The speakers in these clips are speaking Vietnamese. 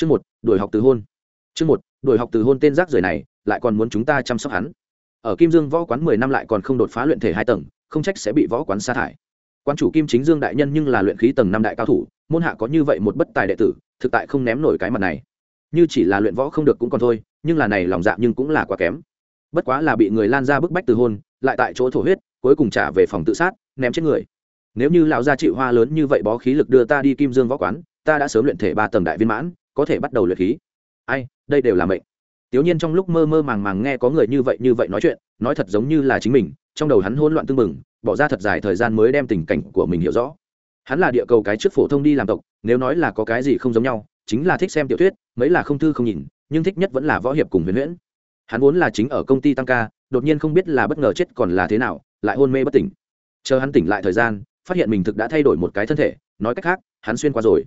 chương một, đuổi học từ hôn. Chương một, đuổi học từ hôn tên rác rưởi này, lại còn muốn chúng ta chăm sóc hắn. Ở kim dương võ quán mười năm lại còn không đột phá luyện thể hai tầng, không trách sẽ bị võ quán sa thải. Quan chủ kim chính dương đại nhân nhưng là luyện khí tầng năm đại cao thủ, môn hạ có như vậy một bất tài đệ tử, thực tại không ném nổi cái mặt này. Như chỉ là luyện võ không được cũng còn thôi, nhưng là này lòng dạ nhưng cũng là quá kém. Bất quá là bị người lan ra bức bách từ hôn, lại tại chỗ thổ huyết, cuối cùng trả về phòng tự sát, ném chết người. Nếu như lão gia chịu hoa lớn như vậy bó khí lực đưa ta đi kim dương võ quán, ta đã sớm luyện thể ba tầng đại viên mãn có thể bắt đầu luyện khí. Ai, đây đều là mệnh. Tiểu nhiên trong lúc mơ mơ màng màng nghe có người như vậy như vậy nói chuyện, nói thật giống như là chính mình, trong đầu hắn hỗn loạn tương mừng bỏ ra thật dài thời gian mới đem tình cảnh của mình hiểu rõ. Hắn là địa cầu cái trước phổ thông đi làm tộc, nếu nói là có cái gì không giống nhau, chính là thích xem tiểu thuyết, mấy là không thư không nhìn, nhưng thích nhất vẫn là võ hiệp cùng huyền huyễn. Hắn vốn là chính ở công ty tăng ca, đột nhiên không biết là bất ngờ chết còn là thế nào, lại hôn mê bất tỉnh. Chờ hắn tỉnh lại thời gian, phát hiện mình thực đã thay đổi một cái thân thể, nói cách khác, hắn xuyên qua rồi.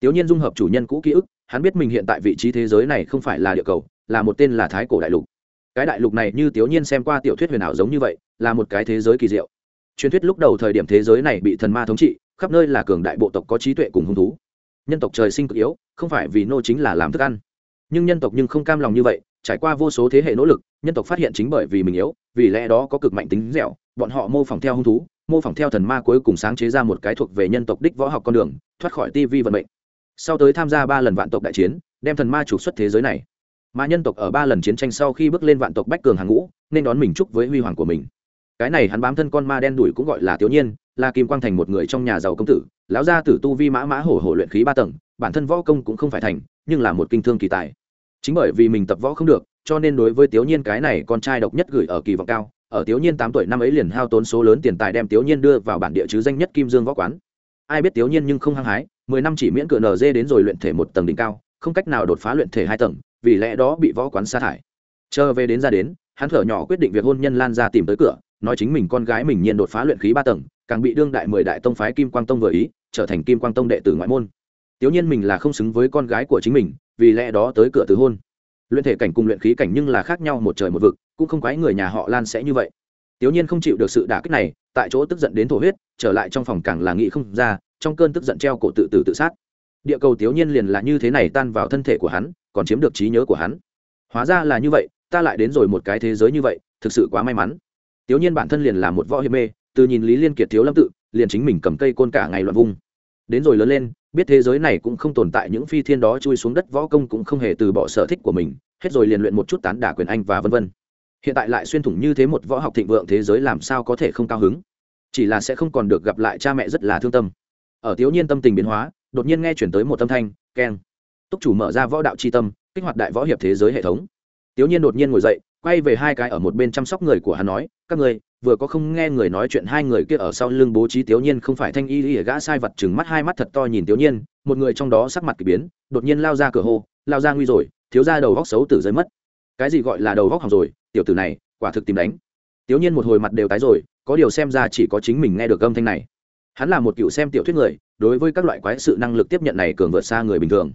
Tiểu nhiên dung hợp chủ nhân cũ ký ức hắn biết mình hiện tại vị trí thế giới này không phải là địa cầu, là một tên là thái cổ đại lục. Cái đại lục này như tiểu nhiên xem qua tiểu thuyết huyền ảo giống như vậy, là một cái thế giới kỳ diệu. Truyền thuyết lúc đầu thời điểm thế giới này bị thần ma thống trị, khắp nơi là cường đại bộ tộc có trí tuệ cùng hung thú. Nhân tộc trời sinh cực yếu, không phải vì nô chính là làm thức ăn. Nhưng nhân tộc nhưng không cam lòng như vậy, trải qua vô số thế hệ nỗ lực, nhân tộc phát hiện chính bởi vì mình yếu, vì lẽ đó có cực mạnh tính dẻo, bọn họ mô phỏng theo hung thú, mô phỏng theo thần ma cuối cùng sáng chế ra một cái thuộc về nhân tộc đích võ học con đường, thoát khỏi tivi vận mệnh sau tới tham gia ba lần vạn tộc đại chiến, đem thần ma trục xuất thế giới này. Mà nhân tộc ở ba lần chiến tranh sau khi bước lên vạn tộc bách cường hàng ngũ, nên đón mình chúc với huy hoàng của mình. Cái này hắn bám thân con ma đen đuổi cũng gọi là thiếu nhiên, là kim quang thành một người trong nhà giàu công tử, lão gia tử tu vi mã mã hổ hổ luyện khí ba tầng, bản thân võ công cũng không phải thành, nhưng là một kinh thương kỳ tài. Chính bởi vì mình tập võ không được, cho nên đối với thiếu nhiên cái này con trai độc nhất gửi ở kỳ vọng cao, ở thiếu nhiên tám tuổi năm ấy liền hao tốn số lớn tiền tài đem thiếu nhiên đưa vào bản địa chứ danh nhất kim dương võ quán. Ai biết thiếu nhiên nhưng không hăng hái mười năm chỉ miễn cửa nở đến rồi luyện thể một tầng đỉnh cao, không cách nào đột phá luyện thể hai tầng, vì lẽ đó bị võ quán sa thải. Chờ về đến ra đến, hắn thở nhỏ quyết định việc hôn nhân lan ra tìm tới cửa, nói chính mình con gái mình nhiên đột phá luyện khí ba tầng, càng bị đương đại mười đại tông phái kim quang tông vừa ý, trở thành kim quang tông đệ tử ngoại môn. Tiểu nhiên mình là không xứng với con gái của chính mình, vì lẽ đó tới cửa từ hôn. Luyện thể cảnh cùng luyện khí cảnh nhưng là khác nhau một trời một vực, cũng không quái người nhà họ lan sẽ như vậy. Tiểu nhiên không chịu được sự đả kích này, tại chỗ tức giận đến thổ huyết, trở lại trong phòng càng là nghĩ không ra trong cơn tức giận treo cổ tự tử tự sát. Địa cầu tiểu nhiên liền là như thế này tan vào thân thể của hắn, còn chiếm được trí nhớ của hắn. Hóa ra là như vậy, ta lại đến rồi một cái thế giới như vậy, thực sự quá may mắn. Tiểu nhiên bản thân liền là một võ hiệp mê, từ nhìn lý liên kiệt thiếu lâm tự, liền chính mình cầm cây côn cả ngày loạn vung. Đến rồi lớn lên, biết thế giới này cũng không tồn tại những phi thiên đó chui xuống đất võ công cũng không hề từ bỏ sở thích của mình, hết rồi liền luyện một chút tán đả quyền anh và vân vân. Hiện tại lại xuyên thủng như thế một võ học thịnh vượng thế giới làm sao có thể không cao hứng? Chỉ là sẽ không còn được gặp lại cha mẹ rất là thương tâm ở thiếu niên tâm tình biến hóa đột nhiên nghe chuyển tới một âm thanh keng. Túc chủ mở ra võ đạo c h i tâm kích hoạt đại võ hiệp thế giới hệ thống. Thiếu niên đột nhiên ngồi dậy quay về hai cái ở một bên chăm sóc người của hắn nói các người vừa có không nghe người nói chuyện hai người kia ở sau lưng bố trí thiếu niên không phải thanh y ỉa gã sai vật chừng mắt hai mắt thật to nhìn thiếu niên, một người trong đó sắc mặt kỳ biến đột nhiên lao ra cửa hô lao ra nguy rồi thiếu ra đầu góc xấu tử rơi mất. Cái gì gọi là đầu góc học rồi tiểu tử này quả thực tìm đánh. Thiếu niên một hồi mặt đều tái rồi có điều xem ra chỉ có chính mình nghe được âm thanh này hắn là một cựu xem tiểu thuyết người, đối với các loại quái sự năng lực tiếp nhận này cường vượt xa người bình thường.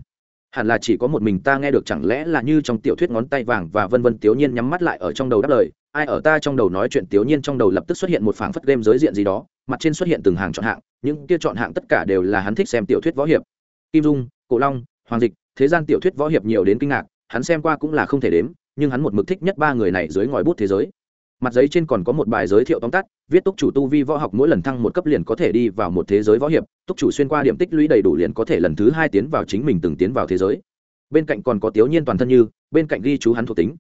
Hẳn là chỉ có một mình ta nghe được chẳng lẽ là như trong tiểu thuyết ngón tay vàng và vân vân tiểu nhiên nhắm mắt lại ở trong đầu đáp lời. Ai ở ta trong đầu nói chuyện tiểu nhiên trong đầu lập tức xuất hiện một phảng phất game giới diện gì đó, mặt trên xuất hiện từng hàng chọn hạng, những kia chọn hạng tất cả đều là hắn thích xem tiểu thuyết võ hiệp. Kim dung, cổ long, hoàng dịch, thế gian tiểu thuyết võ hiệp nhiều đến kinh ngạc, hắn xem qua cũng là không thể đếm, nhưng hắn một mực thích nhất ba người này dưới ngòi bút thế giới mặt giấy trên còn có một bài giới thiệu tóm tắt, viết túc chủ tu vi võ học mỗi lần thăng một cấp liền có thể đi vào một thế giới võ hiệp, túc chủ xuyên qua điểm tích lũy đầy đủ liền có thể lần thứ hai tiến vào chính mình từng tiến vào thế giới. Bên cạnh còn có tiểu nhiên toàn thân như, bên cạnh ghi chú hắn thuộc tính.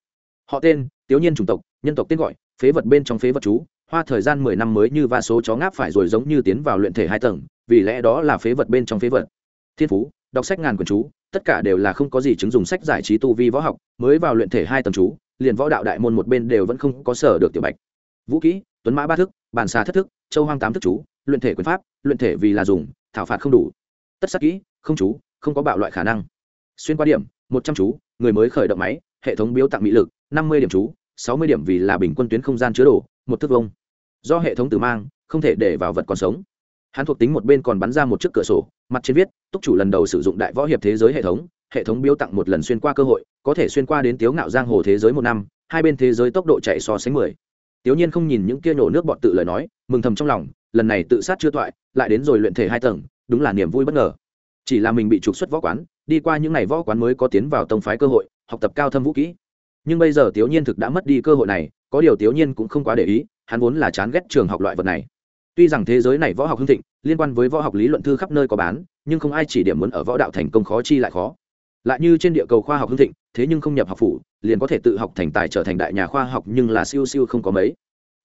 Họ tên tiểu nhiên chủng tộc, nhân tộc tên gọi, phế vật bên trong phế vật chú, hoa thời gian mười năm mới như va số chó ngáp phải rồi giống như tiến vào luyện thể hai tầng, vì lẽ đó là phế vật bên trong phế vật. Thiên phú, đọc sách ngàn quần chú, tất cả đều là không có gì chứng dùng sách giải trí tu vi võ học, mới vào luyện thể hai tầng chú liền võ đạo đại môn một bên đều vẫn không có sở được tiểu bạch. Vũ kỹ, tuấn mã ba thức bàn xà thất thức, châu hoang tám thức chú, luyện thể quyền pháp, luyện thể vì là dùng, thảo phạt không đủ. Tất sắc kỹ, không chú, không có bạo loại khả năng. Xuyên qua điểm, một trăm chú, người mới khởi động máy, hệ thống biếu tặng mỹ lực, năm mươi điểm chú, sáu mươi điểm vì là bình quân tuyến không gian chứa đồ, một thức vông. Do hệ thống tử mang, không thể để vào vật còn sống. Hắn thuộc tính một bên còn bắn ra một chiếc cửa sổ, mặt trên viết, túc chủ lần đầu sử dụng đại võ hiệp thế giới hệ thống hệ thống biếu tặng một lần xuyên qua cơ hội, có thể xuyên qua đến tiếu ngạo giang hồ thế giới một năm, hai bên thế giới tốc độ chạy so sánh mười. Tiếu nhiên không nhìn những kia nổ nước bọn tự lời nói, mừng thầm trong lòng, lần này tự sát chưa toại lại đến rồi luyện thể hai tầng, đúng là niềm vui bất ngờ. Chỉ là mình bị trục xuất võ quán, đi qua những ngày võ quán mới có tiến vào tông phái cơ hội, học tập cao thâm vũ kỹ. Nhưng bây giờ tiểu nhiên thực đã mất đi cơ hội này, có điều tiểu nhiên cũng không quá để ý, hắn vốn là chán ghét trường học loại vật này. Tuy rằng thế giới này võ học hưng thịnh, liên quan với võ học lý luận thư khắp nơi có bán, nhưng không ai chỉ điểm muốn ở võ đạo thành công khó chi lại khó lại như trên địa cầu khoa học hưng thịnh, thế nhưng không nhập học phủ, liền có thể tự học thành tài trở thành đại nhà khoa học nhưng là siêu siêu không có mấy.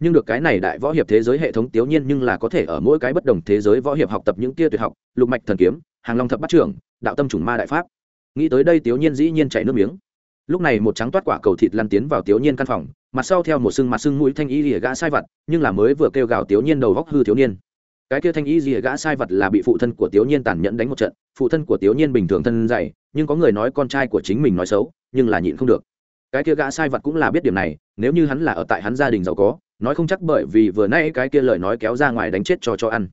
Nhưng được cái này đại võ hiệp thế giới hệ thống tiểu nhiên nhưng là có thể ở mỗi cái bất đồng thế giới võ hiệp học tập những kia tuyệt học, lục mạch thần kiếm, hàng long thập bắt trưởng, đạo tâm chủng ma đại pháp. Nghĩ tới đây tiểu nhiên dĩ nhiên chảy nước miếng. Lúc này một trắng toát quả cầu thịt lăn tiến vào tiểu nhiên căn phòng, mặt sau theo một sưng mặt sưng mũi thanh y lìa gã sai vật nhưng là mới vừa kêu gào tiểu nhiên đầu góc hư thiếu niên cái kia thanh y gì gã sai vật là bị phụ thân của tiểu nhiên tàn nhẫn đánh một trận. Phụ thân của tiểu nhiên bình thường thân dày, nhưng có người nói con trai của chính mình nói xấu, nhưng là nhịn không được. Cái kia gã sai vật cũng là biết điểm này, nếu như hắn là ở tại hắn gia đình giàu có, nói không chắc bởi vì vừa nay cái kia lời nói kéo ra ngoài đánh chết cho cho ăn.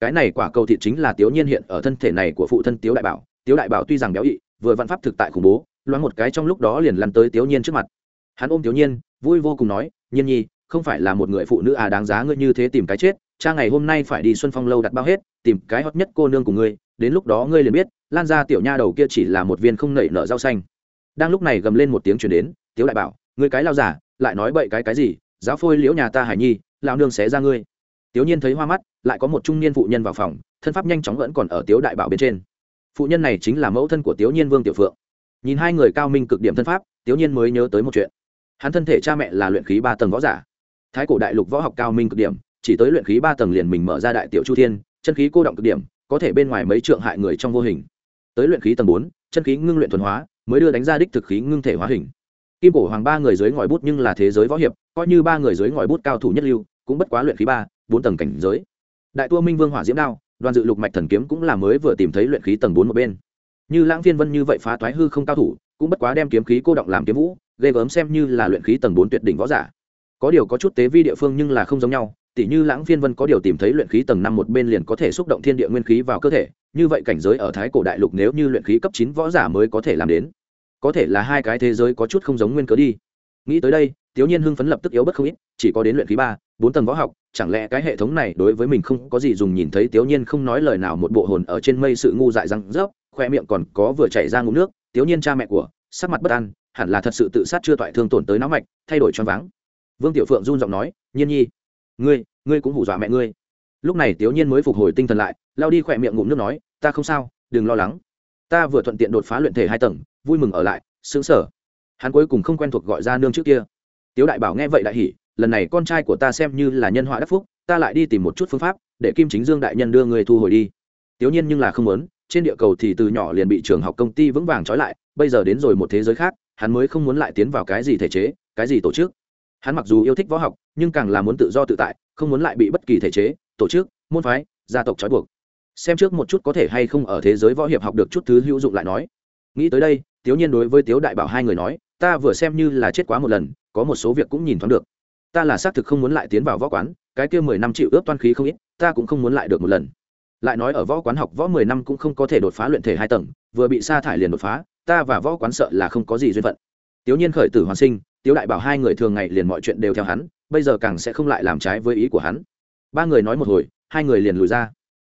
Cái này quả cầu thịt chính là tiểu nhiên hiện ở thân thể này của phụ thân tiếu đại bảo. Tiếu đại bảo tuy rằng béo ị, vừa văn pháp thực tại khủng bố, loáng một cái trong lúc đó liền lăn tới tiểu nhiên trước mặt. Hắn ôm tiểu nhiên, vui vô cùng nói, nhiên nhi, không phải là một người phụ nữ à đáng giá ngươi như thế tìm cái chết cha ngày hôm nay phải đi xuân phong lâu đặt bao hết, tìm cái hot nhất cô nương của ngươi, đến lúc đó ngươi liền biết, lan ra tiểu nha đầu kia chỉ là một viên không nảy nở rau xanh. Đang lúc này gầm lên một tiếng chuyển đến, tiếu đại bảo, ngươi cái lao giả lại nói bậy cái cái gì? Giáo phôi liễu nhà ta hải nhi lao nương xé ra ngươi. Tiểu nhiên thấy hoa mắt, lại có một trung niên phụ nhân vào phòng, thân pháp nhanh chóng vẫn còn ở tiếu đại bảo bên trên. Phụ nhân này chính là mẫu thân của tiểu nhiên vương tiểu phượng. Nhìn hai người cao minh cực điểm thân pháp tiểu nhiên mới nhớ tới một chuyện. Hắn thân thể cha mẹ là luyện khí ba tầng võ giả. Thái cổ đại lục võ học cao minh cực điểm chỉ tới luyện khí ba tầng liền mình mở ra đại tiểu chu thiên, chân khí cô động cực điểm, có thể bên ngoài mấy trượng hại người trong vô hình. Tới luyện khí tầng bốn, chân khí ngưng luyện thuần hóa, mới đưa đánh ra đích thực khí ngưng thể hóa hình. Kim cổ hoàng ba người dưới ngòi bút nhưng là thế giới võ hiệp, coi như ba người dưới ngòi bút cao thủ nhất lưu, cũng bất quá luyện khí ba, bốn tầng cảnh giới. Đại tua minh vương hỏa diễm đao, đoàn dự lục mạch thần kiếm cũng là mới vừa tìm thấy luyện khí tầng bốn một bên. Như lãng phiên vân như vậy phá toái hư không cao thủ, cũng bất quá đem kiếm khí cô động làm kiếm vũ, ghê gớm xem như là luyện khí tầng bốn tuyệt đỉnh võ giả. Có điều có chút tế vi địa phương nhưng là không giống nhau tỷ như lãng phiên vân có điều tìm thấy luyện khí tầng năm một bên liền có thể xúc động thiên địa nguyên khí vào cơ thể, như vậy cảnh giới ở thái cổ đại lục nếu như luyện khí cấp chín võ giả mới có thể làm đến. Có thể là hai cái thế giới có chút không giống nguyên cớ đi. Nghĩ tới đây tiểu nhiên hưng phấn lập tức yếu bất không ít, chỉ có đến luyện khí ba, bốn tầng võ học, chẳng lẽ cái hệ thống này đối với mình không có gì dùng nhìn thấy tiểu nhiên không nói lời nào một bộ hồn ở trên mây sự ngu dại răng rớp, khoe miệng còn có vừa chảy ra ngụm nước tiểu nhiên cha mẹ của, sắc mặt bất an, hẳn là thật sự tự sát chưa toại thương tổn tới não mạch, thay đổi choáng váng. Vương tiểu phượng run giọng nói, nhiên nhi ngươi ngươi cũng hù dọa mẹ ngươi. Lúc này tiểu nhiên mới phục hồi tinh thần lại, lao đi khỏe miệng ngụm nước nói, ta không sao, đừng lo lắng. Ta vừa thuận tiện đột phá luyện thể hai tầng, vui mừng ở lại, sướng sở. Hắn cuối cùng không quen thuộc gọi ra nương trước kia. Tiếu đại bảo nghe vậy đại hỉ, lần này con trai của ta xem như là nhân họa đắc phúc, ta lại đi tìm một chút phương pháp, để kim chính dương đại nhân đưa người thu hồi đi. Tiểu nhiên nhưng là không muốn, trên địa cầu thì từ nhỏ liền bị trường học công ty vững vàng trói lại, bây giờ đến rồi một thế giới khác, hắn mới không muốn lại tiến vào cái gì thể chế, cái gì tổ chức hắn mặc dù yêu thích võ học, nhưng càng là muốn tự do tự tại, không muốn lại bị bất kỳ thể chế, tổ chức, môn phái, gia tộc trói buộc. Xem trước một chút có thể hay không ở thế giới võ hiệp học được chút thứ hữu dụng lại nói. Nghĩ tới đây, tiếu nhiên đối với tiếu đại bảo hai người nói, ta vừa xem như là chết quá một lần, có một số việc cũng nhìn thoáng được. Ta là xác thực không muốn lại tiến vào võ quán, cái kia mười năm chịu ướp toan khí không ít, ta cũng không muốn lại được một lần. Lại nói ở võ quán học võ mười năm cũng không có thể đột phá luyện thể hai tầng, vừa bị sa thải liền đột phá, ta và võ quán sợ là không có gì duyên phận. Tiểu nhiên khởi tử hoàn sinh tiếu đại bảo hai người thường ngày liền mọi chuyện đều theo hắn, bây giờ càng sẽ không lại làm trái với ý của hắn. Ba người nói một hồi, hai người liền lùi ra.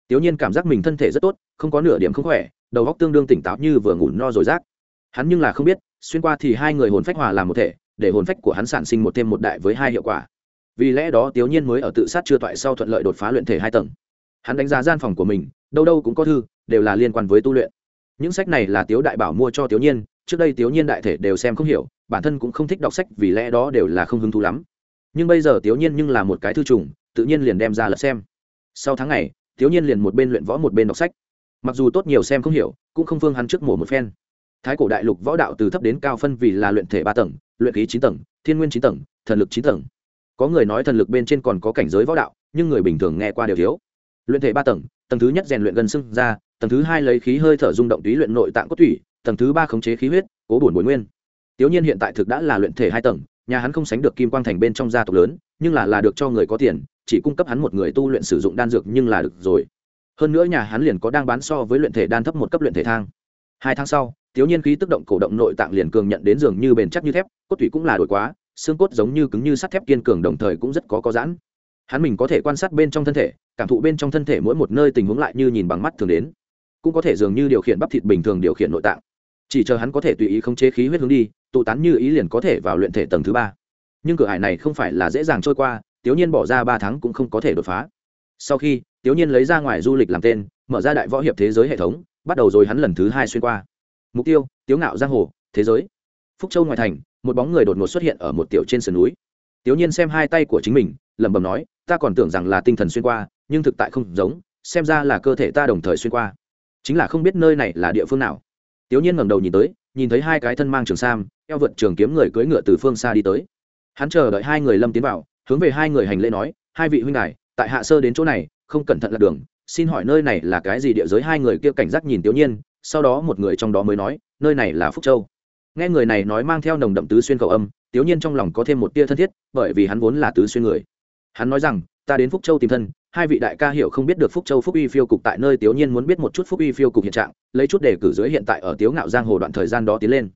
Tiếu nhiên cảm giác mình thân thể rất tốt, không có nửa điểm không khỏe, đầu óc tương đương tỉnh táo như vừa ngủ no rồi rác. Hắn nhưng là không biết, xuyên qua thì hai người hồn phách hòa làm một thể, để hồn phách của hắn sản sinh một thêm một đại với hai hiệu quả. Vì lẽ đó Tiếu nhiên mới ở tự sát chưa toại sau thuận lợi đột phá luyện thể hai tầng. Hắn đánh giá gian phòng của mình, đâu đâu cũng có thư, đều là liên quan với tu luyện. Những sách này là tiếu đại bảo mua cho Tiếu nhiên trước đây tiểu nhiên đại thể đều xem không hiểu, bản thân cũng không thích đọc sách, vì lẽ đó đều là không hứng thú lắm. Nhưng bây giờ tiểu nhiên nhưng là một cái thư trùng, tự nhiên liền đem ra lật xem. Sau tháng này tiểu nhiên liền một bên luyện võ một bên đọc sách. Mặc dù tốt nhiều xem không hiểu, cũng không phương hắn trước mổ một phen. Thái cổ đại lục võ đạo từ thấp đến cao phân vì là luyện thể ba tầng, luyện khí chín tầng, thiên nguyên chín tầng, thần lực chín tầng. Có người nói thần lực bên trên còn có cảnh giới võ đạo, nhưng người bình thường nghe qua đều thiếu. Luyện thể ba tầng tầng thứ nhất rèn luyện gần xương ra, tầng thứ hai lấy khí hơi thở rung động túy luyện nội tạng cốt thủy tầng thứ ba khống chế khí huyết, cố bổn bồi nguyên. Tiểu nhiên hiện tại thực đã là luyện thể hai tầng, nhà hắn không sánh được kim quang thành bên trong gia tộc lớn, nhưng là là được cho người có tiền, chỉ cung cấp hắn một người tu luyện sử dụng đan dược nhưng là được rồi. Hơn nữa nhà hắn liền có đang bán so với luyện thể đan thấp một cấp luyện thể thang. Hai tháng sau, tiểu nhiên khí tức động cổ động nội tạng liền cường nhận đến dường như bền chắc như thép, cốt thủy cũng là đổi quá, xương cốt giống như cứng như sắt thép kiên cường đồng thời cũng rất có có giãn. Hắn mình có thể quan sát bên trong thân thể, cảm thụ bên trong thân thể mỗi một nơi tình huống lại như nhìn bằng mắt thường đến. Cũng có thể dường như điều khiển bắp thịt bình thường điều khiển nội tạng chỉ chờ hắn có thể tùy ý khống chế khí huyết hướng đi, tụ tán như ý liền có thể vào luyện thể tầng thứ ba. Nhưng cửa hải này không phải là dễ dàng trôi qua tiểu nhiên bỏ ra ba tháng cũng không có thể đột phá. Sau khi tiểu nhiên lấy ra ngoài du lịch làm tên, mở ra đại võ hiệp thế giới hệ thống, bắt đầu rồi hắn lần thứ hai xuyên qua. Mục tiêu, tiếu ngạo giang hồ, thế giới. Phúc châu ngoại thành, một bóng người đột ngột xuất hiện ở một tiểu trên sườn núi. Tiểu nhiên xem hai tay của chính mình, lẩm bẩm nói, ta còn tưởng rằng là tinh thần xuyên qua, nhưng thực tại không giống, xem ra là cơ thể ta đồng thời xuyên qua. Chính là không biết nơi này là địa phương nào tiểu nhiên ngẩng đầu nhìn tới, nhìn thấy hai cái thân mang trường sam, eo vượt trường kiếm người cưỡi ngựa từ phương xa đi tới. Hắn chờ đợi hai người lâm tiến vào, hướng về hai người hành lễ nói, hai vị huynh đài, tại hạ sơ đến chỗ này, không cẩn thận lạc đường, xin hỏi nơi này là cái gì địa giới? Hai người kia cảnh giác nhìn tiểu nhiên, sau đó một người trong đó mới nói, nơi này là phúc châu. Nghe người này nói mang theo nồng đậm tứ xuyên khẩu âm tiểu nhiên trong lòng có thêm một tia thân thiết, bởi vì hắn vốn là tứ xuyên người. Hắn nói rằng, ta đến phúc châu tìm thân, hai vị đại ca hiểu không biết được phúc châu phúc uy phiêu cục tại nơi tiểu nhiên muốn biết một chút phúc uy phiêu cục hiện trạng lấy chút đề cử dưới hiện tại ở tiếu ngạo giang hồ đoạn thời gian đó tiến lên.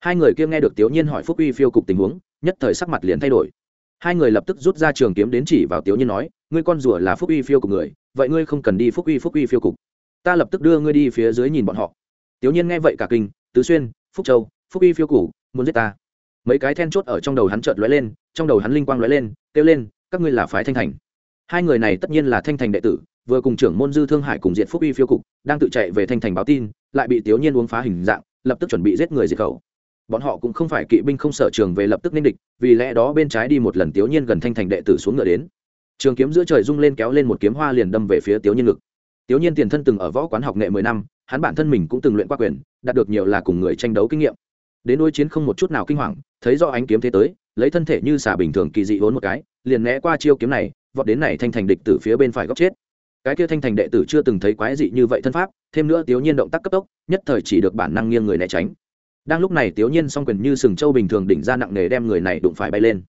Hai người kia nghe được tiểu nhiên hỏi phúc uy phiêu cục tình huống, nhất thời sắc mặt liền thay đổi. Hai người lập tức rút ra trường kiếm đến chỉ vào tiểu nhiên nói, ngươi con rùa là phúc uy phiêu cục người, vậy ngươi không cần đi phúc uy phúc uy phiêu cục. Ta lập tức đưa ngươi đi phía dưới nhìn bọn họ. Tiểu nhiên nghe vậy cả kinh, tứ xuyên, phúc châu, phúc uy phiêu cục, muốn giết ta? Mấy cái then chốt ở trong đầu hắn chợt lóe lên, trong đầu hắn linh quang lóe lên, kêu lên, các ngươi là phái thanh thành. Hai người này tất nhiên là thanh thành đệ tử vừa cùng trưởng môn dư thương hải cùng diện phúc uy phiêu cục, đang tự chạy về thanh thành báo tin, lại bị tiểu nhiên uống phá hình dạng, lập tức chuẩn bị giết người diệt khẩu. Bọn họ cũng không phải kỵ binh không sở trường về lập tức nên địch, vì lẽ đó bên trái đi một lần tiểu nhiên gần thanh thành đệ tử xuống ngựa đến. Trường kiếm giữa trời rung lên kéo lên một kiếm hoa liền đâm về phía tiểu nhiên ngực. Tiểu nhiên tiền thân từng ở võ quán học nghệ mười năm, hắn bản thân mình cũng từng luyện qua quyền, đạt được nhiều là cùng người tranh đấu kinh nghiệm. Đến đối chiến không một chút nào kinh hoàng, thấy do ánh kiếm thế tới, lấy thân thể như xả bình thường kỳ dị vốn một cái, liền né qua chiêu kiếm này, vọt đến này thanh thành địch từ phía bên phải góc chết cái kia thanh thành đệ tử chưa từng thấy quái dị như vậy thân pháp, thêm nữa tiểu nhiên động tác cấp tốc, nhất thời chỉ được bản năng nghiêng người né tránh. Đang lúc này tiểu nhiên song quyền như sừng châu bình thường đỉnh ra nặng nề đem người này đụng phải bay lên.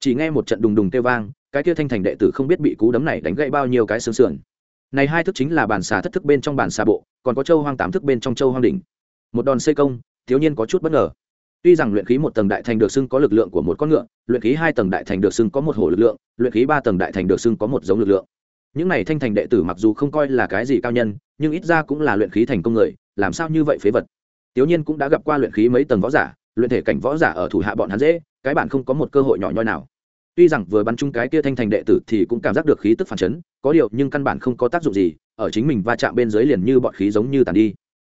Chỉ nghe một trận đùng đùng kêu vang, cái kia thanh thành đệ tử không biết bị cú đấm này đánh gãy bao nhiêu cái xương sườn. Này hai thức chính là bản xà thất thức bên trong bản xà bộ, còn có châu hoang tám thức bên trong châu hoang đỉnh. Một đòn xây công thiếu nhiên có chút bất ngờ. Tuy rằng luyện khí một tầng đại thành được xưng có lực lượng của một con ngựa, luyện khí hai tầng đại thành được xưng có một hổ lực lượng, luyện khí ba tầng đại thành được xưng có một giống lực lượng những này thanh thành đệ tử mặc dù không coi là cái gì cao nhân, nhưng ít ra cũng là luyện khí thành công người, làm sao như vậy phế vật? Tiểu nhiên cũng đã gặp qua luyện khí mấy tầng võ giả, luyện thể cảnh võ giả ở thủ hạ bọn hắn dễ, cái bản không có một cơ hội nhỏ nhoi nào. Tuy rằng vừa bắn chung cái kia thanh thành đệ tử thì cũng cảm giác được khí tức phản chấn, có điều nhưng căn bản không có tác dụng gì, ở chính mình va chạm bên dưới liền như bọn khí giống như tàn đi.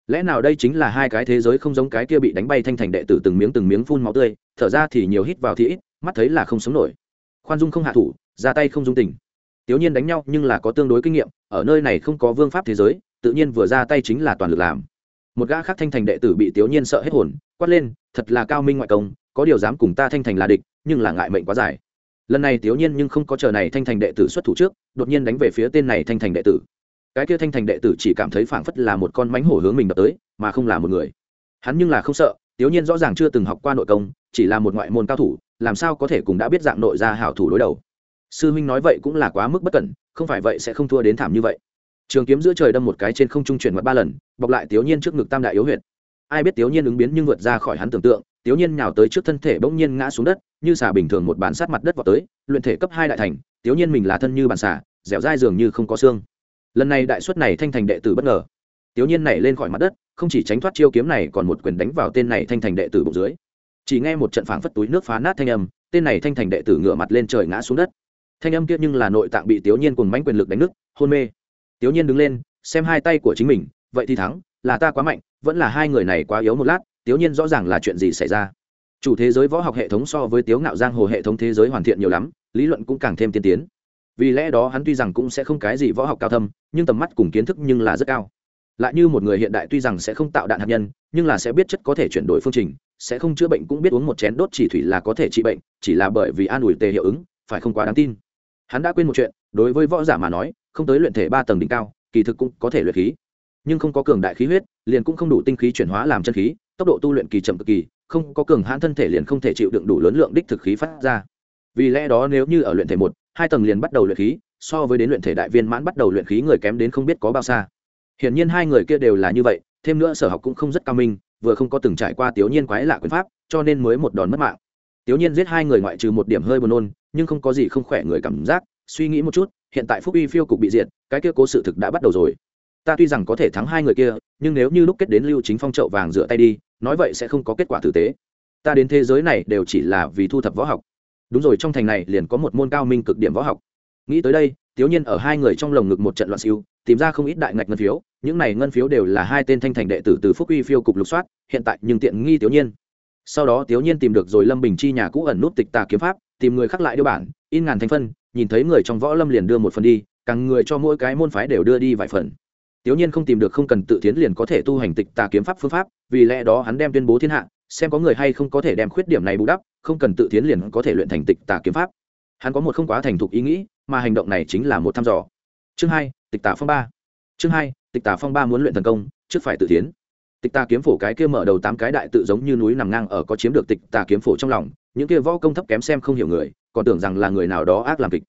Lẽ nào đây chính là hai cái thế giới không giống cái kia bị đánh bay thanh thành đệ tử từng miếng từng miếng phun máu tươi, thở ra thì nhiều hít vào thì ít, mắt thấy là không sống nổi. Khoan dung không hạ thủ, ra tay không dung tình tiểu nhiên đánh nhau nhưng là có tương đối kinh nghiệm, ở nơi này không có vương pháp thế giới, tự nhiên vừa ra tay chính là toàn lực làm. Một gã khác thanh thành đệ tử bị tiểu nhiên sợ hết hồn, quát lên, thật là cao minh ngoại công, có điều dám cùng ta thanh thành là địch, nhưng là ngại mệnh quá dài. Lần này tiểu nhiên nhưng không có chờ này thanh thành đệ tử xuất thủ trước, đột nhiên đánh về phía tên này thanh thành đệ tử. Cái kia thanh thành đệ tử chỉ cảm thấy phảng phất là một con mãnh hổ hướng mình đập tới, mà không là một người. Hắn nhưng là không sợ tiểu nhiên rõ ràng chưa từng học qua nội công, chỉ là một ngoại môn cao thủ, làm sao có thể cùng đã biết dạng nội gia hảo thủ đối đầu sư huynh nói vậy cũng là quá mức bất cẩn, không phải vậy sẽ không thua đến thảm như vậy. Trường kiếm giữa trời đâm một cái trên không trung chuyển mặt ba lần, bọc lại tiểu nhiên trước ngực tam đại yếu huyệt. Ai biết tiểu nhiên ứng biến nhưng vượt ra khỏi hắn tưởng tượng tiểu nhiên nhào tới trước thân thể bỗng nhiên ngã xuống đất, như xà bình thường một bàn sát mặt đất vào tới, luyện thể cấp hai đại thành tiểu nhiên mình là thân như bàn xà, dẻo dai dường như không có xương. Lần này đại suất này thanh thành đệ tử bất ngờ. Tiểu nhiên này lên khỏi mặt đất, không chỉ tránh thoát chiêu kiếm này còn một quyền đánh vào tên này thanh thành đệ tử bụng dưới. Chỉ nghe một trận phảng phất túi nước phá nát thanh âm, tên này thanh thành đệ tử ngửa mặt lên trời ngã xuống đất thanh âm kia nhưng là nội tạng bị tiểu nhiên cùng mánh quyền lực đánh nứt, hôn mê. Tiểu nhiên đứng lên, xem hai tay của chính mình, vậy thì thắng, là ta quá mạnh, vẫn là hai người này quá yếu một lát tiểu nhiên rõ ràng là chuyện gì xảy ra. Chủ thế giới võ học hệ thống so với tiếu ngạo giang hồ hệ thống thế giới hoàn thiện nhiều lắm, lý luận cũng càng thêm tiên tiến. Vì lẽ đó hắn tuy rằng cũng sẽ không cái gì võ học cao thâm, nhưng tầm mắt cùng kiến thức nhưng là rất cao. Lại như một người hiện đại tuy rằng sẽ không tạo đạn hạt nhân, nhưng là sẽ biết chất có thể chuyển đổi phương trình, sẽ không chữa bệnh cũng biết uống một chén đốt chỉ thủy là có thể trị bệnh, chỉ là bởi vì an ủi tề hiệu ứng, phải không quá đáng tin hắn đã quên một chuyện, đối với võ giả mà nói, không tới luyện thể ba tầng đỉnh cao, kỳ thực cũng có thể luyện khí. Nhưng không có cường đại khí huyết, liền cũng không đủ tinh khí chuyển hóa làm chân khí, tốc độ tu luyện kỳ chậm cực kỳ, không có cường hãn thân thể liền không thể chịu đựng đủ lớn lượng đích thực khí phát ra. Vì lẽ đó nếu như ở luyện thể một, hai tầng liền bắt đầu luyện khí, so với đến luyện thể đại viên mãn bắt đầu luyện khí người kém đến không biết có bao xa. Hiển nhiên hai người kia đều là như vậy, thêm nữa sở học cũng không rất cao minh, vừa không có từng trải qua tiểu nhiên quái lạ quyền pháp, cho nên mới một đòn mất mạng tiểu nhiên giết hai người ngoại trừ một điểm hơi buồn nôn, nhưng không có gì không khỏe người cảm giác. Suy nghĩ một chút, hiện tại phúc uy phiêu cục bị diệt, cái kia cố sự thực đã bắt đầu rồi. Ta tuy rằng có thể thắng hai người kia, nhưng nếu như lúc kết đến lưu chính phong trậu vàng dựa tay đi, nói vậy sẽ không có kết quả tử tế. Ta đến thế giới này đều chỉ là vì thu thập võ học. Đúng rồi, trong thành này liền có một môn cao minh cực điểm võ học. Nghĩ tới đây tiểu nhiên ở hai người trong lồng ngực một trận loạn siêu, tìm ra không ít đại ngạch ngân phiếu, những này ngân phiếu đều là hai tên thanh thành đệ tử từ phúc uy phiêu cục lục soát, hiện tại nhưng tiện nghi tiểu nhiên sau đó thiếu nhiên tìm được rồi lâm bình chi nhà cũ ẩn nút tịch tà kiếm pháp tìm người khắc lại đưa bản in ngàn thành phân nhìn thấy người trong võ lâm liền đưa một phần đi càng người cho mỗi cái môn phái đều đưa đi vài phần Tiểu Nhiên không tìm được không cần tự tiến liền có thể tu hành tịch tà kiếm pháp phương pháp, vì lẽ đó hắn đem tuyên bố thiên hạ, xem có người hay không có thể đem khuyết điểm này bù đắp, không cần tự tiến liền có thể luyện thành tịch tà kiếm pháp. Hắn có một không quá thành thục ý nghĩ, mà hành động này chính là một thăm dò. Chương hai, Tịch tà phong ba. Chương hai, Tịch tà phong ba muốn luyện thần công, trước phải tự tiến. Tịch tà kiếm phổ cái kia mở đầu tám cái đại tự giống như núi nằm ngang ở có chiếm được tịch tà kiếm phổ trong lòng, những kia võ công thấp kém xem không hiểu người, còn tưởng rằng là người nào đó ác làm kịch.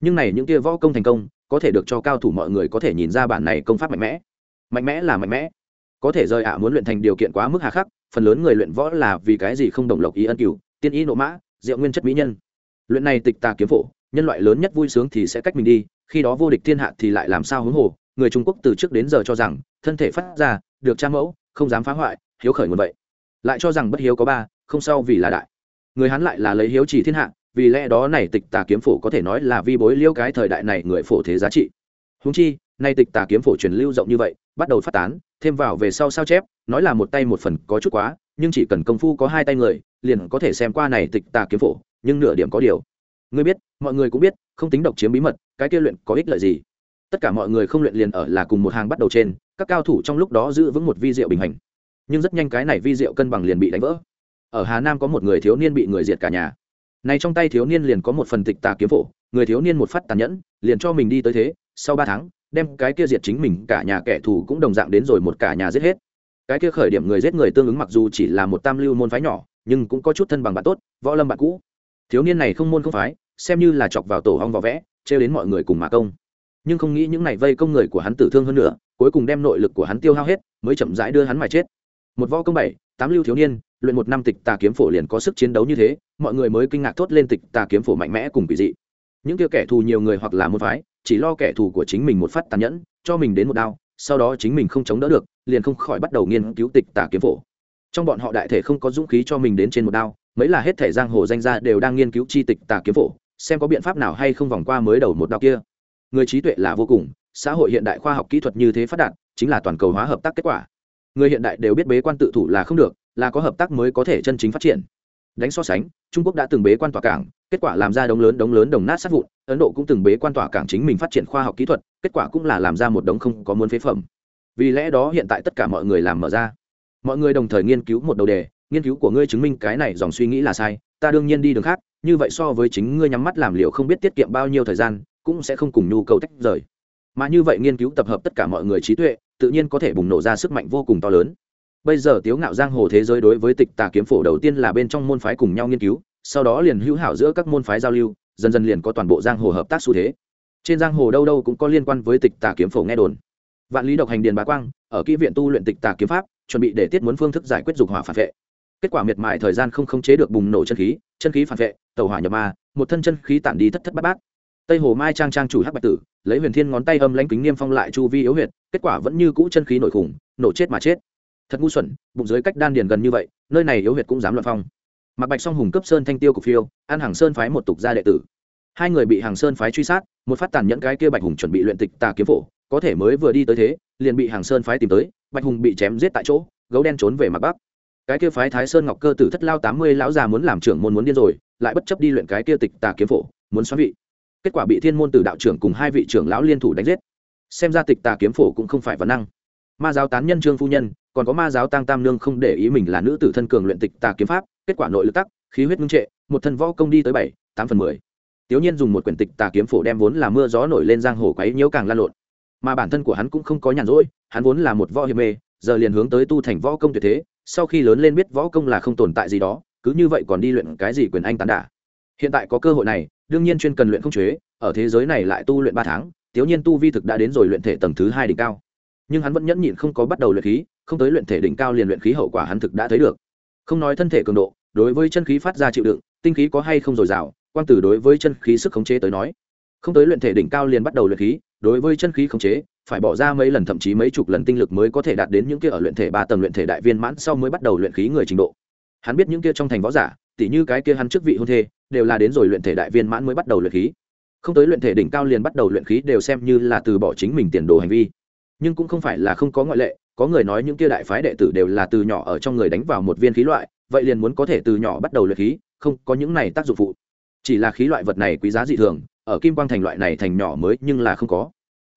Nhưng này những kia võ công thành công, có thể được cho cao thủ mọi người có thể nhìn ra bản này công pháp mạnh mẽ. Mạnh mẽ là mạnh mẽ. Có thể rời ạ muốn luyện thành điều kiện quá mức hà khắc phần lớn người luyện võ là vì cái gì không đồng lộc ý ân cửu tiên ý nộ mã diệu nguyên chất mỹ nhân. Luyện này tịch tà kiếm phổ nhân loại lớn nhất vui sướng thì sẽ cách mình đi khi đó vô địch thiên hạ thì lại làm sao hướng hồ người trung quốc từ trước đến giờ cho rằng thân thể phát ra được cha mẫu không dám phá hoại, hiếu khởi nguồn vậy. Lại cho rằng bất hiếu có ba, không sau vì là đại. Người hắn lại là lấy hiếu chỉ thiên hạ, vì lẽ đó này tịch tà kiếm phổ có thể nói là vi bối liêu cái thời đại này người phổ thế giá trị. Húng chi, nay tịch tà kiếm phổ truyền lưu rộng như vậy, bắt đầu phát tán, thêm vào về sau sao chép, nói là một tay một phần có chút quá, nhưng chỉ cần công phu có hai tay người, liền có thể xem qua này tịch tà kiếm phổ, nhưng nửa điểm có điều. Ngươi biết, mọi người cũng biết, không tính độc chiếm bí mật, cái kia luyện có ích lợi gì? Tất cả mọi người không luyện liền ở là cùng một hàng bắt đầu trên, các cao thủ trong lúc đó giữ vững một vi diệu bình hành. Nhưng rất nhanh cái này vi diệu cân bằng liền bị đánh vỡ. Ở hà nam có một người thiếu niên bị người diệt cả nhà. Này trong tay thiếu niên liền có một phần tịch tà kiếm phổ, người thiếu niên một phát tàn nhẫn, liền cho mình đi tới thế, sau ba tháng, đem cái kia diệt chính mình, cả nhà kẻ thù cũng đồng dạng đến rồi một cả nhà giết hết. Cái kia khởi điểm người giết người tương ứng mặc dù chỉ là một tam lưu môn phái nhỏ, nhưng cũng có chút thân bằng bạn tốt, võ lâm bạn cũ. Thiếu niên này không môn không phái, xem như là chọc vào tổ hong võ vẽ, trêu đến mọi người cùng mà công nhưng không nghĩ những này vây công người của hắn tử thương hơn nữa, cuối cùng đem nội lực của hắn tiêu hao hết, mới chậm rãi đưa hắn mà chết. Một võ công bảy, tám lưu thiếu niên, luyện một năm tịch tà kiếm phổ liền có sức chiến đấu như thế, mọi người mới kinh ngạc thốt lên tịch tà kiếm phổ mạnh mẽ cùng kỳ dị. Những kia kẻ thù nhiều người hoặc là môn phái, chỉ lo kẻ thù của chính mình một phát tàn nhẫn, cho mình đến một đao, sau đó chính mình không chống đỡ được, liền không khỏi bắt đầu nghiên cứu tịch tà kiếm phổ. Trong bọn họ đại thể không có dũng khí cho mình đến trên một đao, mấy là hết thể giang hồ danh gia đều đang nghiên cứu chi tịch tà kiếm phổ, xem có biện pháp nào hay không vòng qua mới đầu một đao kia người trí tuệ là vô cùng, xã hội hiện đại khoa học kỹ thuật như thế phát đạt, chính là toàn cầu hóa hợp tác kết quả. Người hiện đại đều biết bế quan tự thủ là không được, là có hợp tác mới có thể chân chính phát triển. Đánh so sánh, trung quốc đã từng bế quan tỏa cảng, kết quả làm ra đống lớn đống lớn đồng nát sát vụn, ấn độ cũng từng bế quan tỏa cảng chính mình phát triển khoa học kỹ thuật, kết quả cũng là làm ra một đống không có muốn phế phẩm. Vì lẽ đó hiện tại tất cả mọi người làm mở ra. Mọi người đồng thời nghiên cứu một đầu đề, nghiên cứu của ngươi chứng minh cái này dòng suy nghĩ là sai, ta đương nhiên đi đường khác, như vậy so với chính ngươi nhắm mắt làm liệu không biết tiết kiệm bao nhiêu thời gian cũng sẽ không cùng nhu cầu tách rời. Mà như vậy nghiên cứu tập hợp tất cả mọi người trí tuệ, tự nhiên có thể bùng nổ ra sức mạnh vô cùng to lớn. Bây giờ tiếu ngạo giang hồ thế giới đối với tịch tà kiếm phổ đầu tiên là bên trong môn phái cùng nhau nghiên cứu, sau đó liền hữu hảo giữa các môn phái giao lưu, dần dần liền có toàn bộ giang hồ hợp tác xu thế. Trên giang hồ đâu đâu cũng có liên quan với tịch tà kiếm phổ nghe đồn. Vạn lý độc hành điền bá quang, ở kỹ viện tu luyện tịch tà kiếm pháp, chuẩn bị để tiết muốn phương thức giải quyết dục hỏa phản vệ. Kết quả miệt mài thời gian không khống chế được bùng nổ chân khí chân khí phản vệ tàu hỏa nhập ma, một thân chân khí tản đi thất thất bát bát tây hồ mai trang trang chủ hắc bạch tử, lấy huyền thiên ngón tay âm lãnh kính niêm phong lại chu vi yếu huyệt, kết quả vẫn như cũ chân khí nổi khủng, nổ chết mà chết. Thật ngu xuẩn, bụng dưới cách đan điền gần như vậy, nơi này yếu huyệt cũng dám luận phong. Mặc bạch song hùng cấp sơn thanh tiêu của phiêu an hàng sơn phái một tục gia đệ tử. Hai người bị hàng sơn phái truy sát, một phát tàn nhẫn cái kia bạch hùng chuẩn bị luyện tịch tà kiếm phổ, có thể mới vừa đi tới thế, liền bị hàng sơn phái tìm tới, bạch hùng bị chém giết tại chỗ, gấu đen trốn về mặt bắc. Cái kia phái thái sơn ngọc cơ tử thất lao tám mươi lão già muốn làm trưởng môn muốn điên rồi, lại bất chấp đi luyện cái kia tịch tà kiếm phổ, muốn xóa vị kết quả bị thiên môn tử đạo trưởng cùng hai vị trưởng lão liên thủ đánh giết. Xem ra tịch tà kiếm phổ cũng không phải vấn năng. Ma giáo tán nhân trương phu nhân, còn có ma giáo tăng tam nương không để ý mình là nữ tử thân cường luyện tịch tà kiếm pháp, kết quả nội lực tắc, khí huyết ngưng trệ, một thân võ công đi tới bảy, tám phần mười. Tiểu nhiên dùng một quyển tịch tà kiếm phổ đem vốn là mưa gió nổi lên giang hồ quấy nhiễu càng lan lộn. Mà bản thân của hắn cũng không có nhàn rỗi, hắn vốn là một võ hiệp mê, giờ liền hướng tới tu thành võ công tuyệt thế, sau khi lớn lên biết võ công là không tồn tại gì đó, cứ như vậy còn đi luyện cái gì quyền anh tán đả. Hiện tại có cơ hội này đương nhiên chuyên cần luyện không chế, ở thế giới này lại tu luyện ba tháng thiếu nhiên tu vi thực đã đến rồi luyện thể tầng thứ hai đỉnh cao. Nhưng hắn vẫn nhẫn nhịn không có bắt đầu luyện khí, không tới luyện thể đỉnh cao liền luyện khí hậu quả hắn thực đã thấy được. Không nói thân thể cường độ, đối với chân khí phát ra chịu đựng, tinh khí có hay không dồi dào quan tử đối với chân khí sức khống chế tới nói, không tới luyện thể đỉnh cao liền bắt đầu luyện khí, đối với chân khí khống chế, phải bỏ ra mấy lần thậm chí mấy chục lần tinh lực mới có thể đạt đến những kia ở luyện thể ba tầng luyện thể đại viên mãn sau mới bắt đầu luyện khí người trình độ. Hắn biết những kia trong thành võ giả, tỉ như cái kia hắn trước vị hôn thê đều là đến rồi luyện thể đại viên mãn mới bắt đầu luyện khí. Không tới luyện thể đỉnh cao liền bắt đầu luyện khí đều xem như là từ bỏ chính mình tiền đồ hành vi. Nhưng cũng không phải là không có ngoại lệ, có người nói những kia đại phái đệ tử đều là từ nhỏ ở trong người đánh vào một viên khí loại, vậy liền muốn có thể từ nhỏ bắt đầu luyện khí, không có những này tác dụng phụ. Chỉ là khí loại vật này quý giá dị thường, ở kim quang thành loại này thành nhỏ mới nhưng là không có.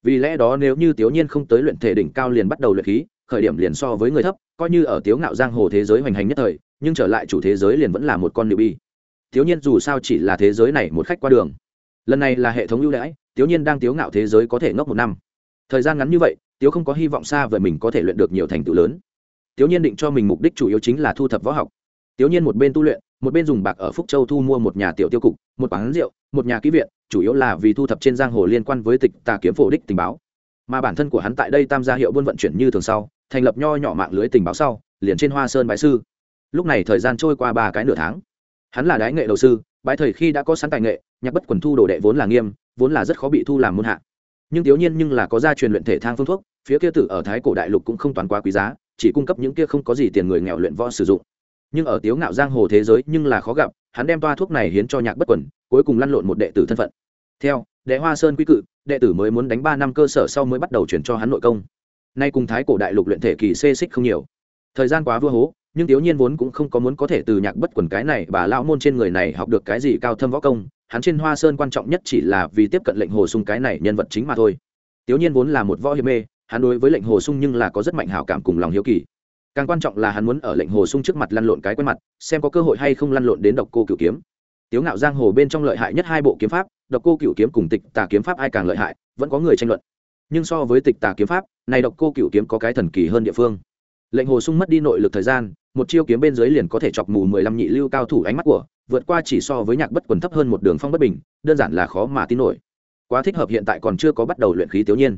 Vì lẽ đó nếu như tiểu nhiên không tới luyện thể đỉnh cao liền bắt đầu luyện khí, khởi điểm liền so với người thấp, coi như ở tiếu ngạo giang hồ thế giới hoành hành nhất thời, nhưng trở lại chủ thế giới liền vẫn là một con nữ bi thiếu nhiên dù sao chỉ là thế giới này một khách qua đường. Lần này là hệ thống ưu đãi, thiếu nhiên đang tiếu ngạo thế giới có thể ngốc một năm. Thời gian ngắn như vậy, tiếu không có hy vọng xa về mình có thể luyện được nhiều thành tựu lớn. Tiếu nhiên định cho mình mục đích chủ yếu chính là thu thập võ học. Tiếu nhiên một bên tu luyện, một bên dùng bạc ở phúc châu thu mua một nhà tiểu tiêu cục, một quán rượu, một nhà ký viện, chủ yếu là vì thu thập trên giang hồ liên quan với tịch tà kiếm phổ đích tình báo. Mà bản thân của hắn tại đây tam gia hiệu buôn vận chuyển như thường sau, thành lập nho nhỏ mạng lưới tình báo sau, liền trên hoa sơn bãi sư. Lúc này thời gian trôi qua ba cái nửa tháng hắn là đái nghệ đầu sư, bái thời khi đã có sẵn tài nghệ, nhạc bất quần thu đồ đệ vốn là nghiêm, vốn là rất khó bị thu làm môn hạ. Nhưng thiếu nhiên nhưng là có gia truyền luyện thể thang phương thuốc, phía kia tử ở thái cổ đại lục cũng không toàn quá quý giá, chỉ cung cấp những kia không có gì tiền người nghèo luyện võ sử dụng. Nhưng ở tiếu ngạo giang hồ thế giới nhưng là khó gặp, hắn đem toa thuốc này hiến cho nhạc bất quần, cuối cùng lăn lộn một đệ tử thân phận. Theo, đệ hoa sơn quy cự, đệ tử mới muốn đánh ba năm cơ sở sau mới bắt đầu chuyển cho hắn nội công. Nay cùng thái cổ đại lục luyện thể kỳ xê xích không nhiều. Thời gian quá vua hố nhưng thiếu nhiên vốn cũng không có muốn có thể từ nhạc bất quần cái này, bà lão môn trên người này học được cái gì cao thâm võ công, hắn trên hoa sơn quan trọng nhất chỉ là vì tiếp cận lệnh hồ sung cái này nhân vật chính mà thôi. Thiếu nhiên vốn là một võ hiệp mê, hắn đối với lệnh hồ sung nhưng là có rất mạnh hảo cảm cùng lòng hiếu kỳ. Càng quan trọng là hắn muốn ở lệnh hồ sung trước mặt lăn lộn cái quen mặt, xem có cơ hội hay không lăn lộn đến độc cô cửu kiếm. Tiếu ngạo giang hồ bên trong lợi hại nhất hai bộ kiếm pháp, độc cô cửu kiếm cùng tịch tà kiếm pháp ai càng lợi hại, vẫn có người tranh luận. Nhưng so với tịch tà kiếm pháp, này độc cô cửu kiếm có cái thần kỳ hơn địa phương. Lệnh hồ sung mất đi nội lực thời gian một chiêu kiếm bên dưới liền có thể chọc mù mười lăm nhị lưu cao thủ ánh mắt của, vượt qua chỉ so với nhạc bất quần thấp hơn một đường phong bất bình, đơn giản là khó mà tin nổi. Quá thích hợp hiện tại còn chưa có bắt đầu luyện khí tiểu nhiên.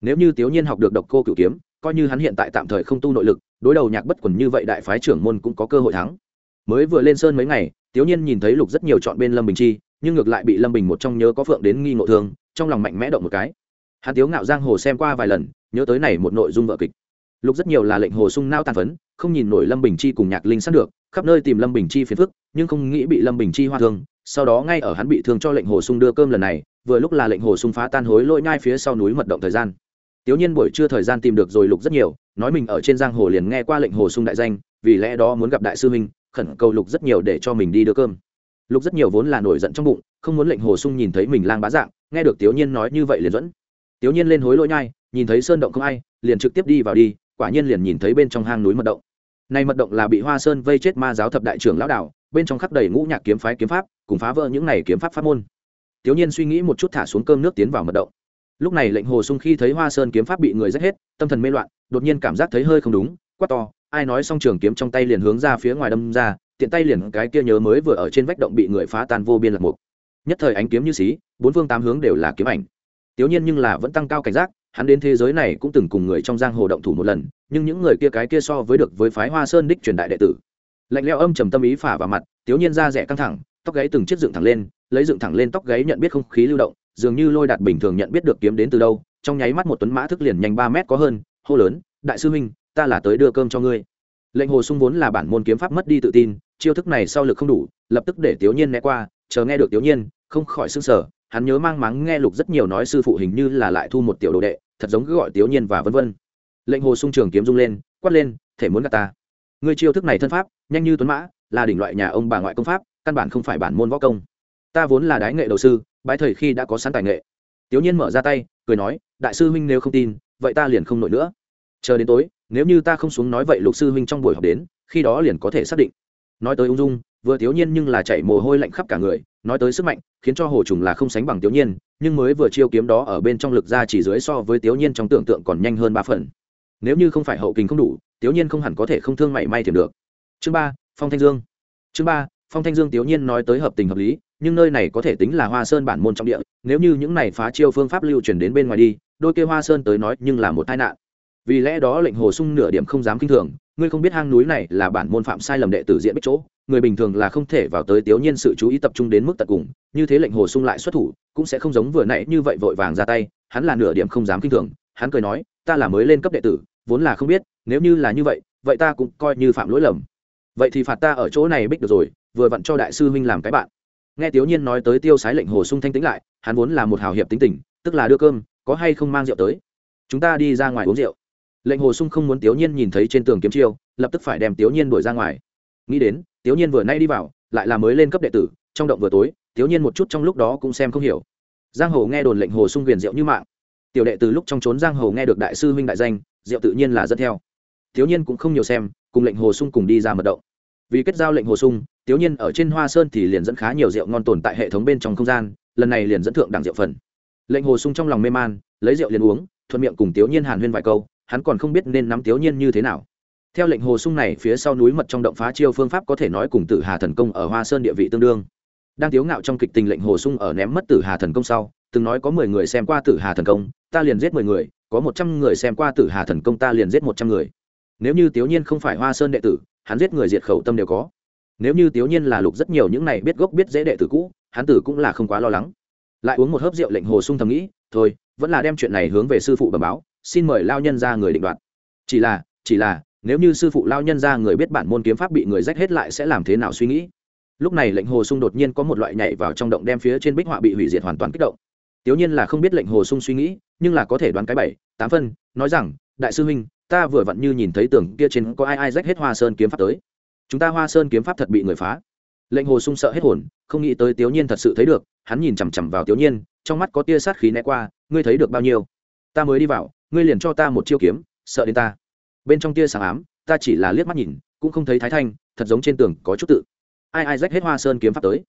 Nếu như tiểu nhiên học được độc cô cửu kiếm, coi như hắn hiện tại tạm thời không tu nội lực, đối đầu nhạc bất quần như vậy đại phái trưởng môn cũng có cơ hội thắng. Mới vừa lên sơn mấy ngày tiểu nhiên nhìn thấy lục rất nhiều chọn bên lâm bình chi, nhưng ngược lại bị lâm bình một trong nhớ có phượng đến nghi ngộ thương, trong lòng mạnh mẽ động một cái. Hắn tiếu ngạo giang hồ xem qua vài lần, nhớ tới này một nội dung vợ kịch lục rất nhiều là lệnh hồ sung nao tàn phấn, không nhìn nổi lâm bình chi cùng nhạc linh sắp được, khắp nơi tìm lâm bình chi phiền phức, nhưng không nghĩ bị lâm bình chi hoa thương. Sau đó ngay ở hắn bị thương cho lệnh hồ sung đưa cơm lần này, vừa lúc là lệnh hồ sung phá tan hối lỗi nhai phía sau núi mật động thời gian. Tiểu nhiên buổi trưa thời gian tìm được rồi lục rất nhiều, nói mình ở trên giang hồ liền nghe qua lệnh hồ sung đại danh, vì lẽ đó muốn gặp đại sư minh khẩn cầu lục rất nhiều để cho mình đi đưa cơm. Lục rất nhiều vốn là nổi giận trong bụng, không muốn lệnh hồ sung nhìn thấy mình lang bá dạng, nghe được tiểu nhiên nói như vậy liền dẫn tiểu nhiên lên hối lỗi nhai, nhìn thấy sơn động không ai, liền trực tiếp đi vào đi quả nhiên liền nhìn thấy bên trong hang núi mật động. Này mật động là bị hoa sơn vây chết ma giáo thập đại trưởng lão đạo bên trong khắp đầy ngũ nhạc kiếm phái kiếm pháp, cùng phá vỡ những này kiếm pháp pháp môn. Tiểu nhiên suy nghĩ một chút thả xuống cơm nước tiến vào mật động. Lúc này lệnh hồ sung khi thấy hoa sơn kiếm pháp bị người rách hết, tâm thần mê loạn, đột nhiên cảm giác thấy hơi không đúng, quát to, ai nói xong trường kiếm trong tay liền hướng ra phía ngoài đâm ra, tiện tay liền cái kia nhớ mới vừa ở trên vách động bị người phá tan vô biên lạc mục. Nhất thời ánh kiếm như xí, bốn phương tám hướng đều là kiếm ảnh tiểu nhiên nhưng là vẫn tăng cao cảnh giác, hắn đến thế giới này cũng từng cùng người trong giang hồ động thủ một lần, nhưng những người kia cái kia so với được với phái hoa sơn đích truyền đại đệ tử. Lạnh lẽo âm trầm tâm ý phả vào mặt, tiểu nhiên ra rẻ căng thẳng, tóc gáy từng chiếc dựng thẳng lên, lấy dựng thẳng lên tóc gáy nhận biết không khí lưu động, dường như lôi đạt bình thường nhận biết được kiếm đến từ đâu, trong nháy mắt một tuấn mã thức liền nhanh ba mét có hơn, hô lớn, đại sư huynh, ta là tới đưa cơm cho ngươi. Lệnh hồ sung vốn là bản môn kiếm pháp mất đi tự tin, chiêu thức này sau lực không đủ, lập tức để tiểu nhiên né qua, chờ nghe được tiểu nhiên, không khỏi sưng sở hắn nhớ mang mắng nghe lục rất nhiều nói sư phụ hình như là lại thu một tiểu đồ đệ, thật giống cứ gọi tiểu nhiên và vân vân. Lệnh hồ sung trường kiếm rung lên, quát lên, thể muốn gạt ta? Người chiêu thức này thân pháp, nhanh như tuấn mã, là đỉnh loại nhà ông bà ngoại công pháp, căn bản không phải bản môn võ công. Ta vốn là đái nghệ đầu sư, bái thời khi đã có sẵn tài nghệ. Tiểu nhiên mở ra tay, cười nói, đại sư huynh nếu không tin, vậy ta liền không nổi nữa. Chờ đến tối, nếu như ta không xuống nói vậy lục sư huynh trong buổi họp đến, khi đó liền có thể xác định. Nói tới ung dung, vừa tiểu nhiên nhưng là chạy mồ hôi lạnh khắp cả người nói tới sức mạnh, khiến cho hồ trùng là không sánh bằng tiểu nhiên, nhưng mới vừa chiêu kiếm đó ở bên trong lực ra chỉ dưới so với tiểu nhiên trong tưởng tượng còn nhanh hơn ba phần. Nếu như không phải hậu kình không đủ, tiểu nhiên không hẳn có thể không thương mảy may thiểm được. Chương ba, phong thanh dương. Chương ba, phong thanh dương tiểu nhiên nói tới hợp tình hợp lý, nhưng nơi này có thể tính là hoa sơn bản môn trong địa, nếu như những này phá chiêu phương pháp lưu truyền đến bên ngoài đi, đôi kia hoa sơn tới nói nhưng là một tai nạn. Vì lẽ đó lệnh hồ sung nửa điểm không dám kinh thường, ngươi không biết hang núi này là bản môn phạm sai lầm đệ tử diện bích chỗ người bình thường là không thể vào tới tiểu nhiên sự chú ý tập trung đến mức tận cùng, như thế lệnh hồ sung lại xuất thủ, cũng sẽ không giống vừa nãy như vậy vội vàng ra tay, hắn là nửa điểm không dám kinh thường, hắn cười nói, ta là mới lên cấp đệ tử, vốn là không biết, nếu như là như vậy vậy ta cũng coi như phạm lỗi lầm. Vậy thì phạt ta ở chỗ này bích được rồi, vừa vặn cho đại sư huynh làm cái bạn. Nghe tiểu nhiên nói tới tiêu sái lệnh hồ sung thanh tĩnh lại, hắn vốn là một hào hiệp tính tình, tức là đưa cơm, có hay không mang rượu tới. Chúng ta đi ra ngoài uống rượu. Lệnh hồ sung không muốn tiểu nhiên nhìn thấy trên tường kiếm chiêu, lập tức phải đem tiểu nhiên đuổi ra ngoài nghĩ đến tiểu nhiên vừa nay đi vào, lại là mới lên cấp đệ tử, trong động vừa tối tiểu nhiên một chút trong lúc đó cũng xem không hiểu. Giang hồ nghe đồn lệnh hồ sung quyền rượu như mạng. Tiểu đệ từ lúc trong trốn giang hồ nghe được đại sư huynh đại danh rượu tự nhiên là dẫn theo. Tiểu nhiên cũng không nhiều xem, cùng lệnh hồ sung cùng đi ra mật động. Vì kết giao lệnh hồ sung tiểu nhiên ở trên hoa sơn thì liền dẫn khá nhiều rượu ngon tồn tại hệ thống bên trong không gian, lần này liền dẫn thượng đẳng rượu phần. Lệnh hồ sung trong lòng mê man, lấy rượu liền uống, thuận miệng cùng tiểu nhiên hàn huyên vài câu, hắn còn không biết nên nắm tiểu nhiên như thế nào theo lệnh hồ sung này, phía sau núi mật trong động phá chiêu phương pháp có thể nói cùng tử hà thần công ở hoa sơn địa vị tương đương. Đang tiếu ngạo trong kịch tình lệnh hồ sung ở ném mất tử hà thần công sau, từng nói có mười người xem qua tử hà thần công, ta liền giết mười người, có một trăm người xem qua tử hà thần công, ta liền giết một trăm người. Nếu như tiểu nhiên không phải hoa sơn đệ tử, hắn giết người diệt khẩu tâm đều có. Nếu như tiểu nhiên là lục rất nhiều những này biết gốc biết dễ đệ tử cũ, hắn tử cũng là không quá lo lắng. Lại uống một hớp rượu lệnh hồ sung thầm nghĩ, thôi, vẫn là đem chuyện này hướng về sư phụ bẩm báo, xin mời lao nhân ra người định đoạt. Chỉ là chỉ là nếu như sư phụ lao nhân ra người biết bản môn kiếm pháp bị người rách hết lại sẽ làm thế nào suy nghĩ? Lúc này lệnh hồ sung đột nhiên có một loại nhảy vào trong động đem phía trên bích họa bị hủy diệt hoàn toàn kích động. Tiểu nhiên là không biết lệnh hồ sung suy nghĩ, nhưng là có thể đoán cái bảy, tám phân, nói rằng, đại sư huynh, ta vừa vặn như nhìn thấy tưởng kia trên có ai ai rách hết hoa sơn kiếm pháp tới. Chúng ta hoa sơn kiếm pháp thật bị người phá. Lệnh hồ sung sợ hết hồn, không nghĩ tới tiểu nhiên thật sự thấy được, hắn nhìn chằm chằm vào tiểu nhiên, trong mắt có tia sát khí né qua, ngươi thấy được bao nhiêu? Ta mới đi vào, ngươi liền cho ta một chiêu kiếm, sợ đến ta bên trong tia sáng ám, ta chỉ là liếc mắt nhìn, cũng không thấy thái thanh, thật giống trên tường có chút tự. Ai ai rách hết hoa sơn kiếm pháp tới.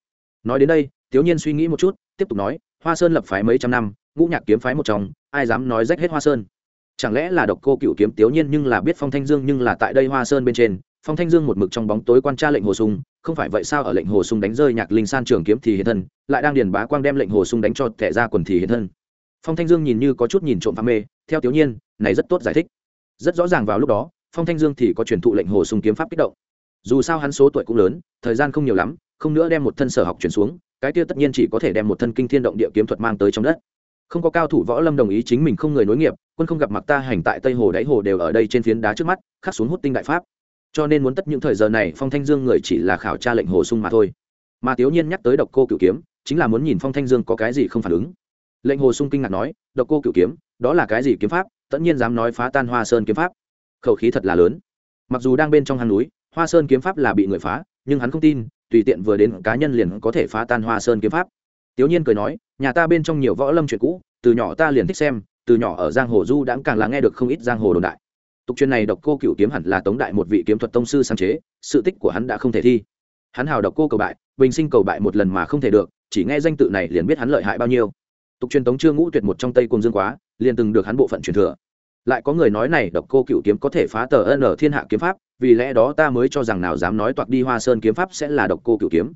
Nói đến đây thiếu nhiên suy nghĩ một chút, tiếp tục nói, hoa sơn lập phái mấy trăm năm, ngũ nhạc kiếm phái một trong, ai dám nói rách hết hoa sơn? Chẳng lẽ là độc cô cựu kiếm tiểu nhiên nhưng là biết phong thanh dương nhưng là tại đây hoa sơn bên trên, phong thanh dương một mực trong bóng tối quan tra lệnh hồ sung, không phải vậy sao ở lệnh hồ sung đánh rơi nhạc linh san trường kiếm thì hiện thân, lại đang điền bá quang đem lệnh hồ sung đánh cho thẻ ra quần thì hiện thân. Phong thanh dương nhìn như có chút nhìn trộm phá mê, theo tiểu nhiên, này rất tốt giải thích rất rõ ràng vào lúc đó, phong thanh dương thì có truyền thụ lệnh hồ sung kiếm pháp kích động. Dù sao hắn số tuổi cũng lớn, thời gian không nhiều lắm, không nữa đem một thân sở học chuyển xuống, cái kia tất nhiên chỉ có thể đem một thân kinh thiên động địa kiếm thuật mang tới trong đất. Không có cao thủ võ lâm đồng ý chính mình không người nối nghiệp, quân không gặp mặc ta hành tại tây hồ đáy hồ đều ở đây trên phiến đá trước mắt, khắc xuống hút tinh đại pháp. Cho nên muốn tất những thời giờ này, phong thanh dương người chỉ là khảo tra lệnh hồ sung mà thôi. Mà tiểu nhiên nhắc tới độc cô cựu kiếm, chính là muốn nhìn phong thanh dương có cái gì không phản ứng. Lệnh hồ sung kinh ngạc nói, độc cô cựu kiếm, đó là cái gì kiếm pháp? Tất nhiên dám nói phá tan hoa sơn kiếm pháp. Khẩu khí thật là lớn. Mặc dù đang bên trong hang núi, hoa sơn kiếm pháp là bị người phá, nhưng hắn không tin, tùy tiện vừa đến cá nhân liền có thể phá tan hoa sơn kiếm pháp. Tiểu nhiên cười nói, nhà ta bên trong nhiều võ lâm chuyện cũ, từ nhỏ ta liền thích xem, từ nhỏ ở giang hồ du đãng càng là nghe được không ít giang hồ đồn đại. Tục truyền này độc cô cựu kiếm hẳn là tống đại một vị kiếm thuật tông sư sáng chế, sự tích của hắn đã không thể thi. Hắn hào độc cô cầu bại, bình sinh cầu bại một lần mà không thể được, chỉ nghe danh tự này liền biết hắn lợi hại bao nhiêu tục truyền tống chưa ngũ tuyệt một trong tây côn dương quá, liền từng được hắn bộ phận truyền thừa. Lại có người nói này độc cô cựu kiếm có thể phá tờ ân ở thiên hạ kiếm pháp, vì lẽ đó ta mới cho rằng nào dám nói toạc đi hoa sơn kiếm pháp sẽ là độc cô cựu kiếm.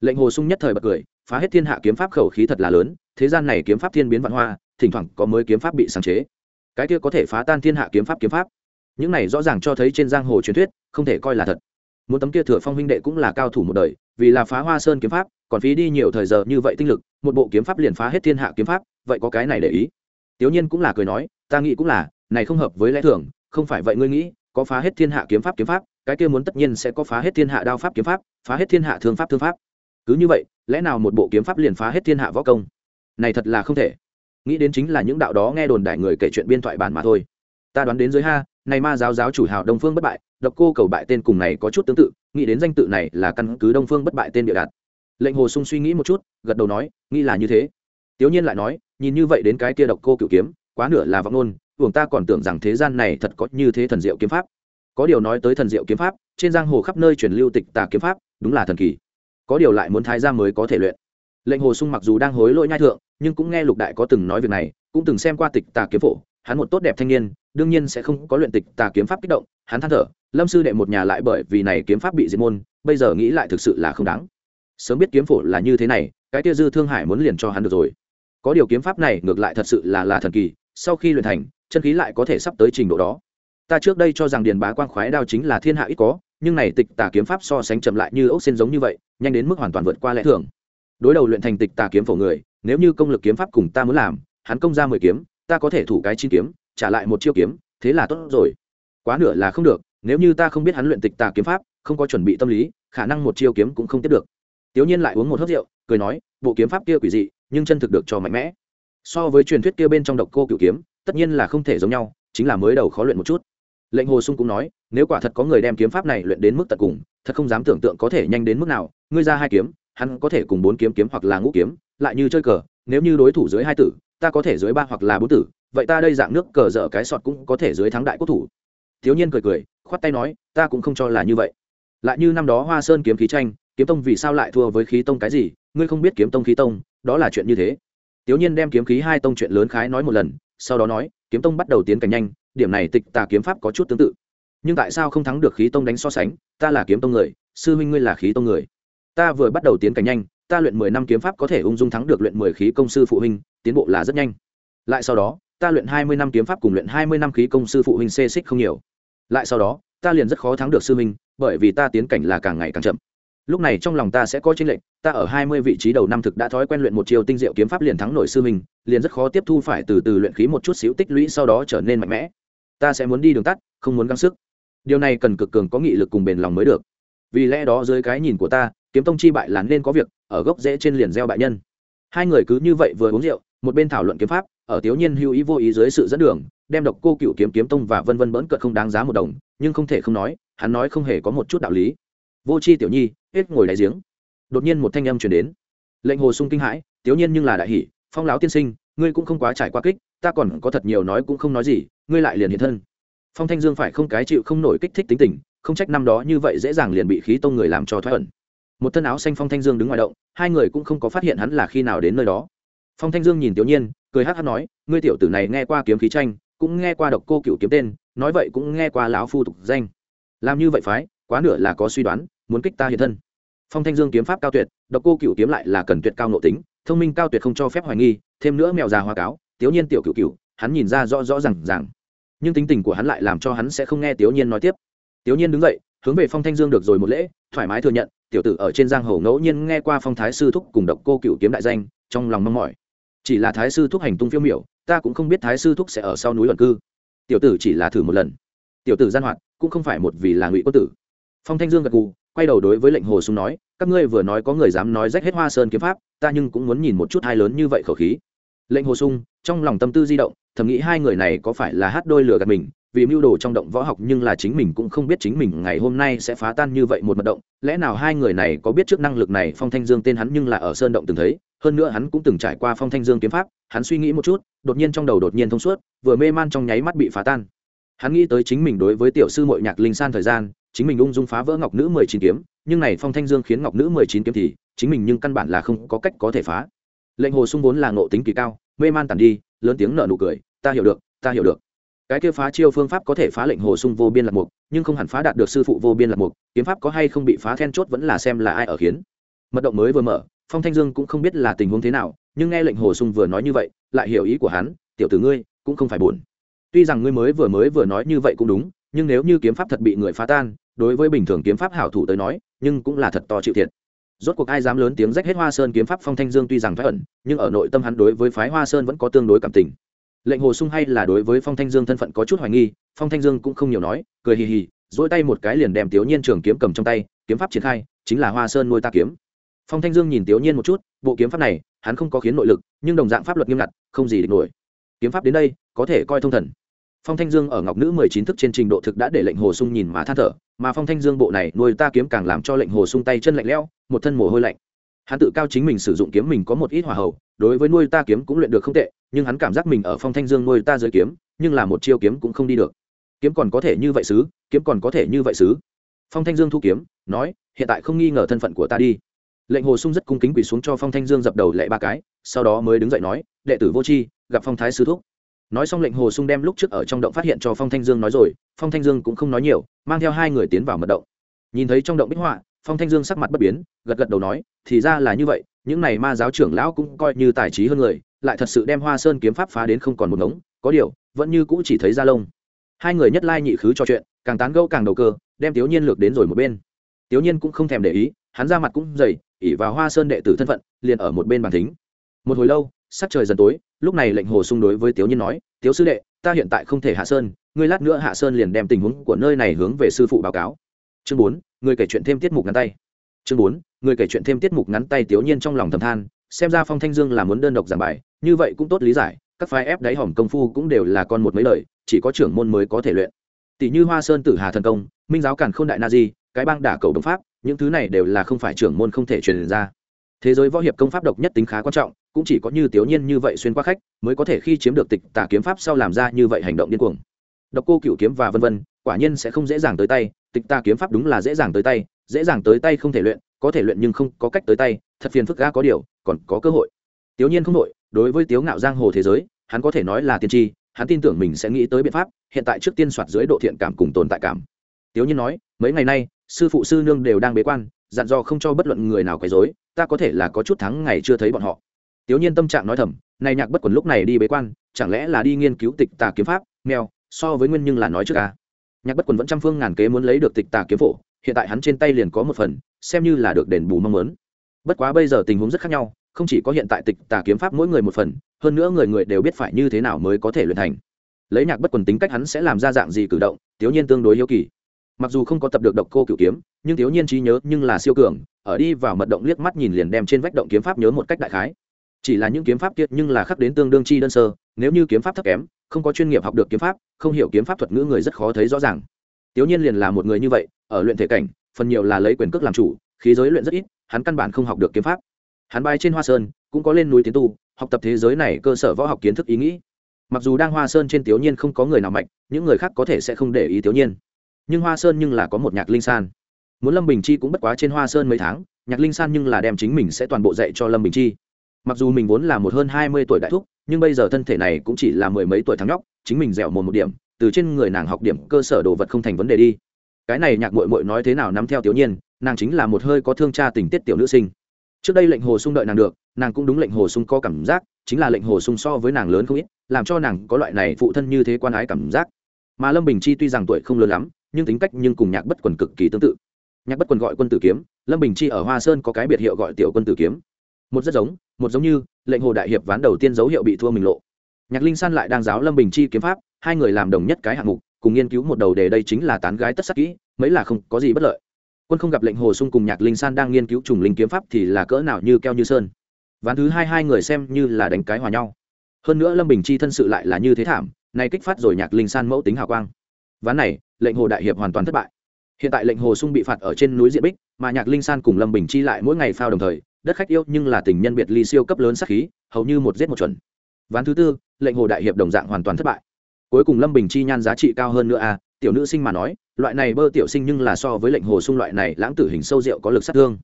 Lệnh hồ sung nhất thời bật cười, phá hết thiên hạ kiếm pháp khẩu khí thật là lớn, thế gian này kiếm pháp thiên biến văn hoa, thỉnh thoảng có mới kiếm pháp bị sáng chế. Cái kia có thể phá tan thiên hạ kiếm pháp kiếm pháp. Những này rõ ràng cho thấy trên giang hồ truyền thuyết, không thể coi là thật. Muốn tấm kia thừa phong huynh đệ cũng là cao thủ một đời, vì là phá hoa sơn kiếm pháp còn phí đi nhiều thời giờ như vậy tinh lực, một bộ kiếm pháp liền phá hết thiên hạ kiếm pháp, vậy có cái này để ý. Tiểu nhiên cũng là cười nói, ta nghĩ cũng là, này không hợp với lẽ thường, không phải vậy ngươi nghĩ, có phá hết thiên hạ kiếm pháp kiếm pháp, cái kia muốn tất nhiên sẽ có phá hết thiên hạ đao pháp kiếm pháp, phá hết thiên hạ thương pháp thương pháp. Cứ như vậy, lẽ nào một bộ kiếm pháp liền phá hết thiên hạ võ công? Này thật là không thể. Nghĩ đến chính là những đạo đó nghe đồn đại người kể chuyện biên thoại bản mà thôi. Ta đoán đến dưới ha, này ma giáo giáo chủ hào đông phương bất bại, độc cô cầu bại tên cùng này có chút tương tự, nghĩ đến danh tự này là căn cứ đông phương bất bại tên địa đạt lệnh hồ sung suy nghĩ một chút, gật đầu nói, nghĩ là như thế. Tiểu nhiên lại nói, nhìn như vậy đến cái kia độc cô cựu kiếm, quá nửa là vọng ngôn uổng ta còn tưởng rằng thế gian này thật có như thế thần diệu kiếm pháp. Có điều nói tới thần diệu kiếm pháp, trên giang hồ khắp nơi truyền lưu tịch tà kiếm pháp, đúng là thần kỳ. Có điều lại muốn thái ra mới có thể luyện. Lệnh hồ sung mặc dù đang hối lỗi nhai thượng, nhưng cũng nghe lục đại có từng nói việc này, cũng từng xem qua tịch tà kiếm phổ, hắn một tốt đẹp thanh niên, đương nhiên sẽ không có luyện tịch tà kiếm pháp kích động, hắn than thở, lâm sư đệ một nhà lại bởi vì này kiếm pháp bị diệt môn, bây giờ nghĩ lại thực sự là không đáng sớm biết kiếm phổ là như thế này, cái tia dư thương hải muốn liền cho hắn được rồi. Có điều kiếm pháp này ngược lại thật sự là là thần kỳ, sau khi luyện thành, chân khí lại có thể sắp tới trình độ đó. Ta trước đây cho rằng điền bá quang khoái đao chính là thiên hạ ít có, nhưng này tịch tà kiếm pháp so sánh chậm lại như ốc sen giống như vậy, nhanh đến mức hoàn toàn vượt qua lẽ thường. Đối đầu luyện thành tịch tà kiếm phổ người, nếu như công lực kiếm pháp cùng ta muốn làm, hắn công ra mười kiếm, ta có thể thủ cái chín kiếm, trả lại một chiêu kiếm, thế là tốt rồi. Quá nửa là không được, nếu như ta không biết hắn luyện tịch tà kiếm pháp, không có chuẩn bị tâm lý, khả năng một chiêu kiếm cũng không tiếp được tiểu nhiên lại uống một hớp rượu, cười nói, bộ kiếm pháp kia quỷ dị, nhưng chân thực được cho mạnh mẽ. So với truyền thuyết kia bên trong độc cô cửu kiếm, tất nhiên là không thể giống nhau, chính là mới đầu khó luyện một chút. Lệnh hồ sung cũng nói, nếu quả thật có người đem kiếm pháp này luyện đến mức tận cùng, thật không dám tưởng tượng có thể nhanh đến mức nào, ngươi ra hai kiếm, hắn có thể cùng bốn kiếm kiếm hoặc là ngũ kiếm, lại như chơi cờ, nếu như đối thủ dưới hai tử, ta có thể dưới ba hoặc là bốn tử, vậy ta đây dạng nước cờ dở cái sọt cũng có thể dưới thắng đại quốc thủ. Thiếu nhiên cười cười, khoát tay nói, ta cũng không cho là như vậy. Lại như năm đó hoa sơn kiếm khí tranh kiếm tông vì sao lại thua với khí tông cái gì? Ngươi không biết kiếm tông khí tông, đó là chuyện như thế. Tiểu nhiên đem kiếm khí hai tông chuyện lớn khái nói một lần, sau đó nói, kiếm tông bắt đầu tiến cảnh nhanh, điểm này tịch tà kiếm pháp có chút tương tự. Nhưng tại sao không thắng được khí tông đánh so sánh? Ta là kiếm tông người, sư huynh ngươi là khí tông người. Ta vừa bắt đầu tiến cảnh nhanh, ta luyện mười năm kiếm pháp có thể ung dung thắng được luyện mười khí công sư phụ huynh, tiến bộ là rất nhanh. Lại sau đó, ta luyện hai mươi năm kiếm pháp cùng luyện hai mươi năm khí công sư phụ huynh xê xích không nhiều. Lại sau đó, ta liền rất khó thắng được sư huynh, bởi vì ta tiến cảnh là càng ngày càng chậm lúc này trong lòng ta sẽ có chênh lệnh ta ở hai mươi vị trí đầu năm thực đã thói quen luyện một chiều tinh diệu kiếm pháp liền thắng nổi sư mình, liền rất khó tiếp thu phải từ từ luyện khí một chút xíu tích lũy sau đó trở nên mạnh mẽ. Ta sẽ muốn đi đường tắt không muốn gắng sức. Điều này cần cực cường có nghị lực cùng bền lòng mới được. Vì lẽ đó dưới cái nhìn của ta kiếm tông chi bại là nên có việc ở gốc rễ trên liền gieo bại nhân. Hai người cứ như vậy vừa uống rượu một bên thảo luận kiếm pháp ở tiểu nhiên hữu ý vô ý dưới sự dẫn đường đem độc cô cựu kiếm kiếm tông và vân vân bỡn cợt không đáng giá một đồng nhưng không thể không nói hắn nói không hề có một chút đạo lý vô c h i tiểu nhi, hết ngồi đáy giếng. Đột nhiên một thanh âm chuyển đến. Lệnh hồ sung kinh hãi, tiểu nhiên nhưng là đại hỷ, phong láo tiên sinh, ngươi cũng không quá trải qua kích, ta còn có thật nhiều nói cũng không nói gì, ngươi lại liền hiện thân. Phong thanh dương phải không cái chịu không nổi kích thích tính tình, không trách năm đó như vậy dễ dàng liền bị khí tông người làm cho thoát ẩn. Một thân áo xanh phong thanh dương đứng ngoài động, hai người cũng không có phát hiện hắn là khi nào đến nơi đó. Phong thanh dương nhìn tiểu nhiên, cười hát hát nói, ngươi tiểu tử này nghe qua kiếm khí tranh, cũng nghe qua độc cô cựu kiếm tên, nói vậy cũng nghe qua lão phu tục danh. Làm như vậy phái quá nửa là có suy đoán muốn kích ta hiện thân. Phong thanh dương kiếm pháp cao tuyệt độc cô cựu kiếm lại là cần tuyệt cao nội tính thông minh cao tuyệt không cho phép hoài nghi thêm nữa mèo già hoa cáo tiểu nhiên tiểu cựu cựu hắn nhìn ra rõ rõ ràng ràng, rằng nhưng tính tình của hắn lại làm cho hắn sẽ không nghe tiểu nhiên nói tiếp. Tiểu nhiên đứng dậy hướng về phong thanh dương được rồi một lễ thoải mái thừa nhận tiểu tử ở trên giang hồ ngẫu nhiên nghe qua phong thái sư thúc cùng độc cô cựu kiếm đại danh trong lòng mong mỏi. Chỉ là thái sư thúc hành tung phiêu miểu ta cũng không biết thái sư thúc sẽ ở sau núi luận cư. Tiểu tử chỉ là thử một lần. Tiểu tử gian hoạt cũng không phải một vì là ngụy quân tử phong thanh dương gật gù, quay đầu đối với lệnh hồ sung nói, các ngươi vừa nói có người dám nói rách hết hoa sơn kiếm pháp, ta nhưng cũng muốn nhìn một chút hai lớn như vậy khẩu khí. Lệnh hồ sung, trong lòng tâm tư di động, thầm nghĩ hai người này có phải là hát đôi lửa gạt mình, vì mưu đồ trong động võ học nhưng là chính mình cũng không biết chính mình ngày hôm nay sẽ phá tan như vậy một mật động, lẽ nào hai người này có biết trước năng lực này phong thanh dương tên hắn nhưng là ở sơn động từng thấy, hơn nữa hắn cũng từng trải qua phong thanh dương kiếm pháp, hắn suy nghĩ một chút, đột nhiên trong đầu đột nhiên thông suốt, vừa mê man trong nháy mắt bị phá tan. Hắn nghĩ tới chính mình đối với tiểu sư mội nhạc linh san thời gian chính mình ung dung phá vỡ ngọc nữ mười chín kiếm, nhưng này phong thanh dương khiến ngọc nữ mười chín kiếm thì chính mình nhưng căn bản là không có cách có thể phá. Lệnh hồ sung vốn là ngộ tính kỳ cao, mê man tàn đi, lớn tiếng nợ nụ cười, ta hiểu được, ta hiểu được. Cái kia phá chiêu phương pháp có thể phá lệnh hồ sung vô biên lạc mục, nhưng không hẳn phá đạt được sư phụ vô biên lạc mục, kiếm pháp có hay không bị phá then chốt vẫn là xem là ai ở khiến. Mật động mới vừa mở, phong thanh dương cũng không biết là tình huống thế nào, nhưng nghe lệnh hồ sung vừa nói như vậy, lại hiểu ý của hắn, tiểu tử ngươi, cũng không phải buồn. Tuy rằng ngươi mới vừa mới vừa nói như vậy cũng đúng, nhưng nếu như kiếm pháp thật bị người phá tan đối với bình thường kiếm pháp hảo thủ tới nói, nhưng cũng là thật to chịu thiệt. Rốt cuộc ai dám lớn tiếng rách hết hoa sơn kiếm pháp phong thanh dương tuy rằng thoái ẩn, nhưng ở nội tâm hắn đối với phái hoa sơn vẫn có tương đối cảm tình. Lệnh hồ sung hay là đối với phong thanh dương thân phận có chút hoài nghi, phong thanh dương cũng không nhiều nói, cười hì hì dỗi tay một cái liền đem tiểu nhiên trường kiếm cầm trong tay, kiếm pháp triển khai, chính là hoa sơn nuôi ta kiếm. Phong thanh dương nhìn tiểu nhiên một chút, bộ kiếm pháp này, hắn không có khiến nội lực, nhưng đồng dạng pháp luật nghiêm ngặt, không gì địch nổi. Kiếm pháp đến đây, có thể coi thông thần phong thanh dương ở ngọc nữ mười chín thức trên trình độ thực đã để lệnh hồ sung nhìn mà than thở, mà phong thanh dương bộ này nuôi ta kiếm càng làm cho lệnh hồ sung tay chân lạnh lẽo, một thân mồ hôi lạnh. Hắn tự cao chính mình sử dụng kiếm mình có một ít hỏa hậu đối với nuôi ta kiếm cũng luyện được không tệ, nhưng hắn cảm giác mình ở phong thanh dương nuôi ta dưới kiếm, nhưng là một chiêu kiếm cũng không đi được. Kiếm còn có thể như vậy xứ kiếm còn có thể như vậy xứ phong thanh dương thu kiếm, nói, hiện tại không nghi ngờ thân phận của ta đi. Lệnh hồ sung rất cung kính quỳ xuống cho phong thanh dương dập đầu lệ ba cái, sau đó mới đứng dậy nói, đệ tử vô tri, gặp phong thái sư thúc nói xong lệnh hồ sung đem lúc trước ở trong động phát hiện cho phong thanh dương nói rồi, phong thanh dương cũng không nói nhiều, mang theo hai người tiến vào mật động. Nhìn thấy trong động bích họa, phong thanh dương sắc mặt bất biến, gật gật đầu nói, thì ra là như vậy, những này ma giáo trưởng lão cũng coi như tài trí hơn người, lại thật sự đem hoa sơn kiếm pháp phá đến không còn một ngống, có điều, vẫn như cũ chỉ thấy da lông. Hai người nhất lai nhị khứ trò chuyện, càng tán gẫu càng đầu cơ, đem tiểu nhiên lược đến rồi một bên. Tiểu nhiên cũng không thèm để ý, hắn ra mặt cũng dày ỉ vào hoa sơn đệ tử thân phận, liền ở một bên bàn thính. Một hồi lâu sắc trời dần tối, lúc này lệnh hồ sung đối với Tiếu nhiên nói, tiếu sư đệ, ta hiện tại không thể hạ sơn, ngươi lát nữa hạ sơn liền đem tình huống của nơi này hướng về sư phụ báo cáo. Chương bốn, người kể chuyện thêm tiết mục ngắn tay. Chương bốn, người kể chuyện thêm tiết mục ngắn tay Tiếu nhiên trong lòng thầm than, xem ra phong thanh dương là muốn đơn độc giảng bài, như vậy cũng tốt lý giải, các phái ép đáy hỏng công phu cũng đều là con một mấy lời, chỉ có trưởng môn mới có thể luyện. Tỷ như hoa sơn tử hà thần công, minh giáo càn k h ô n đại na di, cái bang đả cầu đồng pháp, những thứ này đều là không phải trưởng môn không thể truyền ra. Thế giới võ hiệp công pháp độc nhất tính khá quan trọng cũng chỉ có như tiểu nhiên như vậy xuyên qua khách, mới có thể khi chiếm được tịch tà kiếm pháp sau làm ra như vậy hành động điên cuồng. Độc cô cựu kiếm và vân vân, quả nhiên sẽ không dễ dàng tới tay, tịch tà kiếm pháp đúng là dễ dàng tới tay, dễ dàng tới tay không thể luyện, có thể luyện nhưng không có cách tới tay, thật phiền phức ga có điều, còn có cơ hội. Tiểu nhiên không đội đối với tiếu ngạo giang hồ thế giới, hắn có thể nói là tiên tri, hắn tin tưởng mình sẽ nghĩ tới biện pháp, hiện tại trước tiên soạt dưới độ thiện cảm cùng tồn tại cảm. Tiếu nhiên nói, mấy ngày nay, sư phụ sư nương đều đang bế quan, dặn dò không cho bất luận người nào quấy rối, ta có thể là có chút thắng ngày chưa thấy bọn họ. Tiểu nhiên tâm trạng nói thầm, này nhạc bất quần lúc này đi bế quan, chẳng lẽ là đi nghiên cứu tịch tà kiếm pháp? Mèo, so với nguyên nhưng là nói trước a. nhạc bất quần vẫn trăm phương ngàn kế muốn lấy được tịch tà kiếm phổ, hiện tại hắn trên tay liền có một phần, xem như là được đền bù mong muốn. Bất quá bây giờ tình huống rất khác nhau, không chỉ có hiện tại tịch tà kiếm pháp mỗi người một phần, hơn nữa người người đều biết phải như thế nào mới có thể luyện thành. Lấy nhạc bất quần tính cách hắn sẽ làm ra dạng gì cử động tiểu nhiên tương đối yêu kỳ. Mặc dù không có tập được độc cô cửu kiếm, nhưng tiểu nhiên trí nhớ nhưng là siêu cường, ở đi vào mật động liếc mắt nhìn liền đem trên vách động kiếm pháp nhớ một cách đại khái chỉ là những kiếm pháp kiệt nhưng là khắc đến tương đương chi đơn sơ, nếu như kiếm pháp thấp kém, không có chuyên nghiệp học được kiếm pháp, không hiểu kiếm pháp thuật ngữ người rất khó thấy rõ ràng. Tiểu nhiên liền là một người như vậy, ở luyện thể cảnh, phần nhiều là lấy quyền cước làm chủ, khí giới luyện rất ít, hắn căn bản không học được kiếm pháp. Hắn bay trên hoa sơn, cũng có lên núi tiến tu, học tập thế giới này cơ sở võ học kiến thức ý nghĩ. Mặc dù đang hoa sơn trên tiểu nhiên không có người nào mạnh, những người khác có thể sẽ không để ý tiểu nhiên. Nhưng hoa sơn nhưng là có một nhạc linh san. Muốn lâm bình chi cũng bất quá trên hoa sơn mấy tháng, nhạc linh san nhưng là đem chính mình sẽ toàn bộ dạy cho lâm bình chi mặc dù mình vốn là một hơn hai mươi tuổi đại thúc, nhưng bây giờ thân thể này cũng chỉ là mười mấy tuổi thắng nhóc, chính mình dẻo mồm một điểm, từ trên người nàng học điểm cơ sở đồ vật không thành vấn đề đi. Cái này nhạc mội mội nói thế nào nắm theo tiểu nhiên, nàng chính là một hơi có thương cha tình tiết tiểu nữ sinh. Trước đây lệnh hồ sung đợi nàng được, nàng cũng đúng lệnh hồ sung có cảm giác, chính là lệnh hồ sung so với nàng lớn không ít, làm cho nàng có loại này phụ thân như thế quan ái cảm giác. Mà lâm bình chi tuy rằng tuổi không lớn lắm, nhưng tính cách nhưng cùng nhạc bất quần cực kỳ tương tự. Nhạc bất quần gọi quân tử kiếm, lâm bình chi ở hoa sơn có cái biệt hiệu gọi tiểu quân tử kiếm. Một rất giống một giống như, lệnh hồ đại hiệp ván đầu tiên dấu hiệu bị thua mình lộ. Nhạc linh san lại đang giáo lâm bình chi kiếm pháp, hai người làm đồng nhất cái hạng mục, cùng nghiên cứu một đầu đề đây chính là tán gái tất sắc kỹ, mấy là không có gì bất lợi. Quân không gặp lệnh hồ sung cùng nhạc linh san đang nghiên cứu trùng linh kiếm pháp thì là cỡ nào như keo như sơn. Ván thứ hai hai người xem như là đánh cái hòa nhau. Hơn nữa lâm bình chi thân sự lại là như thế thảm, nay kích phát rồi nhạc linh san mẫu tính hào quang. Ván này, lệnh hồ đại hiệp hoàn toàn thất bại. Hiện tại lệnh hồ sung bị phạt ở trên núi diện bích, mà nhạc linh san cùng lâm bình chi lại mỗi ngày phao đồng thời đất khách yêu nhưng là tình nhân biệt ly siêu cấp lớn sát khí, hầu như một giết một chuẩn. Ván thứ tư, lệnh hồ đại hiệp đồng dạng hoàn toàn thất bại. Cuối cùng lâm bình chi nhan giá trị cao hơn nữa a tiểu nữ sinh mà nói, loại này bơ tiểu sinh nhưng là so với lệnh hồ sung loại này lãng tử hình sâu rượu có lực sát thương.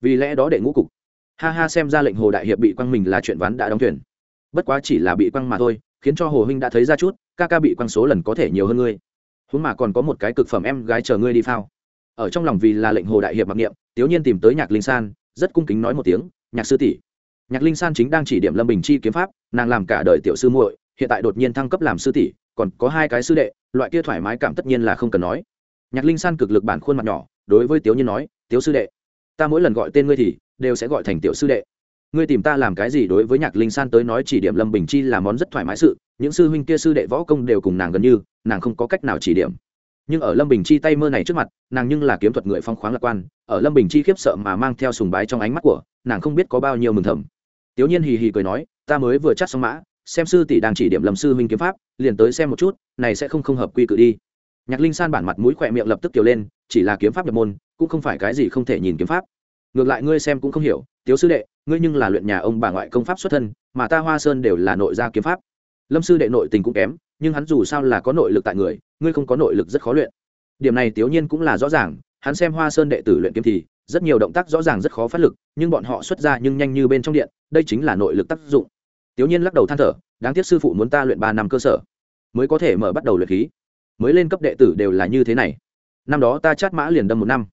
Vì lẽ đó đệ ngũ cục. Ha ha xem ra lệnh hồ đại hiệp bị quăng mình là chuyện ván đã đóng thuyền. Bất quá chỉ là bị quăng mà thôi, khiến cho hồ huynh đã thấy ra chút, ca ca bị quăng số lần có thể nhiều hơn ngươi. Huống mà còn có một cái cực phẩm em gái chờ ngươi đi phao. Ở trong lòng vì là lệnh hồ đại hiệp mặc niệm, tiểu nhiên tìm tới nhạc linh san rất cung kính nói một tiếng, nhạc sư tỷ. Nhạc linh san chính đang chỉ điểm lâm bình chi kiếm pháp, nàng làm cả đời tiểu sư muội, hiện tại đột nhiên thăng cấp làm sư tỷ, còn có hai cái sư đệ, loại kia thoải mái cảm tất nhiên là không cần nói. Nhạc linh san cực lực bản khuôn mặt nhỏ, đối với tiếu nhiên nói, tiếu sư đệ, ta mỗi lần gọi tên ngươi thì đều sẽ gọi thành tiểu sư đệ. Ngươi tìm ta làm cái gì đối với nhạc linh san tới nói chỉ điểm lâm bình chi là món rất thoải mái sự, những sư huynh kia sư đệ võ công đều cùng nàng gần như, nàng không có cách nào chỉ điểm nhưng ở lâm bình chi tay mơ này trước mặt, nàng nhưng là kiếm thuật người phong khoáng lạc quan, ở lâm bình chi khiếp sợ mà mang theo sùng bái trong ánh mắt của, nàng không biết có bao nhiêu mừng thầm. Tiểu nhiên hì hì cười nói, ta mới vừa chắc xong mã, xem sư tỷ đang chỉ điểm lâm sư minh kiếm pháp, liền tới xem một chút, này sẽ không không hợp quy cự đi. Nhạc linh san bản mặt mũi khỏe miệng lập tức kiều lên, chỉ là kiếm pháp nhập môn, cũng không phải cái gì không thể nhìn kiếm pháp. Ngược lại ngươi xem cũng không hiểu, tiếu sư đệ, ngươi nhưng là luyện nhà ông bà ngoại công pháp xuất thân, mà ta hoa sơn đều là nội gia kiếm pháp. Lâm sư đệ nội tình cũng kém nhưng hắn dù sao là có nội lực tại người, ngươi không có nội lực rất khó luyện. Điểm này tiểu nhiên cũng là rõ ràng, hắn xem hoa sơn đệ tử luyện kiếm thì rất nhiều động tác rõ ràng rất khó phát lực, nhưng bọn họ xuất ra nhưng nhanh như bên trong điện, đây chính là nội lực tác dụng. Tiểu nhiên lắc đầu than thở, đáng tiếc sư phụ muốn ta luyện ba năm cơ sở, mới có thể mở bắt đầu luyện khí. Mới lên cấp đệ tử đều là như thế này. Năm đó ta chát mã liền đâm một năm.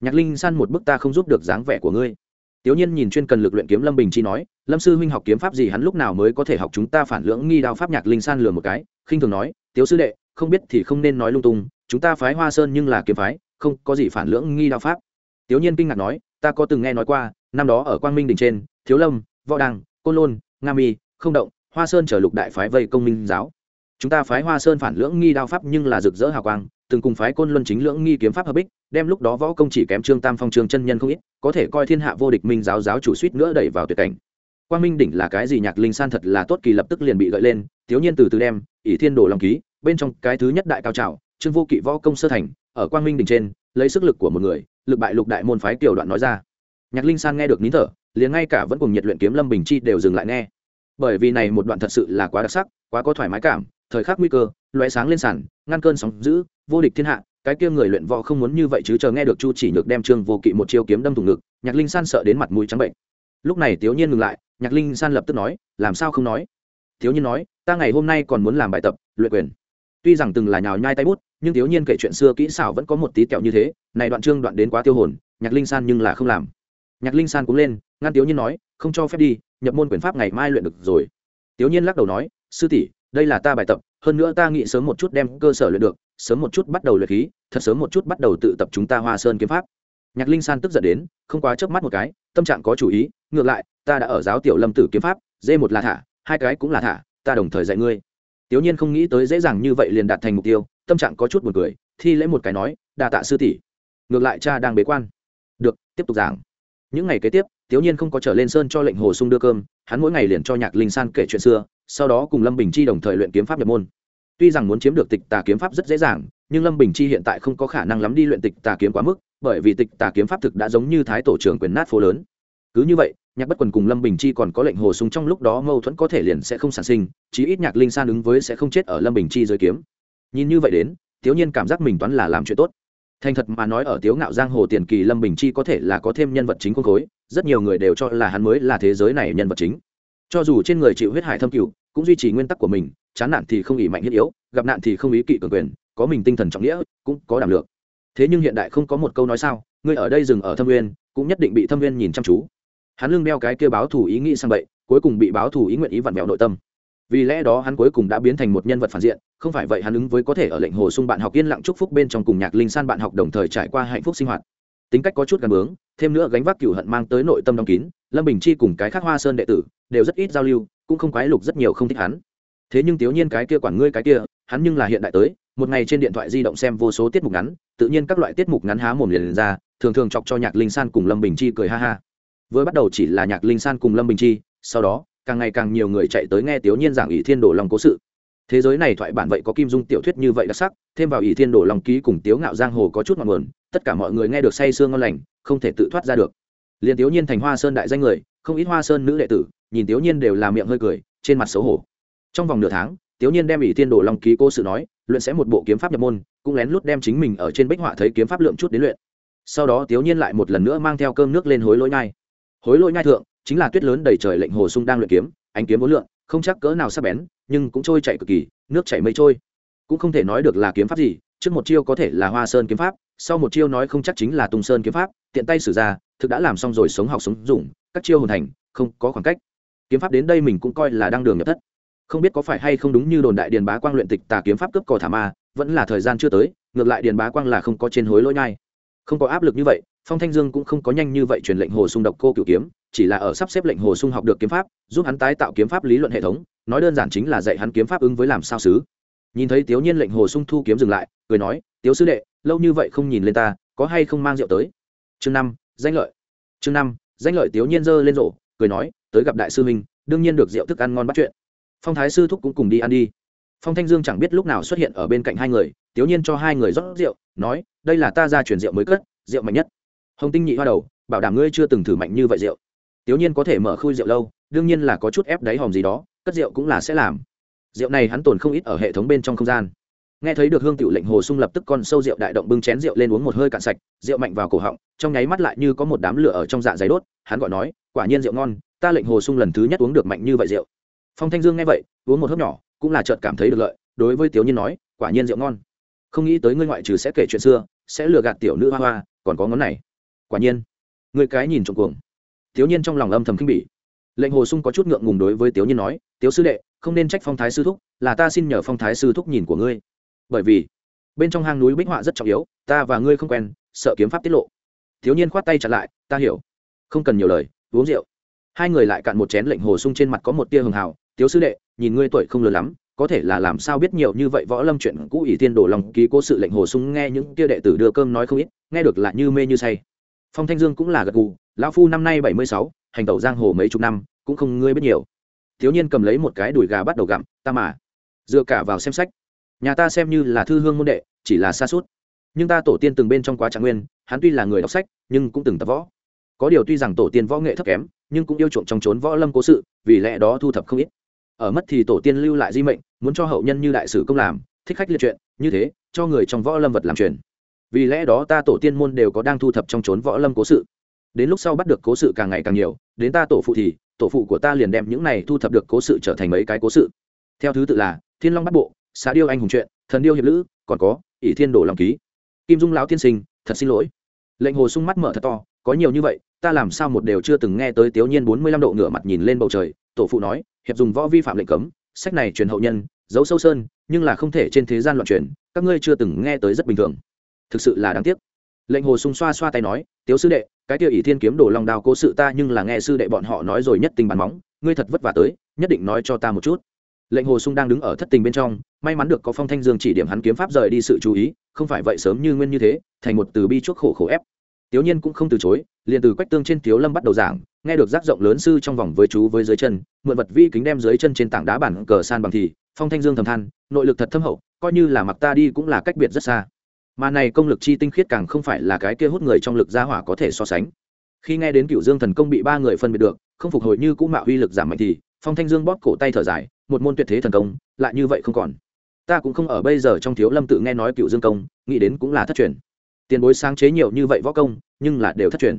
Nhạc linh san một bức ta không giúp được dáng vẻ của ngươi. Tiểu nhiên nhìn chuyên cần lực luyện kiếm lâm bình chi nói, lâm sư huynh học kiếm pháp gì hắn lúc nào mới có thể học chúng ta phản lưỡng nghi đao pháp nhạc linh san lừa một cái khinh thường nói, tiếu sư đệ, không biết thì không nên nói lung tung, chúng ta phái hoa sơn nhưng là kiếm phái, không có gì phản lưỡng nghi đạo pháp. Tiểu nhiên kinh ngạc nói, ta có từng nghe nói qua, năm đó ở quang minh đình trên, thiếu lâm, võ đăng, côn lôn, nga mi, không động, hoa sơn trở lục đại phái vây công minh giáo. Chúng ta phái hoa sơn phản lưỡng nghi đao pháp nhưng là rực rỡ hào quang, từng cùng phái côn luân chính lưỡng nghi kiếm pháp hợp bích, đem lúc đó võ công chỉ kém trương tam phong trương chân nhân không ít, có thể coi thiên hạ vô địch minh giáo giáo chủ suýt nữa đẩy vào tuyệt cảnh quang minh đỉnh là cái gì nhạc linh san thật là tốt kỳ lập tức liền bị gợi lên, thiếu nhiên từ từ đem, ỷ thiên đồ lòng ký, bên trong cái thứ nhất đại cao trào, trương vô kỵ võ công sơ thành, ở quang minh đỉnh trên, lấy sức lực của một người, lực bại lục đại môn phái tiểu đoạn nói ra. Nhạc linh san nghe được nín thở, liền ngay cả vẫn cùng nhiệt luyện kiếm lâm bình chi đều dừng lại nghe. Bởi vì này một đoạn thật sự là quá đặc sắc, quá có thoải mái cảm, thời khắc nguy cơ loé sáng lên sàn, ngăn cơn sóng giữ vô địch thiên hạ, cái kia người luyện võ không muốn như vậy chứ chờ nghe được chu chỉ nhược đem trương vô kỵ một chiêu kiếm đâm thủng ngực, nhạc linh san sợ đến mặt mũi trắng bệnh. Lúc này tiểu nhiên ngừng lại nhạc linh san lập tức nói, làm sao không nói? Thiếu nhiên nói, ta ngày hôm nay còn muốn làm bài tập, luyện quyền. Tuy rằng từng là nhào nhai tay bút, nhưng thiếu nhiên kể chuyện xưa kỹ xảo vẫn có một tí kẹo như thế, này đoạn chương đoạn đến quá tiêu hồn, nhạc linh san nhưng là không làm. Nhạc linh san cũng lên, ngăn thiếu nhiên nói, không cho phép đi, nhập môn quyền pháp ngày mai luyện được rồi. Thiếu nhiên lắc đầu nói, sư tỷ, đây là ta bài tập, hơn nữa ta nghĩ sớm một chút đem cơ sở luyện được, sớm một chút bắt đầu luyện khí, thật sớm một chút bắt đầu tự tập chúng ta hoa sơn kiếm pháp. Nhạc linh san tức giận đến, không quá chớp mắt một cái, tâm trạng có chủ ý, ngược lại ta đã ở giáo tiểu lâm tử kiếm pháp, dê một là thả, hai cái cũng là thả, ta đồng thời dạy ngươi. Tiểu nhiên không nghĩ tới dễ dàng như vậy liền đạt thành mục tiêu, tâm trạng có chút buồn cười, thi lễ một cái nói, đa tạ sư tỷ. Ngược lại cha đang bế quan. Được, tiếp tục giảng. Những ngày kế tiếp, tiểu nhiên không có trở lên sơn cho lệnh hồ sung đưa cơm, hắn mỗi ngày liền cho nhạc linh san kể chuyện xưa, sau đó cùng lâm bình chi đồng thời luyện kiếm pháp nhập môn. Tuy rằng muốn chiếm được tịch tà kiếm pháp rất dễ dàng, nhưng lâm bình chi hiện tại không có khả năng lắm đi luyện tịch tà kiếm quá mức, bởi vì tịch tà kiếm pháp thực đã giống như thái tổ trưởng quyền nát phố lớn. Cứ như vậy nhạc bất quần cùng lâm bình chi còn có lệnh hồ sung trong lúc đó mâu thuẫn có thể liền sẽ không sản sinh, chí ít nhạc linh san ứng với sẽ không chết ở lâm bình chi dưới kiếm. Nhìn như vậy đến thiếu nhiên cảm giác mình toán là làm chuyện tốt. Thành thật mà nói ở tiếu ngạo giang hồ tiền kỳ lâm bình chi có thể là có thêm nhân vật chính khuôn khối, rất nhiều người đều cho là hắn mới là thế giới này nhân vật chính. Cho dù trên người chịu huyết hải thâm cựu cũng duy trì nguyên tắc của mình, chán nạn thì không ý mạnh thiết yếu, gặp nạn thì không ý kỵ cường quyền, có mình tinh thần trọng nghĩa, cũng có đảm lược thế nhưng hiện đại không có một câu nói sao, ngươi ở đây dừng ở thâm nguyên, cũng nhất định bị thâm nguyên nhìn chăm chú hắn lưng đeo cái kia báo thủ ý nghĩ sang bậy, cuối cùng bị báo thủ ý nguyện ý vặn vẹo nội tâm. Vì lẽ đó hắn cuối cùng đã biến thành một nhân vật phản diện, không phải vậy hắn ứng với có thể ở lệnh hồ sung bạn học yên lặng chúc phúc bên trong cùng nhạc linh san bạn học đồng thời trải qua hạnh phúc sinh hoạt. Tính cách có chút gắn bướng, thêm nữa gánh vác cựu hận mang tới nội tâm đóng kín, lâm bình chi cùng cái khác hoa sơn đệ tử đều rất ít giao lưu, cũng không quái lục rất nhiều không thích hắn. Thế nhưng tiểu nhiên cái kia quản ngươi cái kia, hắn nhưng là hiện đại tới, một ngày trên điện thoại di động xem vô số tiết mục ngắn, tự nhiên các loại tiết mục ngắn há mồm liền ra, thường thường chọc cho nhạc linh san cùng lâm bình chi cười ha ha vừa bắt đầu chỉ là nhạc linh san cùng lâm bình chi, sau đó, càng ngày càng nhiều người chạy tới nghe tiểu nhiên giảng ỷ thiên đổ lòng cố sự. Thế giới này thoại bản vậy có kim dung tiểu thuyết như vậy đặc sắc, thêm vào ỷ thiên đổ lòng ký cùng tiếu ngạo giang hồ có chút ngọn nguồn, tất cả mọi người nghe được say sương ngon lành, không thể tự thoát ra được. Liền tiểu nhiên thành hoa sơn đại danh người, không ít hoa sơn nữ đệ tử, nhìn tiểu nhiên đều là miệng hơi cười, trên mặt xấu hổ. Trong vòng nửa tháng, tiểu nhiên đem ỷ thiên đổ lòng ký cố sự nói, luyện sẽ một bộ kiếm pháp nhập môn, cũng lén lút đem chính mình ở trên bích họa thấy kiếm pháp lượng chút đến luyện. Sau đó tiểu nhiên lại một lần nữa mang theo cơm nước lên hối lỗi ngay hối lỗi nhai thượng, chính là tuyết lớn đầy trời lệnh hồ sung đang luyện kiếm, ánh kiếm vốn lượng, không chắc cỡ nào sắc bén, nhưng cũng trôi chạy cực kỳ, nước chảy mây trôi. Cũng không thể nói được là kiếm pháp gì, trước một chiêu có thể là hoa sơn kiếm pháp, sau một chiêu nói không chắc chính là tung sơn kiếm pháp, tiện tay sử ra, thực đã làm xong rồi sống học sống dùng, các chiêu hồn thành, không có khoảng cách. Kiếm pháp đến đây mình cũng coi là đang đường nhập thất. Không biết có phải hay không đúng như đồn đại điền bá quang luyện tịch tà kiếm pháp cướp cò thả ma, vẫn là thời gian chưa tới, ngược lại điền bá quang là không có trên hối lỗi nhai không có áp lực như vậy, phong thanh dương cũng không có nhanh như vậy truyền lệnh hồ sung độc cô cửu kiếm, chỉ là ở sắp xếp lệnh hồ sung học được kiếm pháp, giúp hắn tái tạo kiếm pháp lý luận hệ thống, nói đơn giản chính là dạy hắn kiếm pháp ứng với làm sao xứ. Nhìn thấy tiếu nhiên lệnh hồ sung thu kiếm dừng lại, cười nói, tiếu sư đệ, lâu như vậy không nhìn lên ta, có hay không mang rượu tới? Chương năm, danh lợi. Chương năm, danh lợi tiếu nhiên giơ lên rổ, cười nói, tới gặp đại sư huynh, đương nhiên được rượu thức ăn ngon bắt chuyện. Phong thái sư thúc cũng cùng đi ăn đi. Phong thanh dương chẳng biết lúc nào xuất hiện ở bên cạnh hai người tiểu nhiên cho hai người rót rượu, nói, đây là ta ra truyền rượu mới cất, rượu mạnh nhất. Hồng tinh nhị hoa đầu, bảo đảm ngươi chưa từng thử mạnh như vậy rượu. Tiểu nhiên có thể mở khui rượu lâu, đương nhiên là có chút ép đáy hòm gì đó, cất rượu cũng là sẽ làm. Rượu này hắn tồn không ít ở hệ thống bên trong không gian. Nghe thấy được hương tiểu lệnh hồ sung lập tức con sâu rượu đại động bưng chén rượu lên uống một hơi cạn sạch, rượu mạnh vào cổ họng, trong nháy mắt lại như có một đám lửa ở trong dạ dày đốt, hắn gọi nói, quả nhiên rượu ngon, ta lệnh hồ sung lần thứ nhất uống được mạnh như vậy rượu. Phong thanh dương nghe vậy, uống một hớp nhỏ, cũng là chợt cảm thấy được lợi, đối với tiểu nhiên nói, quả nhiên rượu ngon không nghĩ tới ngươi ngoại trừ sẽ kể chuyện xưa, sẽ lừa gạt tiểu nữ hoa hoa, còn có ngón này. Quả nhiên, người cái nhìn trộm cuồng. Thiếu nhiên trong lòng âm thầm khinh bỉ. Lệnh hồ sung có chút ngượng ngùng đối với tiểu nhiên nói tiểu sư đệ, không nên trách phong thái sư thúc, là ta xin nhờ phong thái sư thúc nhìn của ngươi. Bởi vì, bên trong hang núi bích họa rất trọng yếu, ta và ngươi không quen, sợ kiếm pháp tiết lộ. Thiếu niên khoát tay chặn lại, ta hiểu. Không cần nhiều lời, uống rượu. Hai người lại cạn một chén, lệnh hồ sung trên mặt có một tia hường hào, tiếu sư đệ, nhìn ngươi tuổi không lớn lắm có thể là làm sao biết nhiều như vậy võ lâm chuyện cũ ỷ tiên đổ lòng ký cố sự lệnh hồ sung nghe những kia đệ tử đưa cơm nói không ít, nghe được là như mê như say. Phong thanh dương cũng là gật gù, lão phu năm nay bảy mươi sáu, hành tẩu giang hồ mấy chục năm, cũng không ngươi biết nhiều. Thiếu niên cầm lấy một cái đùi gà bắt đầu gặm, ta mà, dựa cả vào xem sách. Nhà ta xem như là thư hương môn đệ, chỉ là xa suốt. Nhưng ta tổ tiên từng bên trong quá trạng nguyên, hắn tuy là người đọc sách, nhưng cũng từng tập võ. Có điều tuy rằng tổ tiên võ nghệ thấp kém, nhưng cũng yêu chuộng trong trốn võ lâm cố sự, vì lẽ đó thu thập không ít ở mất thì tổ tiên lưu lại di mệnh, muốn cho hậu nhân như đại sử công làm, thích khách liệt chuyện, như thế, cho người trong võ lâm vật làm truyền. Vì lẽ đó ta tổ tiên môn đều có đang thu thập trong trốn võ lâm cố sự. Đến lúc sau bắt được cố sự càng ngày càng nhiều, đến ta tổ phụ thì, tổ phụ của ta liền đem những này thu thập được cố sự trở thành mấy cái cố sự. Theo thứ tự là, thiên long bắt bộ xã điêu anh hùng truyện thần điêu hiệp lữ, còn có, ỷ thiên đổ lòng ký. Kim dung lão tiên sinh, thật xin lỗi. Lệnh hồ sung mắt mở thật to, có nhiều như vậy, ta làm sao một đều chưa từng nghe tới tiểu nhiên bốn mươi lăm độ ngửa mặt nhìn lên bầu trời, tổ phụ nói hiệp dùng võ vi phạm lệnh cấm, sách này truyền hậu nhân, giấu sâu sơn, nhưng là không thể trên thế gian loạn truyền, các ngươi chưa từng nghe tới rất bình thường. Thực sự là đáng tiếc. Lệnh hồ sung xoa xoa tay nói, tiếu sư đệ, cái kia ỷ thiên kiếm đồ long đao cố sự ta nhưng là nghe sư đệ bọn họ nói rồi nhất tình bàn móng, ngươi thật vất vả tới, nhất định nói cho ta một chút. Lệnh hồ sung đang đứng ở thất tình bên trong, may mắn được có phong thanh dương chỉ điểm hắn kiếm pháp rời đi sự chú ý, không phải vậy sớm như nguyên như thế, thành một từ bi chuốc khổ khổ ép. Tiểu nhiên cũng không từ chối liền từ quách tương trên thiếu lâm bắt đầu giảng, nghe được rác rộng lớn sư trong vòng với chú với dưới chân, mượn vật vi kính đem dưới chân trên tảng đá bản cờ san bằng thì, phong thanh dương thầm than, nội lực thật thâm hậu, coi như là mặc ta đi cũng là cách biệt rất xa. Mà này công lực chi tinh khiết càng không phải là cái kia hút người trong lực gia hỏa có thể so sánh. Khi nghe đến cựu dương thần công bị ba người phân biệt được, không phục hồi như cũ mạo uy lực giảm mạnh thì, phong thanh dương bóp cổ tay thở dài, một môn tuyệt thế thần công, lại như vậy không còn. Ta cũng không ở bây giờ trong thiếu lâm tự nghe nói cựu dương công, nghĩ đến cũng là thất truyền. Tiền bối sáng chế nhiều như vậy võ công, nhưng là đều thất truyền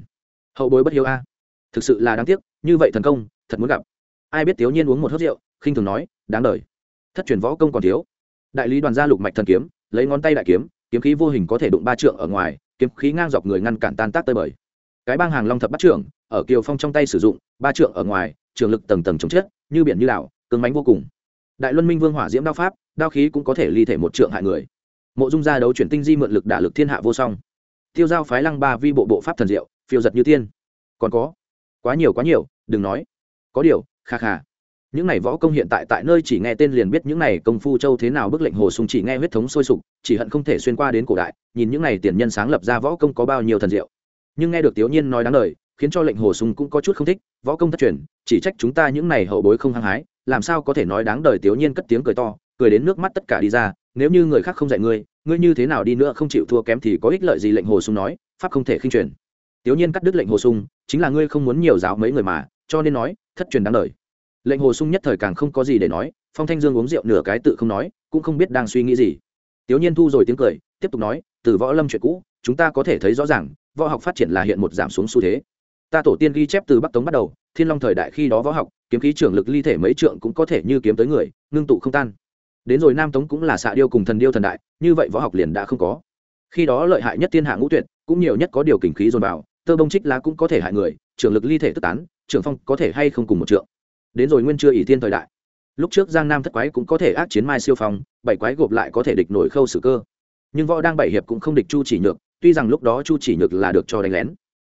hậu bối bất hiếu a. Thực sự là đáng tiếc, như vậy thần công, thật muốn gặp. Ai biết thiếu nhiên uống một hớt rượu, khinh thường nói, đáng đời. Thất truyền võ công còn thiếu. Đại lý đoàn gia lục mạch thần kiếm, lấy ngón tay đại kiếm kiếm khí vô hình có thể đụng ba trượng ở ngoài, kiếm khí ngang dọc người ngăn cản tan tác tơi bời. Cái bang hàng long thập bắt trưởng, ở kiều phong trong tay sử dụng, ba trượng ở ngoài, trường lực tầng tầng chống chết, như biển như đảo, cứng mánh vô cùng. Đại luân minh vương hỏa diễm đao pháp, đao khí cũng có thể ly thể một trượng hại người. Mộ dung gia đấu chuyển tinh di mượn lực đả lực thiên hạ vô song. Tiêu giao phái lăng ba vi bộ bộ pháp thần diệu phiêu giật như tiên. Còn có. Quá nhiều quá nhiều, đừng nói. Có điều, kha kha. Những này võ công hiện tại tại nơi chỉ nghe tên liền biết những này công phu châu thế nào bức lệnh hồ sung chỉ nghe huyết thống sôi sục, chỉ hận không thể xuyên qua đến cổ đại, nhìn những này tiền nhân sáng lập ra võ công có bao nhiêu thần diệu. Nhưng nghe được tiểu nhiên nói đáng lời, khiến cho lệnh hồ sung cũng có chút không thích, võ công thất truyền, chỉ trách chúng ta những này hậu bối không hăng hái, làm sao có thể nói đáng đời tiểu nhiên cất tiếng cười to, cười đến nước mắt tất cả đi ra, nếu như người khác không dạy ngươi ngươi như thế nào đi nữa không chịu thua kém thì có ích lợi gì lệnh hồ sung nói, pháp không thể khinh truyền tiểu nhiên cắt đứt lệnh hồ sung, chính là ngươi không muốn nhiều giáo mấy người mà, cho nên nói, thất truyền đáng đời lệnh hồ sung nhất thời càng không có gì để nói, phong thanh dương uống rượu nửa cái tự không nói, cũng không biết đang suy nghĩ gì. Tiểu nhiên thu rồi tiếng cười, tiếp tục nói, từ võ lâm chuyện cũ, chúng ta có thể thấy rõ ràng, võ học phát triển là hiện một giảm xuống xu thế. Ta tổ tiên ghi chép từ bắc tống bắt đầu, thiên long thời đại khi đó võ học, kiếm khí trưởng lực ly thể mấy trượng cũng có thể như kiếm tới người, ngưng tụ không tan. Đến rồi nam tống cũng là xạ điêu cùng thần điêu thần đại, như vậy võ học liền đã không có. Khi đó lợi hại nhất thiên hạ ngũ tuyệt, cũng nhiều nhất có điều kình khí dồn vào tơ bông trích lá cũng có thể hại người, trưởng lực ly thể tức tán, trưởng phong có thể hay không cùng một trượng. Đến rồi nguyên chưa ỷ thiên thời đại. Lúc trước giang nam thất quái cũng có thể ác chiến mai siêu phong, bảy quái gộp lại có thể địch nổi khâu sử cơ. Nhưng võ đang bảy hiệp cũng không địch chu chỉ nhược, tuy rằng lúc đó chu chỉ nhược là được cho đánh lén.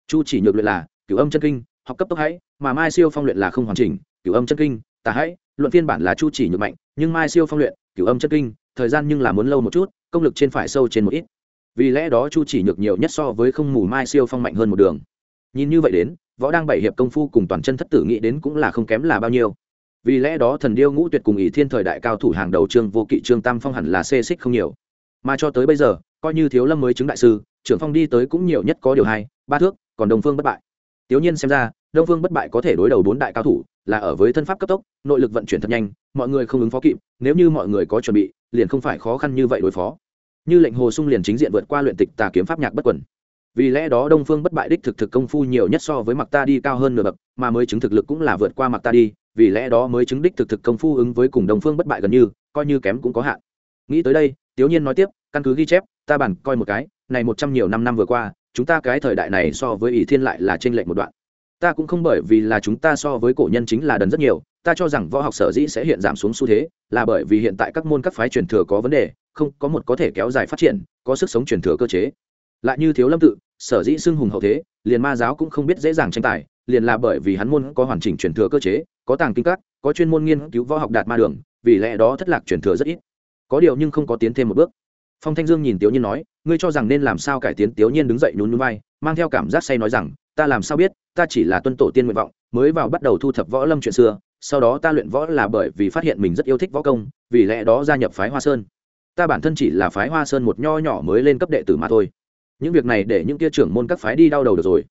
Chu chỉ nhược luyện là cửu âm chân kinh, học cấp tốc hãy, mà mai siêu phong luyện là không hoàn chỉnh, cửu âm chân kinh, tà hãy, luận phiên bản là chu chỉ nhược mạnh, nhưng mai siêu phong luyện, cửu âm chân kinh, thời gian nhưng là muốn lâu một chút, công lực trên phải sâu trên một ít vì lẽ đó chu chỉ nhược nhiều nhất so với không mù mai siêu phong mạnh hơn một đường. Nhìn như vậy đến, võ đang bảy hiệp công phu cùng toàn chân thất tử nghĩ đến cũng là không kém là bao nhiêu. Vì lẽ đó thần điêu ngũ tuyệt cùng ý thiên thời đại cao thủ hàng đầu trương vô kỵ, trương tam phong hẳn là xê xích không nhiều. Mà cho tới bây giờ, coi như thiếu lâm mới chứng đại sư, trưởng phong đi tới cũng nhiều nhất có điều hai, ba thước, còn đồng phương bất bại. Tiểu nhiên xem ra, đông phương bất bại có thể đối đầu bốn đại cao thủ, là ở với thân pháp cấp tốc, nội lực vận chuyển thật nhanh, mọi người không ứng phó kịp, nếu như mọi người có chuẩn bị, liền không phải khó khăn như vậy đối phó như lệnh hồ sung liền chính diện vượt qua luyện tịch tà kiếm pháp nhạc bất quẩn vì lẽ đó đông phương bất bại đích thực thực công phu nhiều nhất so với mặc ta đi cao hơn nửa bậc, mà mới chứng thực lực cũng là vượt qua mặc ta đi, vì lẽ đó mới chứng đích thực thực công phu ứng với cùng đông phương bất bại gần như, coi như kém cũng có hạn. Nghĩ tới đây tiểu nhiên nói tiếp, căn cứ ghi chép, ta bản coi một cái, này một trăm nhiều năm năm vừa qua, chúng ta cái thời đại này so với ỷ thiên lại là trên lệnh một đoạn. Ta cũng không bởi vì là chúng ta so với cổ nhân chính là đần rất nhiều, ta cho rằng võ học sở dĩ sẽ hiện giảm xuống xu thế, là bởi vì hiện tại các môn các phái truyền thừa có vấn đề không có một có thể kéo dài phát triển, có sức sống truyền thừa cơ chế. Lại như thiếu lâm tự, sở dĩ xưng hùng hậu thế, liền ma giáo cũng không biết dễ dàng tranh tài, liền là bởi vì hắn môn có hoàn chỉnh truyền thừa cơ chế, có tàng kinh các, có chuyên môn nghiên cứu võ học đạt ma đường, vì lẽ đó thất lạc truyền thừa rất ít. Có điều nhưng không có tiến thêm một bước. Phong thanh dương nhìn tiểu nhiên nói, ngươi cho rằng nên làm sao cải tiến? Tiểu nhiên đứng dậy nhún nhún vai, mang theo cảm giác say nói rằng, ta làm sao biết, ta chỉ là tuân tổ tiên nguyện vọng, mới vào bắt đầu thu thập võ lâm chuyện xưa, sau đó ta luyện võ là bởi vì phát hiện mình rất yêu thích võ công, vì lẽ đó gia nhập phái hoa sơn ta bản thân chỉ là phái hoa sơn một nho nhỏ mới lên cấp đệ tử mà thôi. Những việc này để những tia trưởng môn các phái đi đau đầu được rồi.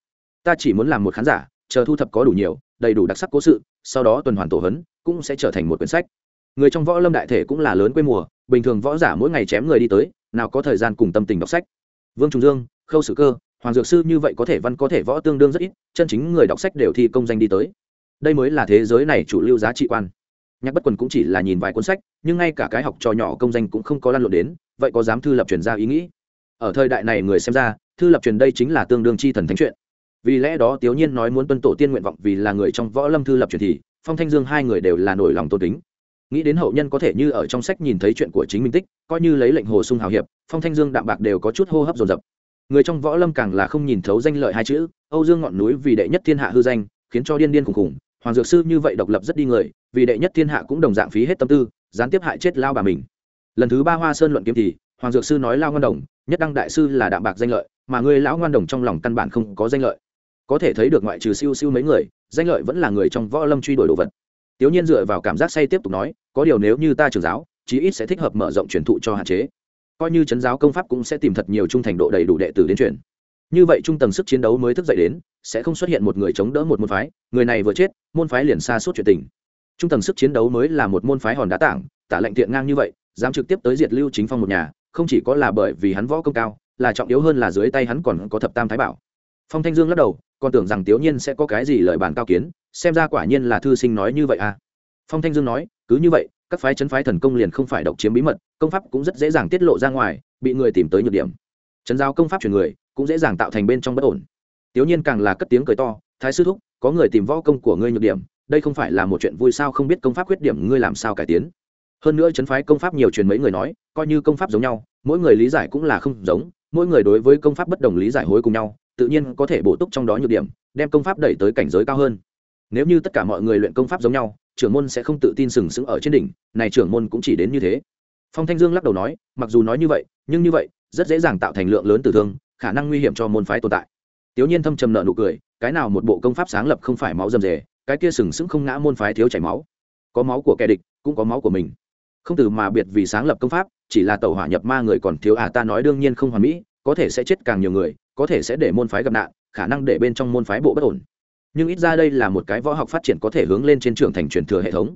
Ta chỉ muốn làm một khán giả, chờ thu thập có đủ nhiều, đầy đủ đặc sắc cố sự, sau đó tuần hoàn tổ hấn cũng sẽ trở thành một quyển sách. Người trong võ lâm đại thể cũng là lớn quê mùa, bình thường võ giả mỗi ngày chém người đi tới, nào có thời gian cùng tâm tình đọc sách. Vương trung dương, khâu sử cơ, hoàng dược sư như vậy có thể văn có thể võ tương đương rất ít, chân chính người đọc sách đều thi công danh đi tới. Đây mới là thế giới này chủ lưu giá trị quan nhạc bất quần cũng chỉ là nhìn vài cuốn sách, nhưng ngay cả cái học trò nhỏ công danh cũng không có lan lộn đến, vậy có dám thư lập truyền ra ý nghĩ? Ở thời đại này người xem ra, thư lập truyền đây chính là tương đương chi thần thánh chuyện. Vì lẽ đó tiểu nhiên nói muốn tuân tổ tiên nguyện vọng vì là người trong võ lâm thư lập truyền thì, phong thanh dương hai người đều là nổi lòng tôn kính. Nghĩ đến hậu nhân có thể như ở trong sách nhìn thấy chuyện của chính minh tích, coi như lấy lệnh hồ sung hào hiệp, phong thanh dương đạm bạc đều có chút hô hấp dồn dập. Người trong võ lâm càng là không nhìn thấu danh lợi hai chữ, âu dương ngọn núi vì đệ nhất thiên hạ hư danh, khiến cho điên điên khùng khùng hoàng dược sư như vậy độc lập rất đi người, vì đệ nhất thiên hạ cũng đồng dạng phí hết tâm tư, gián tiếp hại chết lao bà mình. Lần thứ ba hoa sơn luận kiếm thì, hoàng dược sư nói lao ngoan đồng, nhất đăng đại sư là đạm bạc danh lợi, mà người lão ngoan đồng trong lòng căn bản không có danh lợi. Có thể thấy được ngoại trừ siêu siêu mấy người, danh lợi vẫn là người trong võ lâm truy đuổi đồ vật. Tiểu nhiên dựa vào cảm giác say tiếp tục nói, có điều nếu như ta trường giáo, chí ít sẽ thích hợp mở rộng truyền thụ cho hạn chế. Coi như chấn giáo công pháp cũng sẽ tìm thật nhiều trung thành độ đầy đủ đệ tử đến truyền. Như vậy trung tầng sức chiến đấu mới thức dậy đến sẽ không xuất hiện một người chống đỡ một môn phái, người này vừa chết, môn phái liền xa suốt chuyện tình. Trung tầng sức chiến đấu mới là một môn phái hòn đá tảng, tả lệnh tiện ngang như vậy, dám trực tiếp tới diệt lưu chính phong một nhà, không chỉ có là bởi vì hắn võ công cao, là trọng yếu hơn là dưới tay hắn còn có thập tam thái bảo. Phong thanh dương lắc đầu, còn tưởng rằng tiểu nhiên sẽ có cái gì lời bàn cao kiến, xem ra quả nhiên là thư sinh nói như vậy à. Phong thanh dương nói, cứ như vậy, các phái chấn phái thần công liền không phải độc chiếm bí mật, công pháp cũng rất dễ dàng tiết lộ ra ngoài, bị người tìm tới nhược điểm. Chấn giao công pháp truyền người, cũng dễ dàng tạo thành bên trong bất ổn tiểu nhiên càng là cất tiếng cười to, thái sư thúc, có người tìm võ công của ngươi nhược điểm, đây không phải là một chuyện vui sao không biết công pháp khuyết điểm ngươi làm sao cải tiến? Hơn nữa chấn phái công pháp nhiều truyền mấy người nói, coi như công pháp giống nhau, mỗi người lý giải cũng là không giống, mỗi người đối với công pháp bất đồng lý giải hối cùng nhau, tự nhiên có thể bổ túc trong đó nhược điểm, đem công pháp đẩy tới cảnh giới cao hơn. Nếu như tất cả mọi người luyện công pháp giống nhau, trưởng môn sẽ không tự tin sừng sững ở trên đỉnh, này trưởng môn cũng chỉ đến như thế. Phong thanh dương lắc đầu nói, mặc dù nói như vậy, nhưng như vậy, rất dễ dàng tạo thành lượng lớn tử thương, khả năng nguy hiểm cho môn phái tồn tại tiểu nhiên thâm trầm nợ nụ cười, cái nào một bộ công pháp sáng lập không phải máu dâm dề, cái kia sừng sững không ngã môn phái thiếu chảy máu. Có máu của kẻ địch, cũng có máu của mình. Không từ mà biệt vì sáng lập công pháp, chỉ là tẩu hỏa nhập ma người còn thiếu à ta nói đương nhiên không hoàn mỹ, có thể sẽ chết càng nhiều người, có thể sẽ để môn phái gặp nạn, khả năng để bên trong môn phái bộ bất ổn. Nhưng ít ra đây là một cái võ học phát triển có thể hướng lên trên trưởng thành truyền thừa hệ thống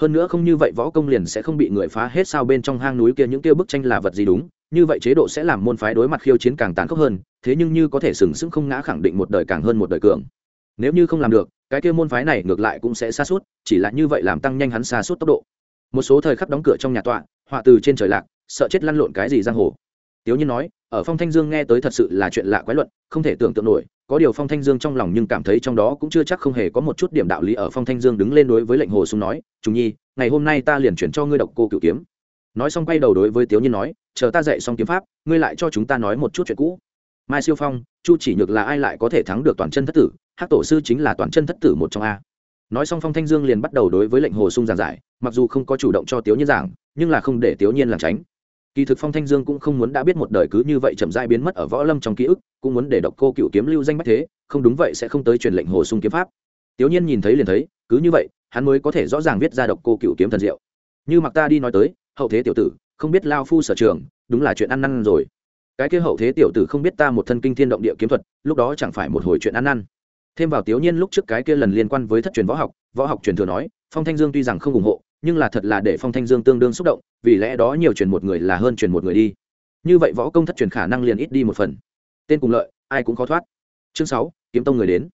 hơn nữa không như vậy võ công liền sẽ không bị người phá hết sao bên trong hang núi kia những kia bức tranh là vật gì đúng, như vậy chế độ sẽ làm môn phái đối mặt khiêu chiến càng tàn khốc hơn, thế nhưng như có thể sừng sững không ngã khẳng định một đời càng hơn một đời cường. Nếu như không làm được, cái kia môn phái này ngược lại cũng sẽ xa suốt chỉ là như vậy làm tăng nhanh hắn xa suốt tốc độ. Một số thời khắc đóng cửa trong nhà tọa, họa từ trên trời lạc, sợ chết lăn lộn cái gì giang hồ. Tiếu nhiên nói, ở phong thanh dương nghe tới thật sự là chuyện lạ quái luận, không thể tưởng tượng nổi có điều phong thanh dương trong lòng nhưng cảm thấy trong đó cũng chưa chắc không hề có một chút điểm đạo lý ở phong thanh dương đứng lên đối với lệnh hồ sung nói chúng nhi, ngày hôm nay ta liền chuyển cho ngươi độc cô cựu kiếm. Nói xong quay đầu đối với tiếu nhiên nói, chờ ta dạy xong kiếm pháp, ngươi lại cho chúng ta nói một chút chuyện cũ. Mai siêu phong, chu chỉ nhược là ai lại có thể thắng được toàn chân thất tử, hắc tổ sư chính là toàn chân thất tử một trong a. Nói xong phong thanh dương liền bắt đầu đối với lệnh hồ sung giảng giải, mặc dù không có chủ động cho tiếu nhiên giảng, nhưng là không để tiếu nhiên làm tránh kỳ thực phong thanh dương cũng không muốn đã biết một đời cứ như vậy chậm dai biến mất ở võ lâm trong ký ức, cũng muốn để độc cô cựu kiếm lưu danh bách thế, không đúng vậy sẽ không tới truyền lệnh hồ sung kiếm pháp. Tiểu nhiên nhìn thấy liền thấy, cứ như vậy, hắn mới có thể rõ ràng viết ra độc cô cựu kiếm thần diệu. Như mặc ta đi nói tới, hậu thế tiểu tử, không biết lao phu sở trường, đúng là chuyện ăn năn rồi. Cái kia hậu thế tiểu tử không biết ta một thân kinh thiên động địa kiếm thuật, lúc đó chẳng phải một hồi chuyện ăn năn. Thêm vào tiểu nhiên lúc trước cái kia lần liên quan với thất truyền võ học võ học truyền thừa nói, phong thanh dương tuy rằng không ủng hộ nhưng là thật là để phong thanh dương tương đương xúc động, vì lẽ đó nhiều truyền một người là hơn truyền một người đi. Như vậy võ công thất truyền khả năng liền ít đi một phần. Tên cùng lợi, ai cũng khó thoát. Chương sáu, kiếm tông người đến.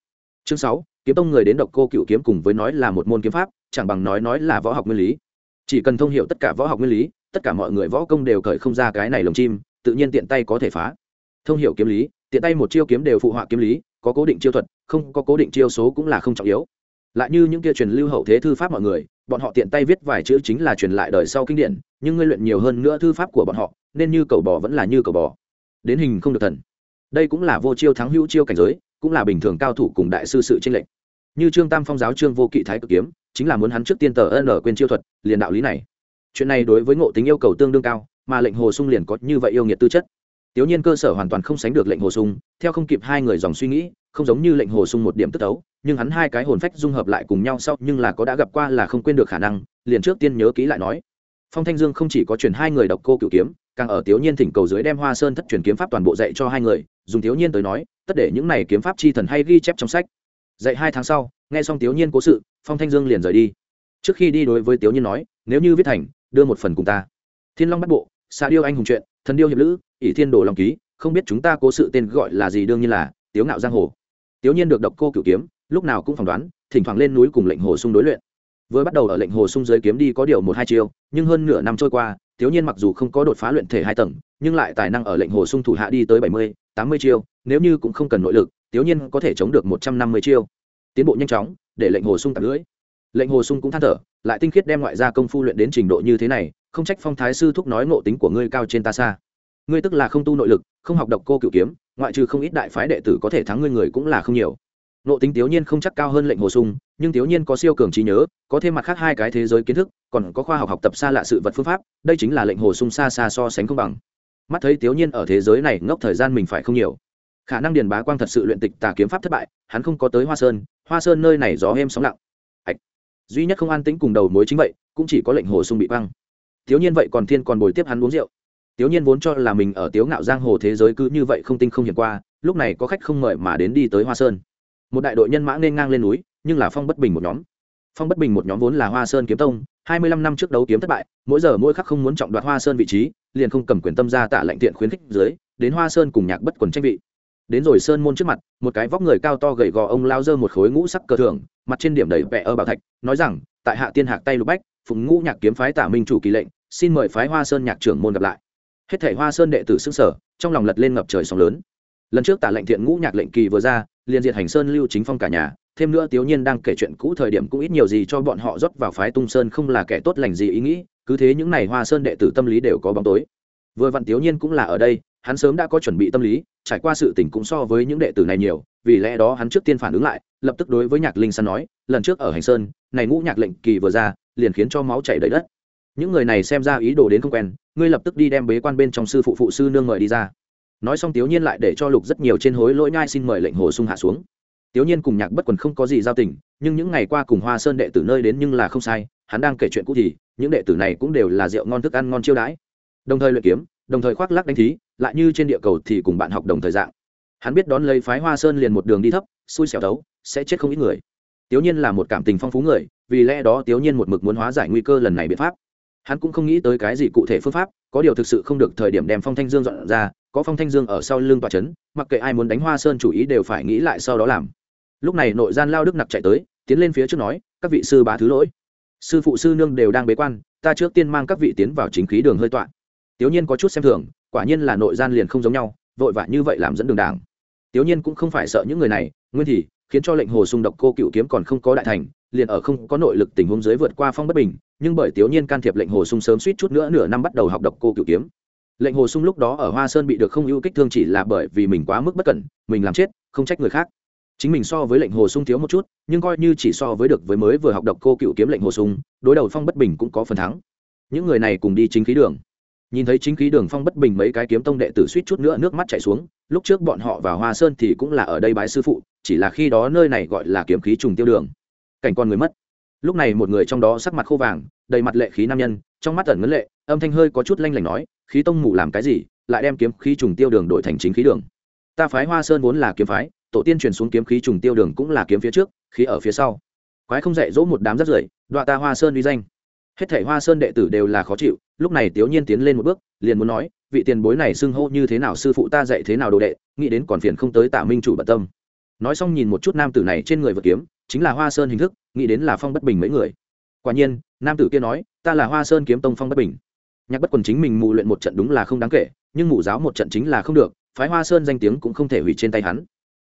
Chương sáu, kiếm tông người đến độc cô cựu kiếm cùng với nói là một môn kiếm pháp, chẳng bằng nói nói là võ học nguyên lý. Chỉ cần thông hiểu tất cả võ học nguyên lý, tất cả mọi người võ công đều cởi không ra cái này lồng chim, tự nhiên tiện tay có thể phá. Thông hiểu kiếm lý, tiện tay một chiêu kiếm đều phụ họa kiếm lý, có cố định chiêu thuật, không có cố định chiêu số cũng là không trọng yếu lại như những kia truyền lưu hậu thế thư pháp mọi người, bọn họ tiện tay viết vài chữ chính là truyền lại đời sau kinh điển, nhưng ngươi luyện nhiều hơn nữa thư pháp của bọn họ, nên như cầu bò vẫn là như cầu bò. Đến hình không được thần. Đây cũng là vô chiêu thắng hữu chiêu cảnh giới, cũng là bình thường cao thủ cùng đại sư sự tranh lệch. Như trương tam phong giáo trương vô kỵ thái cực kiếm, chính là muốn hắn trước tiên tờ ân ở quên chiêu thuật, liền đạo lý này. Chuyện này đối với ngộ tính yêu cầu tương đương cao, mà lệnh hồ sung liền có như vậy yêu nghiệt tư chất tiểu nhiên cơ sở hoàn toàn không sánh được lệnh hồ sung, theo không kịp hai người dòng suy nghĩ, không giống như lệnh hồ sung một điểm tức tấu, nhưng hắn hai cái hồn phách dung hợp lại cùng nhau sau, nhưng là có đã gặp qua là không quên được khả năng, liền trước tiên nhớ kỹ lại nói. Phong thanh dương không chỉ có truyền hai người độc cô cửu kiếm, càng ở tiểu nhiên thỉnh cầu dưới đem hoa sơn thất truyền kiếm pháp toàn bộ dạy cho hai người, dùng tiểu nhiên tới nói, tất để những này kiếm pháp chi thần hay ghi chép trong sách. Dạy hai tháng sau, nghe xong tiểu nhiên cố sự, phong thanh dương liền rời đi. Trước khi đi đối với tiểu nhiên nói, nếu như viết thành, đưa một phần cùng ta. Thiên long bắt bộ Sa điêu anh hùng truyện thần điêu hiệp lữ ỷ thiên đồ long ký, không biết chúng ta cố sự tên gọi là gì, đương nhiên là tiếu ngạo giang hồ. Tiểu nhiên được độc cô cửu kiếm, lúc nào cũng phỏng đoán, thỉnh thoảng lên núi cùng lệnh hồ sung đối luyện. Vừa bắt đầu ở lệnh hồ sung dưới kiếm đi có điều một hai chiêu, nhưng hơn nửa năm trôi qua tiểu nhiên mặc dù không có đột phá luyện thể hai tầng, nhưng lại tài năng ở lệnh hồ sung thủ hạ đi tới bảy mươi, tám mươi chiêu, nếu như cũng không cần nội lực tiểu nhiên có thể chống được một trăm năm mươi chiêu. Tiến bộ nhanh chóng, để lệnh hồ sung tạt lưỡi. Lệnh hồ sung cũng than thở, lại tinh khiết đem ngoại gia công phu luyện đến trình độ như thế này, không trách phong thái sư thúc nói ngộ tính của ngươi cao trên ta xa ngươi tức là không tu nội lực, không học độc cô cựu kiếm, ngoại trừ không ít đại phái đệ tử có thể thắng ngươi người cũng là không nhiều. Nộ tính tiểu nhiên không chắc cao hơn lệnh hồ sung, nhưng tiểu nhiên có siêu cường trí nhớ, có thêm mặt khác hai cái thế giới kiến thức, còn có khoa học học tập xa lạ sự vật phương pháp, đây chính là lệnh hồ sung xa xa so sánh không bằng. Mắt thấy tiểu nhiên ở thế giới này ngốc thời gian mình phải không nhiều. Khả năng điền bá quang thật sự luyện tịch tà kiếm pháp thất bại, hắn không có tới hoa sơn hoa sơn nơi này gió êm sóng lặng. Ạch duy nhất không an tĩnh cùng đầu mối chính vậy, cũng chỉ có lệnh hồ sung bị băng tiểu nhiên vậy còn thiên còn bồi tiếp hắn uống rượu. Tiếu nhiên vốn cho là mình ở tiếu ngạo giang hồ thế giới cứ như vậy không tinh không hiểm qua, lúc này có khách không mời mà đến đi tới hoa sơn. Một đại đội nhân mã nên ngang lên núi, nhưng là phong bất bình một nhóm. Phong bất bình một nhóm vốn là hoa sơn kiếm tông, hai mươi lăm năm trước đấu kiếm thất bại, mỗi giờ mỗi khắc không muốn trọng đoạt hoa sơn vị trí, liền không cầm quyền tâm ra tạ lệnh tiện khuyến khích dưới, đến hoa sơn cùng nhạc bất quần tranh vị. Đến rồi sơn môn trước mặt, một cái vóc người cao to gầy gò ông lao dơ một khối ngũ sắc cờ thường mặt trên điểm đầy vẽ ở bảo thạch, nói rằng, tại hạ tiên hạc tay lục bách, phụng ngũ nhạc kiếm phái tả minh chủ kỳ lệnh, xin mời phái hoa sơn nhạc trưởng môn gặp lại hết thảy hoa sơn đệ tử xưng sở trong lòng lật lên ngập trời sóng lớn. Lần trước tả lệnh thiện ngũ nhạc lệnh kỳ vừa ra, liền diệt hành sơn lưu chính phong cả nhà, thêm nữa tiểu nhiên đang kể chuyện cũ thời điểm cũng ít nhiều gì cho bọn họ rót vào phái tung sơn không là kẻ tốt lành gì ý nghĩ, cứ thế những này hoa sơn đệ tử tâm lý đều có bóng tối. Vừa vặn tiểu nhiên cũng là ở đây, hắn sớm đã có chuẩn bị tâm lý, trải qua sự tình cũng so với những đệ tử này nhiều, vì lẽ đó hắn trước tiên phản ứng lại, lập tức đối với nhạc linh san nói, lần trước ở hành sơn, này ngũ nhạc lệnh kỳ vừa ra, liền khiến cho máu chảy đầy đất những người này xem ra ý đồ đến không quen, ngươi lập tức đi đem bế quan bên trong sư phụ phụ sư nương mời đi ra. Nói xong tiểu nhiên lại để cho lục rất nhiều trên hối lỗi nhai xin mời lệnh hồ sung hạ xuống. Tiểu nhiên cùng nhạc bất quần không có gì giao tình, nhưng những ngày qua cùng hoa sơn đệ tử nơi đến nhưng là không sai, hắn đang kể chuyện cũ thì, những đệ tử này cũng đều là rượu ngon thức ăn ngon chiêu đãi. Đồng thời luyện kiếm, đồng thời khoác lắc đánh thí, lại như trên địa cầu thì cùng bạn học đồng thời dạng. Hắn biết đón lấy phái hoa sơn liền một đường đi thấp, xui xẻo đấu, sẽ chết không ít người. Tiểu nhiên là một cảm tình phong phú người, vì lẽ đó tiểu nhiên một mực muốn hóa giải nguy cơ lần này biện pháp hắn cũng không nghĩ tới cái gì cụ thể phương pháp, có điều thực sự không được thời điểm đem phong thanh dương dọn ra, có phong thanh dương ở sau lưng tòa c h ấ n mặc kệ ai muốn đánh hoa sơn chủ ý đều phải nghĩ lại sau đó làm. Lúc này nội gian lao đức nặc chạy tới, tiến lên phía trước nói, các vị sư bá thứ lỗi. Sư phụ sư nương đều đang bế quan, ta trước tiên mang các vị tiến vào chính khí đường hơi tọa. Tiểu nhiên có chút xem thường, quả nhiên là nội gian liền không giống nhau, vội vã như vậy làm dẫn đường đảng. Tiểu nhiên cũng không phải sợ những người này, nguyên thì khiến cho lệnh hồ xung độc cô cựu kiếm còn không có đại thành, liền ở không có nội lực tình huống dưới vượt qua phong bất bình nhưng bởi tiểu nhiên can thiệp lệnh hồ sung sớm suýt chút nữa nửa năm bắt đầu học độc cô cựu kiếm. Lệnh hồ sung lúc đó ở hoa sơn bị được không ưu kích thương chỉ là bởi vì mình quá mức bất cẩn, mình làm chết, không trách người khác. Chính mình so với lệnh hồ sung thiếu một chút, nhưng coi như chỉ so với được với mới vừa học độc cô cựu kiếm lệnh hồ sung, đối đầu phong bất bình cũng có phần thắng. Những người này cùng đi chính khí đường. Nhìn thấy chính khí đường phong bất bình mấy cái kiếm tông đệ tử suýt chút nữa nước mắt chảy xuống, lúc trước bọn họ vào hoa sơn thì cũng là ở đây bái sư phụ, chỉ là khi đó nơi này gọi là kiếm khí trùng tiêu đường. Cảnh con người mất lúc này một người trong đó sắc mặt khô vàng, đầy mặt lệ khí nam nhân, trong mắt ẩn ngấn lệ, âm thanh hơi có chút lanh lảnh nói, khí tông mù làm cái gì, lại đem kiếm khí trùng tiêu đường đổi thành chính khí đường. Ta phái hoa sơn vốn là kiếm phái, tổ tiên truyền xuống kiếm khí trùng tiêu đường cũng là kiếm phía trước, khí ở phía sau. Quái không dạy dỗ một đám rất rưởi, đọa ta hoa sơn uy danh. Hết thảy hoa sơn đệ tử đều là khó chịu, lúc này tiểu nhiên tiến lên một bước, liền muốn nói, vị tiền bối này xưng hô như thế nào, sư phụ ta dạy thế nào đồ đệ, nghĩ đến còn phiền không tới tạ minh chủ bận tâm. Nói xong nhìn một chút nam tử này trên người vật kiếm, chính là hoa sơn hình thức nghĩ đến là phong bất bình mấy người. Quả nhiên, nam tử kia nói, ta là hoa sơn kiếm tông phong bất bình. Nhạc bất quần chính mình mù luyện một trận đúng là không đáng kể, nhưng mù giáo một trận chính là không được, phái hoa sơn danh tiếng cũng không thể hủy trên tay hắn.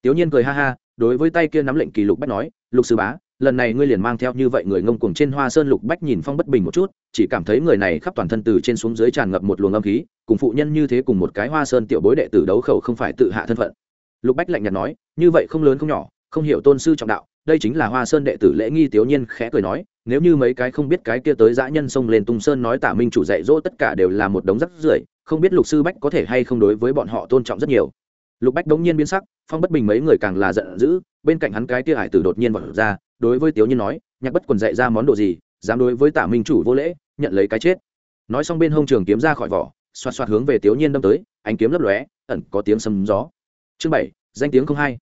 Tiểu nhiên cười ha ha, đối với tay kia nắm lệnh kỳ lục bách nói, lục sư bá, lần này ngươi liền mang theo như vậy người ngông cuồng trên hoa sơn lục bách nhìn phong bất bình một chút, chỉ cảm thấy người này khắp toàn thân từ trên xuống dưới tràn ngập một luồng âm khí, cùng phụ nhân như thế cùng một cái hoa sơn tiểu bối đệ tử đấu khẩu không phải tự hạ thân phận. Lục bách lạnh nhạt nói, như vậy không lớn không nhỏ, không hiểu tôn sư trọng đạo đây chính là hoa sơn đệ tử lễ nghi tiểu nhiên khẽ cười nói, nếu như mấy cái không biết cái kia tới dã nhân xông lên tung sơn nói tả minh chủ dạy dỗ tất cả đều là một đống rắc rưởi, không biết lục sư bách có thể hay không đối với bọn họ tôn trọng rất nhiều. Lục bách đống nhiên biến sắc, phong bất bình mấy người càng là giận dữ, bên cạnh hắn cái kia hải tử đột nhiên vọt ra, đối với tiểu nhiên nói, nhạc bất quần dạy ra món đồ gì, dám đối với tả minh chủ vô lễ, nhận lấy cái chết. Nói xong bên hông trường kiếm ra khỏi vỏ, xoạt xoạt hướng về tiểu nhiên đâm tới, ánh kiếm lấp lóe, ẩn có tiếng sấm gió. Chương bảy, danh tiếng không hay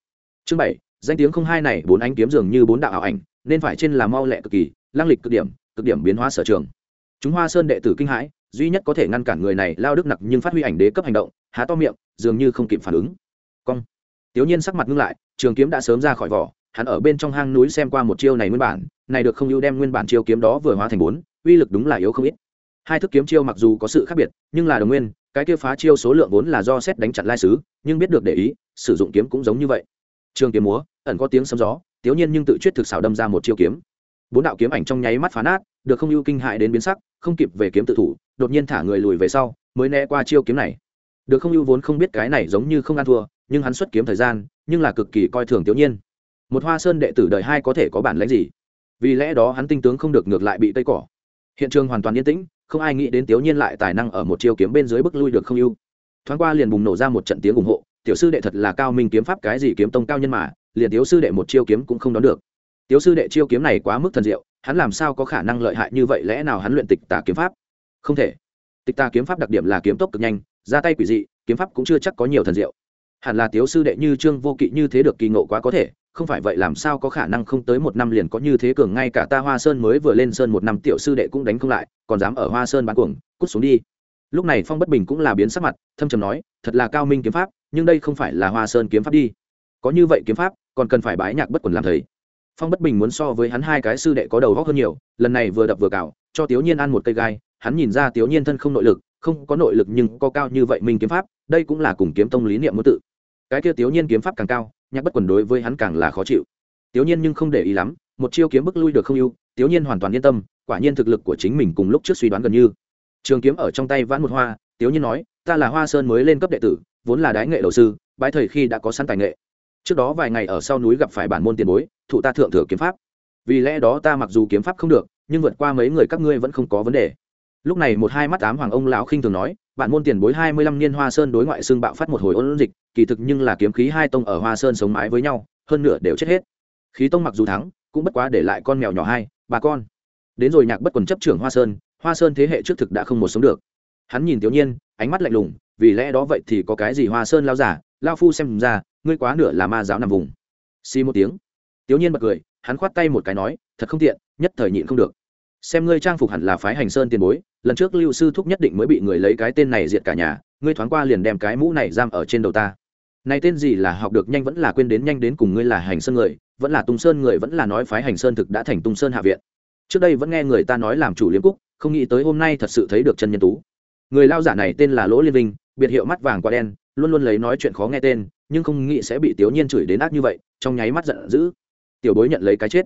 chương bảy danh tiếng không hai này, bốn ánh kiếm dường như bốn đạo ảo ảnh, nên phải trên là mau lẹ cực kỳ lang lịch cực điểm cực điểm biến hóa sở trường. Chúng hoa sơn đệ tử kinh hãi, duy nhất có thể ngăn cản người này lao đức nặc nhưng phát huy ảnh đế cấp hành động, há to miệng, dường như không kịp phản ứng. Cong. Tiểu nhiên sắc mặt ngưng lại, trường kiếm đã sớm ra khỏi vỏ, hắn ở bên trong hang núi xem qua một chiêu này nguyên bản, này được không ưu đem nguyên bản chiêu kiếm đó vừa hóa thành bốn, uy lực đúng là yếu không ít. Hai thức kiếm chiêu mặc dù có sự khác biệt, nhưng là đồng nguyên, cái kia phá chiêu số lượng vốn là do xét đánh chặn lai sứ nhưng biết được để ý, sử dụng kiếm cũng giống như vậy trường kiếm múa, ẩn có tiếng sấm gió, Tiếu nhiên nhưng tự chuyết thực xảo đâm ra một chiêu kiếm. Bốn đạo kiếm ảnh trong nháy mắt phá nát, được không ưu kinh hại đến biến sắc, không kịp về kiếm tự thủ, đột nhiên thả người lùi về sau, mới né qua chiêu kiếm này. Được không ưu vốn không biết cái này giống như không ăn thua, nhưng hắn xuất kiếm thời gian, nhưng là cực kỳ coi thường tiểu nhiên. Một hoa sơn đệ tử đời hai có thể có bản lãnh gì? Vì lẽ đó hắn tinh tướng không được ngược lại bị tây cỏ. Hiện trường hoàn toàn yên tĩnh, không ai nghĩ đến tiểu nhiên lại tài năng ở một chiêu kiếm bên dưới bức lui được không ưu. Thoáng qua liền bùng nổ ra một trận tiếng ủng hộ tiểu sư đệ thật là cao minh kiếm pháp cái gì kiếm tông cao nhân mà, liền tiểu sư đệ một chiêu kiếm cũng không đón được. Tiểu sư đệ chiêu kiếm này quá mức thần diệu, hắn làm sao có khả năng lợi hại như vậy, lẽ nào hắn luyện tịch tà kiếm pháp? Không thể. Tịch tà kiếm pháp đặc điểm là kiếm tốc cực nhanh, ra tay quỷ dị, kiếm pháp cũng chưa chắc có nhiều thần diệu. Hẳn là tiểu sư đệ như trương vô kỵ như thế được kỳ ngộ quá có thể, không phải vậy làm sao có khả năng không tới một năm liền có như thế cường, ngay cả ta hoa sơn mới vừa lên sơn một năm tiểu sư đệ cũng đánh không lại, còn dám ở hoa sơn bán cuồng, cút xuống đi. Lúc này phong bất bình cũng là biến sắc mặt, thâm trầm nói, thật là cao minh kiếm pháp nhưng đây không phải là hoa sơn kiếm pháp đi. Có như vậy kiếm pháp, còn cần phải bái nhạc bất quần làm thầy. Phong bất bình muốn so với hắn hai cái sư đệ có đầu góc hơn nhiều, lần này vừa đập vừa cào, cho tiểu nhiên ăn một cây gai, hắn nhìn ra tiểu nhiên thân không nội lực, không có nội lực nhưng có cao như vậy minh kiếm pháp, đây cũng là cùng kiếm tông lý niệm muốn tự. Cái kia tiểu nhiên kiếm pháp càng cao, nhạc bất quần đối với hắn càng là khó chịu. Tiểu nhiên nhưng không để ý lắm, một chiêu kiếm bức lui được không ưu tiểu nhiên hoàn toàn yên tâm, quả nhiên thực lực của chính mình cùng lúc trước suy đoán gần như. Trường kiếm ở trong tay vãn một hoa tiểu nhiên nói, ta là hoa sơn mới lên cấp đệ tử vốn là đái nghệ đầu sư, bái thời khi đã có sẵn tài nghệ. Trước đó vài ngày ở sau núi gặp phải bản môn tiền bối, thụ ta thượng thừa kiếm pháp. Vì lẽ đó ta mặc dù kiếm pháp không được, nhưng vượt qua mấy người các ngươi vẫn không có vấn đề. Lúc này một hai mắt tám hoàng ông lão khinh thường nói, bản môn tiền bối hai mươi lăm niên hoa sơn đối ngoại xương bạo phát một hồi ôn dịch, kỳ thực nhưng là kiếm khí hai tông ở hoa sơn sống mãi với nhau, hơn nửa đều chết hết. Khí tông mặc dù thắng, cũng bất quá để lại con mèo nhỏ hai bà con. Đến rồi nhạc bất quần chấp trưởng hoa sơn hoa sơn thế hệ trước thực đã không một sống được. Hắn nhìn tiểu nhiên, ánh mắt lạnh lùng vì lẽ đó vậy thì có cái gì hoa sơn lao giả, lao phu xem ra, ngươi quá nửa là ma giáo nằm vùng. Xi một tiếng. Tiểu nhiên bật cười, hắn khoát tay một cái nói, thật không tiện, nhất thời nhịn không được. Xem ngươi trang phục hẳn là phái hành sơn tiền bối, lần trước lưu sư thúc nhất định mới bị người lấy cái tên này diệt cả nhà, ngươi thoáng qua liền đem cái mũ này giam ở trên đầu ta. Này tên gì là học được nhanh vẫn là quên đến nhanh đến cùng ngươi là hành sơn người, vẫn là tung sơn người vẫn là nói phái hành sơn thực đã thành tung sơn hạ viện. Trước đây vẫn nghe người ta nói làm chủ liêm cúc, không nghĩ tới hôm nay thật sự thấy được chân nhân tú. Người lao giả này tên là lỗ liên vinh biệt hiệu mắt vàng quá đen, luôn luôn lấy nói chuyện khó nghe tên, nhưng không nghĩ sẽ bị tiểu nhiên chửi đến ác như vậy, trong nháy mắt giận dữ. Tiểu bối nhận lấy cái chết.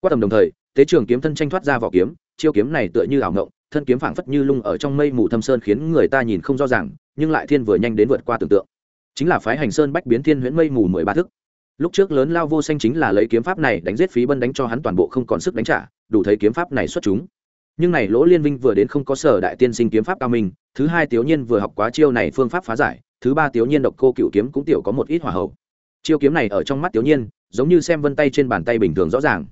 Qua tầm đồng thời, tế trường kiếm thân tranh thoát ra vỏ kiếm, chiêu kiếm này tựa như ảo ngộng, thân kiếm phảng phất như lung ở trong mây mù thâm sơn khiến người ta nhìn không rõ ràng, nhưng lại thiên vừa nhanh đến vượt qua tưởng tượng. Chính là phái hành sơn bách biến thiên huyễn mây mù mười ba thức. Lúc trước lớn lao vô xanh chính là lấy kiếm pháp này đánh giết phí bân đánh cho hắn toàn bộ không còn sức đánh trả, đủ thấy kiếm pháp này xuất chúng nhưng này lỗ liên vinh vừa đến không có sở đại tiên sinh kiếm pháp cao minh, thứ hai tiểu nhiên vừa học quá chiêu này phương pháp phá giải, thứ ba tiểu nhiên độc cô cựu kiếm cũng tiểu có một ít hỏa hậu. Chiêu kiếm này ở trong mắt tiểu nhiên giống như xem vân tay trên bàn tay bình thường rõ ràng.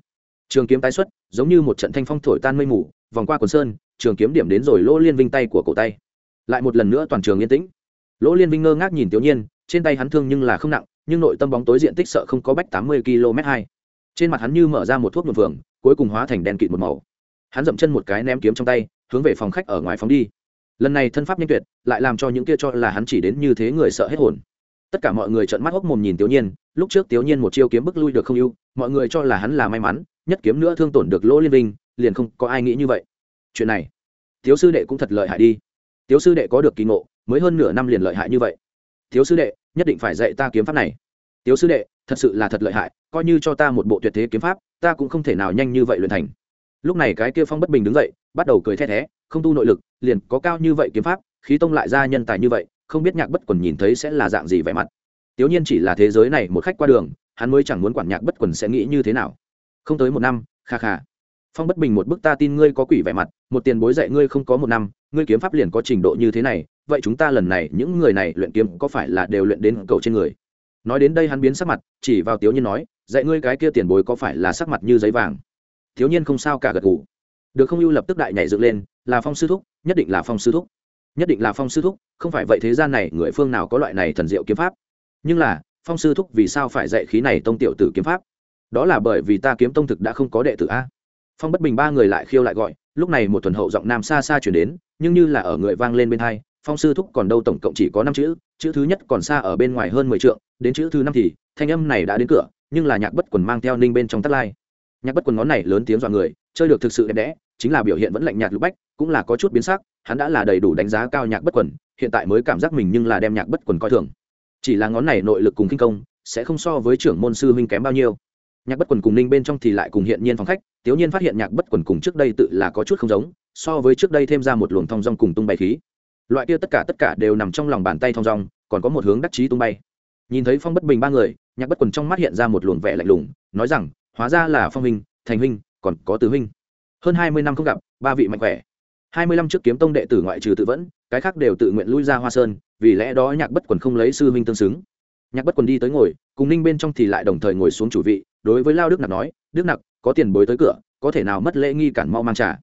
Trường kiếm tái xuất, giống như một trận thanh phong thổi tan mây mù, vòng qua quần sơn, trường kiếm điểm đến rồi lỗ liên vinh tay của cổ tay. Lại một lần nữa toàn trường yên tĩnh. Lỗ liên vinh ngơ ngác nhìn tiểu nhiên trên tay hắn thương nhưng là không nặng, nhưng nội tâm bóng tối diện tích sợ không có bách tám mươi km hai. Trên mặt hắn như mở ra một thuốc một vườn cuối cùng hóa thành đèn kịt một màu hắn dậm chân một cái ném kiếm trong tay, hướng về phòng khách ở ngoài phóng đi. Lần này thân pháp nhanh tuyệt, lại làm cho những kia cho là hắn chỉ đến như thế người sợ hết hồn. Tất cả mọi người trợn mắt hốc mồm nhìn tiểu nhiên, lúc trước tiểu nhiên một chiêu kiếm bức lui được không ưu, mọi người cho là hắn là may mắn, nhất kiếm nữa thương tổn được lỗ liên vinh, liền không có ai nghĩ như vậy. Chuyện này thiếu sư đệ cũng thật lợi hại đi. Thiếu sư đệ có được kỳ ngộ, mới hơn nửa năm liền lợi hại như vậy. Thiếu sư đệ, nhất định phải dạy ta kiếm pháp này. Thiếu sư đệ, thật sự là thật lợi hại, coi như cho ta một bộ tuyệt thế kiếm pháp, ta cũng không thể nào nhanh như vậy luyện thành lúc này cái kia phong bất bình đứng dậy, bắt đầu cười the thé, không tu nội lực, liền có cao như vậy kiếm pháp, khí tông lại ra nhân tài như vậy, không biết nhạc bất quần nhìn thấy sẽ là dạng gì vẻ mặt. Tiếu nhiên chỉ là thế giới này một khách qua đường, hắn mới chẳng muốn quản nhạc bất quần sẽ nghĩ như thế nào. Không tới một năm, kha kha. Phong bất bình một bức ta tin ngươi có quỷ vẻ mặt, một tiền bối dạy ngươi không có một năm, ngươi kiếm pháp liền có trình độ như thế này, vậy chúng ta lần này, những người này luyện kiếm có phải là đều luyện đến cầu trên người? Nói đến đây hắn biến sắc mặt, chỉ vào Tiếu nhiên nói, dạy ngươi cái kia tiền bối có phải là sắc mặt như giấy vàng? Thiếu nhiên không sao cả gật gù. Được không ưu lập tức đại nhảy dựng lên, là phong sư thúc, nhất định là phong sư thúc. Nhất định là phong sư thúc, không phải vậy thế gian này người phương nào có loại này thần diệu kiếm pháp. Nhưng là, phong sư thúc vì sao phải dạy khí này tông tiểu tử kiếm pháp? Đó là bởi vì ta kiếm tông thực đã không có đệ tử a. Phong bất bình ba người lại khiêu lại gọi, lúc này một thuần hậu giọng nam xa xa chuyển đến, nhưng như là ở người vang lên bên hai, phong sư thúc còn đâu tổng cộng chỉ có năm chữ chữ thứ nhất còn xa ở bên ngoài hơn mười trượng, đến chữ thứ năm thì, thanh âm này đã đến cửa, nhưng là nhạc bất quần mang theo ninh bên trong tắt lai nhạc bất quần ngón này lớn tiếng dọa người, chơi được thực sự đẹp đẽ, chính là biểu hiện vẫn lạnh nhạt lục bách, cũng là có chút biến sắc, hắn đã là đầy đủ đánh giá cao nhạc bất quần, hiện tại mới cảm giác mình nhưng là đem nhạc bất quần coi thường. Chỉ là ngón này nội lực cùng kinh công, sẽ không so với trưởng môn sư huynh kém bao nhiêu. Nhạc bất quần cùng ninh bên trong thì lại cùng hiện nhiên phòng khách, tiểu nhiên phát hiện nhạc bất quần cùng trước đây tự là có chút không giống, so với trước đây thêm ra một luồng thong dong cùng tung bay khí. Loại kia tất cả tất cả đều nằm trong lòng bàn tay thong dong, còn có một hướng đắc chí tung bay. Nhìn thấy phong bất bình ba người, nhạc bất quần trong mắt hiện ra một luồng vẻ lạnh lùng, nói rằng hóa ra là phong huynh, thành huynh, còn có tứ huynh. Hơn hai mươi năm không gặp, ba vị mạnh khỏe. Hai mươi năm trước kiếm tông đệ tử ngoại trừ tự vẫn, cái khác đều tự nguyện lui ra hoa sơn, vì lẽ đó nhạc bất quần không lấy sư huynh tương xứng. Nhạc bất quần đi tới ngồi, cùng ninh bên trong thì lại đồng thời ngồi xuống chủ vị, đối với lao đức nặc nói, đức nặc, có tiền bối tới cửa, có thể nào mất lễ nghi cản mau mang trả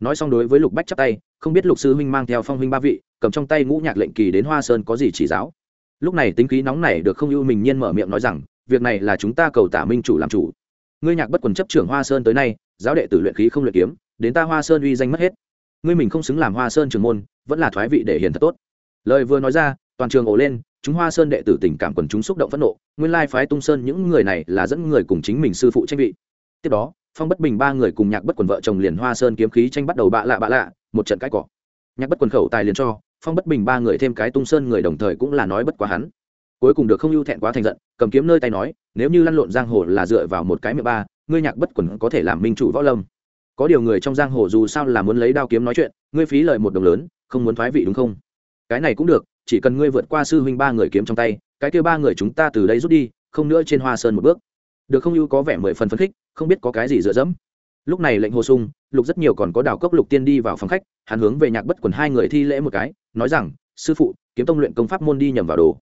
nói xong đối với lục bách chắp tay, không biết lục sư huynh mang theo phong huynh ba vị, cầm trong tay ngũ nhạc lệnh kỳ đến hoa sơn có gì chỉ giáo. Lúc này tính khí nóng này được không ưu mình nhiên mở miệng nói rằng, việc này là chúng ta cầu tả minh chủ làm chủ ngươi nhạc bất quần chấp trưởng hoa sơn tới nay, giáo đệ tử luyện khí không luyện kiếm, đến ta hoa sơn uy danh mất hết. Ngươi mình không xứng làm hoa sơn trường môn, vẫn là thoái vị để hiền thật tốt. Lời vừa nói ra, toàn trường ổ lên, chúng hoa sơn đệ tử tình cảm quần chúng xúc động phẫn nộ, nguyên lai phái tung sơn những người này là dẫn người cùng chính mình sư phụ tranh vị. Tiếp đó, phong bất bình ba người cùng nhạc bất quần vợ chồng liền hoa sơn kiếm khí tranh bắt đầu bạ lạ bạ lạ, một trận cãi cọ. Nhạc bất quần khẩu tài liền cho, phong bất bình ba người thêm cái tung sơn người đồng thời cũng là nói bất quá hắn cuối cùng được không ưu thẹn quá thành giận, cầm kiếm nơi tay nói, nếu như lăn lộn giang hồ là dựa vào một cái miệng ba, ngươi nhạc bất quần có thể làm minh chủ võ lâm. Có điều người trong giang hồ dù sao là muốn lấy đao kiếm nói chuyện, ngươi phí lời một đồng lớn, không muốn thoái vị đúng không? Cái này cũng được, chỉ cần ngươi vượt qua sư huynh ba người kiếm trong tay, cái kêu ba người chúng ta từ đây rút đi, không nữa trên hoa sơn một bước. Được không ưu có vẻ mười phần phấn khích, không biết có cái gì dựa dẫm. Lúc này lệnh hồ sung, lục rất nhiều còn có đào cốc lục tiên đi vào phòng khách, hắn hướng về nhạc bất quần hai người thi lễ một cái, nói rằng, sư phụ, kiếm tông luyện công pháp môn đi nhầm vào đồ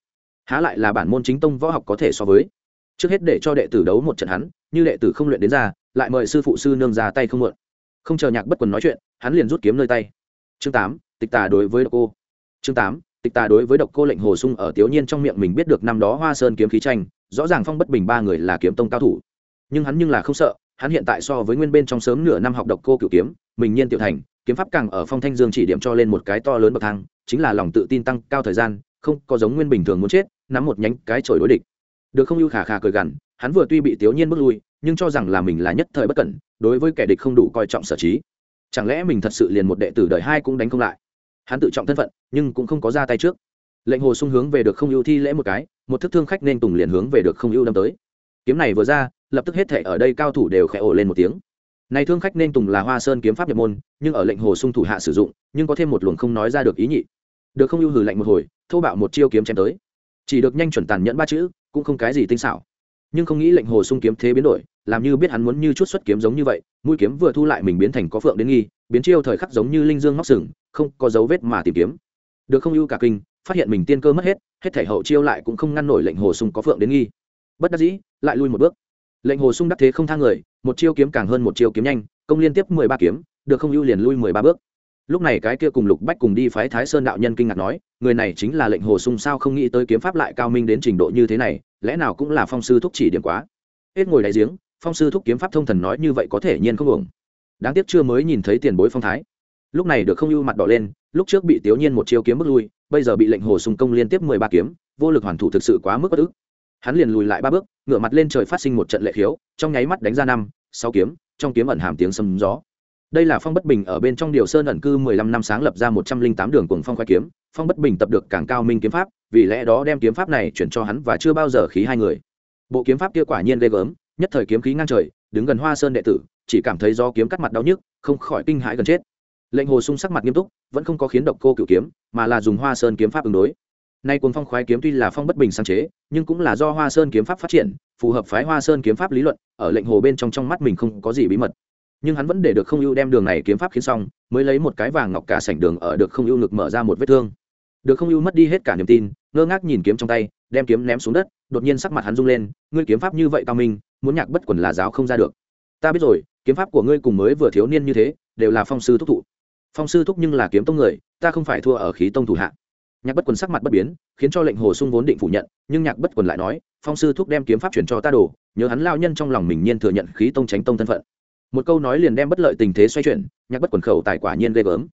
há lại là bản môn chính tông võ học có thể so với. Trước hết để cho đệ tử đấu một trận hắn, như đệ tử không luyện đến ra, lại mời sư phụ sư nương ra tay không mượn. Không chờ nhạc bất quần nói chuyện, hắn liền rút kiếm nơi tay. Chương tám, tịch tà đối với độc cô. Chương tám, tịch tà đối với độc cô lệnh hồ sung ở tiểu nhiên trong miệng mình biết được năm đó hoa sơn kiếm khí tranh, rõ ràng phong bất bình ba người là kiếm tông cao thủ. Nhưng hắn nhưng là không sợ, hắn hiện tại so với nguyên bên trong sớm nửa năm học độc cô cựu kiếm, mình nhiên tiểu thành, kiếm pháp càng ở phong thanh dương chỉ điểm cho lên một cái to lớn bậc thang, chính là lòng tự tin tăng cao thời gian không có giống nguyên bình thường muốn chết, nắm một nhánh cái chổi đối địch. Được không ưu khả khả cười gằn, hắn vừa tuy bị tiểu nhiên bước lui, nhưng cho rằng là mình là nhất thời bất cẩn, đối với kẻ địch không đủ coi trọng sở trí. Chẳng lẽ mình thật sự liền một đệ tử đời hai cũng đánh không lại? Hắn tự trọng thân phận, nhưng cũng không có ra tay trước. Lệnh hồ sung hướng về được không ưu thi lễ một cái, một thức thương khách nên tùng liền hướng về được không ưu đâm tới. Kiếm này vừa ra, lập tức hết thể ở đây cao thủ đều khẽ ổ lên một tiếng. Này thương khách nên tùng là hoa sơn kiếm pháp nhập môn, nhưng ở lệnh hồ sung thủ hạ sử dụng, nhưng có thêm một luồng không nói ra được ý nhị. Được không ưu hừ lạnh một hồi thô bạo một chiêu kiếm chém tới. Chỉ được nhanh chuẩn tàn nhẫn ba chữ, cũng không cái gì tinh xảo. Nhưng không nghĩ lệnh hồ sung kiếm thế biến đổi, làm như biết hắn muốn như chút xuất kiếm giống như vậy, mũi kiếm vừa thu lại mình biến thành có phượng đến nghi, biến chiêu thời khắc giống như linh dương móc sừng, không có dấu vết mà tìm kiếm. Được không ưu cả kinh, phát hiện mình tiên cơ mất hết hết thể hậu chiêu lại cũng không ngăn nổi lệnh hồ sung có phượng đến nghi. Bất đắc dĩ, lại lui một bước. Lệnh hồ sung đắc thế không thang người, một chiêu kiếm càng hơn một chiêu kiếm nhanh, công liên tiếp mười ba kiếm, được không ưu liền lui mười ba bước lúc này cái kia cùng lục bách cùng đi phái thái sơn đạo nhân kinh ngạc nói, người này chính là lệnh hồ sung sao không nghĩ tới kiếm pháp lại cao minh đến trình độ như thế này, lẽ nào cũng là phong sư thúc chỉ điểm quá. Hết ngồi đại giếng, phong sư thúc kiếm pháp thông thần nói như vậy có thể nhiên không ổng đáng tiếc chưa mới nhìn thấy tiền bối phong thái. Lúc này được không ưu mặt đỏ lên, lúc trước bị tiểu nhiên một chiêu kiếm bước lui, bây giờ bị lệnh hồ sung công liên tiếp mười ba kiếm, vô lực hoàn thủ thực sự quá mức bất ức. Hắn liền lùi lại ba bước, ngửa mặt lên trời phát sinh một trận lệ khiếu, trong nháy mắt đánh ra năm, sáu kiếm, trong kiếm ẩn hàm tiếng sầm gió đây là phong bất bình ở bên trong điều sơn ẩn cư mười lăm năm sáng lập ra một trăm linh tám đường cùng phong khoai kiếm. Phong bất bình tập được càng cao minh kiếm pháp, vì lẽ đó đem kiếm pháp này chuyển cho hắn và chưa bao giờ khí hai người. Bộ kiếm pháp kia quả nhiên ghê gớm, nhất thời kiếm khí ngang trời, đứng gần hoa sơn đệ tử, chỉ cảm thấy do kiếm cắt mặt đau nhức, không khỏi kinh hãi gần chết. Lệnh hồ sung sắc mặt nghiêm túc, vẫn không có khiến độc cô cựu kiếm, mà là dùng hoa sơn kiếm pháp ứng đối. Nay cuồng phong khoái kiếm tuy là phong bất bình sáng chế, nhưng cũng là do hoa sơn kiếm pháp phát triển, phù hợp phái hoa sơn kiếm pháp lý luận, ở lệnh hồ bên trong trong mắt mình không có gì bí mật nhưng hắn vẫn để được không ưu đem đường này kiếm pháp khiến xong, mới lấy một cái vàng ngọc cả sảnh đường ở được không ưu ngực mở ra một vết thương. Được không ưu mất đi hết cả niềm tin, ngơ ngác nhìn kiếm trong tay, đem kiếm ném xuống đất, đột nhiên sắc mặt hắn rung lên, ngươi kiếm pháp như vậy cao minh, muốn nhạc bất quần là giáo không ra được. Ta biết rồi, kiếm pháp của ngươi cùng mới vừa thiếu niên như thế, đều là phong sư thúc thụ. Phong sư thúc nhưng là kiếm tông người, ta không phải thua ở khí tông thủ hạ. Nhạc bất quần sắc mặt bất biến, khiến cho lệnh hồ sung vốn định phủ nhận, nhưng nhạc bất quần lại nói, phong sư thúc đem kiếm pháp chuyển cho ta đồ, nhớ hắn lao nhân trong lòng mình nhiên thừa nhận khí tông tránh tông thân phận một câu nói liền đem bất lợi tình thế xoay chuyển, nhạc bất quần khẩu tài quả nhiên ghê gớm.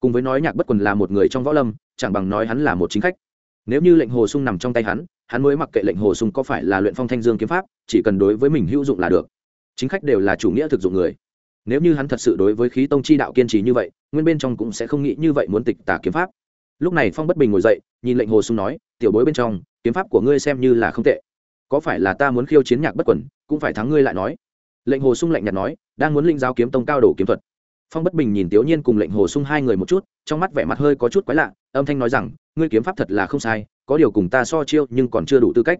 Cùng với nói nhạc bất quần là một người trong võ lâm, chẳng bằng nói hắn là một chính khách. Nếu như lệnh hồ sung nằm trong tay hắn hắn mới mặc kệ lệnh hồ sung có phải là luyện phong thanh dương kiếm pháp, chỉ cần đối với mình hữu dụng là được. Chính khách đều là chủ nghĩa thực dụng người. Nếu như hắn thật sự đối với khí tông chi đạo kiên trì như vậy, nguyên bên trong cũng sẽ không nghĩ như vậy muốn tịch tà kiếm pháp. Lúc này phong bất bình ngồi dậy, nhìn lệnh hồ sung nói, tiểu bối bên trong, kiếm pháp của ngươi xem như là không tệ. Có phải là ta muốn khiêu chiến nhạc bất quẩn cũng phải thắng ngươi lại nói. Lệnh hồ sung lạnh nhạt nói đang muốn linh giáo kiếm tông cao đổ kiếm thuật. Phong bất bình nhìn tiểu nhiên cùng lệnh hồ sung hai người một chút, trong mắt vẻ mặt hơi có chút quái lạ, âm thanh nói rằng, ngươi kiếm pháp thật là không sai, có điều cùng ta so chiêu nhưng còn chưa đủ tư cách.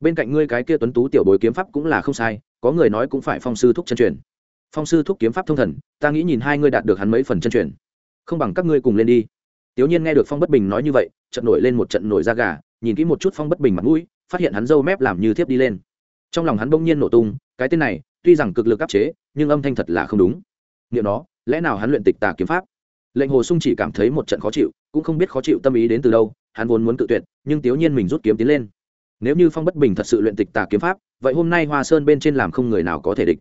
Bên cạnh ngươi cái kia tuấn tú tiểu bối kiếm pháp cũng là không sai, có người nói cũng phải phong sư thúc chân truyền. Phong sư thúc kiếm pháp thông thần, ta nghĩ nhìn hai ngươi đạt được hắn mấy phần chân truyền. Không bằng các ngươi cùng lên đi. Tiểu nhiên nghe được phong bất bình nói như vậy trận nổi lên một trận nổi da gà, nhìn kỹ một chút phong bất bình mặt mũi, phát hiện hắn râu mép làm như thiếp đi lên. Trong lòng hắn bỗng nhiên nổ tung, cái tên này tuy rằng cực lực áp chế, nhưng âm thanh thật là không đúng. Niệm đó lẽ nào hắn luyện tịch tà kiếm pháp? Lệnh hồ sung chỉ cảm thấy một trận khó chịu, cũng không biết khó chịu tâm ý đến từ đâu, hắn vốn muốn tự tuyệt, nhưng tiểu nhiên mình rút kiếm tiến lên. Nếu như phong bất bình thật sự luyện tịch tà kiếm pháp, vậy hôm nay hoa sơn bên trên làm không người nào có thể địch.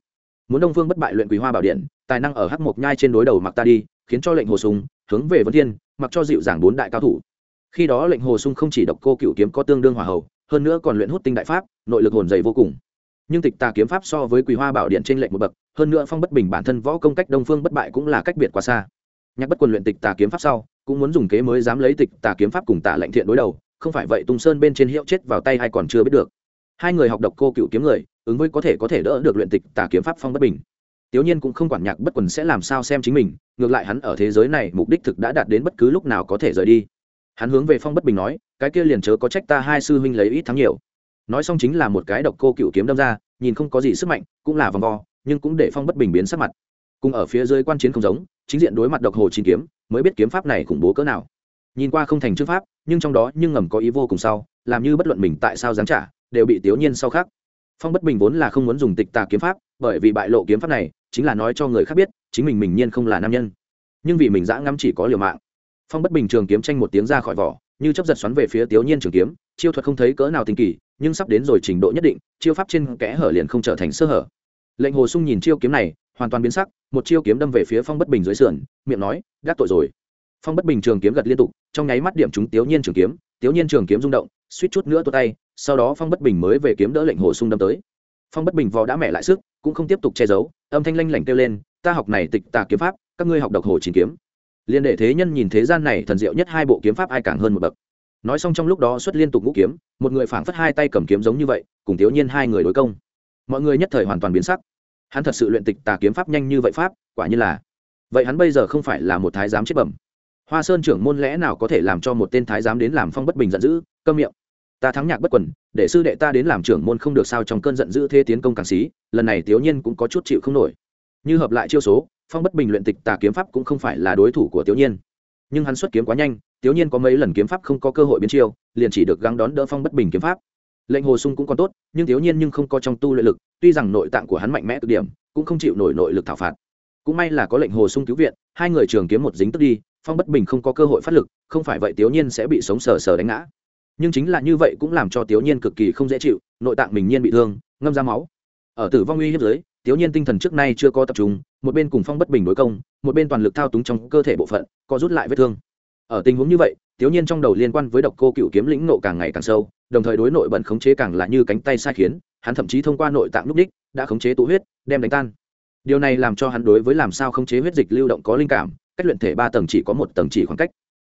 Muốn đông phương bất bại luyện quý hoa bảo điện, tài năng ở hắc mộc nhai trên đối đầu mặc ta đi, khiến cho lệnh hồ sung hướng về vân thiên, mặc cho dịu dàng bốn đại cao thủ. Khi đó lệnh hồ sung không chỉ độc cô cựu kiếm có tương đương hòa hậu, hơn nữa còn luyện hút tinh đại pháp, nội lực hồn dày vô cùng nhưng tịch tà kiếm pháp so với quý hoa bảo điện trên lệnh một bậc hơn nữa phong bất bình bản thân võ công cách đông phương bất bại cũng là cách biệt quá xa nhắc bất quân luyện tịch tà kiếm pháp sau cũng muốn dùng kế mới dám lấy tịch tà kiếm pháp cùng tả lệnh thiện đối đầu không phải vậy tung sơn bên trên hiệu chết vào tay hay còn chưa biết được hai người học độc cô cựu kiếm người ứng với có thể có thể đỡ được luyện tịch tà kiếm pháp phong bất bình Tiểu Nhiên cũng không quản nhạc bất quần sẽ làm sao xem chính mình, ngược lại hắn ở thế giới này mục đích thực đã đạt đến bất cứ lúc nào có thể rời đi. Hắn hướng về Phong Bất Bình nói, cái kia liền chớ có trách ta hai sư huynh lấy ít thắng nhiều. Nói xong chính là một cái độc cô cựu kiếm đâm ra, nhìn không có gì sức mạnh, cũng là vòng vo, nhưng cũng để Phong Bất Bình biến sắc mặt. Cùng ở phía dưới quan chiến không giống, chính diện đối mặt độc hồ chín kiếm, mới biết kiếm pháp này khủng bố cỡ nào. Nhìn qua không thành chữ pháp, nhưng trong đó nhưng ngầm có ý vô cùng sau, làm như bất luận mình tại sao dám trả, đều bị Tiểu Nhiên sau khác. Phong Bất Bình vốn là không muốn dùng tịch tà kiếm pháp, bởi vì bại lộ kiếm pháp này, chính là nói cho người khác biết chính mình mình nhiên không là nam nhân nhưng vì mình dã ngắm chỉ có liều mạng phong bất bình trường kiếm tranh một tiếng ra khỏi vỏ như chấp giật xoắn về phía tiểu nhiên trường kiếm chiêu thuật không thấy cỡ nào tinh kỳ nhưng sắp đến rồi trình độ nhất định, chiêu pháp trên kẽ hở liền không trở thành sơ hở. Lệnh hồ sung nhìn chiêu kiếm này, hoàn toàn biến sắc, một chiêu kiếm đâm về phía phong bất bình dưới sườn, miệng nói gác tội rồi. Phong bất bình trường kiếm gật liên tục, trong nháy mắt điểm chúng tiếu nhiên trường kiếm, tiếu nhiên trường kiếm rung động, suýt chút nữa tốt tay, sau đó phong bất bình mới về kiếm đỡ lệnh hồ sung đâm tới. Phong bất bình vò đã mẹ lại sức, cũng không tiếp tục che giấu, âm thanh lanh lảnh kêu lên, ta học này tịch tà kiếm pháp, các ngươi học độc hồ chín kiếm. Liên đệ thế nhân nhìn thế gian này thần diệu nhất hai bộ kiếm pháp ai càng hơn một bậc nói xong trong lúc đó xuất liên tục ngũ kiếm, một người phảng phất hai tay cầm kiếm giống như vậy, cùng thiếu nhiên hai người đối công. Mọi người nhất thời hoàn toàn biến sắc. Hắn thật sự luyện tịch tà kiếm pháp nhanh như vậy pháp, quả như là. Vậy hắn bây giờ không phải là một thái giám chết bẩm. Hoa sơn trưởng môn lẽ nào có thể làm cho một tên thái giám đến làm phong bất bình giận dữ, câm miệng. Ta thắng nhạc bất quần, để sư đệ ta đến làm trưởng môn không được sao trong cơn giận dữ thế tiến công càng xí, lần này thiếu nhiên cũng có chút chịu không nổi. Như hợp lại chiêu số, phong bất bình luyện tịch tà kiếm pháp cũng không phải là đối thủ của thiếu nhiên nhưng hắn xuất kiếm quá nhanh tiếu nhiên có mấy lần kiếm pháp không có cơ hội biến chiêu, liền chỉ được gắng đón đỡ phong bất bình kiếm pháp. Lệnh hồ sung cũng còn tốt, nhưng thiếu nhiên nhưng không có trong tu luyện lực, tuy rằng nội tạng của hắn mạnh mẽ cực điểm, cũng không chịu nổi nội lực thảo phạt. Cũng may là có lệnh hồ sung cứu viện, hai người trường kiếm một dính tức đi, phong bất bình không có cơ hội phát lực, không phải vậy thiếu nhiên sẽ bị sống sờ sờ đánh ngã. Nhưng chính là như vậy cũng làm cho thiếu nhiên cực kỳ không dễ chịu, nội tạng mình nhiên bị thương, ngâm ra máu. Ở tử vong uy hiếp giới thiếu nhiên tinh thần trước nay chưa có tập trung một bên cùng phong bất bình đối công, một bên toàn lực thao túng trong cơ thể bộ phận có rút lại vết thương. Ở tình huống như vậy, thiếu nhiên trong đầu liên quan với độc cô cựu kiếm lĩnh nộ càng ngày càng sâu, đồng thời đối nội bẩn khống chế càng là như cánh tay sai khiến, hắn thậm chí thông qua nội tạng lúc đích, đã khống chế tụ huyết, đem đánh tan. Điều này làm cho hắn đối với làm sao khống chế huyết dịch lưu động có linh cảm, cách luyện thể ba tầng chỉ có một tầng chỉ khoảng cách.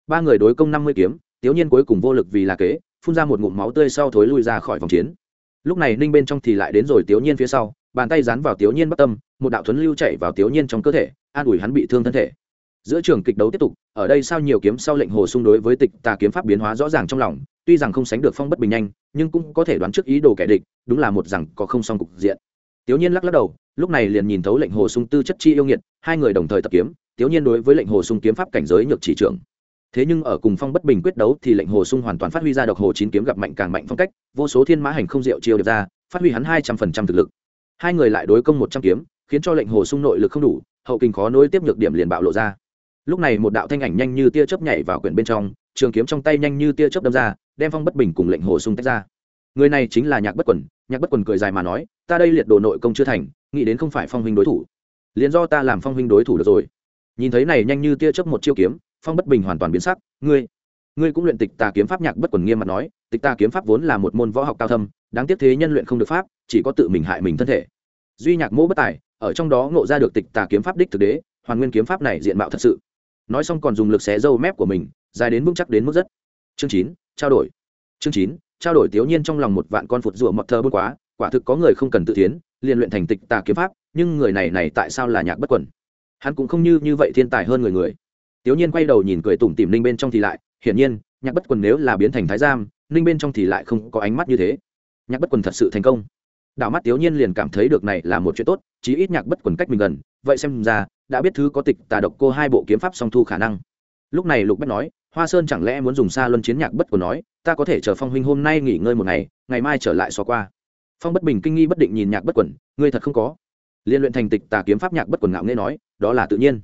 Ba người đối công năm mươi kiếm, thiếu nhiên cuối cùng vô lực vì là kế, phun ra một ngụm máu tươi sau thối lui ra khỏi vòng chiến. Lúc này ninh bên trong thì lại đến rồi thiếu nhiên phía sau bàn tay dán vào tiểu nhiên bất tâm, một đạo thuấn lưu chạy vào tiểu nhiên trong cơ thể, an ủi hắn bị thương thân thể. Giữa trường kịch đấu tiếp tục, ở đây sao nhiều kiếm sau lệnh hồ xung đối với tịch tà kiếm pháp biến hóa rõ ràng trong lòng, tuy rằng không sánh được phong bất bình nhanh, nhưng cũng có thể đoán trước ý đồ kẻ địch, đúng là một rằng có không song cục diện. Tiểu nhiên lắc lắc đầu, lúc này liền nhìn thấu lệnh hồ sung tư chất chi yêu nghiệt, hai người đồng thời tập kiếm, tiểu nhiên đối với lệnh hồ sung kiếm pháp cảnh giới nhược chỉ trưởng. Thế nhưng ở cùng phong bất bình quyết đấu thì lệnh hồ sung hoàn toàn phát huy ra độc hồ chín kiếm gặp mạnh càng mạnh phong cách, vô số thiên mã hành không diệu chiêu được ra, phát huy hắn hai trăm phần trăm thực lực hai người lại đối công một trăm kiếm, khiến cho lệnh hồ sung nội lực không đủ, hậu kinh khó nối tiếp nhược điểm liền bạo lộ ra. Lúc này một đạo thanh ảnh nhanh như tia chớp nhảy vào quyển bên trong, trường kiếm trong tay nhanh như tia chớp đâm ra, đem phong bất bình cùng lệnh hồ sung tách ra. Người này chính là nhạc bất quần, nhạc bất quần cười dài mà nói, ta đây liệt đồ nội công chưa thành, nghĩ đến không phải phong huynh đối thủ. Liền do ta làm phong huynh đối thủ được rồi. Nhìn thấy này nhanh như tia chớp một chiêu kiếm, phong bất bình hoàn toàn biến sắc, ngươi ngươi cũng luyện tịch tà kiếm pháp nhạc bất quần nghiêm mặt nói, tịch tà kiếm pháp vốn là một môn võ học cao thâm đáng tiếc thế nhân luyện không được pháp, chỉ có tự mình hại mình thân thể. Duy nhạc mỗ bất tài, ở trong đó ngộ ra được tịch tà kiếm pháp đích thực đế, hoàn nguyên kiếm pháp này diện mạo thật sự. Nói xong còn dùng lực xé râu mép của mình, dài đến vững chắc đến mức rất. Chương chín, trao đổi. Chương chín, trao đổi tiểu nhiên trong lòng một vạn con phụt rủa mọt thơ bôn quá, quả thực có người không cần tự tiến liền luyện thành tịch tà kiếm pháp, nhưng người này này tại sao là nhạc bất quẩn? Hắn cũng không như như vậy thiên tài hơn người người. Tiểu nhiên quay đầu nhìn cười tủm tỉm ninh bên trong thì lại, hiển nhiên, nhạc bất quần nếu là biến thành thái giam, ninh bên trong thì lại không có ánh mắt như thế nhạc bất quần thật sự thành công. Đảo mắt tiểu nhiên liền cảm thấy được này là một chuyện tốt, chí ít nhạc bất quần cách mình gần, vậy xem ra, đã biết thứ có tịch tà độc cô hai bộ kiếm pháp song thu khả năng. Lúc này lục bách nói, hoa sơn chẳng lẽ muốn dùng xa luân chiến nhạc bất quần nói, ta có thể chờ phong huynh hôm nay nghỉ ngơi một ngày ngày mai trở lại xóa qua. Phong bất bình kinh nghi bất định nhìn nhạc bất quần, ngươi thật không có. Liên luyện thành tịch tà kiếm pháp nhạc bất quần ngạo nghe nói, đó là tự nhiên.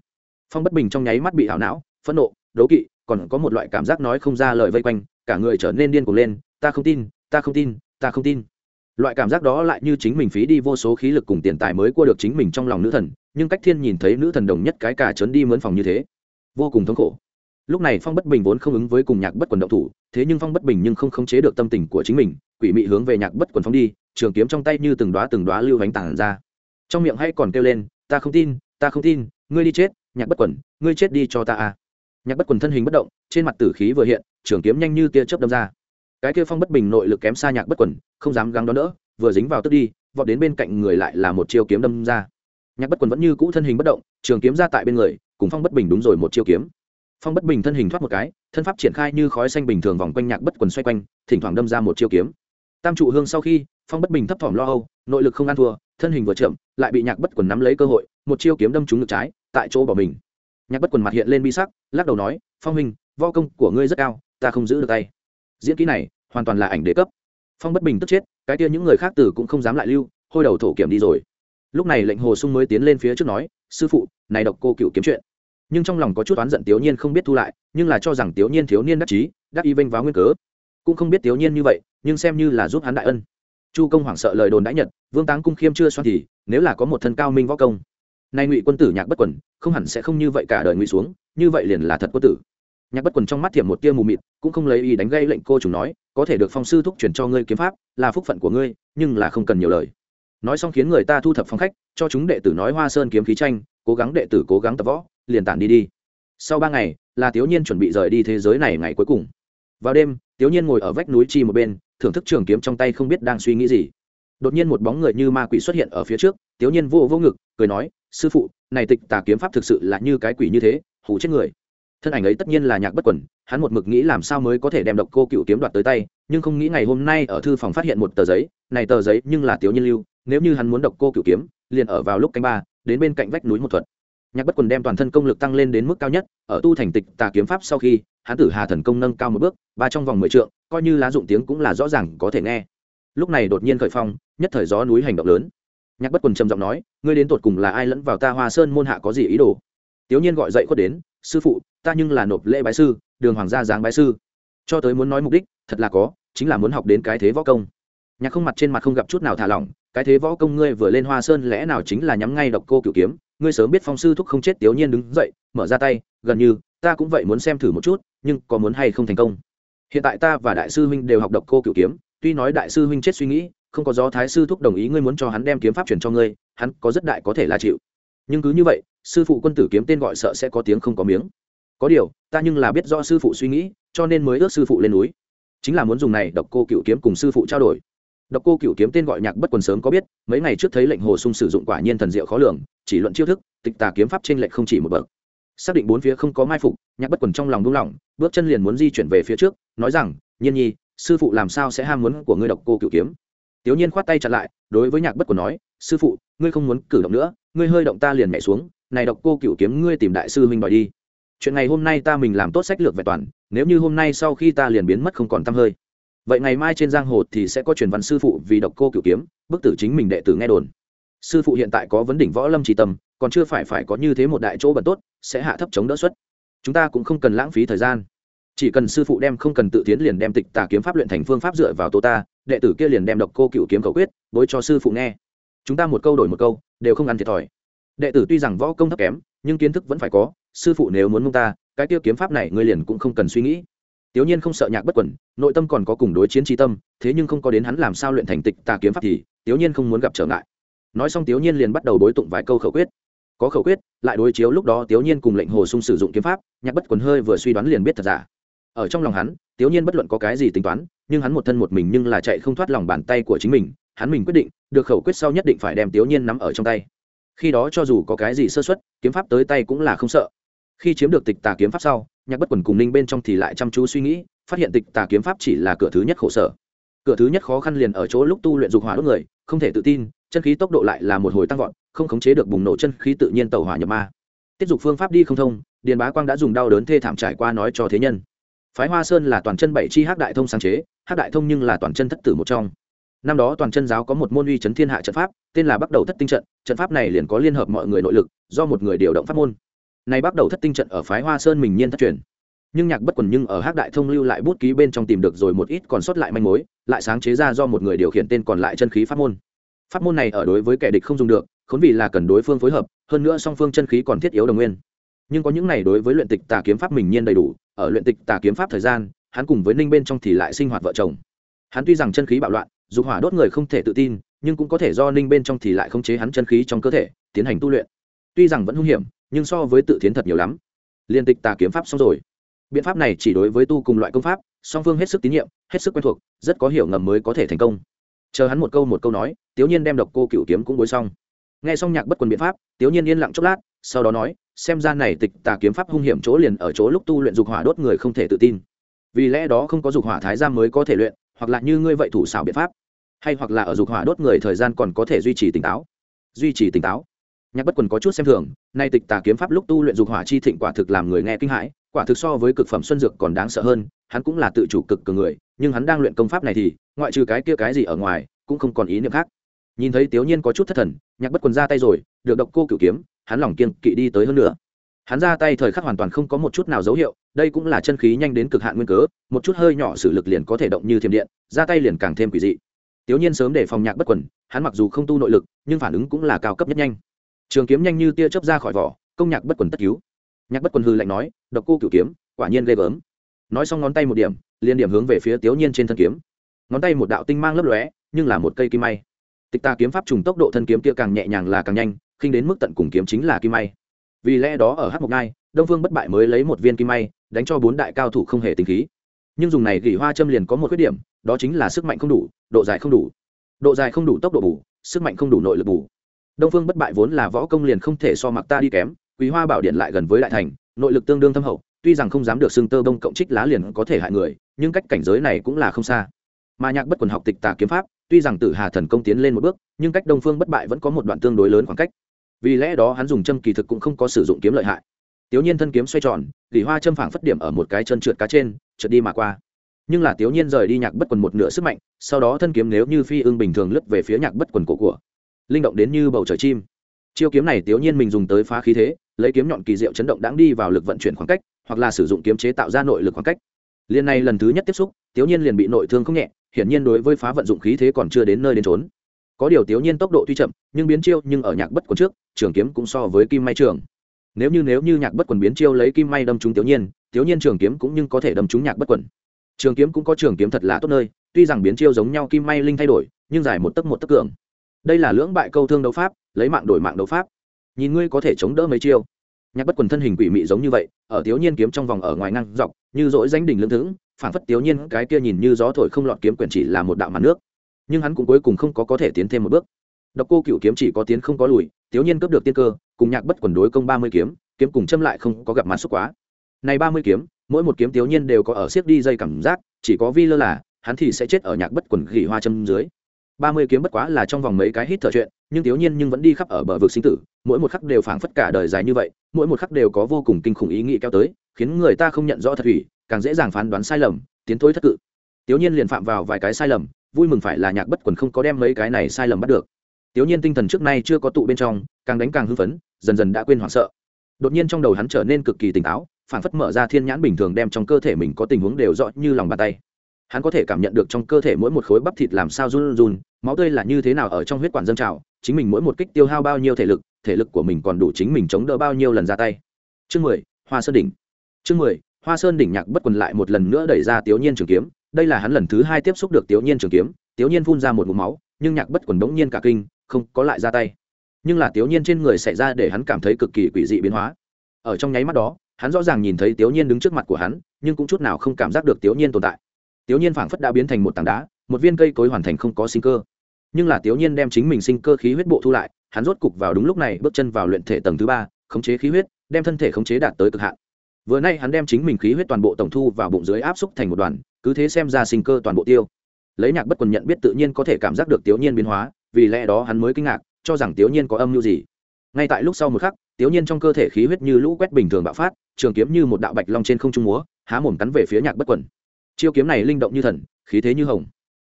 Phong bất bình trong nháy mắt bị ảo não, phẫn nộ đố kỵ, còn có một loại cảm giác nói không ra lời vây quanh, cả người trở nên điên cuồng lên, ta không tin, ta không tin ta không tin. Loại cảm giác đó lại như chính mình phí đi vô số khí lực cùng tiền tài mới cua được chính mình trong lòng nữ thần, nhưng cách thiên nhìn thấy nữ thần đồng nhất cái cả trấn đi mướn phòng như thế, vô cùng thống khổ. Lúc này phong bất bình vốn không ứng với cùng nhạc bất quần động thủ, thế nhưng phong bất bình nhưng không khống chế được tâm tình của chính mình, quỷ mị hướng về nhạc bất quần phong đi, trường kiếm trong tay như từng đoá từng đoá lưu bánh tản ra. Trong miệng hay còn kêu lên, ta không tin, ta không tin, ngươi đi chết, nhạc bất quần, ngươi chết đi cho ta à? nhạc bất quần thân hình bất động, trên mặt tử khí vừa hiện, trường kiếm nhanh như tia chớp đâm ra cái kia phong bất bình nội lực kém xa nhạc bất quần, không dám gắng đón đỡ, vừa dính vào tức đi, vọt đến bên cạnh người lại là một chiêu kiếm đâm ra. Nhạc bất quần vẫn như cũ thân hình bất động, trường kiếm ra tại bên người, cùng phong bất bình đúng rồi một chiêu kiếm. Phong bất bình thân hình thoát một cái, thân pháp triển khai như khói xanh bình thường vòng quanh nhạc bất quần xoay quanh, thỉnh thoảng đâm ra một chiêu kiếm. Tam trụ hương sau khi, phong bất bình thấp thỏm lo âu, nội lực không ăn thua, thân hình vừa chậm, lại bị nhạc bất quần nắm lấy cơ hội, một chiêu kiếm đâm trúng ngực trái, tại chỗ bỏ mình. Nhạc bất quần mặt hiện lên bi sắc, lắc đầu nói, phong hình vo công của ngươi rất cao, ta không giữ được tay diễn kỹ này hoàn toàn là ảnh đề cấp. Phong bất bình tức chết, cái kia những người khác từ cũng không dám lại lưu, hôi đầu thổ kiểm đi rồi. Lúc này lệnh hồ sung mới tiến lên phía trước nói, sư phụ, này độc cô cựu kiếm chuyện. Nhưng trong lòng có chút oán giận tiểu nhiên không biết thu lại, nhưng là cho rằng tiểu nhiên thiếu niên đắc chí, đắc y vênh vào nguyên cớ. Cũng không biết tiểu nhiên như vậy, nhưng xem như là giúp hắn đại ân. Chu công hoảng sợ lời đồn đã nhật, vương táng cung khiêm chưa xoan thì, nếu là có một thân cao minh võ công, nay ngụy quân tử nhạc bất quẩn không hẳn sẽ không như vậy cả đời ngụy xuống, như vậy liền là thật quân tử nhạc bất quần trong mắt thiểm một tia mù mịt, cũng không lấy ý đánh gây lệnh cô chủ nói, có thể được phong sư thúc truyền cho ngươi kiếm pháp, là phúc phận của ngươi, nhưng là không cần nhiều lời. Nói xong khiến người ta thu thập phong khách, cho chúng đệ tử nói hoa sơn kiếm khí tranh, cố gắng đệ tử cố gắng tập võ, liền tản đi đi. Sau ba ngày, là thiếu nhiên chuẩn bị rời đi thế giới này ngày cuối cùng. Vào đêm thiếu nhiên ngồi ở vách núi chi một bên, thưởng thức trường kiếm trong tay không biết đang suy nghĩ gì. Đột nhiên một bóng người như ma quỷ xuất hiện ở phía trước thiếu nhiên vô vô ngực, cười nói, sư phụ, này tịch tà kiếm pháp thực sự là như cái quỷ như thế hủ chết người thân ảnh ấy tất nhiên là nhạc bất quẩn hắn một mực nghĩ làm sao mới có thể đem độc cô cựu kiếm đoạt tới tay, nhưng không nghĩ ngày hôm nay ở thư phòng phát hiện một tờ giấy, này tờ giấy nhưng là tiểu nhiên lưu, nếu như hắn muốn độc cô cựu kiếm, liền ở vào lúc canh ba, đến bên cạnh vách núi một thuật. Nhạc bất quần đem toàn thân công lực tăng lên đến mức cao nhất, ở tu thành tịch tà kiếm pháp sau khi, hắn tử hà thần công nâng cao một bước, ba trong vòng mười trượng, coi như lá dụng tiếng cũng là rõ ràng có thể nghe. Lúc này đột nhiên khởi phong, nhất thời gió núi hành động lớn. Nhạc bất quần trầm giọng nói, ngươi đến tột cùng là ai lẫn vào ta hoa sơn môn hạ có gì ý đồ? Tiểu nhiên gọi dậy khuất đến, sư phụ ta nhưng là nộp lễ bái sư, đường hoàng gia giáng bái sư. Cho tới muốn nói mục đích, thật là có, chính là muốn học đến cái thế võ công. Nhạc không mặt trên mặt không gặp chút nào thả lỏng, cái thế võ công ngươi vừa lên hoa sơn lẽ nào chính là nhắm ngay độc cô cửu kiếm, ngươi sớm biết phong sư thúc không chết tiểu nhiên đứng dậy, mở ra tay, gần như, ta cũng vậy muốn xem thử một chút, nhưng có muốn hay không thành công. Hiện tại ta và đại sư huynh đều học độc cô cửu kiếm, tuy nói đại sư huynh chết suy nghĩ, không có gió thái sư thúc đồng ý ngươi muốn cho hắn đem kiếm pháp truyền cho ngươi, hắn có rất đại có thể là chịu. Nhưng cứ như vậy, sư phụ quân tử kiếm tên gọi sợ sẽ có tiếng không có miếng có điều, ta nhưng là biết do sư phụ suy nghĩ, cho nên mới ước sư phụ lên núi. Chính là muốn dùng này độc cô cựu kiếm cùng sư phụ trao đổi. Độc cô cựu kiếm tên gọi nhạc bất quần sớm có biết, mấy ngày trước thấy lệnh hồ sung sử dụng quả nhiên thần diệu khó lường, chỉ luận chiêu thức, tịch tà kiếm pháp trên lệnh không chỉ một bậc. Xác định bốn phía không có mai phục, nhạc bất quần trong lòng buông lòng, bước chân liền muốn di chuyển về phía trước, nói rằng, nhiên nhi, sư phụ làm sao sẽ ham muốn của ngươi độc cô cựu kiếm? Tiểu nhiên khoát tay chặn lại, đối với nhạc bất quần nói, sư phụ, ngươi không muốn cử động nữa, ngươi hơi động ta liền nhảy xuống, này độc cô cựu kiếm ngươi tìm đại sư huynh đòi đi chuyện ngày hôm nay ta mình làm tốt sách lược vẹn toàn, nếu như hôm nay sau khi ta liền biến mất không còn tăm hơi. Vậy ngày mai trên giang hồ thì sẽ có truyền văn sư phụ vì độc cô cựu kiếm, bức tử chính mình đệ tử nghe đồn. Sư phụ hiện tại có vấn đỉnh võ lâm trì tâm, còn chưa phải phải có như thế một đại chỗ bẩn tốt, sẽ hạ thấp chống đỡ xuất chúng ta cũng không cần lãng phí thời gian. Chỉ cần sư phụ đem không cần tự tiến liền đem tịch tà kiếm pháp luyện thành phương pháp dựa vào tô ta, đệ tử kia liền đem độc cô cựu kiếm cầu quyết, bối cho sư phụ nghe. Chúng ta một câu đổi một câu, đều không ăn thiệt thòi. Đệ tử tuy rằng võ công thấp kém, nhưng kiến thức vẫn phải có sư phụ nếu muốn mông ta cái tiêu kiếm pháp này ngươi liền cũng không cần suy nghĩ Tiểu Nhiên không sợ nhạc bất quẩn, nội tâm còn có cùng đối chiến trí tâm, thế nhưng không có đến hắn làm sao luyện thành tịch tà kiếm pháp thì, Tiểu Nhiên không muốn gặp trở ngại. Nói xong Tiểu Nhiên liền bắt đầu đối tụng vài câu khẩu quyết. Có khẩu quyết, lại đối chiếu lúc đó Tiểu Nhiên cùng lệnh Hồ Sung sử dụng kiếm pháp, nhạc bất quẩn hơi vừa suy đoán liền biết thật giả. Ở trong lòng hắn, Tiểu Nhiên bất luận có cái gì tính toán, nhưng hắn một thân một mình nhưng là chạy không thoát lòng bàn tay của chính mình, hắn mình quyết định, được khẩu quyết sau nhất định phải đem Tiểu Nhiên nắm ở trong tay. Khi đó cho dù có cái gì sơ suất, kiếm pháp tới tay cũng là không sợ. Khi chiếm được tịch tà kiếm pháp sau, nhạc bất quần cùng ninh bên trong thì lại chăm chú suy nghĩ phát hiện tịch tà kiếm pháp chỉ là cửa thứ nhất khổ sở. Cửa thứ nhất khó khăn liền ở chỗ lúc tu luyện dục hỏa đốt người không thể tự tin chân khí tốc độ lại là một hồi tăng vọt không khống chế được bùng nổ chân khí tự nhiên tàu hỏa nhập ma. Tiết dục phương pháp đi không thông điền bá quang đã dùng đau đớn thê thảm trải qua nói cho thế nhân. Phái hoa sơn là toàn chân bảy chi hắc đại thông sáng chế hắc đại thông nhưng là toàn chân thất tử một trong. Năm đó toàn chân giáo có một môn uy chấn thiên hạ trận pháp tên là bắt đầu thất tinh trận trận pháp này liền có liên hợp mọi người nội lực do một người điều động pháp môn nay bắt đầu thất tinh trận ở phái hoa sơn mình nhiên thất truyền. Nhưng nhạc bất quần nhưng ở hắc đại thông lưu lại bút ký bên trong tìm được rồi một ít còn sót lại manh mối, lại sáng chế ra do một người điều khiển tên còn lại chân khí pháp môn. Pháp môn này ở đối với kẻ địch không dùng được, khốn vì là cần đối phương phối hợp, hơn nữa song phương chân khí còn thiết yếu đồng nguyên. Nhưng có những này đối với luyện tịch tà kiếm pháp mình nhiên đầy đủ, ở luyện tịch tà kiếm pháp thời gian, hắn cùng với ninh bên trong thì lại sinh hoạt vợ chồng. Hắn tuy rằng chân khí bạo loạn, dục hỏa đốt người không thể tự tin, nhưng cũng có thể do ninh bên trong thì lại khống chế hắn chân khí trong cơ thể, tiến hành tu luyện. Tuy rằng vẫn hung hiểm nhưng so với tự thiến thật nhiều lắm. Liên tịch tà kiếm pháp xong rồi. Biện pháp này chỉ đối với tu cùng loại công pháp, song phương hết sức tín nhiệm, hết sức quen thuộc, rất có hiểu ngầm mới có thể thành công. Chờ hắn một câu một câu nói tiểu nhiên đem độc cô cựu kiếm cũng bối xong. Nghe xong nhạc bất quần biện pháp tiểu nhiên yên lặng chốc lát, sau đó nói, xem ra này tịch tà kiếm pháp hung hiểm chỗ liền ở chỗ lúc tu luyện dục hỏa đốt người không thể tự tin. Vì lẽ đó không có dục hỏa thái giam mới có thể luyện, hoặc là như ngươi vậy thủ xảo biện pháp. Hay hoặc là ở dục hỏa đốt người thời gian còn có thể duy trì tỉnh táo. Duy trì tỉnh táo nhạc bất quần có chút xem thường, nay tịch tà kiếm pháp lúc tu luyện dục hỏa chi thịnh quả thực làm người nghe kinh hãi, quả thực so với cực phẩm xuân dược còn đáng sợ hơn, hắn cũng là tự chủ cực cường người, nhưng hắn đang luyện công pháp này thì, ngoại trừ cái kia cái gì ở ngoài, cũng không còn ý niệm khác. Nhìn thấy tiểu nhiên có chút thất thần, nhạc bất quần ra tay rồi, được độc cô cửu kiếm, hắn lòng kiên kỵ đi tới hơn nữa. Hắn ra tay thời khắc hoàn toàn không có một chút nào dấu hiệu, đây cũng là chân khí nhanh đến cực hạn nguyên cớ, một chút hơi nhỏ sử lực liền có thể động như thiềm điện, ra tay liền càng thêm quỷ dị. Tiểu nhiên sớm để phòng nhạc bất quần, hắn mặc dù không tu nội lực, nhưng phản ứng cũng là cao cấp nhất nhanh trường kiếm nhanh như tia chớp ra khỏi vỏ, công nhạc bất quần tất cứu. Nhạc bất quần hư lạnh nói, độc cô cửu kiếm, quả nhiên ghê gớm. Nói xong ngón tay một điểm liên điểm hướng về phía tiểu nhiên trên thân kiếm. Ngón tay một đạo tinh mang lấp lóe, nhưng là một cây kim may. Tịch ta kiếm pháp trùng tốc độ thân kiếm kia càng nhẹ nhàng là càng nhanh, khinh đến mức tận cùng kiếm chính là kim may. Vì lẽ đó ở hát mộc ngai đông phương bất bại mới lấy một viên kim may, đánh cho bốn đại cao thủ không hề tính khí. Nhưng dùng này gỉ hoa châm liền có một khuyết điểm, đó chính là sức mạnh không đủ, độ dài không đủ. Độ dài không đủ tốc độ bù, sức mạnh không đủ nội lực bù đông phương bất bại vốn là võ công liền không thể so mặc ta đi kém, quý hoa bảo điện lại gần với đại thành, nội lực tương đương thâm hậu, tuy rằng không dám được xương tơ bông cộng trích lá liền có thể hại người, nhưng cách cảnh giới này cũng là không xa. Mà nhạc bất quần học tịch tà kiếm pháp, tuy rằng tử hà thần công tiến lên một bước, nhưng cách đông phương bất bại vẫn có một đoạn tương đối lớn khoảng cách. Vì lẽ đó hắn dùng châm kỳ thực cũng không có sử dụng kiếm lợi hại. Tiểu nhiên thân kiếm xoay tròn gỉ hoa châm phảng phất điểm ở một cái chân trượt cá trên, trượt đi mà qua. Nhưng là tiểu nhiên rời đi nhạc bất quần một nửa sức mạnh, sau đó thân kiếm nếu như phi ưng bình thường lướt về phía nhạc bất quần cổ của linh động đến như bầu trời chim. Chiêu kiếm này tiểu nhiên mình dùng tới phá khí thế, lấy kiếm nhọn kỳ diệu chấn động đáng đi vào lực vận chuyển khoảng cách, hoặc là sử dụng kiếm chế tạo ra nội lực khoảng cách. Liên này lần thứ nhất tiếp xúc, tiểu nhiên liền bị nội thương không nhẹ, hiển nhiên đối với phá vận dụng khí thế còn chưa đến nơi đến trốn có điều tiểu nhiên tốc độ tuy chậm, nhưng biến chiêu, nhưng ở nhạc bất quần trước, trường kiếm cũng so với kim may trường. Nếu như nếu như nhạc bất quần biến chiêu lấy kim may đâm trúng tiểu nhiên tiểu nhiên trường kiếm cũng nhưng có thể đâm trúng nhạc bất quần. Trường kiếm cũng có trường kiếm thật là tốt nơi, tuy rằng biến chiêu giống nhau kim may linh thay đổi, nhưng dài một tấc một tấc cường đây là lưỡng bại câu thương đấu pháp lấy mạng đổi mạng đấu pháp. Nhìn ngươi có thể chống đỡ mấy chiêu. Nhạc bất quần thân hình quỷ mị giống như vậy ở thiếu niên kiếm trong vòng ở ngoài năng dọc như dỗi danh đỉnh lương thưởng, phản phất thiếu niên cái kia nhìn như gió thổi không lọt kiếm quyển chỉ là một đạo mặt nước. Nhưng hắn cũng cuối cùng không có có thể tiến thêm một bước. Độc cô cựu kiếm chỉ có tiến không có lùi thiếu niên cướp được tiên cơ cùng nhạc bất quần đối công ba mươi kiếm kiếm cùng châm lại không có gặp mặt xúc quá. Này ba mươi kiếm mỗi một kiếm thiếu niên đều có ở siết đi dây cảm giác chỉ có vi lơ là hắn thì sẽ chết ở nhạc bất quần gỉ hoa châm dưới ba mươi kiếm bất quá là trong vòng mấy cái hít thở chuyện nhưng thiếu nhiên nhưng vẫn đi khắp ở bờ vực sinh tử mỗi một khắc đều phảng phất cả đời dài như vậy mỗi một khắc đều có vô cùng kinh khủng ý nghĩ kéo tới khiến người ta không nhận rõ thật ủy, càng dễ dàng phán đoán sai lầm tiến thối thất cự. Thiếu nhiên liền phạm vào vài cái sai lầm vui mừng phải là nhạc bất quần không có đem mấy cái này sai lầm bắt được. Thiếu nhiên tinh thần trước nay chưa có tụ bên trong càng đánh càng hưng phấn dần dần đã quên hoảng sợ. Đột nhiên trong đầu hắn trở nên cực kỳ tỉnh táo phảng phất mở ra thiên nhãn bình thường đem trong cơ thể mình có tình huống đều rõ như lòng bàn tay hắn có thể cảm nhận được trong cơ thể mỗi một khối bắp thịt làm sao run run, máu tươi là như thế nào ở trong huyết quản dân trào, chính mình mỗi một kích tiêu hao bao nhiêu thể lực thể lực của mình còn đủ chính mình chống đỡ bao nhiêu lần ra tay. Chương mười, hoa sơn đỉnh. Chương mười, hoa sơn đỉnh nhạc bất quần lại một lần nữa đẩy ra tiểu nhiên trường kiếm, đây là hắn lần thứ hai tiếp xúc được tiểu nhiên trường kiếm tiểu nhiên phun ra một mũ máu, nhưng nhạc bất quần đống nhiên cả kinh, không có lại ra tay. Nhưng là tiểu nhiên trên người xảy ra để hắn cảm thấy cực kỳ quỷ dị biến hóa. Ở trong nháy mắt đó, hắn rõ ràng nhìn thấy tiểu nhiên đứng trước mặt của hắn, nhưng cũng chút nào không cảm giác được tiểu nhiên tồn tại tiểu nhiên phảng phất đã biến thành một tảng đá, một viên cây cối hoàn thành không có sinh cơ. Nhưng là tiểu nhiên đem chính mình sinh cơ khí huyết bộ thu lại, hắn rốt cục vào đúng lúc này bước chân vào luyện thể tầng thứ ba, khống chế khí huyết, đem thân thể khống chế đạt tới cực hạn. Vừa nay hắn đem chính mình khí huyết toàn bộ tổng thu vào bụng dưới áp xúc thành một đoàn, cứ thế xem ra sinh cơ toàn bộ tiêu. Lấy nhạc bất quần nhận biết tự nhiên có thể cảm giác được tiểu nhiên biến hóa, vì lẽ đó hắn mới kinh ngạc, cho rằng tiểu nhiên có âm mưu gì. Ngay tại lúc sau một khắc, tiểu nhiên trong cơ thể khí huyết như lũ quét bình thường bạo phát, trường kiếm như một đạo bạch long trên không trung múa, há mồm cắn về phía nhạc bất quần chiêu kiếm này linh động như thần, khí thế như hồng.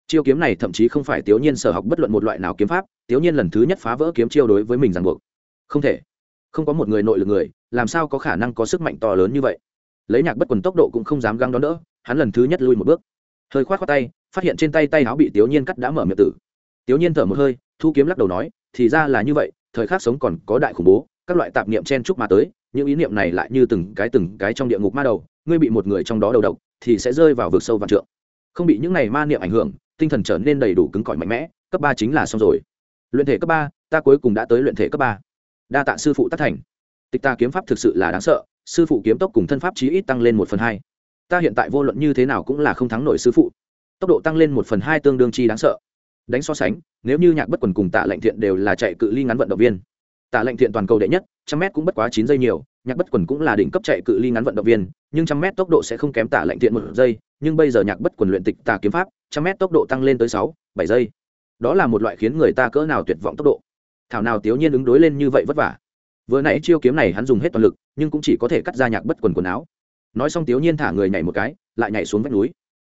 Chiêu kiếm này thậm chí không phải tiểu nhiên sở học bất luận một loại nào kiếm pháp tiểu nhiên lần thứ nhất phá vỡ kiếm chiêu đối với mình ràng buộc. Không thể. Không có một người nội lực người, làm sao có khả năng có sức mạnh to lớn như vậy? Lấy nhạc bất quần tốc độ cũng không dám găng đón đỡ, hắn lần thứ nhất lui một bước. Hơi khoát khoát tay, phát hiện trên tay tay áo bị tiểu nhiên cắt đã mở miệng tử. Tiểu nhiên thở một hơi, thu kiếm lắc đầu nói, thì ra là như vậy, thời khắc sống còn có đại khủng bố, các loại tạp niệm chen chúc mà tới, những ý niệm này lại như từng cái từng cái trong địa ngục ma đầu, ngươi bị một người trong đó đầu độc thì sẽ rơi vào vực sâu vạn trượng. Không bị những này ma niệm ảnh hưởng, tinh thần trở nên đầy đủ cứng cỏi mạnh mẽ, cấp ba chính là xong rồi. Luyện thể cấp ba, ta cuối cùng đã tới luyện thể cấp ba. Đa tạ sư phụ tác thành. Tịch ta kiếm pháp thực sự là đáng sợ, sư phụ kiếm tốc cùng thân pháp chí ít tăng lên một phần hai. Ta hiện tại vô luận như thế nào cũng là không thắng nổi sư phụ. Tốc độ tăng lên một phần hai tương đương chi đáng sợ. Đánh so sánh, nếu như nhạc bất quần cùng tạ lệnh thiện đều là chạy cự ly ngắn vận động viên, tạ lệnh thiện toàn cầu đệ nhất, trăm mét cũng bất quá chín giây nhiều, nhạc bất quần cũng là đỉnh cấp chạy cự ly ngắn vận động viên nhưng trăm mét tốc độ sẽ không kém tạ lệnh tiện một giây, nhưng bây giờ nhạc bất quần luyện tịch tà kiếm pháp, trăm mét tốc độ tăng lên tới sáu, bảy giây. Đó là một loại khiến người ta cỡ nào tuyệt vọng tốc độ. Thảo nào tiểu nhiên ứng đối lên như vậy vất vả. Vừa nãy chiêu kiếm này hắn dùng hết toàn lực, nhưng cũng chỉ có thể cắt ra nhạc bất quần quần áo. Nói xong tiểu nhiên thả người nhảy một cái, lại nhảy xuống vách núi.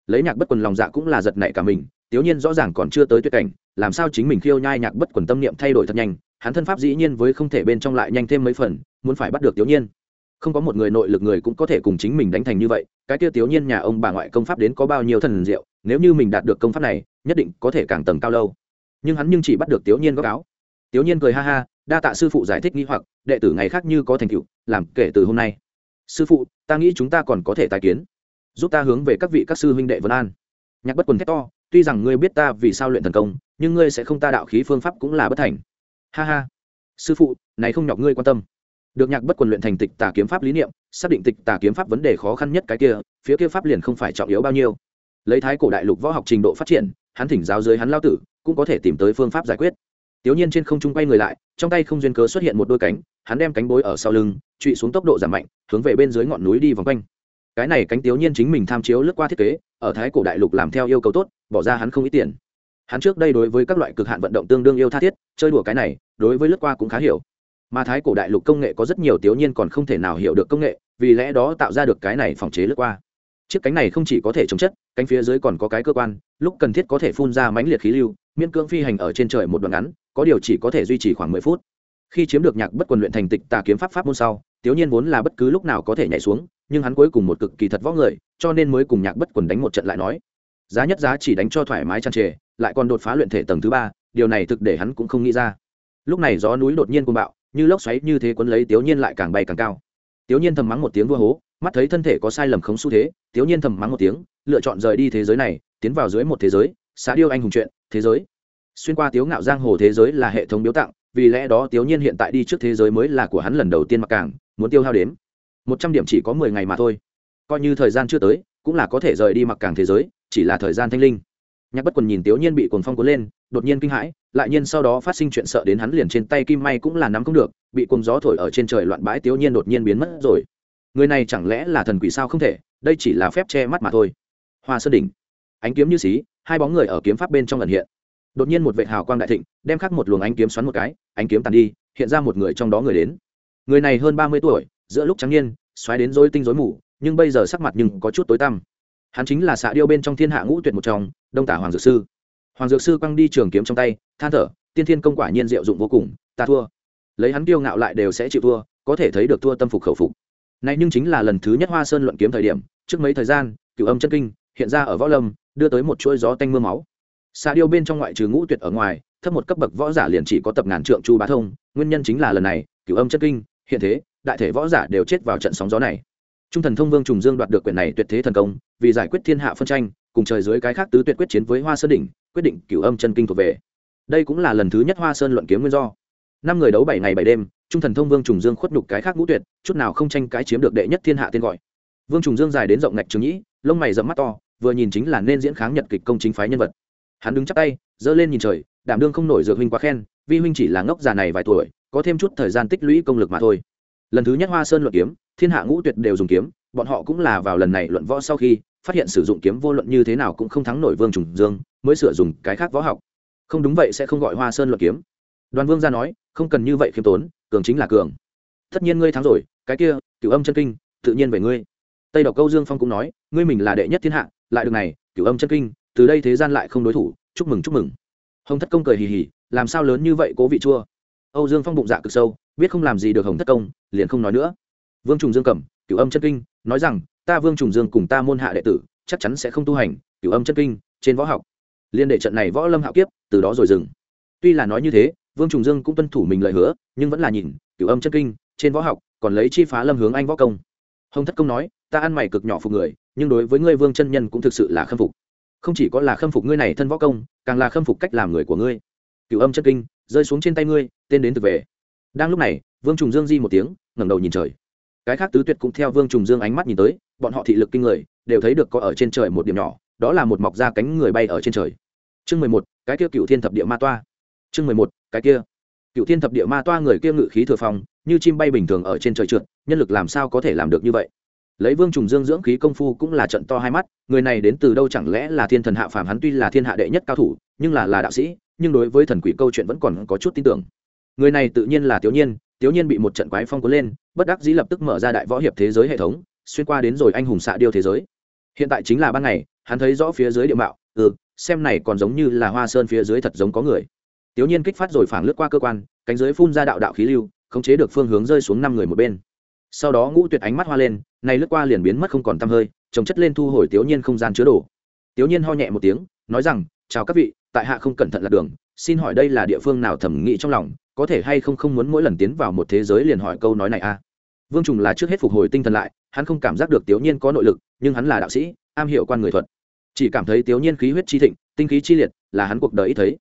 Lấy nhạc bất quần lòng dạ cũng là giật nảy cả mình, tiểu nhiên rõ ràng còn chưa tới tuyệt cảnh, làm sao chính mình khiêu nhai nhạc bất quần tâm niệm thay đổi thật nhanh, hắn thân pháp dĩ nhiên với không thể bên trong lại nhanh thêm mấy phần, muốn phải bắt được tiểu nhiên không có một người nội lực người cũng có thể cùng chính mình đánh thành như vậy, cái kia tiểu nhiên nhà ông bà ngoại công pháp đến có bao nhiêu thần diệu, nếu như mình đạt được công pháp này, nhất định có thể càng tầng cao lâu. Nhưng hắn nhưng chỉ bắt được tiểu nhiên góc áo. Tiểu nhiên cười ha ha, đa tạ sư phụ giải thích nghi hoặc, đệ tử ngày khác như có thành tựu, làm kể từ hôm nay. Sư phụ, ta nghĩ chúng ta còn có thể tài kiến. Giúp ta hướng về các vị các sư huynh đệ vân an. Nhạc bất quần thét to, tuy rằng ngươi biết ta vì sao luyện thần công, nhưng ngươi sẽ không ta đạo khí phương pháp cũng là bất thành. Ha ha. Sư phụ, này không nhọc ngươi quan tâm được nhạc bất quần luyện thành tịch tà kiếm pháp lý niệm, xác định tịch tà kiếm pháp vấn đề khó khăn nhất cái kia, phía kia pháp liền không phải trọng yếu bao nhiêu. Lấy thái cổ đại lục võ học trình độ phát triển, hắn thỉnh giáo dưới hắn lao tử, cũng có thể tìm tới phương pháp giải quyết. Tiểu nhiên trên không trung quay người lại, trong tay không duyên cớ xuất hiện một đôi cánh, hắn đem cánh bối ở sau lưng, trụy xuống tốc độ giảm mạnh, hướng về bên dưới ngọn núi đi vòng quanh. Cái này cánh tiểu nhiên chính mình tham chiếu lướt qua thiết kế, ở thái cổ đại lục làm theo yêu cầu tốt, bỏ ra hắn không ít tiền. Hắn trước đây đối với các loại cực hạn vận động tương đương yêu tha thiết, chơi đùa cái này, đối với lướt qua cũng khá hiểu mà thái cổ đại lục công nghệ có rất nhiều tiểu nhiên còn không thể nào hiểu được công nghệ, vì lẽ đó tạo ra được cái này phòng chế lướt qua. Chiếc cánh này không chỉ có thể chống chất, cánh phía dưới còn có cái cơ quan, lúc cần thiết có thể phun ra mãnh liệt khí lưu, miễn cưỡng phi hành ở trên trời một đoạn ngắn, có điều chỉ có thể duy trì khoảng mười phút. Khi chiếm được nhạc bất quần luyện thành tịch tà kiếm pháp pháp môn sau, tiểu nhiên vốn là bất cứ lúc nào có thể nhảy xuống, nhưng hắn cuối cùng một cực kỳ thật võ người, cho nên mới cùng nhạc bất quần đánh một trận lại nói. Giá nhất giá chỉ đánh cho thoải mái chăn trề, lại còn đột phá luyện thể tầng thứ ba, điều này thực để hắn cũng không nghĩ ra. Lúc này gió núi đột nhiên cuồng bạo như lốc xoáy như thế quấn lấy tiểu nhiên lại càng bay càng cao. Tiểu nhiên thầm mắng một tiếng vua hố, mắt thấy thân thể có sai lầm không xu thế tiểu nhiên thầm mắng một tiếng, lựa chọn rời đi thế giới này, tiến vào dưới một thế giới xã điêu anh hùng chuyện, thế giới. Xuyên qua tiếu ngạo giang hồ thế giới là hệ thống biếu tặng, vì lẽ đó tiểu nhiên hiện tại đi trước thế giới mới là của hắn lần đầu tiên mặc càng, muốn tiêu hao đếm. Một trăm điểm chỉ có mười ngày mà thôi. Coi như thời gian chưa tới, cũng là có thể rời đi mặc càng thế giới, chỉ là thời gian thanh linh nhạc bất quần nhìn tiểu nhiên bị cuồng phong cuốn lên, đột nhiên kinh hãi, lại nhiên sau đó phát sinh chuyện sợ đến hắn liền trên tay kim may cũng là nắm không được, bị cuồng gió thổi ở trên trời loạn bãi tiểu nhiên đột nhiên biến mất rồi. Người này chẳng lẽ là thần quỷ sao không thể, đây chỉ là phép che mắt mà thôi. Hoa sơn đỉnh. Ánh kiếm như xí, hai bóng người ở kiếm pháp bên trong ẩn hiện. Đột nhiên một vệ hào quang đại thịnh, đem khắc một luồng ánh kiếm xoắn một cái, ánh kiếm tàn đi, hiện ra một người trong đó người đến. Người này hơn ba mươi tuổi, giữa lúc trắng niên, xoáy đến dối tinh dối mù, nhưng bây giờ sắc mặt nhưng có chút tối tăm. Hắn chính là xạ điêu bên trong thiên hạ ngũ tuyệt một trong đông tả hoàng dược sư. Hoàng dược sư quăng đi trường kiếm trong tay, than thở, tiên thiên công quả nhiên diệu dụng vô cùng, ta thua. Lấy hắn kiêu ngạo lại đều sẽ chịu thua, có thể thấy được thua tâm phục khẩu phục. Này nhưng chính là lần thứ nhất hoa sơn luận kiếm thời điểm, trước mấy thời gian cựu âm chân kinh, hiện ra ở võ lâm, đưa tới một chuỗi gió tanh mưa máu. Xa điêu bên trong ngoại trừ ngũ tuyệt ở ngoài, thấp một cấp bậc võ giả liền chỉ có tập ngàn trượng chu bá thông, nguyên nhân chính là lần này cựu âm chân kinh, hiện thế, đại thể võ giả đều chết vào trận sóng gió này. Trung thần thông vương trùng dương đoạt được quyền này tuyệt thế thần công, vì giải quyết thiên hạ phân tranh cùng trời dưới cái khác tứ tuyệt quyết chiến với hoa sơn đỉnh, quyết định cửu âm chân kinh thuộc về. Đây cũng là lần thứ nhất hoa sơn luận kiếm nguyên do. Năm người đấu bảy ngày bảy đêm, trung thần thông vương trùng dương khuất nhục cái khác ngũ tuyệt, chút nào không tranh cái chiếm được đệ nhất thiên hạ tên gọi. Vương trùng dương dài đến rộng ngạch trường nhĩ, lông mày rậm mắt to, vừa nhìn chính là nên diễn kháng nhật kịch công chính phái nhân vật. Hắn đứng chắp tay, giơ lên nhìn trời, đảm đương không nổi dược huynh quá khen, vi huynh chỉ là ngốc già này vài tuổi, có thêm chút thời gian tích lũy công lực mà thôi. Lần thứ nhất hoa sơn luận kiếm, thiên hạ ngũ tuyệt đều dùng kiếm, bọn họ cũng là vào lần này luận võ sau khi phát hiện sử dụng kiếm vô luận như thế nào cũng không thắng nổi vương trùng dương, mới sửa dùng cái khác võ học. Không đúng vậy sẽ không gọi hoa sơn luận kiếm. Đoàn vương ra nói, không cần như vậy khiêm tốn, cường chính là cường. Tất nhiên ngươi thắng rồi, cái kia, cửu âm chân kinh, tự nhiên về ngươi. Tây độc câu dương phong cũng nói, ngươi mình là đệ nhất thiên hạ, lại được này, cửu âm chân kinh, từ đây thế gian lại không đối thủ, chúc mừng chúc mừng. Hồng thất công cười hì hì, làm sao lớn như vậy cố vị chua. Âu dương phong bụng dạ cực sâu, biết không làm gì được hồng thất công, liền không nói nữa. Vương trùng dương cẩm cửu âm chân kinh, nói rằng ta vương trùng dương cùng ta môn hạ đệ tử, chắc chắn sẽ không tu hành, cửu âm chân kinh, trên võ học. Liên đệ trận này võ lâm hạo kiếp, từ đó rồi dừng. Tuy là nói như thế, vương trùng dương cũng tuân thủ mình lời hứa, nhưng vẫn là nhìn, cửu âm chân kinh, trên võ học, còn lấy chi phá lâm hướng anh võ công. Hồng thất công nói, ta ăn mày cực nhỏ phục người, nhưng đối với ngươi vương chân nhân cũng thực sự là khâm phục. Không chỉ có là khâm phục ngươi này thân võ công, càng là khâm phục cách làm người của ngươi. Cửu âm chân kinh, rơi xuống trên tay ngươi, tên đến từ về. Đang lúc này, vương trùng dương di một tiếng, ngẩng đầu nhìn trời cái khác tứ tuyệt cũng theo vương trùng dương ánh mắt nhìn tới, bọn họ thị lực kinh người, đều thấy được có ở trên trời một điểm nhỏ, đó là một mọc ra cánh người bay ở trên trời. Chương mười một, cái kia cựu thiên thập địa ma toa. Chương mười một, cái kia cựu thiên thập địa ma toa người kia ngự khí thừa phòng như chim bay bình thường ở trên trời trượt, nhân lực làm sao có thể làm được như vậy? Lấy vương trùng dương dưỡng khí công phu cũng là trận to hai mắt, người này đến từ đâu chẳng lẽ là thiên thần hạ phàm, hắn tuy là thiên hạ đệ nhất cao thủ, nhưng là là đạo sĩ, nhưng đối với thần quỷ câu chuyện vẫn còn có chút tin tưởng. Người này tự nhiên là tiểu nhiên tiểu nhiên bị một trận quái phong cuốn lên, bất đắc dĩ lập tức mở ra đại võ hiệp thế giới hệ thống, xuyên qua đến rồi anh hùng xạ điêu thế giới. Hiện tại chính là ban ngày, hắn thấy rõ phía dưới địa mạo ừ xem này còn giống như là hoa sơn phía dưới thật giống có người. Tiểu nhiên kích phát rồi phảng lướt qua cơ quan, cánh dưới phun ra đạo đạo khí lưu, khống chế được phương hướng rơi xuống năm người một bên. Sau đó ngũ tuyệt ánh mắt hoa lên, này lướt qua liền biến mất không còn tăm hơi trồng chất lên thu hồi tiểu nhiên không gian chứa đồ. Tiểu nhiên ho nhẹ một tiếng, nói rằng, chào các vị, tại hạ không cẩn thận lạc đường, xin hỏi đây là địa phương nào thẩm nghĩ trong lòng có thể hay không không muốn mỗi lần tiến vào một thế giới liền hỏi câu nói này a à? vương trùng là trước hết phục hồi tinh thần lại, hắn không cảm giác được tiểu nhiên có nội lực, nhưng hắn là đạo sĩ, am hiểu quan người thuật. Chỉ cảm thấy tiểu nhiên khí huyết chi thịnh, tinh khí chi liệt, là hắn cuộc đời ít thấy.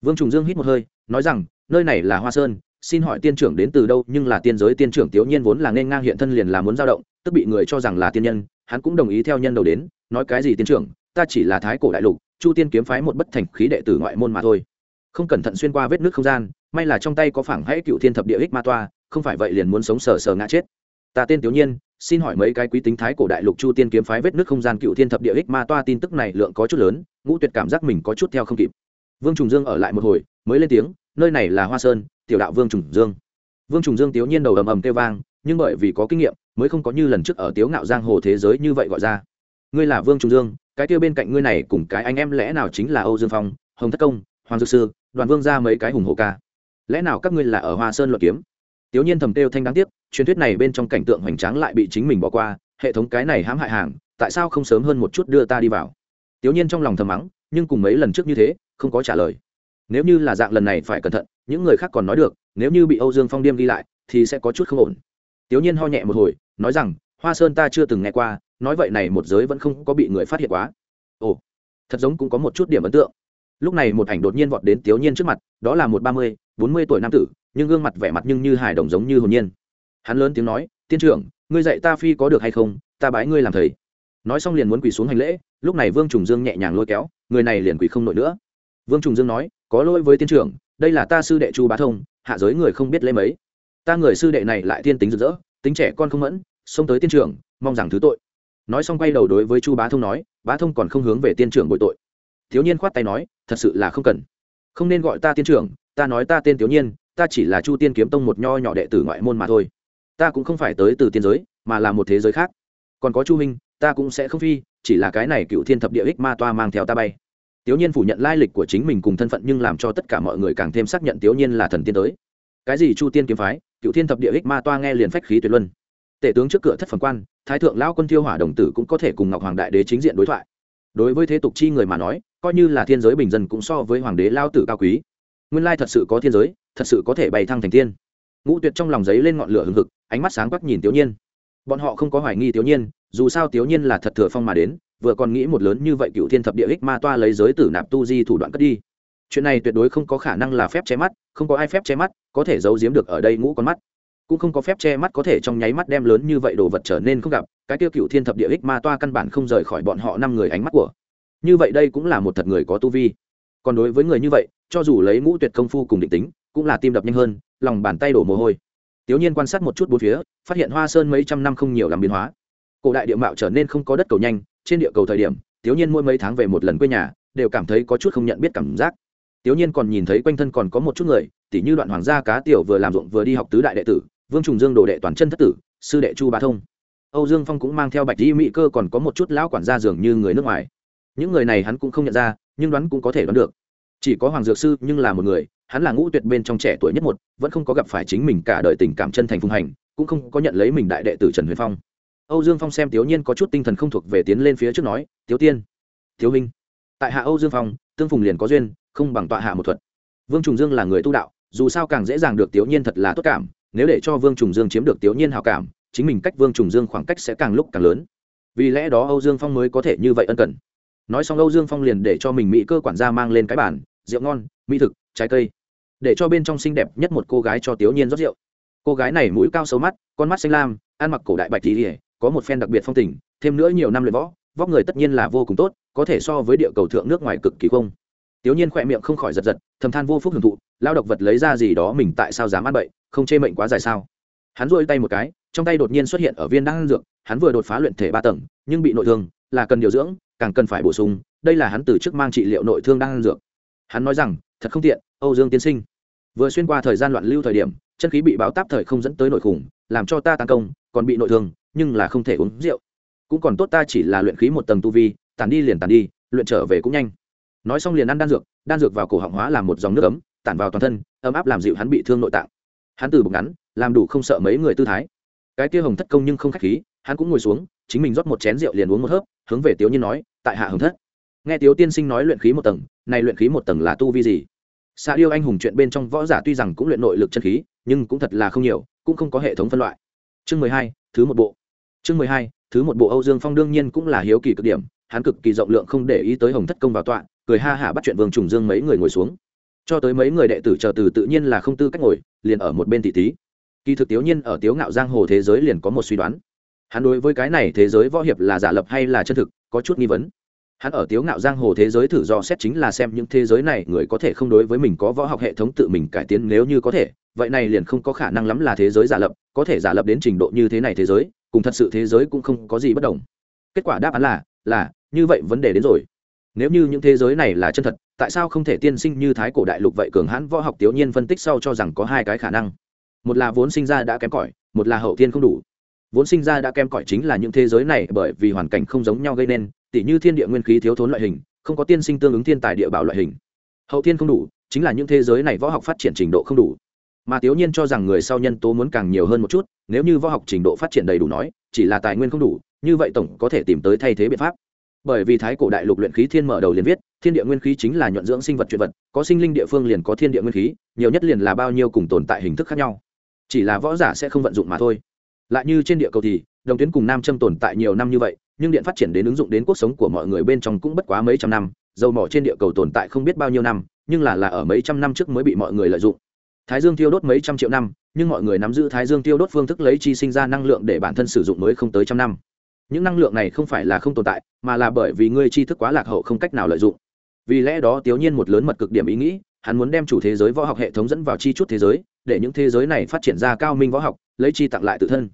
Vương trùng dương hít một hơi, nói rằng, nơi này là hoa sơn, xin hỏi tiên trưởng đến từ đâu, nhưng là tiên giới tiên trưởng tiểu nhiên vốn là nên ngang hiện thân liền là muốn dao động, tức bị người cho rằng là tiên nhân, hắn cũng đồng ý theo nhân đầu đến, nói cái gì tiên trưởng, ta chỉ là thái cổ đại lục, chu tiên kiếm phái một bất thành khí đệ tử ngoại môn mà thôi. Không cẩn thận xuyên qua vết nước không gian may là trong tay có phảng hãy cựu thiên thập địa ích ma toa, không phải vậy liền muốn sống sờ sờ ngã chết. Ta tên tiểu nhiên, xin hỏi mấy cái quý tính thái cổ đại lục chu tiên kiếm phái vết nước không gian cựu thiên thập địa ích ma toa tin tức này lượng có chút lớn, ngũ tuyệt cảm giác mình có chút theo không kịp. Vương trùng dương ở lại một hồi, mới lên tiếng, nơi này là hoa sơn, tiểu đạo vương trùng dương. Vương trùng dương tiểu nhiên đầu ầm ầm kêu vang, nhưng bởi vì có kinh nghiệm, mới không có như lần trước ở tiếu ngạo giang hồ thế giới như vậy gọi ra. Ngươi là vương trùng dương, cái kia bên cạnh ngươi này cùng cái anh em lẽ nào chính là âu dương phong, hồng thất công, hoàng dược sư, đoàn vương ra mấy cái hùng hộ ca lẽ nào các ngươi là ở hoa sơn luận kiếm? Tiểu nhiên thầm têu thanh đáng tiếc, truyền thuyết này bên trong cảnh tượng hoành tráng lại bị chính mình bỏ qua, hệ thống cái này hãm hại hàng, tại sao không sớm hơn một chút đưa ta đi vào? Tiểu nhiên trong lòng thầm mắng, nhưng cùng mấy lần trước như thế, không có trả lời. Nếu như là dạng lần này phải cẩn thận, những người khác còn nói được, nếu như bị âu dương phong điêm đi lại, thì sẽ có chút không ổn. Tiểu nhiên ho nhẹ một hồi, nói rằng, hoa sơn ta chưa từng nghe qua, nói vậy này một giới vẫn không có bị người phát hiện quá. Ồ, thật giống cũng có một chút điểm ấn tượng. Lúc này một ảnh đột nhiên vọt đến tiểu nhiên trước mặt, đó là một ba mươi bốn mươi tuổi nam tử, nhưng gương mặt vẻ mặt nhưng như hài đồng giống như hồn nhiên. Hắn lớn tiếng nói, tiên trưởng, ngươi dạy ta phi có được hay không? Ta bái ngươi làm thầy. Nói xong liền muốn quỳ xuống hành lễ, lúc này vương trùng dương nhẹ nhàng lôi kéo, người này liền quỳ không nổi nữa. Vương trùng dương nói, có lỗi với tiên trưởng, đây là ta sư đệ chu bá thông, hạ giới người không biết lễ mấy. Ta người sư đệ này lại thiên tính rực rỡ, tính trẻ con không mẫn, xông tới tiên trưởng, mong rằng thứ tội. Nói xong quay đầu đối với chu bá thông nói, bá thông còn không hướng về tiên trưởng bội tội. Thiếu niên khoát tay nói, thật sự là không cần. Không nên gọi ta tiên trưởng ta nói ta tên thiếu nhiên, ta chỉ là chu tiên kiếm tông một nho nhỏ đệ tử ngoại môn mà thôi. Ta cũng không phải tới từ tiên giới, mà là một thế giới khác. Còn có chu minh, ta cũng sẽ không phi, chỉ là cái này cựu thiên thập địa ích ma toa mang theo ta bay. Tiểu nhiên phủ nhận lai lịch của chính mình cùng thân phận nhưng làm cho tất cả mọi người càng thêm xác nhận tiểu nhiên là thần tiên tới. Cái gì chu tiên kiếm phái, cựu thiên thập địa ích ma toa nghe liền phách khí tuyệt luân. Tể tướng trước cửa thất phần quan, thái thượng lão quân thiêu hỏa đồng tử cũng có thể cùng ngọc hoàng đại đế chính diện đối thoại. Đối với thế tục chi người mà nói, coi như là thiên giới bình dân cũng so với hoàng đế lao tử cao quý nguyên lai thật sự có thiên giới, thật sự có thể bày thăng thành tiên. Ngũ tuyệt trong lòng giấy lên ngọn lửa hừng hực, ánh mắt sáng quắc nhìn tiểu nhiên. Bọn họ không có hoài nghi tiểu nhiên, dù sao tiểu nhiên là thật thừa phong mà đến, vừa còn nghĩ một lớn như vậy cựu thiên thập địa ích ma toa lấy giới tử nạp tu di thủ đoạn cất đi. Chuyện này tuyệt đối không có khả năng là phép che mắt, không có ai phép che mắt, có thể giấu giếm được ở đây ngũ con mắt. Cũng không có phép che mắt có thể trong nháy mắt đem lớn như vậy đồ vật trở nên không gặp, cái tiêu cựu thiên thập địa ích ma toa căn bản không rời khỏi bọn họ năm người ánh mắt của. Như vậy đây cũng là một thật người có tu vi còn đối với người như vậy, cho dù lấy ngũ tuyệt công phu cùng định tính, cũng là tim đập nhanh hơn, lòng bàn tay đổ mồ hôi. Tiểu nhiên quan sát một chút bốn phía, phát hiện hoa sơn mấy trăm năm không nhiều làm biến hóa. Cổ đại địa mạo trở nên không có đất cầu nhanh, trên địa cầu thời điểm tiểu nhiên mỗi mấy tháng về một lần quê nhà, đều cảm thấy có chút không nhận biết cảm giác. Tiểu nhiên còn nhìn thấy quanh thân còn có một chút người, tỉ như đoạn hoàng gia cá tiểu vừa làm ruộng vừa đi học tứ đại đệ tử, vương trùng dương đồ đệ toàn chân thất tử, sư đệ chu bá thông. Âu dương phong cũng mang theo bạch di mỹ cơ còn có một chút lão quản gia dường như người nước ngoài những người này hắn cũng không nhận ra, nhưng đoán cũng có thể đoán được. Chỉ có hoàng dược sư nhưng là một người, hắn là ngũ tuyệt bên trong trẻ tuổi nhất một, vẫn không có gặp phải chính mình cả đời tình cảm chân thành phung hành, cũng không có nhận lấy mình đại đệ tử trần huyền phong. Âu dương phong xem tiểu nhiên có chút tinh thần không thuộc về tiến lên phía trước nói tiểu tiên thiếu minh. Tại hạ âu dương phong, tương phùng liền có duyên, không bằng tọa hạ một thuật. Vương trùng dương là người tu đạo, dù sao càng dễ dàng được tiểu nhiên thật là tốt cảm, nếu để cho vương trùng dương chiếm được tiểu nhiên hào cảm, chính mình cách vương trùng dương khoảng cách sẽ càng lúc càng lớn. Vì lẽ đó âu dương phong mới có thể như vậy ân cần nói xong âu dương phong liền để cho mình mỹ cơ quản gia mang lên cái bản rượu ngon, mỹ thực, trái cây. Để cho bên trong xinh đẹp nhất một cô gái cho tiểu nhiên rót rượu. Cô gái này mũi cao xấu mắt, con mắt xanh lam, ăn mặc cổ đại bạch thì có một phen đặc biệt phong tình, thêm nữa nhiều năm luyện võ, vóc người tất nhiên là vô cùng tốt, có thể so với địa cầu thượng nước ngoài cực kỳ không. Tiểu nhiên khỏe miệng không khỏi giật giật, thầm than vô phúc hưởng thụ, lao độc vật lấy ra gì đó mình tại sao dám ăn bậy, không chê mệnh quá dài sao. Hắn rôi tay một cái, trong tay đột nhiên xuất hiện ở viên đan dược, hắn vừa đột phá luyện thể ba tầng, nhưng bị nội thương là cần điều dưỡng, càng cần phải bổ sung, đây là hắn từ trước mang trị liệu nội thương đang ăn dược. Hắn nói rằng, thật không tiện, âu dương tiên sinh. Vừa xuyên qua thời gian loạn lưu thời điểm, chân khí bị báo táp thời không dẫn tới nội khủng, làm cho ta tàn công, còn bị nội thương, nhưng là không thể uống rượu. Cũng còn tốt ta chỉ là luyện khí một tầng tu vi tàn đi liền tàn đi, luyện trở về cũng nhanh. Nói xong liền ăn đan dược đan dược vào cổ họng hóa làm một dòng nước ấm, tản vào toàn thân, ấm áp làm dịu hắn bị thương nội tạng. Hắn từ bụng ngắn, làm đủ không sợ mấy người tư thái. Cái kia hồng thất công nhưng không khách khí hắn cũng ngồi xuống, chính mình rót một chén rượu liền uống một hớp, hướng về tiếu nhiên nói, tại hạ hồng thất. Nghe tiếu tiên sinh nói luyện khí một tầng, này luyện khí một tầng là tu vi gì? Xạ điêu anh hùng chuyện bên trong võ giả tuy rằng cũng luyện nội lực chân khí, nhưng cũng thật là không nhiều, cũng không có hệ thống phân loại. Chương mười hai, thứ một bộ. Chương mười hai, thứ một bộ âu dương phong đương nhiên cũng là hiếu kỳ cực điểm, hắn cực kỳ rộng lượng không để ý tới hồng thất công vào tọa, cười ha hả bắt chuyện vương trùng dương mấy người ngồi xuống. Cho tới mấy người đệ tử chờ từ tự nhiên là không tư cách ngồi, liền ở một bên thị tí kỳ thực tiểu nhiên ở tiếu ngạo giang hồ thế giới liền có một suy đoán hắn đối với cái này thế giới võ hiệp là giả lập hay là chân thực, có chút nghi vấn. Hắn ở tiếu ngạo giang hồ thế giới thử do xét chính là xem những thế giới này người có thể không đối với mình có võ học hệ thống tự mình cải tiến nếu như có thể, vậy này liền không có khả năng lắm là thế giới giả lập, có thể giả lập đến trình độ như thế này thế giới, cùng thật sự thế giới cũng không có gì bất đồng. Kết quả đáp án là là, như vậy vấn đề đến rồi. Nếu như những thế giới này là chân thật, tại sao không thể tiên sinh như thái cổ đại lục vậy cường hãn võ học tiểu nhiên phân tích sau cho rằng có hai cái khả năng? Một là vốn sinh ra đã kém cỏi, một là hậu thiên không đủ vốn sinh ra đã kem cỏi chính là những thế giới này bởi vì hoàn cảnh không giống nhau gây nên, tỉ như thiên địa nguyên khí thiếu thốn loại hình, không có tiên sinh tương ứng thiên tài địa bảo loại hình. Hậu thiên không đủ, chính là những thế giới này võ học phát triển trình độ không đủ. Mà tiểu nhiên cho rằng người sau nhân tố muốn càng nhiều hơn một chút, nếu như võ học trình độ phát triển đầy đủ nói, chỉ là tài nguyên không đủ, như vậy tổng có thể tìm tới thay thế biện pháp. Bởi vì thái cổ đại lục luyện khí thiên mở đầu liền viết, thiên địa nguyên khí chính là nhuận dưỡng sinh vật chuyện vật, có sinh linh địa phương liền có thiên địa nguyên khí, nhiều nhất liền là bao nhiêu cùng tồn tại hình thức khác nhau. Chỉ là võ giả sẽ không vận dụng mà thôi lại như trên địa cầu thì, đồng tuyến cùng nam châm tồn tại nhiều năm như vậy, nhưng điện phát triển đến ứng dụng đến cuộc sống của mọi người bên trong cũng bất quá mấy trăm năm, dầu mỏ trên địa cầu tồn tại không biết bao nhiêu năm, nhưng là là ở mấy trăm năm trước mới bị mọi người lợi dụng. Thái dương tiêu đốt mấy trăm triệu năm, nhưng mọi người nắm giữ thái dương tiêu đốt phương thức lấy chi sinh ra năng lượng để bản thân sử dụng mới không tới trăm năm. Những năng lượng này không phải là không tồn tại, mà là bởi vì ngươi tri thức quá lạc hậu không cách nào lợi dụng. Vì lẽ đó tiểu nhiên một lớn mật cực điểm ý nghĩ, hắn muốn đem chủ thế giới võ học hệ thống dẫn vào chi chút thế giới, để những thế giới này phát triển ra cao minh võ học, lấy chi tặng lại tự thân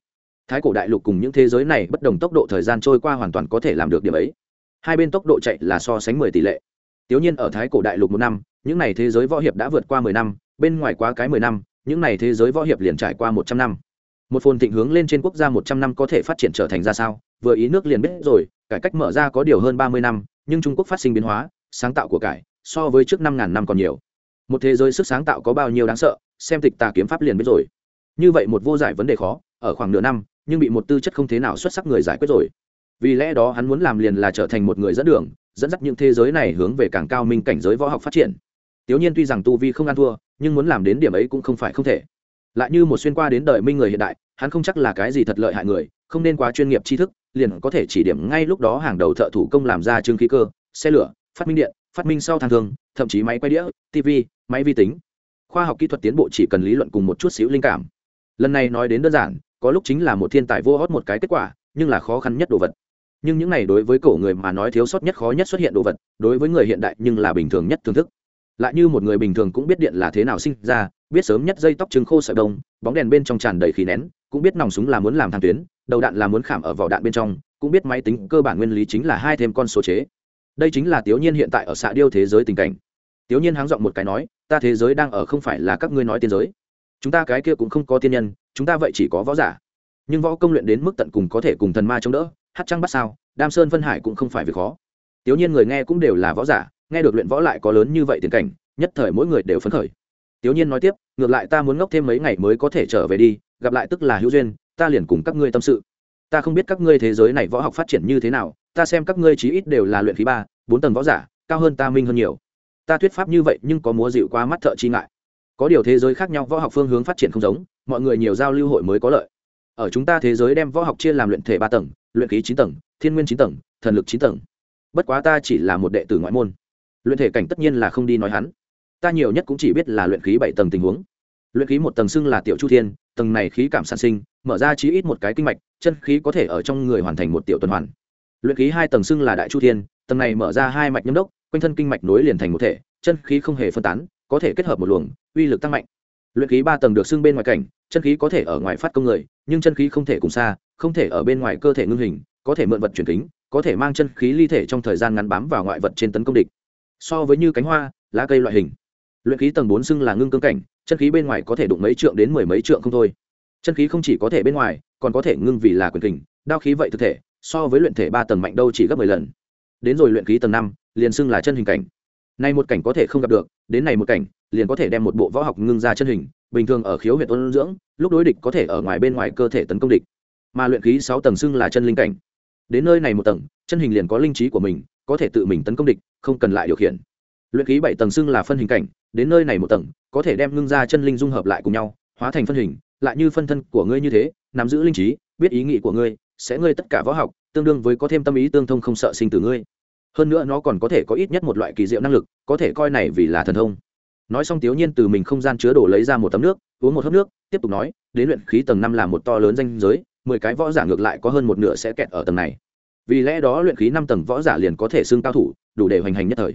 thái cổ đại lục cùng những thế giới này bất đồng tốc độ thời gian trôi qua hoàn toàn có thể làm được điểm ấy. Hai bên tốc độ chạy là so sánh mười tỷ lệ. Tiểu nhiên ở thái cổ đại lục một năm, những n à y thế giới võ hiệp đã vượt qua mười năm, bên ngoài quá cái mười năm, những n à y thế giới võ hiệp liền trải qua một trăm năm. Một phồn thịnh hướng lên trên quốc gia một trăm năm có thể phát triển trở thành ra sao, vừa ý nước liền biết rồi, cải cách mở ra có điều hơn ba mươi năm, nhưng trung quốc phát sinh biến hóa, sáng tạo của cải, so với trước năm ngàn năm còn nhiều. Một thế giới sức sáng tạo có bao nhiêu đáng sợ, xem tịch tà kiếm pháp liền biết rồi. Như vậy một vô giải vấn đề khó, ở khoảng nửa năm nhưng bị một tư chất không thế nào xuất sắc người giải quyết rồi. Vì lẽ đó hắn muốn làm liền là trở thành một người dẫn đường, dẫn dắt những thế giới này hướng về càng cao minh cảnh giới võ học phát triển. Tiểu nhiên tuy rằng tu vi không ăn thua, nhưng muốn làm đến điểm ấy cũng không phải không thể. Lại như một xuyên qua đến đời minh người hiện đại, hắn không chắc là cái gì thật lợi hại người, không nên quá chuyên nghiệp tri thức, liền có thể chỉ điểm ngay lúc đó hàng đầu thợ thủ công làm ra trương khí cơ, xe lửa, phát minh điện, phát minh sau thang thương, thậm chí máy quay đĩa tv máy vi tính. Khoa học kỹ thuật tiến bộ chỉ cần lý luận cùng một chút xíu linh cảm. Lần này nói đến đơn giản có lúc chính là một thiên tài vô hót một cái kết quả, nhưng là khó khăn nhất đồ vật. Nhưng những này đối với cổ người mà nói thiếu sót nhất khó nhất xuất hiện đồ vật, đối với người hiện đại nhưng là bình thường nhất thưởng thức. Lại như một người bình thường cũng biết điện là thế nào sinh ra, biết sớm nhất dây tóc trứng khô sợi đông bóng đèn bên trong tràn đầy khí nén, cũng biết nòng súng là muốn làm thang tuyến, đầu đạn là muốn khảm ở vỏ đạn bên trong, cũng biết máy tính cơ bản nguyên lý chính là hai thêm con số chế. Đây chính là tiểu nhiên hiện tại ở xã điêu thế giới tình cảnh. Tiểu nhiên háng giọng một cái nói, ta thế giới đang ở không phải là các ngươi nói tiên giới chúng ta cái kia cũng không có tiên nhân, chúng ta vậy chỉ có võ giả. Nhưng võ công luyện đến mức tận cùng có thể cùng thần ma chống đỡ, hát trăng bắt sao, đam sơn phân hải cũng không phải việc khó. Tiểu nhiên người nghe cũng đều là võ giả, nghe được luyện võ lại có lớn như vậy tiền cảnh, nhất thời mỗi người đều phấn khởi. Tiểu nhiên nói tiếp, ngược lại ta muốn ngốc thêm mấy ngày mới có thể trở về đi, gặp lại tức là hữu duyên, ta liền cùng các ngươi tâm sự. Ta không biết các ngươi thế giới này võ học phát triển như thế nào, ta xem các ngươi chí ít đều là luyện khí ba, bốn tầng võ giả, cao hơn ta minh hơn nhiều. Ta thuyết pháp như vậy nhưng có múa dịu qua mắt thợ chi ngại có điều thế giới khác nhau, võ học phương hướng phát triển không giống, mọi người nhiều giao lưu hội mới có lợi. Ở chúng ta thế giới đem võ học chia làm luyện thể ba tầng, luyện khí chín tầng, thiên nguyên chín tầng, thần lực chín tầng. Bất quá ta chỉ là một đệ tử ngoại môn. Luyện thể cảnh tất nhiên là không đi nói hắn. Ta nhiều nhất cũng chỉ biết là luyện khí bảy tầng tình huống. Luyện khí một tầng xưng là tiểu chu thiên, tầng này khí cảm sản sinh, mở ra chí ít một cái kinh mạch, chân khí có thể ở trong người hoàn thành một tiểu tuần hoàn. Luyện khí hai tầng xưng là đại chu thiên, tầng này mở ra hai mạch nhâm đốc, quanh thân kinh mạch nối liền thành một thể, chân khí không hề phân tán có thể kết hợp một luồng, uy lực tăng mạnh. Luyện khí ba tầng được xưng bên ngoài cảnh, chân khí có thể ở ngoài phát công người, nhưng chân khí không thể cùng xa, không thể ở bên ngoài cơ thể ngưng hình, có thể mượn vật chuyển kính, có thể mang chân khí ly thể trong thời gian ngắn bám vào ngoại vật trên tấn công địch. So với như cánh hoa, lá cây loại hình. Luyện khí tầng bốn xưng là ngưng cương cảnh, chân khí bên ngoài có thể đụng mấy trượng đến mười mấy trượng không thôi. Chân khí không chỉ có thể bên ngoài, còn có thể ngưng vì là quyền kình, đao khí vậy thực thể, so với luyện thể ba tầng mạnh đâu chỉ gấp mười lần. Đến rồi luyện khí tầng năm, liền xưng là chân hình cảnh này một cảnh có thể không gặp được, đến này một cảnh, liền có thể đem một bộ võ học ngưng ra chân hình, bình thường ở khiếu huyện ôn dưỡng, lúc đối địch có thể ở ngoài bên ngoài cơ thể tấn công địch. Mà luyện khí sáu tầng xưng là chân linh cảnh. Đến nơi này một tầng, chân hình liền có linh trí của mình, có thể tự mình tấn công địch, không cần lại điều khiển. Luyện khí bảy tầng xưng là phân hình cảnh, đến nơi này một tầng, có thể đem ngưng ra chân linh dung hợp lại cùng nhau, hóa thành phân hình, lại như phân thân của ngươi như thế, nắm giữ linh trí, biết ý nghĩ của ngươi, sẽ ngươi tất cả võ học, tương đương với có thêm tâm ý tương thông không sợ sinh từ ngươi hơn nữa nó còn có thể có ít nhất một loại kỳ diệu năng lực, có thể coi này vì là thần thông. Nói xong tiểu nhiên từ mình không gian chứa đổ lấy ra một tấm nước, uống một hớp nước, tiếp tục nói, đến luyện khí tầng năm là một to lớn danh giới, mười cái võ giả ngược lại có hơn một nửa sẽ kẹt ở tầng này. Vì lẽ đó luyện khí năm tầng võ giả liền có thể xưng cao thủ, đủ để hoành hành nhất thời.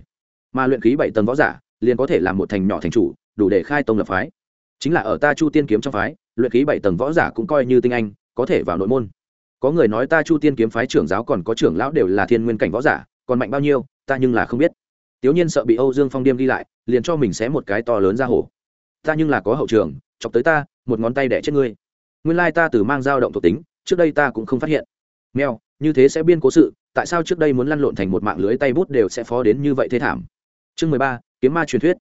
Mà luyện khí bảy tầng võ giả liền có thể làm một thành nhỏ thành chủ, đủ để khai tông lập phái. Chính là ở ta chu tiên kiếm trong phái, luyện khí bảy tầng võ giả cũng coi như tinh anh, có thể vào nội môn. Có người nói ta chu tiên kiếm phái trưởng giáo còn có trưởng lão đều là thiên nguyên cảnh võ giả còn mạnh bao nhiêu, ta nhưng là không biết. Tiểu nhiên sợ bị âu dương phong điêm đi lại, liền cho mình xé một cái to lớn ra hổ. Ta nhưng là có hậu trường, chọc tới ta, một ngón tay đẻ chết ngươi. Nguyên lai ta từ mang dao động thuộc tính, trước đây ta cũng không phát hiện. Mèo, như thế sẽ biên cố sự, tại sao trước đây muốn lăn lộn thành một mạng lưới tay bút đều sẽ phó đến như vậy thế thảm? Chương mười ba, kiếm ma truyền thuyết.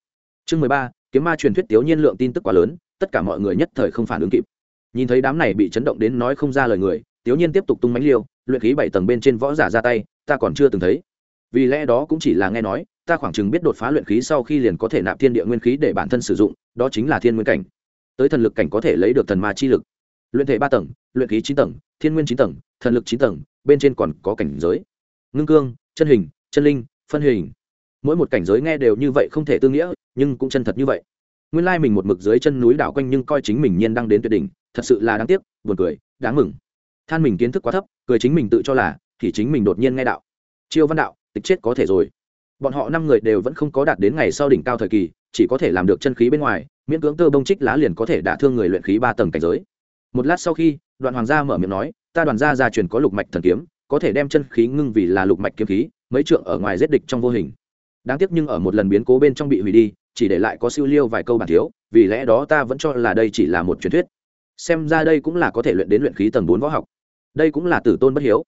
Chương mười ba, kiếm ma truyền thuyết tiểu nhiên lượng tin tức quá lớn, tất cả mọi người nhất thời không phản ứng kịp. Nhìn thấy đám này bị chấn động đến nói không ra lời người tiểu nhiên tiếp tục tung mánh liêu, luyện khí bảy tầng bên trên võ giả ra tay, ta còn chưa từng thấy vì lẽ đó cũng chỉ là nghe nói, ta khoảng chừng biết đột phá luyện khí sau khi liền có thể nạp thiên địa nguyên khí để bản thân sử dụng, đó chính là thiên nguyên cảnh. Tới thần lực cảnh có thể lấy được thần ma chi lực. Luyện thể ba tầng, luyện khí chín tầng, thiên nguyên chín tầng, thần lực chín tầng, bên trên còn có cảnh giới. Ngưng cương, chân hình, chân linh, phân hình. Mỗi một cảnh giới nghe đều như vậy không thể tư nghĩa, nhưng cũng chân thật như vậy. Nguyên lai mình một mực dưới chân núi đảo quanh nhưng coi chính mình nhiên đang đến tuyệt đỉnh, thật sự là đáng tiếc, buồn cười, đáng mừng. Than mình kiến thức quá thấp, cười chính mình tự cho là, thì chính mình đột nhiên nghe đạo. Chiêu văn đạo tịch chết có thể rồi. Bọn họ năm người đều vẫn không có đạt đến ngày sau đỉnh cao thời kỳ, chỉ có thể làm được chân khí bên ngoài, miễn cưỡng tơ bông trích lá liền có thể đả thương người luyện khí ba tầng cảnh giới. Một lát sau khi, đoạn hoàng gia mở miệng nói, ta đoàn gia gia truyền có lục mạch thần kiếm, có thể đem chân khí ngưng vì là lục mạch kiếm khí, mấy trượng ở ngoài giết địch trong vô hình. Đáng tiếc nhưng ở một lần biến cố bên trong bị hủy đi, chỉ để lại có siêu liêu vài câu bản thiếu, vì lẽ đó ta vẫn cho là đây chỉ là một truyền thuyết. Xem ra đây cũng là có thể luyện đến luyện khí tầng bốn võ học. Đây cũng là tử tôn bất hiếu.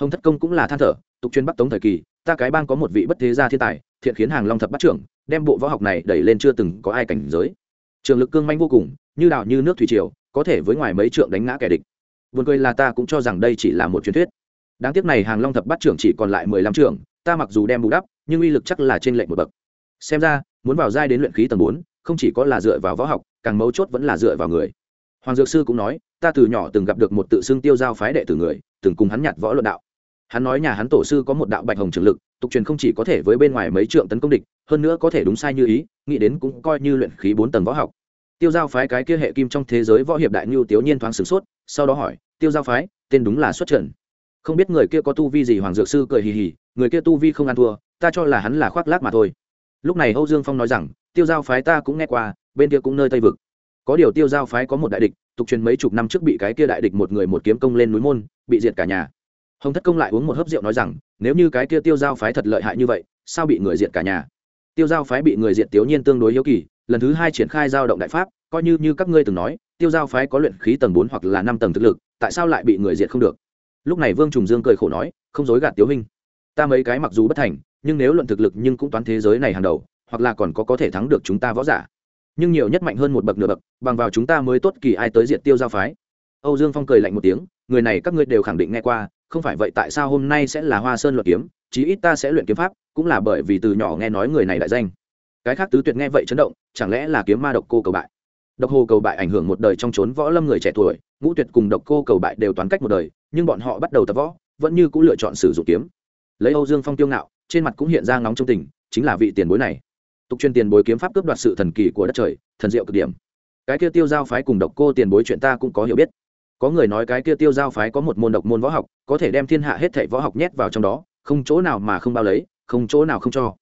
Hồng thất công cũng là than thở, tục chuyên bắc tống thời kỳ ta cái bang có một vị bất thế gia thiên tài, thiện khiến hàng long thập bắt trưởng, đem bộ võ học này đẩy lên chưa từng có ai cảnh giới. Trường lực cương manh vô cùng, như đào như nước thủy triều, có thể với ngoài mấy trượng đánh ngã kẻ địch. Vườn cười là ta cũng cho rằng đây chỉ là một truyền thuyết. Đáng tiếc này hàng long thập bắt trưởng chỉ còn lại mười lăm trưởng, ta mặc dù đem bù đắp, nhưng uy lực chắc là trên lệnh một bậc. Xem ra, muốn vào giai đến luyện khí tầng bốn, không chỉ có là dựa vào võ học, càng mấu chốt vẫn là dựa vào người. Hoàng dược sư cũng nói, ta từ nhỏ từng gặp được một tự xưng tiêu giao phái đệ tử người, từng cùng hắn nhặt võ luận đạo hắn nói nhà hắn tổ sư có một đạo bạch hồng trường lực, tục truyền không chỉ có thể với bên ngoài mấy trượng tấn công địch, hơn nữa có thể đúng sai như ý, nghĩ đến cũng coi như luyện khí bốn tầng võ học. Tiêu giao phái cái kia hệ kim trong thế giới võ hiệp đại ngưu tiểu nhiên thoáng sửng sốt, sau đó hỏi, tiêu giao phái, tên đúng là xuất trần. Không biết người kia có tu vi gì, hoàng dược sư cười hì hì, người kia tu vi không ăn thua, ta cho là hắn là khoác lác mà thôi. Lúc này âu dương phong nói rằng, tiêu giao phái ta cũng nghe qua, bên kia cũng nơi tây vực. Có điều tiêu giao phái có một đại địch, tục truyền mấy chục năm trước bị cái kia đại địch một người một kiếm công lên núi môn, bị diệt cả nhà hồng thất công lại uống một hớp rượu nói rằng, nếu như cái kia tiêu giao phái thật lợi hại như vậy, sao bị người diệt cả nhà? Tiêu giao phái bị người diệt tiểu nhiên tương đối hiếu kỳ, lần thứ hai triển khai giao động đại pháp, coi như như các ngươi từng nói, tiêu giao phái có luyện khí tầng bốn hoặc là năm tầng thực lực, tại sao lại bị người diệt không được? Lúc này vương trùng dương cười khổ nói, không dối gạt tiếu hình ta mấy cái mặc dù bất thành, nhưng nếu luận thực lực nhưng cũng toán thế giới này hàng đầu, hoặc là còn có có thể thắng được chúng ta võ giả. Nhưng nhiều nhất mạnh hơn một bậc nửa bậc, bằng vào chúng ta mới tốt kỳ ai tới diệt tiêu giao phái. Âu dương phong cười lạnh một tiếng, người này các ngươi đều khẳng định nghe qua không phải vậy tại sao hôm nay sẽ là hoa sơn luật kiếm, chí ít ta sẽ luyện kiếm pháp, cũng là bởi vì từ nhỏ nghe nói người này đại danh. Cái khác tứ tuyệt nghe vậy chấn động, chẳng lẽ là kiếm ma độc cô cầu bại? Độc hồ cầu bại ảnh hưởng một đời trong trốn võ lâm người trẻ tuổi, ngũ tuyệt cùng độc cô cầu bại đều toán cách một đời, nhưng bọn họ bắt đầu tập võ, vẫn như cũng lựa chọn sử dụng kiếm. Lấy âu dương phong tiêu ngạo, trên mặt cũng hiện ra ngóng trong tình, chính là vị tiền bối này. Tục chuyên tiền bối kiếm pháp cướp đoạt sự thần kỳ của đất trời, thần diệu cực điểm. Cái kia tiêu giao phái cùng độc cô tiền bối chuyện ta cũng có hiểu biết có người nói cái kia tiêu giao phái có một môn độc môn võ học, có thể đem thiên hạ hết thảy võ học nhét vào trong đó, không chỗ nào mà không bao lấy, không chỗ nào không cho.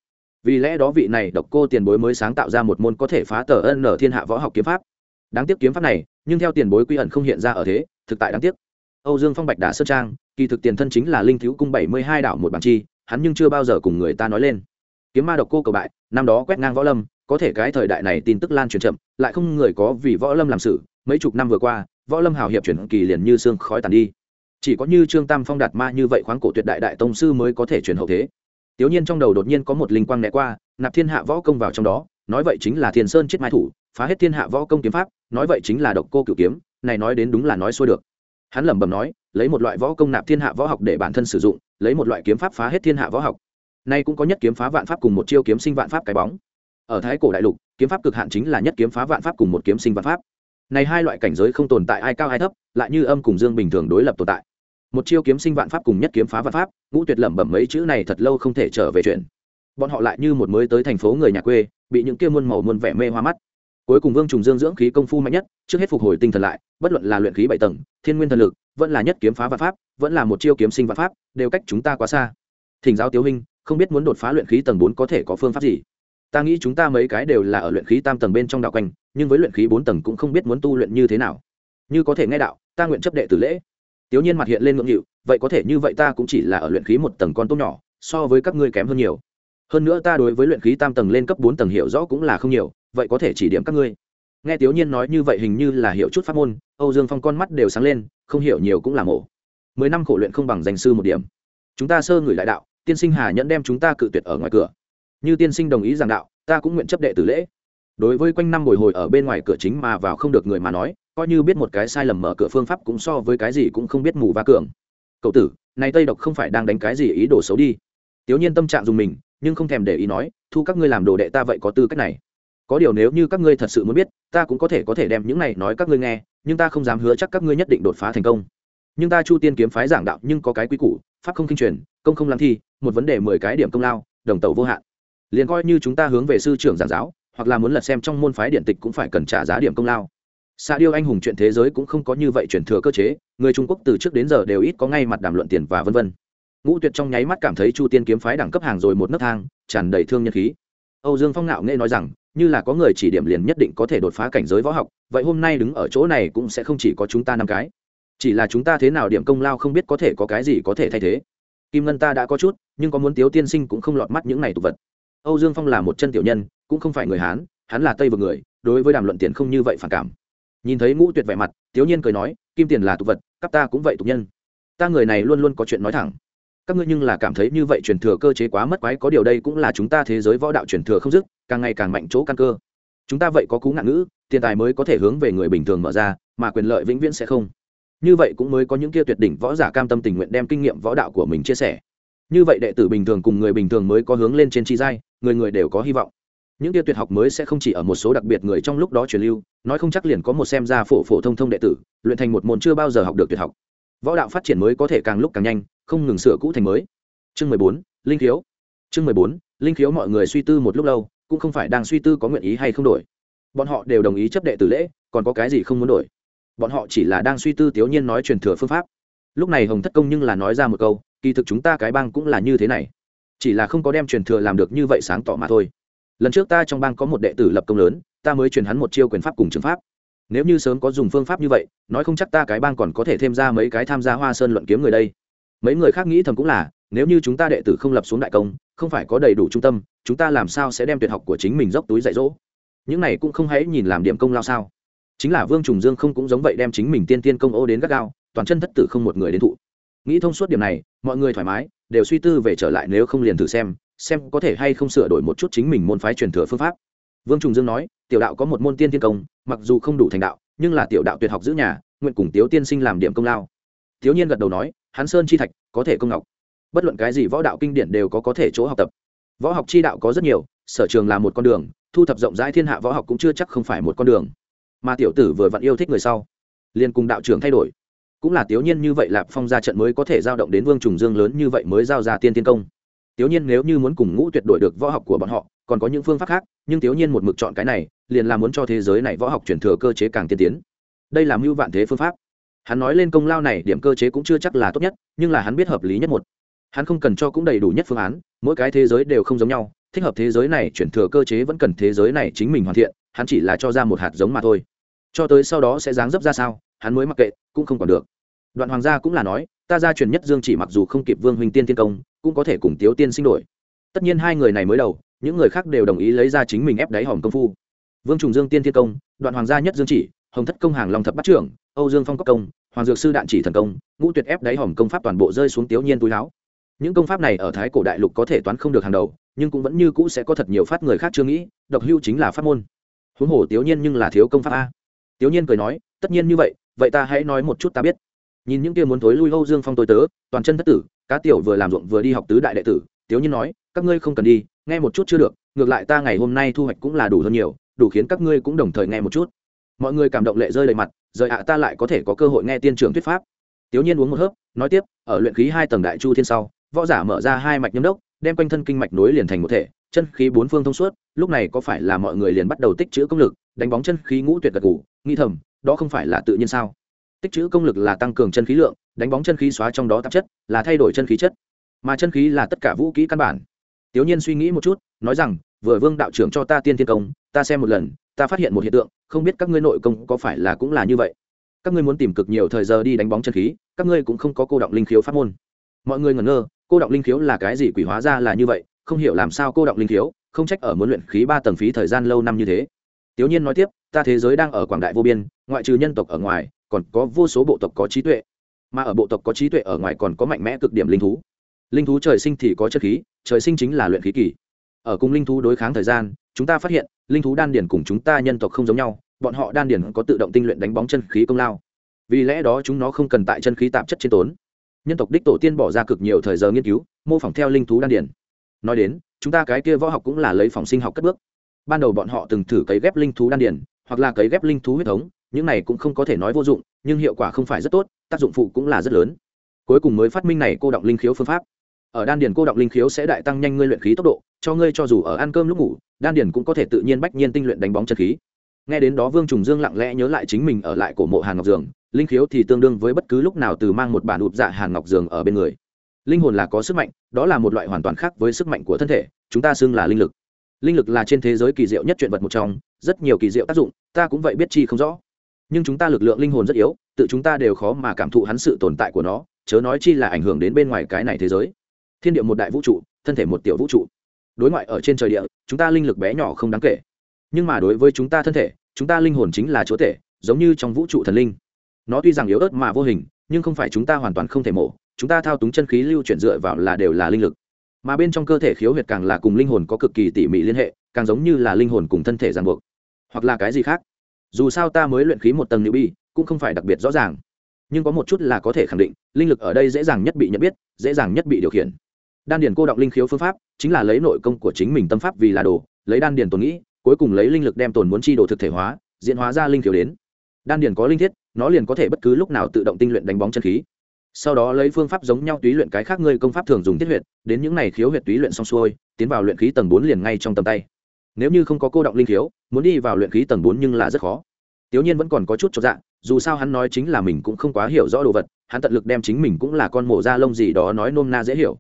Vì lẽ đó vị này độc cô tiền bối mới sáng tạo ra một môn có thể phá tờ ân nở thiên hạ võ học kiếm pháp. Đáng tiếc kiếm pháp này, nhưng theo tiền bối quy ẩn không hiện ra ở thế, thực tại đáng tiếc. Âu dương phong bạch đã sơn trang, kỳ thực tiền thân chính là linh thiếu cung bảy mươi hai đảo một bản chi, hắn nhưng chưa bao giờ cùng người ta nói lên. Kiếm ma độc cô cầu bại, năm đó quét ngang võ lâm, có thể cái thời đại này tin tức lan truyền chậm, lại không người có vì võ lâm làm sự, mấy chục năm vừa qua võ lâm hào hiệp chuyển kỳ liền như xương khói tàn đi. Chỉ có như trương tam phong đạt ma như vậy khoáng cổ tuyệt đại đại tông sư mới có thể truyền hậu thế. Tiểu nhiên trong đầu đột nhiên có một linh quang né qua, nạp thiên hạ võ công vào trong đó, nói vậy chính là thiên sơn chết mai thủ, phá hết thiên hạ võ công kiếm pháp, nói vậy chính là độc cô cửu kiếm, này nói đến đúng là nói xuôi được. Hắn lẩm bẩm nói, lấy một loại võ công nạp thiên hạ võ học để bản thân sử dụng, lấy một loại kiếm pháp phá hết thiên hạ võ học. Nay cũng có nhất kiếm phá vạn pháp cùng một chiêu kiếm sinh vạn pháp cái bóng. Ở thái cổ đại lục, kiếm pháp cực hạn chính là nhất kiếm phá vạn pháp cùng một kiếm sinh vạn pháp này hai loại cảnh giới không tồn tại ai cao ai thấp, lại như âm cùng dương bình thường đối lập tồn tại. Một chiêu kiếm sinh vạn pháp cùng nhất kiếm phá vạn pháp, ngũ tuyệt lẩm bẩm mấy chữ này thật lâu không thể trở về chuyện. Bọn họ lại như một mới tới thành phố người nhà quê, bị những kia muôn màu muôn vẻ mê hoa mắt. Cuối cùng vương trùng dương dưỡng khí công phu mạnh nhất, trước hết phục hồi tinh thần lại, bất luận là luyện khí bảy tầng, thiên nguyên thần lực, vẫn là nhất kiếm phá vạn pháp, vẫn là một chiêu kiếm sinh vạn pháp, đều cách chúng ta quá xa. Thỉnh giáo tiếu hình không biết muốn đột phá luyện khí tầng bốn có thể có phương pháp gì? Ta nghĩ chúng ta mấy cái đều là ở luyện khí tam tầng bên trong đạo quanh nhưng với luyện khí bốn tầng cũng không biết muốn tu luyện như thế nào. Như có thể nghe đạo, ta nguyện chấp đệ tử lễ. Tiểu nhiên mặt hiện lên ngưỡng hiệu vậy có thể như vậy ta cũng chỉ là ở luyện khí một tầng con tốt nhỏ, so với các ngươi kém hơn nhiều. Hơn nữa ta đối với luyện khí tam tầng lên cấp bốn tầng hiểu rõ cũng là không nhiều, vậy có thể chỉ điểm các ngươi. Nghe tiểu nhiên nói như vậy hình như là hiểu chút pháp môn, âu dương phong con mắt đều sáng lên, không hiểu nhiều cũng là mổ. Mười năm khổ luyện không bằng danh sư một điểm. Chúng ta sơ người lại đạo, tiên sinh hà nhẫn đem chúng ta cự tuyệt ở ngoài cửa. Như tiên sinh đồng ý giảng đạo, ta cũng nguyện chấp đệ tử lễ đối với quanh năm bồi hồi ở bên ngoài cửa chính mà vào không được người mà nói, coi như biết một cái sai lầm mở cửa phương pháp cũng so với cái gì cũng không biết mù va cường. Cậu tử, này tây độc không phải đang đánh cái gì ý đồ xấu đi. Tiểu nhiên tâm trạng dùng mình, nhưng không thèm để ý nói, thu các ngươi làm đồ đệ ta vậy có tư cách này. Có điều nếu như các ngươi thật sự muốn biết, ta cũng có thể có thể đem những này nói các ngươi nghe, nhưng ta không dám hứa chắc các ngươi nhất định đột phá thành công. Nhưng ta chu tiên kiếm phái giảng đạo nhưng có cái quy củ, pháp không kinh truyền, công không làm thi, một vấn đề mười cái điểm công lao, đồng tàu vô hạn. Liền coi như chúng ta hướng về sư trưởng giảng giáo hoặc là muốn lật xem trong môn phái điện tịch cũng phải cần trả giá điểm công lao. Xa điêu anh hùng chuyện thế giới cũng không có như vậy chuyển thừa cơ chế, người trung quốc từ trước đến giờ đều ít có ngay mặt đàm luận tiền và vân vân. Ngũ tuyệt trong nháy mắt cảm thấy chu tiên kiếm phái đẳng cấp hàng rồi một nấc thang, tràn đầy thương nhân khí. Âu dương phong ngạo nghệ nói rằng, như là có người chỉ điểm liền nhất định có thể đột phá cảnh giới võ học, vậy hôm nay đứng ở chỗ này cũng sẽ không chỉ có chúng ta năm cái. Chỉ là chúng ta thế nào điểm công lao không biết có thể có cái gì có thể thay thế. Kim ngân ta đã có chút, nhưng có muốn tiếu tiên sinh cũng không lọt mắt những này tục vật âu dương phong là một chân tiểu nhân, cũng không phải người hán, hắn là tây vực người, đối với đàm luận tiền không như vậy phản cảm. Nhìn thấy ngũ tuyệt vẻ mặt, tiếu nhiên cười nói, kim tiền là tục vật, các ta cũng vậy tục nhân. Ta người này luôn luôn có chuyện nói thẳng. Các ngươi nhưng là cảm thấy như vậy truyền thừa cơ chế quá mất quái, có điều đây cũng là chúng ta thế giới võ đạo truyền thừa không dứt, càng ngày càng mạnh chỗ căn cơ. Chúng ta vậy có cú ngạn ngữ, tiền tài mới có thể hướng về người bình thường mở ra, mà quyền lợi vĩnh viễn sẽ không. Như vậy cũng mới có những kia tuyệt đỉnh võ giả cam tâm tình nguyện đem kinh nghiệm võ đạo của mình chia sẻ như vậy đệ tử bình thường cùng người bình thường mới có hướng lên trên chi giai, người người đều có hy vọng. Những kia tuyệt học mới sẽ không chỉ ở một số đặc biệt người trong lúc đó truyền lưu, nói không chắc liền có một xem ra phổ phổ thông thông đệ tử, luyện thành một môn chưa bao giờ học được tuyệt học. Võ đạo phát triển mới có thể càng lúc càng nhanh, không ngừng sửa cũ thành mới. Chương mười bốn, linh khiếu. Chương mười bốn, linh khiếu mọi người suy tư một lúc lâu, cũng không phải đang suy tư có nguyện ý hay không đổi. Bọn họ đều đồng ý chấp đệ tử lễ, còn có cái gì không muốn đổi? Bọn họ chỉ là đang suy tư tiểu nhiên nói truyền thừa phương pháp. Lúc này hồng thất công nhưng là nói ra một câu kỳ thực chúng ta cái bang cũng là như thế này. Chỉ là không có đem truyền thừa làm được như vậy sáng tỏ mà thôi. Lần trước ta trong bang có một đệ tử lập công lớn, ta mới truyền hắn một chiêu quyền pháp cùng trường pháp. Nếu như sớm có dùng phương pháp như vậy, nói không chắc ta cái bang còn có thể thêm ra mấy cái tham gia hoa sơn luận kiếm người đây. Mấy người khác nghĩ thầm cũng là, nếu như chúng ta đệ tử không lập xuống đại công, không phải có đầy đủ trung tâm, chúng ta làm sao sẽ đem tuyệt học của chính mình dốc túi dạy dỗ? Những này cũng không hãy nhìn làm điểm công lao sao. Chính là vương trùng dương không cũng giống vậy đem chính mình tiên tiên công ô đến gắt gao, toàn chân thất tử không một người đến thụ nghĩ thông suốt điểm này, mọi người thoải mái, đều suy tư về trở lại nếu không liền thử xem xem có thể hay không sửa đổi một chút chính mình môn phái truyền thừa phương pháp. Vương trùng dương nói, tiểu đạo có một môn tiên tiên công, mặc dù không đủ thành đạo, nhưng là tiểu đạo tuyệt học giữ nhà, nguyện cùng tiếu tiên sinh làm điểm công lao. Thiếu nhiên gật đầu nói, hắn sơn chi thạch, có thể công ngọc. Bất luận cái gì võ đạo kinh điển đều có có thể chỗ học tập. Võ học chi đạo có rất nhiều, sở trường là một con đường, thu thập rộng rãi thiên hạ võ học cũng chưa chắc không phải một con đường. Mà tiểu tử vừa vặn yêu thích người sau, liền cùng đạo trưởng thay đổi cũng là tiểu nhiên như vậy lạp phong ra trận mới có thể giao động đến vương trùng dương lớn như vậy mới giao ra tiên tiên công. Tiểu nhiên nếu như muốn cùng ngũ tuyệt đổi được võ học của bọn họ, còn có những phương pháp khác, nhưng tiểu nhiên một mực chọn cái này, liền là muốn cho thế giới này võ học truyền thừa cơ chế càng tiên tiến. Đây là mưu vạn thế phương pháp. Hắn nói lên công lao này, điểm cơ chế cũng chưa chắc là tốt nhất, nhưng là hắn biết hợp lý nhất một. Hắn không cần cho cũng đầy đủ nhất phương án, mỗi cái thế giới đều không giống nhau, thích hợp thế giới này chuyển thừa cơ chế vẫn cần thế giới này chính mình hoàn thiện, hắn chỉ là cho ra một hạt giống mà thôi. Cho tới sau đó sẽ dáng dấp ra sao hắn mới mặc kệ, cũng không còn được. Đoạn hoàng gia cũng là nói, ta gia truyền nhất dương chỉ mặc dù không kịp vương huynh tiên tiên công, cũng có thể cùng tiếu tiên sinh đổi. Tất nhiên hai người này mới đầu, những người khác đều đồng ý lấy ra chính mình ép đáy hòm công phu. Vương trùng dương tiên tiên công, đoạn hoàng gia nhất dương chỉ, hồng thất công hàng long thập bắt trưởng, âu dương phong cấp công, hoàng dược sư đạn chỉ thần công, ngũ tuyệt ép đáy hòm công pháp toàn bộ rơi xuống tiếu nhiên túi láo. Những công pháp này ở thái cổ đại lục có thể toán không được hàng đầu, nhưng cũng vẫn như cũ sẽ có thật nhiều phát người khác chưa nghĩ, độc hưu chính là pháp môn. Huống hồ tiểu nhiên nhưng là thiếu công pháp a. Tiểu nhiên cười nói, tất nhiên như vậy vậy ta hãy nói một chút ta biết. Nhìn những kia muốn thối lui âu dương phong tôi tớ, toàn chân thất tử, cá tiểu vừa làm ruộng vừa đi học tứ đại đệ tử tiểu nhiên nói, các ngươi không cần đi, nghe một chút chưa được, ngược lại ta ngày hôm nay thu hoạch cũng là đủ hơn nhiều, đủ khiến các ngươi cũng đồng thời nghe một chút. Mọi người cảm động lệ rơi đầy mặt, rời ạ, ta lại có thể có cơ hội nghe tiên trưởng thuyết pháp. Tiểu nhiên uống một hớp, nói tiếp, ở luyện khí hai tầng đại chu thiên sau, võ giả mở ra hai mạch nhâm đốc, đem quanh thân kinh mạch nối liền thành một thể, chân khí bốn phương thông suốt, lúc này có phải là mọi người liền bắt đầu tích trữ công lực, đánh bóng chân khí ngũ tuyệt gật ngủ nghi thầm đó không phải là tự nhiên sao? Tích trữ công lực là tăng cường chân khí lượng, đánh bóng chân khí xóa trong đó tạp chất, là thay đổi chân khí chất. Mà chân khí là tất cả vũ kỹ căn bản. Tiểu nhiên suy nghĩ một chút, nói rằng, vừa vương đạo trưởng cho ta tiên thiên công, ta xem một lần, ta phát hiện một hiện tượng, không biết các ngươi nội công có phải là cũng là như vậy? Các ngươi muốn tìm cực nhiều thời giờ đi đánh bóng chân khí, các ngươi cũng không có cô động linh khiếu pháp môn. Mọi người ngẩn ngơ, cô động linh khiếu là cái gì quỷ hóa ra là như vậy? Không hiểu làm sao cô động linh khiếu, không trách ở muốn luyện khí ba tầng phí thời gian lâu năm như thế. Tiểu nhiên nói tiếp ta thế giới đang ở quảng đại vô biên, ngoại trừ nhân tộc ở ngoài, còn có vô số bộ tộc có trí tuệ. Mà ở bộ tộc có trí tuệ ở ngoài còn có mạnh mẽ cực điểm linh thú. Linh thú trời sinh thì có chất khí, trời sinh chính là luyện khí kỳ. Ở cùng linh thú đối kháng thời gian, chúng ta phát hiện, linh thú đan điển cùng chúng ta nhân tộc không giống nhau, bọn họ đan điển có tự động tinh luyện đánh bóng chân khí công lao. Vì lẽ đó chúng nó không cần tại chân khí tạp chất trên tốn. Nhân tộc đích tổ tiên bỏ ra cực nhiều thời giờ nghiên cứu, mô phỏng theo linh thú đan điển nói đến, chúng ta cái kia võ học cũng là lấy phòng sinh học cất bước. Ban đầu bọn họ từng thử cấy ghép linh thú đan điển hoặc là cấy ghép linh thú huyết thống, những này cũng không có thể nói vô dụng, nhưng hiệu quả không phải rất tốt, tác dụng phụ cũng là rất lớn. Cuối cùng mới phát minh này cô động linh khiếu phương pháp. Ở đan điền cô động linh khiếu sẽ đại tăng nhanh ngươi luyện khí tốc độ, cho ngươi cho dù ở ăn cơm lúc ngủ, đan điền cũng có thể tự nhiên bách nhiên tinh luyện đánh bóng chân khí. Nghe đến đó vương trùng dương lặng lẽ nhớ lại chính mình ở lại cổ mộ hàn ngọc dường, linh khiếu thì tương đương với bất cứ lúc nào từ mang một bản ụp dạ hàn ngọc dường ở bên người. Linh hồn là có sức mạnh, đó là một loại hoàn toàn khác với sức mạnh của thân thể, chúng ta xưng là linh lực. Linh lực là trên thế giới kỳ diệu nhất chuyện vật một trong rất nhiều kỳ diệu tác dụng, ta cũng vậy biết chi không rõ. Nhưng chúng ta lực lượng linh hồn rất yếu, tự chúng ta đều khó mà cảm thụ hắn sự tồn tại của nó, chớ nói chi là ảnh hưởng đến bên ngoài cái này thế giới. Thiên địa một đại vũ trụ, thân thể một tiểu vũ trụ. Đối ngoại ở trên trời địa, chúng ta linh lực bé nhỏ không đáng kể. Nhưng mà đối với chúng ta thân thể, chúng ta linh hồn chính là chúa thể giống như trong vũ trụ thần linh. Nó tuy rằng yếu ớt mà vô hình, nhưng không phải chúng ta hoàn toàn không thể mổ, chúng ta thao túng chân khí lưu chuyển dựa vào là đều là linh lực. Mà bên trong cơ thể khiếu huyệt càng là cùng linh hồn có cực kỳ tỉ mỉ liên hệ, càng giống như là linh hồn cùng thân thể ràng buộc hoặc là cái gì khác. Dù sao ta mới luyện khí một tầng nữ bi, cũng không phải đặc biệt rõ ràng. Nhưng có một chút là có thể khẳng định, linh lực ở đây dễ dàng nhất bị nhận biết, dễ dàng nhất bị điều khiển. Đan điền cô động linh khiếu phương pháp, chính là lấy nội công của chính mình tâm pháp vì là đồ, lấy đan điền tồn nghĩ, cuối cùng lấy linh lực đem tồn muốn chi đồ thực thể hóa, diễn hóa ra linh khiếu đến. Đan điền có linh thiết, nó liền có thể bất cứ lúc nào tự động tinh luyện đánh bóng chân khí. Sau đó lấy phương pháp giống nhau túy luyện cái khác ngươi công pháp thường dùng tiết huyệt, đến những này khiếu huyệt túy luyện xong xuôi, tiến vào luyện khí tầng bốn liền ngay trong tầm tay nếu như không có cô động linh khiếu, muốn đi vào luyện khí tầng bốn nhưng là rất khó. Tiểu nhiên vẫn còn có chút cho dạ dù sao hắn nói chính là mình cũng không quá hiểu rõ đồ vật, hắn tận lực đem chính mình cũng là con mổ da lông gì đó nói nôm na dễ hiểu.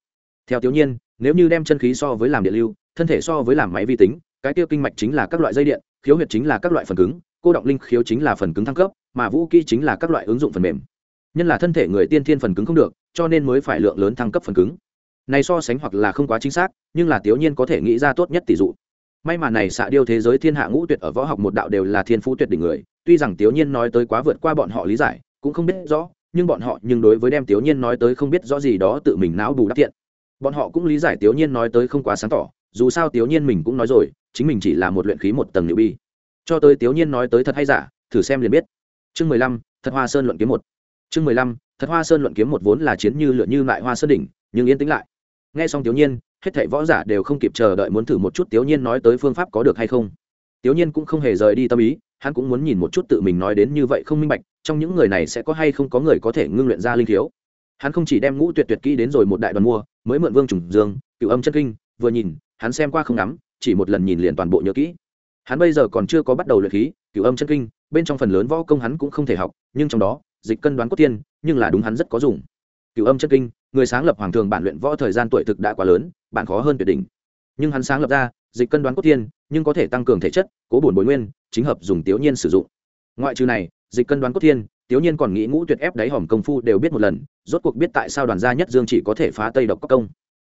Theo tiểu nhiên, nếu như đem chân khí so với làm điện lưu, thân thể so với làm máy vi tính, cái tiêu kinh mạch chính là các loại dây điện, khiếu huyệt chính là các loại phần cứng, cô động linh khiếu chính là phần cứng thăng cấp, mà vũ kỹ chính là các loại ứng dụng phần mềm. Nhân là thân thể người tiên thiên phần cứng không được, cho nên mới phải lượng lớn thăng cấp phần cứng. Này so sánh hoặc là không quá chính xác, nhưng là tiểu nhiên có thể nghĩ ra tốt nhất tỷ dụ may mà này xạ điêu thế giới thiên hạ ngũ tuyệt ở võ học một đạo đều là thiên phú tuyệt đỉnh người, tuy rằng tiểu nhiên nói tới quá vượt qua bọn họ lý giải, cũng không biết rõ, nhưng bọn họ nhưng đối với đem tiểu nhiên nói tới không biết rõ gì đó tự mình não bù đắp thiện. Bọn họ cũng lý giải tiểu nhiên nói tới không quá sáng tỏ, dù sao tiểu nhiên mình cũng nói rồi, chính mình chỉ là một luyện khí một tầng nữ bi. Cho tới tiểu nhiên nói tới thật hay giả, thử xem liền biết. Chương mười lăm, thật hoa sơn luận kiếm một. Chương mười lăm, thật hoa sơn luận kiếm một vốn là chiến như lượn như lại hoa sơn đỉnh, nhưng yên tĩnh lại. Nghe xong tiểu nhiên hết thảy võ giả đều không kịp chờ đợi muốn thử một chút tiểu nhiên nói tới phương pháp có được hay không. Tiểu nhiên cũng không hề rời đi tâm ý, hắn cũng muốn nhìn một chút tự mình nói đến như vậy không minh bạch, trong những người này sẽ có hay không có người có thể ngưng luyện ra linh thiếu hắn không chỉ đem ngũ tuyệt tuyệt kỹ đến rồi một đại đoàn mua, mới mượn vương trùng dương, Cửu âm chân kinh, vừa nhìn, hắn xem qua không ngắm, chỉ một lần nhìn liền toàn bộ nhớ kỹ. Hắn bây giờ còn chưa có bắt đầu luyện khí, Cửu âm chân kinh, bên trong phần lớn võ công hắn cũng không thể học, nhưng trong đó, dịch cân đoán cốt tiên, nhưng là đúng hắn rất có dùng. Cửu âm chân kinh, người sáng lập hoàng thường bản luyện võ thời gian tuổi thực đã quá lớn bạn khó hơn tuyệt đỉnh. Nhưng hắn sáng lập ra dịch cân đoán cốt Thiên, nhưng có thể tăng cường thể chất cố bổn bồi nguyên chính hợp dùng tiểu nhiên sử dụng. Ngoại trừ này dịch cân đoán cốt Thiên, tiểu nhiên còn nghĩ ngũ tuyệt ép đáy hòm công phu đều biết một lần rốt cuộc biết tại sao đoàn gia nhất dương chỉ có thể phá tây độc cốc công.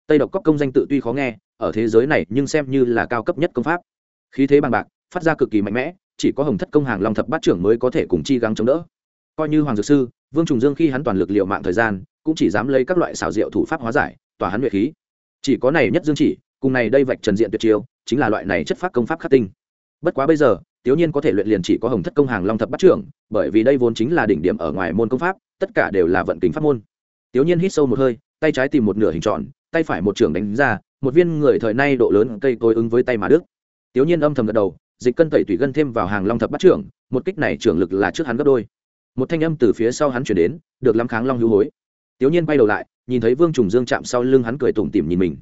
Tây độc cốc công danh tự tuy khó nghe ở thế giới này nhưng xem như là cao cấp nhất công pháp. Khí thế bằng bạc phát ra cực kỳ mạnh mẽ chỉ có hồng thất công hàng long thập bát trưởng mới có thể cùng chi gắng chống đỡ. Coi như hoàng dược sư vương trùng dương khi hắn toàn lực liệu mạng thời gian cũng chỉ dám lấy các loại xảo diệu thủ pháp hóa giải tỏa hắn luyện khí chỉ có này nhất dương chỉ, cùng này đây vạch trần diện tuyệt chiêu, chính là loại này chất phát công pháp khắc tinh. Bất quá bây giờ, tiểu nhiên có thể luyện liền chỉ có hồng thất công hàng long thập bắt trưởng, bởi vì đây vốn chính là đỉnh điểm ở ngoài môn công pháp, tất cả đều là vận kính pháp môn. Tiểu nhiên hít sâu một hơi, tay trái tìm một nửa hình tròn, tay phải một trưởng đánh ra, một viên người thời nay độ lớn cây tôi ứng với tay mà đức tiểu nhiên âm thầm gật đầu, dịch cân tẩy tùy gân thêm vào hàng long thập bắt trưởng, một kích này trưởng lực là trước hắn gấp đôi. Một thanh âm từ phía sau hắn chuyển đến, được lắm kháng long hữu hối. Tiểu nhiên bay đầu lại nhìn thấy vương trùng dương chạm sau lưng hắn cười tủm tỉm nhìn mình.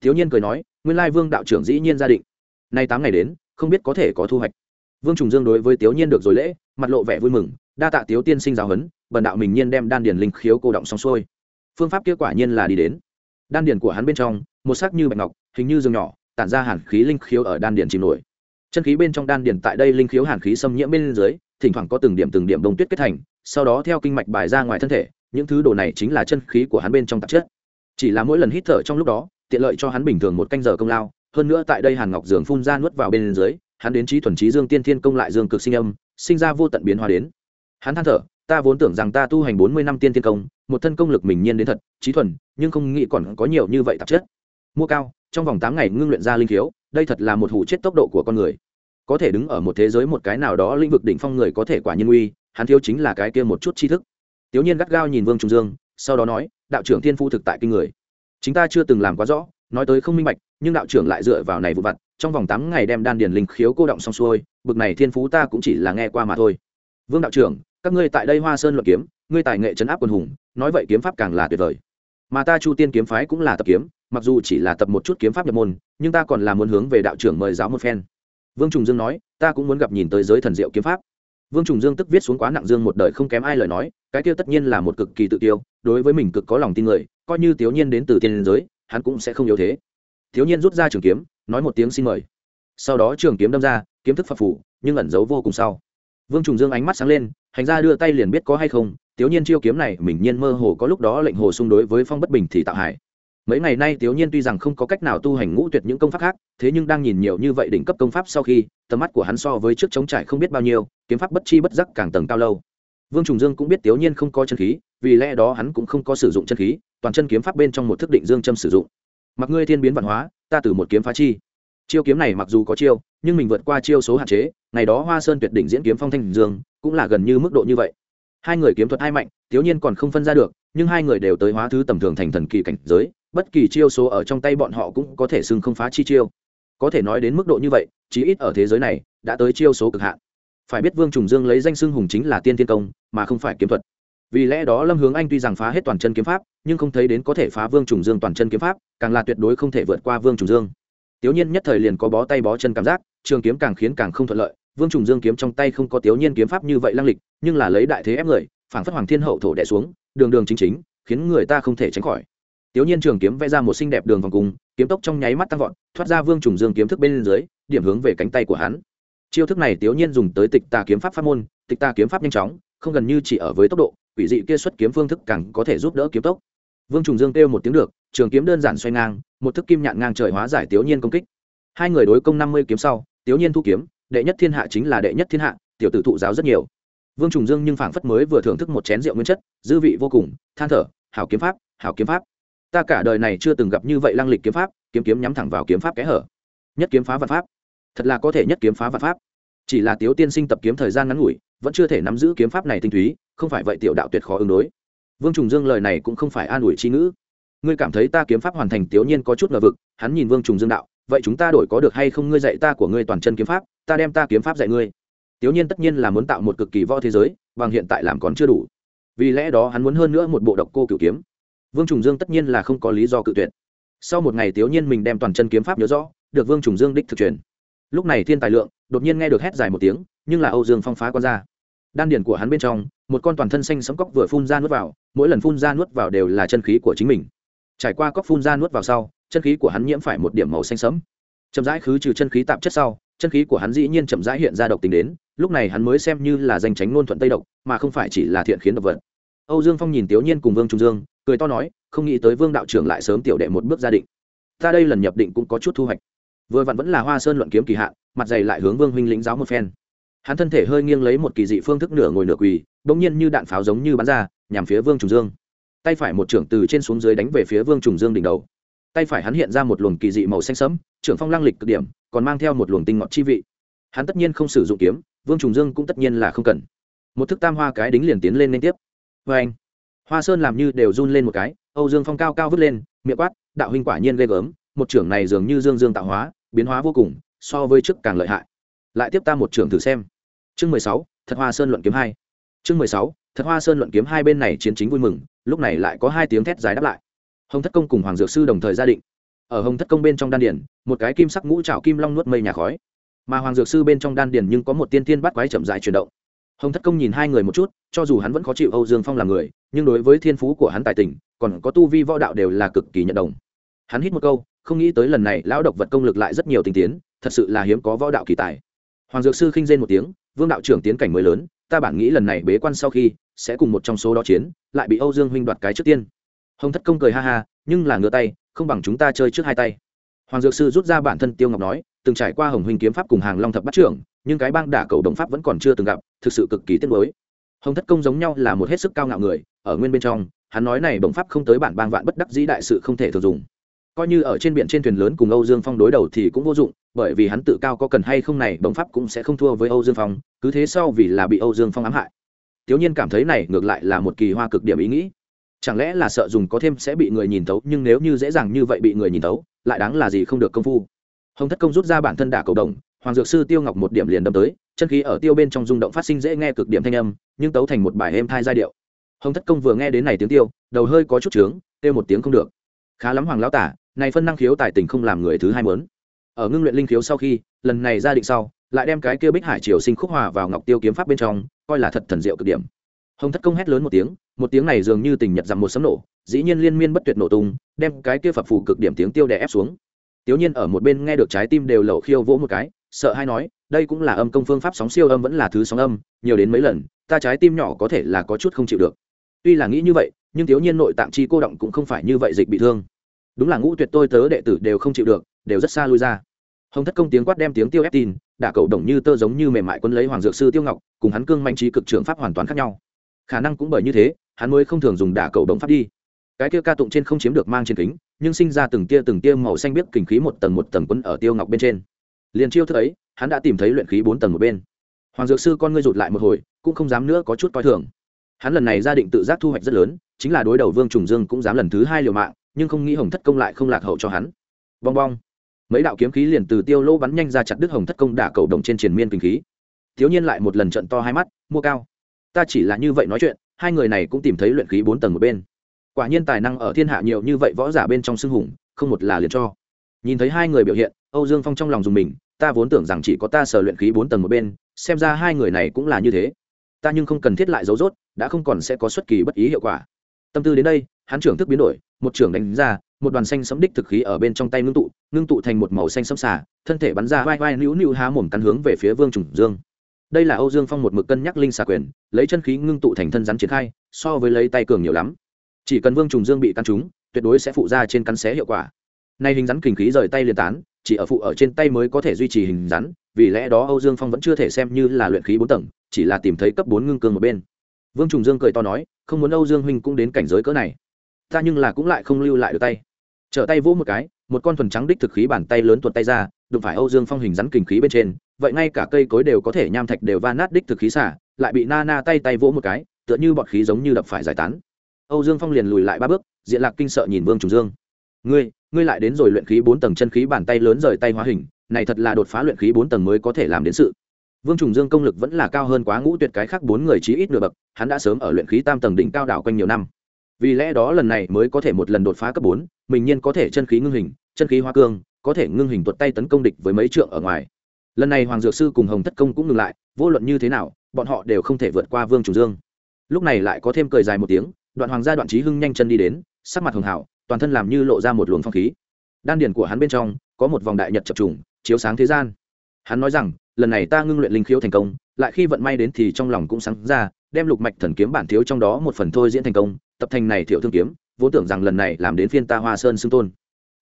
Thiếu nhiên cười nói, nguyên lai vương đạo trưởng dĩ nhiên gia định. Nay tám ngày đến, không biết có thể có thu hoạch. Vương trùng dương đối với thiếu nhiên được rồi lễ, mặt lộ vẻ vui mừng, đa tạ tiểu tiên sinh giáo huấn, bần đạo mình nhiên đem đan điền linh khiếu cô động xong xuôi. Phương pháp kia quả nhiên là đi đến. Đan điền của hắn bên trong, một sắc như bạch ngọc, hình như rừng nhỏ, tản ra hàn khí linh khiếu ở đan điền chìm nổi. Chân khí bên trong đan điền tại đây linh khiếu hàn khí xâm nhiễm bên dưới, thỉnh thoảng có từng điểm từng điểm đông tuyết kết thành, sau đó theo kinh mạch bài ra ngoài thân thể những thứ đồ này chính là chân khí của hắn bên trong tạp chất. Chỉ là mỗi lần hít thở trong lúc đó, tiện lợi cho hắn bình thường một canh giờ công lao. Hơn nữa tại đây hàn ngọc dường phun ra nuốt vào bên dưới, hắn đến trí thuần trí dương tiên thiên công lại dương cực sinh âm, sinh ra vô tận biến hóa đến. Hắn than thở, ta vốn tưởng rằng ta tu hành bốn mươi năm tiên thiên công, một thân công lực mình nhiên đến thật, trí thuần, nhưng không nghĩ còn có nhiều như vậy tạp chất. Mua cao, trong vòng tám ngày ngưng luyện ra linh khiếu, đây thật là một hủ chết tốc độ của con người. Có thể đứng ở một thế giới một cái nào đó lĩnh vực đỉnh phong người có thể quả nhiên uy, hắn thiếu chính là cái kia một chút tri thức tiểu nhiên gắt gao nhìn vương trung dương, sau đó nói, đạo trưởng thiên phu thực tại kinh người. Chúng ta chưa từng làm quá rõ, nói tới không minh bạch, nhưng đạo trưởng lại dựa vào này vụ vặt, trong vòng tám ngày đem đan điền linh khiếu cô động xong xuôi, bực này thiên phú ta cũng chỉ là nghe qua mà thôi. Vương đạo trưởng, các ngươi tại đây hoa sơn luận kiếm, ngươi tài nghệ trấn áp quân hùng, nói vậy kiếm pháp càng là tuyệt vời. Mà ta chu tiên kiếm phái cũng là tập kiếm, mặc dù chỉ là tập một chút kiếm pháp nhập môn, nhưng ta còn là muốn hướng về đạo trưởng mời giáo một phen. Vương trùng dương nói, ta cũng muốn gặp nhìn tới giới thần diệu kiếm pháp vương trùng dương tức viết xuống quá nặng dương một đời không kém ai lời nói, cái kia tất nhiên là một cực kỳ tự tiêu, đối với mình cực có lòng tin người, coi như tiểu nhiên đến từ tiên giới, hắn cũng sẽ không yếu thế. Thiếu nhiên rút ra trường kiếm, nói một tiếng xin mời. Sau đó trường kiếm đâm ra, kiếm thức phập phủ nhưng ẩn giấu vô cùng sau. Vương trùng dương ánh mắt sáng lên, hành ra đưa tay liền biết có hay không, tiểu nhiên chiêu kiếm này mình nhiên mơ hồ có lúc đó lệnh hồ xung đối với phong bất bình thì tạo hại mấy ngày nay tiểu nhiên tuy rằng không có cách nào tu hành ngũ tuyệt những công pháp khác, thế nhưng đang nhìn nhiều như vậy đỉnh cấp công pháp sau khi, tầm mắt của hắn so với trước chống trải không biết bao nhiêu, kiếm pháp bất chi bất giác càng tầng cao lâu. Vương trùng dương cũng biết tiểu nhiên không có chân khí, vì lẽ đó hắn cũng không có sử dụng chân khí, toàn chân kiếm pháp bên trong một thức định dương châm sử dụng. Mặc ngươi thiên biến văn hóa, ta từ một kiếm phá chi. Chiêu kiếm này mặc dù có chiêu, nhưng mình vượt qua chiêu số hạn chế, ngày đó hoa sơn tuyệt đỉnh diễn kiếm phong thanh dương, cũng là gần như mức độ như vậy. Hai người kiếm thuật hai mạnh thiếu nhiên còn không phân ra được, nhưng hai người đều tới hóa thứ tầm thường thành thần kỳ cảnh giới bất kỳ chiêu số ở trong tay bọn họ cũng có thể xưng không phá chi chiêu. Có thể nói đến mức độ như vậy, chí ít ở thế giới này, đã tới chiêu số cực hạn. Phải biết vương trùng dương lấy danh xưng hùng chính là tiên tiên công, mà không phải kiếm thuật. Vì lẽ đó lâm hướng anh tuy rằng phá hết toàn chân kiếm pháp, nhưng không thấy đến có thể phá vương trùng dương toàn chân kiếm pháp, càng là tuyệt đối không thể vượt qua vương trùng dương. Tiểu nhiên nhất thời liền có bó tay bó chân cảm giác, trường kiếm càng khiến càng không thuận lợi, vương trùng dương kiếm trong tay không có tiểu nhiên kiếm pháp như vậy lăng lịch, nhưng là lấy đại thế ép người, phảng phất hoàng thiên hậu thổ đẻ xuống, đường đường chính chính, khiến người ta không thể tránh khỏi tiểu nhiên trường kiếm vẽ ra một xinh đẹp đường vòng cung, kiếm tốc trong nháy mắt tăng vọt, thoát ra vương trùng dương kiếm thức bên dưới, điểm hướng về cánh tay của hắn. Chiêu thức này tiểu nhiên dùng tới tịch tà kiếm pháp pháp môn, tịch tà kiếm pháp nhanh chóng, không gần như chỉ ở với tốc độ, quỷ dị kia xuất kiếm phương thức càng có thể giúp đỡ kiếm tốc. Vương trùng dương kêu một tiếng được, trường kiếm đơn giản xoay ngang, một thức kim nhạn ngang trời hóa giải tiểu nhiên công kích. Hai người đối công năm mươi kiếm sau tiểu nhiên thu kiếm, đệ nhất thiên hạ chính là đệ nhất thiên hạ, tiểu tử thụ giáo rất nhiều. Vương trùng dương nhưng phảng phất mới vừa thưởng thức một chén rượu nguyên chất, dư vị vô cùng, than thở, hảo kiếm pháp, hảo kiếm pháp ta cả đời này chưa từng gặp như vậy lăng lịch kiếm pháp, kiếm kiếm nhắm thẳng vào kiếm pháp kẽ hở. Nhất kiếm phá vạn pháp. Thật là có thể nhất kiếm phá vạn pháp. Chỉ là tiếu tiên sinh tập kiếm thời gian ngắn ngủi, vẫn chưa thể nắm giữ kiếm pháp này tinh túy, không phải vậy tiểu đạo tuyệt khó ứng đối. Vương trùng dương lời này cũng không phải an ủi chi ngữ. Ngươi cảm thấy ta kiếm pháp hoàn thành tiểu nhiên có chút ngờ vực, hắn nhìn vương trùng dương đạo, vậy chúng ta đổi có được hay không ngươi dạy ta của ngươi toàn chân kiếm pháp, ta đem ta kiếm pháp dạy ngươi. Tiểu nhiên tất nhiên là muốn tạo một cực kỳ võ thế giới, bằng hiện tại làm còn chưa đủ. Vì lẽ đó hắn muốn hơn nữa một bộ độc cô cửu kiếm vương trùng dương tất nhiên là không có lý do cự tuyệt. Sau một ngày tiểu nhiên mình đem toàn chân kiếm pháp nhớ rõ, được vương trùng dương đích thực truyền. Lúc này thiên tài lượng, đột nhiên nghe được hét dài một tiếng, nhưng là âu dương phong phá quan ra. Đan điển của hắn bên trong, một con toàn thân xanh sấm cóc vừa phun ra nuốt vào, mỗi lần phun ra nuốt vào đều là chân khí của chính mình. Trải qua cóc phun ra nuốt vào sau, chân khí của hắn nhiễm phải một điểm màu xanh sẫm. Chậm rãi khứ trừ chân khí tạp chất sau, chân khí của hắn dĩ nhiên chậm rãi hiện ra độc tính đến, lúc này hắn mới xem như là danh tránh ngôn thuận tây độc, mà không phải chỉ là thiện khiến độc vật. Âu dương phong nhìn tiểu nhiên cùng vương trung dương cười to nói, không nghĩ tới vương đạo trưởng lại sớm tiểu đệ một bước gia định. Ta đây lần nhập định cũng có chút thu hoạch. Vừa vặn vẫn là hoa sơn luận kiếm kỳ hạn, mặt dày lại hướng vương huynh lĩnh giáo một phen. Hắn thân thể hơi nghiêng lấy một kỳ dị phương thức nửa ngồi nửa quỳ, bỗng nhiên như đạn pháo giống như bắn ra, nhằm phía vương trùng dương. Tay phải một trưởng từ trên xuống dưới đánh về phía vương trùng dương đỉnh đầu. Tay phải hắn hiện ra một luồng kỳ dị màu xanh sẫm, trưởng phong lăng lịch cực điểm, còn mang theo một luồng tinh ngọt chi vị. Hắn tất nhiên không sử dụng kiếm, vương trùng dương cũng tất nhiên là không cần. Một thức tam hoa cái đính liền tiến lên liên tiếp. Vê anh hoa sơn làm như đều run lên một cái, âu dương phong cao cao vứt lên, miệng quát, đạo huynh quả nhiên ghê gớm, một trưởng này dường như dương dương tạo hóa, biến hóa vô cùng, so với trước càng lợi hại. Lại tiếp ta một trưởng thử xem. Chương mười sáu, thật hoa sơn luận kiếm hai. Chương mười sáu, thật hoa sơn luận kiếm hai bên này chiến chính vui mừng, lúc này lại có hai tiếng thét dài đáp lại. Hồng thất công cùng hoàng dược sư đồng thời gia định. Ở hồng thất công bên trong đan điển một cái kim sắc ngũ trào kim long nuốt mây nhà khói. Mà hoàng dược sư bên trong đan điển nhưng có một tiên tiên bắt quái chậm dài chuyển động hồng thất công nhìn hai người một chút, cho dù hắn vẫn khó chịu âu dương phong là người, nhưng đối với thiên phú của hắn tài tình, còn có tu vi võ đạo đều là cực kỳ nhận đồng. Hắn hít một câu, không nghĩ tới lần này lão độc vật công lực lại rất nhiều tình tiến, thật sự là hiếm có võ đạo kỳ tài. Hoàng dược sư khinh rên một tiếng, vương đạo trưởng tiến cảnh mới lớn, ta bản nghĩ lần này bế quan sau khi, sẽ cùng một trong số đó chiến, lại bị âu dương huynh đoạt cái trước tiên. Hồng thất công cười ha ha, nhưng là ngửa tay, không bằng chúng ta chơi trước hai tay. Hoàng dược sư rút ra bản thân tiêu ngọc nói, từng trải qua hồng huynh kiếm pháp cùng hàng long thập bắt trưởng nhưng cái bang đả cầu đồng pháp vẫn còn chưa từng gặp, thực sự cực kỳ tiếc nuối. Hồng thất công giống nhau là một hết sức cao ngạo người, ở nguyên bên trong, hắn nói này đồng pháp không tới bản bang vạn bất đắc dĩ đại sự không thể thường dùng. Coi như ở trên biển trên thuyền lớn cùng âu dương phong đối đầu thì cũng vô dụng, bởi vì hắn tự cao có cần hay không này, đồng pháp cũng sẽ không thua với âu dương phong, cứ thế sau vì là bị âu dương phong ám hại. Tiểu nhiên cảm thấy này ngược lại là một kỳ hoa cực điểm ý nghĩ. Chẳng lẽ là sợ dùng có thêm sẽ bị người nhìn tấu nhưng nếu như dễ dàng như vậy bị người nhìn tấu lại đáng là gì không được công phu? Hồng thất công rút ra bản thân đả cầu đồng hoàng dược sư tiêu ngọc một điểm liền đâm tới, chân khí ở tiêu bên trong rung động phát sinh dễ nghe cực điểm thanh âm, nhưng tấu thành một bài êm thai giai điệu. Hồng thất công vừa nghe đến này tiếng tiêu, đầu hơi có chút trướng tiêu một tiếng không được. Khá lắm hoàng lão tả, này phân năng khiếu tài tình không làm người thứ hai mớn ở ngưng luyện linh khiếu sau khi, lần này ra định sau, lại đem cái kia bích hải triều sinh khúc hòa vào ngọc tiêu kiếm pháp bên trong, coi là thật thần diệu cực điểm. Hồng thất công hét lớn một tiếng một tiếng này dường như tình nhật rằng một sấm nổ, dĩ nhiên liên miên bất tuyệt nổ tung, đem cái kia phập phù cực điểm tiếng tiêu đè ép xuống. Tiểu nhiên ở một bên nghe được trái tim đều lẩu khiêu vỗ một cái sợ hay nói, đây cũng là âm công phương pháp sóng siêu âm vẫn là thứ sóng âm, nhiều đến mấy lần, ta trái tim nhỏ có thể là có chút không chịu được. Tuy là nghĩ như vậy, nhưng thiếu nhiên nội tạng chi cô động cũng không phải như vậy dịch bị thương. Đúng là ngũ tuyệt tôi tớ đệ tử đều không chịu được, đều rất xa lui ra. Hồng thất công tiếng quát đem tiếng tiêu ép tin, đả cậu đồng như tơ giống như mềm mại quân lấy hoàng dược sư tiêu ngọc, cùng hắn cương manh trí cực trưởng pháp hoàn toàn khác nhau. Khả năng cũng bởi như thế, hắn mới không thường dùng đả cậu đồng pháp đi. Cái kia ca tụng trên không chiếm được mang trên kính, nhưng sinh ra từng tia từng tia màu xanh biếc kình khí một tầng một tầng quân ở tiêu ngọc bên trên liền chiêu thức ấy, hắn đã tìm thấy luyện khí bốn tầng một bên. Hoàng dược sư con ngươi rụt lại một hồi, cũng không dám nữa có chút coi thường. Hắn lần này gia định tự giác thu hoạch rất lớn, chính là đối đầu vương trùng dương cũng dám lần thứ hai liều mạng, nhưng không nghĩ hồng thất công lại không lạc hậu cho hắn. Bong bong. Mấy đạo kiếm khí liền từ tiêu lỗ bắn nhanh ra chặt đứt hồng thất công đả cầu đồng trên triền miên kinh khí. Thiếu nhiên lại một lần trận to hai mắt, mua cao. Ta chỉ là như vậy nói chuyện, hai người này cũng tìm thấy luyện khí bốn tầng một bên. Quả nhiên tài năng ở thiên hạ nhiều như vậy võ giả bên trong xưng hùng, không một là liền cho nhìn thấy hai người biểu hiện, âu dương phong trong lòng dùng mình, ta vốn tưởng rằng chỉ có ta sở luyện khí bốn tầng một bên, xem ra hai người này cũng là như thế. Ta nhưng không cần thiết lại dấu dốt đã không còn sẽ có xuất kỳ bất ý hiệu quả. Tâm tư đến đây, hắn trưởng thức biến đổi, một trưởng đánh ra, một đoàn xanh sấm đích thực khí ở bên trong tay ngưng tụ ngưng tụ thành một màu xanh sấm xả thân thể bắn ra vai vai nữu nữu há mồm cắn hướng về phía vương trùng dương. Đây là âu dương phong một mực cân nhắc linh xà quyền, lấy chân khí ngưng tụ thành thân rắn triển khai, so với lấy tay cường nhiều lắm. Chỉ cần vương trùng dương bị căn trúng, tuyệt đối sẽ phụ ra trên cắn xé hiệu quả nay hình rắn kình khí rời tay liên tán, chỉ ở phụ ở trên tay mới có thể duy trì hình rắn, vì lẽ đó âu dương phong vẫn chưa thể xem như là luyện khí bốn tầng, chỉ là tìm thấy cấp bốn ngưng cương một bên. Vương trùng dương cười to nói, không muốn âu dương huynh cũng đến cảnh giới cỡ này. Ta nhưng là cũng lại không lưu lại được tay. Trở tay vỗ một cái, một con thuần trắng đích thực khí bàn tay lớn tuột tay ra, đụng phải âu dương phong hình rắn kình khí bên trên, vậy ngay cả cây cối đều có thể nham thạch đều va nát đích thực khí xả, lại bị na na tay tay vỗ một cái, tựa như bọt khí giống như đập phải giải tán. Âu dương phong liền lùi lại ba bước, diện lạc kinh sợ nhìn vương trùng dương. Ngươi ngươi lại đến rồi luyện khí bốn tầng chân khí bàn tay lớn rời tay hóa hình, này thật là đột phá luyện khí bốn tầng mới có thể làm đến sự. Vương trùng dương công lực vẫn là cao hơn quá ngũ tuyệt cái khác bốn người chí ít nửa bậc, hắn đã sớm ở luyện khí tam tầng đỉnh cao đảo quanh nhiều năm. Vì lẽ đó lần này mới có thể một lần đột phá cấp bốn, mình nhiên có thể chân khí ngưng hình, chân khí hoa cương, có thể ngưng hình tuột tay tấn công địch với mấy trượng ở ngoài. Lần này hoàng dược sư cùng hồng thất công cũng ngừng lại, vô luận như thế nào, bọn họ đều không thể vượt qua vương trùng dương. Lúc này lại có thêm cười dài một tiếng, đoạn hoàng gia đoạn trí hưng nhanh chân đi đến, sắc mặt hường hảo toàn thân làm như lộ ra một luồng phong khí. Đan điển của hắn bên trong có một vòng đại nhật chập trùng, chiếu sáng thế gian. Hắn nói rằng, lần này ta ngưng luyện linh khiếu thành công, lại khi vận may đến thì trong lòng cũng sáng ra, đem lục mạch thần kiếm bản thiếu trong đó một phần thôi diễn thành công, tập thành này thiệu thương kiếm, vốn tưởng rằng lần này làm đến phiên ta hoa sơn xưng tôn.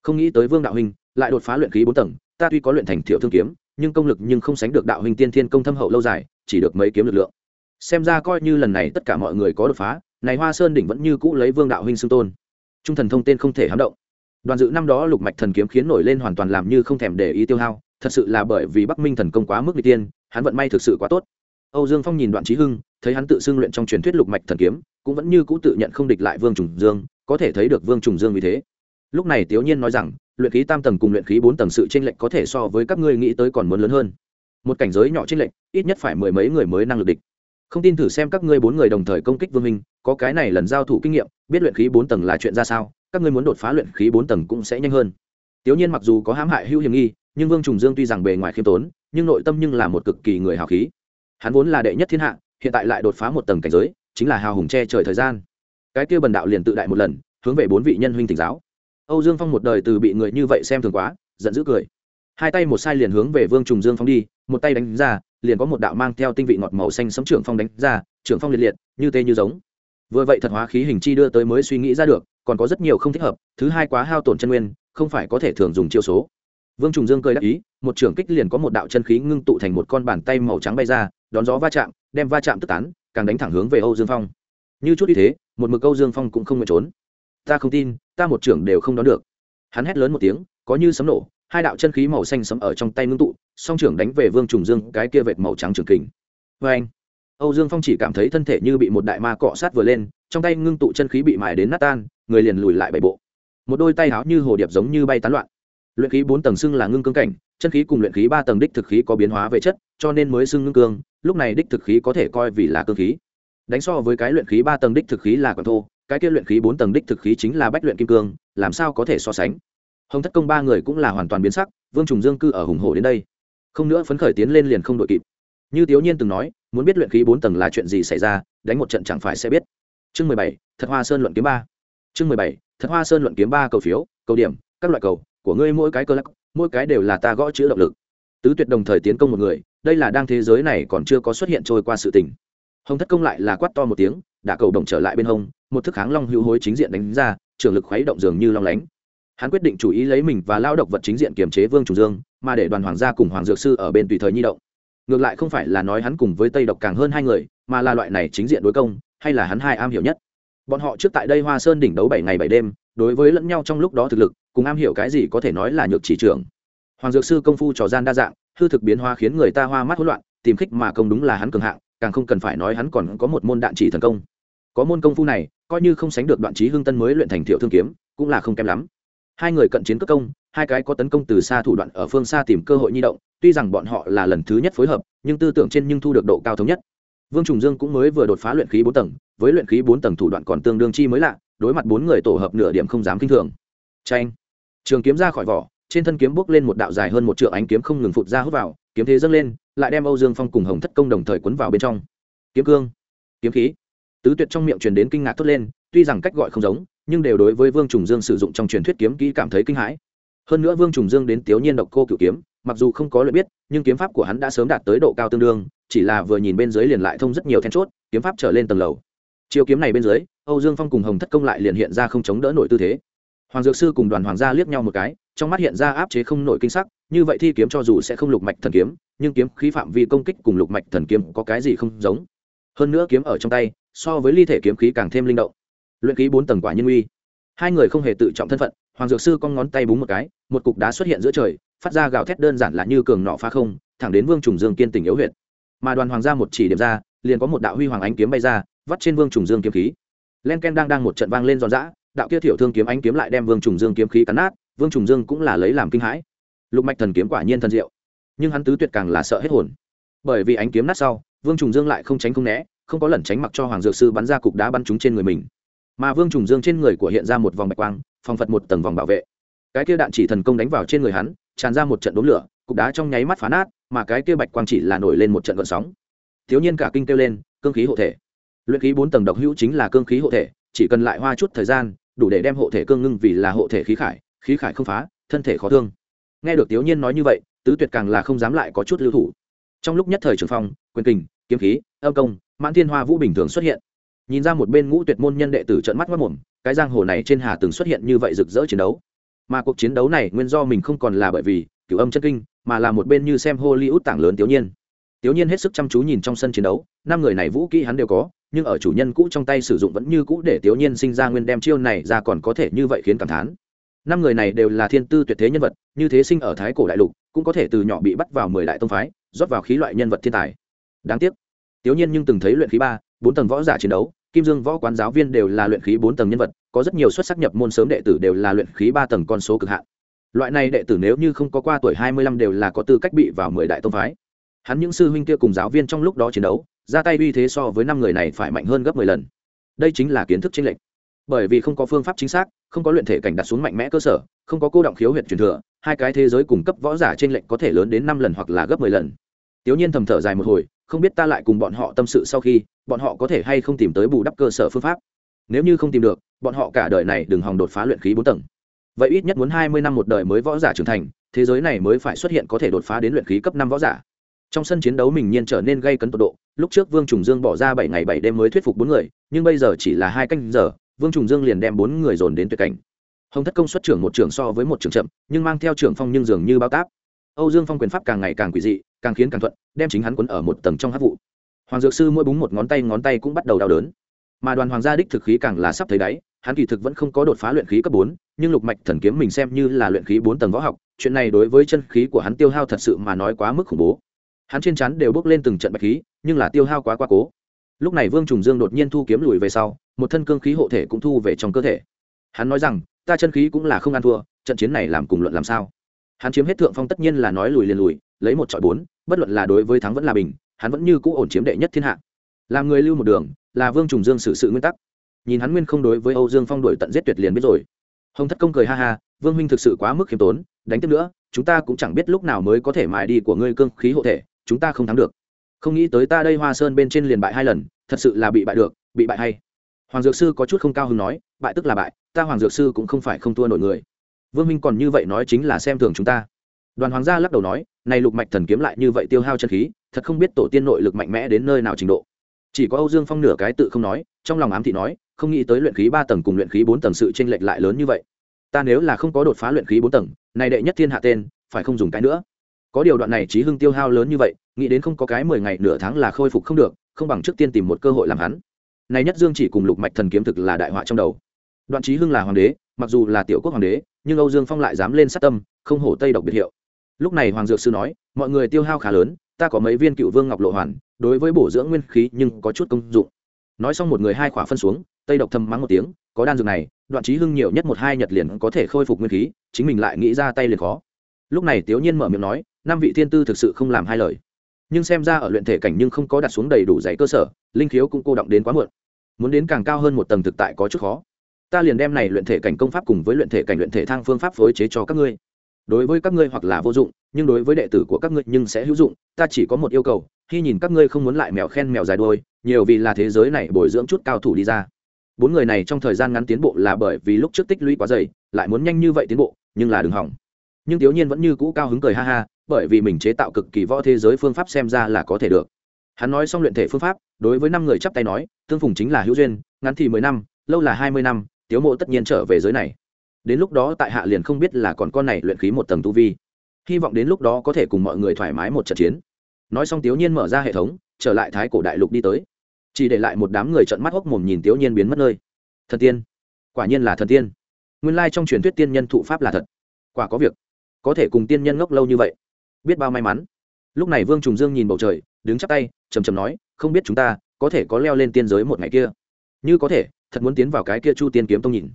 Không nghĩ tới vương đạo huynh lại đột phá luyện khí bốn tầng, ta tuy có luyện thành thiệu thương kiếm, nhưng công lực nhưng không sánh được đạo huynh tiên thiên công thâm hậu lâu dài, chỉ được mấy kiếm lực lượng. Xem ra coi như lần này tất cả mọi người có đột phá, này hoa sơn đỉnh vẫn như cũ lấy vương đạo huynh xưng tôn trung thần thông tên không thể hám động. Đoàn dự năm đó lục mạch thần kiếm khiến nổi lên hoàn toàn làm như không thèm để ý tiêu hao, thật sự là bởi vì bắc minh thần công quá mức n tiên hắn vận may thực sự quá tốt. Âu dương phong nhìn đoạn trí hưng, thấy hắn tự xưng luyện trong truyền thuyết lục mạch thần kiếm, cũng vẫn như cũ tự nhận không địch lại vương trùng dương, có thể thấy được vương trùng dương vì thế. Lúc này tiểu nhiên nói rằng, luyện khí tam tầng cùng luyện khí bốn tầng sự tranh lệch có thể so với các ngươi nghĩ tới còn muốn lớn hơn. Một cảnh giới nhỏ tranh lệch, ít nhất phải mười mấy người mới năng lực địch không tin thử xem các ngươi bốn người đồng thời công kích vương minh, có cái này lần giao thủ kinh nghiệm, biết luyện khí bốn tầng là chuyện ra sao, các ngươi muốn đột phá luyện khí bốn tầng cũng sẽ nhanh hơn. Tiểu nhiên mặc dù có hãm hại hữu hiểm nghi, nhưng vương trùng dương tuy rằng bề ngoài khiêm tốn, nhưng nội tâm nhưng là một cực kỳ người hào khí. Hắn vốn là đệ nhất thiên hạ, hiện tại lại đột phá một tầng cảnh giới, chính là hào hùng che trời thời gian. Cái kia bần đạo liền tự đại một lần, hướng về bốn vị nhân huynh tỉnh giáo. Âu dương phong một đời từ bị người như vậy xem thường quá, giận dữ cười. Hai tay một sai liền hướng về vương trùng dương phong đi, một tay đánh ra liền có một đạo mang theo tinh vị ngọt màu xanh sấm trưởng phong đánh ra, trưởng phong liệt liệt, như tê như giống. Vừa vậy thật hóa khí hình chi đưa tới mới suy nghĩ ra được, còn có rất nhiều không thích hợp, thứ hai quá hao tổn chân nguyên, không phải có thể thường dùng chiêu số. Vương trùng dương cười đáp ý, một trưởng kích liền có một đạo chân khí ngưng tụ thành một con bàn tay màu trắng bay ra, đón gió va chạm, đem va chạm tức tán, càng đánh thẳng hướng về âu dương phong. Như chút như thế, một mực âu dương phong cũng không nguyện trốn. Ta không tin, ta một trưởng đều không đón được. Hắn hét lớn một tiếng, có như sấm nổ hai đạo chân khí màu xanh sấm ở trong tay ngưng tụ, song trưởng đánh về vương trùng dương, cái kia vệt màu trắng trường kình. Vê anh, âu dương phong chỉ cảm thấy thân thể như bị một đại ma cọ sát vừa lên, trong tay ngưng tụ chân khí bị mài đến nát tan, người liền lùi lại bảy bộ. Một đôi tay áo như hồ điệp giống như bay tán loạn. Luyện khí bốn tầng xưng là ngưng cương cảnh, chân khí cùng luyện khí ba tầng đích thực khí có biến hóa về chất, cho nên mới xưng ngưng cương, lúc này đích thực khí có thể coi vì là cương khí. Đánh so với cái luyện khí ba tầng đích thực khí là còn thô, cái kia luyện khí bốn tầng đích thực khí chính là bách luyện kim cương, làm sao có thể so sánh? Hồng thất công ba người cũng là hoàn toàn biến sắc, vương trùng dương cư ở hùng hồ đến đây. Không nữa phấn khởi tiến lên liền không đội kịp. Như tiểu nhiên từng nói, muốn biết luyện khí bốn tầng là chuyện gì xảy ra, đánh một trận chẳng phải sẽ biết. Chương mười bảy, thật hoa sơn luận kiếm ba. Chương mười bảy, thật hoa sơn luận kiếm ba cầu phiếu, cầu điểm, các loại cầu của ngươi mỗi cái cơ lắc, mỗi cái đều là ta gõ chữ động lực. Tứ tuyệt đồng thời tiến công một người, đây là đang thế giới này còn chưa có xuất hiện trôi qua sự tình. Hồng thất công lại là quát to một tiếng đã cầu động trở lại bên hông, một thức kháng long hữu hối chính diện đánh ra, trường lực khuấy động dường như long lánh hắn quyết định chủ ý lấy mình và lao độc vật chính diện kiềm chế vương trùng dương, mà để đoàn hoàng gia cùng hoàng dược sư ở bên tùy thời nhi động. Ngược lại không phải là nói hắn cùng với tây độc càng hơn hai người, mà là loại này chính diện đối công, hay là hắn hai am hiểu nhất. Bọn họ trước tại đây hoa sơn đỉnh đấu bảy ngày bảy đêm, đối với lẫn nhau trong lúc đó thực lực, cùng am hiểu cái gì có thể nói là nhược chỉ trưởng. Hoàng dược sư công phu trò gian đa dạng, hư thực biến hóa khiến người ta hoa mắt hỗn loạn, tìm khích mà công đúng là hắn cường hạng, càng không cần phải nói hắn còn có một môn đạn chỉ thần công. Có môn công phu này, coi như không sánh được đoạn trí hương tân mới luyện thành thiệu thương kiếm, cũng là không kém lắm hai người cận chiến cất công, hai cái có tấn công từ xa thủ đoạn ở phương xa tìm cơ hội nhi động, tuy rằng bọn họ là lần thứ nhất phối hợp, nhưng tư tưởng trên nhưng thu được độ cao thống nhất. Vương trùng dương cũng mới vừa đột phá luyện khí bốn tầng, với luyện khí bốn tầng thủ đoạn còn tương đương chi mới lạ, đối mặt bốn người tổ hợp nửa điểm không dám kinh thường. Tranh trường kiếm ra khỏi vỏ, trên thân kiếm bước lên một đạo dài hơn một trượng ánh kiếm không ngừng phụt ra hút vào, kiếm thế dâng lên, lại đem âu dương phong cùng hồng thất công đồng thời quấn vào bên trong. Kiếm cương. Kiếm khí. Tứ tuyệt trong miệng truyền đến kinh ngạc thốt lên, tuy rằng cách gọi không giống nhưng đều đối với vương trùng dương sử dụng trong truyền thuyết kiếm kỹ cảm thấy kinh hãi. Hơn nữa vương trùng dương đến tiểu nhiên độc cô cựu kiếm, mặc dù không có luyện biết, nhưng kiếm pháp của hắn đã sớm đạt tới độ cao tương đương, chỉ là vừa nhìn bên dưới liền lại thông rất nhiều then chốt, kiếm pháp trở lên tầng lầu. Chiều kiếm này bên dưới, âu dương phong cùng hồng thất công lại liền hiện ra không chống đỡ nổi tư thế. Hoàng dược sư cùng đoàn hoàng gia liếc nhau một cái, trong mắt hiện ra áp chế không nổi kinh sắc, như vậy thi kiếm cho dù sẽ không lục mạch thần kiếm, nhưng kiếm khí phạm vi công kích cùng lục mạch thần kiếm có cái gì không giống. Hơn nữa kiếm ở trong tay, so với ly thể kiếm khí càng thêm linh động luyện ký bốn tầng quả nhân uy. Hai người không hề tự trọng thân phận, hoàng dược sư con ngón tay búng một cái, một cục đá xuất hiện giữa trời, phát ra gào thét đơn giản là như cường nọ phá không, thẳng đến vương trùng dương kiên tình yếu huyệt. Mà đoàn hoàng gia một chỉ điểm ra, liền có một đạo huy hoàng ánh kiếm bay ra, vắt trên vương trùng dương kiếm khí. Len ken đang đang một trận vang lên giòn giã, đạo kia thiểu thương kiếm ánh kiếm lại đem vương trùng dương kiếm khí cắn nát, vương trùng dương cũng là lấy làm kinh hãi. Lục mạch thần kiếm quả nhiên thần diệu, nhưng hắn tứ tuyệt càng là sợ hết hồn. Bởi vì ánh kiếm nát sau, vương trùng dương lại không tránh không né, không có lẩn tránh mặc cho hoàng dược sư bắn ra cục đá bắn trúng trên người mình mà vương trùng dương trên người của hiện ra một vòng bạch quang phòng phật một tầng vòng bảo vệ. Cái kia đạn chỉ thần công đánh vào trên người hắn, tràn ra một trận đốn lửa, cục đá trong nháy mắt phá nát, mà cái kia bạch quang chỉ là nổi lên một trận gợn sóng. Thiếu nhiên cả kinh kêu lên, cương khí hộ thể. Luyện khí bốn tầng độc hữu chính là cương khí hộ thể, chỉ cần lại hoa chút thời gian, đủ để đem hộ thể cương ngưng vì là hộ thể khí khải khí khải không phá, thân thể khó thương. Nghe được thiếu nhiên nói như vậy, tứ tuyệt càng là không dám lại có chút lưu thủ. Trong lúc nhất thời trường phong, quyền kình, kiếm khí, âm công, mãn thiên hoa vũ bình thường xuất hiện nhìn ra một bên ngũ tuyệt môn nhân đệ tử trợn mắt mất mồm cái giang hồ này trên hà từng xuất hiện như vậy rực rỡ chiến đấu. Mà cuộc chiến đấu này nguyên do mình không còn là bởi vì cửu âm chân kinh, mà là một bên như xem hollywood tảng lớn tiểu nhiên. Tiểu nhiên hết sức chăm chú nhìn trong sân chiến đấu, năm người này vũ kỹ hắn đều có, nhưng ở chủ nhân cũ trong tay sử dụng vẫn như cũ để tiểu nhiên sinh ra nguyên đem chiêu này ra còn có thể như vậy khiến cảm thán. Năm người này đều là thiên tư tuyệt thế nhân vật, như thế sinh ở thái cổ đại lục, cũng có thể từ nhỏ bị bắt vào mười đại tông phái, rót vào khí loại nhân vật thiên tài. Đáng tiếc, tiểu nhiên nhưng từng thấy luyện khí ba, bốn tầng võ giả chiến đấu kim dương võ quán giáo viên đều là luyện khí bốn tầng nhân vật, có rất nhiều xuất sắc nhập môn sớm đệ tử đều là luyện khí ba tầng con số cực hạn. Loại này đệ tử nếu như không có qua tuổi hai mươi lăm đều là có tư cách bị vào mười đại tông phái. Hắn những sư huynh kia cùng giáo viên trong lúc đó chiến đấu, ra tay uy thế so với năm người này phải mạnh hơn gấp mười lần. Đây chính là kiến thức chênh lệch. Bởi vì không có phương pháp chính xác, không có luyện thể cảnh đặt xuống mạnh mẽ cơ sở, không có cô động khiếu huyệt truyền thừa, hai cái thế giới cung cấp võ giả trên lệnh có thể lớn đến năm lần hoặc là gấp mười lần tiểu nhiên thầm thở dài một hồi, không biết ta lại cùng bọn họ tâm sự sau khi, bọn họ có thể hay không tìm tới bù đắp cơ sở phương pháp. Nếu như không tìm được, bọn họ cả đời này đừng hòng đột phá luyện khí bốn tầng. Vậy ít nhất muốn hai mươi năm một đời mới võ giả trưởng thành, thế giới này mới phải xuất hiện có thể đột phá đến luyện khí cấp năm võ giả. Trong sân chiến đấu mình nhiên trở nên gây cấn tột độ, lúc trước vương trùng dương bỏ ra bảy ngày bảy đêm mới thuyết phục bốn người, nhưng bây giờ chỉ là hai canh giờ, vương trùng dương liền đem bốn người dồn đến tuyệt cảnh. Hồng thất công xuất trưởng một trưởng so với một trưởng chậm, nhưng mang theo trưởng phong nhưng dường như bao táp. Âu dương phong quyền pháp càng ngày càng quỷ dị càng khiến càng thuận, đem chính hắn quấn ở một tầng trong hát vụ. Hoàng dược sư mỗi búng một ngón tay ngón tay cũng bắt đầu đau đớn. Mà đoàn hoàng gia đích thực khí càng là sắp thấy đáy, hắn kỳ thực vẫn không có đột phá luyện khí cấp bốn, nhưng lục mạch thần kiếm mình xem như là luyện khí bốn tầng võ học, chuyện này đối với chân khí của hắn tiêu hao thật sự mà nói quá mức khủng bố. Hắn trên chắn đều bước lên từng trận bạch khí, nhưng là tiêu hao quá quá cố. Lúc này vương trùng dương đột nhiên thu kiếm lùi về sau, một thân cương khí hộ thể cũng thu về trong cơ thể. Hắn nói rằng, ta chân khí cũng là không ăn thua, trận chiến này làm cùng luận làm sao? Hắn chiếm hết thượng phong tất nhiên là nói lùi liền lùi, lấy một trọi bốn, bất luận là đối với thắng vẫn là bình, hắn vẫn như cũ ổn chiếm đệ nhất thiên hạ. Làm người lưu một đường, là vương trùng dương xử sự nguyên tắc. Nhìn hắn nguyên không đối với âu dương phong đổi tận giết tuyệt liền biết rồi. Hồng thất công cười ha ha, vương huynh thực sự quá mức khiêm tốn, đánh tiếp nữa, chúng ta cũng chẳng biết lúc nào mới có thể mài đi của ngươi cương khí hộ thể, chúng ta không thắng được. Không nghĩ tới ta đây hoa sơn bên trên liền bại hai lần, thật sự là bị bại được, bị bại hay. Hoàng dược sư có chút không cao hứng nói, bại tức là bại, ta hoàng dược sư cũng không phải không thua nổi người vương minh còn như vậy nói chính là xem thường chúng ta đoàn hoàng gia lắc đầu nói này lục mạch thần kiếm lại như vậy tiêu hao chân khí thật không biết tổ tiên nội lực mạnh mẽ đến nơi nào trình độ chỉ có âu dương phong nửa cái tự không nói trong lòng ám thị nói không nghĩ tới luyện khí ba tầng cùng luyện khí bốn tầng sự tranh lệch lại lớn như vậy ta nếu là không có đột phá luyện khí bốn tầng này đệ nhất thiên hạ tên phải không dùng cái nữa có điều đoạn này trí hưng tiêu hao lớn như vậy nghĩ đến không có cái mười ngày nửa tháng là khôi phục không được không bằng trước tiên tìm một cơ hội làm hắn này nhất dương chỉ cùng lục mạch thần kiếm thực là đại họa trong đầu đoạn trí hưng là hoàng đế mặc dù là tiểu quốc hoàng đế nhưng âu dương phong lại dám lên sát tâm, không hổ tây độc biệt hiệu. Lúc này hoàng dược sư nói, mọi người tiêu hao khá lớn, ta có mấy viên cựu vương ngọc lộ hoàn, đối với bổ dưỡng nguyên khí nhưng có chút công dụng. Nói xong một người hai khỏa phân xuống, tây độc thâm mắng một tiếng, có đan dược này, đoạn trí hưng nhiều nhất một hai nhật liền có thể khôi phục nguyên khí, chính mình lại nghĩ ra tay liền khó. Lúc này tiểu nhiên mở miệng nói, năm vị thiên tư thực sự không làm hai lời. Nhưng xem ra ở luyện thể cảnh nhưng không có đặt xuống đầy đủ dạy cơ sở, linh khiếu cũng cô động đến quá muộn. Muốn đến càng cao hơn một tầng thực tại có chút khó ta liền đem này luyện thể cảnh công pháp cùng với luyện thể cảnh luyện thể thang phương pháp phối chế cho các ngươi. Đối với các ngươi hoặc là vô dụng, nhưng đối với đệ tử của các ngươi nhưng sẽ hữu dụng, ta chỉ có một yêu cầu, khi nhìn các ngươi không muốn lại mèo khen mèo dài đuôi nhiều vì là thế giới này bồi dưỡng chút cao thủ đi ra. Bốn người này trong thời gian ngắn tiến bộ là bởi vì lúc trước tích lũy quá dày, lại muốn nhanh như vậy tiến bộ, nhưng là đừng hỏng. Nhưng thiếu nhiên vẫn như cũ cao hứng cười ha ha, bởi vì mình chế tạo cực kỳ võ thế giới phương pháp xem ra là có thể được. Hắn nói xong luyện thể phương pháp, đối với năm người chắp tay nói, tương phùng chính là hữu duyên, ngắn thì mười năm, lâu là hai mươi năm tiếu mộ tất nhiên trở về giới này. Đến lúc đó tại hạ liền không biết là còn con này luyện khí một tầng tu vi. Hy vọng đến lúc đó có thể cùng mọi người thoải mái một trận chiến. Nói xong tiếu nhiên mở ra hệ thống, trở lại thái cổ đại lục đi tới. Chỉ để lại một đám người trận mắt hốc mồm nhìn tiếu nhiên biến mất nơi. Thần tiên. Quả nhiên là thần tiên. Nguyên lai trong truyền thuyết tiên nhân thụ pháp là thật. Quả có việc. Có thể cùng tiên nhân ngốc lâu như vậy. Biết bao may mắn. Lúc này vương trùng dương nhìn bầu trời, đứng chắp tay, trầm trầm nói, không biết chúng ta có thể có leo lên tiên giới một ngày kia? Như có thể thật muốn tiến vào cái kia chu tiên kiếm tông nhìn.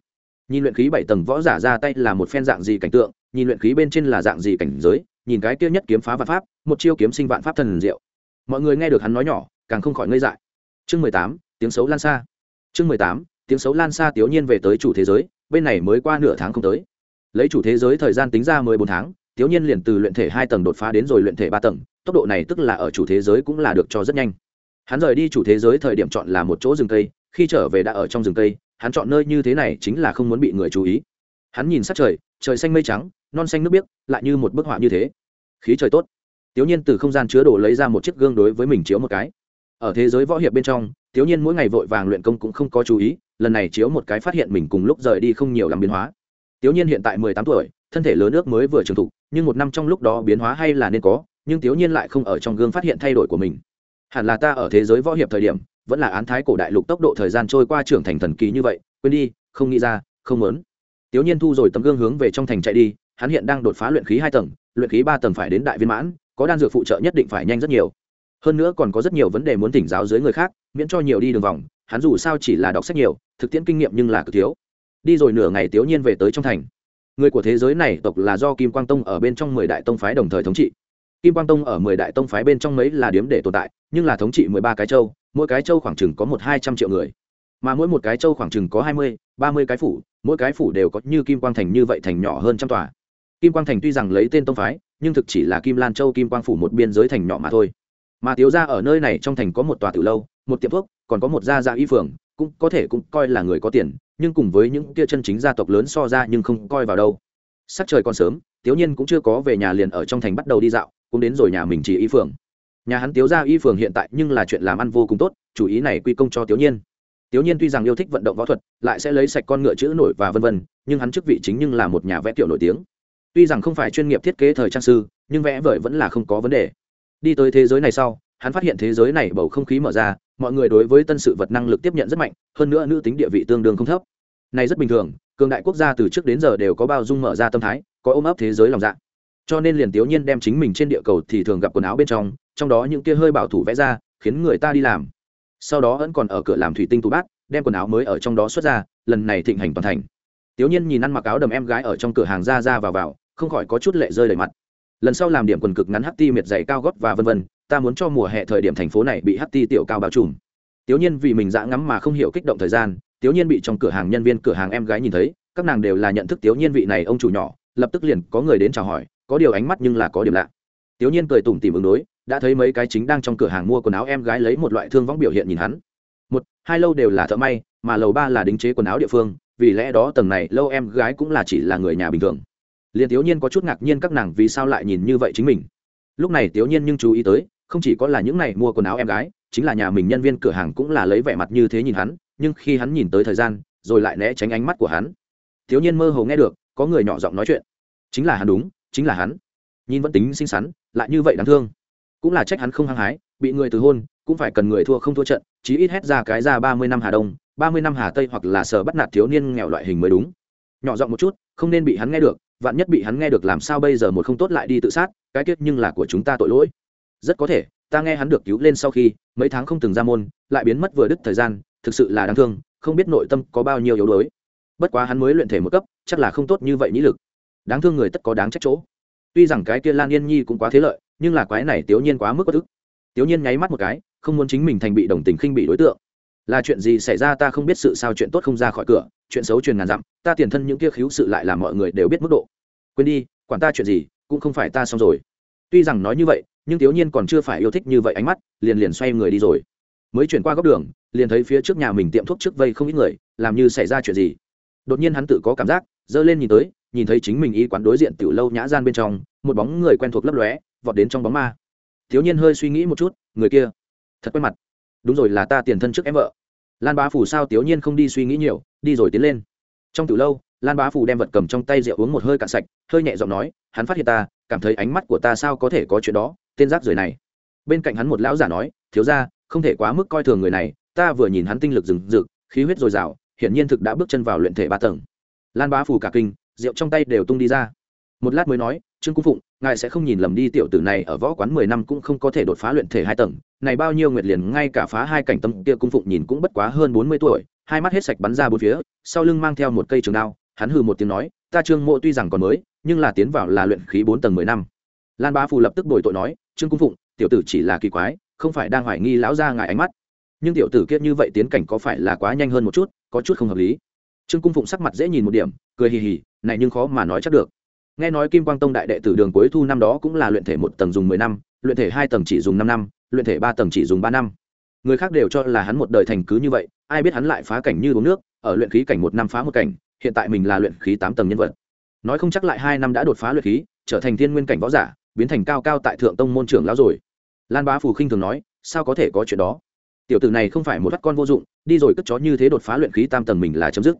Nhìn luyện khí bảy tầng võ giả ra tay là một phen dạng gì cảnh tượng, nhìn luyện khí bên trên là dạng gì cảnh giới, nhìn cái kia nhất kiếm phá vạn pháp, một chiêu kiếm sinh vạn pháp thần diệu. Mọi người nghe được hắn nói nhỏ, càng không khỏi ngây dại. Chương mười tám, tiếng xấu lan xa. Chương mười tám, tiếng xấu lan xa tiểu nhiên về tới chủ thế giới, bên này mới qua nửa tháng không tới. Lấy chủ thế giới thời gian tính ra mười bốn tháng, tiểu nhiên liền từ luyện thể hai tầng đột phá đến rồi luyện thể ba tầng, tốc độ này tức là ở chủ thế giới cũng là được cho rất nhanh hắn rời đi chủ thế giới thời điểm chọn là một chỗ rừng cây, khi trở về đã ở trong rừng cây, hắn chọn nơi như thế này chính là không muốn bị người chú ý. Hắn nhìn sát trời trời xanh mây trắng, non xanh nước biếc, lại như một bức họa như thế. Khí trời tốt. Tiểu nhiên từ không gian chứa đồ lấy ra một chiếc gương đối với mình chiếu một cái. Ở thế giới võ hiệp bên trong, tiểu nhiên mỗi ngày vội vàng luyện công cũng không có chú ý, lần này chiếu một cái phát hiện mình cùng lúc rời đi không nhiều làm biến hóa. Tiểu nhiên hiện tại mười tám tuổi, thân thể lớn nước mới vừa trưởng thụ, nhưng một năm trong lúc đó biến hóa hay là nên có, nhưng tiểu nhiên lại không ở trong gương phát hiện thay đổi của mình hẳn là ta ở thế giới võ hiệp thời điểm, vẫn là án thái cổ đại lục tốc độ thời gian trôi qua trưởng thành thần kỳ như vậy, quên đi, không nghĩ ra, không muốn. Tiểu nhiên thu rồi tấm gương hướng về trong thành chạy đi, hắn hiện đang đột phá luyện khí hai tầng, luyện khí ba tầng phải đến đại viên mãn, có đan dược phụ trợ nhất định phải nhanh rất nhiều. Hơn nữa còn có rất nhiều vấn đề muốn tỉnh giáo dưới người khác, miễn cho nhiều đi đường vòng, hắn dù sao chỉ là đọc sách nhiều, thực tiễn kinh nghiệm nhưng là cực thiếu. Đi rồi nửa ngày tiểu nhiên về tới trong thành. Người của thế giới này tộc là do kim quang tông ở bên trong mười đại tông phái đồng thời thống trị kim quang tông ở mười đại tông phái bên trong mấy là điếm để tồn tại, nhưng là thống trị mười ba cái châu, mỗi cái châu khoảng chừng có một hai trăm triệu người. Mà mỗi một cái châu khoảng chừng có hai mươi, ba mươi cái phủ, mỗi cái phủ đều có như kim quang thành như vậy thành nhỏ hơn trăm tòa. Kim quang thành tuy rằng lấy tên tông phái, nhưng thực chỉ là kim lan châu kim quang phủ một biên giới thành nhỏ mà thôi. Mà thiếu ra ở nơi này trong thành có một tòa tử lâu, một tiệm thuốc, còn có một gia gia y phường, cũng có thể cũng coi là người có tiền, nhưng cùng với những kia chân chính gia tộc lớn so ra nhưng không coi vào đâu. Sắc trời còn sớm, tiếu nhiên cũng chưa có về nhà liền ở trong thành bắt đầu đi dạo cũng đến rồi nhà mình chỉ y phường. Nhà hắn tiếu ra y phường hiện tại nhưng là chuyện làm ăn vô cùng tốt, chủ ý này quy công cho tiếu nhiên. Tiếu nhiên tuy rằng yêu thích vận động võ thuật, lại sẽ lấy sạch con ngựa chữ nổi và vân vân, nhưng hắn chức vị chính nhưng là một nhà vẽ kiểu nổi tiếng. Tuy rằng không phải chuyên nghiệp thiết kế thời trang sư, nhưng vẽ vời vẫn là không có vấn đề. Đi tới thế giới này sau, hắn phát hiện thế giới này bầu không khí mở ra, mọi người đối với tân sự vật năng lực tiếp nhận rất mạnh, hơn nữa nữ tính địa vị tương đương không thấp. Này rất bình thường, cường đại quốc gia từ trước đến giờ đều có bao dung mở ra tâm thái, có ôm ấp thế giới lòng dạ cho nên liền tiểu nhiên đem chính mình trên địa cầu thì thường gặp quần áo bên trong trong đó những kia hơi bảo thủ vẽ ra, khiến người ta đi làm. Sau đó vẫn còn ở cửa làm thủy tinh tủ bát, đem quần áo mới ở trong đó xuất ra, lần này thịnh hành toàn thành. Tiểu nhiên nhìn ăn mặc áo đầm em gái ở trong cửa hàng ra ra vào vào, không khỏi có chút lệ rơi đầy mặt. Lần sau làm điểm quần cực ngắn hắt ti miệt dày cao gót và vân vân, ta muốn cho mùa hè thời điểm thành phố này bị hắt ti tiểu cao bao trùm. Tiểu nhiên vì mình dã ngắm mà không hiểu kích động thời gian tiểu nhiên bị trong cửa hàng nhân viên cửa hàng em gái nhìn thấy, các nàng đều là nhận thức tiểu nhiên vị này ông chủ nhỏ, lập tức liền có người đến chào hỏi có điều ánh mắt nhưng là có điểm lạ. Tiểu nhiên cười tủm tìm ứng đối, đã thấy mấy cái chính đang trong cửa hàng mua quần áo em gái lấy một loại thương võng biểu hiện nhìn hắn. Một, hai lâu đều là thợ may, mà lầu ba là đính chế quần áo địa phương, vì lẽ đó tầng này lâu em gái cũng là chỉ là người nhà bình thường. Liền tiểu nhiên có chút ngạc nhiên các nàng vì sao lại nhìn như vậy chính mình. Lúc này tiểu nhiên nhưng chú ý tới, không chỉ có là những này mua quần áo em gái, chính là nhà mình nhân viên cửa hàng cũng là lấy vẻ mặt như thế nhìn hắn, nhưng khi hắn nhìn tới thời gian, rồi lại né tránh ánh mắt của hắn. Thiếu nhiên mơ hồ nghe được, có người nhỏ giọng nói chuyện. Chính là hắn đúng chính là hắn. Nhìn vẫn tính xinh xắn, lại như vậy đáng thương. Cũng là trách hắn không hăng hái, bị người từ hôn, cũng phải cần người thua không thua trận, chí ít hét ra cái ra ba mươi năm hà đông, ba mươi năm hà tây hoặc là sở bắt nạt thiếu niên nghèo loại hình mới đúng. Nhỏ giọng một chút, không nên bị hắn nghe được, vạn nhất bị hắn nghe được làm sao bây giờ một không tốt lại đi tự sát, cái kết nhưng là của chúng ta tội lỗi. Rất có thể, ta nghe hắn được cứu lên sau khi, mấy tháng không từng ra môn, lại biến mất vừa đứt thời gian, thực sự là đáng thương, không biết nội tâm có bao nhiêu yếu đuối. Bất quá hắn mới luyện thể một cấp, chắc là không tốt như vậy nhĩ lực đáng thương người tất có đáng trách chỗ. Tuy rằng cái kia lan yên nhi cũng quá thế lợi, nhưng là quái này tiểu nhiên quá mức bất ức. Tiểu nhiên nháy mắt một cái, không muốn chính mình thành bị đồng tình khinh bị đối tượng. Là chuyện gì xảy ra ta không biết sự sao chuyện tốt không ra khỏi cửa, chuyện xấu truyền ngàn dặm, ta tiền thân những kia khiếu sự lại làm mọi người đều biết mức độ. Quên đi, quản ta chuyện gì, cũng không phải ta xong rồi. Tuy rằng nói như vậy, nhưng tiểu nhiên còn chưa phải yêu thích như vậy ánh mắt, liền liền xoay người đi rồi. Mới chuyển qua góc đường, liền thấy phía trước nhà mình tiệm thuốc trước vây không ít người, làm như xảy ra chuyện gì. Đột nhiên hắn tự có cảm giác dơ lên nhìn tới nhìn thấy chính mình y quán đối diện tiểu lâu nhã gian bên trong, một bóng người quen thuộc lấp lóe, vọt đến trong bóng ma. Thiếu nhiên hơi suy nghĩ một chút, người kia, thật quen mặt. Đúng rồi là ta tiền thân trước em vợ. Lan bá phủ sao thiếu nhiên không đi suy nghĩ nhiều, đi rồi tiến lên. Trong tiểu lâu, lan bá phủ đem vật cầm trong tay rượu uống một hơi cạn sạch, hơi nhẹ giọng nói, hắn phát hiện ta, cảm thấy ánh mắt của ta sao có thể có chuyện đó, tên rác rưởi này. Bên cạnh hắn một lão giả nói, thiếu ra không thể quá mức coi thường người này, ta vừa nhìn hắn tinh lực rừng rực, khí huyết dồi dào, hiển nhiên thực đã bước chân vào luyện thể ba tầng. Lan bá phủ cả kinh rượu trong tay đều tung đi ra. Một lát mới nói, trương cung phụng, ngài sẽ không nhìn lầm đi, tiểu tử này ở võ quán mười năm cũng không có thể đột phá luyện thể hai tầng. Này bao nhiêu nguyệt liền ngay cả phá hai cảnh tâm kia cung phụng nhìn cũng bất quá hơn bốn mươi tuổi, hai mắt hết sạch bắn ra bốn phía, sau lưng mang theo một cây trường đao, hắn hừ một tiếng nói, ta trương mộ tuy rằng còn mới, nhưng là tiến vào là luyện khí bốn tầng mười năm. Lan bá phù lập tức đổi tội nói, trương cung phụng, tiểu tử chỉ là kỳ quái, không phải đang hoài nghi lão ra ngài ánh mắt. Nhưng tiểu tử kiết như vậy tiến cảnh có phải là quá nhanh hơn một chút, có chút không hợp lý. Trương cung phụng sắc mặt dễ nhìn một điểm, cười hì hì này nhưng khó mà nói chắc được. Nghe nói kim quang tông đại đệ tử đường cuối thu năm đó cũng là luyện thể một tầng dùng mười năm, luyện thể hai tầng chỉ dùng năm năm, luyện thể ba tầng chỉ dùng ba năm. Người khác đều cho là hắn một đời thành cứ như vậy, ai biết hắn lại phá cảnh như uống nước, ở luyện khí cảnh một năm phá một cảnh, hiện tại mình là luyện khí tám tầng nhân vật. Nói không chắc lại hai năm đã đột phá luyện khí, trở thành thiên nguyên cảnh võ giả, biến thành cao cao tại thượng tông môn trưởng lão rồi. Lan bá phù khinh thường nói, sao có thể có chuyện đó? Tiểu tử này không phải một bắt con vô dụng, đi rồi cất chó như thế đột phá luyện khí tam tầng mình là chấm dứt.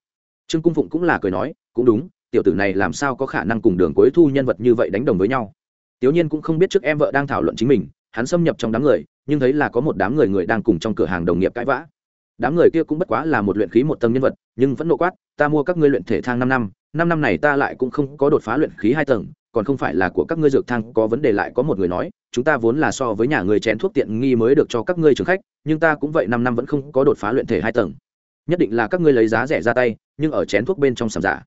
Trương cung phụng cũng là cười nói, cũng đúng tiểu tử này làm sao có khả năng cùng đường cuối thu nhân vật như vậy đánh đồng với nhau? Tiểu nhiên cũng không biết trước em vợ đang thảo luận chính mình, hắn xâm nhập trong đám người, nhưng thấy là có một đám người người đang cùng trong cửa hàng đồng nghiệp cãi vã. Đám người kia cũng bất quá là một luyện khí một tầng nhân vật, nhưng vẫn nộ quát, ta mua các ngươi luyện thể thang năm năm năm năm này ta lại cũng không có đột phá luyện khí hai tầng, còn không phải là của các ngươi dược thang, có vấn đề lại có một người nói, chúng ta vốn là so với nhà người chén thuốc tiện nghi mới được cho các ngươi trường khách, nhưng ta cũng vậy năm năm vẫn không có đột phá luyện thể hai tầng. Nhất định là các ngươi lấy giá rẻ ra tay, nhưng ở chén thuốc bên trong sầm giả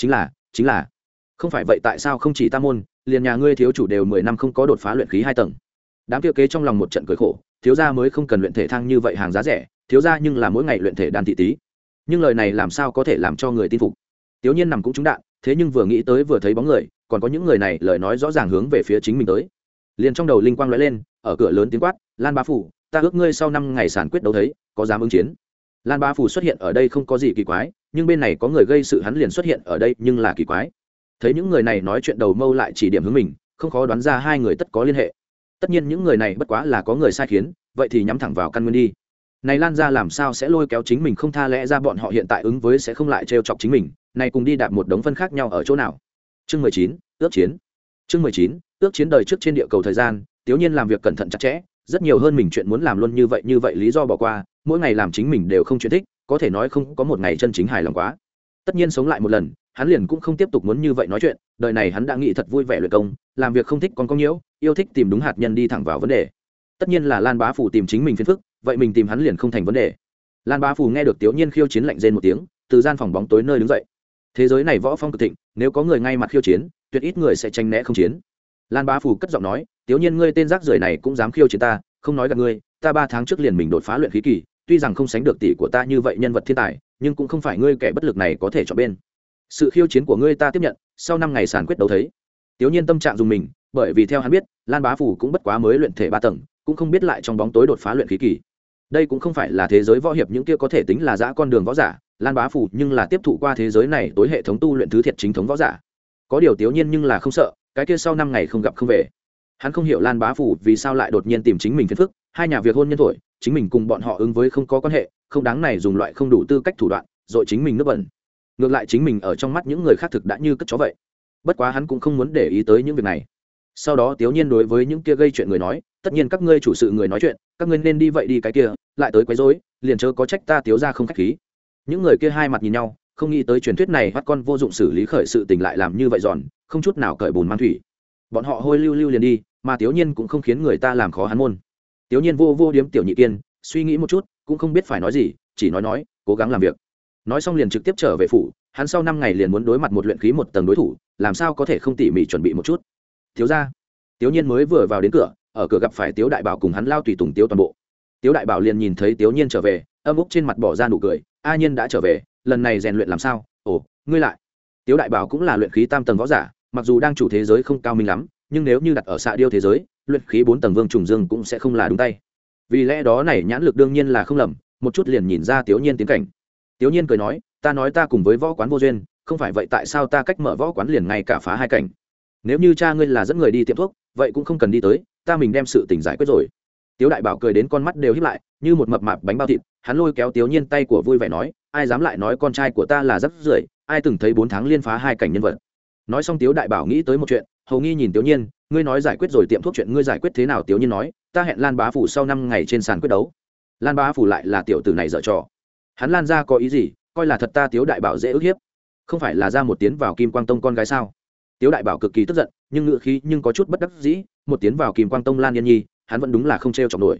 chính là chính là. Không phải vậy tại sao không chỉ ta môn, liền nhà ngươi thiếu chủ đều mười năm không có đột phá luyện khí hai tầng. Đám kia kế trong lòng một trận cười khổ, thiếu gia mới không cần luyện thể thang như vậy hàng giá rẻ, thiếu gia nhưng là mỗi ngày luyện thể đàn thị tý. Nhưng lời này làm sao có thể làm cho người tin phục? Tiểu nhiên nằm cũng trúng đạn, thế nhưng vừa nghĩ tới vừa thấy bóng người, còn có những người này lời nói rõ ràng hướng về phía chính mình tới. Liền trong đầu linh quang lóe lên, ở cửa lớn tiếng quát, lan bá phủ, ta ước ngươi sau năm ngày sản quyết đấu thấy, có dám ứng chiến? Lan bá phủ xuất hiện ở đây không có gì kỳ quái nhưng bên này có người gây sự hắn liền xuất hiện ở đây, nhưng là kỳ quái. Thấy những người này nói chuyện đầu mâu lại chỉ điểm hướng mình, không khó đoán ra hai người tất có liên hệ. Tất nhiên những người này bất quá là có người sai khiến, vậy thì nhắm thẳng vào căn nguyên đi. Này lan ra làm sao sẽ lôi kéo chính mình không tha lẽ ra bọn họ hiện tại ứng với sẽ không lại trêu chọc chính mình, này cùng đi đạp một đống phân khác nhau ở chỗ nào? Chương mười chín, ước chiến. Chương mười chín, ước chiến đời trước trên địa cầu thời gian tiểu nhiên làm việc cẩn thận chặt chẽ, rất nhiều hơn mình chuyện muốn làm luôn như vậy như vậy lý do bỏ qua, mỗi ngày làm chính mình đều không chuyện thích có thể nói không có một ngày chân chính hài lòng quá. Tất nhiên sống lại một lần, hắn liền cũng không tiếp tục muốn như vậy nói chuyện, đời này hắn đã nghĩ thật vui vẻ luyện công, làm việc không thích còn có nhiễu, yêu thích tìm đúng hạt nhân đi thẳng vào vấn đề. Tất nhiên là lan bá phủ tìm chính mình phiền phức, vậy mình tìm hắn liền không thành vấn đề. Lan bá phủ nghe được tiểu nhiên khiêu chiến lạnh rên một tiếng, từ gian phòng bóng tối nơi đứng dậy. Thế giới này võ phong cực thịnh, nếu có người ngay mặt khiêu chiến, tuyệt ít người sẽ tranh né không chiến. Lan bá phủ cất giọng nói tiểu nhiên ngươi tên rác rưởi này cũng dám khiêu chiến ta, không nói gặp ngươi, ta ba tháng trước liền mình đột phá luyện khí kỳ tuy rằng không sánh được tỷ của ta như vậy nhân vật thiên tài, nhưng cũng không phải ngươi kẻ bất lực này có thể chọn bên. Sự khiêu chiến của ngươi ta tiếp nhận, sau năm ngày sàn quyết đấu thấy. Tiểu nhiên tâm trạng dùng mình, bởi vì theo hắn biết, lan bá phủ cũng bất quá mới luyện thể ba tầng, cũng không biết lại trong bóng tối đột phá luyện khí kỳ. Đây cũng không phải là thế giới võ hiệp những kia có thể tính là giã con đường võ giả, lan bá phủ nhưng là tiếp thụ qua thế giới này tối hệ thống tu luyện thứ thiệt chính thống võ giả. Có điều tiểu nhiên nhưng là không sợ, cái kia sau năm ngày không gặp không về. Hắn không hiểu lan bá phủ vì sao lại đột nhiên tìm chính mình phiền phức hai nhà việc hôn nhân thổi, chính mình cùng bọn họ ứng với không có quan hệ, không đáng này dùng loại không đủ tư cách thủ đoạn, rồi chính mình nước bẩn. Ngược lại chính mình ở trong mắt những người khác thực đã như cất chó vậy. Bất quá hắn cũng không muốn để ý tới những việc này. Sau đó tiểu nhiên đối với những kia gây chuyện người nói, tất nhiên các ngươi chủ sự người nói chuyện, các ngươi nên đi vậy đi cái kia, lại tới quấy rối, liền chớ có trách ta tiếu ra không khách khí. Những người kia hai mặt nhìn nhau, không nghĩ tới truyền thuyết này bắt con vô dụng xử lý khởi sự tình lại làm như vậy giòn, không chút nào cởi bùn mang thủy. Bọn họ hôi lưu lưu liền đi, mà tiểu nhiên cũng không khiến người ta làm khó hắn môn tiểu nhiên vô vô điếm tiểu nhị kiên, suy nghĩ một chút, cũng không biết phải nói gì, chỉ nói nói, cố gắng làm việc. Nói xong liền trực tiếp trở về phủ, hắn sau năm ngày liền muốn đối mặt một luyện khí một tầng đối thủ, làm sao có thể không tỉ mỉ chuẩn bị một chút? Thiếu ra tiểu nhiên mới vừa vào đến cửa, ở cửa gặp phải tiếu đại bảo cùng hắn lao tùy tùng tiếu toàn bộ. Tiếu đại bảo liền nhìn thấy tiểu nhiên trở về, âm úc trên mặt bỏ ra nụ cười, a nhiên đã trở về, lần này rèn luyện làm sao? Ồ, ngươi lại. Tiếu đại bảo cũng là luyện khí tam tầng võ giả, mặc dù đang chủ thế giới không cao minh lắm, nhưng nếu như đặt ở xạ điêu thế giới luyện khí bốn tầng vương trùng dương cũng sẽ không là đúng tay. Vì lẽ đó này nhãn lực đương nhiên là không lầm, một chút liền nhìn ra tiểu nhiên tiến cảnh. Tiểu nhiên cười nói, ta nói ta cùng với võ quán vô duyên, không phải vậy tại sao ta cách mở võ quán liền ngay cả phá hai cảnh? Nếu như cha ngươi là dẫn người đi tiệm thuốc, vậy cũng không cần đi tới, ta mình đem sự tỉnh giải quyết rồi. Tiếu đại bảo cười đến con mắt đều hiếp lại, như một mập mạp bánh bao thịt, hắn lôi kéo tiểu nhiên tay của vui vẻ nói, ai dám lại nói con trai của ta là rất rưởi, ai từng thấy bốn tháng liên phá hai cảnh nhân vật? Nói xong tiếu đại bảo nghĩ tới một chuyện, hầu nghi nhìn tiểu nhiên ngươi nói giải quyết rồi tiệm thuốc chuyện ngươi giải quyết thế nào? Tiểu nhiên nói, ta hẹn lan bá phủ sau năm ngày trên sàn quyết đấu. Lan bá phủ lại là tiểu tử này dở trò. Hắn lan ra có ý gì? Coi là thật ta tiếu đại bảo dễ ức hiếp. Không phải là ra một tiến vào kim quang tông con gái sao? Tiếu đại bảo cực kỳ tức giận, nhưng ngựa khí nhưng có chút bất đắc dĩ, một tiến vào kim quang tông lan yên nhi, hắn vẫn đúng là không t r e o chọc nổi.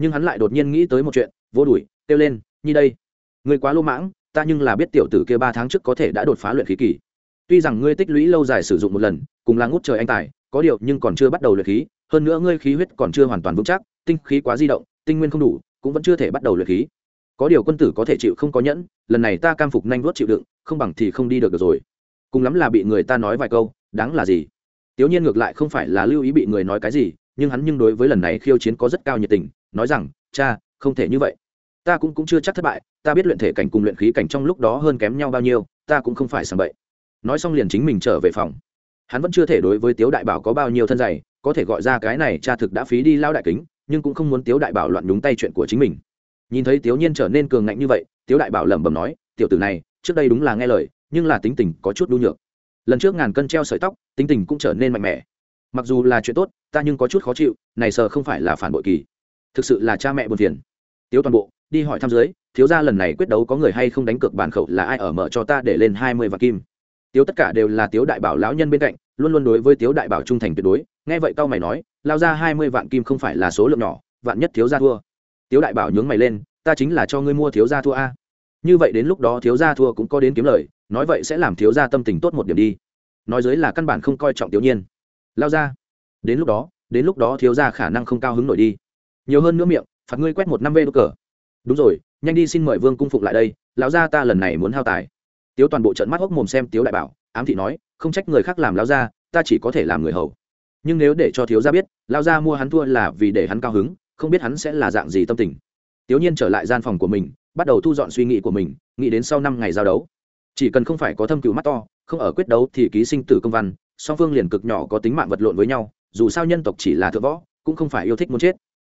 Nhưng hắn lại đột nhiên nghĩ tới một chuyện, vô đùi kêu lên, nhi đây, ngươi quá lô mãng, ta nhưng là biết tiểu tử kia ba tháng trước có thể đã đột phá luyện khí kỳ. Tuy rằng ngươi tích lũy lâu dài sử dụng một lần, cùng là ngút trời anh tài có điều nhưng còn chưa bắt đầu luyện khí hơn nữa ngươi khí huyết còn chưa hoàn toàn vững chắc tinh khí quá di động tinh nguyên không đủ cũng vẫn chưa thể bắt đầu luyện khí. Có điều quân tử có thể chịu không có nhẫn lần này ta cam phục nhanh vuốt chịu đựng không bằng thì không đi được, được rồi. Cùng lắm là bị người ta nói vài câu đáng là gì? Tiểu nhiên ngược lại không phải là lưu ý bị người nói cái gì nhưng hắn nhưng đối với lần này khiêu chiến có rất cao nhiệt tình nói rằng cha không thể như vậy. Ta cũng cũng chưa chắc thất bại ta biết luyện thể cảnh cùng luyện khí cảnh trong lúc đó hơn kém nhau bao nhiêu ta cũng không phải sàng bậy. Nói xong liền chính mình trở về phòng hắn vẫn chưa thể đối với tiếu đại bảo có bao nhiêu thân dày, có thể gọi ra cái này cha thực đã phí đi lao đại kính, nhưng cũng không muốn tiếu đại bảo loạn đúng tay chuyện của chính mình. Nhìn thấy tiếu nhiên trở nên cường ngạnh như vậy, tiếu đại bảo lẩm bẩm nói, tiểu tử này, trước đây đúng là nghe lời, nhưng là tính tình có chút đu nhược. Lần trước ngàn cân treo sợi tóc, tính tình cũng trở nên mạnh mẽ. Mặc dù là chuyện tốt, ta nhưng có chút khó chịu, này sợ không phải là phản bội kỳ. Thực sự là cha mẹ buồn phiền. Tiếu toàn bộ, đi hỏi thăm dưới, thiếu gia lần này quyết đấu có người hay không đánh cược bản khẩu là ai ở mở cho ta để lên hai mươi vạn kim? Tiếu tất cả đều là tiếu đại bảo lão nhân bên cạnh, luôn luôn đối với tiếu đại bảo trung thành tuyệt đối, nghe vậy cao mày nói, lao ra hai mươi vạn kim không phải là số lượng nhỏ, vạn nhất thiếu gia thua. Tiếu đại bảo nhướng mày lên, ta chính là cho ngươi mua thiếu gia thua a. Như vậy đến lúc đó thiếu gia thua cũng có đến kiếm lời, nói vậy sẽ làm thiếu gia tâm tình tốt một điểm đi. Nói dưới là căn bản không coi trọng tiểu nhiên. Lao ra. Đến lúc đó, đến lúc đó thiếu gia khả năng không cao hứng nổi đi. Nhiều hơn nữa miệng, phạt ngươi quét một năm vê đô cờ. Đúng rồi, nhanh đi xin mời vương cung phục lại đây, lão gia ta lần này muốn hao tài tiếu toàn bộ trận mắt hốc mồm xem tiếu đại bảo ám thị nói không trách người khác làm lão gia ta chỉ có thể làm người hầu nhưng nếu để cho thiếu gia biết lão gia mua hắn thua là vì để hắn cao hứng không biết hắn sẽ là dạng gì tâm tình tiếu Nhiên trở lại gian phòng của mình, bắt đầu thu dọn suy nghĩ của mình, nghĩ đến sau năm ngày giao đấu. Chỉ cần không phải có thâm cựu mắt to, không ở quyết đấu thì ký sinh tử công văn, song phương liền cực nhỏ có tính mạng vật lộn với nhau, dù sao nhân tộc chỉ là thượng võ, cũng không phải yêu thích muốn chết.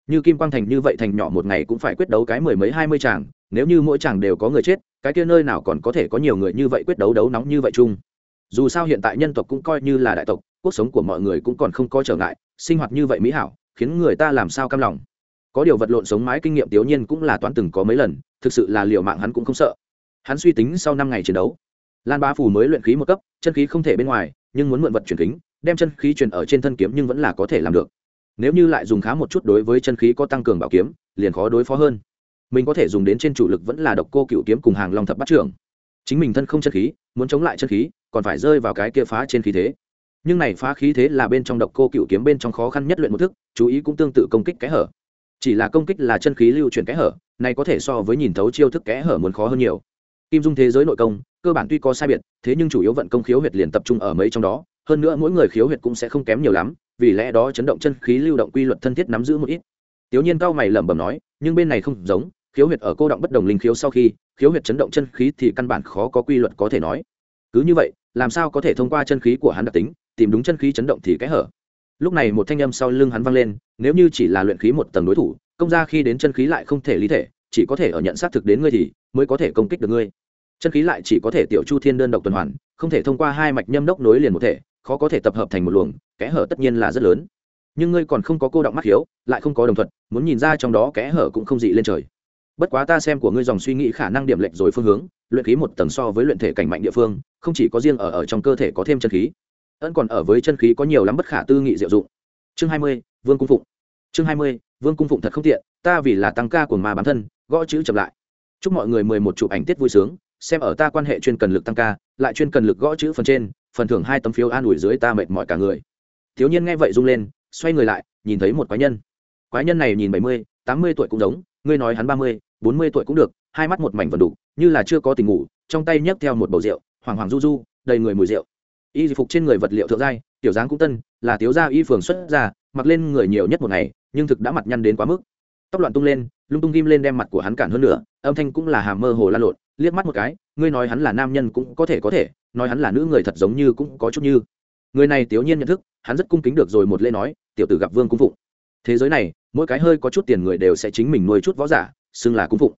Như Kim Quang Thành như vậy thành nhỏ một ngày cũng phải quyết đấu cái mười mấy hai mươi chàng, nếu như mỗi chàng đều có người chết, cái kia nơi nào còn có thể có nhiều người như vậy quyết đấu đấu nóng như vậy chung. Dù sao hiện tại nhân tộc cũng coi như là đại tộc, cuộc sống của mọi người cũng còn không có trở ngại, sinh hoạt như vậy mỹ hảo, khiến người ta làm sao cam lòng. Có điều vật lộn sống mái kinh nghiệm tiểu nhiên cũng là toán từng có mấy lần thực sự là liệu mạng hắn cũng không sợ. Hắn suy tính sau năm ngày chiến đấu. Lan bá phủ mới luyện khí một cấp chân khí không thể bên ngoài nhưng muốn mượn vật chuyển kính đem chân khí truyền ở trên thân kiếm nhưng vẫn là có thể làm được. Nếu như lại dùng khá một chút đối với chân khí có tăng cường bảo kiếm liền khó đối phó hơn mình có thể dùng đến trên chủ lực vẫn là độc cô cựu kiếm cùng hàng long thập bắt trưởng. Chính mình thân không chân khí, muốn chống lại chân khí, còn phải rơi vào cái kia phá trên khí thế. Nhưng này phá khí thế là bên trong độc cô cựu kiếm bên trong khó khăn nhất luyện một thức, chú ý cũng tương tự công kích kẽ hở. Chỉ là công kích là chân khí lưu chuyển kẽ hở, này có thể so với nhìn thấu chiêu thức kẽ hở muốn khó hơn nhiều. Kim dung thế giới nội công, cơ bản tuy có sai biệt, thế nhưng chủ yếu vận công khiếu huyệt liền tập trung ở mấy trong đó, hơn nữa mỗi người khiếu huyệt cũng sẽ không kém nhiều lắm, vì lẽ đó chấn động chân khí lưu động quy luật thân thiết nắm giữ một ít. Tiểu nhiên cao mày lẩm bẩm nói, nhưng bên này không giống khiếu huyệt ở cô động bất đồng linh khiếu sau khi, khiếu huyệt chấn động chân khí thì căn bản khó có quy luật có thể nói. Cứ như vậy, làm sao có thể thông qua chân khí của hắn đặc tính, tìm đúng chân khí chấn động thì cái hở. Lúc này một thanh âm sau lưng hắn vang lên, nếu như chỉ là luyện khí một tầng đối thủ, công ra khi đến chân khí lại không thể lý thể, chỉ có thể ở nhận xác thực đến ngươi thì mới có thể công kích được ngươi. Chân khí lại chỉ có thể tiểu chu thiên đơn độc tuần hoàn, không thể thông qua hai mạch nhâm đốc nối liền một thể, khó có thể tập hợp thành một luồng, kẽ hở tất nhiên là rất lớn. Nhưng ngươi còn không có cô động mắt hiếu, lại không có đồng thuận muốn nhìn ra trong đó kẽ hở cũng không dị lên trời bất quá ta xem của ngươi dòng suy nghĩ khả năng điểm lệch rồi phương hướng, luyện khí một tầng so với luyện thể cảnh mạnh địa phương, không chỉ có riêng ở ở trong cơ thể có thêm chân khí. Ẩn còn ở với chân khí có nhiều lắm bất khả tư nghị diệu dụng. Chương hai mươi, vương cung phụng. Chương hai mươi, vương cung phụng thật không tiện, ta vì là tăng ca của mà bản thân, gõ chữ chậm lại. Chúc mọi người mười một chụp ảnh tiết vui sướng, xem ở ta quan hệ chuyên cần lực tăng ca, lại chuyên cần lực gõ chữ phần trên, phần thưởng hai tấm phiếu an ủi dưới ta mệt mỏi cả người. Thiếu nhiên nghe vậy rung lên, xoay người lại, nhìn thấy một quái nhân. Quái nhân này nhìn bảy mươi, tám mươi tuổi cũng giống, ngươi nói hắn ba mươi bốn mươi tuổi cũng được, hai mắt một mảnh vần đủ, như là chưa có tình ngủ, trong tay nhấc theo một bầu rượu hoàng hoàng du du, đầy người mùi rượu. Y phục trên người vật liệu thượng giai, tiểu dáng cũng tân, là thiếu gia y phường xuất ra, mặc lên người nhiều nhất một ngày, nhưng thực đã mặt nhăn đến quá mức. Tóc loạn tung lên, lung tung ghim lên đem mặt của hắn cản hơn nữa âm thanh cũng là hàm mơ hồ lan lộn, liếc mắt một cái, ngươi nói hắn là nam nhân cũng có thể có thể, nói hắn là nữ người thật giống như cũng có chút như. Người này tiểu nhiên nhận thức, hắn rất cung kính được rồi một lễ nói, tiểu tử gặp vương cung phụng. Thế giới này, mỗi cái hơi có chút tiền người đều sẽ chính mình nuôi chút võ giả xưng là cung phụng.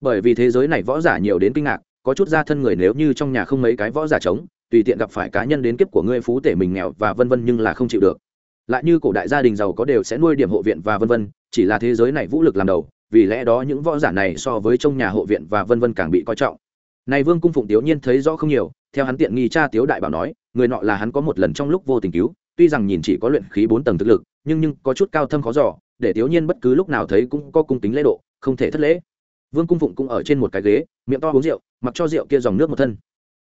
Bởi vì thế giới này võ giả nhiều đến kinh ngạc, có chút gia thân người nếu như trong nhà không mấy cái võ giả trống, tùy tiện gặp phải cá nhân đến kiếp của ngươi phú tể mình nghèo và vân vân nhưng là không chịu được. Lại như cổ đại gia đình giàu có đều sẽ nuôi điểm hộ viện và vân vân, chỉ là thế giới này vũ lực làm đầu, vì lẽ đó những võ giả này so với trong nhà hộ viện và vân vân càng bị coi trọng. Này vương cung phụng tiểu nhiên thấy rõ không nhiều, theo hắn tiện nghi cha tiếu đại bảo nói, người nọ là hắn có một lần trong lúc vô tình cứu, tuy rằng nhìn chỉ có luyện khí bốn tầng thực lực, nhưng nhưng có chút cao thâm khó giỏ để tiểu nhiên bất cứ lúc nào thấy cũng có cung kính lễ độ không thể thất lễ. Vương cung phụng cũng ở trên một cái ghế, miệng to uống rượu, mặc cho rượu kia dòng nước một thân.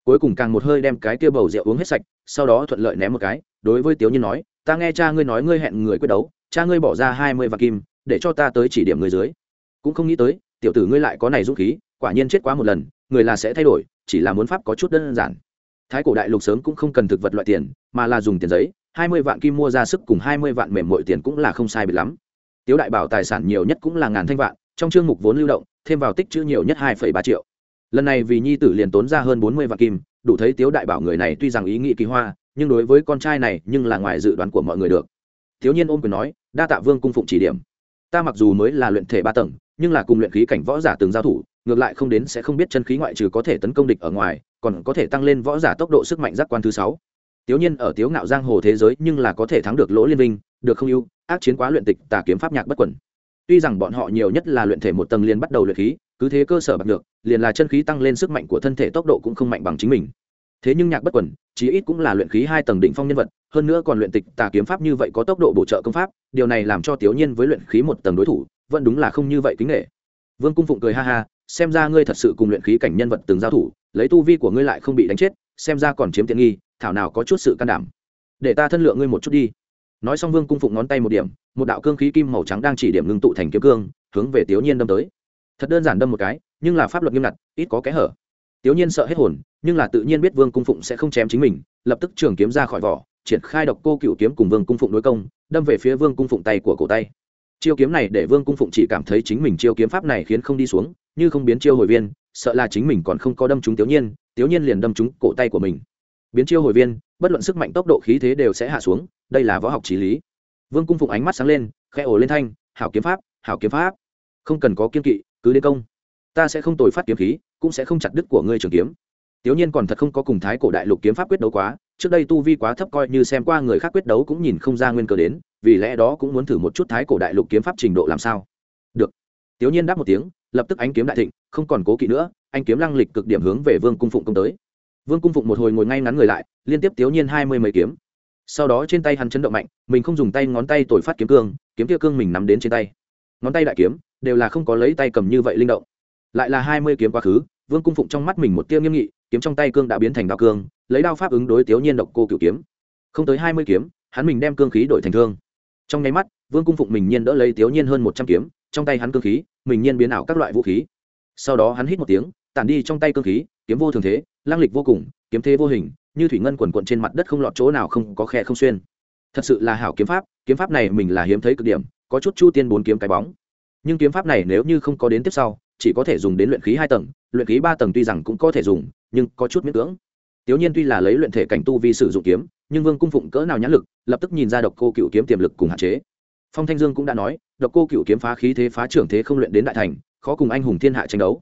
Cuối cùng càng một hơi đem cái kia bầu rượu uống hết sạch, sau đó thuận lợi ném một cái, đối với tiểu nhiên nói, ta nghe cha ngươi nói ngươi hẹn người quyết đấu, cha ngươi bỏ ra hai mươi vạn kim, để cho ta tới chỉ điểm người dưới. Cũng không nghĩ tới, tiểu tử ngươi lại có này dũng khí, quả nhiên chết quá một lần, người là sẽ thay đổi, chỉ là muốn pháp có chút đơn giản. Thái cổ đại lục sớm cũng không cần thực vật loại tiền, mà là dùng tiền giấy, hai mươi vạn kim mua ra sức cùng hai mươi vạn mềm mội tiền cũng là không sai biệt lắm. Tiếu đại bảo tài sản nhiều nhất cũng là ngàn thanh vạn trong chương mục vốn lưu động, thêm vào tích chữ nhiều nhất hai ba triệu. Lần này vì nhi tử liền tốn ra hơn bốn mươi vạn kim, đủ thấy tiếu đại bảo người này tuy rằng ý nghĩ kỳ hoa, nhưng đối với con trai này nhưng là ngoài dự đoán của mọi người được. Thiếu nhiên ôm quyền nói, đa tạ vương cung phụng chỉ điểm. Ta mặc dù mới là luyện thể ba tầng, nhưng là cùng luyện khí cảnh võ giả từng giao thủ, ngược lại không đến sẽ không biết chân khí ngoại trừ có thể tấn công địch ở ngoài, còn có thể tăng lên võ giả tốc độ sức mạnh giác quan thứ sáu. Tiếu nhiên ở tiếu ngạo giang hồ thế giới nhưng là có thể thắng được lỗ liên vinh, được không ưu, ác chiến quá luyện tịch tà kiếm pháp nhạc bất quẩn tuy rằng bọn họ nhiều nhất là luyện thể một tầng liền bắt đầu luyện khí, cứ thế cơ sở bạc được liền là chân khí tăng lên sức mạnh của thân thể tốc độ cũng không mạnh bằng chính mình. Thế nhưng nhạc bất quẩn chí ít cũng là luyện khí hai tầng đỉnh phong nhân vật, hơn nữa còn luyện tịch tà kiếm pháp như vậy có tốc độ bổ trợ công pháp, điều này làm cho tiểu nhiên với luyện khí một tầng đối thủ, vẫn đúng là không như vậy kính nghệ vương cung phụng cười ha ha, xem ra ngươi thật sự cùng luyện khí cảnh nhân vật từng giao thủ, lấy tu vi của ngươi lại không bị đánh chết, xem ra còn chiếm tiện nghi, thảo nào có chút sự can đảm. Để ta thân lượng ngươi một chút đi nói xong vương cung phụng ngón tay một điểm, một đạo cương khí kim màu trắng đang chỉ điểm ngưng tụ thành kiếm cương, hướng về tiểu nhiên đâm tới. Thật đơn giản đâm một cái, nhưng là pháp luật nghiêm ngặt, ít có kẽ hở. Tiểu nhiên sợ hết hồn, nhưng là tự nhiên biết vương cung phụng sẽ không chém chính mình, lập tức trường kiếm ra khỏi vỏ, triển khai độc cô cựu kiếm cùng vương cung phụng đối công, đâm về phía vương cung phụng tay của cổ tay. Chiêu kiếm này để vương cung phụng chỉ cảm thấy chính mình chiêu kiếm pháp này khiến không đi xuống, như không biến chiêu hồi viên, sợ là chính mình còn không có đâm trúng tiểu nhiên tiểu nhiên liền đâm trúng cổ tay của mình. Biến chiêu hồi viên bất luận sức mạnh tốc độ khí thế đều sẽ hạ xuống, đây là võ học trí lý. Vương cung phụng ánh mắt sáng lên, khẽ ổ lên thanh, hảo kiếm pháp, hảo kiếm pháp. Không cần có kiên kỵ, cứ đến công. Ta sẽ không tồi phát kiếm khí, cũng sẽ không chặt đứt của ngươi trường kiếm. Tiểu nhiên còn thật không có cùng thái cổ đại lục kiếm pháp quyết đấu quá, trước đây tu vi quá thấp coi như xem qua người khác quyết đấu cũng nhìn không ra nguyên cơ đến, vì lẽ đó cũng muốn thử một chút thái cổ đại lục kiếm pháp trình độ làm sao. Được. Tiểu nhiên đáp một tiếng, lập tức ánh kiếm đại thịnh, không còn cố kỵ nữa anh kiếm lăng lịch cực điểm hướng về vương cung phụng công tới vương cung phụng một hồi ngồi ngay ngắn người lại, liên tiếp tiếu nhiên hai mươi mấy kiếm. Sau đó trên tay hắn chấn động mạnh, mình không dùng tay ngón tay tội phát kiếm cương, kiếm kia cương mình nắm đến trên tay. Ngón tay đại kiếm, đều là không có lấy tay cầm như vậy linh động. Lại là hai mươi kiếm quá khứ, vương cung phụng trong mắt mình một tia nghiêm nghị, kiếm trong tay cương đã biến thành đao cương, lấy đao pháp ứng đối tiểu nhiên độc cô cửu kiếm. Không tới hai mươi kiếm, hắn mình đem cương khí đổi thành thương. Trong nháy mắt, vương cung phụng mình nhiên đỡ lấy tiểu nhiên hơn một trăm kiếm, trong tay hắn cương khí, mình nhiên biến ảo các loại vũ khí. Sau đó hắn hít một tiếng, tản đi trong tay cương khí, kiếm vô thường thế lang lịch vô cùng, kiếm thế vô hình, như thủy ngân quần quận trên mặt đất không lọt chỗ nào không có khe không xuyên. Thật sự là hảo kiếm pháp kiếm pháp này mình là hiếm thấy cực điểm, có chút chu tiên bốn kiếm cái bóng. Nhưng kiếm pháp này nếu như không có đến tiếp sau, chỉ có thể dùng đến luyện khí hai tầng, luyện khí ba tầng tuy rằng cũng có thể dùng, nhưng có chút miễn cưỡng. Tiểu nhiên tuy là lấy luyện thể cảnh tu vi sử dụng kiếm, nhưng vương cung phụng cỡ nào nhãn lực, lập tức nhìn ra độc cô cựu kiếm tiềm lực cùng hạn chế. Phong thanh dương cũng đã nói, độc cô cựu kiếm phá khí thế phá trưởng thế không luyện đến đại thành, khó cùng anh hùng thiên hạ tranh đấu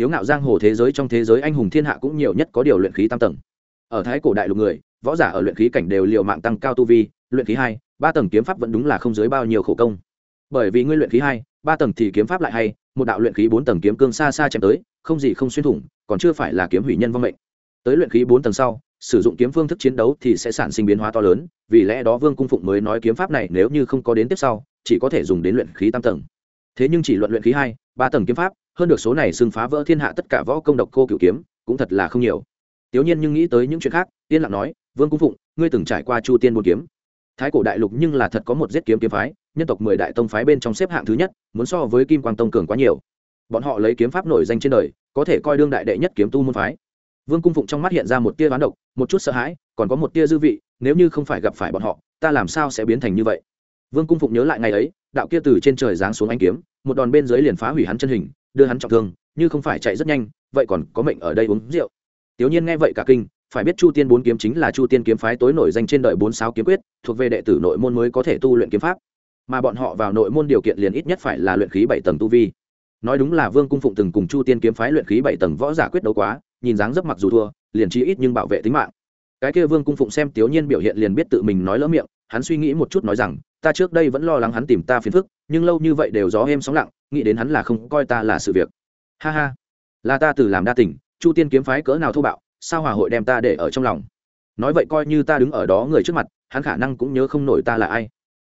tiếu ngạo giang hồ thế giới trong thế giới anh hùng thiên hạ cũng nhiều nhất có điều luyện khí tam tầng. Ở thái cổ đại lục người, võ giả ở luyện khí cảnh đều liều mạng tăng cao tu vi, luyện khí hai, ba tầng kiếm pháp vẫn đúng là không dưới bao nhiêu khổ công. Bởi vì ngươi luyện khí hai, ba tầng thì kiếm pháp lại hay, một đạo luyện khí bốn tầng kiếm cương xa xa chém tới, không gì không xuyên thủng, còn chưa phải là kiếm hủy nhân vong mệnh. Tới luyện khí bốn tầng sau, sử dụng kiếm phương thức chiến đấu thì sẽ sản sinh biến hóa to lớn, vì lẽ đó vương cung phụng mới nói kiếm pháp này nếu như không có đến tiếp sau, chỉ có thể dùng đến luyện khí tam tầng thế nhưng chỉ luận luyện khí hai, ba tầng kiếm pháp, hơn được số này xưng phá vỡ thiên hạ tất cả võ công độc cô cựu kiếm, cũng thật là không nhiều. Tiểu nhiên nhưng nghĩ tới những chuyện khác, yên lặng nói, vương cung phụng, ngươi từng trải qua chu tiên bốn kiếm. Thái cổ đại lục nhưng là thật có một giết kiếm kiếm phái, nhân tộc mười đại tông phái bên trong xếp hạng thứ nhất, muốn so với kim quang tông cường quá nhiều. Bọn họ lấy kiếm pháp nổi danh trên đời, có thể coi đương đại đệ nhất kiếm tu môn phái. Vương cung phụng trong mắt hiện ra một tia bán độc, một chút sợ hãi, còn có một tia dư vị, nếu như không phải gặp phải bọn họ, ta làm sao sẽ biến thành như vậy? Vương cung phụng nhớ lại ngày ấy, đạo kia từ trên trời giáng xuống anh kiếm một đòn bên dưới liền phá hủy hắn chân hình, đưa hắn trọng thương, như không phải chạy rất nhanh, vậy còn có mệnh ở đây uống rượu. Tiểu nhiên nghe vậy cả kinh, phải biết chu tiên bốn kiếm chính là chu tiên kiếm phái tối nổi danh trên đời bốn sáu kiếm quyết, thuộc về đệ tử nội môn mới có thể tu luyện kiếm pháp. Mà bọn họ vào nội môn điều kiện liền ít nhất phải là luyện khí bảy tầng tu vi. Nói đúng là vương cung phụng từng cùng chu tiên kiếm phái luyện khí bảy tầng võ giả quyết đấu quá, nhìn dáng dấp mặc dù thua, liền chi ít nhưng bảo vệ tính mạng. Cái kia vương cung phụng xem tiểu nhiên biểu hiện liền biết tự mình nói lỡ miệng, hắn suy nghĩ một chút nói rằng, ta trước đây vẫn lo lắng hắn tìm ta phiền phức nhưng lâu như vậy đều gió êm sóng lặng, nghĩ đến hắn là không coi ta là sự việc. Ha ha, là ta từ làm đa tình, chu tiên kiếm phái cỡ nào thô bạo, sao hòa hội đem ta để ở trong lòng? Nói vậy coi như ta đứng ở đó người trước mặt, hắn khả năng cũng nhớ không nổi ta là ai.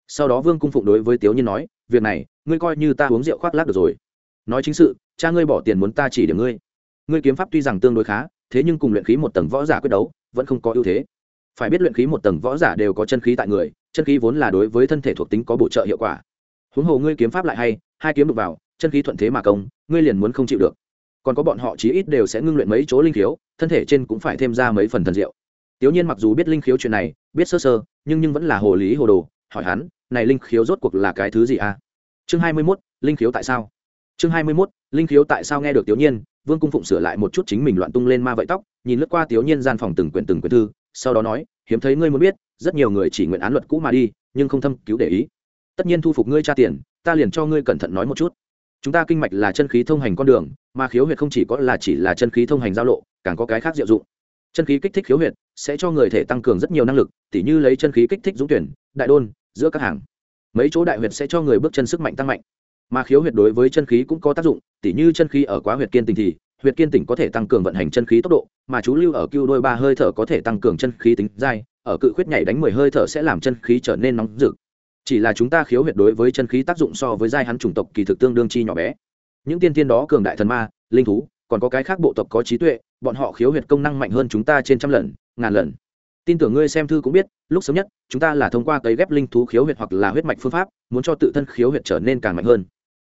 Sau đó vương cung phụng đối với tiếu nhiên nói, việc này, ngươi coi như ta uống rượu khoác lác được rồi. Nói chính sự, cha ngươi bỏ tiền muốn ta chỉ điểm ngươi. Ngươi kiếm pháp tuy rằng tương đối khá, thế nhưng cùng luyện khí một tầng võ giả quyết đấu, vẫn không có ưu thế. Phải biết luyện khí một tầng võ giả đều có chân khí tại người, chân khí vốn là đối với thân thể thuộc tính có bổ trợ hiệu quả huống hồ ngươi kiếm pháp lại hay hai kiếm đục vào chân khí thuận thế mà công ngươi liền muốn không chịu được. Còn có bọn họ chí ít đều sẽ ngưng luyện mấy chỗ linh khiếu thân thể trên cũng phải thêm ra mấy phần thần diệu. Tiểu nhiên mặc dù biết linh khiếu chuyện này biết sơ sơ nhưng nhưng vẫn là hồ lý hồ đồ hỏi hắn này linh khiếu rốt cuộc là cái thứ gì à chương hai mươi 21, linh khiếu tại sao? Chương hai mươi 21, linh khiếu tại sao nghe được tiểu nhiên vương cung phụng sửa lại một chút chính mình loạn tung lên ma vậy tóc nhìn lướt qua tiểu nhiên gian phòng từng quyển từng quyển thư sau đó nói hiếm thấy ngươi muốn biết rất nhiều người chỉ nguyện án luật cũ mà đi nhưng không thâm cứu để ý tất nhiên thu phục ngươi tra tiền, ta liền cho ngươi cẩn thận nói một chút. Chúng ta kinh mạch là chân khí thông hành con đường, mà khiếu huyệt không chỉ có là chỉ là chân khí thông hành giao lộ, càng có cái khác diệu dụng. Chân khí kích thích khiếu huyệt sẽ cho người thể tăng cường rất nhiều năng lực, tỉ như lấy chân khí kích thích dũng tuyển, đại đôn, giữa các hàng. Mấy chỗ đại huyệt sẽ cho người bước chân sức mạnh tăng mạnh. Mà khiếu huyệt đối với chân khí cũng có tác dụng, tỉ như chân khí ở quá huyệt kiên tình thì, huyệt kiên tỉnh có thể tăng cường vận hành chân khí tốc độ, mà chú lưu ở cưu đôi ba hơi thở có thể tăng cường chân khí tính dai, ở cự khuyết nhảy đánh mười hơi thở sẽ làm chân khí trở nên nóng rực chỉ là chúng ta khiếu huyệt đối với chân khí tác dụng so với giai hắn chủng tộc kỳ thực tương đương chi nhỏ bé. Những tiên tiên đó cường đại thần ma, linh thú, còn có cái khác bộ tộc có trí tuệ, bọn họ khiếu huyệt công năng mạnh hơn chúng ta trên trăm lần, ngàn lần. Tin tưởng ngươi xem thư cũng biết, lúc sớm nhất, chúng ta là thông qua cấy ghép linh thú khiếu huyệt hoặc là huyết mạch phương pháp, muốn cho tự thân khiếu huyệt trở nên càng mạnh hơn.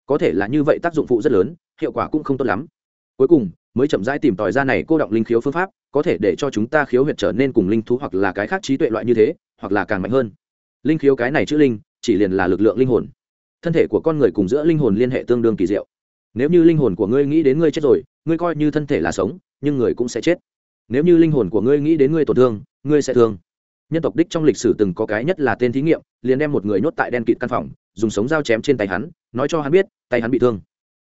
Có thể là như vậy tác dụng phụ rất lớn, hiệu quả cũng không tốt lắm. Cuối cùng, mới chậm rãi tìm tòi ra này cô động linh khiếu phương pháp, có thể để cho chúng ta khiếu huyệt trở nên cùng linh thú hoặc là cái khác trí tuệ loại như thế, hoặc là càng mạnh hơn linh khiếu cái này chữ linh, chỉ liền là lực lượng linh hồn. Thân thể của con người cùng giữa linh hồn liên hệ tương đương kỳ diệu. Nếu như linh hồn của ngươi nghĩ đến ngươi chết rồi, ngươi coi như thân thể là sống, nhưng người cũng sẽ chết. Nếu như linh hồn của ngươi nghĩ đến ngươi tổn thương, ngươi sẽ thương. Nhân tộc đích trong lịch sử từng có cái nhất là tên thí nghiệm, liền đem một người nhốt tại đen kịt căn phòng, dùng sống dao chém trên tay hắn, nói cho hắn biết, tay hắn bị thương.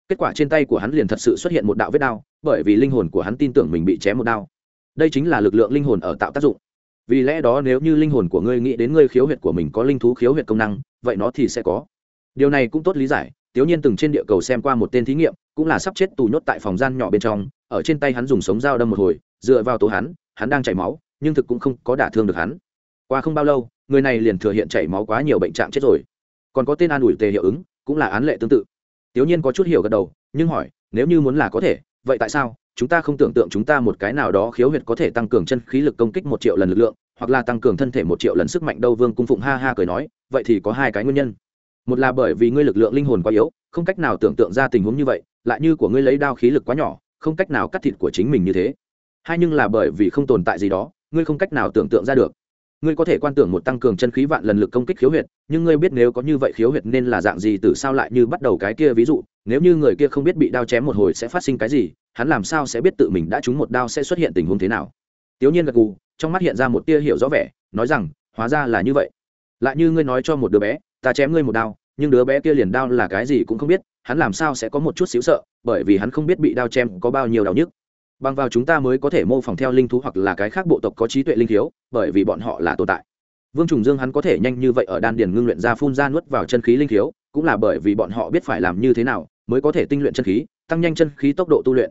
Kết quả trên tay của hắn liền thật sự xuất hiện một đạo vết đao, bởi vì linh hồn của hắn tin tưởng mình bị chém một đao. Đây chính là lực lượng linh hồn ở tạo tác dụng vì lẽ đó nếu như linh hồn của ngươi nghĩ đến ngươi khiếu huyệt của mình có linh thú khiếu huyệt công năng, vậy nó thì sẽ có. Điều này cũng tốt lý giải tiểu nhiên từng trên địa cầu xem qua một tên thí nghiệm, cũng là sắp chết tù nhốt tại phòng gian nhỏ bên trong, ở trên tay hắn dùng sống dao đâm một hồi, dựa vào tố hắn hắn đang chảy máu, nhưng thực cũng không có đả thương được hắn. Qua không bao lâu, người này liền thừa hiện chảy máu quá nhiều bệnh trạng chết rồi. Còn có tên an ủi tề hiệu ứng, cũng là án lệ tương tự. Tiểu nhiên có chút hiểu gật đầu, nhưng hỏi, nếu như muốn là có thể vậy tại sao? Chúng ta không tưởng tượng chúng ta một cái nào đó khiếu huyệt có thể tăng cường chân khí lực công kích một triệu lần lực lượng, hoặc là tăng cường thân thể một triệu lần sức mạnh đâu? Vương cung phụng ha ha cười nói, vậy thì có hai cái nguyên nhân. Một là bởi vì ngươi lực lượng linh hồn quá yếu, không cách nào tưởng tượng ra tình huống như vậy, lại như của ngươi lấy đao khí lực quá nhỏ, không cách nào cắt thịt của chính mình như thế. Hai nhưng là bởi vì không tồn tại gì đó, ngươi không cách nào tưởng tượng ra được. Ngươi có thể quan tưởng một tăng cường chân khí vạn lần lực công kích khiếu huyệt, nhưng ngươi biết nếu có như vậy khiếu huyệt nên là dạng gì, từ sao lại như bắt đầu cái kia ví dụ? Nếu như người kia không biết bị đao chém một hồi sẽ phát sinh cái gì hắn làm sao sẽ biết tự mình đã trúng một đao sẽ xuất hiện tình huống thế nào? Tiểu nhiên gật gù trong mắt hiện ra một tia hiểu rõ vẻ nói rằng hóa ra là như vậy. Lại như ngươi nói cho một đứa bé ta chém ngươi một đao nhưng đứa bé kia liền đao là cái gì cũng không biết hắn làm sao sẽ có một chút xíu sợ bởi vì hắn không biết bị đao chém có bao nhiêu đau nhức. Bằng vào chúng ta mới có thể mô phỏng theo linh thú hoặc là cái khác bộ tộc có trí tuệ linh thiếu, bởi vì bọn họ là tồn tại. Vương trùng dương hắn có thể nhanh như vậy ở đan điền ngưng luyện ra phun ra nuốt vào chân khí linh thiếu, cũng là bởi vì bọn họ biết phải làm như thế nào mới có thể tinh luyện chân khí, tăng nhanh chân khí tốc độ tu luyện.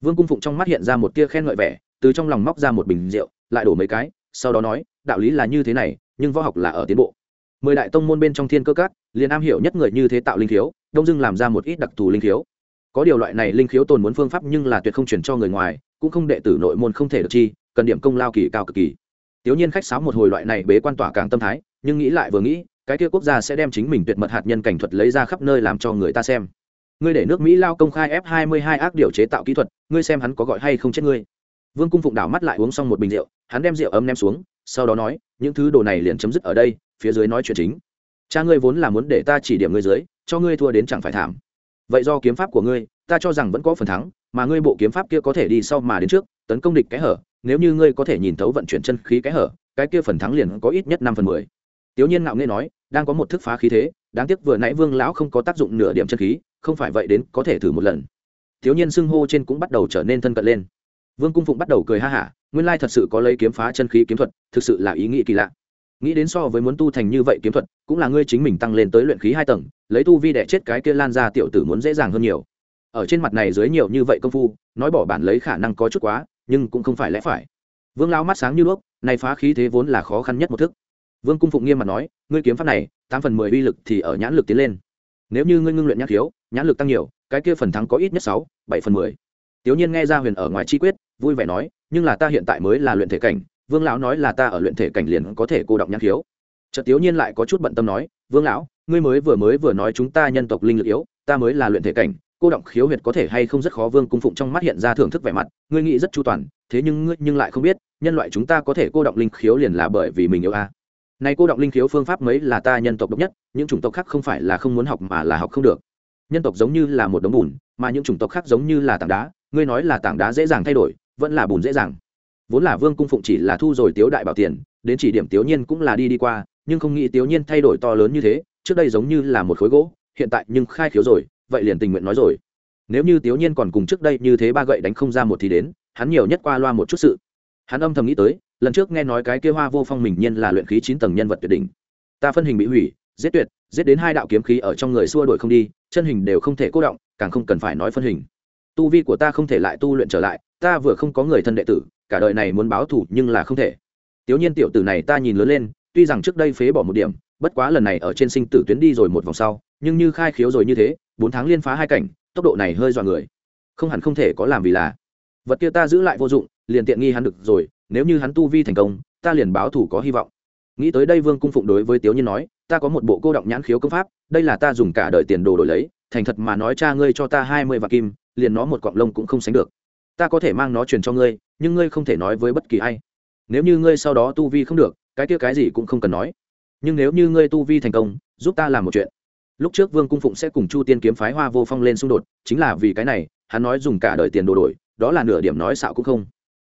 Vương cung phụng trong mắt hiện ra một tia khen ngợi vẻ, từ trong lòng móc ra một bình rượu, lại đổ mấy cái, sau đó nói, đạo lý là như thế này, nhưng võ học là ở tiến bộ. Mười đại tông môn bên trong thiên cơ các, liền am hiểu nhất người như thế tạo linh khiếu, đông dưng làm ra một ít đặc thù linh khiếu. Có điều loại này linh khiếu tồn muốn phương pháp nhưng là tuyệt không chuyển cho người ngoài, cũng không đệ tử nội môn không thể được chi, cần điểm công lao kỳ cao cực kỳ. Tiểu nhiên khách sáo một hồi loại này bế quan tỏa càng tâm thái, nhưng nghĩ lại vừa nghĩ, cái kia quốc gia sẽ đem chính mình tuyệt mật hạt nhân cảnh thuật lấy ra khắp nơi làm cho người ta xem ngươi để nước mỹ lao công khai f 22 ác điều chế tạo kỹ thuật, ngươi xem hắn có gọi hay không chết ngươi. Vương cung phụng đảo mắt lại uống xong một bình rượu, hắn đem rượu ấm ném xuống, sau đó nói, những thứ đồ này liền chấm dứt ở đây, phía dưới nói chuyện chính. Cha ngươi vốn là muốn để ta chỉ điểm ngươi dưới, cho ngươi thua đến chẳng phải thảm. Vậy do kiếm pháp của ngươi, ta cho rằng vẫn có phần thắng, mà ngươi bộ kiếm pháp kia có thể đi sau mà đến trước, tấn công địch cái hở, nếu như ngươi có thể nhìn thấu vận chuyển chân khí cái hở, cái kia phần thắng liền có ít nhất năm phần mười. Tiểu nhiên ngạo nghễ nói, đang có một thức phá khí thế đáng tiếc vừa nãy vương lão không có tác dụng nửa điểm chân khí, không phải vậy đến có thể thử một lần. Thiếu niên xưng hô trên cũng bắt đầu trở nên thân cận lên. Vương cung phụng bắt đầu cười ha hả, nguyên lai thật sự có lấy kiếm phá chân khí kiếm thuật, thực sự là ý nghĩ kỳ lạ. Nghĩ đến so với muốn tu thành như vậy kiếm thuật, cũng là ngươi chính mình tăng lên tới luyện khí hai tầng, lấy tu vi đẻ chết cái kia lan ra tiểu tử muốn dễ dàng hơn nhiều. Ở trên mặt này dưới nhiều như vậy công phu, nói bỏ bản lấy khả năng có chút quá, nhưng cũng không phải lẽ phải. Vương lão mắt sáng như đuốc, này phá khí thế vốn là khó khăn nhất một thức. Vương cung phụng nghiêm mặt nói, ngươi kiếm pháp này tám phần mười uy lực thì ở nhãn lực tiến lên. Nếu như ngươi ngưng luyện nhãn khiếu, nhãn lực tăng nhiều, cái kia phần thắng có ít nhất sáu, bảy phần mười. Tiểu nhiên nghe ra huyền ở ngoài chi quyết, vui vẻ nói, nhưng là ta hiện tại mới là luyện thể cảnh, vương lão nói là ta ở luyện thể cảnh liền có thể cô động nhãn khiếu. Chợt tiểu nhiên lại có chút bận tâm nói, vương lão, ngươi mới vừa mới vừa nói chúng ta nhân tộc linh lực yếu, ta mới là luyện thể cảnh, cô động khiếu huyệt có thể hay không rất khó, vương cung phụng trong mắt hiện ra thưởng thức vẻ mặt, ngươi nghĩ rất chu toàn, thế nhưng ngươi nhưng lại không biết, nhân loại chúng ta có thể cô động linh khiếu liền là bởi vì mình yêu a. à này cô động linh khiếu phương pháp mấy là ta nhân tộc độc nhất, những chủng tộc khác không phải là không muốn học mà là học không được. Nhân tộc giống như là một đống bùn, mà những chủng tộc khác giống như là tảng đá, ngươi nói là tảng đá dễ dàng thay đổi, vẫn là bùn dễ dàng. Vốn là vương cung phụng chỉ là thu rồi tiếu đại bảo tiền, đến chỉ điểm tiểu nhiên cũng là đi đi qua, nhưng không nghĩ tiểu nhiên thay đổi to lớn như thế, trước đây giống như là một khối gỗ, hiện tại nhưng khai khiếu rồi, vậy liền tình nguyện nói rồi. Nếu như tiểu nhiên còn cùng trước đây như thế ba gậy đánh không ra một thì đến, hắn nhiều nhất qua loa một chút sự. Hắn âm thầm nghĩ tới lần trước nghe nói cái kia hoa vô phong mình nhiên là luyện khí chín tầng nhân vật tuyệt đỉnh. Ta phân hình bị hủy, giết tuyệt, giết đến hai đạo kiếm khí ở trong người xua đuổi không đi, chân hình đều không thể cố động, càng không cần phải nói phân hình. Tu vi của ta không thể lại tu luyện trở lại, ta vừa không có người thân đệ tử, cả đời này muốn báo thù nhưng là không thể. Tiểu nhiên tiểu tử này ta nhìn lớn lên, tuy rằng trước đây phế bỏ một điểm, bất quá lần này ở trên sinh tử tuyến đi rồi một vòng sau, nhưng như khai khiếu rồi như thế, bốn tháng liên phá hai cảnh, tốc độ này hơi dọa người. Không hẳn không thể có làm vì là. Vật kia ta giữ lại vô dụng, liền tiện nghi hắn được rồi nếu như hắn tu vi thành công, ta liền báo thủ có hy vọng. Nghĩ tới đây vương cung phụng đối với tiếu nhiên nói, ta có một bộ cô động nhãn khiếu công pháp, đây là ta dùng cả đời tiền đồ đổi lấy, thành thật mà nói cha ngươi cho ta hai mươi vạn kim, liền nó một cọng lông cũng không sánh được. Ta có thể mang nó truyền cho ngươi, nhưng ngươi không thể nói với bất kỳ ai. Nếu như ngươi sau đó tu vi không được, cái kia cái gì cũng không cần nói. Nhưng nếu như ngươi tu vi thành công, giúp ta làm một chuyện. Lúc trước vương cung phụng sẽ cùng chu tiên kiếm phái hoa vô phong lên xung đột, chính là vì cái này, hắn nói dùng cả đời tiền đồ đổi, đó là nửa điểm nói xạo cũng không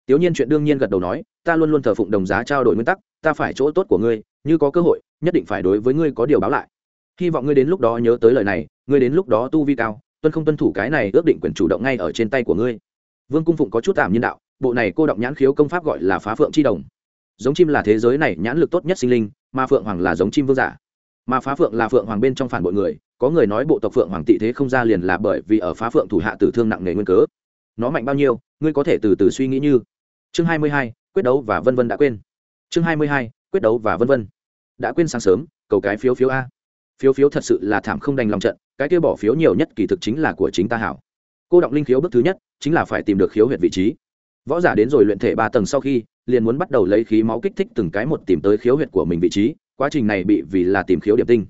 tiểu nhiên chuyện đương nhiên gật đầu nói, ta luôn luôn thờ phụng đồng giá trao đổi nguyên tắc, ta phải chỗ tốt của ngươi, như có cơ hội, nhất định phải đối với ngươi có điều báo lại. Hy vọng ngươi đến lúc đó nhớ tới lời này, ngươi đến lúc đó tu vi cao, tuân không tuân thủ cái này ước định quyền chủ động ngay ở trên tay của ngươi. Vương cung phụng có chút tạm nhân đạo, bộ này cô động nhãn khiếu công pháp gọi là phá phượng chi đồng. Giống chim là thế giới này nhãn lực tốt nhất sinh linh, mà phượng hoàng là giống chim vương giả. Mà phá phượng là phượng hoàng bên trong phản bội người, có người nói bộ tộc phượng hoàng tị thế không ra liền là bởi vì ở phá phượng thủ hạ tử thương nặng nề nguyên cớ. Nó mạnh bao nhiêu, ngươi có thể từ từ suy nghĩ như chương hai mươi hai, quyết đấu và vân vân đã quên. Chương hai mươi hai, quyết đấu và vân vân. Đã quên sáng sớm, cầu cái phiếu phiếu a. Phiếu phiếu thật sự là thảm không đành lòng trận, cái kia bỏ phiếu nhiều nhất kỳ thực chính là của chính ta hảo. Cô động linh khiếu bước thứ nhất, chính là phải tìm được khiếu huyệt vị trí. Võ giả đến rồi luyện thể ba tầng sau khi, liền muốn bắt đầu lấy khí máu kích thích từng cái một tìm tới khiếu huyệt của mình vị trí, quá trình này bị vì là tìm khiếu điểm tinh.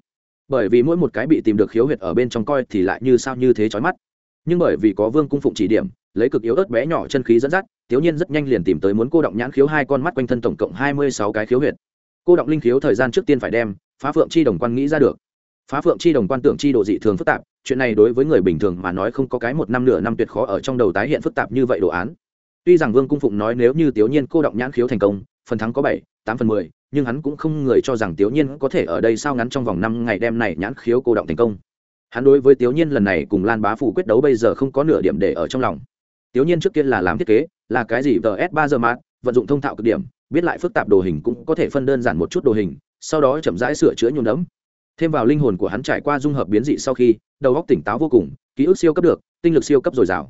Bởi vì mỗi một cái bị tìm được khiếu huyệt ở bên trong coi thì lại như sao như thế chói mắt nhưng bởi vì có vương cung phụng chỉ điểm, lấy cực yếu ớt bé nhỏ chân khí dẫn dắt thiếu nhiên rất nhanh liền tìm tới muốn cô động nhãn khiếu hai con mắt quanh thân tổng cộng hai mươi sáu cái khiếu huyệt. Cô động linh khiếu thời gian trước tiên phải đem phá phượng chi đồng quan nghĩ ra được. Phá phượng chi đồng quan tưởng chi độ dị thường phức tạp, chuyện này đối với người bình thường mà nói không có cái một năm nửa năm tuyệt khó ở trong đầu tái hiện phức tạp như vậy đồ án. Tuy rằng vương cung phụng nói nếu như tiểu nhiên cô động nhãn khiếu thành công, phần thắng có bảy, tám phần mười, nhưng hắn cũng không người cho rằng tiểu nhiên có thể ở đây sao ngắn trong vòng năm ngày đem này nhãn khiếu cô động thành công hắn đối với tiểu nhiên lần này cùng lan bá phủ quyết đấu bây giờ không có nửa điểm để ở trong lòng. Tiểu nhiên trước kia là làm thiết kế, là cái gì ts ba giờ mát vận dụng thông thạo cực điểm, biết lại phức tạp đồ hình cũng có thể phân đơn giản một chút đồ hình, sau đó chậm rãi sửa chữa nhuộm đẫm. Thêm vào linh hồn của hắn trải qua dung hợp biến dị sau khi, đầu óc tỉnh táo vô cùng, ký ức siêu cấp được, tinh lực siêu cấp dồi dào.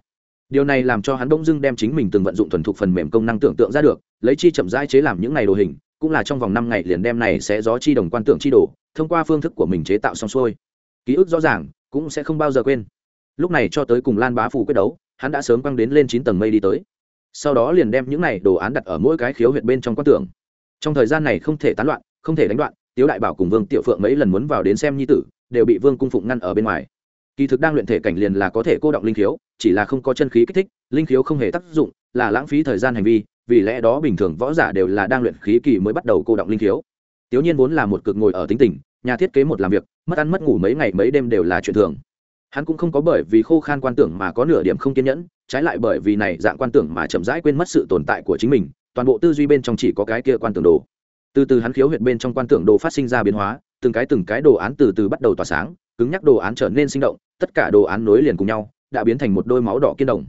Điều này làm cho hắn bỗng dưng đem chính mình từng vận dụng thuần thục phần mềm công năng tưởng tượng ra được, lấy chi chậm rãi chế làm những ngày đồ hình, cũng là trong vòng năm ngày liền đem này sẽ gió chi đồng quan tưởng chi đồ, thông qua phương thức của mình chế tạo xong xuôi ký ức rõ ràng, cũng sẽ không bao giờ quên. Lúc này cho tới cùng lan bá phủ quyết đấu, hắn đã sớm quăng đến lên chín tầng mây đi tới. Sau đó liền đem những này đồ án đặt ở mỗi cái khiếu huyệt bên trong quan tưởng trong thời gian này không thể tán loạn, không thể đánh đoạn tiếu đại bảo cùng vương tiểu phượng mấy lần muốn vào đến xem nhi tử, đều bị vương cung phụng ngăn ở bên ngoài. Kỳ thực đang luyện thể cảnh liền là có thể cô động linh khiếu, chỉ là không có chân khí kích thích, linh khiếu không hề tác dụng, là lãng phí thời gian hành vi, vì lẽ đó bình thường võ giả đều là đang luyện khí kỳ mới bắt đầu cô động linh khiếu. Tiểu nhiên vốn là một cực ngồi ở tính tình nhà thiết kế một làm việc, mất ăn mất ngủ mấy ngày mấy đêm đều là chuyện thường. Hắn cũng không có bởi vì khô khan quan tưởng mà có nửa điểm không kiên nhẫn, trái lại bởi vì này dạng quan tưởng mà chậm rãi quên mất sự tồn tại của chính mình, toàn bộ tư duy bên trong chỉ có cái kia quan tưởng đồ. Từ từ hắn khiếu huyệt bên trong quan tưởng đồ phát sinh ra biến hóa, từng cái từng cái đồ án từ từ bắt đầu tỏa sáng, cứng nhắc đồ án trở nên sinh động, tất cả đồ án nối liền cùng nhau, đã biến thành một đôi máu đỏ kiên đồng.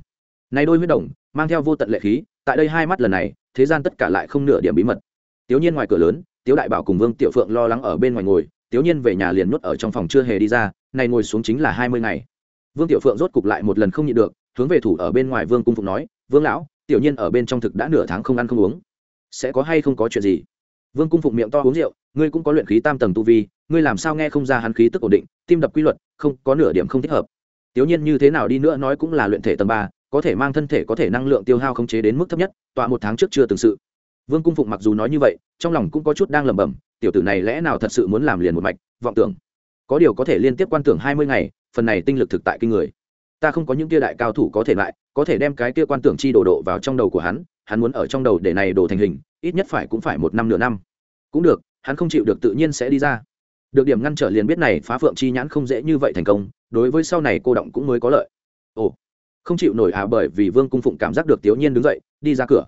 Này đôi huyết đồng, mang theo vô tận lệ khí, tại đây hai mắt lần này, thế gian tất cả lại không nửa điểm bí mật. Tiểu nhiên ngoài cửa lớn Tiểu đại bảo cùng vương tiểu phượng lo lắng ở bên ngoài ngồi tiểu nhiên về nhà liền nuốt ở trong phòng chưa hề đi ra này ngồi xuống chính là hai mươi ngày. Vương tiểu phượng rốt cục lại một lần không nhịn được, hướng về thủ ở bên ngoài vương cung phụng nói, vương lão, tiểu nhiên ở bên trong thực đã nửa tháng không ăn không uống. Sẽ có hay không có chuyện gì? Vương cung phụng miệng to uống rượu, ngươi cũng có luyện khí tam tầng tu vi, ngươi làm sao nghe không ra hắn khí tức ổn định, tim đập quy luật, không, có nửa điểm không thích hợp. Tiểu nhiên như thế nào đi nữa nói cũng là luyện thể tầng ba, có thể mang thân thể có thể năng lượng tiêu hao khống chế đến mức thấp nhất, tọa một tháng trước chưa từng sự vương cung phụng mặc dù nói như vậy, trong lòng cũng có chút đang lẩm bẩm, tiểu tử này lẽ nào thật sự muốn làm liền một mạch, vọng tưởng. Có điều có thể liên tiếp quan tưởng hai mươi ngày, phần này tinh lực thực tại kinh người. Ta không có những kia đại cao thủ có thể lại, có thể đem cái kia quan tưởng chi đồ độ vào trong đầu của hắn hắn muốn ở trong đầu để này đổ thành hình, ít nhất phải cũng phải một năm nửa năm. Cũng được, hắn không chịu được tự nhiên sẽ đi ra. Được điểm ngăn trở liền biết này phá phượng chi nhãn không dễ như vậy thành công, đối với sau này cô động cũng mới có lợi. Ồ, không chịu nổi à bởi vì vương cung phụng cảm giác được tiểu nhiên đứng dậy, đi ra cửa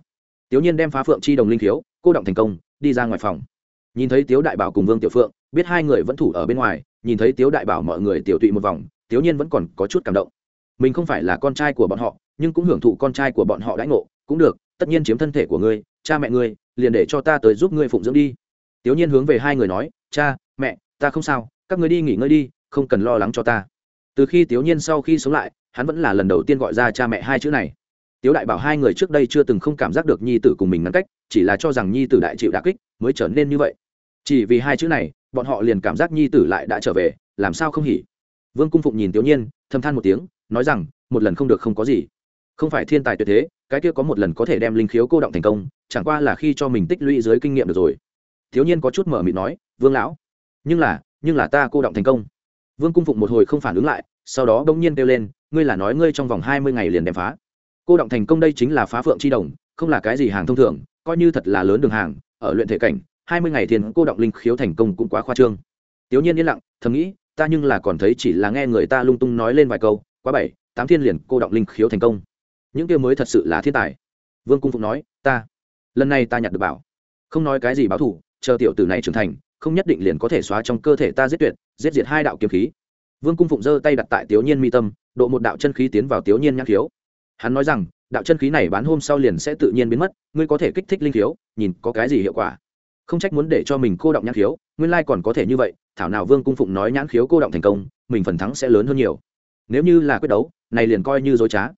tiểu nhiên đem phá phượng chi đồng linh thiếu cô động thành công, đi ra ngoài phòng. Nhìn thấy tiếu đại bảo cùng vương tiểu phượng, biết hai người vẫn thủ ở bên ngoài, nhìn thấy tiếu đại bảo mọi người tiểu tụy một vòng tiểu nhiên vẫn còn có chút cảm động. Mình không phải là con trai của bọn họ, nhưng cũng hưởng thụ con trai của bọn họ đãi ngộ, cũng được, tất nhiên chiếm thân thể của ngươi, cha mẹ ngươi, liền để cho ta tới giúp ngươi phụng dưỡng đi. Tiểu nhiên hướng về hai người nói, cha, mẹ, ta không sao, các ngươi đi nghỉ ngơi đi, không cần lo lắng cho ta. Từ khi tiểu nhiên sau khi sống lại, hắn vẫn là lần đầu tiên gọi ra cha mẹ hai chữ này tiếu đại bảo hai người trước đây chưa từng không cảm giác được nhi tử cùng mình ngăn cách, chỉ là cho rằng nhi tử đại chịu đà kích mới trở nên như vậy. Chỉ vì hai chữ này, bọn họ liền cảm giác nhi tử lại đã trở về, làm sao không hỉ? Vương cung phụng nhìn tiểu nhiên thâm than một tiếng, nói rằng, một lần không được không có gì. Không phải thiên tài tuyệt thế, cái kia có một lần có thể đem linh khiếu cô động thành công, chẳng qua là khi cho mình tích lũy dưới kinh nghiệm được rồi. Thiếu nhiên có chút mở mịt nói, vương lão, nhưng là nhưng là ta cô động thành công. Vương cung phụng một hồi không phản ứng lại, sau đó đông nhiên kêu lên, ngươi là nói ngươi trong vòng hai mươi ngày liền đem phá cô động thành công đây chính là phá phượng chi đồng, không là cái gì hàng thông thường, coi như thật là lớn đường hàng, ở luyện thể cảnh, hai mươi ngày thiền cô động linh khiếu thành công cũng quá khoa trương. Tiểu nhiên yên lặng, thầm nghĩ, ta nhưng là còn thấy chỉ là nghe người ta lung tung nói lên vài câu, quá bảy tám thiên liền cô động linh khiếu thành công. Những kia mới thật sự là thiên tài. Vương cung phụng nói, ta, lần này ta nhặt được bảo. Không nói cái gì báo thủ, chờ tiểu tử này trưởng thành, không nhất định liền có thể xóa trong cơ thể ta giết tuyệt, giết diệt hai đạo kiếm khí. Vương cung phụng giơ tay đặt tại tiểu nhiên mi tâm, độ một đạo chân khí tiến vào tiểu nhiên nhãn khiếu hắn nói rằng, đạo chân khí này bán hôm sau liền sẽ tự nhiên biến mất, ngươi có thể kích thích linh khiếu, nhìn có cái gì hiệu quả. Không trách muốn để cho mình cô động nhãn khiếu, nguyên lai còn có thể như vậy, thảo nào vương cung phụng nói nhãn khiếu cô động thành công, mình phần thắng sẽ lớn hơn nhiều. Nếu như là quyết đấu, này liền coi như dối trá.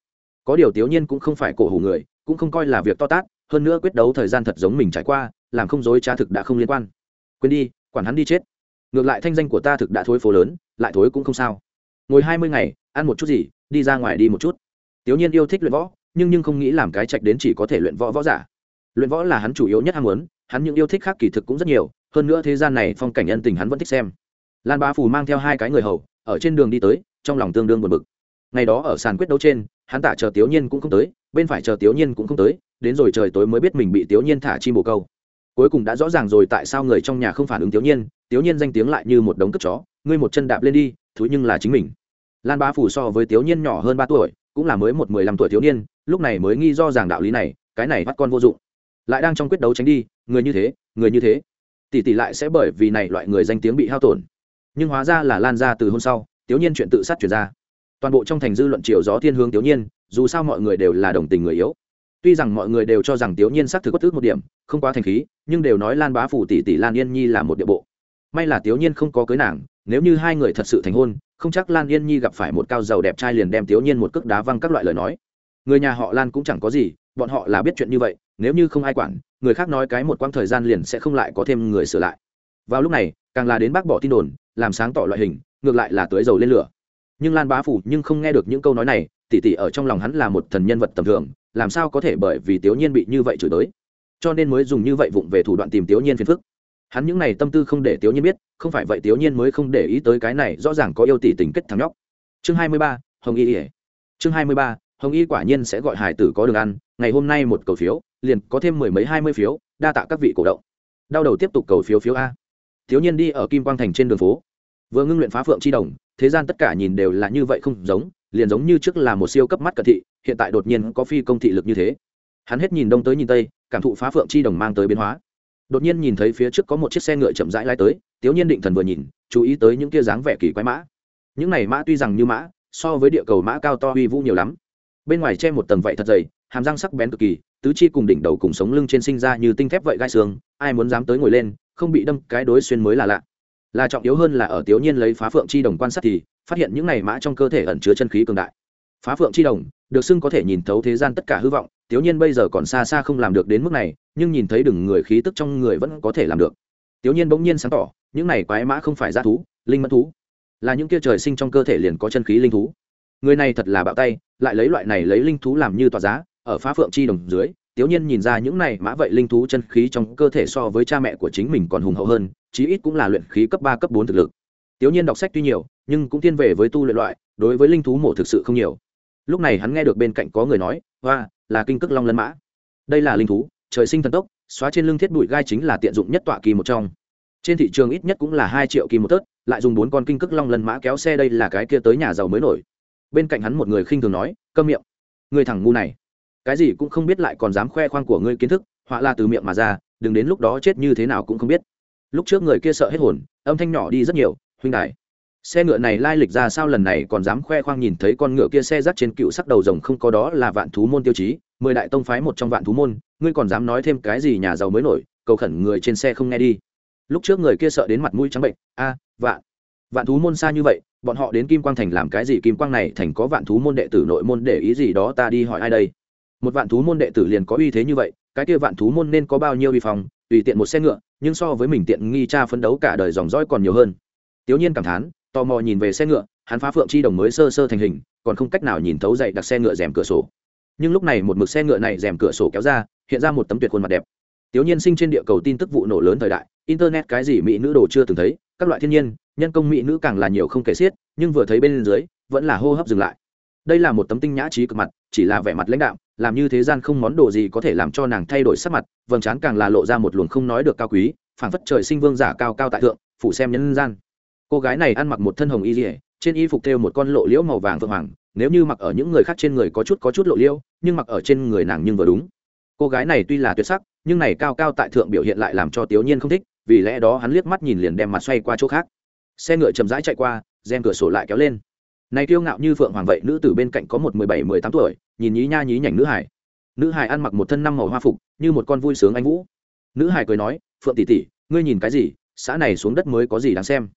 Có điều tiểu nhiên cũng không phải cổ hủ người, cũng không coi là việc to tát, hơn nữa quyết đấu thời gian thật giống mình trải qua, làm không dối trá thực đã không liên quan. Quên đi, quản hắn đi chết. Ngược lại thanh danh của ta thực đã thối phố lớn, lại thối cũng không sao. Ngồi hai mươi ngày, ăn một chút gì, đi ra ngoài đi một chút tiểu nhiên yêu thích luyện võ, nhưng nhưng không nghĩ làm cái trạch đến chỉ có thể luyện võ võ giả. Luyện võ là hắn chủ yếu nhất ham muốn, hắn những yêu thích khác kỳ thực cũng rất nhiều, hơn nữa thế gian này phong cảnh nhân tình hắn vẫn thích xem. Lan bá phù mang theo hai cái người hầu, ở trên đường đi tới, trong lòng tương đương buồn bực. Ngày đó ở sàn quyết đấu trên, hắn tạ chờ tiểu nhiên cũng không tới, bên phải chờ tiểu nhiên cũng không tới, đến rồi trời tối mới biết mình bị tiểu nhiên thả chim bồ câu. Cuối cùng đã rõ ràng rồi tại sao người trong nhà không phản ứng tiểu nhiên tiểu nhiên danh tiếng lại như một đống cất chó, ngươi một chân đạp lên đi, thú nhưng là chính mình. Lan bá phủ so với tiểu nhiên nhỏ hơn ba tuổi cũng là mới một mười lăm tuổi thiếu niên, lúc này mới nghi do giảng đạo lý này, cái này bắt con vô dụng. Lại đang trong quyết đấu tránh đi, người như thế, người như thế. Tỷ tỷ lại sẽ bởi vì này loại người danh tiếng bị hao tổn. Nhưng hóa ra là lan ra từ hôm sau tiểu nhiên chuyện tự sát chuyển ra. Toàn bộ trong thành dư luận chiều gió thiên hướng tiểu nhiên dù sao mọi người đều là đồng tình người yếu. Tuy rằng mọi người đều cho rằng tiểu nhiên xác thực bất thức một điểm, không quá thành khí, nhưng đều nói lan bá phủ tỷ tỷ lan yên nhi là một địa bộ. May là tiểu nhiên không có cưới nàng, nếu như hai người thật sự thành hôn không chắc lan yên nhi gặp phải một cao giàu đẹp trai liền đem tiểu nhiên một cước đá văng các loại lời nói. Người nhà họ lan cũng chẳng có gì, bọn họ là biết chuyện như vậy, nếu như không ai quản, người khác nói cái một quãng thời gian liền sẽ không lại có thêm người sửa lại. Vào lúc này, càng là đến bác bỏ tin đồn, làm sáng tỏ loại hình, ngược lại là tưới dầu lên lửa. Nhưng lan bá phủ nhưng không nghe được những câu nói này, tỉ tỉ ở trong lòng hắn là một thần nhân vật tầm thường, làm sao có thể bởi vì tiểu nhiên bị như vậy chửi tới cho nên mới dùng như vậy vụng về thủ đoạn tìm tiểu nhiên phiền phức hắn những này tâm tư không để tiểu nhiên biết, không phải vậy tiểu nhiên mới không để ý tới cái này, rõ ràng có yêu tỷ tình kết thằng nhóc. Chương hai mươi ba, hồng y ỉa chương hai mươi ba, hồng y quả nhiên sẽ gọi hải tử có đường ăn, ngày hôm nay một cầu phiếu, liền có thêm mười mấy hai mươi phiếu, đa tạ các vị cổ động. Đau đầu tiếp tục cầu phiếu phiếu a. Thiếu nhiên đi ở kim quang thành trên đường phố. Vừa ngưng luyện phá phượng chi đồng, thế gian tất cả nhìn đều là như vậy không giống, liền giống như trước là một siêu cấp mắt cận thị, hiện tại đột nhiên có phi công thị lực như thế. Hắn hết nhìn đông tới nhìn tây, cảm thụ phá phượng chi đồng mang tới biến hóa đột nhiên nhìn thấy phía trước có một chiếc xe ngựa chậm rãi lai tới, tiếu nhiên định thần vừa nhìn, chú ý tới những kia dáng vẻ kỳ quái mã. Những này mã tuy rằng như mã, so với địa cầu mã cao to uy vũ nhiều lắm. Bên ngoài che một tầng vậy thật dày, hàm răng sắc bén cực kỳ, tứ chi cùng đỉnh đầu cùng sống lưng trên sinh ra như tinh thép vậy gai xương, ai muốn dám tới ngồi lên, không bị đâm, cái đối xuyên mới là lạ. Là trọng yếu hơn là ở tiểu nhiên lấy phá phượng chi đồng quan sát thì, phát hiện những này mã trong cơ thể ẩn chứa chân khí cường đại phá phượng chi đồng, được xưng có thể nhìn thấu thế gian tất cả hư vọng, tiểu nhiên bây giờ còn xa xa không làm được đến mức này, nhưng nhìn thấy đừng người khí tức trong người vẫn có thể làm được. Tiểu nhiên bỗng nhiên sáng tỏ, những này quái mã không phải g thú, linh mẫn thú, là những kia trời sinh trong cơ thể liền có chân khí linh thú. Người này thật là bạo tay, lại lấy loại này lấy linh thú làm như tòa giá, ở phá phượng chi đồng dưới, tiểu nhiên nhìn ra những này mã vậy linh thú chân khí trong cơ thể so với cha mẹ của chính mình còn hùng hậu hơn, chí ít cũng là luyện khí cấp ba, cấp bốn thực lực. Tiểu nhiên đọc sách tuy nhiều, nhưng cũng tiên về với tu luyện loại, đối với linh thú mổ thực sự không nhiều lúc này hắn nghe được bên cạnh có người nói, hoa, là kinh cước long lân mã. Đây là linh thú, trời sinh thần tốc, xóa trên lưng thiết bụi gai chính là tiện dụng nhất tọa kỳ một trong. Trên thị trường ít nhất cũng là hai triệu kỳ một tớt lại dùng bốn con kinh cước long lân mã kéo xe đây là cái kia tới nhà giàu mới nổi. Bên cạnh hắn một người khinh thường nói, câm miệng. Người thằng ngu này. Cái gì cũng không biết lại còn dám khoe khoang của ngươi kiến thức, họa là từ miệng mà ra, đừng đến lúc đó chết như thế nào cũng không biết. Lúc trước người kia sợ hết hồn, âm thanh nhỏ đi rất nhiều, huynh đại xe ngựa này lai lịch ra sao lần này còn dám khoe khoang nhìn thấy con ngựa kia xe rác trên cựu sắc đầu rồng không có đó là vạn thú môn tiêu chí, mười đại tông phái một trong vạn thú môn, ngươi còn dám nói thêm cái gì nhà giàu mới nổi, cầu khẩn người trên xe không nghe đi. Lúc trước người kia sợ đến mặt mũi trắng bệnh, a, vạn vạn thú môn xa như vậy, bọn họ đến kim quang thành làm cái gì? Kim quang này thành có vạn thú môn đệ tử nội môn để ý gì đó ta đi hỏi ai đây? Một vạn thú môn đệ tử liền có uy thế như vậy, cái kia vạn thú môn nên có bao nhiêu uy phòng tùy tiện một xe ngựa, nhưng so với mình tiện nghi cha phấn đấu cả đời dòng dõi còn nhiều hơn. Tiểu nhiên cảm thán tò mò nhìn về xe ngựa, hắn phá phượng chi đồng mới sơ sơ thành hình, còn không cách nào nhìn thấu dậy đặt xe ngựa rèm cửa sổ. Nhưng lúc này một mực xe ngựa này rèm cửa sổ kéo ra, hiện ra một tấm tuyệt khuôn mặt đẹp. Tiểu nhiên sinh trên địa cầu tin tức vụ nổ lớn thời đại, internet cái gì mỹ nữ đồ chưa từng thấy, các loại thiên nhiên, nhân công mỹ nữ càng là nhiều không kể xiết, nhưng vừa thấy bên dưới, vẫn là hô hấp dừng lại. Đây là một tấm tinh nhã trí cực mặt, chỉ là vẻ mặt lãnh đạo làm như thế gian không món đồ gì có thể làm cho nàng thay đổi sắc mặt, vầng trán càng là lộ ra một luồng không nói được cao quý, phảng phất trời sinh vương giả cao cao tại thượng, phủ xem nhân gian cô gái này ăn mặc một thân hồng y dỉa trên y phục thêu một con lộ liễu màu vàng vượng hoàng, nếu như mặc ở những người khác trên người có chút có chút lộ liễu, nhưng mặc ở trên người nàng nhưng vừa đúng. Cô gái này tuy là tuyệt sắc, nhưng này cao cao tại thượng biểu hiện lại làm cho tiểu nhiên không thích, vì lẽ đó hắn liếc mắt nhìn liền đem mặt xoay qua chỗ khác. Xe ngựa chậm rãi chạy qua, rèm cửa sổ lại kéo lên. Này kiêu ngạo như phượng hoàng vậy, nữ tử bên cạnh có một mười bảy, mười tám tuổi, nhìn nhí nha nhí nhảnh nữ hải. Nữ hải ăn mặc một thân năm màu hoa phục, như một con vui sướng anh vũ. Nữ hải cười nói, phượng tỷ tỷ, ngươi nhìn cái gì? Xã này xuống đất mới có gì đáng xem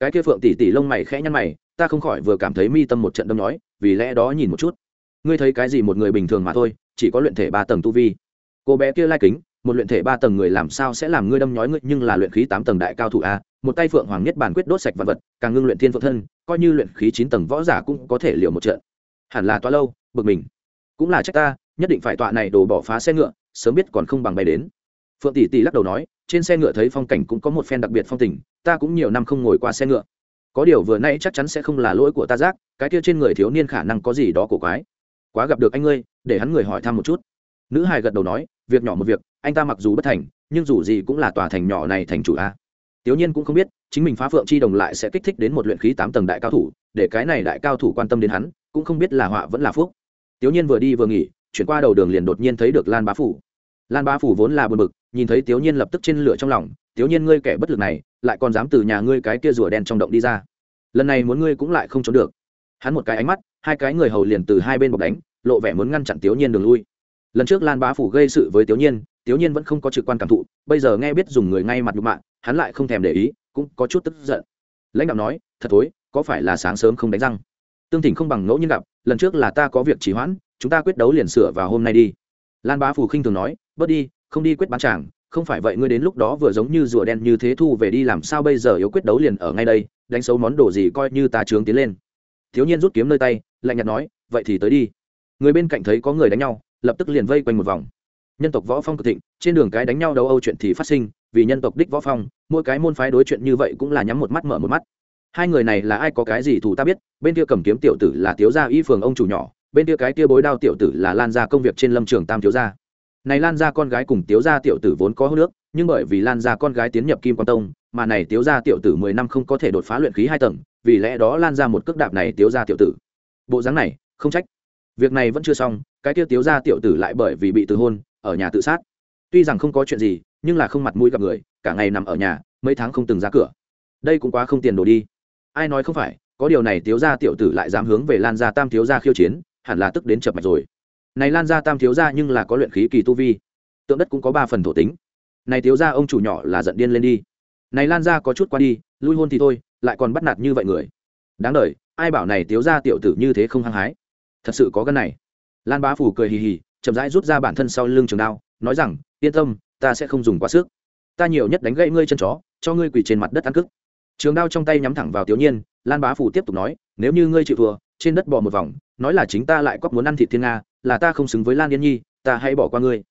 cái kia phượng tỷ tỷ lông mày khẽ nhăn mày, ta không khỏi vừa cảm thấy mi tâm một trận đâm nói vì lẽ đó nhìn một chút. Ngươi thấy cái gì một người bình thường mà thôi, chỉ có luyện thể ba tầng tu vi. Cô bé kia lai kính, một luyện thể ba tầng người làm sao sẽ làm ngươi đâm nhói ngươi, nhưng là luyện khí tám tầng đại cao thủ a, một tay phượng hoàng nhất bản quyết đốt sạch vật vật, càng ngưng luyện thiên phượng thân, coi như luyện khí chín tầng võ giả cũng có thể liều một trận. Hẳn là toa lâu, bực mình. Cũng là trách ta, nhất định phải tọa này đổ bỏ phá xe ngựa, sớm biết còn không bằng bay đến. Phượng tỷ tỷ lắc đầu nói trên xe ngựa thấy phong cảnh cũng có một phen đặc biệt phong tình, ta cũng nhiều năm không ngồi qua xe ngựa. Có điều vừa nay chắc chắn sẽ không là lỗi của ta giác, cái kia trên người thiếu niên khả năng có gì đó cổ quái. Quá gặp được anh ngươi, để hắn người hỏi thăm một chút. Nữ hài gật đầu nói, việc nhỏ một việc, anh ta mặc dù bất thành, nhưng dù gì cũng là tòa thành nhỏ này thành chủ a. Tiểu nhiên cũng không biết, chính mình phá phượng chi đồng lại sẽ kích thích đến một luyện khí tám tầng đại cao thủ, để cái này đại cao thủ quan tâm đến hắn, cũng không biết là họa vẫn là phúc. Tiểu nhiên vừa đi vừa nghỉ, chuyển qua đầu đường liền đột nhiên thấy được lan bá phủ lan bá phủ vốn là buồn bực nhìn thấy tiểu nhiên lập tức trên lửa trong lòng tiểu nhiên ngươi kẻ bất lực này lại còn dám từ nhà ngươi cái kia rùa đen trong động đi ra. Lần này muốn ngươi cũng lại không trốn được. Hắn một cái ánh mắt hai cái người hầu liền từ hai bên bọc đánh lộ vẻ muốn ngăn chặn tiểu nhiên đường lui. Lần trước lan bá phủ gây sự với tiểu nhiên tiểu nhiên vẫn không có trực quan cảm thụ bây giờ nghe biết dùng người ngay mặt nhục mạ, hắn lại không thèm để ý cũng có chút tức giận. Lãnh đạo nói thật thối có phải là sáng sớm không đánh răng? Tương thỉnh không bằng ngẫu nhiên gặp lần trước là ta có việc trì hoãn chúng ta quyết đấu liền sửa vào hôm nay đi lan bá phủ khinh thường nói, bớt đi, không đi quyết bán chàng, không phải vậy ngươi đến lúc đó vừa giống như rùa đen như thế thu về đi, làm sao bây giờ yếu quyết đấu liền ở ngay đây, đánh xấu món đồ gì coi như ta trướng tiến lên. Thiếu niên rút kiếm nơi tay, lạnh nhạt nói, vậy thì tới đi. Người bên cạnh thấy có người đánh nhau, lập tức liền vây quanh một vòng. Nhân tộc võ phong cực thịnh, trên đường cái đánh nhau đấu âu chuyện thì phát sinh, vì nhân tộc đích võ phong, mỗi cái môn phái đối chuyện như vậy cũng là nhắm một mắt mở một mắt. Hai người này là ai có cái gì thủ ta biết, bên kia cầm kiếm tiểu tử là thiếu gia y phường ông chủ nhỏ bên kia cái kia bối đao tiểu tử là lan gia công việc trên lâm trường tam thiếu gia. Này lan gia con gái cùng tiếu gia tiểu tử vốn có hô nước nhưng bởi vì lan gia con gái tiến nhập kim quan tông, mà này tiếu gia tiểu tử mười năm không có thể đột phá luyện khí hai tầng, vì lẽ đó lan ra một cước đạp này tiếu gia tiểu tử. Bộ dáng này, không trách. Việc này vẫn chưa xong, cái kia tiếu gia tiểu tử lại bởi vì bị từ hôn, ở nhà tự sát. Tuy rằng không có chuyện gì, nhưng là không mặt mũi gặp người, cả ngày nằm ở nhà, mấy tháng không từng ra cửa. Đây cũng quá không tiền đồ đi. Ai nói không phải, có điều này tiếu gia tiểu tử lại dám hướng về lan gia tam thiếu gia khiêu chiến hẳn là tức đến chập mạch rồi. Này lan gia tam thiếu gia nhưng là có luyện khí kỳ tu vi. Tượng đất cũng có ba phần thổ tính. Này thiếu gia ông chủ nhỏ là giận điên lên đi. Này lan gia có chút qua đi, lui hôn thì thôi, lại còn bắt nạt như vậy người. Đáng đời, ai bảo này thiếu gia tiểu tử như thế không hăng hái. Thật sự có gân này. Lan bá phủ cười hì hì, chậm rãi rút ra bản thân sau lưng trường đao, nói rằng, yên tâm, ta sẽ không dùng quá sức. Ta nhiều nhất đánh gãy ngươi chân chó, cho ngươi quỳ trên mặt đất ăn cức. Trường đao trong tay nhắm thẳng vào tiểu nhiên, lan bá phủ tiếp tục nói, nếu như ngươi chịu thua, trên đất bỏ một vòng nói là chính ta lại quắp muốn ăn thịt thiên nga, là ta không xứng với lan yên nhi, ta hãy bỏ qua ngươi.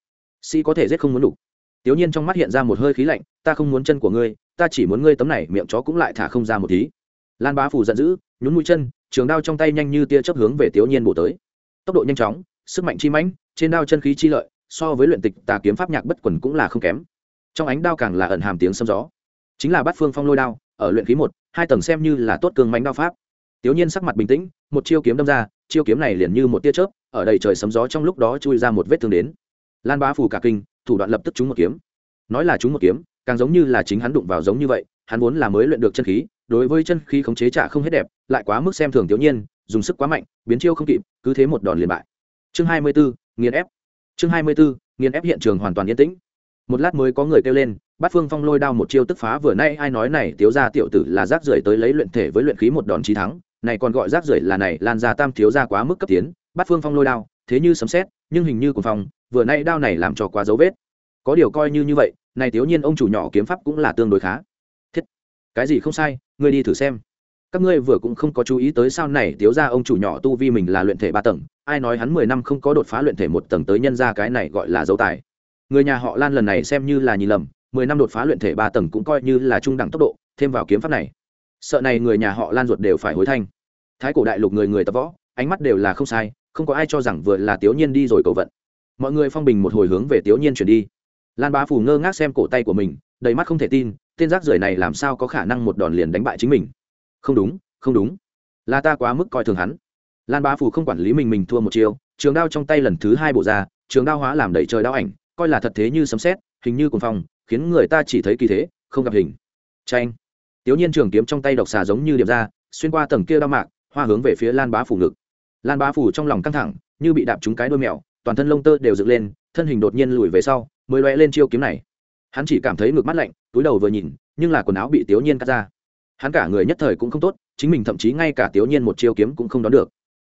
Sĩ có thể giết không muốn đủ. Tiểu nhiên trong mắt hiện ra một hơi khí lạnh, ta không muốn chân của ngươi, ta chỉ muốn ngươi tấm này miệng chó cũng lại thả không ra một tí. Lan bá phủ giận dữ, nhún mũi chân, trường đao trong tay nhanh như tia chớp hướng về tiểu nhiên bổ tới. Tốc độ nhanh chóng, sức mạnh chi mãnh, trên đao chân khí chi lợi, so với luyện tịch tà kiếm pháp nhạc bất quần cũng là không kém. Trong ánh đao càng là ẩn hàm tiếng sấm gió. Chính là bát phương phong lôi đao, ở luyện khí một, hai tầng xem như là tốt cường mánh đao pháp. Tiểu nhiên sắc mặt bình tĩnh, một chiêu kiếm đâm ra chiêu kiếm này liền như một tia chớp ở đầy trời sấm gió trong lúc đó chui ra một vết thương đến. Lan bá phủ cả kinh thủ đoạn lập tức trúng một kiếm. Nói là trúng một kiếm càng giống như là chính hắn đụng vào giống như vậy hắn vốn là mới luyện được chân khí đối với chân khí khống chế trả không hết đẹp lại quá mức xem thường tiểu nhiên dùng sức quá mạnh biến chiêu không kịp cứ thế một đòn liền bại. Chương hai mươi 24, nghiền ép. Chương hai mươi 24, nghiền ép hiện trường hoàn toàn yên tĩnh. Một lát mới có người kêu lên bát phương phong lôi đao một chiêu tức phá vừa nay ai nói này tiếu ra tiểu tử là rác rưởi tới lấy luyện thể với luyện khí một đòn trí thắng này còn gọi rác rưởi là này, lan ra tam thiếu ra quá mức cấp tiến, bắt phương phong lôi đao, thế như sấm xét nhưng hình như của phong, vừa nay đao này làm cho quá dấu vết. Có điều coi như như vậy, này thiếu nhiên ông chủ nhỏ kiếm pháp cũng là tương đối khá. Thiết, cái gì không sai, ngươi đi thử xem. Các ngươi vừa cũng không có chú ý tới sao này thiếu ra ông chủ nhỏ tu vi mình là luyện thể ba tầng, ai nói hắn mười năm không có đột phá luyện thể một tầng tới nhân ra cái này gọi là dấu tài. Người nhà họ lan lần này xem như là nhìn lầm, mười năm đột phá luyện thể ba tầng cũng coi như là trung đẳng tốc độ, thêm vào kiếm pháp này. Sợ này người nhà họ lan ruột đều phải hối thanh thái cổ đại lục người người tập võ, ánh mắt đều là không sai, không có ai cho rằng vừa là tiểu nhiên đi rồi cầu vận. Mọi người phong bình một hồi hướng về tiểu nhiên chuyển đi. Lan bá phủ ngơ ngác xem cổ tay của mình, đầy mắt không thể tin, tên rác rưởi này làm sao có khả năng một đòn liền đánh bại chính mình? Không đúng không đúng. Là ta quá mức coi thường hắn. Lan bá phủ không quản lý mình mình thua một chiều trường đao trong tay lần thứ hai bộ ra, trường đao hóa làm đầy trời đao ảnh, coi là thật thế như sấm xét hình như cuồng phong, khiến người ta chỉ thấy kỳ thế, không gặp hình. Tranh tiểu nhiên trường kiếm trong tay độc xà giống như điệp ra, xuyên qua tầng kia đao mạc hoa hướng về phía lan bá phủ ngực. Lan bá phủ trong lòng căng thẳng, như bị đạp trúng cái đôi mèo, toàn thân lông tơ đều dựng lên, thân hình đột nhiên lùi về sau, mới lóe lên chiêu kiếm này. Hắn chỉ cảm thấy ngực mắt lạnh, túi đầu vừa nhìn, nhưng là quần áo bị tiểu nhiên cắt ra. Hắn cả người nhất thời cũng không tốt, chính mình thậm chí ngay cả tiểu nhiên một chiêu kiếm cũng không đón được.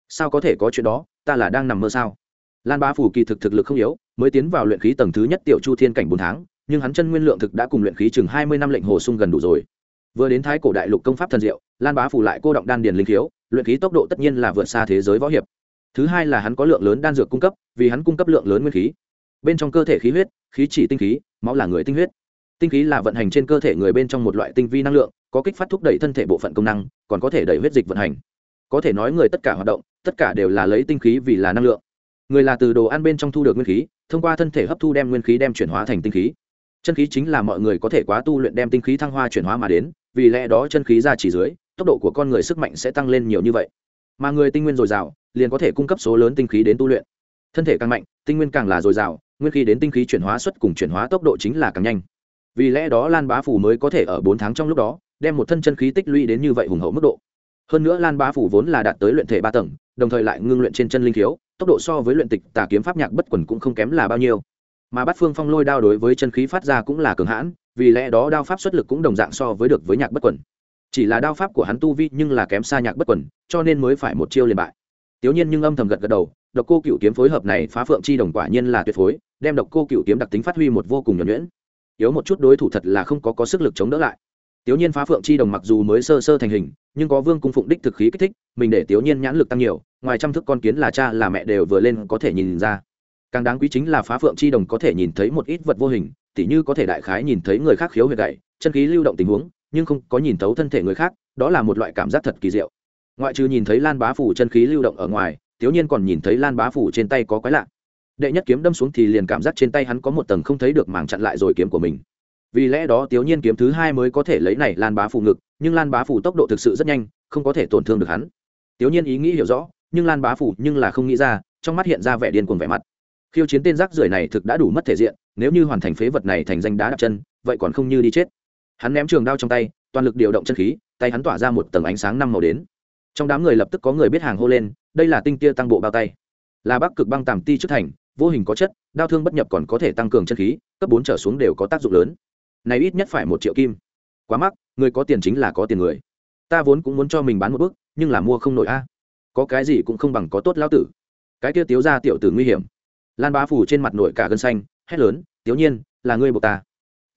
Sao có thể có chuyện đó, ta là đang nằm mơ sao? Lan bá phủ kỳ thực thực lực không yếu, mới tiến vào luyện khí tầng thứ nhất tiểu chu thiên cảnh bốn tháng, nhưng hắn chân nguyên lượng thực đã cùng luyện khí chừng hai mươi năm lệnh hồ sung gần đủ rồi. Vừa đến thái cổ đại lục công pháp thần diệu, lan bá phủ lại cô động đan điền linh khiếu luyện khí tốc độ tất nhiên là vượt xa thế giới võ hiệp. Thứ hai là hắn có lượng lớn đan dược cung cấp, vì hắn cung cấp lượng lớn nguyên khí. Bên trong cơ thể khí huyết, khí chỉ tinh khí, máu là người tinh huyết. Tinh khí là vận hành trên cơ thể người bên trong một loại tinh vi năng lượng, có kích phát thúc đẩy thân thể bộ phận công năng, còn có thể đẩy huyết dịch vận hành. Có thể nói người tất cả hoạt động, tất cả đều là lấy tinh khí vì là năng lượng. Người là từ đồ ăn bên trong thu được nguyên khí, thông qua thân thể hấp thu đem nguyên khí đem chuyển hóa thành tinh khí. Chân khí chính là mọi người có thể quá tu luyện đem tinh khí thăng hoa chuyển hóa mà đến, vì lẽ đó chân khí ra chỉ dưới tốc độ của con người sức mạnh sẽ tăng lên nhiều như vậy. Mà người tinh nguyên dồi dào, liền có thể cung cấp số lớn tinh khí đến tu luyện. Thân thể càng mạnh, tinh nguyên càng là dồi dào, nguyên khí đến tinh khí chuyển hóa xuất cùng chuyển hóa tốc độ chính là càng nhanh. Vì lẽ đó lan bá phủ mới có thể ở bốn tháng trong lúc đó, đem một thân chân khí tích lũy đến như vậy hùng hậu mức độ. Hơn nữa lan bá phủ vốn là đạt tới luyện thể ba tầng, đồng thời lại ngưng luyện trên chân linh thiếu tốc độ so với luyện tịch, tà kiếm pháp nhạc bất quần cũng không kém là bao nhiêu. Mà Bát phương phong lôi đao đối với chân khí phát ra cũng là cường hãn, vì lẽ đó đao pháp xuất lực cũng đồng dạng so với được với nhạc bất quần chỉ là đao pháp của hắn tu vi nhưng là kém xa nhạc bất quần, cho nên mới phải một chiêu liền bại. Tiểu nhiên nhưng âm thầm gật gật đầu, độc cô cựu kiếm phối hợp này phá phượng chi đồng quả nhiên là tuyệt phối, đem độc cô cựu kiếm đặc tính phát huy một vô cùng nhuẩn nhuyễn. Yếu một chút đối thủ thật là không có có sức lực chống đỡ lại. Tiểu nhiên phá phượng chi đồng mặc dù mới sơ sơ thành hình, nhưng có vương cung phụng đích thực khí kích thích, mình để tiểu nhiên nhãn lực tăng nhiều, ngoài trăm thức con kiến là cha là mẹ đều vừa lên có thể nhìn ra. Càng đáng quý chính là phá phượng chi đồng có thể nhìn thấy một ít vật vô hình, tỉ như có thể đại khái nhìn thấy người khác khiếu huyệt gậy, chân khí lưu động tình huống nhưng không có nhìn thấu thân thể người khác, đó là một loại cảm giác thật kỳ diệu. Ngoại trừ nhìn thấy lan bá phủ chân khí lưu động ở ngoài thiếu nhiên còn nhìn thấy lan bá phủ trên tay có quái lạ. Đệ nhất kiếm đâm xuống thì liền cảm giác trên tay hắn có một tầng không thấy được màng chặn lại rồi kiếm của mình. Vì lẽ đó thiếu nhiên kiếm thứ hai mới có thể lấy này lan bá phủ ngực, nhưng lan bá phủ tốc độ thực sự rất nhanh, không có thể tổn thương được hắn. Thiếu nhiên ý nghĩ hiểu rõ, nhưng lan bá phủ nhưng là không nghĩ ra, trong mắt hiện ra vẻ điên cuồng vẻ mặt. Khiêu chiến tên rác rưởi này thực đã đủ mất thể diện, nếu như hoàn thành phế vật này thành danh đá đặt chân, vậy còn không như đi chết hắn ném trường đao trong tay, toàn lực điều động chân khí, tay hắn tỏa ra một tầng ánh sáng năm màu đến. Trong đám người lập tức có người biết hàng hô lên, đây là tinh tia tăng bộ bao tay. Là bắc cực băng tàm ti trước thành, vô hình có chất, đao thương bất nhập còn có thể tăng cường chân khí, cấp bốn trở xuống đều có tác dụng lớn. Này ít nhất phải một triệu kim. Quá mắc, người có tiền chính là có tiền người. Ta vốn cũng muốn cho mình bán một bước nhưng là mua không nổi a. Có cái gì cũng không bằng có tốt lao tử. Cái kia tiếu ra tiểu tử nguy hiểm. Lan bá phủ trên mặt nổi cả gân xanh, hét lớn, tiểu nhiên, là ngươi buộc ta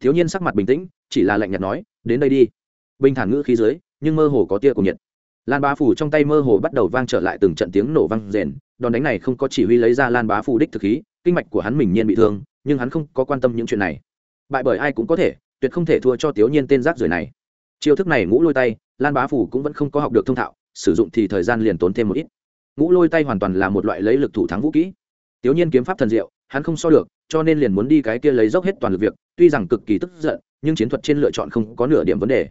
thiếu nhiên sắc mặt bình tĩnh, chỉ là lạnh nhạt nói, đến đây đi. Bình thản ngữ khí dưới, nhưng mơ hồ có tia cùng nhiệt. Lan bá phủ trong tay mơ hồ bắt đầu vang trở lại từng trận tiếng nổ vang rền, đòn đánh này không có chỉ huy lấy ra lan bá phủ đích thực khí, kinh mạch của hắn mình nhiên bị thương, nhưng hắn không có quan tâm những chuyện này. Bại bởi ai cũng có thể, tuyệt không thể thua cho thiếu nhiên tên rác rưởi này. Chiêu thức này ngũ lôi tay, lan bá phủ cũng vẫn không có học được thông thạo, sử dụng thì thời gian liền tốn thêm một ít. Ngũ lôi tay hoàn toàn là một loại lấy lực thủ thắng vũ kỹ. Tiểu nhiên kiếm pháp thần diệu, hắn không so được cho nên liền muốn đi cái kia lấy dốc hết toàn lực việc, tuy rằng cực kỳ tức giận, nhưng chiến thuật trên lựa chọn không có nửa điểm vấn đề.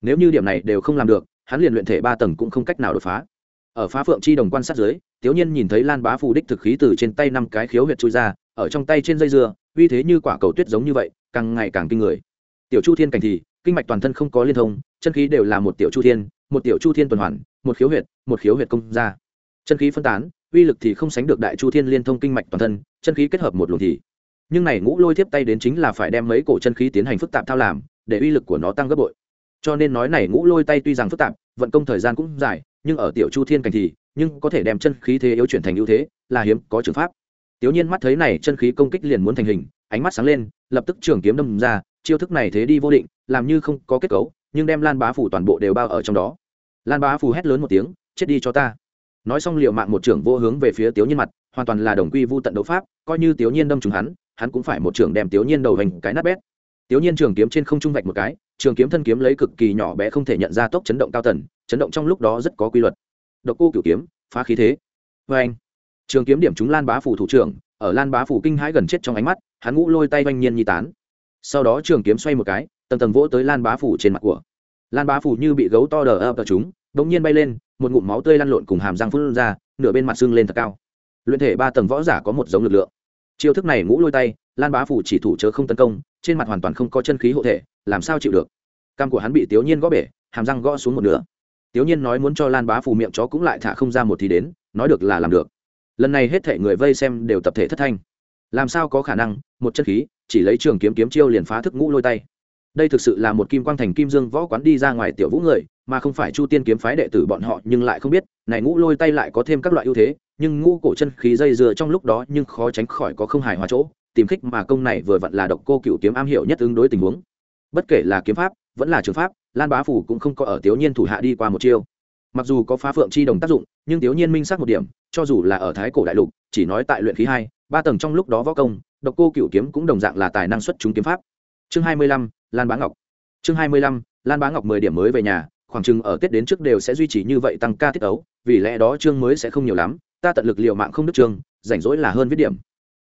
Nếu như điểm này đều không làm được, hắn liền luyện thể ba tầng cũng không cách nào đột phá. Ở phá phượng chi đồng quan sát dưới thiếu nhiên nhìn thấy lan bá phù đích thực khí từ trên tay năm cái khiếu huyệt chui ra, ở trong tay trên dây dưa, uy thế như quả cầu tuyết giống như vậy, càng ngày càng kinh người. Tiểu chu thiên cảnh thì, kinh mạch toàn thân không có liên thông, chân khí đều là một tiểu chu thiên, một tiểu chu thiên tuần hoàn, một khiếu huyệt, một khiếu huyệt công ra. Chân khí phân tán, uy lực thì không sánh được đại chu thiên liên thông kinh mạch toàn thân, chân khí kết hợp một luồng thì nhưng này ngũ lôi tiếp tay đến chính là phải đem mấy cổ chân khí tiến hành phức tạp thao làm, để uy lực của nó tăng gấp bội. Cho nên nói này ngũ lôi tay tuy rằng phức tạp, vận công thời gian cũng dài, nhưng ở tiểu chu thiên cảnh thì, nhưng có thể đem chân khí thế yếu chuyển thành ưu thế, là hiếm có trường pháp. Tiểu nhiên mắt thấy này chân khí công kích liền muốn thành hình, ánh mắt sáng lên, lập tức trường kiếm đâm ra, chiêu thức này thế đi vô định, làm như không có kết cấu, nhưng đem lan bá phủ toàn bộ đều bao ở trong đó. Lan bá phủ hét lớn một tiếng, chết đi cho ta. Nói xong liệu mạng một trưởng vô hướng về phía tiểu nhiên mặt hoàn toàn là đồng quy vu tận đấu pháp, coi như tiểu nhiên đâm trúng hắn hắn cũng phải một trường đem tiểu nhiên đầu hành cái nát bét. Tiểu nhiên trường kiếm trên không trung vạch một cái, trường kiếm thân kiếm lấy cực kỳ nhỏ bé không thể nhận ra tốc chấn động cao tần, chấn động trong lúc đó rất có quy luật. Độc cô cửu kiếm, phá khí thế. Vê anh trường kiếm điểm trúng lan bá phủ thủ trưởng, ở lan bá phủ kinh hãi gần chết trong ánh mắt, hắn ngũ lôi tay oanh nhiên nhi tán. Sau đó trường kiếm xoay một cái, tầng tầng vỗ tới lan bá phủ trên mặt của. Lan bá phủ như bị gấu to đờ ập ở chúng đ nhiên bay lên, một ngụm máu tươi lăn lộn cùng hàm răng phun ra, nửa bên mặt xương lên thật cao luyện thể ba tầng võ giả có một giống lực lượng. Chiêu thức này ngũ lôi tay, lan bá phủ chỉ thủ chớ không tấn công, trên mặt hoàn toàn không có chân khí hộ thể, làm sao chịu được? Cam của hắn bị tiểu nhiên gõ bể, hàm răng gõ xuống một nửa. Tiểu nhiên nói muốn cho lan bá phủ miệng chó cũng lại thả không ra một thì đến, nói được là làm được. Lần này hết thể người vây xem đều tập thể thất thanh. Làm sao có khả năng, một chân khí, chỉ lấy trường kiếm kiếm chiêu liền phá thức ngũ lôi tay. Đây thực sự là một kim quang thành kim dương võ quán đi ra ngoài tiểu vũ người, mà không phải chu tiên kiếm phái đệ tử bọn họ, nhưng lại không biết, này ngũ lôi tay lại có thêm các loại ưu thế nhưng ngũ cổ chân khí dây dừa trong lúc đó nhưng khó tránh khỏi có không hài hòa chỗ, tìm khích mà công này vừa vặn là độc cô cựu kiếm am hiểu nhất ứng đối tình huống. Bất kể là kiếm pháp, vẫn là trường pháp, lan bá phủ cũng không có ở tiểu nhiên thủ hạ đi qua một chiêu. Mặc dù có phá phượng chi đồng tác dụng, nhưng tiểu nhiên minh xác một điểm, cho dù là ở thái cổ đại lục, chỉ nói tại luyện khí hai, ba tầng trong lúc đó võ công, độc cô cựu kiếm cũng đồng dạng là tài năng xuất chúng kiếm pháp. Chương hai mươi lăm, lan bá ngọc. Chương hai mươi lăm, lan bá ngọc mười điểm mới về nhà, khoảng chừng ở tết đến trước đều sẽ duy trì như vậy tăng ca tiết ấu, vì lẽ đó chương mới sẽ không nhiều lắm ta tận lực liệu mạng không đức trường, rảnh rỗi là hơn viết điểm.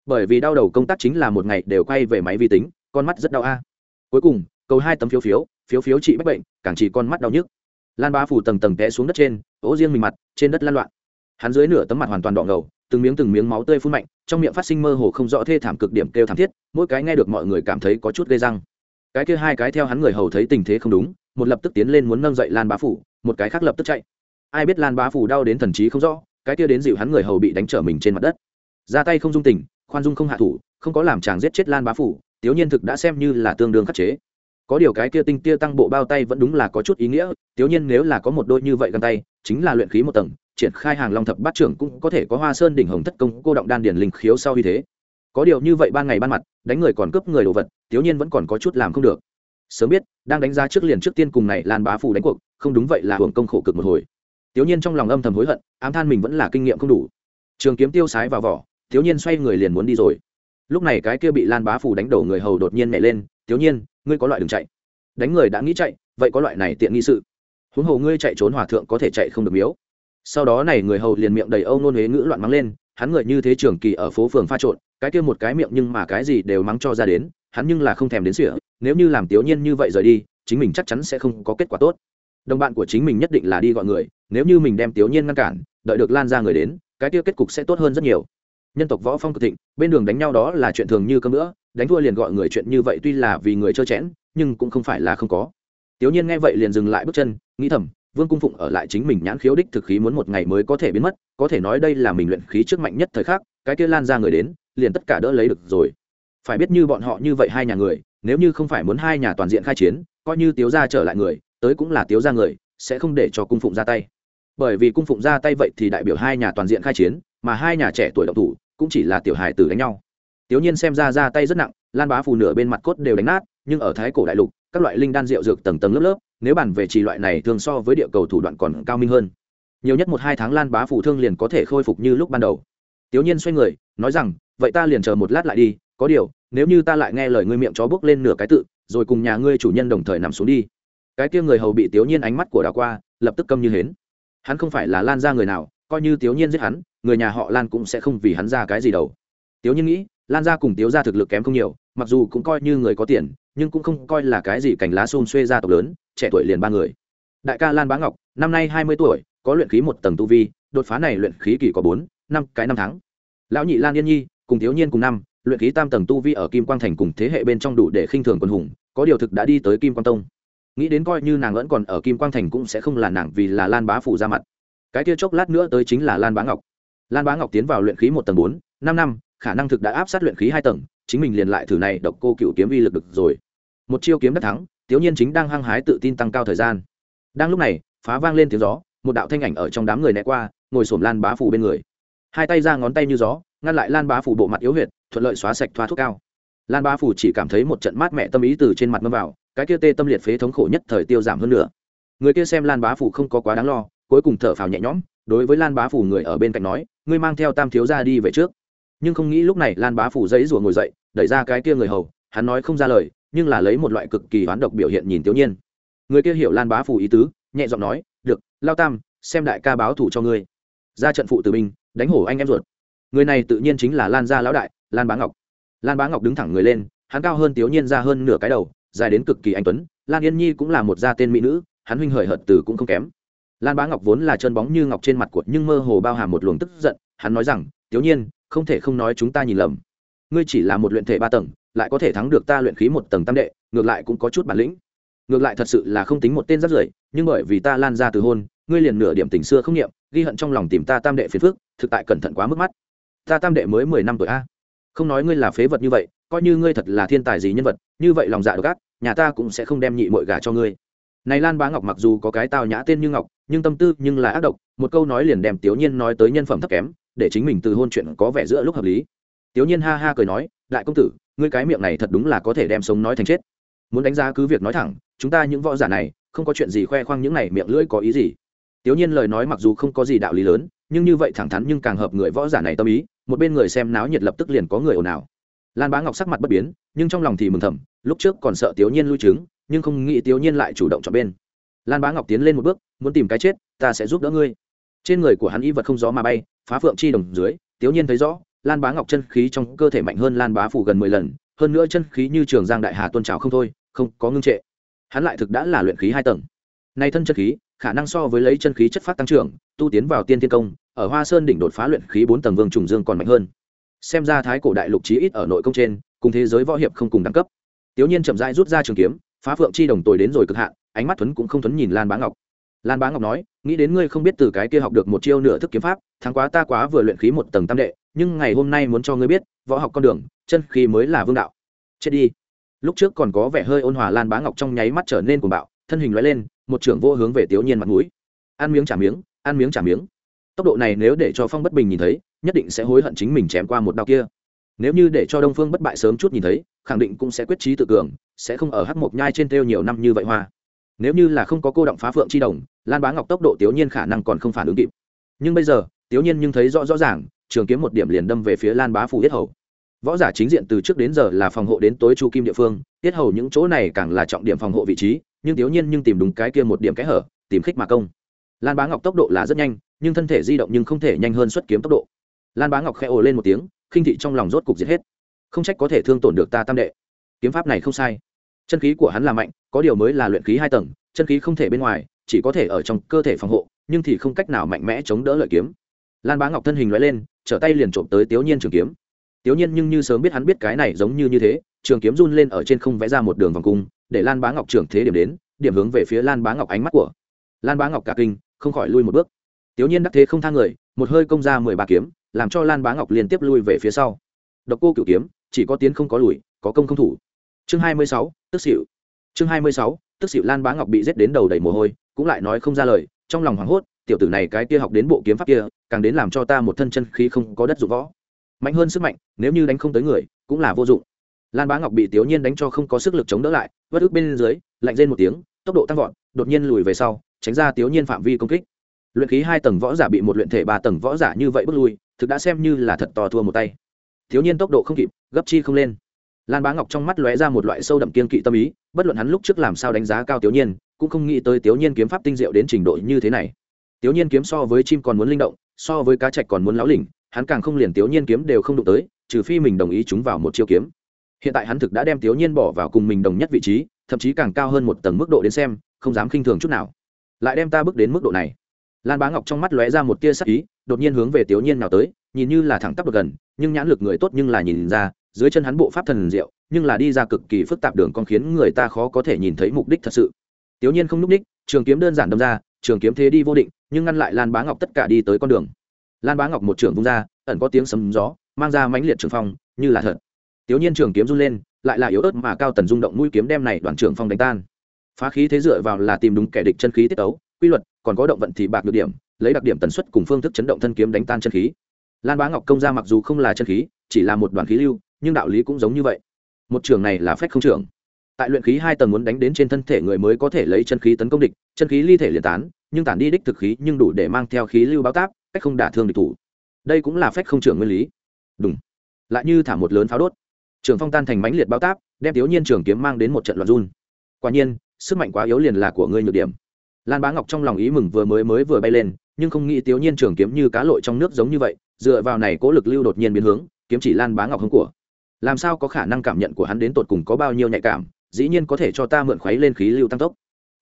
Bởi vì đau đầu công tác chính là một ngày đều quay về máy vi tính con mắt rất đau a. Cuối cùng cầu hai tấm phiếu phiếu phiếu phiếu trị bách bệnh càng chỉ con mắt đau nhức. Lan bá phủ tầng tầng té xuống đất trên ố riêng mình mặt trên đất lan loạn. Hắn dưới nửa tấm mặt hoàn toàn đỏ ngầu từng miếng từng miếng máu tươi phun mạnh trong miệng phát sinh mơ hồ không rõ thê thảm cực điểm kêu thảm thiết mỗi cái nghe được mọi người cảm thấy có chút gây răng. Cái kia hai cái theo hắn người hầu thấy tình thế không đúng một lập tức tiến lên muốn nâng dậy lan bá phủ một cái khác lập tức chạy. Ai biết lan bá phủ đau đến thần trí không rõ cái kia đến dịu hắn người hầu bị đánh trở mình trên mặt đất. Ra tay không dung tình, khoan dung không hạ thủ, không có làm chàng giết chết lan bá phủ, tiếu nhiên thực đã xem như là tương đương khắc chế. Có điều cái kia tinh tia tăng bộ bao tay vẫn đúng là có chút ý nghĩa, tiếu nhiên nếu là có một đôi như vậy găng tay, chính là luyện khí một tầng, triển khai hàng long thập bát trưởng cũng có thể có hoa sơn đỉnh hồng thất công, cô động đan điển linh khiếu sau như thế. Có điều như vậy ban ngày ban mặt, đánh người còn cướp người đồ vật, tiếu nhiên vẫn còn có chút làm không được. Sớm biết, đang đánh giá trước liền trước tiên cùng này lan bá Phủ đánh cuộc, không đúng vậy là hưởng công khổ cực một hồi tiếu nhiên trong lòng âm thầm hối hận ám than mình vẫn là kinh nghiệm không đủ. Trường kiếm tiêu sái vào vỏ tiếu nhiên xoay người liền muốn đi rồi. Lúc này cái kia bị lan bá Phủ đánh đổ người hầu đột nhiên nhảy lên tiếu nhiên ngươi có loại đừng chạy. Đánh người đã nghĩ chạy vậy có loại này tiện nghi sự. Huống hồ ngươi chạy trốn hòa thượng có thể chạy không được miếu. Sau đó này người hầu liền miệng đầy âu nôn huế ngữ loạn mắng lên hắn người như thế trưởng kỳ ở phố phường pha trộn cái kia một cái miệng nhưng mà cái gì đều mắng cho ra đến hắn nhưng là không thèm đến sửa, nếu như làm Tiếu nhiên như vậy rời đi chính mình chắc chắn sẽ không có kết quả tốt đồng bạn của chính mình nhất định là đi gọi người, nếu như mình đem tiểu nhiên ngăn cản, đợi được lan ra người đến, cái kia kết cục sẽ tốt hơn rất nhiều. Nhân tộc võ phong cực thịnh, bên đường đánh nhau đó là chuyện thường như cơm nữa đánh thua liền gọi người chuyện như vậy tuy là vì người chơi chẽn, nhưng cũng không phải là không có. Tiểu nhiên nghe vậy liền dừng lại bước chân, nghĩ thầm, vương cung phụng ở lại chính mình nhãn khiếu đích thực khí muốn một ngày mới có thể biến mất, có thể nói đây là mình luyện khí trước mạnh nhất thời khắc, cái kia lan ra người đến, liền tất cả đỡ lấy được rồi. Phải biết như bọn họ như vậy hai nhà người, nếu như không phải muốn hai nhà toàn diện khai chiến, coi như tiếu gia trở lại người tới cũng là tiếu gia người, sẽ không để cho cung phụng ra tay. Bởi vì cung phụng ra tay vậy thì đại biểu hai nhà toàn diện khai chiến, mà hai nhà trẻ tuổi động thủ cũng chỉ là tiểu hài tử đánh nhau. Tiểu nhiên xem ra ra tay rất nặng, lan bá phù nửa bên mặt cốt đều đánh nát, nhưng ở thái cổ đại lục, các loại linh đan rượu dược tầng tầng lớp lớp, nếu bàn về trì loại này thường so với địa cầu thủ đoạn còn cao minh hơn. Nhiều nhất một hai tháng lan bá phù thương liền có thể khôi phục như lúc ban đầu. Tiểu nhiên xoay người, nói rằng, vậy ta liền chờ một lát lại đi, có điều, nếu như ta lại nghe lời ngươi miệng chó bước lên nửa cái tự, rồi cùng nhà ngươi chủ nhân đồng thời nằm xuống đi cái kia người hầu bị tiểu nhiên ánh mắt của đảo qua, lập tức câm như hến. Hắn không phải là lan ra người nào, coi như tiểu nhiên giết hắn, người nhà họ lan cũng sẽ không vì hắn ra cái gì đâu. Tiểu nhiên nghĩ, lan ra cùng tiểu ra thực lực kém không nhiều, mặc dù cũng coi như người có tiền, nhưng cũng không coi là cái gì cảnh lá xôn xuê gia tộc lớn, trẻ tuổi liền ba người. Đại ca lan bá ngọc, năm nay hai mươi tuổi, có luyện khí một tầng tu vi, đột phá này luyện khí kỳ có bốn, năm cái năm tháng. Lão nhị lan yên nhi, cùng thiếu nhiên cùng năm, luyện khí tam tầng tu vi ở kim quang thành cùng thế hệ bên trong đủ để khinh thường quân hùng, có điều thực đã đi tới kim quang tông nghĩ đến coi như nàng vẫn còn ở kim quang thành cũng sẽ không là nàng vì là lan bá phủ ra mặt. Cái kia chốc lát nữa tới chính là lan bá ngọc. Lan bá ngọc tiến vào luyện khí một tầng bốn, năm năm, khả năng thực đã áp sát luyện khí hai tầng, chính mình liền lại thử này độc cô cựu kiếm vi lực được rồi. Một chiêu kiếm đắc thắng thiếu nhiên chính đang hăng hái tự tin tăng cao thời gian. Đang lúc này, phá vang lên tiếng gió, một đạo thanh ảnh ở trong đám người né qua, ngồi xổm lan bá phủ bên người. Hai tay ra ngón tay như gió, ngăn lại lan bá phủ bộ mặt yếu huyệt, thuận lợi xóa sạch thoa thuốc cao. Lan bá phủ chỉ cảm thấy một trận mát mẹ tâm ý từ trên mặt ngâm vào cái kia tê tâm liệt phế thống khổ nhất thời tiêu giảm hơn nữa. Người kia xem lan bá phủ không có quá đáng lo, cuối cùng thở phào nhẹ nhõm, đối với lan bá phủ người ở bên cạnh nói, ngươi mang theo tam thiếu ra đi về trước. Nhưng không nghĩ lúc này lan bá phủ giấy rủa ngồi dậy, đẩy ra cái kia người hầu, hắn nói không ra lời, nhưng là lấy một loại cực kỳ hoán độc biểu hiện nhìn tiểu nhiên. Người kia hiểu lan bá phủ ý tứ, nhẹ giọng nói, được, lao tam, xem đại ca báo thủ cho ngươi. Ra trận phụ tử binh, đánh hổ anh em ruột. Người này tự nhiên chính là lan gia lão đại, lan bá ngọc. Lan bá ngọc đứng thẳng người lên, hắn cao hơn tiểu nhiên ra hơn nửa cái đầu dài đến cực kỳ anh tuấn, lan yên nhi cũng là một gia tên mỹ nữ, hắn huynh hời hợt từ cũng không kém. Lan bá ngọc vốn là chân bóng như ngọc trên mặt của nhưng mơ hồ bao hàm một luồng tức giận, hắn nói rằng, tiểu nhiên, không thể không nói chúng ta nhìn lầm. Ngươi chỉ là một luyện thể ba tầng, lại có thể thắng được ta luyện khí một tầng tam đệ, ngược lại cũng có chút bản lĩnh. Ngược lại thật sự là không tính một tên rất rưởi, nhưng bởi vì ta lan ra từ hôn, ngươi liền nửa điểm tình xưa không nghiệm ghi hận trong lòng tìm ta tam đệ phiền phước thực tại cẩn thận quá mức mắt. Ta tam đệ mới mười năm tuổi a. Không nói ngươi là phế vật như vậy coi như ngươi thật là thiên tài gì nhân vật, như vậy lòng dạ độc ác, nhà ta cũng sẽ không đem nhị mội gà cho ngươi. Này lan bá ngọc mặc dù có cái tao nhã tên như ngọc, nhưng tâm tư nhưng là ác độc, một câu nói liền đem tiểu nhiên nói tới nhân phẩm thấp kém, để chính mình từ hôn chuyện có vẻ giữa lúc hợp lý. Tiểu nhiên ha ha cười nói, đại công tử, ngươi cái miệng này thật đúng là có thể đem sống nói thành chết. Muốn đánh giá cứ việc nói thẳng, chúng ta những võ giả này, không có chuyện gì khoe khoang những này miệng lưỡi có ý gì. Tiểu nhiên lời nói mặc dù không có gì đạo lý lớn, nhưng như vậy thẳng thắn nhưng càng hợp người võ giả này tâm ý, một bên người xem náo nhiệt lập tức liền có người ồn ào lan bá ngọc sắc mặt bất biến, nhưng trong lòng thì mừng thầm, lúc trước còn sợ tiểu nhiên lui chứng, nhưng không nghĩ tiểu nhiên lại chủ động chọn bên. Lan bá ngọc tiến lên một bước, muốn tìm cái chết, ta sẽ giúp đỡ ngươi. Trên người của hắn y vật không gió mà bay, phá phượng chi đồng dưới tiểu nhiên thấy rõ, lan bá ngọc chân khí trong cơ thể mạnh hơn lan bá phủ gần mười lần, hơn nữa chân khí như trường giang đại hà tôn trào không thôi, không có ngưng trệ. Hắn lại thực đã là luyện khí hai tầng. Nay thân chân khí, khả năng so với lấy chân khí chất phát tăng trưởng, tu tiến vào tiên thiên công, ở hoa sơn đỉnh đột phá luyện khí bốn tầng vương trùng dương còn mạnh hơn xem ra thái cổ đại lục chí ít ở nội công trên, cùng thế giới võ hiệp không cùng đẳng cấp. Tiểu nhiên chậm rãi rút ra trường kiếm, phá phượng chi đồng tồi đến rồi cực hạn, ánh mắt thuấn cũng không thuấn nhìn lan bá ngọc. Lan bá ngọc nói, nghĩ đến ngươi không biết từ cái kia học được một chiêu nửa thức kiếm pháp, thắng quá ta quá vừa luyện khí một tầng tam đệ, nhưng ngày hôm nay muốn cho ngươi biết, võ học con đường, chân khí mới là vương đạo. Chết đi. Lúc trước còn có vẻ hơi ôn hòa lan bá ngọc trong nháy mắt trở nên cuồng bạo, thân hình loại lên, một trưởng vô hướng về tiểu nhiên mặt mũi. Ăn miếng trả miếng, ăn miếng trả miếng. Tốc độ này nếu để cho phong bất bình nhìn thấy nhất định sẽ hối hận chính mình chém qua một đao kia. Nếu như để cho đông phương bất bại sớm chút nhìn thấy, khẳng định cũng sẽ quyết trí tự cường, sẽ không ở hắc mộc nhai trên tiêu nhiều năm như vậy hoa. Nếu như là không có cô động phá phượng chi đồng, lan bá ngọc tốc độ tiểu nhiên khả năng còn không phản ứng kịp. Nhưng bây giờ tiểu nhiên nhưng thấy rõ rõ ràng, trường kiếm một điểm liền đâm về phía lan bá phủ yết hầu. Võ giả chính diện từ trước đến giờ là phòng hộ đến tối chu kim địa phương Tiết hầu những chỗ này càng là trọng điểm phòng hộ vị trí, nhưng tiểu nhiên nhưng tìm đúng cái kia một điểm cái hở, tìm khích mà công. Lan bá ngọc tốc độ là rất nhanh, nhưng thân thể di động nhưng không thể nhanh hơn xuất kiếm tốc độ lan bá ngọc khẽ ồ lên một tiếng, khinh thị trong lòng rốt cục giết hết. Không trách có thể thương tổn được ta tam đệ. Kiếm pháp này không sai. Chân khí của hắn là mạnh, có điều mới là luyện khí hai tầng, chân khí không thể bên ngoài, chỉ có thể ở trong cơ thể phòng hộ, nhưng thì không cách nào mạnh mẽ chống đỡ lợi kiếm. Lan bá ngọc thân hình loại lên, trở tay liền trộm tới tiểu nhiên trường kiếm. Tiểu nhiên nhưng như sớm biết hắn biết cái này giống như như thế, trường kiếm run lên ở trên không vẽ ra một đường vòng cung, để lan bá ngọc trường thế điểm đến, điểm hướng về phía lan bá ngọc ánh mắt của. Lan bá ngọc cả kinh, không khỏi lui một bước. Tiểu nhiên đắc thế không thang người, một hơi công ra mười ba kiếm làm cho lan bá ngọc liên tiếp lui về phía sau. Độc cô cửu kiếm, chỉ có tiến không có lùi, có công không thủ. Chương hai mươi sáu, tức xịu chương hai mươi sáu, tức xịu lan bá ngọc bị giết đến đầu đầy mồ hôi, cũng lại nói không ra lời, trong lòng hoảng hốt, tiểu tử này cái kia học đến bộ kiếm pháp kia, càng đến làm cho ta một thân chân khí không có đất dụng võ. Mạnh hơn sức mạnh, nếu như đánh không tới người, cũng là vô dụng. Lan bá ngọc bị tiểu nhiên đánh cho không có sức lực chống đỡ lại, vất ức bên dưới, lạnh lên một tiếng, tốc độ tăng vọt, đột nhiên lùi về sau, tránh ra tiểu nhiên phạm vi công kích. Luyện khí hai tầng võ giả bị một luyện thể ba tầng võ giả như vậy bước lui thực đã xem như là thật to thua một tay. Thiếu nhiên tốc độ không kịp, gấp chi không lên. Lan bá ngọc trong mắt lóe ra một loại sâu đậm kiên kỵ tâm ý, bất luận hắn lúc trước làm sao đánh giá cao tiểu nhiên, cũng không nghĩ tới tiểu nhiên kiếm pháp tinh diệu đến trình độ như thế này. Tiểu nhiên kiếm so với chim còn muốn linh động, so với cá trạch còn muốn láo lỉnh, hắn càng không liền tiểu nhiên kiếm đều không đụng tới, trừ phi mình đồng ý chúng vào một chiêu kiếm. Hiện tại hắn thực đã đem tiểu nhiên bỏ vào cùng mình đồng nhất vị trí, thậm chí càng cao hơn một tầng mức độ đến xem, không dám khinh thường chút nào. Lại đem ta bước đến mức độ này lan bá ngọc trong mắt lóe ra một tia sắc ý, đột nhiên hướng về tiểu nhiên nào tới, nhìn như là thẳng tắp được gần, nhưng nhãn lực người tốt nhưng là nhìn ra, dưới chân hắn bộ pháp thần diệu, nhưng là đi ra cực kỳ phức tạp đường con khiến người ta khó có thể nhìn thấy mục đích thật sự. Tiểu nhiên không n ú c ních, trường kiếm đơn giản đâm ra, trường kiếm thế đi vô định, nhưng ngăn lại lan bá ngọc tất cả đi tới con đường. Lan bá ngọc một trường vung ra, ẩn có tiếng sấm gió, mang ra mãnh liệt trường phong, như là thật. Tiểu nhiên trường kiếm run lên, lại là yếu ớt mà cao tần rung động mũi kiếm đem này đoạn trường phong đánh tan. Phá khí thế dựa vào là tìm đúng kẻ địch chân khí tiết ấu, quy luật còn có động vận thì bạc được điểm, lấy đặc điểm tần suất cùng phương thức chấn động thân kiếm đánh tan chân khí. Lan bá ngọc công ra mặc dù không là chân khí, chỉ là một đoàn khí lưu, nhưng đạo lý cũng giống như vậy. Một trường này là phép không trường. Tại luyện khí hai tầng muốn đánh đến trên thân thể người mới có thể lấy chân khí tấn công địch, chân khí ly thể liền tán, nhưng tản đi đích thực khí nhưng đủ để mang theo khí lưu báo táp, cách không đả thương địch thủ. Đây cũng là phép không trường nguyên lý. Đúng lại như thả một lớn pháo đốt. Trường phong tan thành mãnh liệt báo táp, đem thiếu nhiên trường kiếm mang đến một trận loạn run. Quả nhiên, sức mạnh quá yếu liền là của ngươi nhược điểm lan bá ngọc trong lòng ý mừng vừa mới mới vừa bay lên, nhưng không nghĩ tiểu nhiên trường kiếm như cá lội trong nước giống như vậy, dựa vào này cố lực lưu đột nhiên biến hướng, kiếm chỉ lan bá ngọc hướng của. Làm sao có khả năng cảm nhận của hắn đến tột cùng có bao nhiêu nhạy cảm, dĩ nhiên có thể cho ta mượn khuấy lên khí lưu tăng tốc.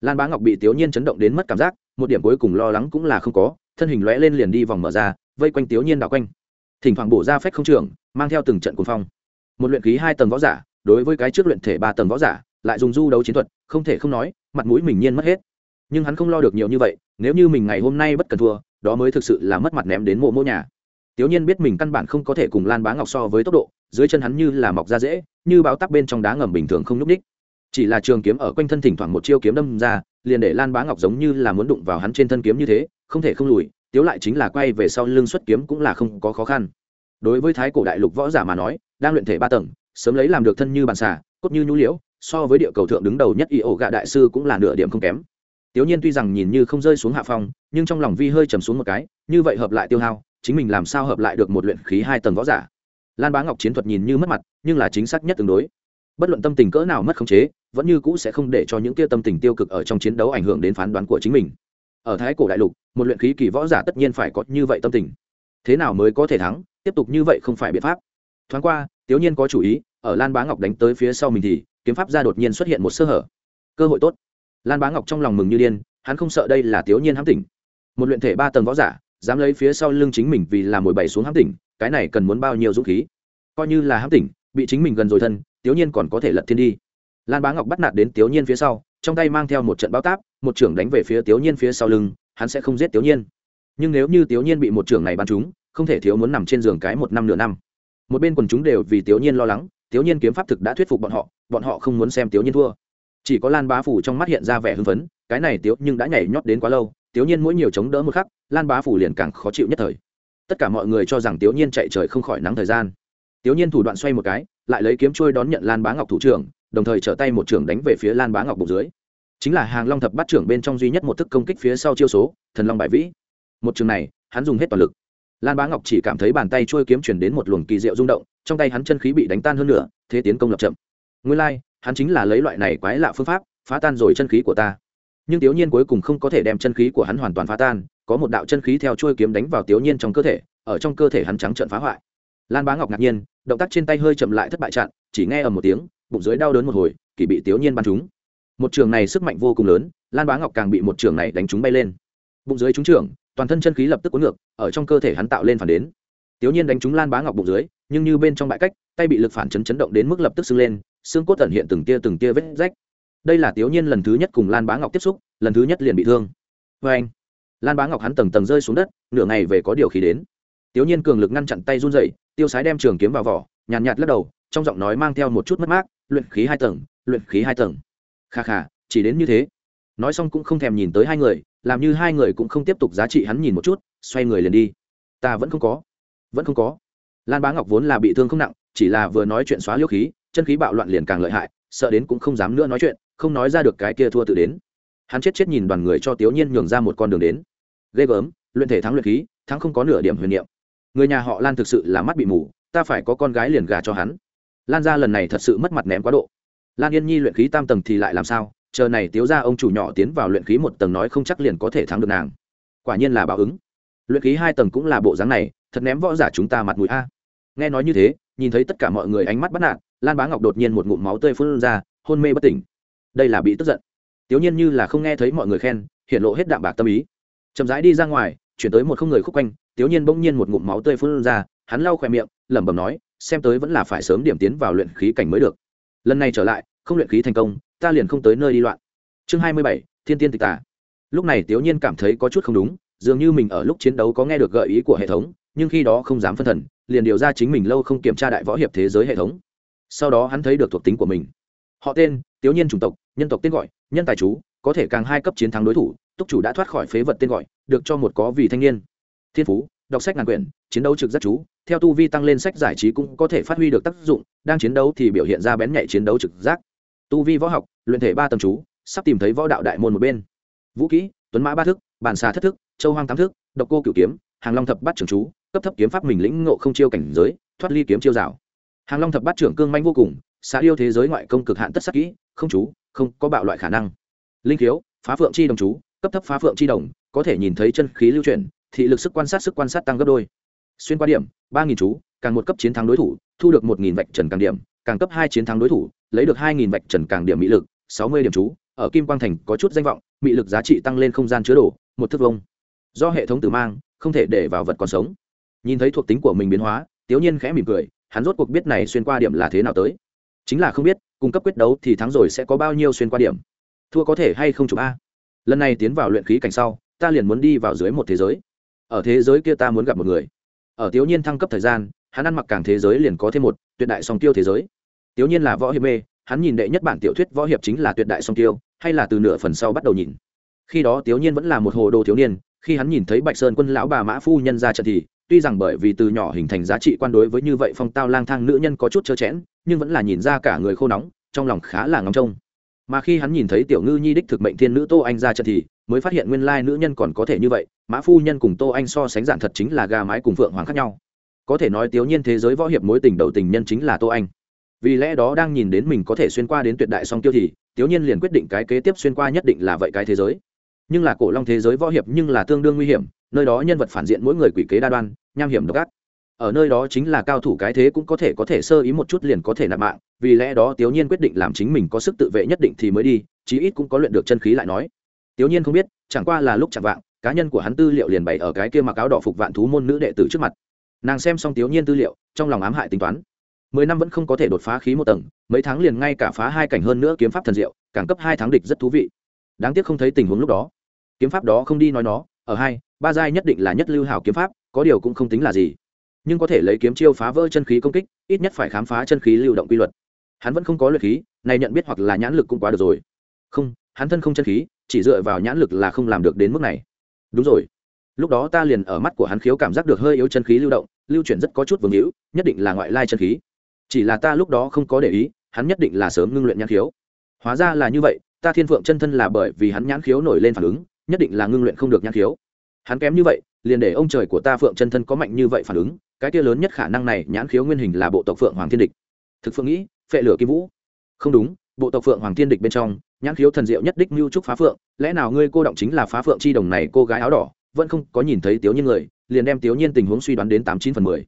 Lan bá ngọc bị tiểu nhiên chấn động đến mất cảm giác, một điểm cuối cùng lo lắng cũng là không có, thân hình lóe lên liền đi vòng mở ra, vây quanh tiểu nhiên đảo quanh. Thỉnh thoảng bổ ra phách không trường mang theo từng trận cuồng phong. Một luyện khí hai tầng võ giả, đối với cái trước luyện thể ba tầng võ giả, lại dùng du đấu chiến thuật, không thể không nói, mặt mũi mình nhiên mất hết nhưng hắn không lo được nhiều như vậy, nếu như mình ngày hôm nay bất cần thua, đó mới thực sự là mất mặt ném đến mộ mỗ nhà. Tiểu nhiên biết mình căn bản không có thể cùng lan bá ngọc so với tốc độ, dưới chân hắn như là mọc ra dễ, như báo tắc bên trong đá ngầm bình thường không nhúc ních chỉ là trường kiếm ở quanh thân thỉnh thoảng một chiêu kiếm đâm ra, liền để lan bá ngọc giống như là muốn đụng vào hắn trên thân kiếm như thế, không thể không lùi, tiếu lại chính là quay về sau lưng xuất kiếm cũng là không có khó khăn. Đối với thái cổ đại lục võ giả mà nói, đang luyện thể ba tầng, sớm lấy làm được thân như bàn xà, cốt như nhũ liễu, so với địa cầu thượng đứng đầu nhất y ổ gạ đại sư cũng là nửa điểm không kém tiểu nhiên tuy rằng nhìn như không rơi xuống hạ phong, nhưng trong lòng vi hơi trầm xuống một cái, như vậy hợp lại tiêu hao, chính mình làm sao hợp lại được một luyện khí hai tầng võ giả? Lan bá ngọc chiến thuật nhìn như mất mặt, nhưng là chính xác nhất tương đối. Bất luận tâm tình cỡ nào mất khống chế, vẫn như cũ sẽ không để cho những kia tâm tình tiêu cực ở trong chiến đấu ảnh hưởng đến phán đoán của chính mình. Ở thái cổ đại lục, một luyện khí kỳ võ giả tất nhiên phải có như vậy tâm tình. Thế nào mới có thể thắng, tiếp tục như vậy không phải biện pháp. Thoáng qua tiểu nhiên có chủ ý, ở lan bá ngọc đánh tới phía sau mình thì, kiếm pháp ra đột nhiên xuất hiện một sơ hở. Cơ hội tốt lan bá ngọc trong lòng mừng như điên, hắn không sợ đây là tiểu nhiên hám tỉnh. Một luyện thể ba tầng võ giả, dám lấy phía sau lưng chính mình vì là mồi bảy xuống hám tỉnh, cái này cần muốn bao nhiêu dũng khí? Coi như là hám tỉnh, bị chính mình gần rồi thân tiểu nhiên còn có thể lật thiên đi. Lan bá ngọc bắt nạt đến tiểu nhiên phía sau, trong tay mang theo một trận bao táp, một trưởng đánh về phía tiểu nhiên phía sau lưng, hắn sẽ không giết tiểu nhiên nhưng nếu như tiểu nhiên bị một trưởng này bắn trúng, không thể thiếu muốn nằm trên giường cái một năm nửa năm. Một bên quần chúng đều vì tiểu nhiên lo lắng tiểu nhiên kiếm pháp thực đã thuyết phục bọn họ bọn họ không muốn xem tiểu nhiên thua chỉ có lan bá phủ trong mắt hiện ra vẻ hưng phấn cái này Tiếu nhưng đã nhảy nhót đến quá lâu Tiếu nhiên mỗi nhiều chống đỡ một khắc lan bá phủ liền càng khó chịu nhất thời. Tất cả mọi người cho rằng Tiếu nhiên chạy trời không khỏi nắng thời gian. Tiếu nhiên thủ đoạn xoay một cái lại lấy kiếm trôi đón nhận lan bá ngọc thủ trưởng đồng thời trở tay một trưởng đánh về phía lan bá ngọc bụng dưới. Chính là hàng long thập bắt trưởng bên trong duy nhất một thức công kích phía sau chiêu số thần long bại vĩ. Một trường này hắn dùng hết toàn lực. Lan bá ngọc chỉ cảm thấy bàn tay trôi kiếm chuyển đến một luồng kỳ diệu rung động trong tay hắn chân khí bị đánh tan hơn nữa thế tiến công lập chậm. Nguyên lai、like, hắn chính là lấy loại này quái lạ phương pháp phá tan rồi chân khí của ta. Nhưng tiểu nhiên cuối cùng không có thể đem chân khí của hắn hoàn toàn phá tan, có một đạo chân khí theo trôi kiếm đánh vào tiểu nhiên trong cơ thể, ở trong cơ thể hắn trắng trợn phá hoại. Lan bá ngọc ngạc nhiên, động tác trên tay hơi chậm lại thất bại chặn, chỉ nghe ở một tiếng, bụng dưới đau đớn một hồi, kỳ bị tiểu nhiên bắn trúng. Một trường này sức mạnh vô cùng lớn, lan bá ngọc càng bị một trường này đánh trúng bay lên. Bụng dưới trúng trường, toàn thân chân khí lập tức cuốn ngược, ở trong cơ thể hắn tạo lên phản đến. Tiểu nhiên đánh trúng lan bá ngọc bụng dưới, nhưng như bên trong bãi cách, tay bị lực phản chấn chấn động đến mức lập tức sưng lên xương cốt tận hiện từng tia từng tia vết rách. Đây là tiểu nhiên lần thứ nhất cùng lan bá ngọc tiếp xúc lần thứ nhất liền bị thương. Vê anh lan bá ngọc hắn tầng tầng rơi xuống đất nửa ngày về có điều khí đến. Tiểu nhiên cường lực ngăn chặn tay run dậy tiêu sái đem trường kiếm vào vỏ nhàn nhạt, nhạt lắc đầu trong giọng nói mang theo một chút mất mát luyện khí hai tầng luyện khí hai tầng. Kha kha chỉ đến như thế. Nói xong cũng không thèm nhìn tới hai người làm như hai người cũng không tiếp tục giá trị hắn nhìn một chút xoay người liền đi. Ta vẫn không có vẫn không có. Lan bá ngọc vốn là bị thương không nặng chỉ là vừa nói chuyện xóa liêu khí chân khí bạo loạn liền càng lợi hại, sợ đến cũng không dám nữa nói chuyện, không nói ra được cái kia thua tự đến. Hắn chết chết nhìn đoàn người cho tiểu nhiên nhường ra một con đường đến. Ghê gớm, luyện thể thắng luyện khí, thắng không có nửa điểm huyền niệm. Người nhà họ lan thực sự là mắt bị mù, ta phải có con gái liền gà cho hắn. Lan ra lần này thật sự mất mặt ném quá độ. Lan yên nhi luyện khí tam tầng thì lại làm sao? Chờ này tiếu ra ông chủ nhỏ tiến vào luyện khí một tầng nói không chắc liền có thể thắng được nàng. Quả nhiên là báo ứng. Luyện khí hai tầng cũng là bộ dáng này, thật ném võ giả chúng ta mặt mũi a. Nghe nói như thế, nhìn thấy tất cả mọi người ánh mắt bắt nạt lan bá ngọc đột nhiên một ngụm máu tươi phun ra, hôn mê bất tỉnh. Đây là bị tức giận. Tiểu nhiên như là không nghe thấy mọi người khen, hiện lộ hết đạm bạc tâm ý. Chậm rãi đi ra ngoài, chuyển tới một không người khúc quanh, tiểu nhiên bỗng nhiên một ngụm máu tươi phun ra, hắn lau khỏe miệng, lẩm bẩm nói, xem tới vẫn là phải sớm điểm tiến vào luyện khí cảnh mới được. Lần này trở lại, không luyện khí thành công, ta liền không tới nơi đi loạn. Chương hai mươi bảy, thiên tiên tịch tả. Lúc này tiểu nhiên cảm thấy có chút không đúng, dường như mình ở lúc chiến đấu có nghe được gợi ý của hệ thống, nhưng khi đó không dám phân thần, liền điều ra chính mình lâu không kiểm tra đại võ hiệp thế giới hệ thống sau đó hắn thấy được thuộc tính của mình. Họ tên tiểu nhiên chủng tộc, nhân tộc tên gọi, nhân tài chú, có thể càng hai cấp chiến thắng đối thủ, túc chủ đã thoát khỏi phế vật tên gọi, được cho một có vì thanh niên. Thiên phú, đọc sách ngàn quyển, chiến đấu trực giác chú, theo tu vi tăng lên sách giải trí cũng có thể phát huy được tác dụng, đang chiến đấu thì biểu hiện ra bén nhạy chiến đấu trực giác. Tu vi võ học, luyện thể ba tầm chú, sắp tìm thấy võ đạo đại môn một bên. Vũ kỹ, tuấn mã ba thức, bản xà thất thức, châu hoang tám thức, độc cô cửu kiếm, hàng long thập bát trường chú, cấp thấp kiếm pháp mình lĩnh ngộ không chiêu cảnh giới, thoát ly kiếm chiêu rào hàng long thập bát trưởng cương manh vô cùng xã yêu thế giới ngoại công cực hạn tất sắc kỹ, không chú, không có bạo loại khả năng. Linh khiếu, phá phượng chi đồng chú, cấp thấp phá phượng chi đồng, có thể nhìn thấy chân khí lưu chuyển, thị lực sức quan sát sức quan sát tăng gấp đôi. Xuyên qua điểm, ba nghìn chú, càng một cấp chiến thắng đối thủ, thu được một nghìn vạch trần càng điểm, càng cấp hai chiến thắng đối thủ, lấy được hai nghìn vạch trần càng điểm mỹ lực, sáu mươi điểm chú, ở kim quang thành có chút danh vọng mỹ lực giá trị tăng lên không gian chứa đồ, một thước vông do hệ thống tử mang, không thể để vào vật còn sống. Nhìn thấy thuộc tính của mình biến hóa tiểu nhiên khẽ mỉm cười hắn rốt cuộc biết này xuyên qua điểm là thế nào tới. Chính là không biết, cung cấp quyết đấu thì thắng rồi sẽ có bao nhiêu xuyên qua điểm. Thua có thể hay không chụp a? Lần này tiến vào luyện khí cảnh sau, ta liền muốn đi vào dưới một thế giới. Ở thế giới kia ta muốn gặp một người. Ở tiểu nhiên thăng cấp thời gian, hắn ăn mặc càng thế giới liền có thêm một, tuyệt đại song tiêu thế giới. Tiểu nhiên là võ hiệp mê, hắn nhìn đệ nhất bản tiểu thuyết võ hiệp chính là tuyệt đại song tiêu, hay là từ nửa phần sau bắt đầu nhìn. Khi đó tiểu nhiên vẫn là một hồ đồ thiếu niên, khi hắn nhìn thấy bạch sơn quân lão bà mã phu nhân ra trận thì tuy rằng bởi vì từ nhỏ hình thành giá trị quan đối với như vậy phong tao lang thang nữ nhân có chút trơ chẽn, nhưng vẫn là nhìn ra cả người khô nóng, trong lòng khá là ngóng trông. Mà khi hắn nhìn thấy tiểu ngư nhi đích thực mệnh thiên nữ tô anh ra trận thì, mới phát hiện nguyên lai nữ nhân còn có thể như vậy, mã phu nhân cùng tô anh so sánh dạng thật chính là gà mái cùng phượng hoàng khác nhau. Có thể nói tiểu nhiên thế giới võ hiệp mối tình đầu tình nhân chính là tô anh. Vì lẽ đó đang nhìn đến mình có thể xuyên qua đến tuyệt đại song tiêu thì, tiểu nhiên liền quyết định cái kế tiếp xuyên qua nhất định là vậy cái thế giới. Nhưng là cổ long thế giới võ hiệp nhưng là tương đương nguy hiểm nơi đó nhân vật phản diện mỗi người quỷ kế đa đoan, nham hiểm độc ác. Ở nơi đó chính là cao thủ cái thế cũng có thể có thể sơ ý một chút liền có thể nạp mạng, vì lẽ đó tiểu nhiên quyết định làm chính mình có sức tự vệ nhất định thì mới đi, chí ít cũng có luyện được chân khí lại nói. Tiểu nhiên không biết, chẳng qua là lúc chẳng vạng, cá nhân của hắn tư liệu liền bày ở cái kia mặc áo đỏ phục vạn thú môn nữ đệ tử trước mặt. Nàng xem xong tiểu nhiên tư liệu, trong lòng ám hại tính toán. Mười năm vẫn không có thể đột phá khí một tầng, mấy tháng liền ngay cả phá hai cảnh hơn nữa kiếm pháp thần diệu, càng cấp hai tháng địch rất thú vị. Đáng tiếc không thấy tình huống lúc đó. Kiếm pháp đó không đi nói nó, ở hai ba giai nhất định là nhất lưu hảo kiếm pháp, có điều cũng không tính là gì. Nhưng có thể lấy kiếm chiêu phá vỡ chân khí công kích, ít nhất phải khám phá chân khí lưu động quy luật. Hắn vẫn không có luyện khí, này nhận biết hoặc là nhãn lực cũng quá được rồi. Không, hắn thân không chân khí, chỉ dựa vào nhãn lực là không làm được đến mức này. Đúng rồi. Lúc đó ta liền ở mắt của hắn khiếu cảm giác được hơi yếu chân khí lưu động, lưu chuyển rất có chút vương hữu, nhất định là ngoại lai chân khí. Chỉ là ta lúc đó không có để ý, hắn nhất định là sớm ngưng luyện nhãn khiếu. Hóa ra là như vậy, ta thiên phượng chân thân là bởi vì hắn nhãn khiếu nổi lên phản ứng, nhất định là ngưng luyện không được nhãn khiếu hắn kém như vậy, liền để ông trời của ta phượng chân thân có mạnh như vậy phản ứng, cái kia lớn nhất khả năng này nhãn khiếu nguyên hình là bộ tộc phượng hoàng thiên địch. Thực phượng nghĩ, phệ lửa kim vũ. Không đúng, bộ tộc phượng hoàng thiên địch bên trong, nhãn khiếu thần diệu nhất đích mưu trúc phá phượng, lẽ nào ngươi cô động chính là phá phượng chi đồng này cô gái áo đỏ, vẫn không có nhìn thấy tiểu nhiên người, liền đem tiểu nhiên tình huống suy đoán đến tám chín phần mười.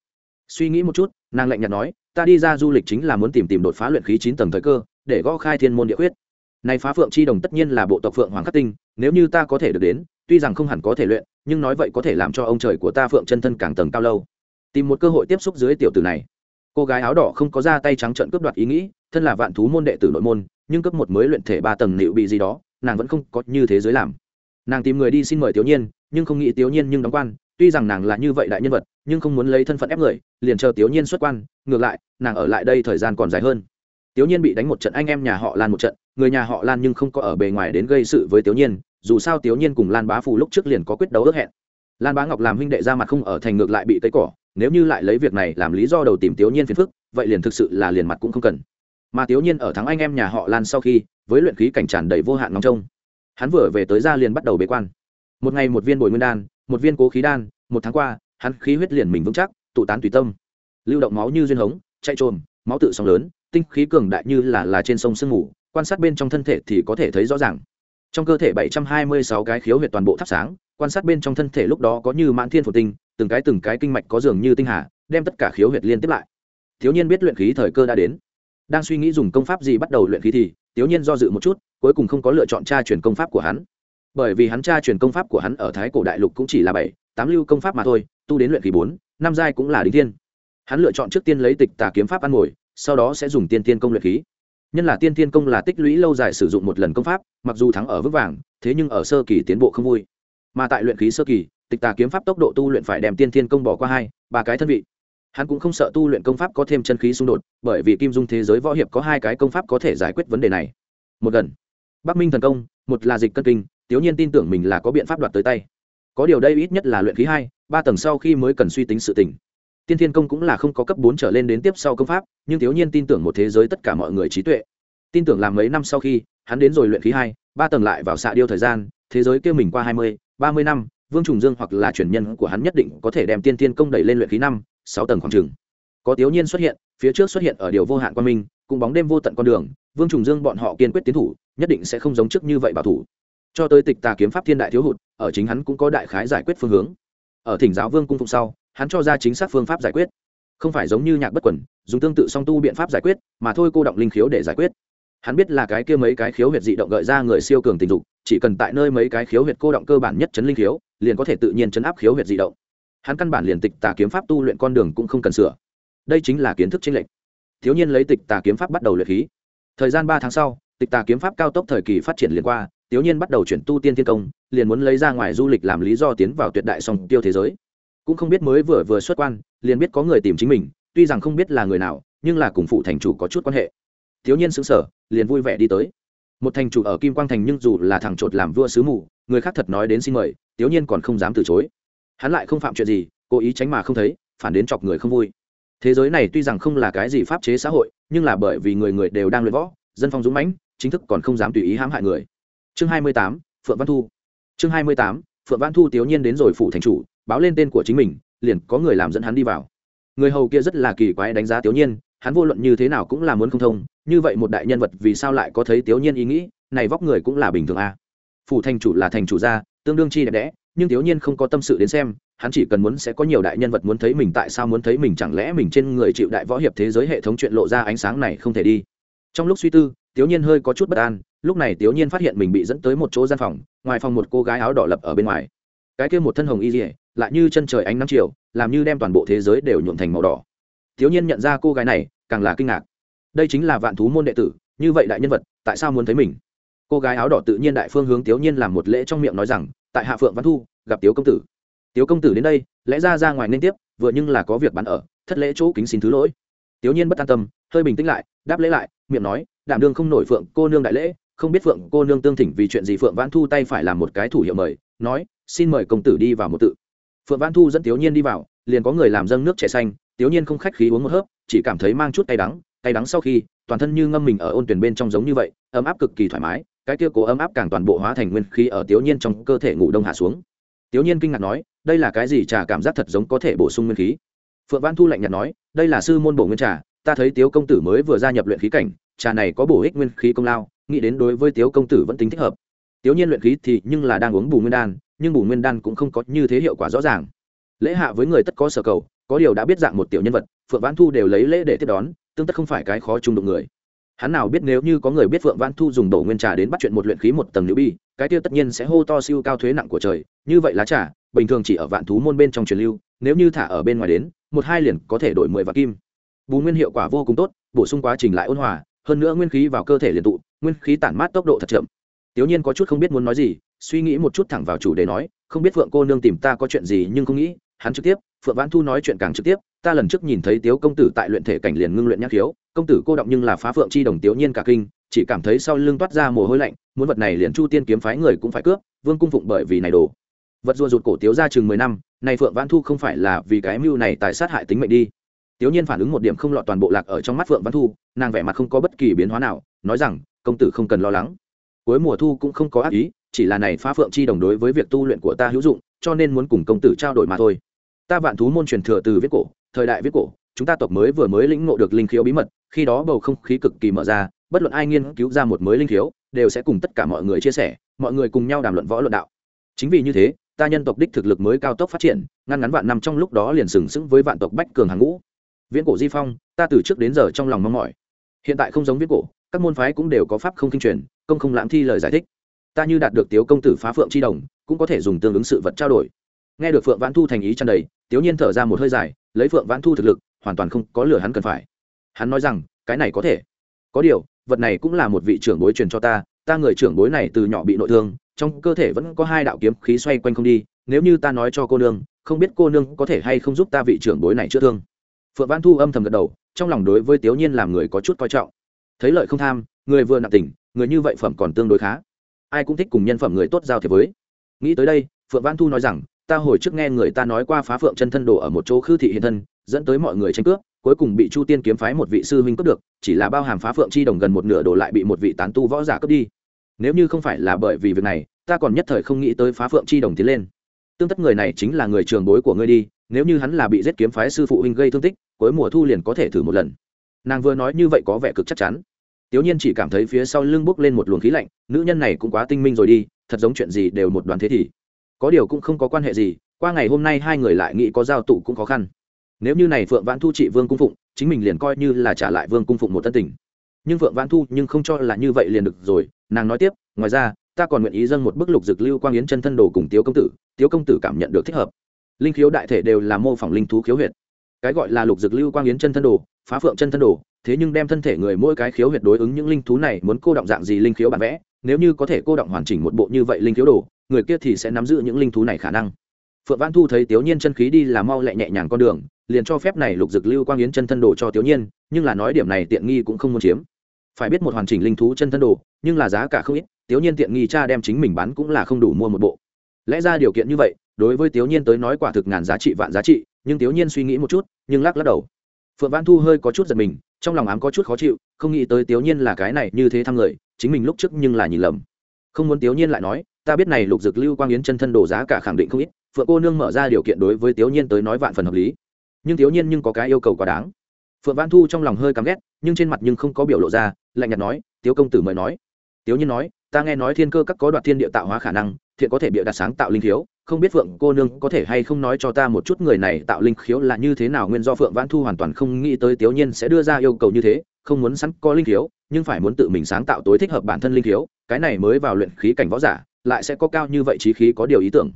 Suy nghĩ một chút, nàng lạnh nhạt nói, ta đi ra du lịch chính là muốn tìm tìm đột phá luyện khí chín tầng thời cơ, để gõ khai thiên môn địa huyết này phá phượng chi đồng tất nhiên là bộ tộc phượng hoàng khắc tinh, nếu như ta có thể được đến, tuy rằng không hẳn có thể luyện, nhưng nói vậy có thể làm cho ông trời của ta phượng chân thân càng tầng cao lâu. Tìm một cơ hội tiếp xúc dưới tiểu tử này. Cô gái áo đỏ không có ra tay trắng trợn cướp đoạt ý nghĩ, thân là vạn thú môn đệ tử nội môn, nhưng cấp một mới luyện thể ba tầng nịu bị gì đó, nàng vẫn không có như thế giới làm. Nàng tìm người đi xin mời tiểu nhiên, nhưng không nghĩ tiểu nhiên nhưng đóng quan, tuy rằng nàng là như vậy đại nhân vật, nhưng không muốn lấy thân phận ép người, liền chờ tiểu nhiên xuất quan, ngược lại, nàng ở lại đây thời gian còn dài hơn tiểu nhiên bị đánh một trận, anh em nhà họ lan một trận. Người nhà họ lan nhưng không có ở bề ngoài đến gây sự với tiểu nhiên. Dù sao tiểu nhiên cùng lan bá phù lúc trước liền có quyết đấu ước hẹn. Lan bá ngọc làm huynh đệ ra mặt không ở thành ngược lại bị tấy cỏ. Nếu như lại lấy việc này làm lý do đầu tìm tiểu nhiên phiền phức, vậy liền thực sự là liền mặt cũng không cần. Mà tiểu nhiên ở thắng anh em nhà họ lan sau khi, với luyện khí cảnh tràn đầy vô hạn nóng trông. Hắn vừa về tới ra liền bắt đầu bế quan. Một ngày một viên bồi nguyên đan, một viên cố khí đan, một tháng qua, hắn khí huyết liền mình vững chắc, tụ tán tùy tâm. Lưu động máu như duyên hống, chạy trồm, máu tự sóng lớn tinh khí cường đại như là là trên sông sương ngủ quan sát bên trong thân thể thì có thể thấy rõ ràng. Trong cơ thể bảy trăm hai mươi sáu cái khiếu huyệt toàn bộ thắp sáng, quan sát bên trong thân thể lúc đó có như mãn thiên phổ tinh, từng cái từng cái kinh mạch có dường như tinh hà, đem tất cả khiếu huyệt liên tiếp lại. Thiếu nhiên biết luyện khí thời cơ đã đến. Đang suy nghĩ dùng công pháp gì bắt đầu luyện khí thì, thiếu nhiên do dự một chút, cuối cùng không có lựa chọn tra truyền công pháp của hắn. Bởi vì hắn tra truyền công pháp của hắn ở thái cổ đại lục cũng chỉ là bảy, tám lưu công pháp mà thôi, tu đến luyện khí bốn, năm giai cũng là đính thiên. Hắn lựa chọn trước tiên lấy tịch tà kiếm pháp ăn ngồi sau đó sẽ dùng tiên tiên công luyện khí. Nhân là tiên tiên công là tích lũy lâu dài sử dụng một lần công pháp, mặc dù thắng ở vững vàng, thế nhưng ở sơ kỳ tiến bộ không vui. Mà tại luyện khí sơ kỳ, tịch tà kiếm pháp tốc độ tu luyện phải đem tiên tiên công bỏ qua hai, ba cái thân vị. Hắn cũng không sợ tu luyện công pháp có thêm chân khí xung đột, bởi vì kim dung thế giới võ hiệp có hai cái công pháp có thể giải quyết vấn đề này. Một gần. Bắc minh thần công, một là dịch cân kinh tiểu nhiên tin tưởng mình là có biện pháp đoạt tới tay. Có điều đây ít nhất là luyện khí hai, ba tầng sau khi mới cần suy tính sự tình tiên thiên công cũng là không có cấp bốn trở lên đến tiếp sau công pháp, nhưng thiếu nhiên tin tưởng một thế giới tất cả mọi người trí tuệ. Tin tưởng làm mấy năm sau khi, hắn đến rồi luyện khí hai, ba tầng lại vào xạ điêu thời gian, thế giới kêu mình qua hai mươi, ba mươi năm, vương trùng dương hoặc là chuyển nhân của hắn nhất định có thể đem tiên thiên công đẩy lên luyện khí năm, sáu tầng khoảng trường có thiếu nhiên xuất hiện, phía trước xuất hiện ở điều vô hạn quan minh cùng bóng đêm vô tận con đường, vương trùng dương bọn họ kiên quyết tiến thủ, nhất định sẽ không giống trước như vậy bảo thủ. Cho tới tịch tà kiếm pháp thiên đại thiếu hụt, ở chính hắn cũng có đại khái giải quyết phương hướng. Ở thỉnh giáo vương cung phụng sau hắn cho ra chính xác phương pháp giải quyết. Không phải giống như nhạc bất quẩn dùng tương tự song tu biện pháp giải quyết, mà thôi cô động linh khiếu để giải quyết. Hắn biết là cái kia mấy cái khiếu huyệt dị động gợi ra người siêu cường tình dục, chỉ cần tại nơi mấy cái khiếu huyệt cô động cơ bản nhất chấn linh khiếu, liền có thể tự nhiên chấn áp khiếu huyệt dị động. Hắn căn bản liền tịch tà kiếm pháp tu luyện con đường cũng không cần sửa. Đây chính là kiến thức chính lệnh thiếu nhiên lấy tịch tà kiếm pháp bắt đầu luyện khí. Thời gian ba tháng sau, tịch tà kiếm pháp cao tốc thời kỳ phát triển liền qua, thiếu nhiên bắt đầu chuyển tu tiên thiên công, liền muốn lấy ra ngoài du lịch làm lý do tiến vào tuyệt đại song tiêu thế giới cũng không biết mới vừa vừa xuất quan, liền biết có người tìm chính mình, tuy rằng không biết là người nào, nhưng là cùng phụ thành chủ có chút quan hệ. Thiếu nhiên xứng sở liền vui vẻ đi tới. Một thành chủ ở kim quang thành nhưng dù là thằng chột làm vua sứ mù, người khác thật nói đến xin mời, thiếu nhiên còn không dám từ chối. Hắn lại không phạm chuyện gì, cố ý tránh mà không thấy, phản đến chọc người không vui. Thế giới này tuy rằng không là cái gì pháp chế xã hội, nhưng là bởi vì người người đều đang luyện võ, dân phong dũng mãnh, chính thức còn không dám tùy ý hãm hại người. Chương hai mươi tám, phượng văn thu. Chương hai mươi tám, phượng văn thu tiểu nhiên đến rồi phủ thành chủ báo lên tên của chính mình, liền có người làm dẫn hắn đi vào. Người hầu kia rất là kỳ quái đánh giá tiểu nhiên, hắn vô luận như thế nào cũng là muốn không thông, như vậy một đại nhân vật vì sao lại có thấy tiểu nhiên ý nghĩ, này vóc người cũng là bình thường a. À. phủ thành chủ là thành chủ gia, tương đương chi đẹp đẽ, nhưng tiểu nhiên không có tâm sự đến xem, hắn chỉ cần muốn sẽ có nhiều đại nhân vật muốn thấy mình tại sao muốn thấy mình, chẳng lẽ mình trên người chịu đại võ hiệp thế giới hệ thống chuyện lộ ra ánh sáng này không thể đi. Trong lúc suy tư tiểu nhiên hơi có chút bất an, lúc này tiểu nhiên phát hiện mình bị dẫn tới một chỗ gian phòng, ngoài phòng một cô gái áo đỏ lập ở bên ngoài cái kia một thân hồng y dỉa lại như chân trời ánh nắng chiều, làm như đem toàn bộ thế giới đều nhuộm thành màu đỏ. Thiếu nhiên nhận ra cô gái này, càng là kinh ngạc. Đây chính là vạn thú môn đệ tử, như vậy đại nhân vật, tại sao muốn thấy mình? Cô gái áo đỏ tự nhiên đại phương hướng thiếu nhiên làm một lễ trong miệng nói rằng, tại hạ phượng văn thu, gặp tiếu công tử. Tiếu công tử đến đây, lẽ ra ra ngoài nên tiếp, vừa nhưng là có việc bán ở, thất lễ chỗ kính xin thứ lỗi. Thiếu nhiên bất an tâm, hơi bình tĩnh lại, đáp lễ lại, miệng nói, đảm đương không nổi phượng cô nương đại lễ, không biết phượng cô nương tương thỉnh vì chuyện gì phượng vãn thu tay phải làm một cái thủ hiệu mời, nói xin mời công tử đi vào một tự. Phượng vãn thu dẫn tiểu nhiên đi vào, liền có người làm dâng nước chè xanh tiểu nhiên không khách khí uống một hớp, chỉ cảm thấy mang chút tay đắng tay đắng sau khi, toàn thân như ngâm mình ở ôn tuyển bên trong giống như vậy, ấm áp cực kỳ thoải mái, cái kia cố ấm áp càng toàn bộ hóa thành nguyên khí ở tiểu nhiên trong cơ thể ngủ đông hạ xuống. Tiểu nhiên kinh ngạc nói, đây là cái gì trà cảm giác thật giống có thể bổ sung nguyên khí? Phượng văn thu lạnh nhạt nói, đây là sư môn bổ nguyên trà, ta thấy tiếu công tử mới vừa gia nhập luyện khí cảnh, trà này có bổ ích nguyên khí công lao, nghĩ đến đối với tiếu công tử vẫn tính thích hợp. Tiểu nhiên luyện khí thì nhưng là đang uống bù nguyên đan nhưng bù nguyên đan cũng không có như thế hiệu quả rõ ràng. Lễ hạ với người tất có sở cầu, có điều đã biết dạng một tiểu nhân vật, phượng văn thu đều lấy lễ để tiếp đón, tương tất không phải cái khó chung đụng người. Hắn nào biết nếu như có người biết phượng văn thu dùng đổ nguyên trà đến bắt chuyện một luyện khí một tầng nữ bi, cái tiêu tất nhiên sẽ hô to siêu cao thuế nặng của trời, như vậy lá trà, bình thường chỉ ở vạn thú môn bên trong truyền lưu, nếu như thả ở bên ngoài đến, một hai liền có thể đổi mười vạn kim. Bù nguyên hiệu quả vô cùng tốt, bổ sung quá trình lại ôn hòa, hơn nữa nguyên khí vào cơ thể liền tụ, nguyên khí tản mát tốc độ thật chậm. Tiểu nhiên có chút không biết muốn nói gì suy nghĩ một chút thẳng vào chủ đề nói, không biết phượng cô nương tìm ta có chuyện gì nhưng không nghĩ. Hắn trực tiếp, phượng vãn thu nói chuyện càng trực tiếp, ta lần trước nhìn thấy tiếu công tử tại luyện thể cảnh liền ngưng luyện nhắc khiếu, công tử cô động nhưng là phá phượng chi đồng tiểu nhiên cả kinh, chỉ cảm thấy sau lưng toát ra mồ hôi lạnh, muốn vật này liền chu tiên kiếm phái người cũng phải cướp, vương cung phụng bởi vì này đồ. Vật rùa rụt cổ tiếu ra chừng mười năm này phượng vãn thu không phải là vì cái mưu này tại sát hại tính mệnh đi. Tiểu nhiên phản ứng một điểm không lọt toàn bộ lạc ở trong mắt phượng vãn thu, nàng vẻ mặt không có bất kỳ biến hóa nào, nói rằng, công tử không cần lo lắng. Cuối mùa thu cũng không có ác ý chỉ là này phá phượng chi đồng đối với việc tu luyện của ta hữu dụng, cho nên muốn cùng công tử trao đổi mà thôi. Ta vạn thú môn truyền thừa từ viết cổ, thời đại viết cổ, chúng ta tộc mới vừa mới lĩnh ngộ được linh khiếu bí mật, khi đó bầu không khí cực kỳ mở ra, bất luận ai nghiên cứu ra một mới linh khiếu, đều sẽ cùng tất cả mọi người chia sẻ, mọi người cùng nhau đàm luận võ luận đạo. Chính vì như thế, ta nhân tộc đích thực lực mới cao tốc phát triển, ngăn ngắn vạn năm trong lúc đó liền sừng sững với vạn tộc bách cường hàng ngũ. Viễn cổ di phong, ta từ trước đến giờ trong lòng mong mỏi. Hiện tại không giống viễn cổ, các môn phái cũng đều có pháp không kinh truyền, công không lãng thi lời giải thích ta như đạt được tiếu công tử phá phượng chi đồng, cũng có thể dùng tương ứng sự vật trao đổi. Nghe được phượng vãn thu thành ý tràn đầy, tiếu nhiên thở ra một hơi dài, lấy phượng vãn thu thực lực, hoàn toàn không có lửa hắn cần phải. Hắn nói rằng, cái này có thể. Có điều, vật này cũng là một vị trưởng bối truyền cho ta ta người trưởng bối này từ nhỏ bị nội thương, trong cơ thể vẫn có hai đạo kiếm khí xoay quanh không đi, nếu như ta nói cho cô nương, không biết cô nương có thể hay không giúp ta vị trưởng bối này chữa thương. Phượng văn thu âm thầm gật đầu, trong lòng đối với tiểu nhiên làm người có chút coi trọng. Thấy lợi không tham, người vừa nặng tình người như vậy phẩm còn tương đối khá ai cũng thích cùng nhân phẩm người tốt giao thiệp với. Nghĩ tới đây, phượng văn thu nói rằng, ta hồi trước nghe người ta nói qua phá phượng chân thân đồ ở một chỗ khư thị hiện thân, dẫn tới mọi người tranh cướp, cuối cùng bị chu tiên kiếm phái một vị sư huynh cướp được, chỉ là bao hàm phá phượng chi đồng gần một nửa đồ lại bị một vị tán tu võ giả cướp đi. Nếu như không phải là bởi vì việc này, ta còn nhất thời không nghĩ tới phá phượng chi đồng tiến lên. Tương tất người này chính là người trường bối của ngươi đi, nếu như hắn là bị giết kiếm phái sư phụ huynh gây thương tích, cuối mùa thu liền có thể thử một lần. Nàng vừa nói như vậy có vẻ cực chắc chắn tiểu nhiên chỉ cảm thấy phía sau lưng bốc lên một luồng khí lạnh, nữ nhân này cũng quá tinh minh rồi đi, thật giống chuyện gì đều một đoàn thế thì. Có điều cũng không có quan hệ gì, qua ngày hôm nay hai người lại nghĩ có giao tụ cũng khó khăn. Nếu như này phượng vãn thu trị vương cung phụng, chính mình liền coi như là trả lại vương cung phụng một tân tình. Nhưng phượng vãn thu nhưng không cho là như vậy liền được rồi, nàng nói tiếp, ngoài ra, ta còn nguyện ý dâng một bức lục Dược lưu quang yến chân thân đồ cùng tiếu công tử, tiếu công tử cảm nhận được thích hợp. Linh khiếu đại thể đều là mô phỏng linh thú khiếu huyệt. Cái gọi là lục Dược lưu quang yến chân thân đồ, phá phượng chân thân đồ thế nhưng đem thân thể người mỗi cái khiếu huyệt đối ứng những linh thú này muốn cô động dạng gì linh khiếu bản vẽ, nếu như có thể cô động hoàn chỉnh một bộ như vậy linh khiếu đồ, người kia thì sẽ nắm giữ những linh thú này khả năng. Phượng văn thu thấy tiểu nhiên chân khí đi là mau lẹ nhẹ nhàng con đường, liền cho phép này lục dực lưu quang yến chân thân đồ cho tiểu nhiên, nhưng là nói điểm này tiện nghi cũng không muốn chiếm. Phải biết một hoàn chỉnh linh thú chân thân đồ, nhưng là giá cả không ít tiểu nhiên tiện nghi cha đem chính mình bán cũng là không đủ mua một bộ. Lẽ ra điều kiện như vậy, đối với tiểu nhiên tới nói quả thực ngàn giá trị vạn giá trị, nhưng tiểu nhiên suy nghĩ một chút, nhưng lắc lắc đầu. Phượng văn thu hơi có chút giật mình trong lòng ám có chút khó chịu, không nghĩ tới tiểu nhiên là cái này như thế thăm người, chính mình lúc trước nhưng là nhìn lầm. Không muốn tiểu nhiên lại nói, ta biết này lục dực lưu quang yến chân thân đồ giá cả khẳng định không ít, phượng cô nương mở ra điều kiện đối với tiểu nhiên tới nói vạn phần hợp lý. Nhưng tiểu nhiên nhưng có cái yêu cầu quá đáng. Phượng văn thu trong lòng hơi căm ghét, nhưng trên mặt nhưng không có biểu lộ ra, lạnh nhạt nói, tiếu công tử mời nói. Tiểu nhiên nói, ta nghe nói thiên cơ các có đoạt thiên địa tạo hóa khả năng, thiện có thể bịa đặt sáng tạo linh thiếu không biết phượng cô nương có thể hay không nói cho ta một chút người này tạo linh khiếu là như thế nào, nguyên do phượng vãn thu hoàn toàn không nghĩ tới tiểu nhiên sẽ đưa ra yêu cầu như thế, không muốn sẵn có linh khiếu, nhưng phải muốn tự mình sáng tạo tối thích hợp bản thân linh khiếu, cái này mới vào luyện khí cảnh võ giả, lại sẽ có cao như vậy trí khí có điều ý tưởng.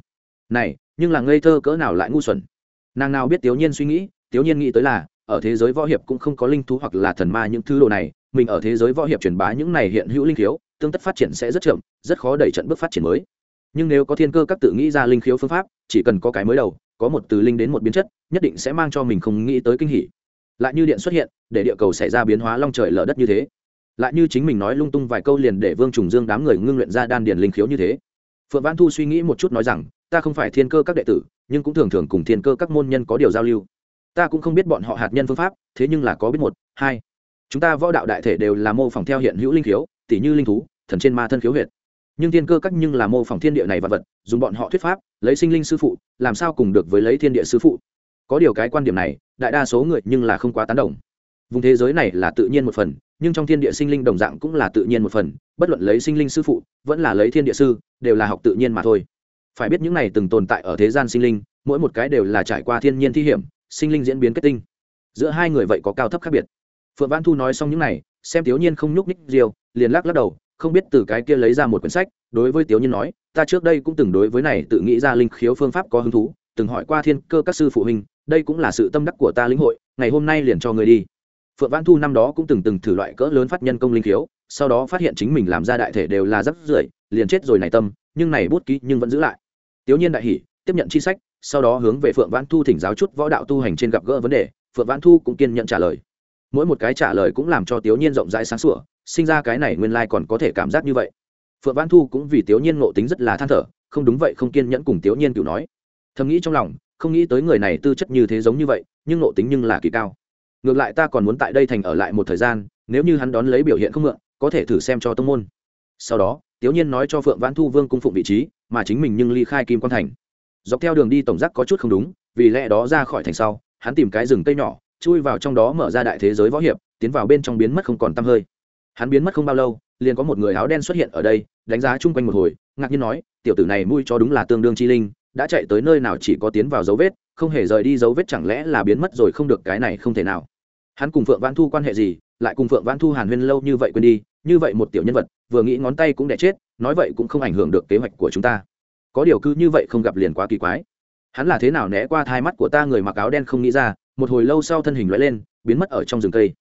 Này, nhưng là ngây thơ cỡ nào lại ngu xuẩn. Nàng nào biết tiểu nhiên suy nghĩ tiểu nhiên nghĩ tới là, ở thế giới võ hiệp cũng không có linh thú hoặc là thần ma những thứ đồ này, mình ở thế giới võ hiệp truyền bá những này hiện hữu linh khiếu, tương tất phát triển sẽ rất chậm, rất khó đẩy trận bước phát triển mới nhưng nếu có thiên cơ các tự nghĩ ra linh khiếu phương pháp, chỉ cần có cái mới đầu, có một từ linh đến một biến chất, nhất định sẽ mang cho mình không nghĩ tới kinh hỉ. Lại như điện xuất hiện, để địa cầu xảy ra biến hóa long trời lở đất như thế. Lại như chính mình nói lung tung vài câu liền để vương trùng dương đám người ngưng luyện ra đan điền linh khiếu như thế. Phượng văn thu suy nghĩ một chút nói rằng, ta không phải thiên cơ các đệ tử, nhưng cũng thường thường cùng thiên cơ các môn nhân có điều giao lưu. Ta cũng không biết bọn họ hạt nhân phương pháp, thế nhưng là có biết một, hai. Chúng ta võ đạo đại thể đều là mô phỏng theo hiện hữu linh khiếu tỷ như linh thú, thần trên ma thân khiếu huyệt nhưng thiên cơ các nhưng là mô phỏng thiên địa này vật vật, dùng bọn họ thuyết pháp, lấy sinh linh sư phụ, làm sao cùng được với lấy thiên địa sư phụ. Có điều cái quan điểm này, đại đa số người nhưng là không quá tán đồng. Vùng thế giới này là tự nhiên một phần, nhưng trong thiên địa sinh linh đồng dạng cũng là tự nhiên một phần, bất luận lấy sinh linh sư phụ, vẫn là lấy thiên địa sư, đều là học tự nhiên mà thôi. Phải biết những này từng tồn tại ở thế gian sinh linh, mỗi một cái đều là trải qua thiên nhiên thi hiểm, sinh linh diễn biến kết tinh. Giữa hai người vậy có cao thấp khác biệt. Phượng văn thu nói xong những này, xem thiếu nhiên không nhúc ních riêu liền lắc lắc đầu không biết từ cái kia lấy ra một quyển sách, đối với tiểu nhân nói, ta trước đây cũng từng đối với này tự nghĩ ra linh khiếu phương pháp có hứng thú, từng hỏi qua thiên cơ các sư phụ huynh, đây cũng là sự tâm đắc của ta lĩnh hội, ngày hôm nay liền cho người đi. Phượng văn thu năm đó cũng từng từng thử loại cỡ lớn phát nhân công linh khiếu, sau đó phát hiện chính mình làm ra đại thể đều là rất rưởi, liền chết rồi này tâm, nhưng này bút ký nhưng vẫn giữ lại. Tiểu nhiên đại hỉ, tiếp nhận chi sách, sau đó hướng về phượng văn thu thỉnh giáo chút võ đạo tu hành trên gặp gỡ vấn đề, phượng văn thu cũng kiên nhận trả lời. Mỗi một cái trả lời cũng làm cho tiểu nhiên rộng rãi sáng sủa sinh ra cái này nguyên lai còn có thể cảm giác như vậy. Phượng văn thu cũng vì tiểu nhiên ngộ tính rất là than thở, không đúng vậy, không kiên nhẫn cùng tiểu nhiên cựu nói. Thầm nghĩ trong lòng, không nghĩ tới người này tư chất như thế giống như vậy, nhưng ngộ tính nhưng là kỳ cao. Ngược lại ta còn muốn tại đây thành ở lại một thời gian, nếu như hắn đón lấy biểu hiện không mượn, có thể thử xem cho tông môn. Sau đó tiểu nhiên nói cho phượng văn thu vương cung phụng vị trí, mà chính mình nhưng ly khai kim quan thành. Dọc theo đường đi tổng giác có chút không đúng, vì lẽ đó ra khỏi thành sau, hắn tìm cái rừng cây nhỏ, chui vào trong đó mở ra đại thế giới võ hiệp, tiến vào bên trong biến mất không còn tăm hơi hắn biến mất không bao lâu, liền có một người áo đen xuất hiện ở đây, đánh giá chung quanh một hồi, ngạc nhiên nói, tiểu tử này mui cho đúng là tương đương chi linh, đã chạy tới nơi nào chỉ có tiến vào dấu vết, không hề rời đi dấu vết chẳng lẽ là biến mất rồi không được cái này không thể nào? Hắn cùng phượng văn thu quan hệ gì, lại cùng phượng văn thu hàn huyên lâu như vậy quên đi, như vậy một tiểu nhân vật, vừa nghĩ ngón tay cũng đẻ chết, nói vậy cũng không ảnh hưởng được kế hoạch của chúng ta. Có điều cứ như vậy không gặp liền quá kỳ quái. Hắn là thế nào né qua thai mắt của ta người mặc áo đen không nghĩ ra, một hồi lâu sau thân hình loại lên, biến mất ở trong rừng cây.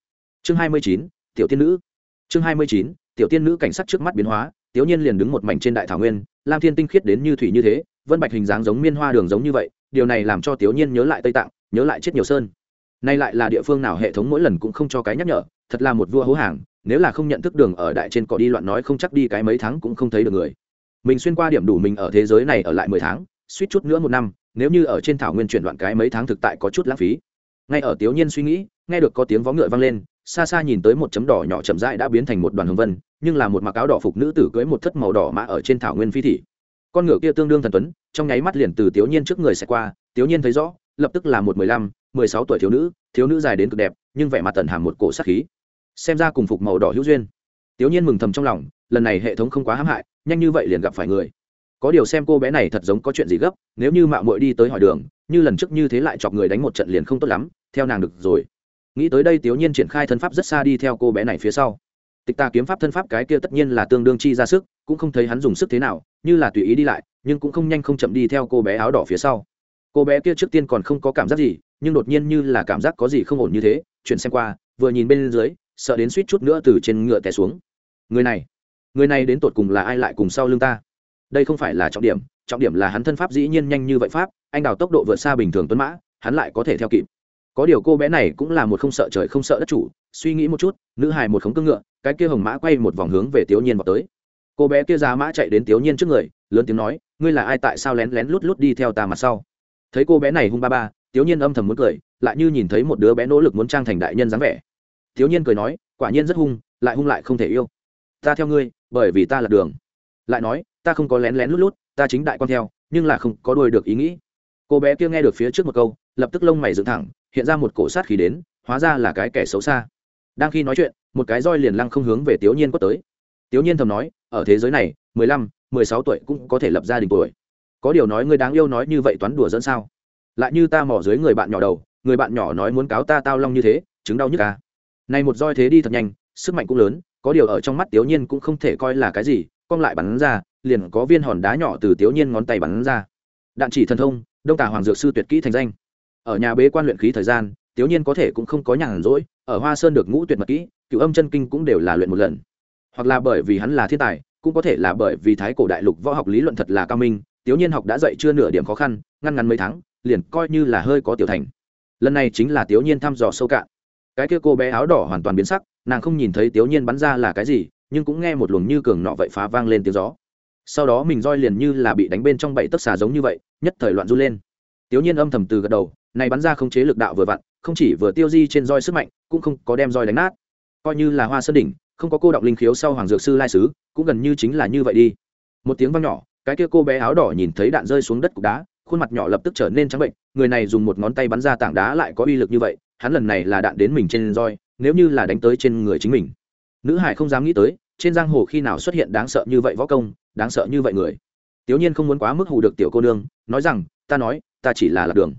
Chương hai mươi chín, tiểu tiên nữ chương hai mươi chín, tiểu tiên nữ cảnh sát trước mắt biến hóa, tiểu nhiên liền đứng một mảnh trên đại thảo nguyên, lam thiên tinh khiết đến như thủy như thế, vân bạch hình dáng giống miên hoa đường giống như vậy, điều này làm cho tiểu nhiên nhớ lại tây tạng, nhớ lại chết nhiều sơn. Nay lại là địa phương nào hệ thống mỗi lần cũng không cho cái nhắc nhở, thật là một vua hố hàng, nếu là không nhận thức đường ở đại trên cỏ đi loạn nói không chắc đi cái mấy tháng cũng không thấy được người. Mình xuyên qua điểm đủ mình ở thế giới này ở lại mười tháng, suýt chút nữa một năm, nếu như ở trên thảo nguyên chuyển đoạn cái mấy tháng thực tại có chút lãng phí. Ngay ở tiểu nhiên suy nghĩ, nghe được có tiếng vó ngựa vang lên xa xa nhìn tới một chấm đỏ nhỏ chậm rãi đã biến thành một đoàn hồng vân, nhưng là một mặc áo đỏ phục nữ tử cưới một thất màu đỏ mã ở trên thảo nguyên phi thị. Con ngựa kia tương đương thần tuấn, trong nháy mắt liền từ tiểu nhiên trước người sẽ qua, tiểu nhiên thấy rõ, lập tức là một mười lăm, mười sáu tuổi thiếu nữ thiếu nữ dài đến cực đẹp, nhưng vẻ mặt tần hàm một cổ sắc khí. Xem ra cùng phục màu đỏ hữu duyên. Tiểu nhiên mừng thầm trong lòng, lần này hệ thống không quá hãm hại, nhanh như vậy liền gặp phải người. Có điều xem cô bé này thật giống có chuyện gì gấp, nếu như mạo muội đi tới hỏi đường, như lần trước như thế lại chọc người đánh một trận liền không tốt lắm, theo nàng được rồi nghĩ tới đây tiểu nhiên triển khai thân pháp rất xa đi theo cô bé này phía sau. Tịch ta kiếm pháp thân pháp cái kia tất nhiên là tương đương chi ra sức, cũng không thấy hắn dùng sức thế nào, như là tùy ý đi lại, nhưng cũng không nhanh không chậm đi theo cô bé áo đỏ phía sau. Cô bé kia trước tiên còn không có cảm giác gì, nhưng đột nhiên như là cảm giác có gì không ổn như thế, chuyển xem qua, vừa nhìn bên dưới, sợ đến suýt chút nữa từ trên ngựa té xuống. Người này người này đến tột cùng là ai lại cùng sau lưng ta? Đây không phải là trọng điểm trọng điểm là hắn thân pháp dĩ nhiên nhanh như vậy pháp, anh đào tốc độ vượt xa bình thường tuấn mã, hắn lại có thể theo kịp có điều cô bé này cũng là một không sợ trời không sợ đất chủ, suy nghĩ một chút, nữ hài một khống cưng ngựa, cái kia hồng mã quay một vòng hướng về tiểu nhiên vào tới. Cô bé kia ra mã chạy đến tiểu nhiên trước người, lớn tiếng nói, ngươi là ai, tại sao lén lén lút lút đi theo ta mặt sau? Thấy cô bé này hung ba ba tiểu nhiên âm thầm muốn cười, lại như nhìn thấy một đứa bé nỗ lực muốn trang thành đại nhân dáng vẻ. Tiểu nhiên cười nói, quả nhiên rất hung, lại hung lại không thể yêu. Ta theo ngươi, bởi vì ta là đường. Lại nói, ta không có lén lén lút lút, ta chính đại con theo, nhưng là không có đuôi được ý nghĩ. Cô bé kia nghe được phía trước một câu lập tức lông mày dựng thẳng, hiện ra một cổ sát khí đến, hóa ra là cái kẻ xấu xa. Đang khi nói chuyện, một cái roi liền lăng không hướng về tiểu nhiên quất tới. Tiểu nhiên thầm nói, ở thế giới này, mười lăm, mười sáu tuổi cũng có thể lập gia đình tuổi. Có điều nói ngươi đáng yêu nói như vậy toán đùa dẫn sao? Lại như ta mỏ dưới người bạn nhỏ đầu, người bạn nhỏ nói muốn cáo ta tao long như thế, chứng đau nhức ca à. này một roi thế đi thật nhanh, sức mạnh cũng lớn, có điều ở trong mắt tiểu nhiên cũng không thể coi là cái gì, cong lại bắn ra, liền có viên hòn đá nhỏ từ tiểu nhiên ngón tay bắn ra. Đạn chỉ thần thông, đông tà hoàng dược sư tuyệt kỹ thành danh ở nhà bế quan luyện khí thời gian, tiểu nhiên có thể cũng không có nhàn rỗi, ở hoa sơn được ngũ tuyệt mật kỹ cựu âm chân kinh cũng đều là luyện một lần. Hoặc là bởi vì hắn là thiên tài, cũng có thể là bởi vì thái cổ đại lục võ học lý luận thật là cao minh, tiểu nhiên học đã dạy chưa nửa điểm khó khăn, ngăn ngắn mấy tháng, liền coi như là hơi có tiểu thành. Lần này chính là tiểu nhiên thăm dò sâu cạn. Cái kia cô bé áo đỏ hoàn toàn biến sắc, nàng không nhìn thấy tiểu nhiên bắn ra là cái gì, nhưng cũng nghe một luồng như cường nọ vậy phá vang lên tiếng gió. Sau đó mình roi liền như là bị đánh bên trong bảy tấc xà giống như vậy, nhất thời loạn du lên. Tiểu nhiên âm thầm từ gật đầu này bắn ra không chế lực đạo vừa vặn, không chỉ vừa tiêu di trên roi sức mạnh, cũng không có đem roi đánh nát. Coi như là hoa sơn đỉnh, không có cô động linh khiếu sau hoàng dược sư lai sứ, cũng gần như chính là như vậy đi. Một tiếng vang nhỏ, cái kia cô bé áo đỏ nhìn thấy đạn rơi xuống đất cục đá, khuôn mặt nhỏ lập tức trở nên trắng bệnh, người này dùng một ngón tay bắn ra tảng đá lại có uy lực như vậy, hắn lần này là đạn đến mình trên roi, nếu như là đánh tới trên người chính mình. Nữ hải không dám nghĩ tới, trên giang hồ khi nào xuất hiện đáng sợ như vậy võ công, đáng sợ như vậy người. Tiểu nhiên không muốn quá mức hù được tiểu cô nương, nói rằng, ta nói, ta chỉ là lạc đường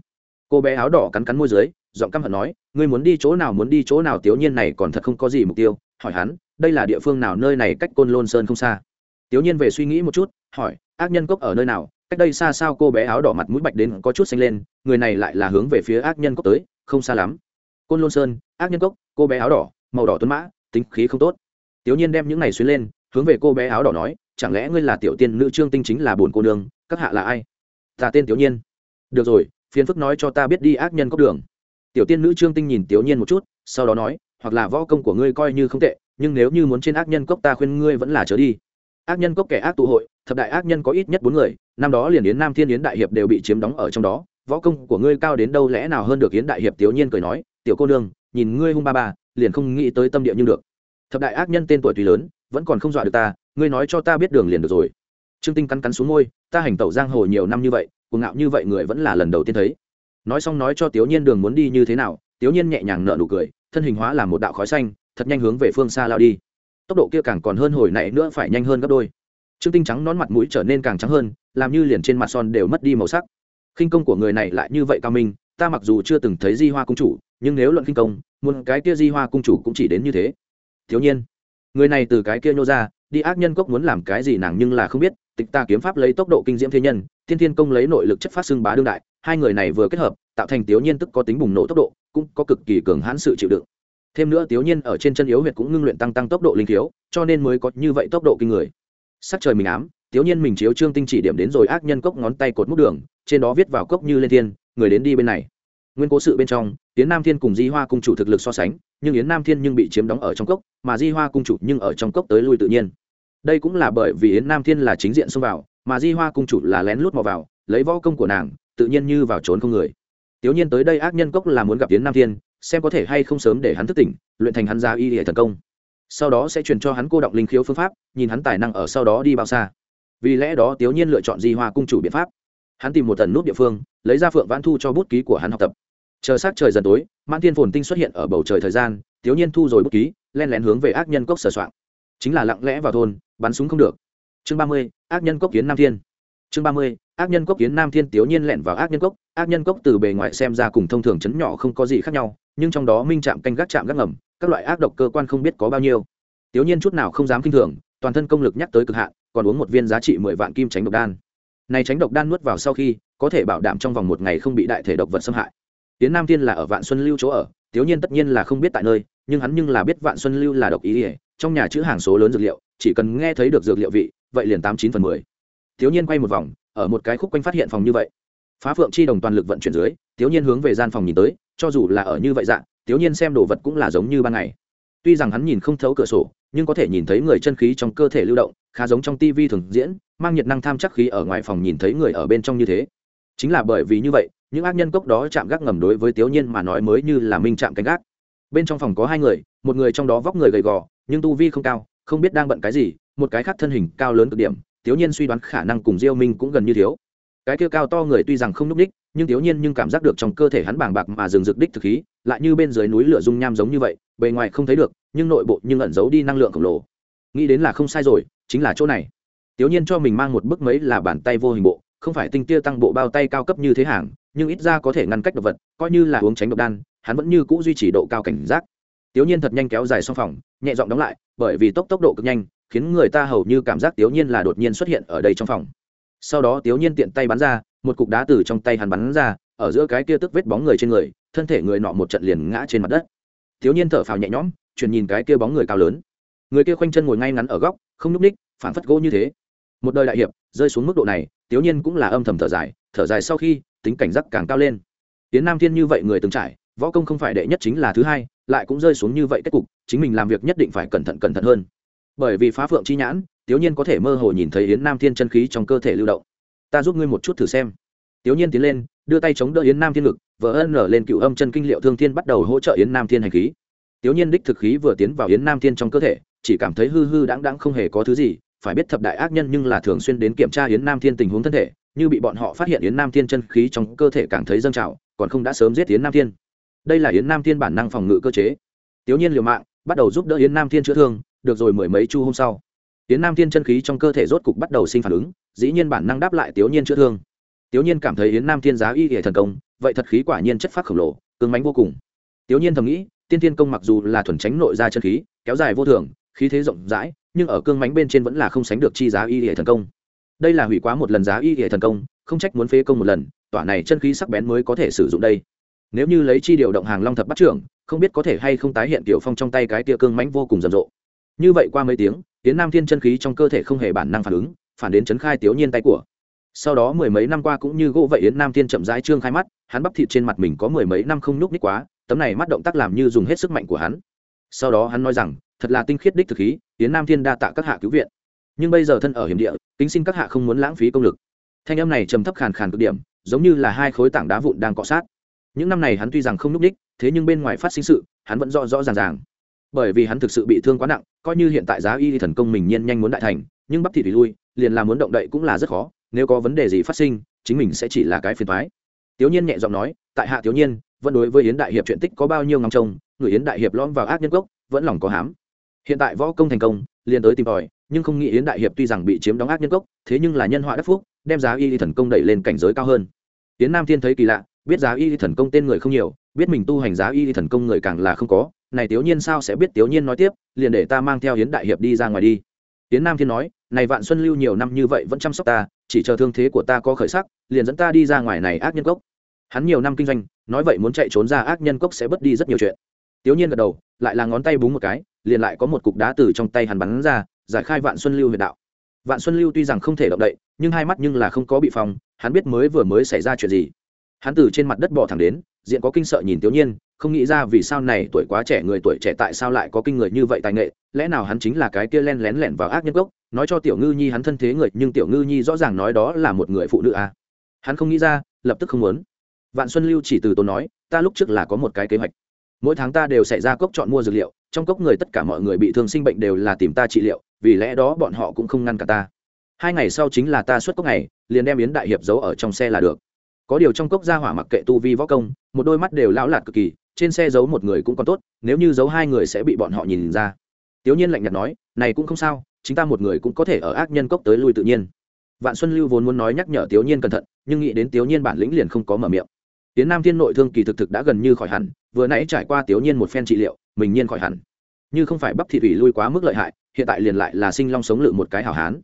cô bé áo đỏ cắn cắn môi dưới, giọng căm hận nói, ngươi muốn đi chỗ nào, muốn đi chỗ nào, tiểu nhiên này còn thật không có gì mục tiêu. Hỏi hắn, đây là địa phương nào, nơi này cách côn lôn sơn không xa? Tiểu nhiên về suy nghĩ một chút, hỏi, ác nhân cốc ở nơi nào? Cách đây xa sao cô bé áo đỏ mặt mũi bạch đến có chút xanh lên, người này lại là hướng về phía ác nhân cốc tới, không xa lắm. Côn lôn sơn, ác nhân cốc, cô bé áo đỏ, màu đỏ tuấn mã, tính khí không tốt. Tiểu nhiên đem những này xuyến lên, hướng về cô bé áo đỏ nói, chẳng lẽ ngươi là tiểu tiên nữ trương tinh chính là bồn cô nương, các hạ là ai? Ta tên tiểu nhiên. Được rồi phiền phức nói cho ta biết đi ác nhân cốc đường. Tiểu tiên nữ trương tinh nhìn tiểu nhiên một chút, sau đó nói, hoặc là võ công của ngươi coi như không tệ, nhưng nếu như muốn trên ác nhân cốc ta khuyên ngươi vẫn là trở đi. Ác nhân cốc kẻ ác tụ hội, thập đại ác nhân có ít nhất bốn người, năm đó liền yến nam thiên yến đại hiệp đều bị chiếm đóng ở trong đó. Võ công của ngươi cao đến đâu lẽ nào hơn được yến đại hiệp? Tiểu nhiên cười nói, tiểu cô nương, nhìn ngươi hung ba ba, liền không nghĩ tới tâm địa nhưng được. Thập đại ác nhân tên tuổi tuy lớn, vẫn còn không dọa được ta, ngươi nói cho ta biết đường liền được rồi. Trương tinh cắn cắn xuống môi, ta hành tẩu giang hồ nhiều năm như vậy cuồng ngạo như vậy người vẫn là lần đầu tiên thấy. Nói xong nói cho tiểu nhiên đường muốn đi như thế nào tiểu nhiên nhẹ nhàng nở nụ cười, thân hình hóa làm một đạo khói xanh, thật nhanh hướng về phương xa lao đi. Tốc độ kia càng còn hơn hồi nãy nữa phải nhanh hơn gấp đôi. Trương tinh trắng nón mặt mũi trở nên càng trắng hơn, làm như liền trên mặt son đều mất đi màu sắc. Khinh công của người này lại như vậy cao minh, ta mặc dù chưa từng thấy di hoa cung chủ, nhưng nếu luận khinh công, muốn cái kia di hoa cung chủ cũng chỉ đến như thế. Thiếu nhiên, người này từ cái kia nhô ra, đi ác nhân cốc muốn làm cái gì nàng nhưng là không biết tịch ta kiếm pháp lấy tốc độ kinh diễm thế nhân, thiên thiên công lấy nội lực chất phát xưng bá đương đại, hai người này vừa kết hợp, tạo thành tiểu nhiên tức có tính bùng nổ tốc độ, cũng có cực kỳ cường hãn sự chịu đựng. Thêm nữa tiểu nhiên ở trên chân yếu huyệt cũng ngưng luyện tăng tăng tốc độ linh thiếu cho nên mới có như vậy tốc độ kinh người. Sắc trời mình ám, tiểu nhiên mình chiếu trương tinh chỉ điểm đến rồi ác nhân cốc ngón tay cột múc đường, trên đó viết vào cốc như lên thiên, người đến đi bên này. Nguyên cố sự bên trong, yến nam thiên cùng di hoa cung chủ thực lực so sánh, nhưng yến nam thiên nhưng bị chiếm đóng ở trong cốc, mà di hoa cung chủ nhưng ở trong cốc tới lui tự nhiên đây cũng là bởi vì yến nam thiên là chính diện xông vào, mà di hoa cung chủ là lén lút mò vào, lấy võ công của nàng, tự nhiên như vào trốn không người. Tiểu nhiên tới đây ác nhân cốc là muốn gặp yến nam thiên, xem có thể hay không sớm để hắn thức tỉnh, luyện thành hắn ra y hệ thần công. Sau đó sẽ truyền cho hắn cô động linh khiếu phương pháp, nhìn hắn tài năng ở sau đó đi bao xa. Vì lẽ đó tiểu nhiên lựa chọn di hoa cung chủ biện pháp. Hắn tìm một tần nút địa phương, lấy ra phượng vãn thu cho bút ký của hắn học tập. Chờ sát trời dần tối, mãn thiên phồn tinh xuất hiện ở bầu trời thời gian tiểu nhiên thu rồi bút ký, len lén hướng về ác nhân cốc sửa soạn chính là lặng lẽ vào thôn, bắn súng không được. Chương ba mươi, ác nhân cốc kiến nam thiên. Chương ba mươi, ác nhân cốc kiến nam thiên tiểu nhiên lẻn vào ác nhân cốc. Ác nhân cốc từ bề ngoài xem ra cùng thông thường chấn nhỏ không có gì khác nhau, nhưng trong đó minh chạm canh gác chạm gác ngầm, các loại ác độc cơ quan không biết có bao nhiêu. Tiểu nhiên chút nào không dám kinh thường, toàn thân công lực nhắc tới cực hạn, còn uống một viên giá trị mười vạn kim tránh độc đan. Này tránh độc đan nuốt vào sau khi, có thể bảo đảm trong vòng một ngày không bị đại thể độc vật xâm hại. Tiến nam thiên là ở vạn xuân lưu chỗ ở, tiểu nhiên tất nhiên là không biết tại nơi, nhưng hắn nhưng là biết vạn xuân lưu là độc ý ỉa trong nhà chữ hàng số lớn dược liệu, chỉ cần nghe thấy được dược liệu vị, vậy liền tám chín phần mười. Thiếu nhiên quay một vòng, ở một cái khúc quanh phát hiện phòng như vậy. Phá phượng chi đồng toàn lực vận chuyển dưới, Thiếu nhiên hướng về gian phòng nhìn tới, cho dù là ở như vậy dạng thiếu nhiên xem đồ vật cũng là giống như ban ngày. Tuy rằng hắn nhìn không thấu cửa sổ, nhưng có thể nhìn thấy người chân khí trong cơ thể lưu động, khá giống trong tivi thường diễn, mang nhiệt năng tham chắc khí ở ngoài phòng nhìn thấy người ở bên trong như thế. Chính là bởi vì như vậy, những ác nhân cốc đó chạm gác ngầm đối với thiếu nhiên mà nói mới như là minh chạm canh gác. Bên trong phòng có hai người, một người trong đó vóc người gầy gò nhưng tu vi không cao, không biết đang bận cái gì, một cái khác thân hình cao lớn cực điểm tiểu nhiên suy đoán khả năng cùng diêu minh cũng gần như thiếu. Cái kia cao to người tuy rằng không núp đích, nhưng tiểu nhiên nhưng cảm giác được trong cơ thể hắn bàng bạc mà dừng rực đích thực khí, lại như bên dưới núi lửa dung nham giống như vậy, bề ngoài không thấy được, nhưng nội bộ nhưng ẩn giấu đi năng lượng khổng lồ. Nghĩ đến là không sai rồi, chính là chỗ này. Tiểu nhiên cho mình mang một bức mấy là bàn tay vô hình bộ, không phải tinh tia tăng bộ bao tay cao cấp như thế hàng, nhưng ít ra có thể ngăn cách độc vật, coi như là uống tránh độc đan, hắn vẫn như cũ duy trì độ cao cảnh giác tiểu nhiên thật nhanh kéo dài xong phòng, nhẹ giọng đóng lại, bởi vì tốc tốc độ cực nhanh, khiến người ta hầu như cảm giác tiểu nhiên là đột nhiên xuất hiện ở đây trong phòng. Sau đó tiểu nhiên tiện tay bắn ra, một cục đá từ trong tay hắn bắn ra, ở giữa cái kia tức vết bóng người trên người, thân thể người nọ một trận liền ngã trên mặt đất. Tiểu nhiên thở phào nhẹ nhõm, chuyển nhìn cái kia bóng người cao lớn. Người kia khoanh chân ngồi ngay ngắn ở góc, không nhúc ních phản phất gỗ như thế. Một đời đại hiệp, rơi xuống mức độ này tiểu nhiên cũng là âm thầm thở dài thở dài sau khi, tính cảnh giác càng cao lên. Tiến nam thiên như vậy người từng trải võ công không phải đệ nhất chính là thứ hai, lại cũng rơi xuống như vậy kết cục, chính mình làm việc nhất định phải cẩn thận cẩn thận hơn. Bởi vì phá phượng chi nhãn tiểu nhiên có thể mơ hồ nhìn thấy yến nam thiên chân khí trong cơ thể lưu động. Ta giúp ngươi một chút thử xem. Tiểu nhiên tiến lên, đưa tay chống đỡ yến nam thiên ngực vỡ ân nở lên cựu âm chân kinh liệu thương thiên bắt đầu hỗ trợ yến nam thiên hành khí. Tiểu nhiên đích thực khí vừa tiến vào yến nam thiên trong cơ thể, chỉ cảm thấy hư hư đáng đáng không hề có thứ gì, phải biết thập đại ác nhân nhưng là thường xuyên đến kiểm tra yến nam thiên tình huống thân thể, như bị bọn họ phát hiện yến nam thiên chân khí trong cơ thể càng thấy dâng trào, còn không đã sớm giết yến nam thiên đây là yến nam thiên bản năng phòng ngự cơ chế tiểu nhiên liều mạng bắt đầu giúp đỡ yến nam thiên chữa thương được rồi mười mấy chu hôm sau yến nam thiên chân khí trong cơ thể rốt cục bắt đầu sinh phản ứng dĩ nhiên bản năng đáp lại tiểu nhiên chữa thương tiểu nhiên cảm thấy yến nam thiên giá y hệ thần công vậy thật khí quả nhiên chất phát khổng lồ cứng mánh vô cùng tiểu nhiên thầm nghĩ tiên thiên công mặc dù là thuần tránh nội ra chân khí kéo dài vô thường khí thế rộng rãi nhưng ở cương mánh bên trên vẫn là không sánh được chi giá y hệ thần công đây là hủy quá một lần giá y hệ thần công không trách muốn phế công một lần tỏa này chân khí sắc bén mới có thể sử dụng đây nếu như lấy chi điều động hàng long thập bắt trưởng, không biết có thể hay không tái hiện tiểu phong trong tay cái tia cương mánh vô cùng rầm rộ. Như vậy qua mấy tiếng tiến nam thiên chân khí trong cơ thể không hề bản năng phản ứng, phản đến chấn khai tiểu nhiên tay của. Sau đó mười mấy năm qua cũng như gỗ vậy yến nam thiên chậm rãi trương khai mắt, hắn bắp thịt trên mặt mình có mười mấy năm không nhúc ních quá, tấm này mắt động tác làm như dùng hết sức mạnh của hắn. Sau đó hắn nói rằng, thật là tinh khiết đích thực khí, yến nam thiên đa tạ các hạ cứu viện. Nhưng bây giờ thân ở hiểm địa, kính xin các hạ không muốn lãng phí công lực. Thanh âm này trầm thấp khàn khàn cực điểm, giống như là hai khối tảng đá vụn đang cọ sát những năm này hắn tuy rằng không núp đích, thế nhưng bên ngoài phát sinh sự, hắn vẫn rõ rõ ràng ràng. Bởi vì hắn thực sự bị thương quá nặng, coi như hiện tại giá y thần công mình nhiên nhanh muốn đại thành, nhưng bắp thịt thủy lui, liền làm muốn động đậy cũng là rất khó, nếu có vấn đề gì phát sinh, chính mình sẽ chỉ là cái phiền thoái tiểu nhiên nhẹ giọng nói, tại hạ tiểu nhiên, vẫn đối với yến đại hiệp chuyện tích có bao nhiêu ngắm trông, người yến đại hiệp lõm vào ác nhân gốc vẫn lòng có hám. Hiện tại võ công thành công, liền tới tìm tòi, nhưng không nghĩ yến đại hiệp tuy rằng bị chiếm đóng ác nhân gốc thế nhưng là nhân họa đắc phúc, đem giá y thần công đẩy lên cảnh giới cao hơn. Yến nam thiên thấy kỳ lạ biết giá y thần công tên người không nhiều, biết mình tu hành giá y thần công người càng là không có, này tiểu nhiên sao sẽ biết tiểu nhiên nói tiếp, liền để ta mang theo hiến đại hiệp đi ra ngoài đi. Hiến nam thiên nói, này vạn xuân lưu nhiều năm như vậy vẫn chăm sóc ta, chỉ chờ thương thế của ta có khởi sắc, liền dẫn ta đi ra ngoài này ác nhân cốc. Hắn nhiều năm kinh doanh, nói vậy muốn chạy trốn ra ác nhân cốc sẽ bớt đi rất nhiều chuyện. Tiểu nhiên gật đầu, lại là ngón tay búng một cái, liền lại có một cục đá từ trong tay hắn bắn ra, giải khai vạn xuân lưu huyệt đạo. Vạn xuân lưu tuy rằng không thể động đậy, nhưng hai mắt nhưng là không có bị phòng hắn biết mới vừa mới xảy ra chuyện gì hắn từ trên mặt đất bỏ thẳng đến, diện có kinh sợ nhìn tiểu nhiên, không nghĩ ra vì sao này tuổi quá trẻ người tuổi trẻ tại sao lại có kinh người như vậy tài nghệ, lẽ nào hắn chính là cái kia len lén lẻn vào ác nhân gốc, nói cho tiểu ngư nhi hắn thân thế người, nhưng tiểu ngư nhi rõ ràng nói đó là một người phụ nữ à. hắn không nghĩ ra, lập tức không muốn. Vạn xuân lưu chỉ từ tôi nói, ta lúc trước là có một cái kế hoạch. Mỗi tháng ta đều xảy ra cốc chọn mua dược liệu, trong cốc người tất cả mọi người bị thương sinh bệnh đều là tìm ta trị liệu, vì lẽ đó bọn họ cũng không ngăn cả ta. Hai ngày sau chính là ta xuất cốc này liền đem yến đại hiệp giấu ở trong xe là được có điều trong cốc gia hỏa mặc kệ tu vi võ công, một đôi mắt đều lão lạt cực kỳ, trên xe giấu một người cũng còn tốt, nếu như giấu hai người sẽ bị bọn họ nhìn ra. Tiểu nhiên lạnh nhạt nói, này cũng không sao, chính ta một người cũng có thể ở ác nhân cốc tới lui tự nhiên. Vạn xuân lưu vốn muốn nói nhắc nhở tiểu nhiên cẩn thận, nhưng nghĩ đến tiểu nhiên bản lĩnh liền không có mở miệng. Tiến nam thiên nội thương kỳ thực thực đã gần như khỏi hẳn, vừa nãy trải qua tiểu nhiên một phen trị liệu, mình nhiên khỏi hẳn. Như không phải bắp thị thủy lui quá mức lợi hại, hiện tại liền lại là sinh long sống lự một cái hảo hán.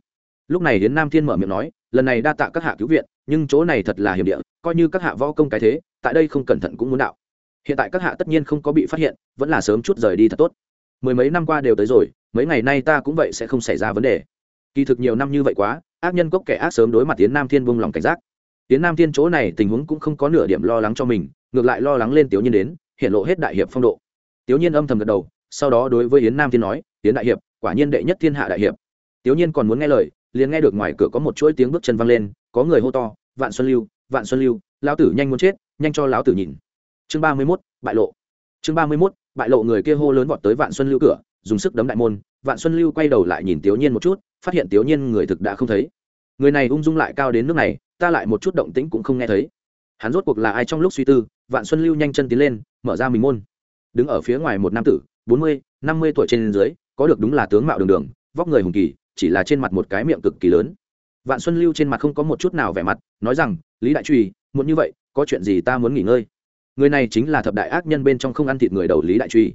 Lúc này đến nam thiên mở miệng nói, lần này đa tạ các hạ cứu viện nhưng chỗ này thật là hiểm địa, coi như các hạ võ công cái thế, tại đây không cẩn thận cũng muốn đạo. Hiện tại các hạ tất nhiên không có bị phát hiện, vẫn là sớm chút rời đi thật tốt. Mười mấy năm qua đều tới rồi, mấy ngày nay ta cũng vậy sẽ không xảy ra vấn đề. Kỳ thực nhiều năm như vậy quá, ác nhân cốc kẻ ác sớm đối mặt tiến nam thiên buông lòng cảnh giác. Tiến nam thiên chỗ này tình huống cũng không có nửa điểm lo lắng cho mình, ngược lại lo lắng lên tiểu nhiên đến, hiện lộ hết đại hiệp phong độ. Tiểu nhiên âm thầm gật đầu, sau đó đối với yến nam thiên nói tiến đại hiệp, quả nhiên đệ nhất thiên hạ đại hiệp. Tiểu nhiên còn muốn nghe lời liền nghe được ngoài cửa có một chuỗi tiếng bước chân văng lên, có người hô to, vạn xuân lưu, vạn xuân lưu, lão tử nhanh muốn chết, nhanh cho lão tử nhìn. Chương ba mươi mốt, bại lộ. Chương ba mươi mốt, bại lộ người kia hô lớn vọt tới vạn xuân lưu cửa, dùng sức đấm đại môn, vạn xuân lưu quay đầu lại nhìn tiểu nhiên một chút, phát hiện tiểu nhiên người thực đã không thấy. Người này ung dung lại cao đến nước này, ta lại một chút động tĩnh cũng không nghe thấy. Hắn rốt cuộc là ai trong lúc suy tư, vạn xuân lưu nhanh chân tiến lên, mở ra mình môn. Đứng ở phía ngoài một nam tử, bốn mươi, năm mươi tuổi trên dưới, có được đúng là tướng mạo đường đường, vóc người hùng kỳ chỉ là trên mặt một cái miệng cực kỳ lớn. Vạn xuân lưu trên mặt không có một chút nào vẻ mặt, nói rằng, lý đại truy muốn như vậy, có chuyện gì ta muốn nghỉ ngơi. Người này chính là thập đại ác nhân bên trong không ăn thịt người đầu lý đại truy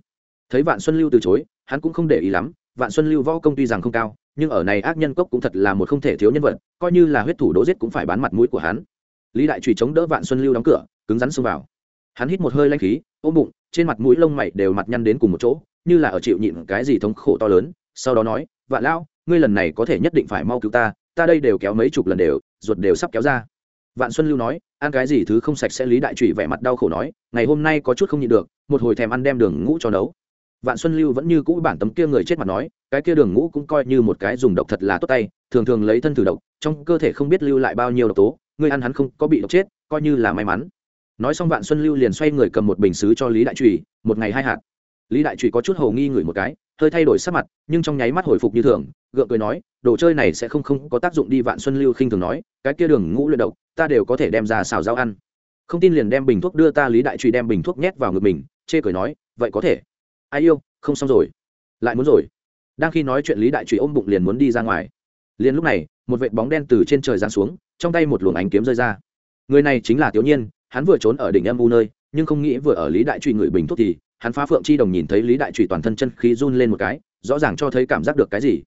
thấy vạn xuân lưu từ chối, hắn cũng không để ý lắm, vạn xuân lưu võ công tuy rằng không cao, nhưng ở này ác nhân cốc cũng thật là một không thể thiếu nhân vật, coi như là huyết thủ đố giết cũng phải bán mặt mũi của hắn. Lý đại truy chống đỡ vạn xuân lưu đóng cửa, cứng rắn xông vào. Hắn hít một hơi lanh khí, ôm bụng, trên mặt mũi lông mày đều mặt nhăn đến cùng một chỗ, như là ở chịu nhịn cái gì thống khổ to lớn, sau đó nói, vạn lão ngươi lần này có thể nhất định phải mau cứu ta ta đây đều kéo mấy chục lần đều, ruột đều sắp kéo ra. Vạn xuân lưu nói, ăn cái gì thứ không sạch sẽ lý đại trụy vẻ mặt đau khổ nói, ngày hôm nay có chút không nhịn được, một hồi thèm ăn đem đường ngũ cho nấu. Vạn xuân lưu vẫn như cũ bản tấm kia người chết mặt nói, cái kia đường ngũ cũng coi như một cái dùng độc thật là tốt tay, thường thường lấy thân thử độc, trong cơ thể không biết lưu lại bao nhiêu độc tố, người ăn hắn không có bị độc chết, coi như là may mắn. Nói xong vạn xuân lưu liền xoay người cầm một bình xứ cho lý đại trùy một ngày hai hạt. Lý đại trùy có chút hầu nghi ngửi một cái hơi thay đổi sắc mặt, nhưng trong nháy mắt hồi phục như thường, gượng cười nói, đồ chơi này sẽ không không có tác dụng đi vạn xuân lưu khinh thường nói, cái kia đường ngũ luyện độc, ta đều có thể đem ra xào rau ăn. Không tin liền đem bình thuốc đưa ta lý đại trùy đem bình thuốc nhét vào ngực mình, chê cười nói, vậy có thể. Ai yêu, không xong rồi. Lại muốn rồi. Đang khi nói chuyện lý đại trùy ôm bụng liền muốn đi ra ngoài. Liền lúc này, một vệt bóng đen từ trên trời giáng xuống, trong tay một luồng ánh kiếm rơi ra. Người này chính là tiểu nhiên, hắn vừa trốn ở đỉnh âm u nơi, nhưng không nghĩ vừa ở lý đại trụy người bình thuốc thì hắn phá phượng chi đồng nhìn thấy lý đại trụy toàn thân chân khí run lên một cái, rõ ràng cho thấy cảm giác được cái gì.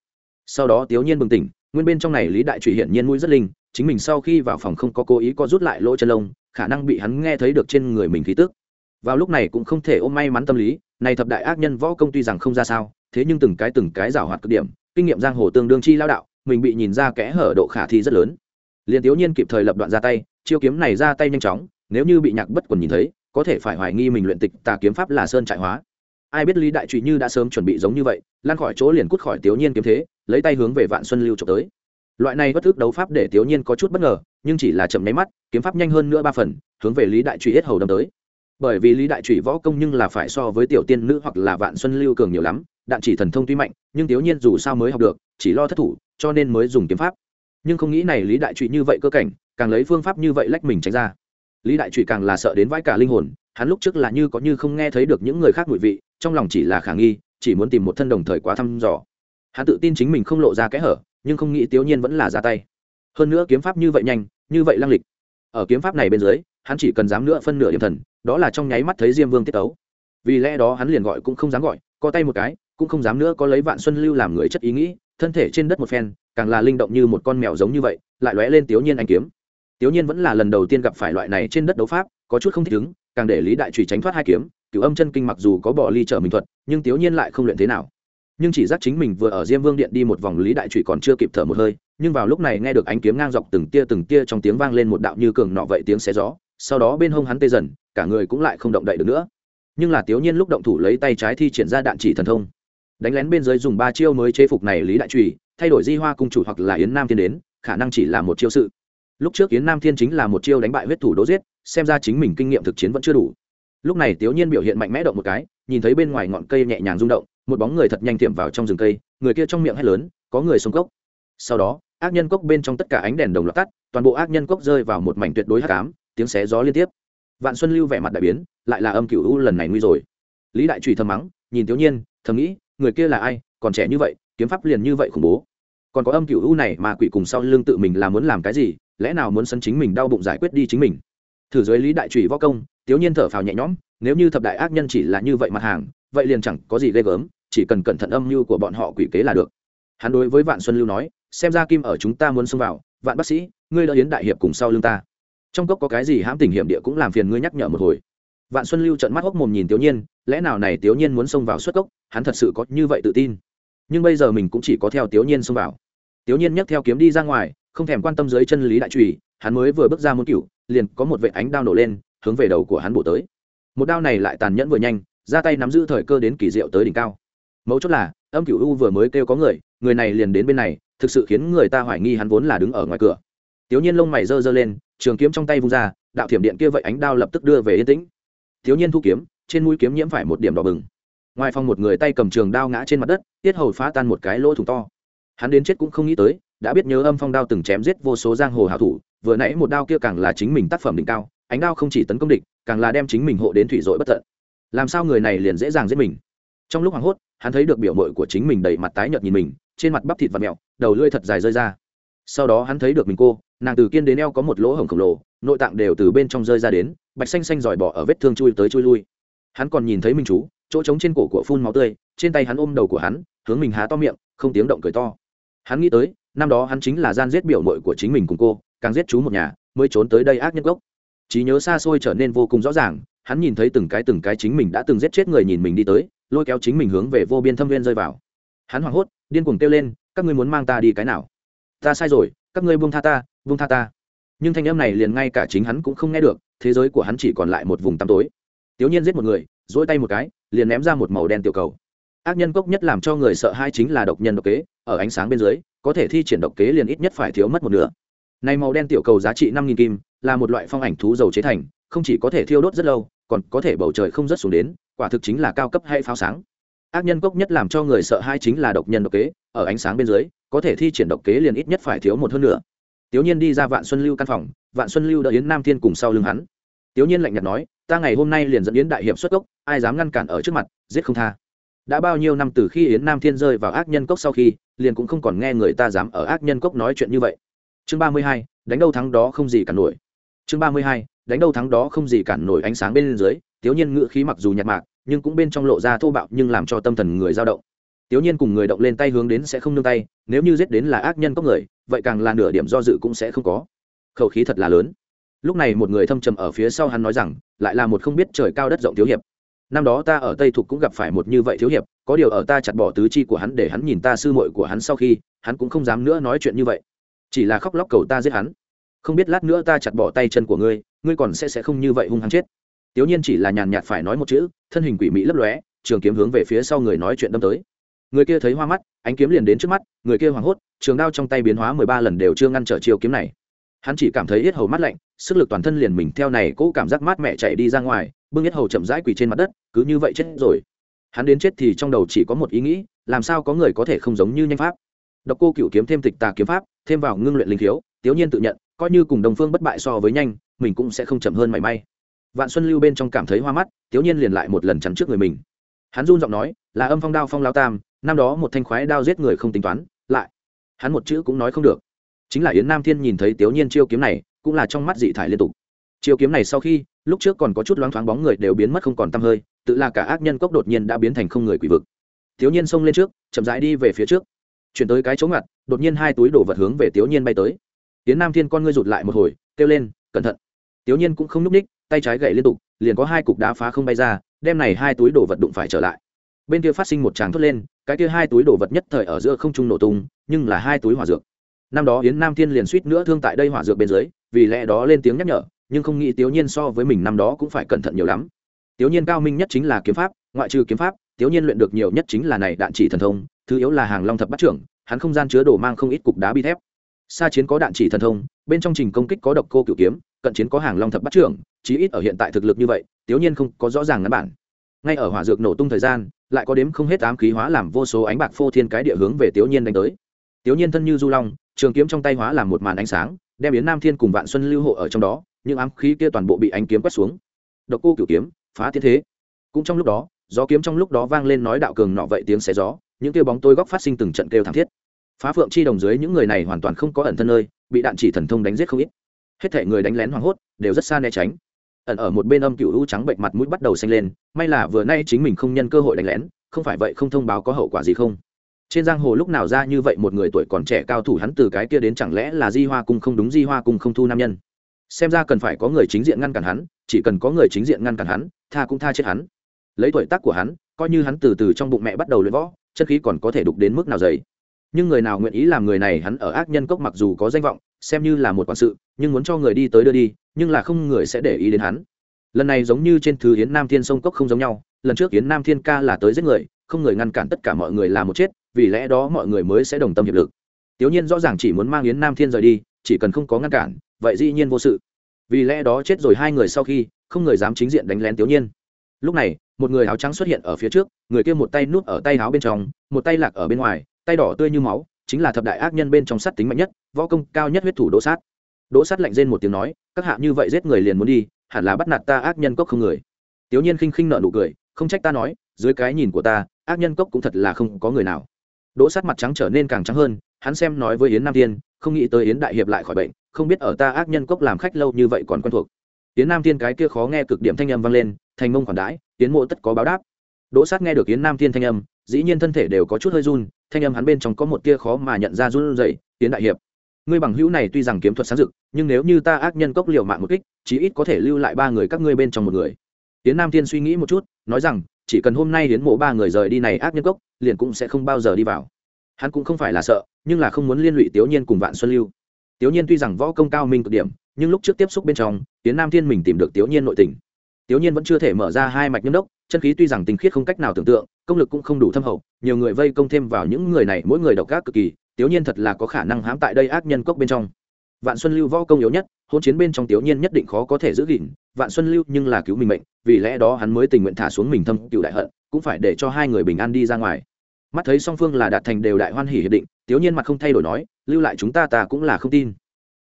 Sau đó tiểu nhiên bừng tỉnh, nguyên bên trong này lý đại trụy hiện nhiên mũi rất linh, chính mình sau khi vào phòng không có cố ý có rút lại lỗ chân lông, khả năng bị hắn nghe thấy được trên người mình khí tức. Vào lúc này cũng không thể ôm may mắn tâm lý, này thập đại ác nhân võ công tuy rằng không ra sao, thế nhưng từng cái từng cái rào hoạt cực điểm, kinh nghiệm giang hồ tương đương chi lao đạo, mình bị nhìn ra kẽ hở độ khả thi rất lớn. Liền tiểu nhiên kịp thời lập đoạn ra tay, chiêu kiếm này ra tay nhanh chóng, nếu như bị nhạc bất quần nhìn thấy có thể phải hoài nghi mình luyện tịch tà kiếm pháp là sơn trại hóa. Ai biết lý đại trụy như đã sớm chuẩn bị giống như vậy lan khỏi chỗ liền cút khỏi tiểu nhiên kiếm thế, lấy tay hướng về vạn xuân lưu trộm tới. Loại này bất thức đấu pháp để tiểu nhiên có chút bất ngờ, nhưng chỉ là chậm nháy mắt, kiếm pháp nhanh hơn nữa ba phần, hướng về lý đại trụy hết hầu đâm tới. Bởi vì lý đại trụy võ công nhưng là phải so với tiểu tiên nữ hoặc là vạn xuân lưu cường nhiều lắm, đạn chỉ thần thông tuy mạnh, nhưng tiểu nhiên dù sao mới học được, chỉ lo thất thủ, cho nên mới dùng kiếm pháp. Nhưng không nghĩ này lý đại trụy như vậy cơ cảnh, càng lấy phương pháp như vậy lách mình tránh ra lý đại trụy càng là sợ đến vãi cả linh hồn, hắn lúc trước là như có như không nghe thấy được những người khác ngụy vị, trong lòng chỉ là khả nghi, chỉ muốn tìm một thân đồng thời quá thăm dò. Hắn tự tin chính mình không lộ ra kẽ hở, nhưng không nghĩ tiểu nhiên vẫn là ra tay. Hơn nữa kiếm pháp như vậy nhanh, như vậy lăng lịch. Ở kiếm pháp này bên dưới, hắn chỉ cần dám nữa phân nửa điểm thần, đó là trong nháy mắt thấy diêm vương tiết tấu. Vì lẽ đó hắn liền gọi cũng không dám gọi, co tay một cái, cũng không dám nữa có lấy vạn xuân lưu làm người chất ý nghĩ, thân thể trên đất một phen, càng là linh động như một con mèo giống như vậy, lại lóe lên tiểu nhiên anh kiếm tiểu nhiên vẫn là lần đầu tiên gặp phải loại này trên đất đấu pháp, có chút không thích ứng, càng để lý đại trùy tránh thoát hai kiếm, cửu âm chân kinh mặc dù có bỏ ly trở mình thuật, nhưng tiểu nhiên lại không luyện thế nào. Nhưng chỉ giác chính mình vừa ở diêm vương điện đi một vòng, lý đại trụy còn chưa kịp thở một hơi, nhưng vào lúc này nghe được ánh kiếm ngang dọc từng tia từng tia trong tiếng vang lên một đạo như cường nọ vậy tiếng xé gió, sau đó bên hông hắn tê dần, cả người cũng lại không động đậy được nữa. Nhưng là tiểu nhiên lúc động thủ lấy tay trái thi triển ra đạn chỉ thần thông. Đánh lén bên dưới dùng ba chiêu mới chế phục này lý đại trùy thay đổi di hoa cung chủ hoặc là yến nam thiên đến, khả năng chỉ là một chiêu sự lúc trước yến nam thiên chính là một chiêu đánh bại huyết thủ đố giết, xem ra chính mình kinh nghiệm thực chiến vẫn chưa đủ. Lúc này tiểu nhiên biểu hiện mạnh mẽ động một cái, nhìn thấy bên ngoài ngọn cây nhẹ nhàng rung động, một bóng người thật nhanh tiệm vào trong rừng cây, người kia trong miệng hét lớn, có người xuống cốc. Sau đó, ác nhân cốc bên trong tất cả ánh đèn đồng loạt tắt, toàn bộ ác nhân cốc rơi vào một mảnh tuyệt đối hắc ám, tiếng xé gió liên tiếp. Vạn xuân lưu vẻ mặt đại biến, lại là âm cửu u lần này nguy rồi. Lý đại trùy thầm mắng, nhìn tiểu nhiên, thầm nghĩ, người kia là ai? Còn trẻ như vậy, kiếm pháp liền như vậy khủng bố. Còn có âm cửu u này mà quỷ cùng sau lưng tự mình là muốn làm cái gì? Lẽ nào muốn sân chính mình đau bụng giải quyết đi chính mình? Thử dưới lý đại trùy võ công tiếu nhiên thở phào nhẹ nhõm, nếu như thập đại ác nhân chỉ là như vậy mặt hàng, vậy liền chẳng có gì ghê gớm, chỉ cần cẩn thận âm mưu của bọn họ quỷ kế là được. Hắn đối với vạn xuân lưu nói, xem ra kim ở chúng ta muốn xông vào, vạn bác sĩ, ngươi đỡ yến đại hiệp cùng sau lưng ta. Trong cốc có cái gì hãm tình hiểm địa cũng làm phiền ngươi nhắc nhở một hồi. Vạn xuân lưu trận mắt hốc mồm nhìn tiểu nhiên, lẽ nào này tiểu nhiên muốn xông vào xuất cốc, hắn thật sự có như vậy tự tin. Nhưng bây giờ mình cũng chỉ có theo tiểu nhiên xông vào. Tiểu nhiên nhấc theo kiếm đi ra ngoài không thèm quan tâm dưới chân lý đại trùy, hắn mới vừa bước ra môn cựu liền có một vệ ánh đao nổ lên, hướng về đầu của hắn bổ tới. Một đao này lại tàn nhẫn vừa nhanh, ra tay nắm giữ thời cơ đến kỳ diệu tới đỉnh cao. Mấu chốt là, âm cựu u vừa mới kêu có người người này liền đến bên này, thực sự khiến người ta hoài nghi hắn vốn là đứng ở ngoài cửa. Tiểu nhiên lông mày giơ giơ lên, trường kiếm trong tay vung ra, đạo thiểm điện kia vậy ánh đao lập tức đưa về yên tĩnh. Tiểu nhiên thu kiếm, trên mũi kiếm nhiễm phải một điểm đỏ bừng. Ngoài phòng một người tay cầm trường đao ngã trên mặt đất, tiết hầu phá tan một cái lỗ thủng to. Hắn đến chết cũng không nghĩ tới đã biết nhớ âm phong đao từng chém giết vô số giang hồ hảo thủ, vừa nãy một đao kia càng là chính mình tác phẩm đỉnh cao, ánh đao không chỉ tấn công địch, càng là đem chính mình hộ đến thủy dội bất tận. Làm sao người này liền dễ dàng giết mình? Trong lúc hoảng hốt, hắn thấy được biểu mội của chính mình đầy mặt tái nhợt nhìn mình, trên mặt bắp thịt và mẹo đầu lưỡi thật dài rơi ra. Sau đó hắn thấy được mình cô, nàng từ kiên đến eo có một lỗ hổng khổng lồ, nội tạng đều từ bên trong rơi ra đến, bạch xanh xanh giỏi bỏ ở vết thương chui tới chui lui. Hắn còn nhìn thấy minh chú, chỗ trống trên cổ của phun máu tươi, trên tay hắn ôm đầu của hắn, hướng mình há to miệng, không tiếng động cười to. Hắn nghĩ tới năm đó hắn chính là gian giết biểu mội của chính mình cùng cô, càng giết chú một nhà, mới trốn tới đây ác nhân gốc. Trí nhớ xa xôi trở nên vô cùng rõ ràng, hắn nhìn thấy từng cái từng cái chính mình đã từng giết chết người nhìn mình đi tới, lôi kéo chính mình hướng về vô biên thâm viên rơi vào. Hắn hoảng hốt, điên cuồng kêu lên, các ngươi muốn mang ta đi cái nào? Ta sai rồi, các ngươi buông tha ta, buông tha ta. Nhưng thanh âm này liền ngay cả chính hắn cũng không nghe được, thế giới của hắn chỉ còn lại một vùng tăm tối. Tiểu nhiên giết một người dỗi tay một cái, liền ném ra một màu đen tiểu cầu ác nhân cốc nhất làm cho người sợ hai chính là độc nhân độc kế, ở ánh sáng bên dưới, có thể thi triển độc kế liền ít nhất phải thiếu mất một nửa. Này màu đen tiểu cầu giá trị năm nghìn kim, là một loại phong ảnh thú dầu chế thành, không chỉ có thể thiêu đốt rất lâu, còn có thể bầu trời không rớt xuống đến, quả thực chính là cao cấp hay pháo sáng. Ác nhân cốc nhất làm cho người sợ hai chính là độc nhân độc kế, ở ánh sáng bên dưới, có thể thi triển độc kế liền ít nhất phải thiếu một hơn nữa tiểu nhiên đi ra vạn xuân lưu căn phòng, vạn xuân lưu đỡ yến nam thiên cùng sau lưng hắn. Tiểu nhiên lạnh nhạt nói, ta ngày hôm nay liền dẫn yến đại hiệp xuất cốc, ai dám ngăn cản ở trước mặt, giết không tha đã bao nhiêu năm từ khi yến nam thiên rơi vào ác nhân cốc sau khi, liền cũng không còn nghe người ta dám ở ác nhân cốc nói chuyện như vậy. Chương ba mươi hai, đánh đâu thắng đó không gì cản nổi. Chương ba mươi hai, đánh đâu thắng đó không gì cản nổi ánh sáng bên dưới tiểu nhiên ngự khí mặc dù nhạt mạc, nhưng cũng bên trong lộ ra thô bạo nhưng làm cho tâm thần người dao động. Tiểu nhiên cùng người động lên tay hướng đến sẽ không nương tay, nếu như giết đến là ác nhân cốc người, vậy càng là nửa điểm do dự cũng sẽ không có. Khẩu khí thật là lớn. Lúc này một người thâm trầm ở phía sau hắn nói rằng, lại là một không biết trời cao đất rộng thiếu hiệp năm đó ta ở tây thục cũng gặp phải một như vậy thiếu hiệp, có điều ở ta chặt bỏ tứ chi của hắn để hắn nhìn ta sư muội của hắn sau khi, hắn cũng không dám nữa nói chuyện như vậy. Chỉ là khóc lóc cầu ta giết hắn. Không biết lát nữa ta chặt bỏ tay chân của ngươi ngươi còn sẽ sẽ không như vậy hung hăng chết. Tiểu nhiên chỉ là nhàn nhạt phải nói một chữ, thân hình quỷ mỹ lấp lóe, trường kiếm hướng về phía sau người nói chuyện đâm tới. Người kia thấy hoa mắt, ánh kiếm liền đến trước mắt, người kia hoảng hốt, trường đao trong tay biến hóa mười ba lần đều chưa ngăn trở chiều kiếm này hắn chỉ cảm thấy yết hầu mát lạnh, sức lực toàn thân liền mình theo này cỗ cảm giác mát mẹ chạy đi ra ngoài, bưng yết hầu chậm rãi quỳ trên mặt đất, cứ như vậy chết rồi. Hắn đến chết thì trong đầu chỉ có một ý nghĩ, làm sao có người có thể không giống như nhanh pháp. Độc cô cựu kiếm thêm tịch tà kiếm pháp, thêm vào ngưng luyện linh thiếu tiếu nhiên tự nhận, coi như cùng đồng phương bất bại so với nhanh, mình cũng sẽ không chậm hơn mảy may. Vạn xuân lưu bên trong cảm thấy hoa mắt, tiếu nhiên liền lại một lần chắn trước người mình. Hắn run giọng nói, là âm phong đao phong lao tam, năm đó một thanh khoái đao giết người không tính toán, lại. Hắn một chữ cũng nói không được chính là yến nam thiên nhìn thấy tiểu nhiên chiêu kiếm này, cũng là trong mắt dị thải liên tục. Chiêu kiếm này sau khi, lúc trước còn có chút loáng thoáng bóng người đều biến mất không còn t hơi, tự là cả ác nhân cốc đột nhiên đã biến thành không người quỷ vực. Tiểu nhiên xông lên trước, chậm rãi đi về phía trước. Chuyển tới cái chỗ ngặt, đột nhiên hai túi đổ vật hướng về tiểu nhiên bay tới. Yến nam thiên con ngươi rụt lại một hồi, kêu lên, cẩn thận. Tiểu nhiên cũng không n ú c ních tay trái gậy liên tục, liền có hai cục đá phá không bay ra, đem này hai túi đồ vật đụng phải trở lại. Bên kia phát sinh một tràng thốt lên, cái kia hai túi đồ vật nhất thời ở giữa không trung nổ tung, nhưng là hai túi hỏa dược năm đó yến nam thiên liền suýt nữa thương tại đây hỏa dược bên dưới, vì lẽ đó lên tiếng nhắc nhở, nhưng không nghĩ tiểu nhiên so với mình năm đó cũng phải cẩn thận nhiều lắm. Tiểu nhiên cao minh nhất chính là kiếm pháp, ngoại trừ kiếm pháp tiểu nhiên luyện được nhiều nhất chính là này đạn chỉ thần thông, thứ yếu là hàng long thập bắt trưởng, hắn không gian chứa đồ mang không ít cục đá bi thép. Xa chiến có đạn chỉ thần thông, bên trong trình công kích có độc cô cửu kiếm, cận chiến có hàng long thập bắt trưởng, chí ít ở hiện tại thực lực như vậy tiểu nhiên không có rõ ràng ngắn bản. Ngay ở hỏa dược nổ tung thời gian, lại có đếm không hết ám khí hóa làm vô số ánh bạc phô thiên cái địa hướng về tiểu nhiên đánh tới tiểu nhiên thân như du long, trường kiếm trong tay hóa làm một màn ánh sáng, đem yến nam thiên cùng vạn xuân lưu hộ ở trong đó nhưng ám khí kia toàn bộ bị ánh kiếm quét xuống. Độc cô cửu kiếm, phá thiên thế. Cũng trong lúc đó, gió kiếm trong lúc đó vang lên nói đạo cường nọ vậy tiếng xé gió, những kia bóng tối góc phát sinh từng trận kêu thảm thiết. Phá phượng chi đồng dưới những người này hoàn toàn không có ẩn thân nơi, bị đạn chỉ thần thông đánh giết không ít. Hết thảy người đánh lén hoảng hốt, đều rất xa né tránh. Ẩn ở một bên âm cửu u trắng bệnh mặt mũi bắt đầu xanh lên, may là vừa nay chính mình không nhân cơ hội đánh lén, không phải vậy không thông báo có hậu quả gì không trên giang hồ lúc nào ra như vậy một người tuổi còn trẻ cao thủ hắn từ cái kia đến chẳng lẽ là di hoa cung không đúng di hoa cung không thu nam nhân? Xem ra cần phải có người chính diện ngăn cản hắn, chỉ cần có người chính diện ngăn cản hắn, tha cũng tha chết hắn. Lấy tuổi tác của hắn, coi như hắn từ từ trong bụng mẹ bắt đầu luyện võ chất khí còn có thể đục đến mức nào dày. Nhưng người nào nguyện ý làm người này hắn ở ác nhân cốc mặc dù có danh vọng, xem như là một quản sự, nhưng muốn cho người đi tới đưa đi, nhưng là không người sẽ để ý đến hắn. Lần này giống như trên thứ hiến nam thiên sông cốc không giống nhau, lần trước hiến nam thiên ca là tới giết người, không người ngăn cản tất cả mọi người là một chết vì lẽ đó mọi người mới sẽ đồng tâm hiệp lực. Tiểu nhiên rõ ràng chỉ muốn mang yến nam thiên rời đi, chỉ cần không có ngăn cản, vậy dĩ nhiên vô sự. Vì lẽ đó chết rồi hai người sau khi, không người dám chính diện đánh lén tiểu nhiên. Lúc này, một người áo trắng xuất hiện ở phía trước, người kia một tay núp ở tay áo bên trong, một tay lạc ở bên ngoài, tay đỏ tươi như máu, chính là thập đại ác nhân bên trong sát tính mạnh nhất, võ công cao nhất huyết thủ đỗ sát. Đỗ sát lạnh rên một tiếng nói, các hạ như vậy giết người liền muốn đi, hẳn là bắt nạt ta ác nhân cốc không người. Tiểu nhiên khinh khinh nợ nụ cười, không trách ta nói, dưới cái nhìn của ta, ác nhân cốc cũng thật là không có người nào đỗ sát mặt trắng trở nên càng trắng hơn, hắn xem nói với yến nam tiên không nghĩ tới yến đại hiệp lại khỏi bệnh, không biết ở ta ác nhân cốc làm khách lâu như vậy còn quen thuộc. Yến nam thiên cái kia khó nghe cực điểm thanh âm vang lên, thành mông khoản đãi, yến mộ tất có báo đáp. Đỗ sát nghe được yến nam thiên thanh âm, dĩ nhiên thân thể đều có chút hơi run, thanh âm hắn bên trong có một tia khó mà nhận ra run rẩy, yến đại hiệp, ngươi bằng hữu này tuy rằng kiếm thuật sáng dực nhưng nếu như ta ác nhân cốc liều mạng một kích, chí ít có thể lưu lại ba người các ngươi bên trong một người. Yến nam thiên suy nghĩ một chút, nói rằng chỉ cần hôm nay đến mộ ba người rời đi này ác nhân cốc, liền cũng sẽ không bao giờ đi vào. Hắn cũng không phải là sợ, nhưng là không muốn liên lụy tiểu nhiên cùng vạn xuân lưu. Tiểu nhiên tuy rằng võ công cao minh cực điểm, nhưng lúc trước tiếp xúc bên trong tiến nam thiên mình tìm được tiểu nhiên nội tình. Tiểu nhiên vẫn chưa thể mở ra hai mạch nhâm đốc, chân khí tuy rằng tinh khiết không cách nào tưởng tượng, công lực cũng không đủ thâm hậu, nhiều người vây công thêm vào những người này mỗi người độc ác cực kỳ tiểu nhiên thật là có khả năng hãm tại đây ác nhân cốc bên trong. Vạn xuân lưu võ công yếu nhất hôn chiến bên trong tiểu nhiên nhất định khó có thể giữ gìn, vạn xuân lưu nhưng là cứu mình mệnh vì lẽ đó hắn mới tình nguyện thả xuống mình thâm cựu đại hận, cũng phải để cho hai người bình an đi ra ngoài. Mắt thấy song phương là đạt thành đều đại hoan hỉ hiệp định tiểu nhiên mặt không thay đổi nói, lưu lại chúng ta ta cũng là không tin.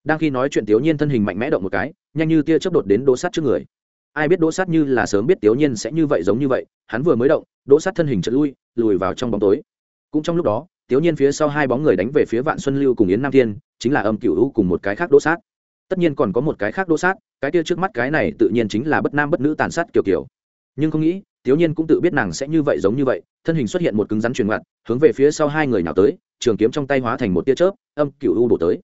Đang khi nói chuyện tiểu nhiên thân hình mạnh mẽ động một cái, nhanh như tia chớp đột đến đỗ sát trước người. Ai biết đỗ sát như là sớm biết tiểu nhiên sẽ như vậy giống như vậy, hắn vừa mới động, đỗ sát thân hình chợt lui, lùi vào trong bóng tối. Cũng trong lúc đó tiểu nhiên phía sau hai bóng người đánh về phía vạn xuân lưu cùng yến nam thiên, chính là âm cựu cùng một cái khác đỗ sát tất nhiên còn có một cái khác đỗ sát, cái kia trước mắt cái này tự nhiên chính là bất nam bất nữ tàn sát kiểu kiểu. Nhưng không nghĩ thiếu nhiên cũng tự biết nàng sẽ như vậy giống như vậy, thân hình xuất hiện một cứng rắn truyền mặt hướng về phía sau hai người nào tới, trường kiếm trong tay hóa thành một tia chớp, âm cựu u đổ tới.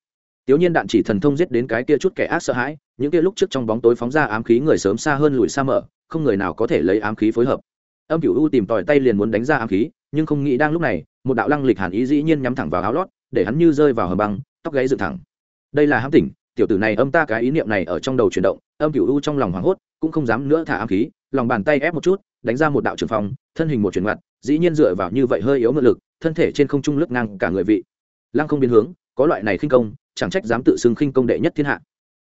Thiếu nhiên đạn chỉ thần thông giết đến cái kia chút kẻ ác sợ hãi, những kia lúc trước trong bóng tối phóng ra ám khí người sớm xa hơn lùi xa mở, không người nào có thể lấy ám khí phối hợp. Âm cựu u tìm tòi tay liền muốn đánh ra ám khí, nhưng không nghĩ đang lúc này, một đạo lăng lịch hàn ý dĩ nhiên nhắm thẳng vào áo lót, để hắn như rơi vào hầm băng, tóc gáy dựng thẳng. Đây là hám tỉnh tiểu tử này âm ta cái ý niệm này ở trong đầu chuyển động âm cựu u trong lòng hoảng hốt cũng không dám nữa thả ám khí lòng bàn tay ép một chút đánh ra một đạo trường phong thân hình một chuyển ngặt, dĩ nhiên dựa vào như vậy hơi yếu ngựa lực thân thể trên không trung lướt ngang cả người vị. Lăng không biến hướng có loại này khinh công chẳng trách dám tự xưng khinh công đệ nhất thiên hạ.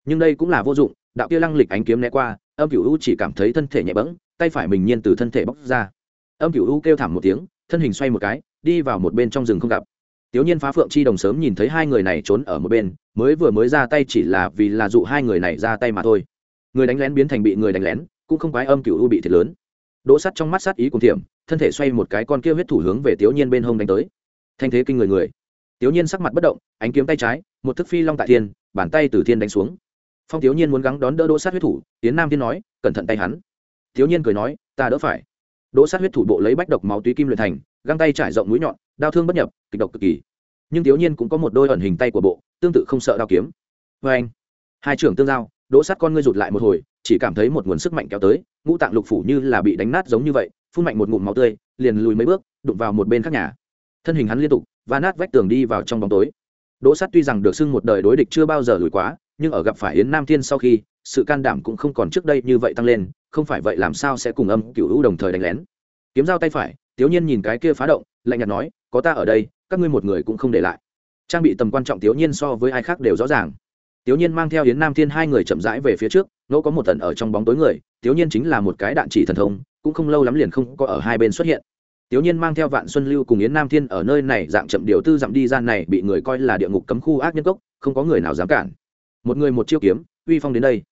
Nhưng đây cũng là vô dụng đạo kia lăng lịch ánh kiếm né qua âm cửu u chỉ cảm thấy thân thể nhẹ bẫng tay phải mình nhiên từ thân thể bóc ra. Âm cửu u kêu thảm một tiếng thân hình xoay một cái đi vào một bên trong rừng không gặp tiểu nhiên phá phượng chi đồng sớm nhìn thấy hai người này trốn ở một bên, mới vừa mới ra tay chỉ là vì là dụ hai người này ra tay mà thôi. Người đánh lén biến thành bị người đánh lén, cũng không quái âm cửu u bị thiệt lớn. Đỗ sắt trong mắt sát ý cùng thiểm, thân thể xoay một cái con kia huyết thủ hướng về tiểu nhiên bên hông đánh tới. Thanh thế kinh người người. Tiểu nhiên sắc mặt bất động, ánh kiếm tay trái, một thức phi long tại thiên, bàn tay từ thiên đánh xuống. Phong tiểu nhiên muốn gắng đón đỡ đỗ sát huyết thủ, Tiễn nam thiên nói, cẩn thận tay hắn. Tiểu nhiên cười nói, ta đỡ phải. Đỗ sát huyết thủ bộ lấy bách độc máu túy kim luyện thành, găng tay trải rộng mũi nhọn đao thương bất nhập, kịch độc cực kỳ. Nhưng thiếu nhiên cũng có một đôi ẩn hình tay của bộ, tương tự không sợ đao kiếm. Vê anh, hai trưởng tương giao, đỗ sát con ngươi rụt lại một hồi, chỉ cảm thấy một nguồn sức mạnh kéo tới, ngũ tạng lục phủ như là bị đánh nát giống như vậy, phun mạnh một ngụm máu tươi, liền lùi mấy bước, đụng vào một bên khác nhà. Thân hình hắn liên tục và nát vách tường đi vào trong bóng tối. Đỗ sát tuy rằng được xưng một đời đối địch chưa bao giờ lùi quá, nhưng ở gặp phải yến nam thiên sau khi, sự can đảm cũng không còn trước đây như vậy tăng lên, không phải vậy làm sao sẽ cùng âm cựu hữu đồng thời đánh lén. Kiếm dao tay phải tiểu nhiên nhìn cái kia phá động, lạnh nhạt nói, có ta ở đây, các ngươi một người cũng không để lại. Trang bị tầm quan trọng tiểu nhiên so với ai khác đều rõ ràng. Tiểu nhiên mang theo yến nam thiên hai người chậm rãi về phía trước, ngẫu có một tần ở trong bóng tối người tiểu nhiên chính là một cái đạn chỉ thần thông, cũng không lâu lắm liền không có ở hai bên xuất hiện. Tiểu nhiên mang theo vạn xuân lưu cùng yến nam thiên ở nơi này dạng chậm điều tư dặm đi gian này bị người coi là địa ngục cấm khu ác nhân cốc, không có người nào dám cản. Một người một chiêu kiếm, uy phong đến đây.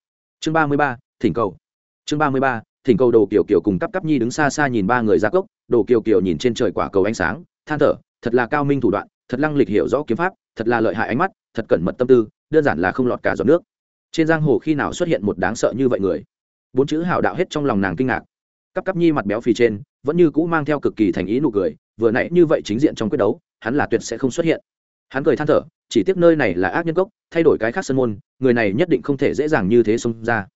Chương ba mươi ba, thỉnh cầu. Chương ba mươi ba thỉnh cầu đồ kiều kiều cùng cắp cắp nhi đứng xa xa nhìn ba người ra cốc. Đồ kiều kiều nhìn trên trời quả cầu ánh sáng, than thở, thật là cao minh thủ đoạn, thật lăng lịch hiểu rõ kiếm pháp, thật là lợi hại ánh mắt, thật cẩn mật tâm tư, đơn giản là không lọt cả giọt nước. Trên giang hồ khi nào xuất hiện một đáng sợ như vậy người? Bốn chữ hảo đạo hết trong lòng nàng kinh ngạc. Cắp cắp nhi mặt béo phì trên, vẫn như cũ mang theo cực kỳ thành ý nụ cười, vừa nãy như vậy chính diện trong quyết đấu, hắn là tuyệt sẽ không xuất hiện. Hắn cười than thở, chỉ tiếc nơi này là ác nhân cốc, thay đổi cái khác sân môn, người này nhất định không thể dễ dàng như thế xông ra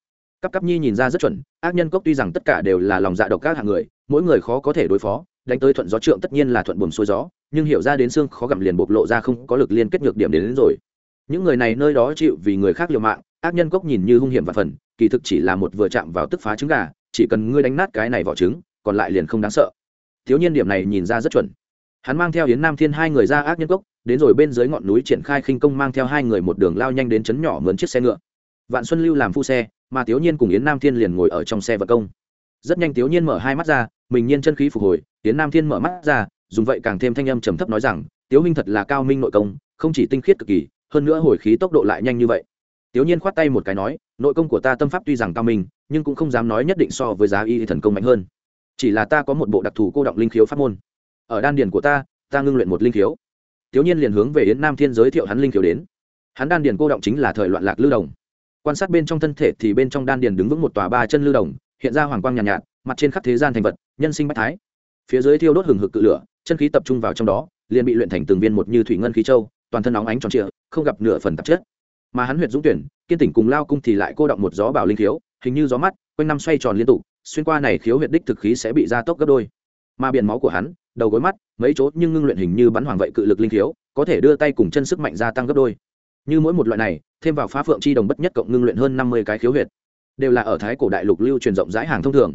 cắp cắp nhi nhìn ra rất chuẩn ác nhân cốc tuy rằng tất cả đều là lòng dạ độc các hạng người mỗi người khó có thể đối phó đánh tới thuận gió trượng tất nhiên là thuận buồm xuôi gió nhưng hiểu ra đến xương khó gặm liền bộc lộ ra không có lực liên kết nhược điểm đến, đến rồi. Những người này nơi đó chịu vì người khác liều mạng ác nhân cốc nhìn như hung hiểm và phần kỳ thực chỉ là một vừa chạm vào tức phá trứng gà chỉ cần ngươi đánh nát cái này vỏ trứng còn lại liền không đáng sợ. Thiếu nhiên điểm này nhìn ra rất chuẩn. Hắn mang theo hiến nam thiên hai người ra ác nhân cốc đến rồi bên dưới ngọn núi triển khai khinh công mang theo hai người một đường lao nhanh đến chấn nhỏ mướn chiếc xe ngựa. Vạn xuân lưu làm phu xe mà thiếu nhiên cùng yến nam thiên liền ngồi ở trong xe vật công rất nhanh thiếu nhiên mở hai mắt ra mình nhiên chân khí phục hồi yến nam thiên mở mắt ra dùng vậy càng thêm thanh âm trầm thấp nói rằng tiếu minh thật là cao minh nội công không chỉ tinh khiết cực kỳ hơn nữa hồi khí tốc độ lại nhanh như vậy Tiểu Nhiên khoát tay một cái nói, nội công của ta tâm pháp tuy rằng cao minh, nhưng cũng không dám nói nhất định so với giá y thần công mạnh hơn. Chỉ là ta có một bộ đặc thù cô động linh khiếu pháp môn. Ở đan điền của ta, ta ngưng luyện một linh khiếu. Tiểu Nhiên liền hướng về Yến Nam Thiên giới thiệu hắn linh khiếu đến. hắn đan điền cô động chính là thời loạn lạc lưu đồng quan sát bên trong thân thể thì bên trong đan điền đứng vững một tòa ba chân lưu đồng hiện ra hoàng quang nhàn nhạt, nhạt mặt trên khắp thế gian thành vật nhân sinh bách thái. Phía dưới thiêu đốt hừng hực cự lửa chân khí tập trung vào trong đó liền bị luyện thành từng viên một như thủy ngân khí châu toàn thân óng ánh tròn trịa không gặp nửa phần tạp chất. Mà hắn huyệt dũng tuyển kiên tỉnh cùng lao cung thì lại cô động một gió bảo linh khiếu hình như gió mắt quanh năm xoay tròn liên tục xuyên qua này khiếu huyệt đích thực khí sẽ bị gia tốc gấp đôi. Mà biển máu của hắn đầu gối mắt mấy chỗ nhưng ngưng luyện hình như bắn hoàng vậy cự lực linh khiếu có thể đưa tay cùng chân sức mạnh gia tăng gấp đôi như mỗi một loại này, thêm vào phá phượng chi đồng bất nhất cộng ngưng luyện hơn năm mươi cái khiếu huyệt, đều là ở thái cổ đại lục lưu truyền rộng rãi hàng thông thường.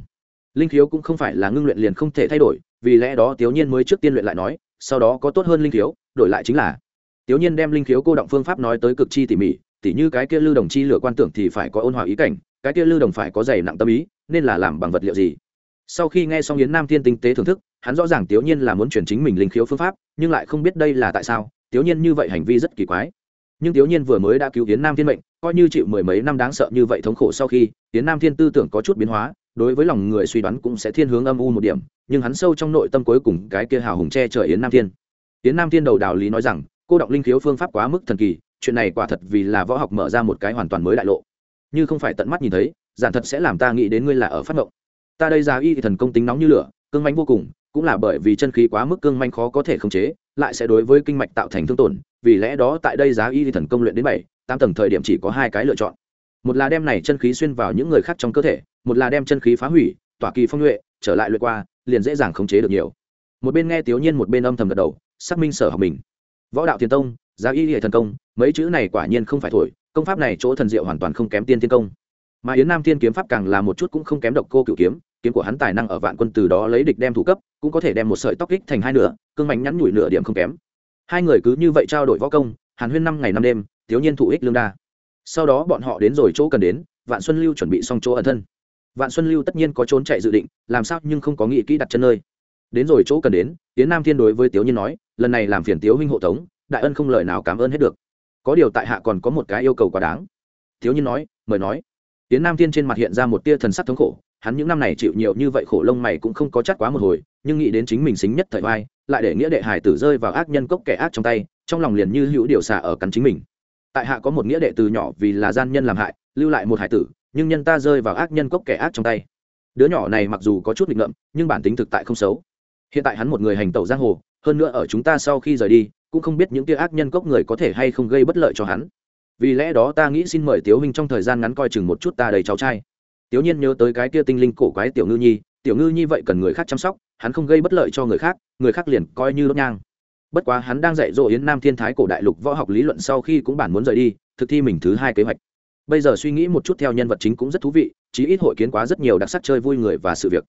Linh khiếu cũng không phải là ngưng luyện liền không thể thay đổi, vì lẽ đó tiểu nhiên mới trước tiên luyện lại nói, sau đó có tốt hơn linh khiếu, đổi lại chính là tiểu nhiên đem linh khiếu cô động phương pháp nói tới cực chi tỉ mỉ, tỉ như cái kia lưu đồng chi lửa quan tưởng thì phải có ôn hòa ý cảnh, cái kia lưu đồng phải có dày nặng tâm ý, nên là làm bằng vật liệu gì? Sau khi nghe xong yến nam thiên tinh tế thưởng thức, hắn rõ ràng tiểu nhiên là muốn chuyển chính mình linh khiếu phương pháp, nhưng lại không biết đây là tại sao tiểu nhiên như vậy hành vi rất kỳ quái nhưng thiếu nhiên vừa mới đã cứu yến nam thiên mệnh, coi như chịu mười mấy năm đáng sợ như vậy thống khổ sau khi, yến nam thiên tư tưởng có chút biến hóa, đối với lòng người suy đoán cũng sẽ thiên hướng âm u một điểm, nhưng hắn sâu trong nội tâm cuối cùng cái kia hào hùng che chở yến nam thiên yến nam thiên đầu đào lý nói rằng, cô động linh khiếu phương pháp quá mức thần kỳ, chuyện này quả thật vì là võ học mở ra một cái hoàn toàn mới đại lộ như không phải tận mắt nhìn thấy, giản thật sẽ làm ta nghĩ đến ngươi là ở phát động. ta đây ra y thần công tính nóng như lửa, cương manh vô cùng, cũng là bởi vì chân khí quá mức cương manh khó có thể khống chế, lại sẽ đối với kinh mạch tạo thành thương tổn vì lẽ đó tại đây giá y thần công luyện đến bảy, tám tầng thời điểm chỉ có hai cái lựa chọn. Một là đem này chân khí xuyên vào những người khác trong cơ thể, một là đem chân khí phá hủy, tỏa kỳ phong nhuệ, trở lại luyện qua, liền dễ dàng khống chế được nhiều. Một bên nghe tiểu nhiên, một bên âm thầm gật đầu, xác minh sở học mình. Võ đạo tiền tông, giá y hệ thần công, mấy chữ này quả nhiên không phải thổi, công pháp này chỗ thần diệu hoàn toàn không kém tiên thiên công. Mà yến nam thiên kiếm pháp càng là một chút cũng không kém độc cô cựu kiếm kiếm của hắn tài năng ở vạn quân từ đó lấy địch đem thủ cấp, cũng có thể đem một sợi tóc kích thành hai nửa, cương mạnh nhắn nhủi nửa điểm không kém hai người cứ như vậy trao đổi võ công, hàn huyên năm ngày năm đêm, thiếu nhiên thụ ích lương đa. Sau đó bọn họ đến rồi chỗ cần đến, vạn xuân lưu chuẩn bị xong chỗ ẩn thân. Vạn xuân lưu tất nhiên có trốn chạy dự định, làm sao nhưng không có nghĩ kỹ đặt chân nơi. Đến rồi chỗ cần đến tiến nam thiên đối với tiếu nhiên nói, lần này làm phiền tiếu huynh hộ tống, đại ân không lời nào cảm ơn hết được. Có điều tại hạ còn có một cái yêu cầu quá đáng. Thiếu nhiên nói, mời nói. Tiến nam thiên trên mặt hiện ra một tia thần sắc thống khổ, hắn những năm này chịu nhiều như vậy khổ lông mày cũng không có chắc quá một hồi, nhưng nghĩ đến chính mình xính nhất thời vai lại để nghĩa đệ hải tử rơi vào ác nhân cốc kẻ ác trong tay, trong lòng liền như hữu điều xả ở cắn chính mình. Tại hạ có một nghĩa đệ từ nhỏ vì là gian nhân làm hại, lưu lại một hải tử, nhưng nhân ta rơi vào ác nhân cốc kẻ ác trong tay. Đứa nhỏ này mặc dù có chút nghịch ngợm, nhưng bản tính thực tại không xấu. Hiện tại hắn một người hành tẩu giang hồ, hơn nữa ở chúng ta sau khi rời đi, cũng không biết những kia ác nhân cốc người có thể hay không gây bất lợi cho hắn. Vì lẽ đó ta nghĩ xin mời tiếu huynh trong thời gian ngắn coi chừng một chút ta đầy cháu trai. Tiếu nhiên nhớ tới cái kia tinh linh cổ quái tiểu ngư nhi tiểu ngư như vậy cần người khác chăm sóc, hắn không gây bất lợi cho người khác người khác liền coi như đốt nhang. Bất quá hắn đang dạy dỗ yến nam thiên thái cổ đại lục võ học lý luận sau khi cũng bản muốn rời đi, thực thi mình thứ hai kế hoạch. Bây giờ suy nghĩ một chút theo nhân vật chính cũng rất thú vị, chí ít hội kiến quá rất nhiều đặc sắc chơi vui người và sự việc.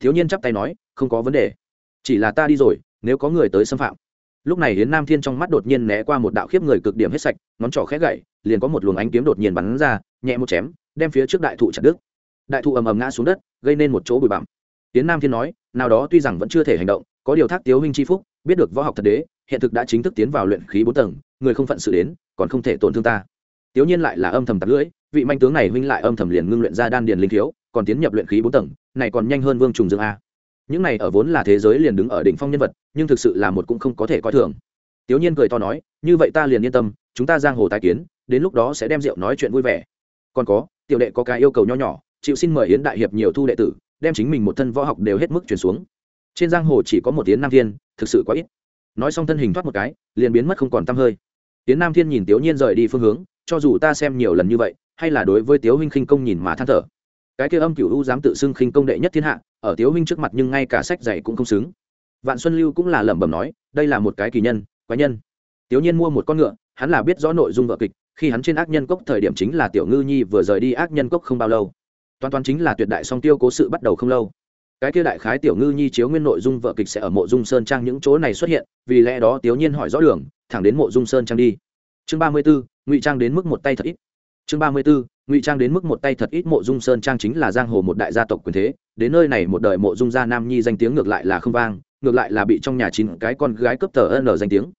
Thiếu niên chắp tay nói, không có vấn đề. Chỉ là ta đi rồi, nếu có người tới xâm phạm. Lúc này hiến nam thiên trong mắt đột nhiên né qua một đạo khiếp người cực điểm hết sạch, ngón trỏ khẽ gậy, liền có một luồng ánh kiếm đột nhiên bắn ra, nhẹ một chém, đem phía trước đại thụ chặt đứt. Đại thụ ầm ầm ngã xuống đất gây nên một chỗ bụi bặm. Tiến nam thiên nói, nào đó tuy rằng vẫn chưa thể hành động, có điều thác tiếu huynh chi phúc, biết được võ học thật đế, hiện thực đã chính thức tiến vào luyện khí bốn tầng, người không phận sự đến, còn không thể tổn thương ta. Tiếu nhiên lại là âm thầm tạt lưỡi, vị manh tướng này huynh lại âm thầm liền ngưng luyện ra đan điền linh thiếu còn tiến nhập luyện khí bốn tầng, này còn nhanh hơn vương trùng dương a. Những này ở vốn là thế giới liền đứng ở đỉnh phong nhân vật, nhưng thực sự là một cũng không có thể coi thường. Tiểu nhiên cười to nói, như vậy ta liền yên tâm, chúng ta giang hồ tái kiến, đến lúc đó sẽ đem rượu nói chuyện vui vẻ. Còn có, tiểu đệ có cái yêu cầu nho nhỏ chịu xin mời yến đại hiệp nhiều thu đệ tử, đem chính mình một thân võ học đều hết mức chuyển xuống. Trên giang hồ chỉ có một Yến nam thiên, thực sự quá ít. Nói xong thân hình thoát một cái, liền biến mất không còn t hơi. Yến nam thiên nhìn tiểu nhiên rời đi phương hướng, cho dù ta xem nhiều lần như vậy, hay là đối với tiếu huynh khinh công nhìn mà than thở. Cái kia âm cửu u dám tự xưng khinh công đệ nhất thiên hạ, ở tiếu huynh trước mặt nhưng ngay cả sách dạy cũng không xứng. Vạn xuân lưu cũng là lẩm bẩm nói, đây là một cái kỳ nhân, quái nhân. Tiếu nhiên mua một con ngựa, hắn là biết rõ nội dung vợ kịch, khi hắn trên ác nhân cốc thời điểm chính là tiểu ngư nhi vừa rời đi ác nhân cốc không bao lâu toàn toàn chính là tuyệt đại song tiêu cố sự bắt đầu không lâu. Cái kia đại khái tiểu ngư nhi chiếu nguyên nội dung vợ kịch sẽ ở mộ dung sơn trang những chỗ này xuất hiện, vì lẽ đó tiểu nhiên hỏi rõ đường, thẳng đến mộ dung sơn trang đi. Chương ba mươi bốn ngụy trang đến mức một tay thật ít. Chương ba mươi bốn ngụy trang đến mức một tay thật ít mộ dung sơn trang chính là giang hồ một đại gia tộc quyền thế, đến nơi này một đời mộ dung gia nam nhi danh tiếng ngược lại là không vang, ngược lại là bị trong nhà chín cái con gái cấp tờ n danh tiếng.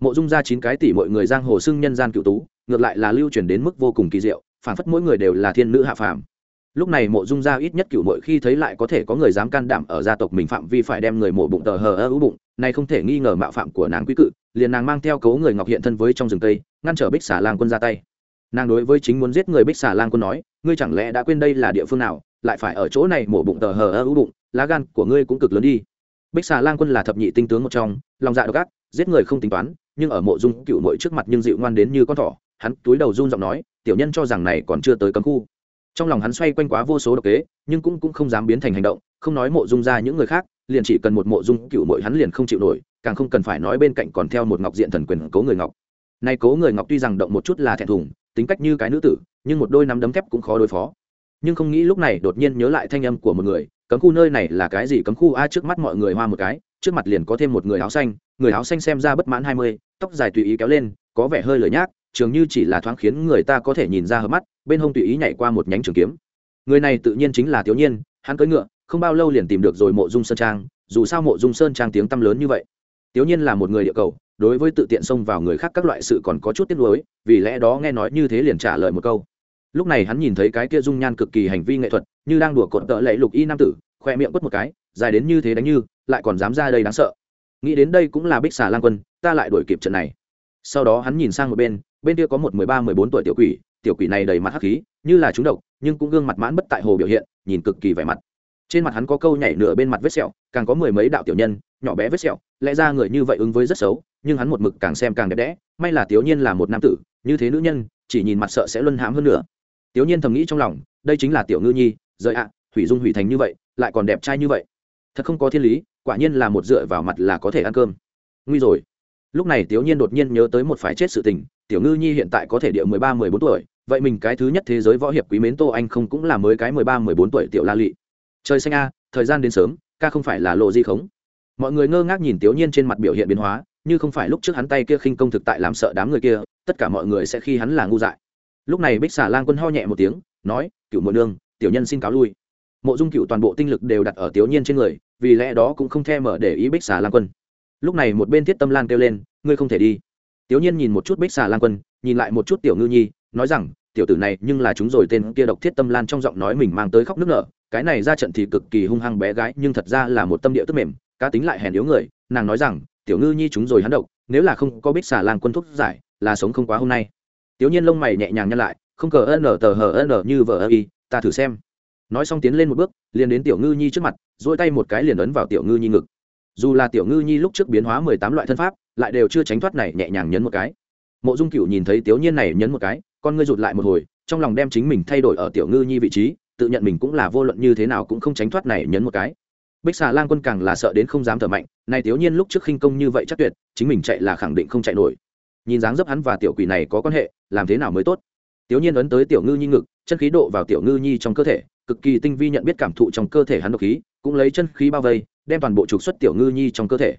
Mộ dung gia chín cái tỷ mọi người giang hồ xưng nhân gian cựu tú, ngược lại là lưu truyền đến mức vô cùng kỳ diệu phản phất mỗi người đều là thiên nữ hạ phàm lúc này mộ dung gia ít nhất cựu mội khi thấy lại có thể có người dám can đảm ở gia tộc mình phạm vi phải đem người mổ bụng tờ hờ ơ ưu bụng này không thể nghi ngờ mạo phạm của nàng quý cự, liền nàng mang theo cấu người ngọc hiện thân với trong rừng tây, ngăn trở bích xà lang quân ra tay. Nàng đối với chính muốn giết người bích xà lang quân nói, ngươi chẳng lẽ đã quên đây là địa phương nào, lại phải ở chỗ này mổ bụng tờ hờ ơ ưu bụng, lá gan của ngươi cũng cực lớn đi. Bích xà lang quân là thập nhị tinh tướng một trong, lòng dạ độc ác, giết người không tính toán, nhưng ở mộ dung cựu mội trước mặt nhưng dịu ngoan đến như con thỏ, hắn túi đầu run giọng nói, tiểu nhân cho rằng này còn chưa tới cấm khu trong lòng hắn xoay quanh quá vô số độc kế nhưng cũng, cũng không dám biến thành hành động không nói mộ dung ra những người khác liền chỉ cần một mộ dung cựu mội hắn liền không chịu nổi càng không cần phải nói bên cạnh còn theo một ngọc diện thần quyền cố người ngọc. Nay cố người ngọc tuy rằng động một chút là thẹn thùng tính cách như cái nữ tử nhưng một đôi nắm đấm thép cũng khó đối phó. Nhưng không nghĩ lúc này đột nhiên nhớ lại thanh âm của một người cấm khu nơi này là cái gì cấm khu? A trước mắt mọi người hoa một cái trước mặt liền có thêm một người áo xanh người áo xanh xem ra bất mãn hai mươi tóc dài tùy ý kéo lên có vẻ hơi lười nhác trường như chỉ là thoáng khiến người ta có thể nhìn ra hợp mắt, bên hông tùy ý nhảy qua một nhánh trường kiếm. Người này tự nhiên chính là thiếu nhiên, hắn cưỡi ngựa, không bao lâu liền tìm được rồi mộ dung sơn trang, dù sao mộ dung sơn trang tiếng tăm lớn như vậy. Thiếu nhiên là một người địa cầu, đối với tự tiện xông vào người khác các loại sự còn có chút tiếc nuối, vì lẽ đó nghe nói như thế liền trả lời một câu. Lúc này hắn nhìn thấy cái kia dung nhan cực kỳ hành vi nghệ thuật, như đang đùa cột tợ lệ lục y nam tử, khoe miệng quất một cái, dài đến như thế đánh như, lại còn dám ra đây đáng sợ. Nghĩ đến đây cũng là bích xà lan quân, ta lại đuổi kịp trận này. Sau đó hắn nhìn sang một bên bên kia có một mười ba, mười bốn tuổi tiểu quỷ tiểu quỷ này đầy mặt hắc khí, như là trúng độc, nhưng cũng gương mặt mãn bất tại hồ biểu hiện, nhìn cực kỳ vẻ mặt. Trên mặt hắn có câu nhảy nửa bên mặt vết sẹo, càng có mười mấy đạo tiểu nhân, nhỏ bé vết sẹo, lẽ ra người như vậy ứng với rất xấu, nhưng hắn một mực càng xem càng đẹp đẽ, may là tiểu nhiên là một nam tử, như thế nữ nhân, chỉ nhìn mặt sợ sẽ luân hãm hơn nữa. Tiểu nhiên thầm nghĩ trong lòng, đây chính là tiểu ngư nhi, rời ạ, hủy dung hủy thành như vậy, lại còn đẹp trai như vậy. Thật không có thiên lý, quả nhiên là một dựa vào mặt là có thể ăn cơm. Nguy rồi. Lúc này tiểu nhiên đột nhiên nhớ tới một phải chết sự tình tiểu ngư nhi hiện tại có thể địa mười ba, mười bốn tuổi, vậy mình cái thứ nhất thế giới võ hiệp quý mến tô anh không cũng là mới cái mười ba, mười bốn tuổi tiểu la lị. Trời xanh a, thời gian đến sớm, ca không phải là lộ di khống. Mọi người ngơ ngác nhìn tiểu nhiên trên mặt biểu hiện biến hóa, như không phải lúc trước hắn tay kia khinh công thực tại làm sợ đám người kia, tất cả mọi người sẽ khi hắn là ngu dại. Lúc này bích xà lang quân ho nhẹ một tiếng, nói, cựu mượn nương, tiểu nhân xin cáo lui. Mộ dung cựu toàn bộ tinh lực đều đặt ở tiểu nhiên trên người, vì lẽ đó cũng không thèm mở để ý bích xà lang quân. Lúc này một bên thiết tâm lan kêu lên, ngươi không thể đi tiểu nhiên nhìn một chút bích xà lang quân, nhìn lại một chút tiểu ngư nhi, nói rằng, tiểu tử này nhưng là chúng rồi tên kia độc thiết tâm lan trong giọng nói mình mang tới khóc nước nở, cái này ra trận thì cực kỳ hung hăng bé gái, nhưng thật ra là một tâm địa tức mềm, cá tính lại hèn yếu người. Nàng nói rằng, tiểu ngư nhi chúng rồi hắn độc, nếu là không có bích xà lang quân thuốc giải, là sống không quá hôm nay. Tiểu nhiên lông mày nhẹ nhàng nhăn lại, không cờ n tờ hờ n như vờ ơ y, ta thử xem. Nói xong tiến lên một bước, liền đến tiểu ngư nhi trước mặt dỗi tay một cái liền ấn vào tiểu ngư nhi ngực. Dù là tiểu ngư nhi lúc trước biến hóa mười tám loại thân pháp lại đều chưa tránh thoát này nhẹ nhàng nhấn một cái. Mộ dung cựu nhìn thấy tiểu nhiên này nhấn một cái, con ngươi rụt lại một hồi, trong lòng đem chính mình thay đổi ở tiểu ngư nhi vị trí, tự nhận mình cũng là vô luận như thế nào cũng không tránh thoát này nhấn một cái. Bích xà lan quân càng là sợ đến không dám thở mạnh, này tiểu nhiên lúc trước khinh công như vậy chắc tuyệt, chính mình chạy là khẳng định không chạy nổi. Nhìn dáng dấp hắn và tiểu quỷ này có quan hệ, làm thế nào mới tốt? Tiểu nhiên ấn tới tiểu ngư nhi ngực, chân khí độ vào tiểu ngư nhi trong cơ thể, cực kỳ tinh vi nhận biết cảm thụ trong cơ thể hắn độc khí, cũng lấy chân khí bao vây, đem toàn bộ trục xuất tiểu ngư nhi trong cơ thể.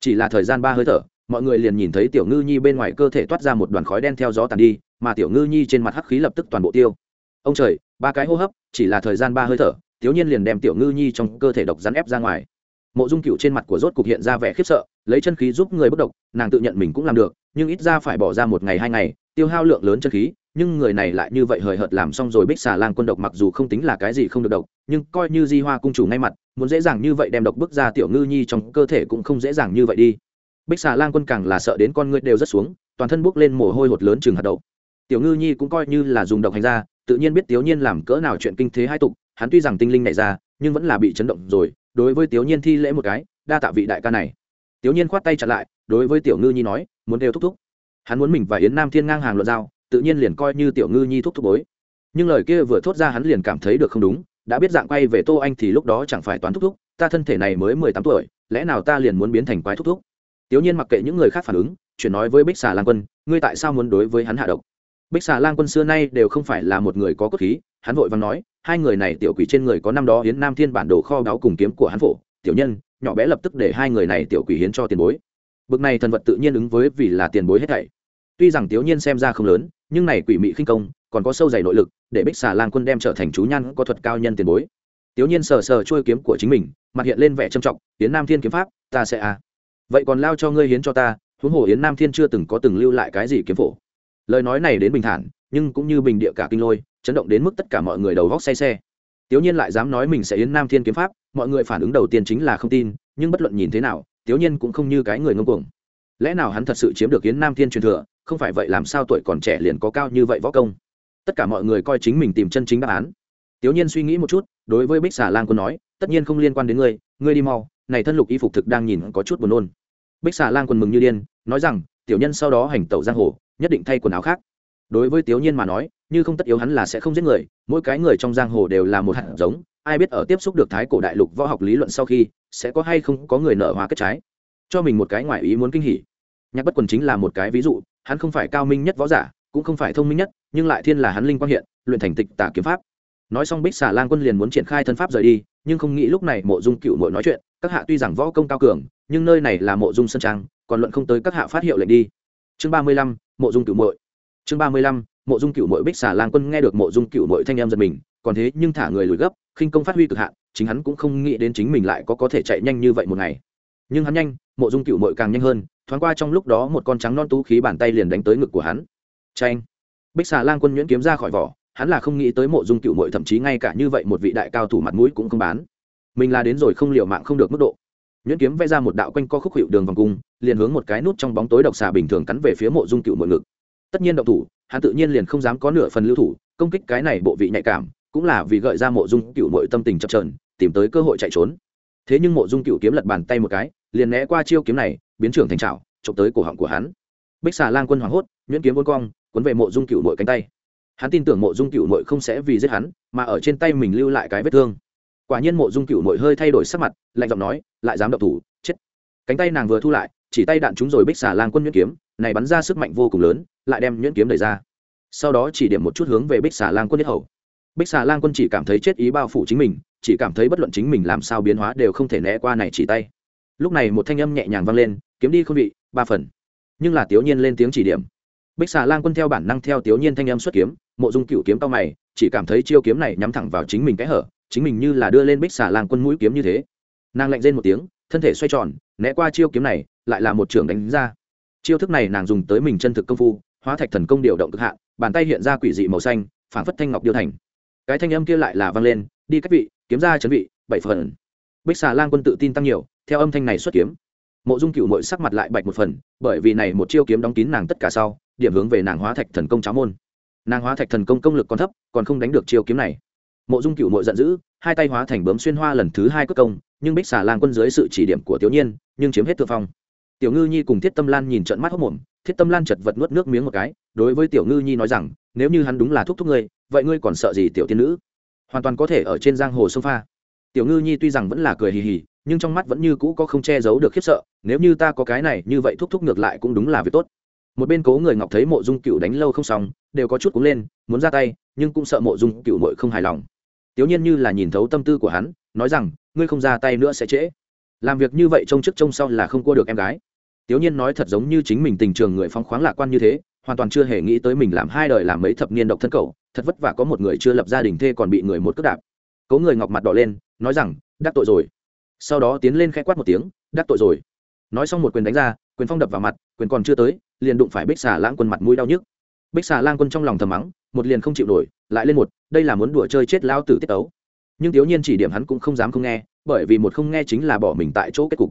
Chỉ là thời gian ba hơi thở mọi người liền nhìn thấy tiểu ngư nhi bên ngoài cơ thể toát ra một đoàn khói đen theo gió tàn đi, mà tiểu ngư nhi trên mặt hắc khí lập tức toàn bộ tiêu. Ông trời, ba cái hô hấp, chỉ là thời gian ba hơi thở, thiếu nhiên liền đem tiểu ngư nhi trong cơ thể độc rắn ép ra ngoài. Mộ dung cựu trên mặt của rốt cục hiện ra vẻ khiếp sợ, lấy chân khí giúp người bất độc, nàng tự nhận mình cũng làm được, nhưng ít ra phải bỏ ra một ngày hai ngày, tiêu hao lượng lớn chân khí, nhưng người này lại như vậy hời hợt làm xong rồi bích xà lang quân độc mặc dù không tính là cái gì không được độc, nhưng coi như di hoa cung chủ ngay mặt, muốn dễ dàng như vậy đem độc bước ra tiểu ngư nhi trong cơ thể cũng không dễ dàng như vậy đi bích xà lang quân càng là sợ đến con ngươi đều rất xuống, toàn thân bốc lên mồ hôi hột lớn chừng hạt đậu. Tiểu ngư nhi cũng coi như là dùng độc hành ra tự nhiên biết tiểu nhiên làm cỡ nào chuyện kinh thế hai tục, hắn tuy rằng tinh linh này ra, nhưng vẫn là bị chấn động rồi, đối với tiểu nhiên thi lễ một cái, đa tạ vị đại ca này. Tiểu nhiên khoát tay chặt lại, đối với tiểu ngư nhi nói, muốn đều thúc thúc. Hắn muốn mình và yến nam thiên ngang hàng luận giao, tự nhiên liền coi như tiểu ngư nhi thúc thúc bối. Nhưng lời kia vừa thốt ra hắn liền cảm thấy được không đúng, đã biết dạng quay về tô anh thì lúc đó chẳng phải toán thúc thúc, ta thân thể này mới mười tám tuổi, lẽ nào ta liền muốn biến thành quái thúc thúc? Tiểu nhiên mặc kệ những người khác phản ứng, chuyển nói với bích xà lang quân, ngươi tại sao muốn đối với hắn hạ độc? Bích xà lang quân xưa nay đều không phải là một người có cốt khí, hắn vội vàng nói, hai người này tiểu quỷ trên người có năm đó hiến nam thiên bản đồ kho báu cùng kiếm của hắn phổ, tiểu nhân, nhỏ bé lập tức để hai người này tiểu quỷ hiến cho tiền bối. Bực này thần vật tự nhiên ứng với vì là tiền bối hết thảy. Tuy rằng tiểu nhiên xem ra không lớn, nhưng này quỷ mị khinh công, còn có sâu dày nội lực, để bích xà lang quân đem trở thành chú nhan có thuật cao nhân tiền bối. Tiểu nhiên sờ sờ chuôi kiếm của chính mình, mặt hiện lên vẻ trầm trọng, hiến nam thiên kiếm pháp, ta sẽ à vậy còn lao cho ngươi hiến cho ta, huống hồ hiến nam thiên chưa từng có từng lưu lại cái gì kiếm phổ. Lời nói này đến bình thản, nhưng cũng như bình địa cả kinh lôi, chấn động đến mức tất cả mọi người đầu góc say xe. Tiểu nhiên lại dám nói mình sẽ yến nam thiên kiếm pháp, mọi người phản ứng đầu tiên chính là không tin, nhưng bất luận nhìn thế nào tiểu nhiên cũng không như cái người ngông cuồng. Lẽ nào hắn thật sự chiếm được yến nam thiên truyền thừa, không phải vậy làm sao tuổi còn trẻ liền có cao như vậy võ công? Tất cả mọi người coi chính mình tìm chân chính đáp án. Tiểu nhiên suy nghĩ một chút, đối với bích xà lan quân nói, tất nhiên không liên quan đến ngươi ngươi đi mau, này thân lục y phục thực đang nhìn có chút buồn nôn bích xà lan quần mừng như điên, nói rằng, tiểu nhân sau đó hành tẩu giang hồ, nhất định thay quần áo khác. Đối với tiểu nhiên mà nói, như không tất yếu hắn là sẽ không giết người, mỗi cái người trong giang hồ đều là một hạt giống, ai biết ở tiếp xúc được thái cổ đại lục võ học lý luận sau khi, sẽ có hay không có người nợ hóa kết trái. Cho mình một cái ngoại ý muốn kinh hỉ. Nhạc bất quần chính là một cái ví dụ, hắn không phải cao minh nhất võ giả, cũng không phải thông minh nhất, nhưng lại thiên là hắn linh quang hiện, luyện thành tịch tả kiếm pháp. Nói xong bích xà lan quân liền muốn triển khai thân pháp rời đi, nhưng không nghĩ lúc này mộ dung cựu mội nói chuyện, các hạ tuy rằng võ công cao cường nhưng nơi này là mộ dung sân trang, còn luận không tới các hạ phát hiệu lệnh đi. Chương ba mươi lăm, mộ dung cựu mội chương ba mươi lăm, mộ dung cựu mội bích xà lan quân nghe được mộ dung cựu mội thanh em giật mình, còn thế nhưng thả người lùi gấp, khinh công phát huy cực hạn, chính hắn cũng không nghĩ đến chính mình lại có có thể chạy nhanh như vậy một ngày. Nhưng hắn nhanh, mộ dung cựu mội càng nhanh hơn, thoáng qua trong lúc đó một con trắng non tú khí bàn tay liền đánh tới ngực của hắn. Tranh bích xà lan quân nhuyễn kiếm ra khỏi vỏ, hắn là không nghĩ tới mộ dung cựu mội thậm chí ngay cả như vậy một vị đại cao thủ mặt mũi cũng không bán. Mình là đến rồi không liệu mạng không được mức độ nhuyễn kiếm vẽ ra một đạo quanh co khúc hiệu đường vòng cung, liền hướng một cái nút trong bóng tối độc xà bình thường cắn về phía mộ dung cựu mượn ngực. Tất nhiên động thủ, hắn tự nhiên liền không dám có nửa phần lưu thủ, công kích cái này bộ vị nhạy cảm, cũng là vì gợi ra mộ dung cựu mội tâm tình chập trờn tìm tới cơ hội chạy trốn. Thế nhưng mộ dung cựu kiếm lật bàn tay một cái, liền né qua chiêu kiếm này, biến trưởng thành trào trộm tới cổ họng của hắn. Bích xà lang quân hoảng hốt, nhuyễn kiếm vốn cong, cuốn về mộ dung cựu mội cánh tay. Hắn tin tưởng mộ dung cựu mội không sẽ vì giết hắn, mà ở trên tay mình lưu lại cái vết thương quả nhiên mộ dung cựu mội hơi thay đổi sắc mặt, lạnh giọng nói, lại dám động thủ, chết. Cánh tay nàng vừa thu lại, chỉ tay đạn chúng rồi bích xà lang quân nhuyễn kiếm, này bắn ra sức mạnh vô cùng lớn, lại đem nhuyễn kiếm đẩy ra. Sau đó chỉ điểm một chút hướng về bích xà lang quân nhất hầu. Bích xà lang quân chỉ cảm thấy chết ý bao phủ chính mình, chỉ cảm thấy bất luận chính mình làm sao biến hóa đều không thể né qua này chỉ tay. Lúc này một thanh âm nhẹ nhàng vang lên, kiếm đi không vị, ba phần. Nhưng là tiểu nhiên lên tiếng chỉ điểm. Bích xà lang quân theo bản năng theo tiểu nhiên thanh âm xuất kiếm, mộ dung cựu kiếm tao mày, chỉ cảm thấy chiêu kiếm này nhắm thẳng vào chính mình cái hở chính mình như là đưa lên bích xà lang quân mũi kiếm như thế. Nàng lạnh rên một tiếng, thân thể xoay tròn, né qua chiêu kiếm này, lại là một trường đánh ra. Chiêu thức này nàng dùng tới mình chân thực công phu, hóa thạch thần công điều động cực hạn, bàn tay hiện ra quỷ dị màu xanh phản phất thanh ngọc điêu thành. Cái thanh âm kia lại là vang lên, đi cách vị, kiếm ra chấn vị, bảy phần. Bích xà lang quân tự tin tăng nhiều, theo âm thanh này xuất kiếm. Mộ dung cựu mội sắc mặt lại bạch một phần, bởi vì này một chiêu kiếm đóng kín nàng tất cả sau, điểm hướng về nàng hóa thạch thần công cháo môn. Nàng hóa thạch thần công công lực còn thấp, còn không đánh được chiêu kiếm này mộ dung cựu mội giận dữ, hai tay hóa thành bấm xuyên hoa lần thứ hai cất công, nhưng bích xà lan quân dưới sự chỉ điểm của tiểu nhiên, nhưng chiếm hết thượng phong. Tiểu ngư nhi cùng thiết tâm lan nhìn trận mắt hốc mồm, thiết tâm lan chật vật nuốt nước miếng một cái, đối với tiểu ngư nhi nói rằng, nếu như hắn đúng là thúc thúc ngươi, vậy ngươi còn sợ gì tiểu tiên nữ? Hoàn toàn có thể ở trên giang hồ sông pha. Tiểu ngư nhi tuy rằng vẫn là cười hì hì, nhưng trong mắt vẫn như cũ có không che giấu được khiếp sợ, nếu như ta có cái này, như vậy thúc thúc ngược lại cũng đúng là việc tốt. Một bên cố người ngọc thấy mộ dung cựu đánh lâu không xong, đều có chút cúng lên, muốn ra tay, nhưng cũng sợ mộ dung cựu mội không hài lòng tiểu nhiên như là nhìn thấu tâm tư của hắn nói rằng ngươi không ra tay nữa sẽ trễ. Làm việc như vậy trông trước trông sau là không cua được em gái. Tiểu nhiên nói thật giống như chính mình tình trường người phóng khoáng lạc quan như thế hoàn toàn chưa hề nghĩ tới mình làm hai đời làm mấy thập niên độc thân cậu, thật vất vả có một người chưa lập gia đình thê còn bị người một cước đạp. Cố người ngọc mặt đỏ lên nói rằng đắc tội rồi. Sau đó tiến lên khẽ quát một tiếng đắc tội rồi. Nói xong một quyền đánh ra quyền phong đập vào mặt quyền còn chưa tới liền đụng phải bích xà lãng quân mặt mũi đau nhức. Bích xà lang quân trong lòng thầm mắng một liền không chịu nổi, lại lên một, đây là muốn đùa chơi chết lao tử tiết tấu. Nhưng thiếu nhiên chỉ điểm hắn cũng không dám không nghe, bởi vì một không nghe chính là bỏ mình tại chỗ kết cục.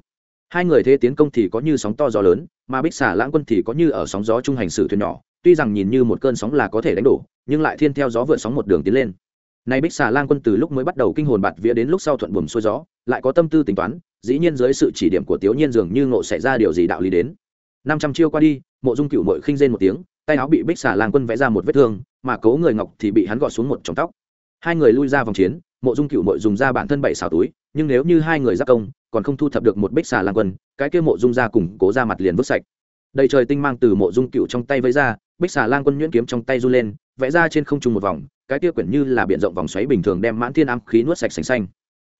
Hai người thế tiến công thì có như sóng to gió lớn, mà bích xà lãng quân thì có như ở sóng gió trung hành xử thuyền nhỏ, tuy rằng nhìn như một cơn sóng là có thể đánh đổ, nhưng lại thiên theo gió vượt sóng một đường tiến lên. Nay bích xà lang quân từ lúc mới bắt đầu kinh hồn bạt vía đến lúc sau thuận buồm xuôi gió, lại có tâm tư tính toán, dĩ nhiên dưới sự chỉ điểm của tiểu nhiên dường như ngộ xảy ra điều gì đạo lý đến. Năm trăm chiêu qua đi, mộ dung cựu mội khinh rên một tiếng, tay áo bị bích xà lang quân vẽ ra một vết thương mà cố người ngọc thì bị hắn gọt xuống một trong tóc. Hai người lui ra vòng chiến, mộ dung cựu mội dùng ra bản thân bảy xào túi, nhưng nếu như hai người giác công, còn không thu thập được một bích xà lan quân, cái kia mộ dung ra cùng cố ra mặt liền vứt sạch. Đầy trời tinh mang từ mộ dung cựu trong tay vẫy ra, bích xà lan quân nhuyễn kiếm trong tay run lên, vẽ ra trên không trung một vòng, cái kia quyển như là b i ể n rộng vòng xoáy bình thường đem mãn thiên ám khí nuốt sạch sành xanh.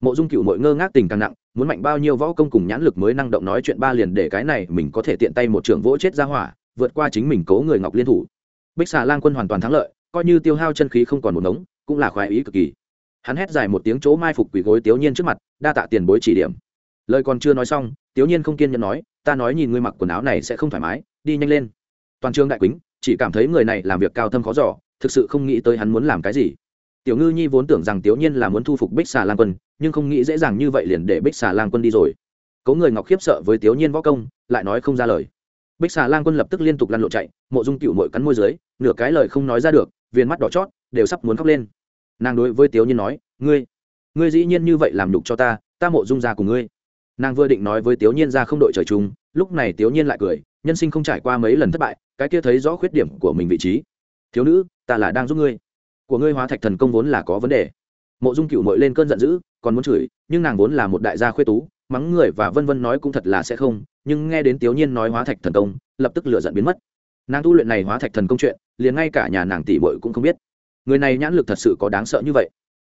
Mộ dung cựu mội ngơ ngác tình càng nặng, muốn mạnh bao nhiêu võ công cùng nhãn lực mới năng động nói chuyện ba liền để cái này mình có thể tiện tay một trường vỗ chết ra hỏa, vượt qua chính mình cố người ngọc liên thủ bích xà lang quân hoàn toàn thắng lợi, coi như tiêu hao chân khí không còn một ngống, cũng là khoái ý cực kỳ. Hắn hét dài một tiếng chỗ mai phục quỷ gối tiểu nhiên trước mặt, đa tạ tiền bối chỉ điểm. Lời còn chưa nói xong tiểu nhiên không kiên nhẫn nói, ta nói nhìn ngươi mặc quần áo này sẽ không thoải mái, đi nhanh lên. Toàn trường đại quýnh chỉ cảm thấy người này làm việc cao thâm khó giỏ thực sự không nghĩ tới hắn muốn làm cái gì. Tiểu ngư nhi vốn tưởng rằng tiểu nhiên là muốn thu phục bích xà lang quân, nhưng không nghĩ dễ dàng như vậy liền để bích xà lang quân đi rồi. Có người ngọc khiếp sợ với tiểu nhiên võ công, lại nói không ra lời bích xà lan quân lập tức liên tục lăn lộn chạy, mộ dung cựu mội cắn môi dưới, nửa cái lời không nói ra được viên mắt đỏ chót, đều sắp muốn khóc lên. Nàng đối với Tiếu nhiên nói, ngươi ngươi dĩ nhiên như vậy làm nhục cho ta ta mộ dung ra cùng ngươi. Nàng vừa định nói với Tiếu nhiên ra không đội trời chung, lúc này Tiếu nhiên lại cười, nhân sinh không trải qua mấy lần thất bại, cái kia thấy rõ khuyết điểm của mình vị trí. Thiếu nữ, ta là đang giúp ngươi. Của ngươi hóa thạch thần công vốn là có vấn đề. Mộ dung cựu mội lên cơn giận dữ, còn muốn chửi, nhưng nàng vốn là một đại gia khuê tú mắng người và vân vân nói cũng thật là sẽ không, nhưng nghe đến tiểu nhiên nói hóa thạch thần công, lập tức lửa giận biến mất. Nàng tu luyện này hóa thạch thần công chuyện, liền ngay cả nhà nàng tỷ bội cũng không biết. Người này nhãn lực thật sự có đáng sợ như vậy.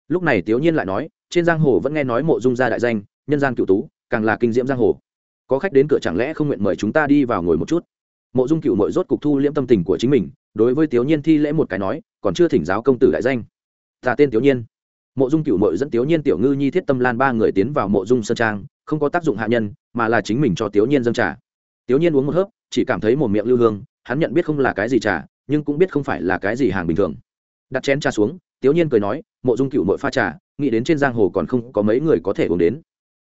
Lúc này tiểu nhiên lại nói, trên giang hồ vẫn nghe nói mộ dung gia đại danh, nhân gian cựu tú, càng là kinh diễm giang hồ. Có khách đến cửa chẳng lẽ không nguyện mời chúng ta đi vào ngồi một chút? Mộ dung cựu mội rốt cục thu liễm tâm tình của chính mình, đối với tiểu nhiên thi lễ một cái nói, còn chưa thỉnh giáo công tử đại danh. Ta tên tiểu nhiên. Mộ dung cựu mội dẫn tiểu nhiên tiểu ngư nhi thiết tâm lan ba người tiến vào mộ dung sơn trang không có tác dụng hạ nhân, mà là chính mình cho tiểu nhiên dâng trà. Tiểu nhiên uống một hớp, chỉ cảm thấy một miệng lưu hương, hắn nhận biết không là cái gì trà, nhưng cũng biết không phải là cái gì hàng bình thường. Đặt chén trà xuống tiểu nhiên cười nói, mộ dung cựu mội pha trà, nghĩ đến trên giang hồ còn không có mấy người có thể uống đến.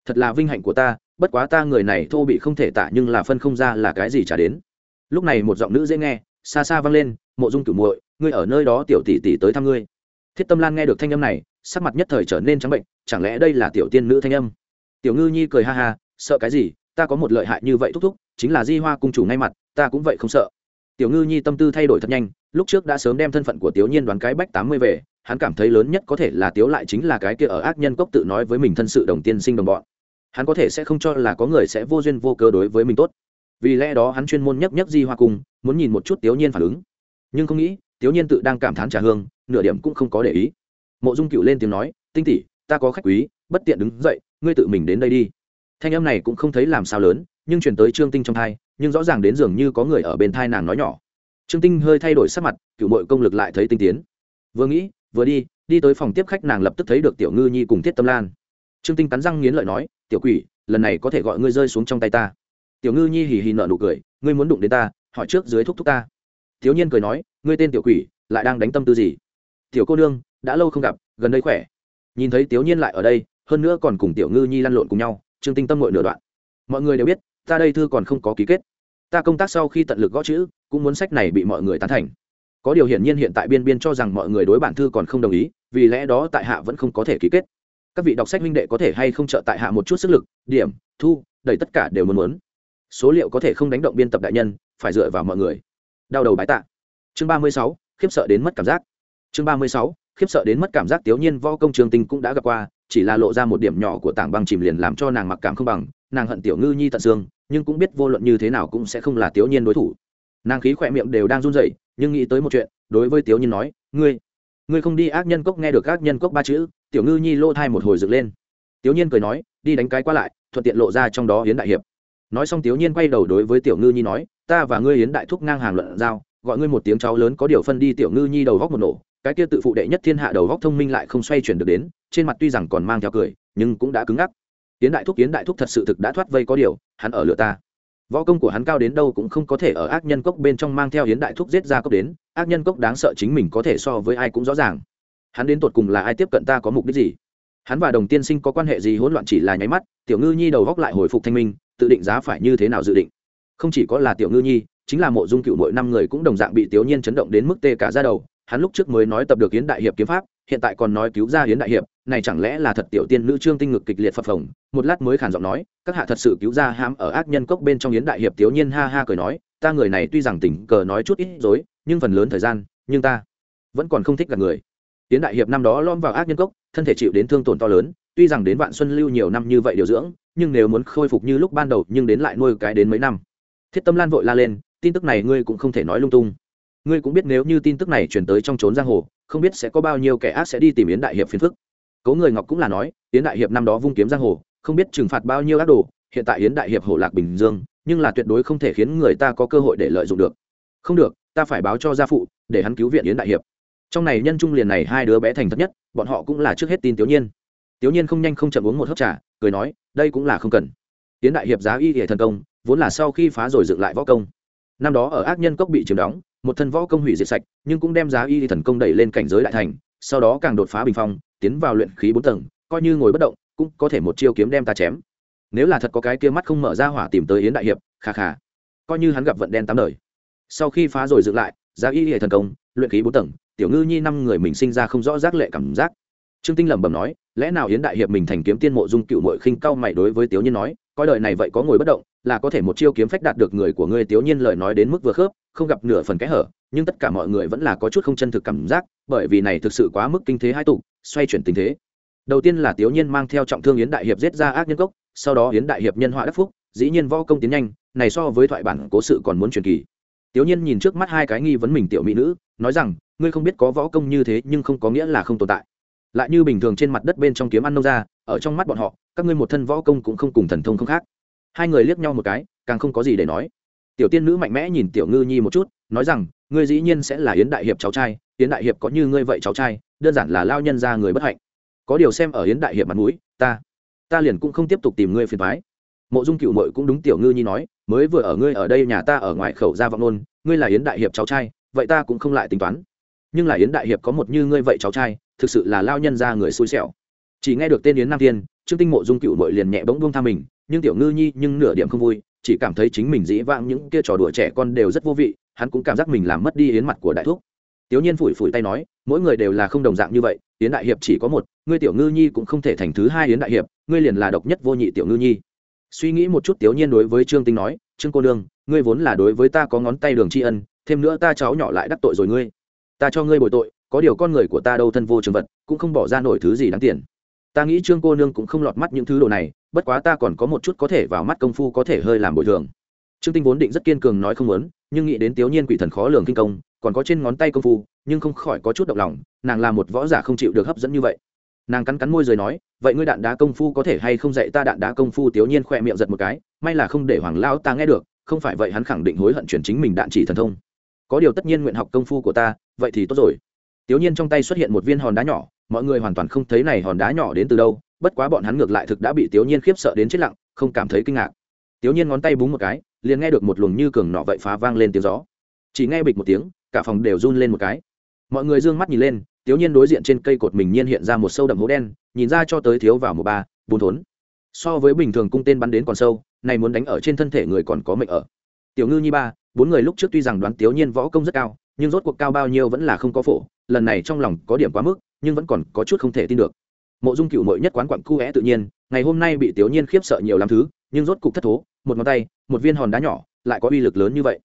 Thật là vinh hạnh của ta, bất quá ta người này thô bị không thể tả nhưng là phân không ra là cái gì trả đến. Lúc này một giọng nữ dễ nghe, xa xa vang lên, mộ dung cửu muội, ngươi ở nơi đó tiểu tỷ tỷ tới thăm ngươi. Thiết tâm lan nghe được thanh âm này, sắc mặt nhất thời trở nên trắng bệnh, chẳng lẽ đây là tiểu tiên nữ thanh âm? Tiểu ngư nhi cười ha ha, sợ cái gì? Ta có một lợi hại như vậy thúc thúc, chính là di hoa cung chủ ngay mặt, ta cũng vậy không sợ. Tiểu ngư nhi tâm tư thay đổi thật nhanh, lúc trước đã sớm đem thân phận của tiểu nhiên đoán cái bách tám mươi về, hắn cảm thấy lớn nhất có thể là tiếu lại chính là cái kia ở ác nhân cốc tự nói với mình thân sự đồng tiên sinh đồng bọn. Hắn có thể sẽ không cho là có người sẽ vô duyên vô cớ đối với mình tốt. Vì lẽ đó hắn chuyên môn nhấc nhấc di hoa cung, muốn nhìn một chút tiểu nhiên phản ứng. Nhưng không nghĩ, tiểu nhiên tự đang cảm thán trả hương, nửa điểm cũng không có để ý. Mộ dung cựu lên tiếng nói, tinh tỷ, ta có khách quý, bất tiện đứng dậy ngươi tự mình đến đây đi. Thanh âm này cũng không thấy làm sao lớn, nhưng chuyển tới trương tinh trong thai, nhưng rõ ràng đến dường như có người ở bên thai nàng nói nhỏ. Trương tinh hơi thay đổi sắc mặt cựu mội công lực lại thấy tinh tiến. Vừa nghĩ, vừa đi đi tới phòng tiếp khách nàng lập tức thấy được tiểu ngư nhi cùng thiết tâm lan. Trương tinh cắn răng nghiến lợi nói, tiểu quỷ, lần này có thể gọi ngươi rơi xuống trong tay ta. Tiểu ngư nhi hì hì nợ nụ cười, ngươi muốn đụng đến ta, hỏi trước dưới thúc thúc ta. Thiếu nhiên cười nói, ngươi tên tiểu quỷ, lại đang đánh tâm tư gì? Tiểu cô nương, đã lâu không gặp, gần đây khỏe. Nhìn thấy tiểu nhiên lại ở đây hơn nữa còn cùng tiểu ngư nhi lăn lộn cùng nhau, trương tinh tâm ngội nửa đoạn. Mọi người đều biết, ta đây thư còn không có ký kết. Ta công tác sau khi tận lực gõ chữ, cũng muốn sách này bị mọi người tán thành. Có điều hiển nhiên hiện tại biên biên cho rằng mọi người đối bản thư còn không đồng ý, vì lẽ đó tại hạ vẫn không có thể ký kết. Các vị đọc sách minh đệ có thể hay không trợ tại hạ một chút sức lực, điểm, thu, đầy tất cả đều muốn muốn. Số liệu có thể không đánh động biên tập đại nhân, phải dựa vào mọi người. Đau đầu bái tạ. Chương ba mươi sáu, khiếp sợ đến mất cảm giác. Chương ba mươi sáu, khiếp sợ đến mất cảm giác, tiểu nhiên võ công trường tinh cũng đã gặp qua chỉ là lộ ra một điểm nhỏ của tảng băng chìm liền làm cho nàng mặc cảm không bằng, nàng hận tiểu ngư nhi tận xương, nhưng cũng biết vô luận như thế nào cũng sẽ không là tiểu nhiên đối thủ. Nàng khí khỏe miệng đều đang run rẩy, nhưng nghĩ tới một chuyện, đối với tiểu nhiên nói, ngươi ngươi không đi ác nhân cốc nghe được ác nhân cốc ba chữ, tiểu ngư nhi lô thai một hồi dựng lên. Tiểu nhiên cười nói, đi đánh cái qua lại, thuận tiện lộ ra trong đó hiến đại hiệp. Nói xong tiểu nhiên quay đầu đối với tiểu ngư nhi nói, ta và ngươi hiến đại thúc ngang hàng luận giao, gọi ngươi một tiếng cháu lớn có điều phân đi tiểu ngư nhi đầu góc một nổ, cái kia tự phụ đệ nhất thiên hạ đầu góc thông minh lại không xoay chuyển được đến trên mặt tuy rằng còn mang theo cười, nhưng cũng đã cứng ngắc. Tiến đại thúc tiến đại thúc thật sự thực đã thoát vây có điều, hắn ở lửa ta. Võ công của hắn cao đến đâu cũng không có thể ở ác nhân cốc bên trong mang theo hiến đại thúc giết ra cốc đến, ác nhân cốc đáng sợ chính mình có thể so với ai cũng rõ ràng. Hắn đến tột cùng là ai tiếp cận ta có mục đích gì? Hắn và đồng tiên sinh có quan hệ gì hỗn loạn chỉ là nháy mắt, tiểu ngư nhi đầu góc lại hồi phục thanh minh, tự định giá phải như thế nào dự định? Không chỉ có là tiểu ngư nhi, chính là mộ dung cựu mỗi năm người cũng đồng dạng bị tiểu nhiên chấn động đến mức tê cả ra đầu. Hắn lúc trước mới nói tập được hiến đại hiệp kiếm pháp, hiện tại còn nói cứu ra hiến đại hiệp này chẳng lẽ là thật tiểu tiên nữ trương tinh ngực kịch liệt phập phồng? Một lát mới khản giọng nói, các hạ thật sự cứu ra hãm ở ác nhân cốc bên trong yến đại hiệp tiểu nhiên ha ha cười nói, ta người này tuy rằng tình cờ nói chút ít dối, nhưng phần lớn thời gian, nhưng ta vẫn còn không thích gặp người. Yến đại hiệp năm đó lom vào ác nhân cốc, thân thể chịu đến thương tổn to lớn, tuy rằng đến vạn xuân lưu nhiều năm như vậy điều dưỡng, nhưng nếu muốn khôi phục như lúc ban đầu, nhưng đến lại nuôi cái đến mấy năm. Thiết tâm lan vội la lên, tin tức này ngươi cũng không thể nói lung tung. Ngươi cũng biết nếu như tin tức này chuyển tới trong trốn giang hồ, không biết sẽ có bao nhiêu kẻ ác sẽ đi tìm yến đại hiệp phiền phức cố người ngọc cũng là nói, yến đại hiệp năm đó vung kiếm giang hồ, không biết trừng phạt bao nhiêu ác đồ, hiện tại yến đại hiệp hổ lạc bình dương, nhưng là tuyệt đối không thể khiến người ta có cơ hội để lợi dụng được. Không được, ta phải báo cho gia phụ, để hắn cứu viện yến đại hiệp. Trong này nhân trung liền này hai đứa bé thành thất nhất, bọn họ cũng là trước hết tin tiểu nhiên. Tiểu nhiên không nhanh không chậm uống một hớp trà, cười nói, đây cũng là không cần. Yến đại hiệp giá y hệ thần công, vốn là sau khi phá rồi dựng lại võ công. Năm đó ở ác nhân cốc bị chiếm đóng, một thân võ công hủy diệt sạch, nhưng cũng đem giá y thần công đẩy lên cảnh giới đại thành sau đó càng đột phá bình phong, tiến vào luyện khí bốn tầng, coi như ngồi bất động, cũng có thể một chiêu kiếm đem ta chém. Nếu là thật có cái kia mắt không mở ra hỏa tìm tới yến đại hiệp khà khà coi như hắn gặp vận đen tám đời. Sau khi phá rồi dựng lại, giá y hệ thần công, luyện khí bốn tầng, tiểu ngư nhi năm người mình sinh ra không rõ giác lệ cảm giác. Trương tinh lẩm bẩm nói lẽ nào yến đại hiệp mình thành kiếm tiên mộ dung cựu mội khinh cao mày đối với tiểu nhiên nói, coi đời này vậy có ngồi bất động, là có thể một chiêu kiếm phách đạt được người của ngươi tiểu nhiên lời nói đến mức vừa khớp, không gặp nửa phần kẽ hở, nhưng tất cả mọi người vẫn là có chút không chân thực cảm giác, bởi vì này thực sự quá mức kinh thế hai tụ, xoay chuyển tình thế. Đầu tiên là tiểu nhiên mang theo trọng thương yến đại hiệp giết ra ác nhân cốc, sau đó yến đại hiệp nhân họa đắc phúc, dĩ nhiên võ công tiến nhanh, này so với thoại bản cố sự còn muốn truyền kỳ. Tiểu nhiên nhìn trước mắt hai cái nghi vấn mình tiểu mỹ nữ, nói rằng, ngươi không biết có võ công như thế nhưng không có nghĩa là không tồn tại lại như bình thường trên mặt đất bên trong kiếm ăn nông ra, ở trong mắt bọn họ, các ngươi một thân võ công cũng không cùng thần thông không khác. Hai người liếc nhau một cái, càng không có gì để nói. Tiểu tiên nữ mạnh mẽ nhìn tiểu ngư nhi một chút, nói rằng, ngươi dĩ nhiên sẽ là yến đại hiệp cháu trai, yến đại hiệp có như ngươi vậy cháu trai, đơn giản là lao nhân ra người bất hạnh. Có điều xem ở yến đại hiệp mặt mũi, ta ta liền cũng không tiếp tục tìm ngươi phiền thoái mộ dung cựu mội cũng đúng tiểu ngư nhi nói, mới vừa ở ngươi ở đây nhà ta ở ngoài khẩu ra vọng nôn, ngươi là yến đại hiệp cháu trai, vậy ta cũng không lại tính toán. Nhưng là yến đại hiệp có một như ngươi vậy cháu trai thực sự là lao nhân ra người xui xẻo. Chỉ nghe được tên yến nam thiên, trương tinh mộ dung cựu mội liền nhẹ bỗng buông tha mình, nhưng tiểu ngư nhi nhưng nửa điểm không vui, chỉ cảm thấy chính mình dĩ vãng những kia trò đùa trẻ con đều rất vô vị, hắn cũng cảm giác mình làm mất đi yến mặt của đại thúc. Tiểu nhiên phủi phủi tay nói, mỗi người đều là không đồng dạng như vậy, yến đại hiệp chỉ có một, ngươi tiểu ngư nhi cũng không thể thành thứ hai yến đại hiệp, ngươi liền là độc nhất vô nhị tiểu ngư nhi. Suy nghĩ một chút, tiểu nhiên đối với trương tinh nói, trương cô nương, ngươi vốn là đối với ta có ngón tay đường tri ân, thêm nữa ta cháu nhỏ lại đắc tội rồi ngươi. Ta cho ngươi bồi tội có điều con người của ta đâu thân vô trường vật, cũng không bỏ ra nổi thứ gì đáng tiền. Ta nghĩ trương cô nương cũng không lọt mắt những thứ đồ này, bất quá ta còn có một chút có thể vào mắt công phu có thể hơi làm bồi thường. Trương tinh vốn định rất kiên cường nói không muốn, nhưng nghĩ đến tiểu nhiên quỷ thần khó lường kinh công, còn có trên ngón tay công phu, nhưng không khỏi có chút động lòng, nàng là một võ giả không chịu được hấp dẫn như vậy. Nàng cắn cắn môi rồi nói, vậy ngươi đạn đá công phu có thể hay không dạy ta đạn đá công phu? Tiểu nhiên khỏe miệng giật một cái, may là không để hoàng lao ta nghe được, không phải vậy hắn khẳng định hối hận chuyển chính mình đạn chỉ thần thông. Có điều tất nhiên nguyện học công phu của ta, vậy thì tốt rồi tiểu nhiên trong tay xuất hiện một viên hòn đá nhỏ, mọi người hoàn toàn không thấy này hòn đá nhỏ đến từ đâu, bất quá bọn hắn ngược lại thực đã bị tiểu nhiên khiếp sợ đến chết lặng, không cảm thấy kinh ngạc. Tiểu nhiên ngón tay búng một cái, liền nghe được một luồng như cường nọ vậy phá vang lên tiếng gió. Chỉ nghe bịch một tiếng, cả phòng đều run lên một cái. Mọi người dương mắt nhìn lên tiểu nhiên đối diện trên cây cột mình nhiên hiện ra một sâu đậm hố đen, nhìn ra cho tới thiếu vào một ba, bốn thốn. So với bình thường cung tên bắn đến còn sâu, này muốn đánh ở trên thân thể người còn có mệnh ở. Tiểu ngư nhi ba, bốn người lúc trước tuy rằng đoán tiểu nhiên võ công rất cao nhưng rốt cuộc cao bao nhiêu vẫn là không có phổ, lần này trong lòng có điểm quá mức, nhưng vẫn còn có chút không thể tin được. Mộ dung cựu mội nhất quán quặng cu é tự nhiên, ngày hôm nay bị tiểu nhiên khiếp sợ nhiều lắm thứ, nhưng rốt cục thất thố, một ngón tay, một viên hòn đá nhỏ, lại có uy lực lớn như vậy.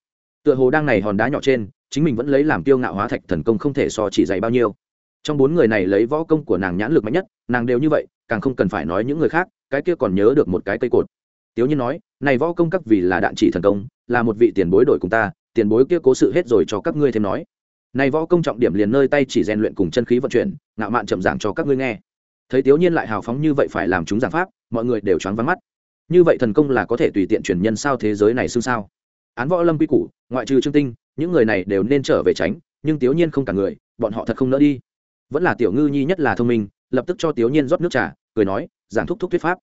Tựa hồ đang này hòn đá nhỏ trên, chính mình vẫn lấy làm tiêu ngạo hóa thạch thần công không thể so chỉ dày bao nhiêu. Trong bốn người này lấy võ công của nàng nhãn lực mạnh nhất, nàng đều như vậy, càng không cần phải nói những người khác, cái kia còn nhớ được một cái cây cột. Tiếu nhiên nói, này võ công các vì là đạn chỉ thần công, là một vị tiền bối đổi cùng ta tiền bối kia cố sự hết rồi cho các ngươi thêm nói. Này võ công trọng điểm liền nơi tay chỉ rèn luyện cùng chân khí vận chuyển, ngạo mạn chậm giảng cho các ngươi nghe. Thấy tiếu nhiên lại hào phóng như vậy phải làm chúng giảng pháp, mọi người đều choáng vắng mắt. Như vậy thần công là có thể tùy tiện truyền nhân sao thế giới này xương sao? Án võ lâm quy củ, ngoại trừ trương tinh, những người này đều nên trở về tránh, nhưng tiểu nhiên không cả người, bọn họ thật không nỡ đi. Vẫn là tiểu ngư nhi nhất là thông minh, lập tức cho tiểu nhiên rót nước trà, cười nói, giảng thúc thúc thuyết pháp.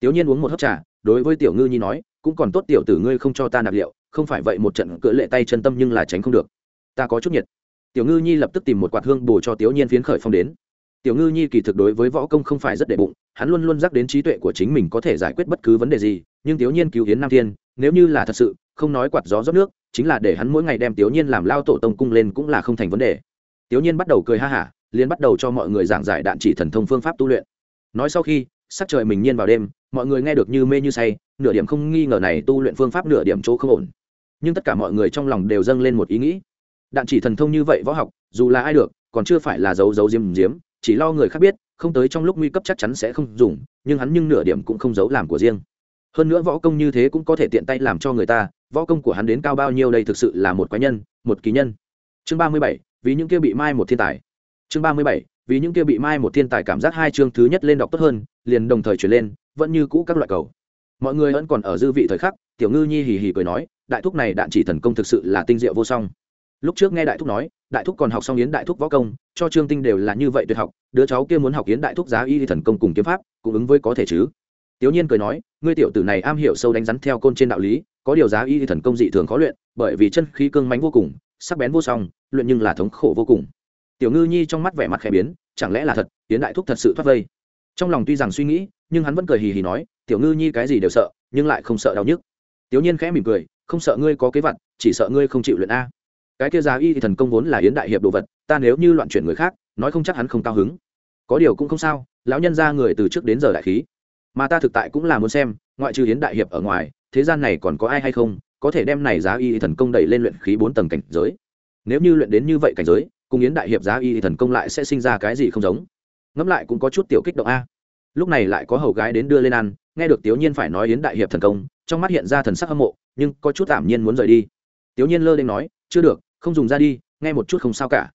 Tiểu nhiên uống một hớp trà, đối với tiểu ngư nhi nói, cũng còn tốt tiểu tử ngươi không cho ta nạp liệu không phải vậy một trận cỡ lệ tay chân tâm nhưng là tránh không được. Ta có chút nhiệt. Tiểu ngư nhi lập tức tìm một quạt hương bù cho tiểu nhiên phiến khởi phong đến. Tiểu ngư nhi kỳ thực đối với võ công không phải rất đệ bụng, hắn luôn luôn dắc đến trí tuệ của chính mình có thể giải quyết bất cứ vấn đề gì, nhưng tiểu nhiên cứu hiến nam thiên, nếu như là thật sự, không nói quạt gió rót nước, chính là để hắn mỗi ngày đem tiểu nhiên làm lao tổ tông cung lên cũng là không thành vấn đề. Tiểu nhiên bắt đầu cười ha hả, liền bắt đầu cho mọi người giảng giải đạn chỉ thần thông phương pháp tu luyện. Nói sau khi, sắc trời mình nhiên vào đêm, mọi người nghe được như mê như say, nửa điểm không nghi ngờ này tu luyện phương pháp nửa điểm chỗ không ổn nhưng tất cả mọi người trong lòng đều dâng lên một ý nghĩ. Đạn chỉ thần thông như vậy võ học, dù là ai được, còn chưa phải là giấu giấu diếm diếm chỉ lo người khác biết, không tới trong lúc nguy cấp chắc chắn sẽ không dùng, nhưng hắn nhưng nửa điểm cũng không giấu làm của riêng. Hơn nữa võ công như thế cũng có thể tiện tay làm cho người ta, võ công của hắn đến cao bao nhiêu đây thực sự là một quái nhân, một kỳ nhân. Chương ba mươi bảy, vì những kia bị mai một thiên tài. Chương ba mươi bảy, vì những kia bị mai một thiên tài cảm giác hai chương thứ nhất lên đọc tốt hơn, liền đồng thời chuyển lên, vẫn như cũ các loại cầu. Mọi người vẫn còn ở dư vị thời khắc tiểu ngư nhi hì hì cười nói, đại thúc này đạn chỉ thần công thực sự là tinh diệu vô song. Lúc trước nghe đại thúc nói, đại thúc còn học xong yến đại thúc võ công, cho trương tinh đều là như vậy tuyệt học, đứa cháu kia muốn học yến đại thúc giá y thần công cùng kiếm pháp, cũng ứng với có thể chứ? Tiểu nhiên cười nói, ngươi tiểu tử này am hiểu sâu đánh rắn theo côn trên đạo lý, có điều giá y thần công dị thường khó luyện, bởi vì chân khí cương mánh vô cùng, sắc bén vô song, luyện nhưng là thống khổ vô cùng. Tiểu ngư nhi trong mắt vẻ mặt khẽ biến, chẳng lẽ là thật, yến đại thúc thật sự thoát vây? Trong lòng tuy rằng suy nghĩ, nhưng hắn vẫn cười hì hì nói, tiểu ngư nhi cái gì đều sợ, nhưng lại không sợ đau nhức tiểu nhiên khẽ mỉm cười, không sợ ngươi có kế vật, chỉ sợ ngươi không chịu luyện a. Cái kia giá y thì thần công vốn là yến đại hiệp đồ vật, ta nếu như loạn chuyển người khác, nói không chắc hắn không cao hứng. Có điều cũng không sao, lão nhân ra người từ trước đến giờ đại khí. Mà ta thực tại cũng là muốn xem, ngoại trừ yến đại hiệp ở ngoài, thế gian này còn có ai hay không, có thể đem này giá y thần công đẩy lên luyện khí bốn tầng cảnh giới. Nếu như luyện đến như vậy cảnh giới, cùng yến đại hiệp giá y thần công lại sẽ sinh ra cái gì không giống. Ngẫm lại cũng có chút tiểu kích động a. Lúc này lại có hầu gái đến đưa lên ăn, nghe được tiểu nhiên phải nói yến đại hiệp thần công trong mắt hiện ra thần sắc hâm mộ, nhưng có chút tạm nhiên muốn rời đi. Tiểu nhiên lơ lên nói, chưa được, không dùng ra đi, nghe một chút không sao cả.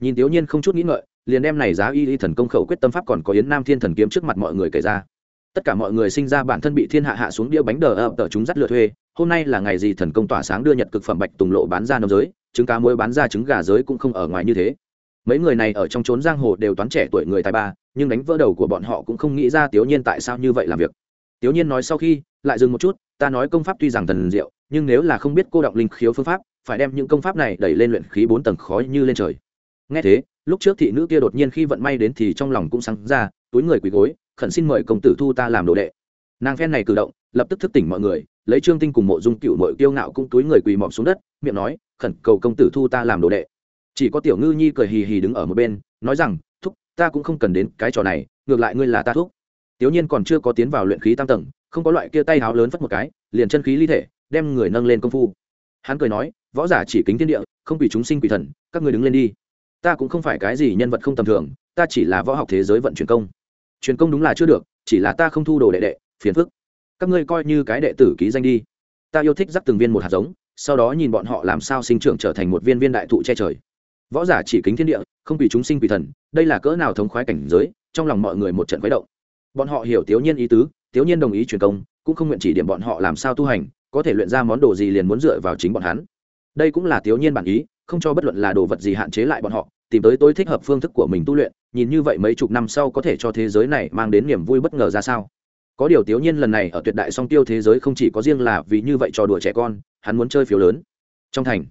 Nhìn tiểu nhiên không chút nghĩ ngợi, liền đem này giá y y thần công khẩu quyết tâm pháp còn có yến nam thiên thần kiếm trước mặt mọi người kể ra. Tất cả mọi người sinh ra bản thân bị thiên hạ hạ xuống đĩa bánh đờ ập tờ chúng dắt lựa thuê, hôm nay là ngày gì thần công tỏa sáng đưa nhật cực phẩm bạch tùng lộ bán ra nông giới, trứng cá muối bán ra trứng gà giới cũng không ở ngoài như thế. Mấy người này ở trong trốn giang hồ đều toán trẻ tuổi người tài ba, nhưng đánh vỡ đầu của bọn họ cũng không nghĩ ra tiểu nhiên tại sao như vậy làm việc. Tiểu nhiên nói sau khi lại dừng một chút, ta nói công pháp tuy rằng thần diệu, nhưng nếu là không biết cô động linh khiếu phương pháp, phải đem những công pháp này đẩy lên luyện khí bốn tầng khói như lên trời. Nghe thế, lúc trước thị nữ kia đột nhiên khi vận may đến thì trong lòng cũng sáng ra, túi người quỳ gối, khẩn xin mời công tử thu ta làm đồ đệ. Nàng phen này cử động, lập tức thức tỉnh mọi người, lấy trương tinh cùng mộ dung cựu mội kiêu ngạo cũng túi người quỳ mọm xuống đất, miệng nói, khẩn cầu công tử thu ta làm đồ đệ. Chỉ có tiểu ngư nhi cười hì hì đứng ở một bên, nói rằng, thúc, ta cũng không cần đến cái trò này, ngược lại ngươi là ta thúc. Tiểu nhiên còn chưa có tiến vào luyện khí tam tầng không có loại kia tay háo lớn phất một cái, liền chân khí ly thể, đem người nâng lên công phu. Hắn cười nói, võ giả chỉ kính thiên địa, không quỷ chúng sinh quỷ thần, các người đứng lên đi. Ta cũng không phải cái gì nhân vật không tầm thường, ta chỉ là võ học thế giới vận chuyển công. Truyền công đúng là chưa được, chỉ là ta không thu đồ đệ đệ, phiền phức. Các ngươi coi như cái đệ tử ký danh đi. Ta yêu thích dắt từng viên một hạt giống, sau đó nhìn bọn họ làm sao sinh trưởng trở thành một viên viên đại thụ che trời. Võ giả chỉ kính thiên địa, không vì chúng sinh vì thần, đây là cỡ nào thống khoái cảnh giới, trong lòng mọi người một trận khuấy động. Bọn họ hiểu tiểu nhiên ý tứ Tiếu nhiên đồng ý truyền công, cũng không nguyện chỉ điểm bọn họ làm sao tu hành, có thể luyện ra món đồ gì liền muốn dựa vào chính bọn hắn. Đây cũng là Tiếu nhiên bản ý, không cho bất luận là đồ vật gì hạn chế lại bọn họ, tìm tới tối thích hợp phương thức của mình tu luyện, nhìn như vậy mấy chục năm sau có thể cho thế giới này mang đến niềm vui bất ngờ ra sao. Có điều Tiếu nhiên lần này ở tuyệt đại song tiêu thế giới không chỉ có riêng là vì như vậy trò đùa trẻ con, hắn muốn chơi phiếu lớn. Trong thành,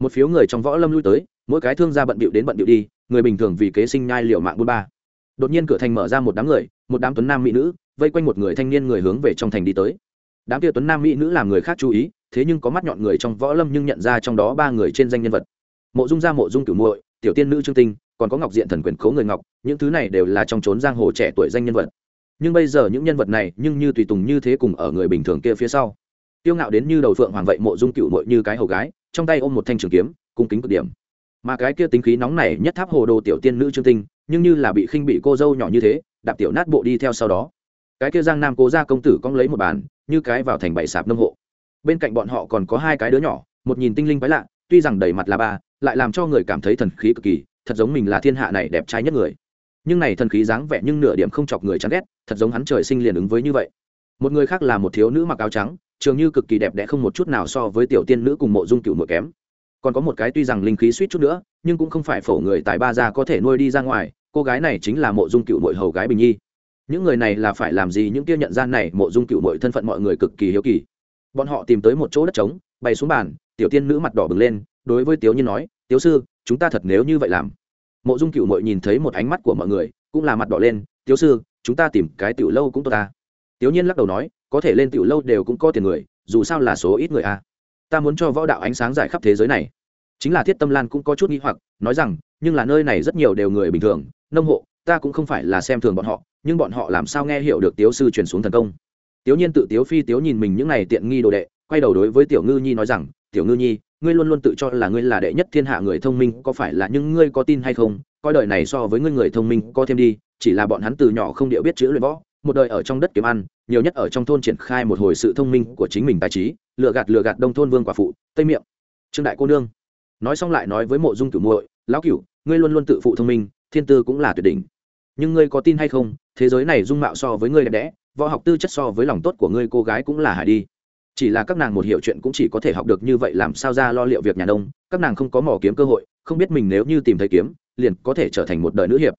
một phiếu người trong võ lâm lui tới, mỗi cái thương gia bận bịu đến bận bịu đi, người bình thường vì kế sinh nhai liệu mạng buôn ba. Đột nhiên cửa thành mở ra một đám người, một đám tuấn nam mỹ nữ vây quanh một người thanh niên người hướng về trong thành đi tới. Đám kia tuấn nam mỹ nữ làm người khác chú ý, thế nhưng có mắt nhọn người trong võ lâm nhưng nhận ra trong đó ba người trên danh nhân vật. Mộ dung gia, mộ dung cửu muội, tiểu tiên nữ trương tinh, còn có ngọc diện thần quyền cố người ngọc, những thứ này đều là trong trốn giang hồ trẻ tuổi danh nhân vật. Nhưng bây giờ những nhân vật này nhưng như tùy tùng như thế cùng ở người bình thường kia phía sau. Tiêu ngạo đến như đầu phượng hoàng vậy, mộ dung cựu mội như cái hầu gái, trong tay ôm một thanh trường kiếm, cung kính cực điểm. Mà cái kia tính khí nóng này nhất tháp hồ đồ tiểu tiên nữ trương tinh, nhưng như là bị khinh bị cô dâu nhỏ như thế, đạp tiểu nát bộ đi theo sau đó cái kia giang nam cố ra công tử cong lấy một bàn, như cái vào thành bảy sạp nông hộ. Bên cạnh bọn họ còn có hai cái đứa nhỏ, một nhìn tinh linh quái lạ, tuy rằng đầy mặt là ba, lại làm cho người cảm thấy thần khí cực kỳ, thật giống mình là thiên hạ này đẹp trai nhất người. Nhưng này thần khí dáng vẻ nhưng nửa điểm không chọc người chán ghét, thật giống hắn trời sinh liền ứng với như vậy. Một người khác là một thiếu nữ mặc áo trắng, trường như cực kỳ đẹp đẽ không một chút nào so với tiểu tiên nữ cùng mộ dung cựu một kém. Còn có một cái tuy rằng linh khí suýt chút nữa, nhưng cũng không phải phổ người tại ba gia có thể nuôi đi ra ngoài, cô gái này chính là mộ dung cựu mội hầu gái bình nhi những người này là phải làm gì những kia nhận gian này, mộ dung cựu mọi thân phận mọi người cực kỳ hiếu kỳ. Bọn họ tìm tới một chỗ đất trống, bày xuống bàn, tiểu tiên nữ mặt đỏ bừng lên, đối với tiểu nhiên nói tiểu sư, chúng ta thật nếu như vậy làm. Mộ dung cựu mội nhìn thấy một ánh mắt của mọi người, cũng là mặt đỏ lên tiểu sư, chúng ta tìm cái tiểu lâu cũng tốt ta. Tiểu nhiên lắc đầu nói, có thể lên tiểu lâu đều cũng có tiền người, dù sao là số ít người a. Ta muốn cho võ đạo ánh sáng giải khắp thế giới này. Chính là thiết tâm lan cũng có chút nghi hoặc, nói rằng, nhưng là nơi này rất nhiều đều người bình thường, nông hộ ta cũng không phải là xem thường bọn họ, nhưng bọn họ làm sao nghe hiểu được tiếu sư truyền xuống thần công? Tiểu nhiên tự tiếu phi, tiếu nhìn mình những này tiện nghi đồ đệ, quay đầu đối với tiểu ngư nhi nói rằng, tiểu ngư nhi, ngươi luôn luôn tự cho là ngươi là đệ nhất thiên hạ người thông minh, có phải là nhưng ngươi có tin hay không? Coi đời này so với ngươi người thông minh có thêm đi, chỉ là bọn hắn từ nhỏ không điệu biết chữ luyện võ, một đời ở trong đất kiếm ăn, nhiều nhất ở trong thôn triển khai một hồi sự thông minh của chính mình tài trí lựa gạt lựa gạt đông thôn vương quả phụ, tây miệng. Trương đại cô nương nói xong lại nói với mộ dung cửu muội, lão cửu, ngươi luôn luôn tự phụ thông minh, thiên tư cũng là tuyệt đỉnh nhưng ngươi có tin hay không, thế giới này dung mạo so với ngươi đẹp đẽ, võ học tư chất so với lòng tốt của ngươi cô gái cũng là hải đi. Chỉ là các nàng một hiểu chuyện cũng chỉ có thể học được như vậy làm sao ra lo liệu việc nhà nông, các nàng không có mỏ kiếm cơ hội, không biết mình nếu như tìm thấy kiếm, liền có thể trở thành một đời nữ hiệp.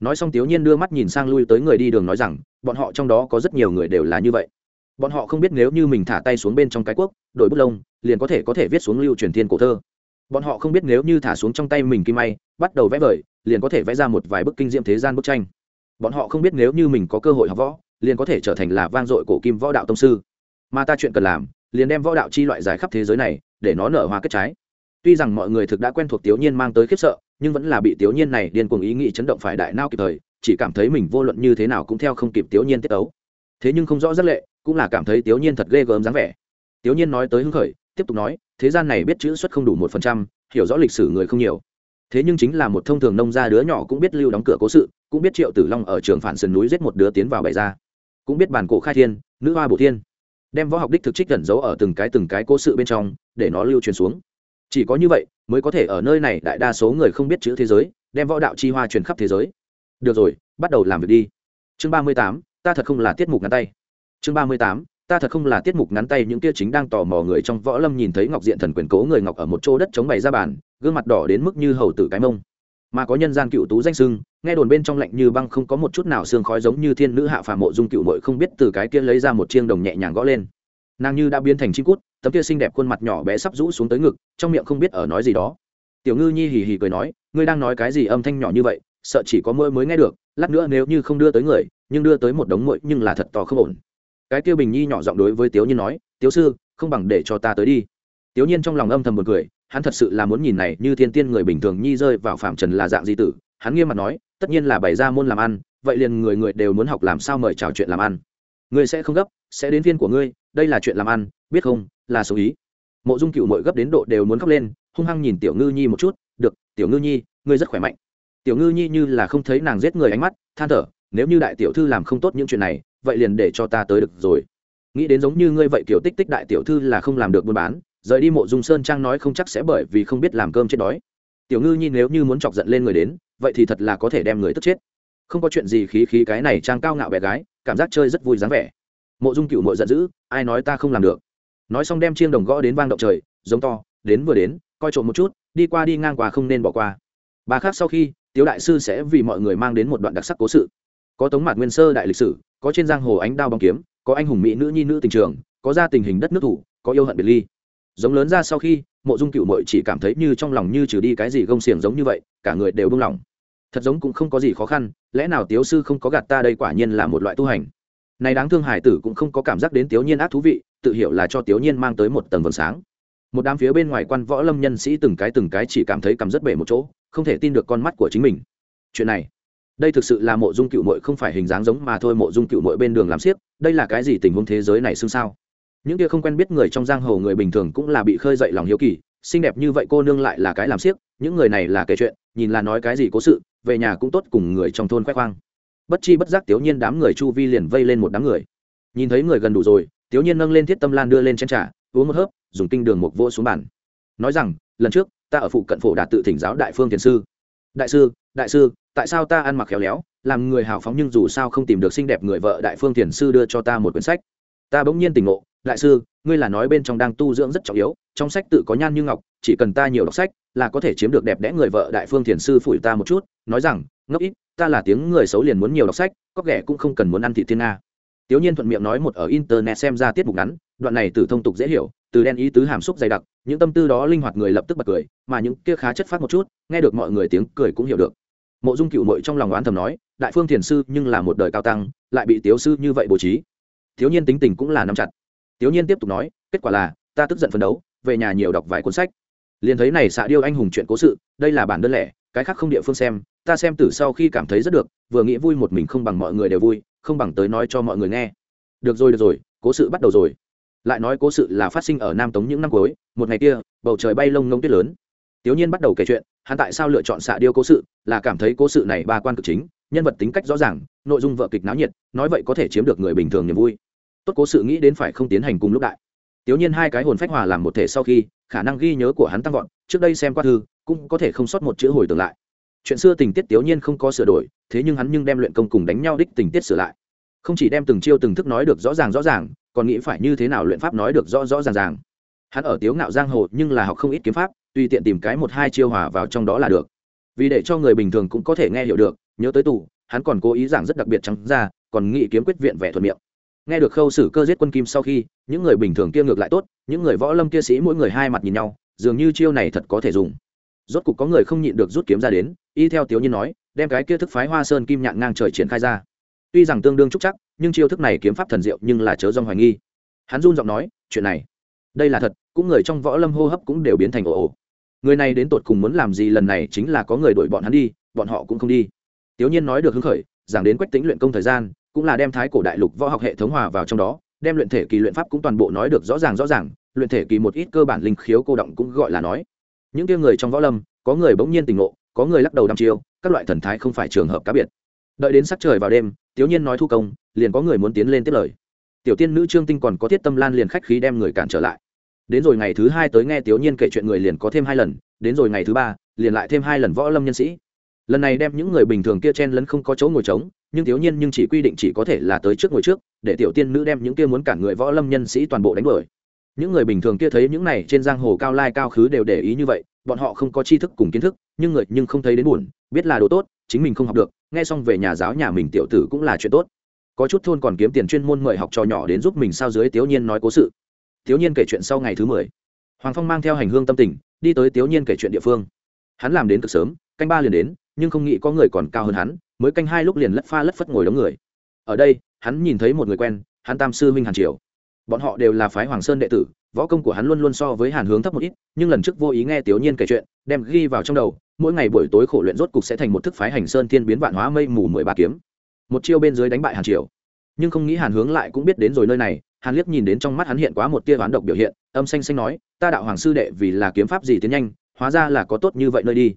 Nói xong tiểu nhiên đưa mắt nhìn sang lui tới người đi đường nói rằng, bọn họ trong đó có rất nhiều người đều là như vậy. Bọn họ không biết nếu như mình thả tay xuống bên trong cái quốc, đổi bút lông, liền có thể có thể viết xuống lưu truyền thiên cổ thơ bọn họ không biết nếu như thả xuống trong tay mình kim may, bắt đầu vẽ vời, liền có thể vẽ ra một vài bức kinh diệm thế gian bức tranh. Bọn họ không biết nếu như mình có cơ hội học võ, liền có thể trở thành là vang dội cổ kim võ đạo tông sư. Mà ta chuyện cần làm, liền đem võ đạo chi loại giải khắp thế giới này, để nó nở hoa kết trái. Tuy rằng mọi người thực đã quen thuộc tiểu nhiên mang tới khiếp sợ, nhưng vẫn là bị tiểu nhiên này điên cuồng ý nghĩ chấn động phải đại nao kịp thời, chỉ cảm thấy mình vô luận như thế nào cũng theo không kịp tiểu nhiên tiết ấu thế nhưng không rõ rất lệ, cũng là cảm thấy tiểu nhiên thật ghê gớm dáng vẻ. Tiểu nhiên nói tới hưng khởi tiếp tục nói, thế gian này biết chữ xuất không đủ một phần trăm, hiểu rõ lịch sử người không nhiều. Thế nhưng chính là một thông thường nông gia đứa nhỏ cũng biết lưu đóng cửa cố sự, cũng biết triệu tử long ở trường phản sườn núi giết một đứa tiến vào bày ra. Cũng biết bản cổ khai thiên, nữ hoa bổ thiên. Đem võ học đích thực trích gần giấu ở từng cái từng cái cố sự bên trong, để nó lưu truyền xuống. Chỉ có như vậy, mới có thể ở nơi này đại đa số người không biết chữ thế giới, đem võ đạo chi hoa truyền khắp thế giới. Được rồi, bắt đầu làm việc đi. Chương ba mươi tám, ta thật không là tiết mục ngắn tay. Chương ba mươi tám ta thật không là tiết mục ngắn tay, những kia chính đang tò mò người trong võ lâm nhìn thấy ngọc diện thần quyền cố người ngọc ở một chỗ đất chống bày ra bàn, gương mặt đỏ đến mức như hầu tử cái mông. Mà có nhân gian cựu tú danh sưng, nghe đồn bên trong lạnh như băng không có một chút nào xương khói giống như thiên nữ hạ phà mộ dung cựu mội không biết từ cái kia lấy ra một chiêng đồng nhẹ nhàng gõ lên. Nàng như đã biến thành chim cút, tấm kia xinh đẹp khuôn mặt nhỏ bé sắp rũ xuống tới ngực, trong miệng không biết ở nói gì đó. Tiểu ngư nhi hì hì cười nói, ngươi đang nói cái gì âm thanh nhỏ như vậy, sợ chỉ có mỗi mới nghe được, lát nữa nếu như không đưa tới người, nhưng đưa tới một đống muội nhưng là thật to không ổn cái kia bình nhi nhỏ giọng đối với tiếu nhiên nói, tiếu sư, không bằng để cho ta tới đi. Tiếu nhiên trong lòng âm thầm một cười, hắn thật sự là muốn nhìn này như thiên tiên người bình thường nhi rơi vào phạm trần là dạng gì tử. Hắn nghiêm mặt nói, tất nhiên là bày ra môn làm ăn, vậy liền người người đều muốn học làm sao mời chào chuyện làm ăn. Ngươi sẽ không gấp, sẽ đến phiên của ngươi, đây là chuyện làm ăn, biết không, là số ý. Mộ dung cựu mội gấp đến độ đều muốn khóc lên, hung hăng nhìn tiểu ngư nhi một chút, được, tiểu ngư nhi, ngươi rất khỏe mạnh. Tiểu ngư nhi như là không thấy nàng giết người ánh mắt, than thở, nếu như đại tiểu thư làm không tốt những chuyện này vậy liền để cho ta tới được rồi. Nghĩ đến giống như ngươi vậy kiểu tích tích đại tiểu thư là không làm được buôn bán, rời đi mộ dung sơn trang nói không chắc sẽ bởi vì không biết làm cơm chết đói. Tiểu ngư nhi nếu như muốn chọc giận lên người đến, vậy thì thật là có thể đem người tức chết. Không có chuyện gì khí khí cái này trang cao ngạo bé gái, cảm giác chơi rất vui dáng vẻ. Mộ dung cựu mội giận dữ, ai nói ta không làm được. Nói xong đem chiêng đồng gõ đến vang động trời, giống to, đến vừa đến, coi trộm một chút, đi qua đi ngang qua không nên bỏ qua. Ba khác sau khi, tiếu đại sư sẽ vì mọi người mang đến một đoạn đặc sắc cố sự. Có tống mạt nguyên sơ đại lịch sử có trên giang hồ ánh đao bóng kiếm, có anh hùng mỹ nữ nhi nữ tình trường, có gia tình hình đất nước thủ, có yêu hận biệt ly. Giống lớn ra sau khi, mộ dung cựu mội chỉ cảm thấy như trong lòng như trừ đi cái gì gông xiềng giống như vậy, cả người đều buông lỏng. Thật giống cũng không có gì khó khăn, lẽ nào tiếu sư không có gạt ta đây quả nhiên là một loại tu hành. Này đáng thương hải tử cũng không có cảm giác đến tiếu nhiên ác thú vị, tự hiểu là cho tiếu nhiên mang tới một tầng vầng sáng. Một đám phía bên ngoài quan võ lâm nhân sĩ từng cái từng cái chỉ cảm thấy cầm rất bể một chỗ, không thể tin được con mắt của chính mình. Chuyện này đây thực sự là mộ dung cựu mội không phải hình dáng giống mà thôi, mộ dung cựu mội bên đường làm siếc đây là cái gì tình huống thế giới này xưng sao? Những kia không quen biết người trong giang hồ người bình thường cũng là bị khơi dậy lòng hiếu kỳ, xinh đẹp như vậy cô nương lại là cái làm siếc những người này là kể chuyện, nhìn là nói cái gì cố sự, về nhà cũng tốt cùng người trong thôn khoe khoang. Bất chi bất giác tiểu nhiên đám người chu vi liền vây lên một đám người. Nhìn thấy người gần đủ rồi, tiểu nhiên nâng lên thiết tâm lan đưa lên trên trà, uống một hớp, dùng kinh đường một vô xuống bàn. Nói rằng, lần trước, ta ở phụ cận phổ đạt tự thỉnh giáo đại phương thiền sư. Đại sư đại sư tại sao ta ăn mặc khéo léo, làm người hào phóng nhưng dù sao không tìm được xinh đẹp người vợ đại phương thiền sư đưa cho ta một quyển sách. Ta bỗng nhiên tỉnh ngộ, đại sư, ngươi là nói bên trong đang tu dưỡng rất trọng yếu, trong sách tự có nhan như ngọc, chỉ cần ta nhiều đọc sách là có thể chiếm được đẹp đẽ người vợ đại phương thiền sư phủi ta một chút, nói rằng, ngốc ít, ta là tiếng người xấu liền muốn nhiều đọc sách, có ghẻ cũng không cần muốn ăn thị thiên nga. Tiểu nhiên thuận miệng nói một ở internet xem ra tiết mục ngắn, đoạn này từ thông tục dễ hiểu, từ đen ý tứ hàm xúc dày đặc, những tâm tư đó linh hoạt người lập tức bật cười, mà những kia khá chất phát một chút, nghe được mọi người tiếng cười cũng hiểu được mộ dung cựu mội trong lòng oán thầm nói, đại phương thiền sư nhưng là một đời cao tăng, lại bị tiếu sư như vậy bố trí. Thiếu nhiên tính tình cũng là nắm chặt. Thiếu nhiên tiếp tục nói, kết quả là, ta tức giận phấn đấu, về nhà nhiều đọc vài cuốn sách. Liền thấy này xạ điêu anh hùng chuyện cố sự, đây là bản đơn lẻ, cái khác không địa phương xem, ta xem từ sau khi cảm thấy rất được, vừa nghĩ vui một mình không bằng mọi người đều vui, không bằng tới nói cho mọi người nghe. Được rồi được rồi, cố sự bắt đầu rồi. Lại nói cố sự là phát sinh ở nam tống những năm cuối, một ngày kia, bầu trời bay lông ngông tuyết lớn tiểu nhiên bắt đầu kể chuyện, hắn tại sao lựa chọn xạ điêu cố sự, là cảm thấy cố sự này ba quan cực chính, nhân vật tính cách rõ ràng, nội dung vợ kịch náo nhiệt, nói vậy có thể chiếm được người bình thường niềm vui. Tốt cố sự nghĩ đến phải không tiến hành cùng lúc đại. Tiểu nhiên hai cái hồn phách hòa làm một thể sau khi, khả năng ghi nhớ của hắn tăng vọt, trước đây xem qua thư, cũng có thể không sót một chữ hồi tưởng lại. Chuyện xưa tình tiết tiểu nhiên không có sửa đổi, thế nhưng hắn nhưng đem luyện công cùng đánh nhau đích tình tiết sửa lại. Không chỉ đem từng chiêu từng thức nói được rõ ràng rõ ràng, còn nghĩ phải như thế nào luyện pháp nói được rõ rõ ràng ràng. Hắn ở tiếu ngạo giang hồ nhưng là học không ít kiếm pháp tùy tiện tìm cái một hai chiêu hòa vào trong đó là được. Vì để cho người bình thường cũng có thể nghe hiểu được, nhớ tới tù, hắn còn cố ý giảng rất đặc biệt trắng ra, còn nghĩ kiếm quyết viện vẻ thuận miệng. Nghe được khâu xử cơ giết quân kim sau khi, những người bình thường kia ngược lại tốt, những người võ lâm kia sĩ mỗi người hai mặt nhìn nhau, dường như chiêu này thật có thể dùng. Rốt cục có người không nhịn được rút kiếm ra đến, y theo tiểu nhiên nói, đem cái kia thức phái hoa sơn kim nhạn ngang trời triển khai ra. Tuy rằng tương đương trúc chắc, nhưng chiêu thức này kiếm pháp thần diệu nhưng là chớ dòng hoài nghi. Hắn run giọng nói, chuyện này đây là thật, cũng người trong võ lâm hô hấp cũng đều biến thành ồ ồ. Người này đến tột cùng muốn làm gì lần này chính là có người đuổi bọn hắn đi, bọn họ cũng không đi. Tiểu nhiên nói được hứng khởi, giảng đến quách tính luyện công thời gian, cũng là đem thái cổ đại lục võ học hệ thống hòa vào trong đó, đem luyện thể kỳ luyện pháp cũng toàn bộ nói được rõ ràng rõ ràng, luyện thể kỳ một ít cơ bản linh khiếu cô động cũng gọi là nói. Những kia người trong võ lâm, có người bỗng nhiên tỉnh ngộ, có người lắc đầu đăm chiêu, các loại thần thái không phải trường hợp cá biệt. Đợi đến sắc trời vào đêm tiểu nhiên nói thu công, liền có người muốn tiến lên tiếp lời tiểu tiên nữ trương tinh còn có thiết tâm lan liền khách khí đem người cản trở lại. Đến rồi ngày thứ hai tới nghe tiểu nhiên kể chuyện người liền có thêm hai lần, đến rồi ngày thứ ba, liền lại thêm hai lần võ lâm nhân sĩ. Lần này đem những người bình thường kia chen lấn không có chỗ ngồi trống, nhưng tiểu nhiên nhưng chỉ quy định chỉ có thể là tới trước ngồi trước, để tiểu tiên nữ đem những kia muốn cản người võ lâm nhân sĩ toàn bộ đánh đuổi. Những người bình thường kia thấy những này trên giang hồ cao lai cao khứ đều để ý như vậy, bọn họ không có tri thức cùng kiến thức, nhưng người nhưng không thấy đến buồn, biết là đồ tốt, chính mình không học được, nghe xong về nhà giáo nhà mình tiểu tử cũng là chuyện tốt có chút thôn còn kiếm tiền chuyên môn mời học trò nhỏ đến giúp mình sao dưới tiểu nhiên nói cố sự. Tiểu nhiên kể chuyện sau ngày thứ mười. Hoàng phong mang theo hành hương tâm tình, đi tới tiểu nhiên kể chuyện địa phương. Hắn làm đến cực sớm, canh ba liền đến, nhưng không nghĩ có người còn cao hơn hắn, mới canh hai lúc liền lất pha lất phất ngồi đống người. Ở đây, hắn nhìn thấy một người quen, hắn tam sư minh hàn triều. Bọn họ đều là phái hoàng sơn đệ tử, võ công của hắn luôn luôn so với hàn hướng thấp một ít, nhưng lần trước vô ý nghe tiểu nhiên kể chuyện, đem ghi vào trong đầu, mỗi ngày buổi tối khổ luyện rốt cục sẽ thành một thức phái hành sơn thiên biến vạn hóa mây mù mười ba kiếm một chiêu bên dưới đánh bại hàn triều. Nhưng không nghĩ hàn hướng lại cũng biết đến rồi nơi này, hàn liếc nhìn đến trong mắt hắn hiện quá một tia oán độc biểu hiện, âm xanh xanh nói, ta đạo hoàng sư đệ vì là kiếm pháp gì tiến nhanh, hóa ra là có tốt như vậy nơi đi.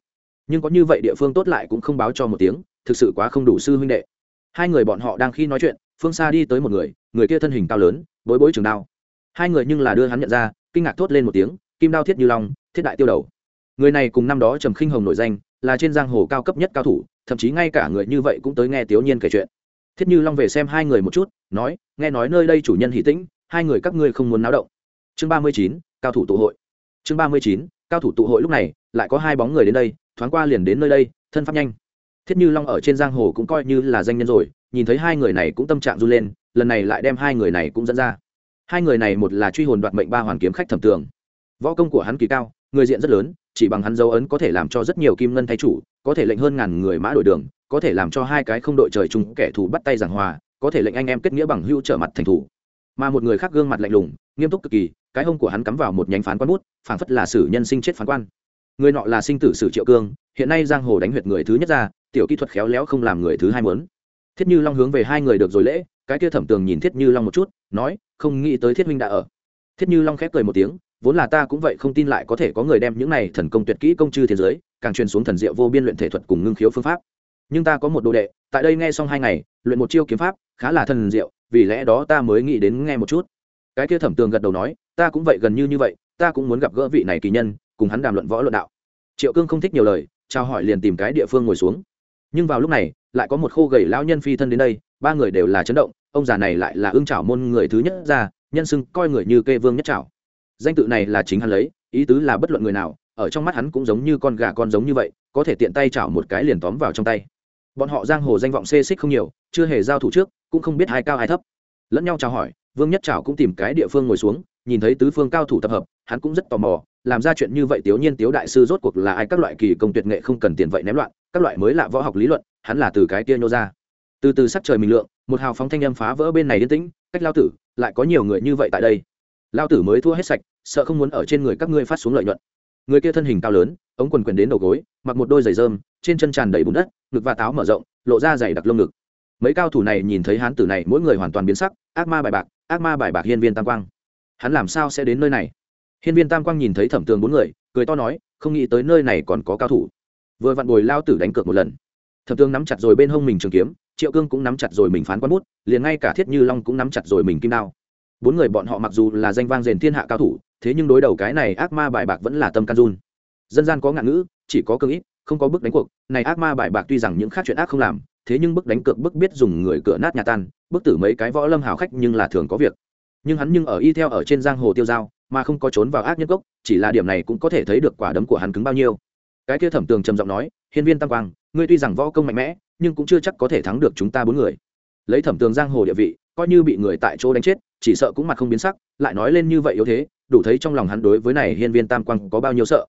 Nhưng có như vậy địa phương tốt lại cũng không báo cho một tiếng, thực sự quá không đủ sư huynh đệ. Hai người bọn họ đang khi nói chuyện, phương xa đi tới một người người kia thân hình cao lớn, bối bối trường đao. Hai người nhưng là đưa hắn nhận ra, kinh ngạc thốt lên một tiếng, kim đao thiết như long, thiết đại tiêu đầu. Người này cùng năm đó trầm khinh hồng nổi danh là trên giang hồ cao cấp nhất cao thủ, thậm chí ngay cả người như vậy cũng tới nghe tiểu nhiên kể chuyện. Thiết như long về xem hai người một chút, nói, nghe nói nơi đây chủ nhân hỷ tĩnh, hai người các ngươi không muốn náo động. Chương ba mươi chín, cao thủ tụ hội. Chương ba mươi chín, cao thủ tụ hội lúc này, lại có hai bóng người đến đây, thoáng qua liền đến nơi đây, thân pháp nhanh. Thiết như long ở trên giang hồ cũng coi như là danh nhân rồi, nhìn thấy hai người này cũng tâm trạng run lên, lần này lại đem hai người này cũng dẫn ra. Hai người này một là truy hồn đoạt mệnh ba hoàn kiếm khách thẩm tường. Võ công của hắn kỳ cao, người diện rất lớn chỉ bằng hắn dấu ấn có thể làm cho rất nhiều kim ngân thay chủ, có thể lệnh hơn ngàn người mã đổi đường, có thể làm cho hai cái không đội trời chung kẻ thù bắt tay giảng hòa, có thể lệnh anh em kết nghĩa bằng hưu trở mặt thành thủ. Mà một người khác gương mặt lạnh lùng, nghiêm túc cực kỳ, cái hông của hắn cắm vào một nhánh phán quan bút, phảng phất là sử nhân sinh chết phán quan. Người nọ là sinh tử sử triệu cương, hiện nay giang hồ đánh huyệt người thứ nhất ra, tiểu kỹ thuật khéo léo không làm người thứ hai muốn. Thiết như long hướng về hai người được rồi lễ, cái kia thẩm tường nhìn thiết như long một chút, nói, không nghĩ tới thiết huynh đã ở. Thiết như long khép cười một tiếng vốn là ta cũng vậy không tin lại có thể có người đem những này thần công tuyệt kỹ công chư thế giới, càng truyền xuống thần diệu vô biên luyện thể thuật cùng ngưng khiếu phương pháp. Nhưng ta có một đồ đệ, tại đây nghe xong hai ngày, luyện một chiêu kiếm pháp, khá là thần diệu, vì lẽ đó ta mới nghĩ đến nghe một chút. Cái kia thẩm tường gật đầu nói, ta cũng vậy gần như như vậy, ta cũng muốn gặp gỡ vị này kỳ nhân, cùng hắn đàm luận võ luận đạo. Triệu cương không thích nhiều lời trao hỏi liền tìm cái địa phương ngồi xuống. Nhưng vào lúc này, lại có một khô gầy lão nhân phi thân đến đây, ba người đều là chấn động, ông già này lại là ương trảo môn người thứ nhất ra, nhân xưng coi người như kê vương nhất trảo danh tự này là chính hắn lấy, ý tứ là bất luận người nào, ở trong mắt hắn cũng giống như con gà con giống như vậy, có thể tiện tay chảo một cái liền tóm vào trong tay. Bọn họ giang hồ danh vọng xê xích không nhiều, chưa hề giao thủ trước, cũng không biết hai cao hai thấp. Lẫn nhau chào hỏi, vương nhất chảo cũng tìm cái địa phương ngồi xuống, nhìn thấy tứ phương cao thủ tập hợp, hắn cũng rất tò mò, làm ra chuyện như vậy tiểu nhiên tiếu đại sư rốt cuộc là ai, các loại kỳ công tuyệt nghệ không cần tiền vậy ném loạn, các loại mới lạ võ học lý luận, hắn là từ cái kia nhô ra. Từ từ sắc trời mình lượng, một hào phóng thanh âm phá vỡ bên này yên tĩnh, cách lao tử, lại có nhiều người như vậy tại đây. Lao tử mới thua hết sạch sợ không muốn ở trên người các ngươi phát xuống lợi nhuận. Người kia thân hình cao lớn, ống quần quyền đến đầu gối, mặc một đôi giày rơm, trên chân tràn đầy bùn đất, ngực và táo mở rộng, lộ ra giày đặc lông ngực. Mấy cao thủ này nhìn thấy hán tử này, mỗi người hoàn toàn biến sắc, ác ma bài bạc, ác ma bài bạc hiên viên tam quang. Hắn làm sao sẽ đến nơi này? Hiên viên tam quang nhìn thấy thẩm tường bốn người, cười to nói, không nghĩ tới nơi này còn có cao thủ. Vừa vặn bồi lao tử đánh cược một lần. Thẩm tường nắm chặt rồi bên hông mình trường kiếm, triệu cương cũng nắm chặt rồi mình phán quán bút, liền ngay cả thiết như long cũng nắm chặt rồi mình kim đao. Bốn người bọn họ mặc dù là danh vang rền thiên hạ cao thủ thế nhưng đối đầu cái này ác ma bài bạc vẫn là tâm can run. Dân gian có ngạn ngữ, chỉ có cương ít, không có bước đánh cuộc. Này ác ma bài bạc tuy rằng những khác chuyện ác không làm, thế nhưng bức đánh cược, bức biết dùng người cửa nát nhà tan, bức tử mấy cái võ lâm hào khách nhưng là thường có việc. Nhưng hắn nhưng ở y theo ở trên giang hồ tiêu dao mà không có trốn vào ác nhân gốc chỉ là điểm này cũng có thể thấy được quả đấm của hắn cứng bao nhiêu. Cái kia thẩm tường trầm giọng nói, hiên viên tam quang, ngươi tuy rằng võ công mạnh mẽ, nhưng cũng chưa chắc có thể thắng được chúng ta bốn người. Lấy thẩm tường giang hồ địa vị, coi như bị người tại chỗ đánh chết chỉ sợ cũng mặt không biến sắc, lại nói lên như vậy yếu thế, đủ thấy trong lòng hắn đối với này hiên viên tam quang có bao nhiêu sợ.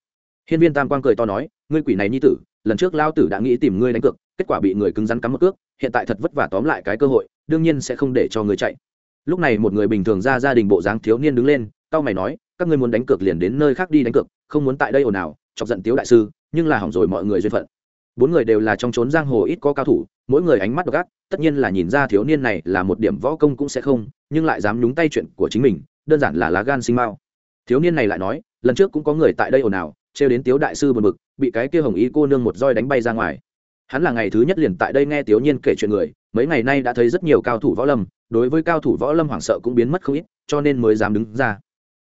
Hiên viên tam quang cười to nói, ngươi quỷ này nhi tử, lần trước lao tử đã nghĩ tìm ngươi đánh cược, kết quả bị người cứng rắn cắm một cước, hiện tại thật vất vả tóm lại cái cơ hội, đương nhiên sẽ không để cho người chạy. Lúc này một người bình thường ra gia đình bộ dáng thiếu niên đứng lên tao mày nói, các ngươi muốn đánh cược liền đến nơi khác đi đánh cược, không muốn tại đây ồn ào, chọc giận tiếu đại sư, nhưng là hỏng rồi mọi người duyên phận bốn người đều là trong trốn giang hồ ít có cao thủ, mỗi người ánh mắt độc ác, tất nhiên là nhìn ra thiếu niên này là một điểm võ công cũng sẽ không, nhưng lại dám nhúng tay chuyện của chính mình, đơn giản là lá gan sinh mao thiếu niên này lại nói, lần trước cũng có người tại đây ồn ào, trêu đến tiếu đại sư buồn bực, bị cái kia hồng ý cô nương một roi đánh bay ra ngoài. Hắn là ngày thứ nhất liền tại đây nghe tiếu nhiên kể chuyện người, mấy ngày nay đã thấy rất nhiều cao thủ võ lâm, đối với cao thủ võ lâm hoảng sợ cũng biến mất không ít, cho nên mới dám đứng ra.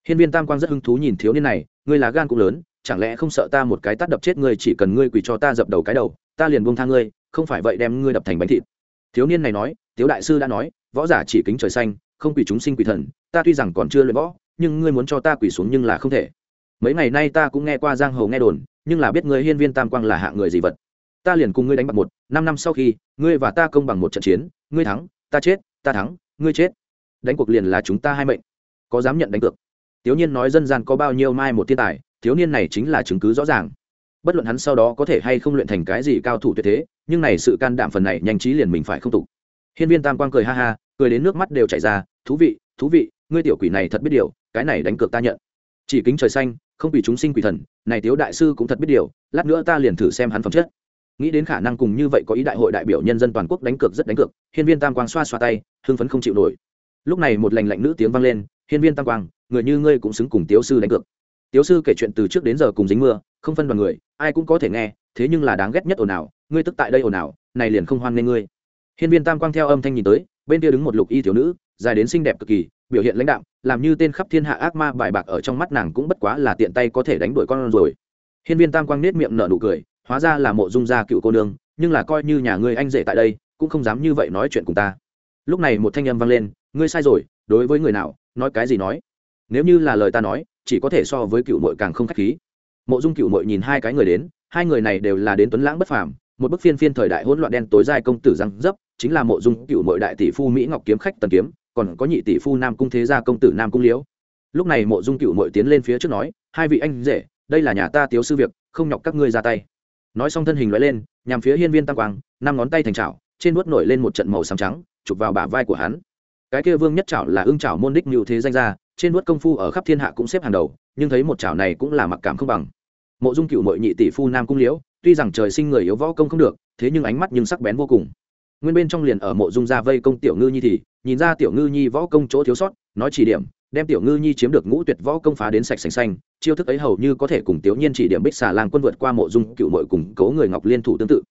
Hiên viên tam quang rất hứng thú nhìn thiếu niên này ngươi lá gan cũng lớn chẳng lẽ không sợ ta một cái tát đập chết ngươi chỉ cần ngươi quỳ cho ta dập đầu cái đầu, ta liền buông tha ngươi, không phải vậy đem ngươi đập thành bánh thịt. Thiếu niên này nói, tiếu đại sư đã nói, võ giả chỉ kính trời xanh, không quỳ chúng sinh quỳ thần, ta tuy rằng còn chưa luyện võ, nhưng ngươi muốn cho ta quỳ xuống nhưng là không thể. Mấy ngày nay ta cũng nghe qua giang hồ nghe đồn, nhưng là biết ngươi hiên viên tam quang là hạng người gì vật. Ta liền cùng ngươi đánh bạc một, năm năm sau khi, ngươi và ta công bằng một trận chiến, ngươi thắng, ta chết, ta thắng, ngươi chết. Đánh cuộc liền là chúng ta hai mệnh. Có dám nhận đánh cược? Thiếu niên nói dân gian có bao nhiêu mai một thiên tài thiếu niên này chính là chứng cứ rõ ràng. Bất luận hắn sau đó có thể hay không luyện thành cái gì cao thủ tuyệt thế, nhưng này sự can đảm phần này nhanh trí liền mình phải không tục. Hiên viên tam quang cười ha ha, cười đến nước mắt đều chảy ra, thú vị thú vị, ngươi tiểu quỷ này thật biết điều, cái này đánh cược ta nhận. Chỉ kính trời xanh, không vì chúng sinh quỷ thần, này tiếu đại sư cũng thật biết điều, lát nữa ta liền thử xem hắn phẩm chất. Nghĩ đến khả năng cùng như vậy có ý đại hội đại biểu nhân dân toàn quốc đánh cược rất đánh cược, hiên viên tam quang xoa xoa tay, hưng phấn không chịu nổi. Lúc này một lành lạnh nữ tiếng vang lên, hiên viên tam quang, người như ngươi cũng xứng cùng tiếu sư đánh cược tiếu sư kể chuyện từ trước đến giờ cùng dính mưa, không phân đoàn người, ai cũng có thể nghe, thế nhưng là đáng ghét nhất ồn ào, ngươi tức tại đây ồn ào, này liền không hoan nghê ngươi. Hiên viên tam quang theo âm thanh nhìn tới, bên kia đứng một lục y thiếu nữ, dài đến xinh đẹp cực kỳ, biểu hiện lãnh đạm, làm như tên khắp thiên hạ ác ma bài bạc ở trong mắt nàng cũng bất quá là tiện tay có thể đánh đuổi con rồi. Hiên viên tam quang nết miệng nở nụ cười, hóa ra là mộ dung gia cựu cô nương, nhưng là coi như nhà ngươi anh rể tại đây, cũng không dám như vậy nói chuyện cùng ta. Lúc này một thanh âm vang lên, ngươi sai rồi, đối với người nào, nói cái gì nói? Nếu như là lời ta nói chỉ có thể so với cựu mội càng không k h á c h khí. Mộ dung cựu mội nhìn hai cái người đến, hai người này đều là đến tuấn lãng bất phàm, một bức phiên phiên thời đại hỗn loạn đen tối dài công tử răng dấp, chính là mộ dung cựu mội đại tỷ phu mỹ ngọc kiếm khách tần kiếm, còn có nhị tỷ phu nam cung thế gia công tử nam cung liễu. Lúc này mộ dung cựu mội tiến lên phía trước nói, hai vị anh rể, đây là nhà ta tiếu sư việc, không nhọc các ngươi ra tay. Nói xong thân hình loại lên, nhằm phía hiên viên tam quang, năm ngón tay thành trào trên vuốt nổi lên một trận màu xám trắng, chụp vào bả vai của hắn. Cái kia vương nhất trảo là ưng trảo môn đích mưu thế danh ra trên vuốt công phu ở khắp thiên hạ cũng xếp hàng đầu, nhưng thấy một chảo này cũng là mặc cảm không bằng. Mộ dung cựu mội nhị tỷ phu nam cung liễu, tuy rằng trời sinh người yếu võ công không được, thế nhưng ánh mắt nhưng sắc bén vô cùng. Nguyên bên trong liền ở mộ dung ra vây công tiểu ngư nhi thì, nhìn ra tiểu ngư nhi võ công chỗ thiếu sót, nói chỉ điểm, đem tiểu ngư nhi chiếm được ngũ tuyệt võ công phá đến sạch sành xanh, chiêu thức ấy hầu như có thể cùng tiểu nhiên chỉ điểm bích xà lang quân vượt qua mộ dung cựu mội cùng cố người ngọc liên thủ tương tự.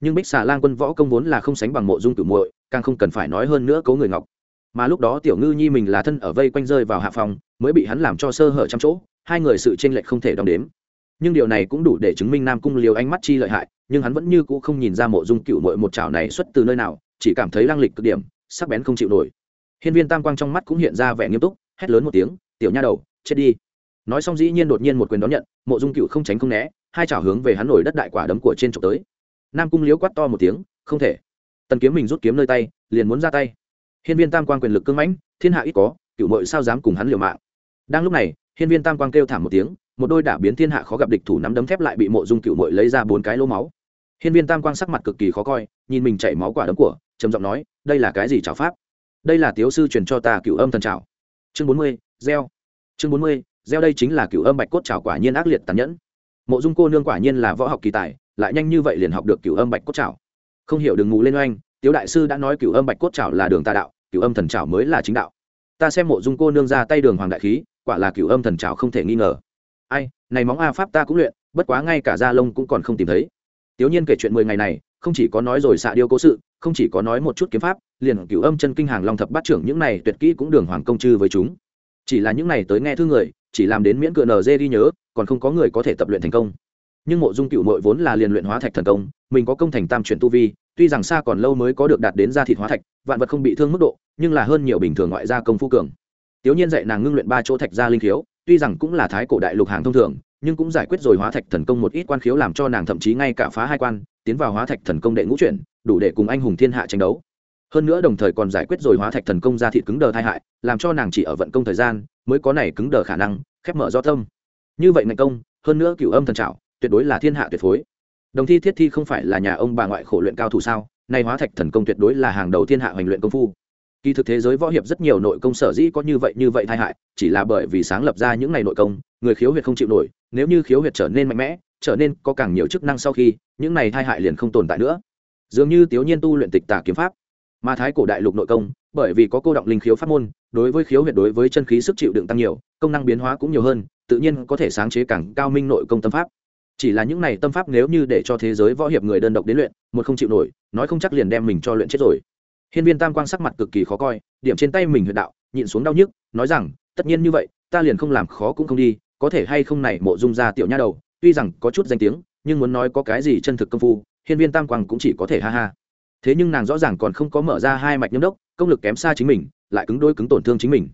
Nhưng bích xà lang quân võ công vốn là không sánh bằng mộ dung cựu mội, càng không cần phải nói hơn nữa cố người ngọc mà lúc đó tiểu ngư nhi mình là thân ở vây quanh rơi vào hạ phòng, mới bị hắn làm cho sơ hở trăm chỗ, hai người sự tranh lệch không thể đong đếm. Nhưng điều này cũng đủ để chứng minh nam cung liều ánh mắt chi lợi hại, nhưng hắn vẫn như cũ không nhìn ra mộ dung cựu mội một chảo này xuất từ nơi nào, chỉ cảm thấy lăng lịch cực điểm, sắc bén không chịu nổi. Hiên viên tam quang trong mắt cũng hiện ra vẻ nghiêm túc, hét lớn một tiếng, tiểu nha đầu, chết đi. Nói xong dĩ nhiên đột nhiên một quyền đón nhận, mộ dung cựu không tránh không né, hai chảo hướng về hắn nổi đất đại quả đấm của trên trục tới. Nam cung liếu quát to một tiếng, không thể. Tần kiếm mình rút kiếm nơi tay, liền muốn ra tay hiên viên tam quang quyền lực cưng mãnh, thiên hạ ít có cựu mội sao dám cùng hắn liều mạng? Đang lúc này, hiên viên tam quang kêu thảm một tiếng, một đôi đả biến thiên hạ khó gặp địch thủ nắm đấm thép lại bị mộ dung cựu mội lấy ra bốn cái lỗ máu. Hiên viên tam quang sắc mặt cực kỳ khó coi, nhìn mình chảy máu quả đấm của, trầm giọng nói, đây là cái gì chảo pháp? Đây là tiếu sư truyền cho ta cựu âm thần chảo. chương bốn mươi, gieo. Chương bốn mươi, gieo đây chính là cựu âm bạch cốt chảo quả nhiên ác liệt tàn nhẫn. Mộ dung cô nương quả nhiên là võ học kỳ tài, lại nhanh như vậy liền học được cựu âm bạch cốt chảo. không hiểu đừng ngủ lên oanh, tiếu đại sư đã nói cựu âm bạch cốt chảo là đường tà đạo cựu âm thần trào mới là chính đạo. Ta xem mộ dung cô nương ra tay đường hoàng đại khí, quả là cựu âm thần trào không thể nghi ngờ. Ai, này móng a pháp ta cũng luyện, bất quá ngay cả da lông cũng còn không tìm thấy. Tiểu nhiên kể chuyện mười ngày này, không chỉ có nói rồi xạ điêu cố sự, không chỉ có nói một chút kiếm pháp, liền cửu âm chân kinh hàng long thập bát trưởng những này tuyệt kỹ cũng đường hoàng công chư với chúng. Chỉ là những này tới nghe thư người, chỉ làm đến miễn cựa nz đi nhớ, còn không có người có thể tập luyện thành công. Nhưng mộ dung cựu mội vốn là liền luyện hóa thạch thần công, mình có công thành tam chuyển tu vi tuy rằng xa còn lâu mới có được đạt đến gia thịt hóa thạch, vạn vật không bị thương mức độ, nhưng là hơn nhiều bình thường ngoại gia công phu cường. Tiểu nhiên dạy nàng ngưng luyện ba chỗ thạch gia linh khiếu, tuy rằng cũng là thái cổ đại lục hàng thông thường, nhưng cũng giải quyết rồi hóa thạch thần công một ít quan khiếu làm cho nàng thậm chí ngay cả phá hai quan, tiến vào hóa thạch thần công đệ ngũ chuyển, đủ để cùng anh hùng thiên hạ tranh đấu. Hơn nữa đồng thời còn giải quyết rồi hóa thạch thần công ra thịt cứng đờ thai hại, làm cho nàng chỉ ở vận công thời gian mới có này cứng đờ khả năng, khép mở do tâm. Như vậy ngành công, hơn nữa cửu âm thần trảo, tuyệt đối là thiên hạ tuyệt phối đồng thi thiết thi không phải là nhà ông bà ngoại khổ luyện cao thủ sao? Nay hóa thạch thần công tuyệt đối là hàng đầu thiên hạ hoành luyện công phu. Kỳ thực thế giới võ hiệp rất nhiều nội công sở dĩ có như vậy như vậy tai hại, chỉ là bởi vì sáng lập ra những ngày nội công, người khiếu huyệt không chịu nổi, nếu như khiếu huyệt trở nên mạnh mẽ, trở nên có càng nhiều chức năng sau khi, những này tai hại liền không tồn tại nữa. Dường như tiểu nhiên tu luyện tịch tả kiếm pháp, mà thái cổ đại lục nội công, bởi vì có cô động linh khiếu pháp môn, đối với khiếu huyệt đối với chân khí sức chịu đựng tăng nhiều, công năng biến hóa cũng nhiều hơn, tự nhiên có thể sáng chế càng cao minh nội công tâm pháp chỉ là những này tâm pháp nếu như để cho thế giới võ hiệp người đơn độc đến luyện, một không chịu nổi, nói không chắc liền đem mình cho luyện chết rồi. Hiên viên tam quang sắc mặt cực kỳ khó coi, điểm trên tay mình huyệt đạo, nhịn xuống đau nhức, nói rằng, tất nhiên như vậy, ta liền không làm khó cũng không đi, có thể hay không này mộ dung ra tiểu nha đầu, tuy rằng có chút danh tiếng, nhưng muốn nói có cái gì chân thực công phu, hiên viên tam quang cũng chỉ có thể ha ha. Thế nhưng nàng rõ ràng còn không có mở ra hai mạch nhâm đốc, công lực kém xa chính mình, lại cứng đôi cứng tổn thương chính mình.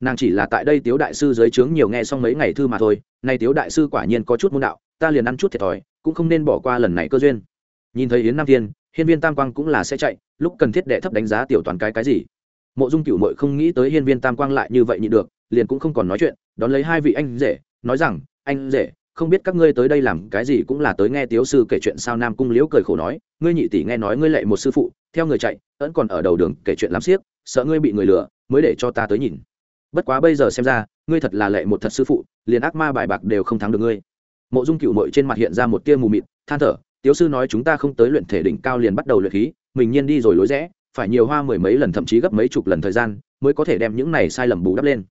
Nàng chỉ là tại đây tiếu đại sư dưới trướng nhiều nghe xong mấy ngày thư mà thôi, nay tiếu đại sư quả nhiên có chút môn đạo ta liền ăn chút thiệt thòi, cũng không nên bỏ qua lần này cơ duyên. Nhìn thấy yến nam thiên, hiên viên tam quang cũng là sẽ chạy, lúc cần thiết đệ thấp đánh giá tiểu toàn cái cái gì. Mộ dung cựu mội không nghĩ tới hiên viên tam quang lại như vậy nhị được, liền cũng không còn nói chuyện, đón lấy hai vị anh rể, nói rằng, anh rể, không biết các ngươi tới đây làm cái gì cũng là tới nghe tiếu sư kể chuyện sao nam cung liễu cười khổ nói, ngươi nhị tỷ nghe nói ngươi lệ một sư phụ, theo người chạy vẫn còn ở đầu đường kể chuyện làm xiếc, sợ ngươi bị người lừa, mới để cho ta tới nhìn. Bất quá bây giờ xem ra, ngươi thật là lệ một thật sư phụ, liền ác ma bài bạc đều không thắng được ngươi mộ dung cựu mội trên mặt hiện ra một tia mù mịt, than thở, tiếu sư nói chúng ta không tới luyện thể đỉnh cao liền bắt đầu luyện khí, mình nhiên đi rồi lối rẽ, phải nhiều hoa mười mấy lần thậm chí gấp mấy chục lần thời gian mới có thể đem những này sai lầm bù đắp lên.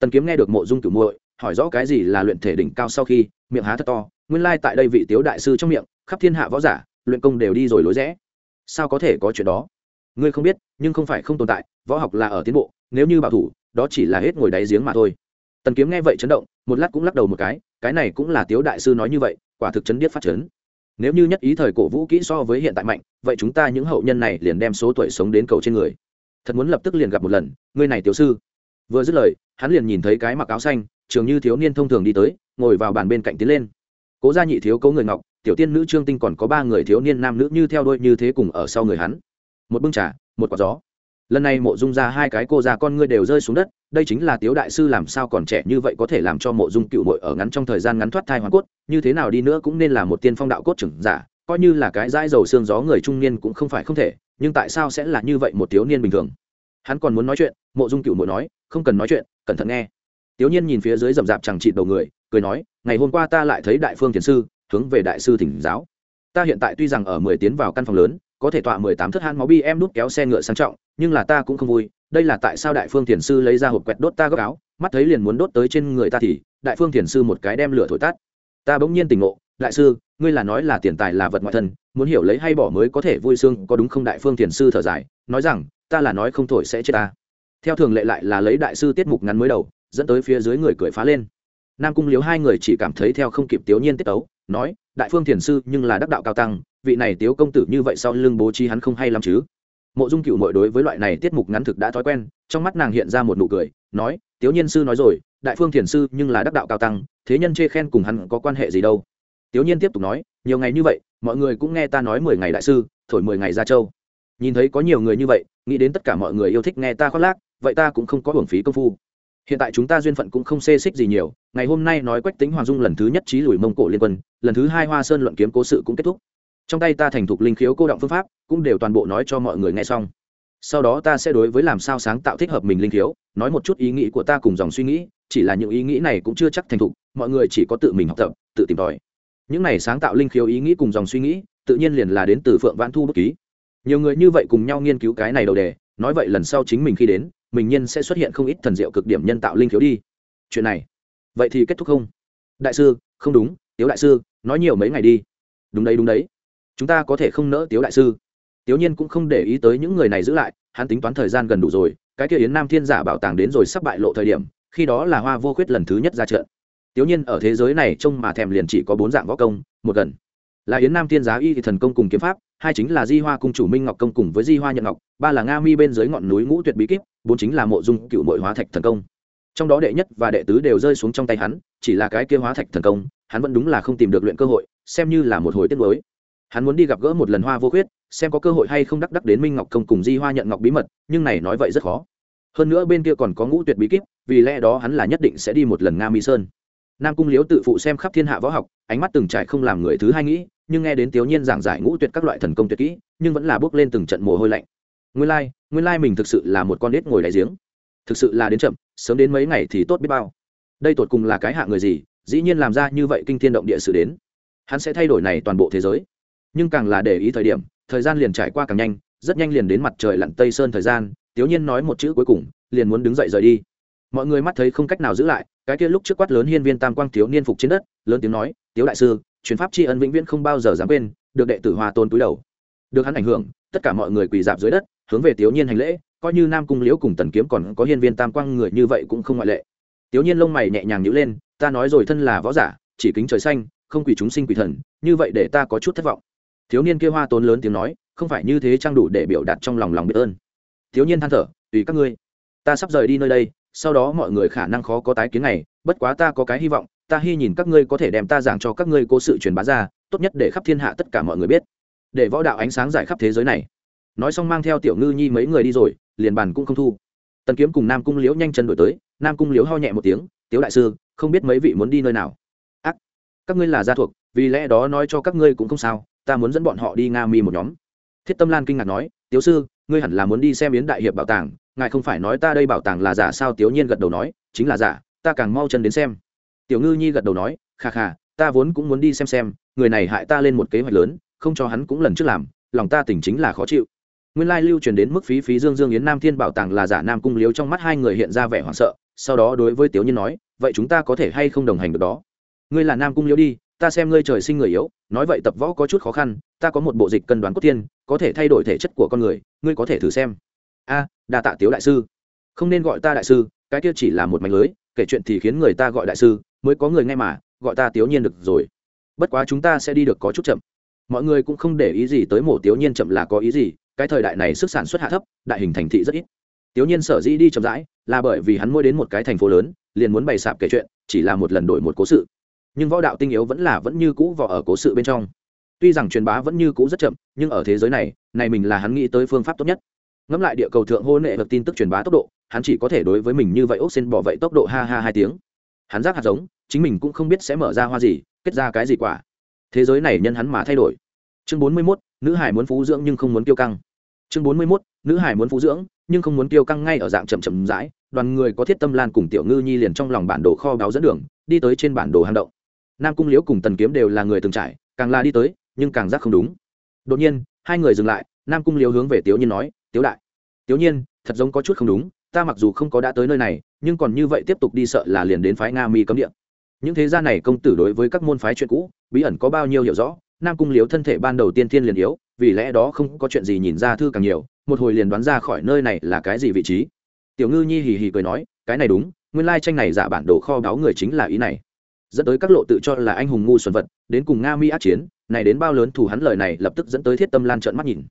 Tần kiếm nghe được mộ dung Cựu muội hỏi rõ cái gì là luyện thể đỉnh cao sau khi, miệng há thật to, nguyên lai tại đây vị tiếu đại sư trong miệng, khắp thiên hạ võ giả, luyện công đều đi rồi lối rẽ. Sao có thể có chuyện đó? Ngươi không biết, nhưng không phải không tồn tại, võ học là ở tiến bộ, nếu như bảo thủ, đó chỉ là hết ngồi đáy giếng mà thôi tần kiếm nghe vậy chấn động, một lát cũng lắc đầu một cái cái này cũng là tiếu đại sư nói như vậy, quả thực chấn điếc phát chấn. Nếu như nhất ý thời cổ vũ kỹ so với hiện tại mạnh, vậy chúng ta những hậu nhân này liền đem số tuổi sống đến cầu trên người. Thật muốn lập tức liền gặp một lần, ngươi này tiểu sư. Vừa dứt lời, hắn liền nhìn thấy cái mặc áo xanh, trường như thiếu niên thông thường đi tới, ngồi vào bàn bên cạnh tiến lên. Cố gia nhị thiếu cố người ngọc, tiểu tiên nữ trương tinh còn có ba người thiếu niên nam nữ như theo đôi như thế cùng ở sau người hắn. Một bưng trà, một quả gió lần này mộ dung ra hai cái cô già con ngươi đều rơi xuống đất, đây chính là tiếu đại sư làm sao còn trẻ như vậy có thể làm cho mộ dung cựu mội ở ngắn trong thời gian ngắn thoát thai hoàn cốt, như thế nào đi nữa cũng nên là một tiên phong đạo cốt trưởng giả, coi như là cái dãi dầu xương gió người trung niên cũng không phải không thể, nhưng tại sao sẽ là như vậy một thiếu niên bình thường? Hắn còn muốn nói chuyện, mộ dung cựu mội nói, không cần nói chuyện, cẩn thận nghe. Tiếu nhiên nhìn phía dưới rậm rạp chẳng trị đầu người, cười nói, ngày hôm qua ta lại thấy đại phương thiền sư hướng về đại sư thỉnh giáo. Ta hiện tại tuy rằng ở mười tiến vào căn phòng lớn có thể tọa mười tám thất han máu bi em đút kéo xe ngựa sang trọng, nhưng là ta cũng không vui, đây là tại sao đại phương thiền sư lấy ra hộp quẹt đốt ta góc áo, mắt thấy liền muốn đốt tới trên người ta thì, đại phương thiền sư một cái đem lửa thổi tắt. Ta bỗng nhiên tỉnh ngộ, đại sư, ngươi là nói là tiền tài là vật ngoại thân, muốn hiểu lấy hay bỏ mới có thể vui sướng, có đúng không đại phương thiền sư thở dài, nói rằng, ta là nói không thổi sẽ chết ta. Theo thường lệ lại là lấy đại sư tiết mục ngắn mới đầu, dẫn tới phía dưới người cười phá lên. Nam cung liếu hai người chỉ cảm thấy theo không kịp tiểu nhiên tiết tấu, nói, đại phương thiền sư nhưng là đắc đạo cao tăng vị này tiếu công tử như vậy sau lưng bố trí hắn không hay lắm chứ? Mộ dung cựu mội đối với loại này tiết mục ngắn thực đã thói quen, trong mắt nàng hiện ra một nụ cười, nói, tiếu nhiên sư nói rồi, đại phương thiền sư nhưng là đắc đạo cao tăng, thế nhân chê khen cùng hắn có quan hệ gì đâu? Tiếu nhiên tiếp tục nói, nhiều ngày như vậy, mọi người cũng nghe ta nói mười ngày đại sư, thổi mười ngày ra châu. Nhìn thấy có nhiều người như vậy, nghĩ đến tất cả mọi người yêu thích nghe ta khoác lác, vậy ta cũng không có hưởng phí công phu. Hiện tại chúng ta duyên phận cũng không xê xích gì nhiều, ngày hôm nay nói quách tính hoàng dung lần thứ nhất trí lùi mông cổ liên quân, lần thứ hai hoa sơn luận kiếm cố sự cũng kết thúc trong tay ta thành thục linh khiếu cô động phương pháp, cũng đều toàn bộ nói cho mọi người nghe xong. Sau đó ta sẽ đối với làm sao sáng tạo thích hợp mình linh khiếu, nói một chút ý nghĩ của ta cùng dòng suy nghĩ, chỉ là những ý nghĩ này cũng chưa chắc thành thục, mọi người chỉ có tự mình học tập, tự tìm tòi. Những này sáng tạo linh khiếu ý nghĩ cùng dòng suy nghĩ, tự nhiên liền là đến từ phượng vãn thu bất ký. Nhiều người như vậy cùng nhau nghiên cứu cái này đầu đề, nói vậy lần sau chính mình khi đến, mình nhiên sẽ xuất hiện không ít thần diệu cực điểm nhân tạo linh khiếu đi. Chuyện này, vậy thì kết thúc không? Đại sư, không đúng, tiếu đại sư, nói nhiều mấy ngày đi. Đúng đấy đúng đấy chúng ta có thể không nỡ tiếu đại sư. Tiếu nhiên cũng không để ý tới những người này giữ lại, hắn tính toán thời gian gần đủ rồi, cái kia yến nam thiên giả bảo tàng đến rồi sắp bại lộ thời điểm, khi đó là hoa vô khuyết lần thứ nhất ra trận. Tiếu nhiên ở thế giới này trông mà thèm liền chỉ có bốn dạng võ công, một gần. Là yến nam thiên giá y thì thần công cùng kiếm pháp, hai chính là di hoa cung chủ minh ngọc công cùng với di hoa nhận ngọc, ba là nga mi bên dưới ngọn núi ngũ tuyệt bí kíp, bốn chính là mộ dung cựu mội hóa thạch thần công. Trong đó đệ nhất và đệ tứ đều rơi xuống trong tay hắn, chỉ là cái kia hóa thạch thần công, hắn vẫn đúng là không tìm được luyện cơ hội, xem như là một hồi tiết mới hắn muốn đi gặp gỡ một lần hoa vô khuyết, xem có cơ hội hay không đắc đắc đến minh ngọc công cùng di hoa nhận ngọc bí mật, nhưng này nói vậy rất khó. Hơn nữa bên kia còn có ngũ tuyệt bí kíp, vì lẽ đó hắn là nhất định sẽ đi một lần nga mi sơn. Nam cung liếu tự phụ xem khắp thiên hạ võ học, ánh mắt từng trải không làm người thứ hai nghĩ, nhưng nghe đến tiểu nhiên giảng giải ngũ tuyệt các loại thần công tuyệt kỹ, nhưng vẫn là bước lên từng trận mồ hôi lạnh. Nguyên lai nguyên lai mình thực sự là một con nết ngồi đại giếng. Thực sự là đến chậm, sớm đến mấy ngày thì tốt biết bao. Đây tột cùng là cái hạ người gì, dĩ nhiên làm ra như vậy kinh thiên động địa sự đến. Hắn sẽ thay đổi này toàn bộ thế giới nhưng càng là để ý thời điểm, thời gian liền trải qua càng nhanh, rất nhanh liền đến mặt trời lặn tây sơn thời gian tiểu nhiên nói một chữ cuối cùng, liền muốn đứng dậy rời đi. Mọi người mắt thấy không cách nào giữ lại, cái kia lúc trước quát lớn hiên viên tam quang thiếu niên phục trên đất, lớn tiếng nói, tiếu đại sư, truyền pháp tri ân vĩnh viễn không bao giờ dám quên, được đệ tử hoa tôn túi đầu. Được hắn ảnh hưởng, tất cả mọi người quỳ dạp dưới đất, hướng về tiểu nhiên hành lễ, coi như nam cung liễu cùng tần kiếm còn có hiên viên tam quang người như vậy cũng không ngoại lệ. Tiểu nhiên lông mày nhẹ nhàng nhữ lên, ta nói rồi thân là võ giả, chỉ kính trời xanh, không quỳ chúng sinh quỳ thần, như vậy để ta có chút thất vọng thiếu niên kia hoa tốn lớn tiếng nói, không phải như thế trang đủ để biểu đạt trong lòng lòng biết ơn. Thiếu niên than thở, tùy các ngươi. Ta sắp rời đi nơi đây, sau đó mọi người khả năng khó có tái kiến này bất quá ta có cái hy vọng, ta hy nhìn các ngươi có thể đem ta giảng cho các ngươi cố sự truyền bá ra, tốt nhất để khắp thiên hạ tất cả mọi người biết. Để võ đạo ánh sáng giải khắp thế giới này. Nói xong mang theo tiểu ngư nhi mấy người đi rồi, liền bàn cũng không thu. Tần kiếm cùng nam cung liễu nhanh chân đổi tới, nam cung liễu ho nhẹ một tiếng, tiếu đại sư, không biết mấy vị muốn đi nơi nào? Ác, các ngươi là gia thuộc vì lẽ đó nói cho các ngươi cũng không sao, ta muốn dẫn bọn họ đi nga mi một nhóm. Thiết tâm lan kinh ngạc nói tiếu sư, ngươi hẳn là muốn đi xem yến đại hiệp bảo tàng, ngài không phải nói ta đây bảo tàng là giả sao? Tiếu nhiên gật đầu nói, chính là giả, ta càng mau chân đến xem. Tiểu ngư nhi gật đầu nói, kha kha, ta vốn cũng muốn đi xem xem, người này hại ta lên một kế hoạch lớn, không cho hắn cũng lần trước làm, lòng ta tỉnh chính là khó chịu. Nguyên lai lưu truyền đến mức phí phí dương dương yến nam thiên bảo tàng là giả nam cung liếu trong mắt hai người hiện ra vẻ hoảng sợ, sau đó đối với tiểu nhiên nói, vậy chúng ta có thể hay không đồng hành được đó? Ngươi là nam cung liếu đi ta xem ngươi trời sinh người yếu, nói vậy tập võ có chút khó khăn, ta có một bộ dịch cân đoán cốt tiên, có thể thay đổi thể chất của con người, ngươi có thể thử xem. A, đa tạ tiếu đại sư. Không nên gọi ta đại sư, cái kia chỉ là một mảnh lưới, kể chuyện thì khiến người ta gọi đại sư, mới có người nghe mà, gọi ta tiếu nhiên được rồi. Bất quá chúng ta sẽ đi được có chút chậm. Mọi người cũng không để ý gì tới mổ tiếu nhiên chậm là có ý gì, cái thời đại này sức sản xuất hạ thấp, đại hình thành thị rất ít. Tiếu nhiên sở dĩ đi chậm rãi, là bởi vì hắn mỗi đến một cái thành phố lớn, liền muốn bày sạp kể chuyện, chỉ là một lần đổi một cố sự nhưng võ đạo tinh yếu vẫn là vẫn như cũ võ ở cố sự bên trong. Tuy rằng truyền bá vẫn như cũ rất chậm nhưng ở thế giới này này mình là hắn nghĩ tới phương pháp tốt nhất. Ngẫm lại địa cầu thượng hô nệ được tin tức truyền bá tốc độ hắn chỉ có thể đối với mình như vậy ốc xin bỏ vậy tốc độ ha ha hai tiếng. Hắn giác hạt giống chính mình cũng không biết sẽ mở ra hoa gì kết ra cái gì quả. Thế giới này nhân hắn mà thay đổi. Chương bốn mươi 41, nữ hải muốn phú dưỡng nhưng không muốn kiêu căng. Chương bốn mươi 41, nữ hải muốn phú dưỡng nhưng không muốn kiêu căng ngay ở dạng chậm chậm rãi đoàn người có thiết tâm lan cùng tiểu ngư nhi liền trong lòng bản đồ kho báo dẫn đường đi tới trên bản đồ hang động nam cung liễu cùng tần kiếm đều là người từng trải, càng là đi tới, nhưng càng giác không đúng. Đột nhiên, hai người dừng lại, nam cung liễu hướng về tiểu nhiên nói, tiếu đại tiểu nhiên, thật giống có chút không đúng, ta mặc dù không có đã tới nơi này, nhưng còn như vậy tiếp tục đi sợ là liền đến phái nga mi cấm địa. Những thế gia này công tử đối với các môn phái chuyện cũ, bí ẩn có bao nhiêu hiểu rõ, nam cung liếu thân thể ban đầu tiên thiên liền yếu, vì lẽ đó không có chuyện gì nhìn ra thư càng nhiều, một hồi liền đoán ra khỏi nơi này là cái gì vị trí. Tiểu ngư nhi hì hì cười nói, cái này đúng, nguyên lai tranh này giả bản đồ kho báu người chính là ý này dẫn tới các lộ tự cho là anh hùng ngu xuẩn vật, đến cùng nga mi át chiến, này đến bao lớn thủ hắn lời này lập tức dẫn tới thiết tâm lan trợn mắt nhìn.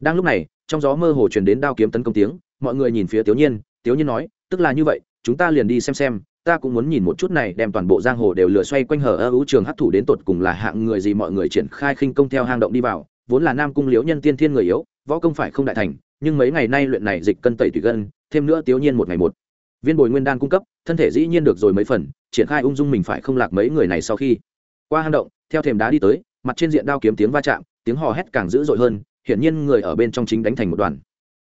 Đang lúc này, trong gió mơ hồ truyền đến đao kiếm tấn công tiếng, mọi người nhìn phía tiểu nhiên tiểu nhiên nói, tức là như vậy, chúng ta liền đi xem xem, ta cũng muốn nhìn một chút này, đem toàn bộ giang hồ đều lửa xoay quanh hở ơ ưu trường hấp thủ đến tột cùng là hạng người gì mọi người triển khai khinh công theo hang động đi vào, vốn là nam cung liễu nhân tiên thiên người yếu, võ công phải không đại thành, nhưng mấy ngày nay luyện này dịch cân tẩy tùy gân, thêm nữa tiểu nhiên một ngày một. Viên bồi nguyên đan cung cấp, thân thể dĩ nhiên được rồi mấy phần triển khai ung dung mình phải không lạc mấy người này sau khi. Qua hang động, theo thềm đá đi tới, mặt trên diện đao kiếm tiếng va chạm, tiếng hò hét càng dữ dội hơn, hiển nhiên người ở bên trong chính đánh thành một đoàn.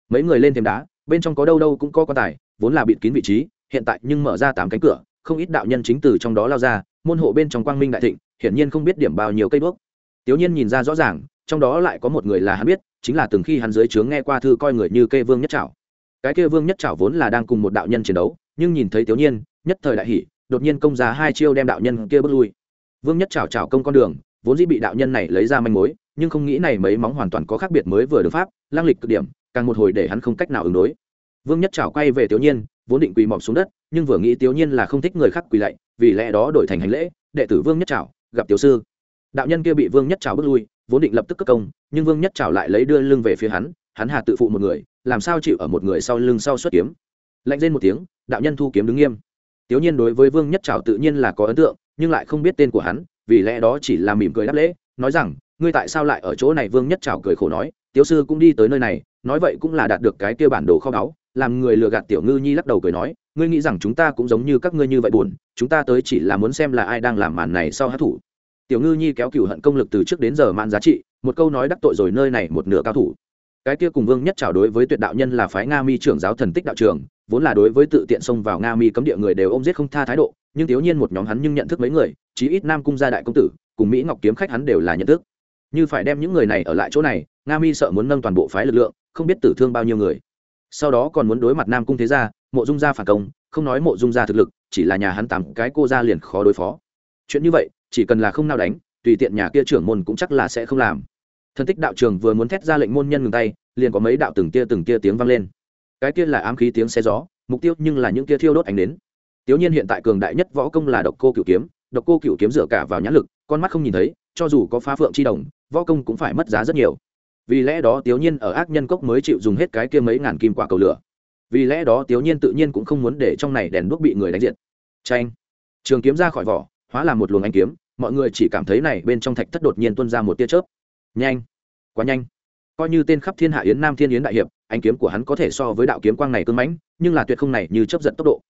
Mấy người lên thềm đá, bên trong có đâu đâu cũng có quan tài, vốn là bịt kín vị trí, hiện tại nhưng mở ra tám cánh cửa, không ít đạo nhân chính từ trong đó lao ra, môn hộ bên trong quang minh đại thịnh, hiển nhiên không biết điểm bao nhiêu cây bước. Tiểu nhiên nhìn ra rõ ràng, trong đó lại có một người là hắn biết, chính là từng khi hắn dưới trướng nghe qua thư coi người như kê vương nhất trảo. Cái kê vương nhất trảo vốn là đang cùng một đạo nhân chiến đấu, nhưng nhìn thấy tiểu nhiên, nhất thời đại hỉ đột nhiên công ra hai chiêu đem đạo nhân kia bước lui. Vương nhất Chào chào công con đường, vốn dĩ bị đạo nhân này lấy ra manh mối, nhưng không nghĩ này mấy móng hoàn toàn có khác biệt mới vừa được pháp lang lịch cực điểm, càng một hồi để hắn không cách nào ứng đối. Vương nhất Chào quay về tiểu nhiên, vốn định quỳ mọp xuống đất, nhưng vừa nghĩ tiểu nhiên là không thích người khác quỳ lạy, vì lẽ đó đổi thành hành lễ, đệ tử vương nhất Chào gặp tiểu sư. Đạo nhân kia bị vương nhất Chào bước lui, vốn định lập tức cất công, nhưng vương nhất Chào lại lấy đưa lưng về phía hắn hắn hà tự phụ một người, làm sao chịu ở một người sau lưng sau xuất kiếm. Lạnh lên một tiếng, đạo nhân thu kiếm đứng nghiêm tiểu nhiên đối với vương nhất trảo tự nhiên là có ấn tượng, nhưng lại không biết tên của hắn, vì lẽ đó chỉ là mỉm cười đáp lễ, nói rằng, ngươi tại sao lại ở chỗ này? Vương nhất trảo cười khổ nói tiểu sư cũng đi tới nơi này, nói vậy cũng là đạt được cái kia bản đồ kho báu. Làm người lừa gạt tiểu ngư nhi lắc đầu cười nói, ngươi nghĩ rằng chúng ta cũng giống như các ngươi như vậy buồn, chúng ta tới chỉ là muốn xem là ai đang làm màn này sau hát thủ. Tiểu ngư nhi kéo cựu hận công lực từ trước đến giờ man giá trị, một câu nói đắc tội rồi nơi này một nửa cao thủ. Cái kia cùng vương nhất Trảo đối với tuyệt đạo nhân là phái nga mi trưởng giáo thần tích đạo trưởng vốn là đối với tự tiện xông vào nga mi cấm địa người đều ôm giết không tha thái độ, nhưng thiếu nhiên một nhóm hắn nhưng nhận thức mấy người, chí ít nam cung gia đại công tử, cùng mỹ ngọc kiếm khách hắn đều là nhận thức. Như phải đem những người này ở lại chỗ này, nga mi sợ muốn nâng toàn bộ phái lực lượng, không biết tử thương bao nhiêu người. Sau đó còn muốn đối mặt nam cung thế gia, mộ dung gia phản công, không nói mộ dung gia thực lực, chỉ là nhà hắn tám cái cô gia liền khó đối phó. Chuyện như vậy, chỉ cần là không nào đánh, tùy tiện nhà kia trưởng môn cũng chắc là sẽ không làm. Thân tích đạo trường vừa muốn thét ra lệnh môn nhân ngừng tay, liền có mấy đạo từng tia từng tia tiếng vang lên cái kia là ám khí tiếng xe gió, mục tiêu nhưng là những kia thiêu đốt ánh đến tiểu nhiên hiện tại cường đại nhất võ công là độc cô cửu kiếm, độc cô cửu kiếm dựa cả vào nhãn lực, con mắt không nhìn thấy, cho dù có phá phượng chi đồng, võ công cũng phải mất giá rất nhiều. Vì lẽ đó tiểu nhiên ở ác nhân cốc mới chịu dùng hết cái kia mấy ngàn kim quả cầu lửa. Vì lẽ đó tiểu nhiên tự nhiên cũng không muốn để trong này đèn đuốc bị người đánh diện tranh trường kiếm ra khỏi vỏ, hóa làm một luồng ánh kiếm, mọi người chỉ cảm thấy này bên trong thạch thất đột nhiên tuôn ra một tia chớp. Nhanh. Quá nhanh coi như tên khắp thiên hạ yến nam thiên yến đại hiệp, ánh kiếm của hắn có thể so với đạo kiếm quang này cưng mãnh, nhưng là tuyệt không này như chấp giận tốc độ.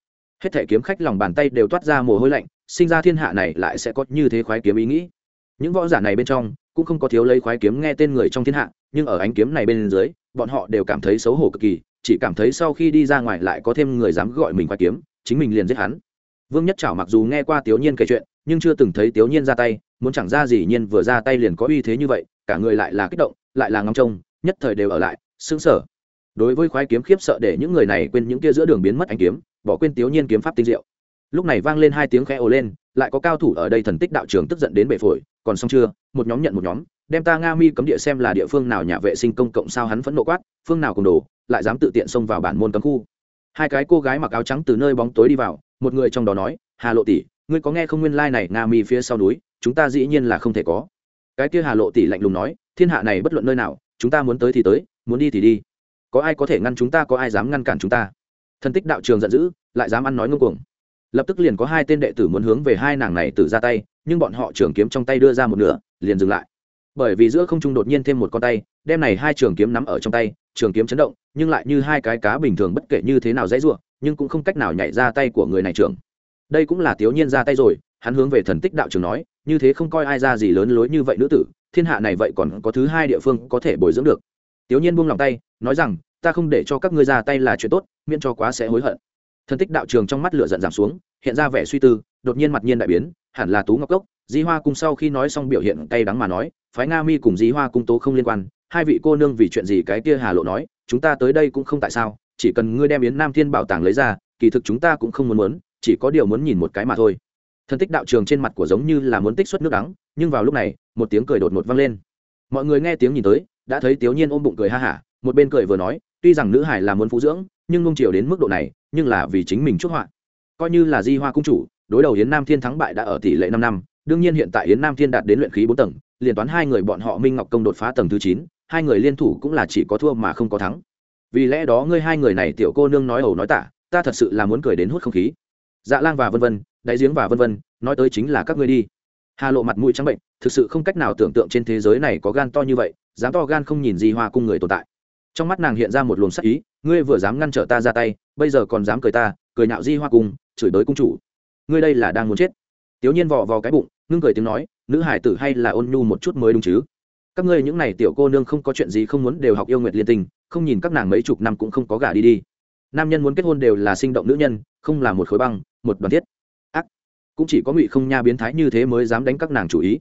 Hết thể kiếm khách lòng bàn tay đều toát ra mồ hôi lạnh, sinh ra thiên hạ này lại sẽ có như thế khoái kiếm ý nghĩ. Những võ giả này bên trong, cũng không có thiếu lấy khoái kiếm nghe tên người trong thiên hạ, nhưng ở ánh kiếm này bên dưới, bọn họ đều cảm thấy xấu hổ cực kỳ, chỉ cảm thấy sau khi đi ra ngoài lại có thêm người dám gọi mình khoái kiếm, chính mình liền giết hắn. Vương nhất trảo mặc dù nghe qua tiểu nhiên kể chuyện, nhưng chưa từng thấy tiểu nhiên ra tay, muốn chẳng ra gì nhiên vừa ra tay liền có uy thế như vậy, cả người lại là kích động lại là ngóng trông, nhất thời đều ở lại xứng sở đối với khoái kiếm khiếp sợ để những người này quên những kia giữa đường biến mất anh kiếm, bỏ quên tiểu nhiên kiếm pháp tinh diệu. Lúc này vang lên hai tiếng khẽ ồ lên, lại có cao thủ ở đây thần tích đạo trường tức giận đến bể phổi, còn xong chưa, một nhóm nhận một nhóm, đem ta nga mi cấm địa xem là địa phương nào nhà vệ sinh công cộng sao hắn phẫn nộ quát, phương nào cùng đồ, lại dám tự tiện xông vào bản môn cấm khu. Hai cái cô gái mặc áo trắng từ nơi bóng tối đi vào, một người trong đó nói, hà lộ tỷ, ngươi có nghe không nguyên lai này nga mi phía sau núi, chúng ta dĩ nhiên là không thể có. Cái kia hà lộ tỷ lạnh lùng nói thiên hạ này bất luận nơi nào, chúng ta muốn tới thì tới, muốn đi thì đi. Có ai có thể ngăn chúng ta, có ai dám ngăn cản chúng ta? Thân tích đạo trường giận dữ, lại dám ăn nói ngông cuồng. Lập tức liền có hai tên đệ tử muốn hướng về hai nàng này tử ra tay, nhưng bọn họ trường kiếm trong tay đưa ra một nửa, liền dừng lại. Bởi vì giữa không trung đột nhiên thêm một con tay, đem này hai trường kiếm nắm ở trong tay, trường kiếm chấn động, nhưng lại như hai cái cá bình thường bất kể như thế nào dãy ruộng nhưng cũng không cách nào nhảy ra tay của người này trưởng. Đây cũng là thiếu nhiên ra tay rồi, hắn hướng về thần tích đạo trường nói, như thế không coi ai ra gì lớn lối như vậy nữ tử thiên hạ này vậy còn có thứ hai địa phương có thể bồi dưỡng được. Tiểu nhiên buông lòng tay, nói rằng, ta không để cho các ngươi ra tay là chuyện tốt, miễn cho quá sẽ hối hận. Thần tích đạo trường trong mắt lửa giận giảm xuống, hiện ra vẻ suy tư, đột nhiên mặt nhiên đại biến, hẳn là tú ngọc cốc, di hoa cung sau khi nói xong biểu hiện cay đắng mà nói, phái nga mi cùng di hoa cung tố không liên quan, hai vị cô nương vì chuyện gì cái kia hà lộ nói, chúng ta tới đây cũng không tại sao, chỉ cần ngươi đem yến nam thiên bảo tàng lấy ra, kỳ thực chúng ta cũng không muốn muốn, chỉ có điều muốn nhìn một cái mà thôi. Thần tích đạo trường trên mặt của giống như là muốn tích xuất nước đắng, nhưng vào lúc này, một tiếng cười đột ngột vang lên. Mọi người nghe tiếng nhìn tới, đã thấy tiểu nhiên ôm bụng cười ha hả, một bên cười vừa nói, tuy rằng nữ hải là muốn phú dưỡng, nhưng nung chiều đến mức độ này, nhưng là vì chính mình chuốc họa. Coi như là di hoa cung chủ, đối đầu yến nam thiên thắng bại đã ở tỷ lệ năm năm, đương nhiên hiện tại yến nam thiên đạt đến luyện khí bốn tầng, liền toán hai người bọn họ minh ngọc công đột phá tầng thứ chín, hai người liên thủ cũng là chỉ có thua mà không có thắng. Vì lẽ đó ngươi hai người này tiểu cô nương nói ẩu nói tả, ta thật sự là muốn cười đến hút không khí dạ lang và vân vân, đáy giếng và vân vân, nói tới chính là các ngươi đi. Hà lộ mặt mũi trắng bệnh, thực sự không cách nào tưởng tượng trên thế giới này có gan to như vậy, dám to gan không nhìn gì hoa cung người tồn tại. Trong mắt nàng hiện ra một luồng sắc ý, ngươi vừa dám ngăn trở ta ra tay, bây giờ còn dám cười ta, cười nhạo di hoa cung, chửi đới cung chủ. Ngươi đây là đang muốn chết. Tiểu nhiên vò vò cái bụng, ngưng cười tiếng nói, nữ hải tử hay là ôn nhu một chút mới đúng chứ? Các ngươi những này tiểu cô nương không có chuyện gì không muốn đều học yêu nguyệt liên tình không nhìn các nàng mấy chục năm cũng không có gả đi đi nam nhân muốn kết hôn đều là sinh động nữ nhân, không là một khối băng, một đoàn thiết. Ác. Cũng chỉ có ngụy không nha biến thái như thế mới dám đánh các nàng chủ ý.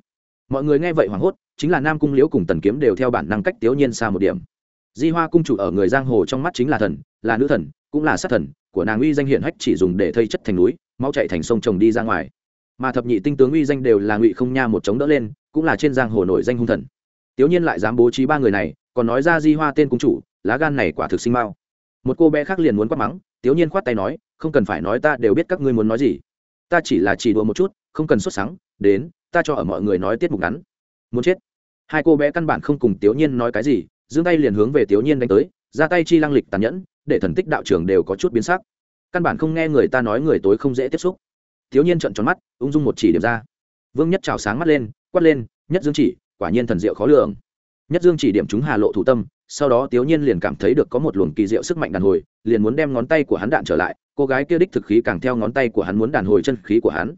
Mọi người nghe vậy hoảng hốt, chính là nam cung liễu cùng tần kiếm đều theo bản năng cách tiểu nhiên xa một điểm. Di hoa cung chủ ở người giang hồ trong mắt chính là thần, là nữ thần, cũng là sát thần, của nàng uy danh hiển hách chỉ dùng để thây chất thành núi máu chạy thành sông trồng đi ra ngoài. Mà thập nhị tinh tướng uy danh đều là ngụy không nha một chống đỡ lên, cũng là trên giang hồ nổi danh hung thần. Tiểu nhiên lại dám bố trí ba người này, còn nói ra di hoa tên cung chủ, lá gan này quả thực sinh mau một cô bé khác liền muốn quát mắng tiểu nhiên khoát tay nói, không cần phải nói ta đều biết các ngươi muốn nói gì. Ta chỉ là chỉ đùa một chút, không cần xuất sáng đến, ta cho ở mọi người nói tiết mục ngắn. Muốn chết. Hai cô bé căn bản không cùng tiểu nhiên nói cái gì, giương tay liền hướng về tiểu nhiên đánh tới, ra tay chi lăng lịch tàn nhẫn, để thần tích đạo trưởng đều có chút biến sắc. Căn bản không nghe người ta nói người tối không dễ tiếp xúc. Tiểu nhiên trợn tròn mắt, ung dung một chỉ điểm ra. Vương nhất trào sáng mắt lên, quát lên, nhất dương chỉ, quả nhiên thần diệu khó lường nhất dương chỉ điểm chúng hà lộ thủ tâm, sau đó tiểu nhiên liền cảm thấy được có một luồng kỳ diệu sức mạnh đàn hồi, liền muốn đem ngón tay của hắn đạn trở lại, cô gái kia đích thực khí càng theo ngón tay của hắn muốn đàn hồi chân khí của hắn.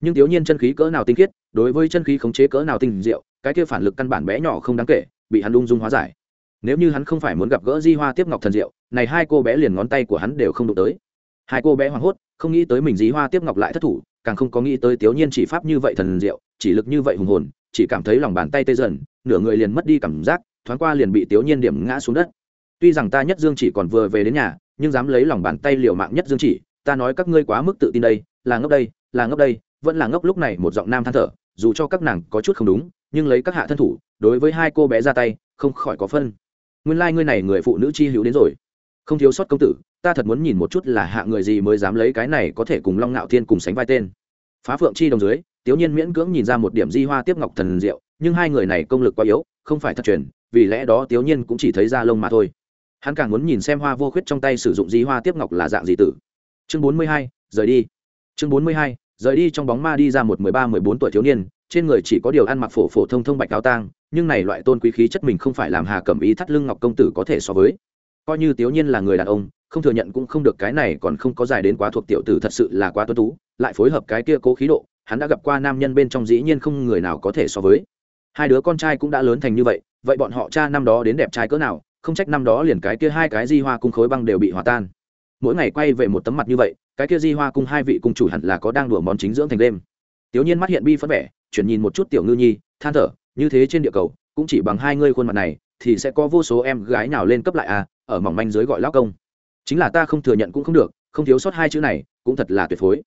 Nhưng Tiếu nhiên chân khí cỡ nào tinh khiết, đối với chân khí khống chế cỡ nào tinh diệu, cái kia phản lực căn bản bé nhỏ không đáng kể, bị hắn lung dung hóa giải. Nếu như hắn không phải muốn gặp gỡ di hoa tiếp ngọc thần diệu, này hai cô bé liền ngón tay của hắn đều không đụng tới. Hai cô bé hoảng hốt, không nghĩ tới mình di hoa tiếp ngọc lại thất thủ, càng không có nghĩ tới tiểu nhiên chỉ pháp như vậy thần diệu, chỉ lực như vậy hùng hồn, chỉ cảm thấy lòng bàn tay tê dần nửa người liền mất đi cảm giác, thoáng qua liền bị tiểu nhiên điểm ngã xuống đất. Tuy rằng ta nhất dương chỉ còn vừa về đến nhà, nhưng dám lấy lòng bàn tay liều mạng nhất dương chỉ, ta nói các ngươi quá mức tự tin đây, là ngốc đây, là ngốc đây, vẫn là ngốc lúc này một giọng nam than thở, dù cho các nàng có chút không đúng, nhưng lấy các hạ thân thủ, đối với hai cô bé ra tay, không khỏi có phân. Nguyên lai、like、ngươi này người phụ nữ chi hữu đến rồi. Không thiếu sót công tử, ta thật muốn nhìn một chút là hạ người gì mới dám lấy cái này có thể cùng long ngạo thiên cùng sánh vai tên. Phá phượng chi đồng dưới, tiếu nhiên miễn cưỡng nhìn ra một điểm di hoa tiếp ngọc thần diệu nhưng hai người này công lực quá yếu, không phải thật truyền, vì lẽ đó tiếu nhiên cũng chỉ thấy ra lông mà thôi. Hắn càng muốn nhìn xem hoa vô khuyết trong tay sử dụng di hoa tiếp ngọc là dạng gì tử. Chương bốn mươi hai, rời đi. Chương bốn mươi hai, rời đi trong bóng ma đi ra một mười ba, mười bốn tuổi thiếu niên, trên người chỉ có điều ăn mặc phổ phổ thông thông bạch áo tang, nhưng này loại tôn quý khí chất mình không phải làm hà cẩm ý thắt lưng ngọc công tử có thể so với. Coi như tiểu nhiên là người đàn ông, không thừa nhận cũng không được cái này còn không có dài đến quá thuộc tiểu tử thật sự là quá tuân tú, lại phối hợp cái kia cố khí độ, hắn đã gặp qua nam nhân bên trong dĩ nhiên không người nào có thể so với hai đứa con trai cũng đã lớn thành như vậy vậy bọn họ cha năm đó đến đẹp trai cỡ nào, không trách năm đó liền cái kia hai cái di hoa cung khối băng đều bị hòa tan. Mỗi ngày quay về một tấm mặt như vậy, cái kia di hoa cung hai vị cung chủ hẳn là có đang đùa món chính dưỡng thành đêm. Tiểu nhiên mắt hiện bi phấn vẻ, chuyển nhìn một chút tiểu ngư nhi, than thở, như thế trên địa cầu, cũng chỉ bằng hai ngươi khuôn mặt này, thì sẽ có vô số em gái nào lên cấp lại à ở mỏng manh dưới gọi lão công. Chính là ta không thừa nhận cũng không được, không thiếu sót hai chữ này, cũng thật là tuyệt phối.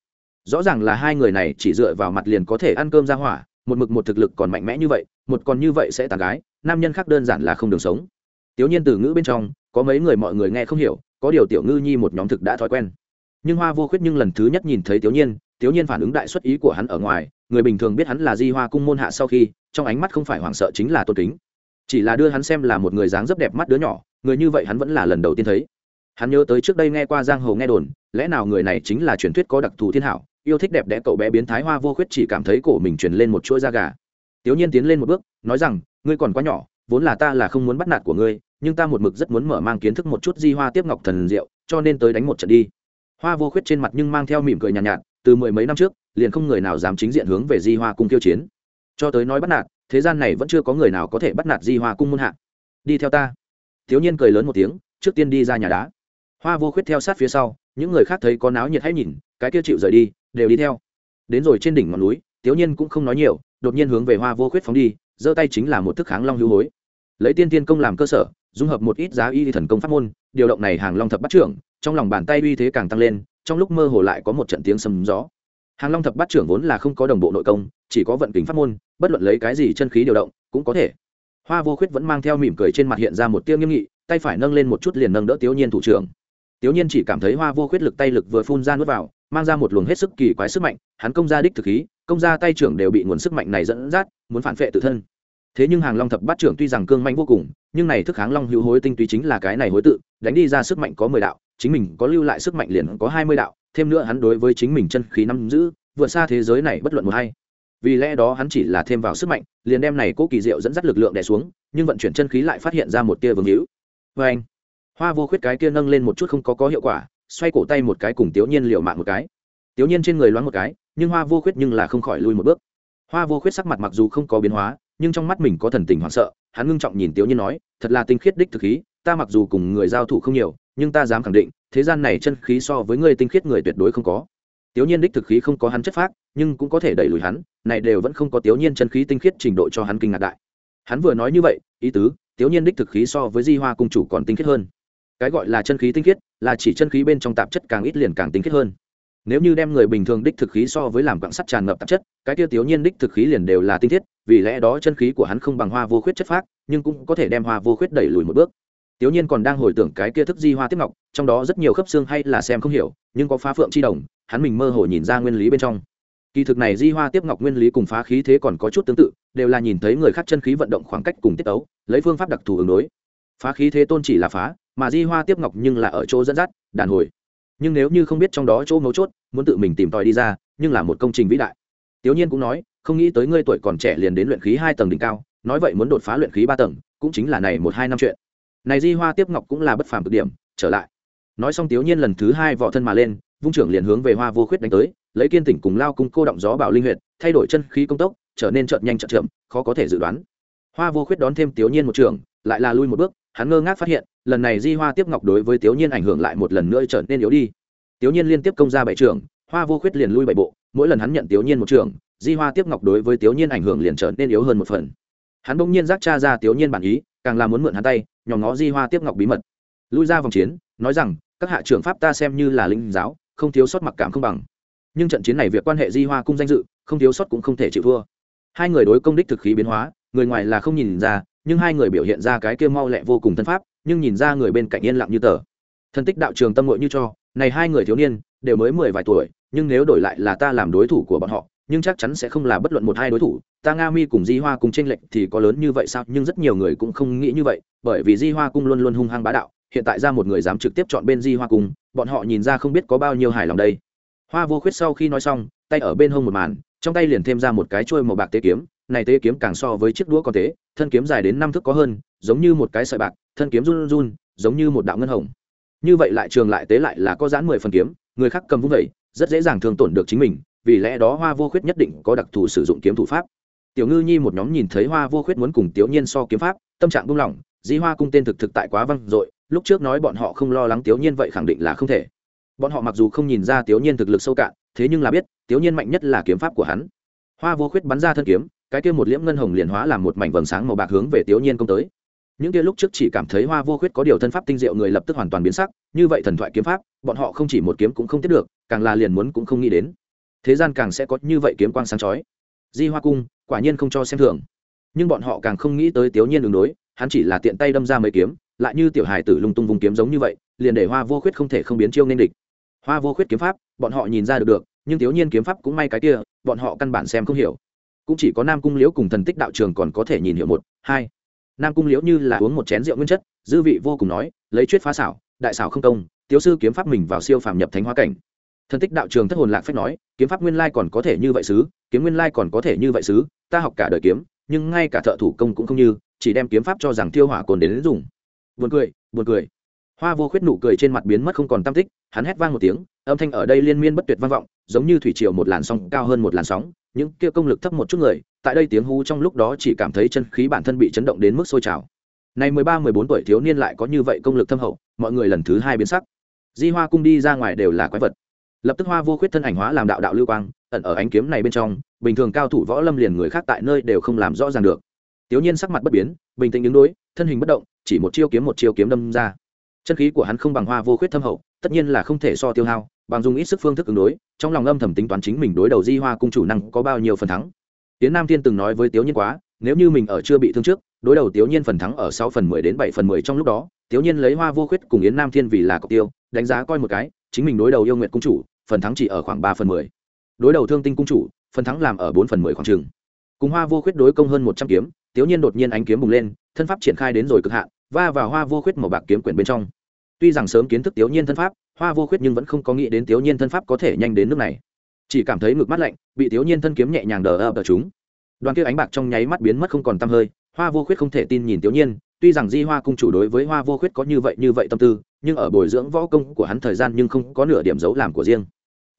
Rõ ràng là hai người này chỉ dựa vào mặt liền có thể ăn cơm ra hỏa một mực một thực lực còn mạnh mẽ như vậy, một còn như vậy sẽ tàn gái, nam nhân khác đơn giản là không đường sống. Tiểu nhiên từ ngữ bên trong, có mấy người mọi người nghe không hiểu, có điều tiểu ngư nhi một nhóm thực đã thói quen. Nhưng hoa vô khuyết nhưng lần thứ nhất nhìn thấy tiểu nhiên tiểu nhiên phản ứng đại xuất ý của hắn ở ngoài, người bình thường biết hắn là di hoa cung môn hạ sau khi, trong ánh mắt không phải hoảng sợ chính là tôn kính. Chỉ là đưa hắn xem là một người dáng rất đẹp mắt đứa nhỏ, người như vậy hắn vẫn là lần đầu tiên thấy. Hắn nhớ tới trước đây nghe qua giang hồ nghe đồn, lẽ nào người này chính là truyền thuyết có đặc thù thiên hảo yêu thích đẹp đẽ cậu bé biến thái hoa vô khuyết chỉ cảm thấy cổ mình truyền lên một chuỗi da gà. Tiểu nhiên tiến lên một bước nói rằng ngươi còn quá nhỏ vốn là ta là không muốn bắt nạt của ngươi nhưng ta một mực rất muốn mở mang kiến thức một chút di hoa tiếp ngọc thần diệu cho nên tới đánh một trận đi. Hoa vô khuyết trên mặt nhưng mang theo mỉm cười nhàn nhạt, nhạt từ mười mấy năm trước liền không người nào dám chính diện hướng về di hoa cung tiêu chiến. Cho tới nói bắt nạt thế gian này vẫn chưa có người nào có thể bắt nạt di hoa cung môn hạ. Đi theo ta. Thiếu nhiên cười lớn một tiếng trước tiên đi ra nhà đá. Hoa vô khuyết theo sát phía sau những người khác thấy có náo nhiệt hãy nhìn cái kia chịu rời đi đều đi theo. Đến rồi trên đỉnh ngọn núi thiếu nhiên cũng không nói nhiều, đột nhiên hướng về hoa vô khuyết phóng đi, giơ tay chính là một thức kháng long hữu hối. Lấy tiên tiên công làm cơ sở, dung hợp một ít giá y thần công pháp môn, điều động này hàng long thập bắt trưởng, trong lòng bàn tay uy thế càng tăng lên, trong lúc mơ hồ lại có một trận tiếng sầm gió. Hàng long thập bắt trưởng vốn là không có đồng bộ nội công, chỉ có vận kính pháp môn, bất luận lấy cái gì chân khí điều động, cũng có thể. Hoa vô khuyết vẫn mang theo mỉm cười trên mặt hiện ra một tiêu nghiêm nghị, tay phải nâng lên một chút liền nâng đỡ tiểu nhiên thủ trưởng. Tiểu nhiên chỉ cảm thấy hoa vô khuyết lực tay lực vừa phun ra nuốt vào mang ra một luồng hết sức kỳ quái sức mạnh, hắn công ra đích thực khí, công ra tay trưởng đều bị nguồn sức mạnh này dẫn dắt, muốn phản vệ tự thân. Thế nhưng hàng long thập bát trưởng tuy rằng cương manh vô cùng, nhưng này thức kháng long hữu hối tinh túy chính là cái này hối tự, đánh đi ra sức mạnh có mười đạo, chính mình có lưu lại sức mạnh liền có hai mươi đạo, thêm nữa hắn đối với chính mình chân khí năm giữ, vượt xa thế giới này bất luận một hay vì lẽ đó hắn chỉ là thêm vào sức mạnh, liền đem này cố kỳ diệu dẫn dắt lực lượng đè xuống, nhưng vận chuyển chân khí lại phát hiện ra một tia vương hữu. Vê anh hoa vô khuyết cái kia nâng lên một chút không có có hiệu quả xoay cổ tay một cái cùng tiểu nhiên liều mạng một cái. Tiểu nhiên trên người loáng một cái, nhưng hoa vô khuyết nhưng là không khỏi lui một bước. Hoa vô khuyết sắc mặt mặc dù không có biến hóa, nhưng trong mắt mình có thần tình hoảng sợ, hắn ngưng trọng nhìn tiểu nhiên nói, thật là tinh khiết đích thực khí, ta mặc dù cùng người giao thủ không nhiều, nhưng ta dám khẳng định, thế gian này chân khí so với người tinh khiết người tuyệt đối không có. Tiểu nhiên đích thực khí không có hắn chất phác, nhưng cũng có thể đẩy lùi hắn, này đều vẫn không có tiểu nhiên chân khí tinh khiết trình độ cho hắn kinh ngạc đại. Hắn vừa nói như vậy, ý tứ tiểu nhiên đích thực khí so với di hoa cung chủ còn tinh khiết hơn cái gọi là chân khí tinh khiết là chỉ chân khí bên trong tạp chất càng ít liền càng tinh khiết hơn. Nếu như đem người bình thường đích thực khí so với làm quặng sắt tràn ngập tạp chất cái tiêu tiểu nhiên đích thực khí liền đều là tinh thiết vì lẽ đó chân khí của hắn không bằng hoa vô khuyết chất phác nhưng cũng có thể đem hoa vô khuyết đẩy lùi một bước. Tiểu nhiên còn đang hồi tưởng cái kia thức di hoa tiếp ngọc trong đó rất nhiều khớp xương hay là xem không hiểu nhưng có phá phượng chi đồng hắn mình mơ hồ nhìn ra nguyên lý bên trong. Kỳ thực này di hoa tiếp ngọc nguyên lý cùng phá khí thế còn có chút tương tự đều là nhìn thấy người khác chân khí vận động khoảng cách cùng tiết ấu, lấy phương pháp đặc thù ứng đối. Phá khí thế tôn chỉ là phá mà di hoa tiếp ngọc nhưng là ở chỗ dẫn dắt, đàn hồi. Nhưng nếu như không biết trong đó chỗ mấu chốt, muốn tự mình tìm tòi đi ra, nhưng là một công trình vĩ đại. Tiểu nhiên cũng nói, không nghĩ tới ngươi tuổi còn trẻ liền đến luyện khí hai tầng đỉnh cao, nói vậy muốn đột phá luyện khí ba tầng, cũng chính là này một hai năm chuyện. Này di hoa tiếp ngọc cũng là bất phàm cực điểm, trở lại. Nói xong tiểu nhiên lần thứ hai vọ thân mà lên, vung trưởng liền hướng về hoa vô khuyết đánh tới, lấy kiên tỉnh cùng lao cung cô động gió bảo linh huyệt, thay đổi chân khí công tốc, trở nên chợt nhanh chợt chậm, khó có thể dự đoán. Hoa vô khuyết đón thêm tiểu nhiên một trường lại là lui một bước, hắn ngơ ngác phát hiện, lần này di hoa tiếp ngọc đối với tiểu nhiên ảnh hưởng lại một lần nữa trở nên yếu đi. Tiểu nhiên liên tiếp công ra bảy trường, hoa vô khuyết liền lui bảy bộ, mỗi lần hắn nhận tiểu nhiên một trường, di hoa tiếp ngọc đối với tiểu nhiên ảnh hưởng liền trở nên yếu hơn một phần. Hắn bỗng nhiên giác cha ra tiểu nhiên bản ý, càng là muốn mượn hắn tay, nhòm ngó di hoa tiếp ngọc bí mật. Lui ra vòng chiến, nói rằng, các hạ trưởng pháp ta xem như là linh giáo, không thiếu sót mặc cảm không bằng. Nhưng trận chiến này việc quan hệ di hoa cung danh dự, không thiếu sót cũng không thể chịu thua. Hai người đối công đích thực khí biến hóa, người ngoài là không nhìn ra nhưng hai người biểu hiện ra cái kia mau lẹ vô cùng thân pháp, nhưng nhìn ra người bên cạnh yên lặng như tờ. Thân tích đạo trường tâm ngội như cho, này hai người thiếu niên, đều mới mười vài tuổi, nhưng nếu đổi lại là ta làm đối thủ của bọn họ, nhưng chắc chắn sẽ không là bất luận một hai đối thủ. Ta nga mi cùng di hoa cùng tranh lệch thì có lớn như vậy sao? Nhưng rất nhiều người cũng không nghĩ như vậy, bởi vì di hoa cung luôn luôn hung hăng bá đạo, hiện tại ra một người dám trực tiếp chọn bên di hoa cung, bọn họ nhìn ra không biết có bao nhiêu hài lòng đây. Hoa vô khuyết sau khi nói xong, tay ở bên hông một màn, trong tay liền thêm ra một cái chuôi màu bạc tế kiếm này tế kiếm càng so với chiếc đũa còn tế thân kiếm dài đến năm thước có hơn giống như một cái sợi bạc thân kiếm run run giống như một đạo ngân hồng. Như vậy lại trường lại tế lại là có giãn mười phần kiếm người khác cầm vung vậy, rất dễ dàng thương tổn được chính mình vì lẽ đó hoa vô khuyết nhất định có đặc thù sử dụng kiếm thủ pháp. Tiểu ngư nhi một nhóm nhìn thấy hoa vô khuyết muốn cùng tiểu nhiên so kiếm pháp tâm trạng buông lỏng di hoa cung tên thực thực tại quá văng dội lúc trước nói bọn họ không lo lắng tiểu nhiên vậy khẳng định là không thể. Bọn họ mặc dù không nhìn ra tiểu nhiên thực lực sâu cạn thế nhưng là biết tiểu nhiên mạnh nhất là kiếm pháp của hắn. Hoa vô khuyết bắn ra thân kiếm cái kia một liễm ngân hồng liền hóa làm một mảnh vầng sáng màu bạc hướng về tiểu nhiên công tới. Những kia lúc trước chỉ cảm thấy hoa vô khuyết có điều thân pháp tinh diệu người lập tức hoàn toàn biến sắc, như vậy thần thoại kiếm pháp, bọn họ không chỉ một kiếm cũng không tiếp được, càng là liền muốn cũng không nghĩ đến. Thế gian càng sẽ có như vậy kiếm quang sáng chói. Di hoa cung, quả nhiên không cho xem thường. Nhưng bọn họ càng không nghĩ tới tiểu nhiên đường đối, hắn chỉ là tiện tay đâm ra mấy kiếm, lại như tiểu hài tử lung tung vùng kiếm giống như vậy, liền để hoa vô khuyết không thể không biến chiêu nên địch. Hoa vô khuyết kiếm pháp, bọn họ nhìn ra được được, nhưng thiếu nhiên kiếm pháp cũng may cái kia, bọn họ căn bản xem không hiểu cũng chỉ có nam cung liễu cùng thần tích đạo trường còn có thể nhìn hiểu một hai. Nam cung liễu như là uống một chén rượu nguyên chất dư vị vô cùng nói lấy chuyết phá xảo đại xảo không công tiếu sư kiếm pháp mình vào siêu phàm nhập thánh hóa cảnh. Thần tích đạo trường thất hồn lạc phép nói kiếm pháp nguyên lai còn có thể như vậy xứ kiếm nguyên lai còn có thể như vậy xứ ta học cả đời kiếm nhưng ngay cả thợ thủ công cũng không như chỉ đem kiếm pháp cho rằng tiêu hỏa cồn đến, đến dùng. Buồn cười buồn cười hoa vô khuyết nụ cười trên mặt biến mất không còn tam tích, hắn hét vang một tiếng, âm thanh ở đây liên miên bất tuyệt vang vọng, giống như thủy triều một làn sóng, cao hơn một làn sóng, những kia công lực thấp một chút người, tại đây tiếng hú trong lúc đó chỉ cảm thấy chân khí bản thân bị chấn động đến mức sôi trào. Này mười ba, mười bốn tuổi thiếu niên lại có như vậy công lực thâm hậu, mọi người lần thứ hai biến sắc. Di hoa cung đi ra ngoài đều là quái vật. Lập tức hoa vô khuyết thân ảnh hóa làm đạo đạo lưu quang, ẩn ở ánh kiếm này bên trong, bình thường cao thủ võ lâm liền người khác tại nơi đều không làm rõ ràng được. Tiểu nhiên sắc mặt bất biến, bình tĩnh đứng đối, thân hình bất động, chỉ một chiêu kiếm một chiêu kiếm đâm ra chân khí của hắn không bằng hoa vô khuyết thâm hậu, tất nhiên là không thể so tiêu hao, bằng dùng ít sức phương thức ứng đối, trong lòng âm thầm tính toán chính mình đối đầu di hoa cung chủ năng có bao nhiêu phần thắng. Tiến nam thiên từng nói với tiếu nhiên quá, nếu như mình ở chưa bị thương trước, đối đầu tiếu nhiên phần thắng ở sáu phần mười đến bảy phần mười trong lúc đó, tiếu nhiên lấy hoa vô khuyết cùng yến nam thiên vì là cọc tiêu, đánh giá coi một cái, chính mình đối đầu yêu nguyện cung chủ, phần thắng chỉ ở khoảng ba phần mười. Đối đầu thương tinh cung chủ, phần thắng làm ở bốn phần mười khoảng chừng. Cùng hoa vô khuyết đối công hơn một trăm kiếm, tiếu nhiên đột nhiên ánh kiếm bùng lên, thân pháp triển khai đến rồi cực hạn va vào hoa vô khuyết màu bạc kiếm quyển bên trong. Tuy rằng sớm kiến thức tiểu nhiên thân pháp, hoa vô khuyết nhưng vẫn không có nghĩ đến tiểu nhiên thân pháp có thể nhanh đến nước này. Chỉ cảm thấy ngực mắt lạnh, bị tiểu nhiên thân kiếm nhẹ nhàng đờ ập ở chúng đoàn kia ánh bạc trong nháy mắt biến mất không còn tăm hơi, hoa vô khuyết không thể tin nhìn tiểu nhiên, tuy rằng di hoa cung chủ đối với hoa vô khuyết có như vậy như vậy tâm tư, nhưng ở bồi dưỡng võ công của hắn thời gian nhưng không có nửa điểm giấu làm của riêng.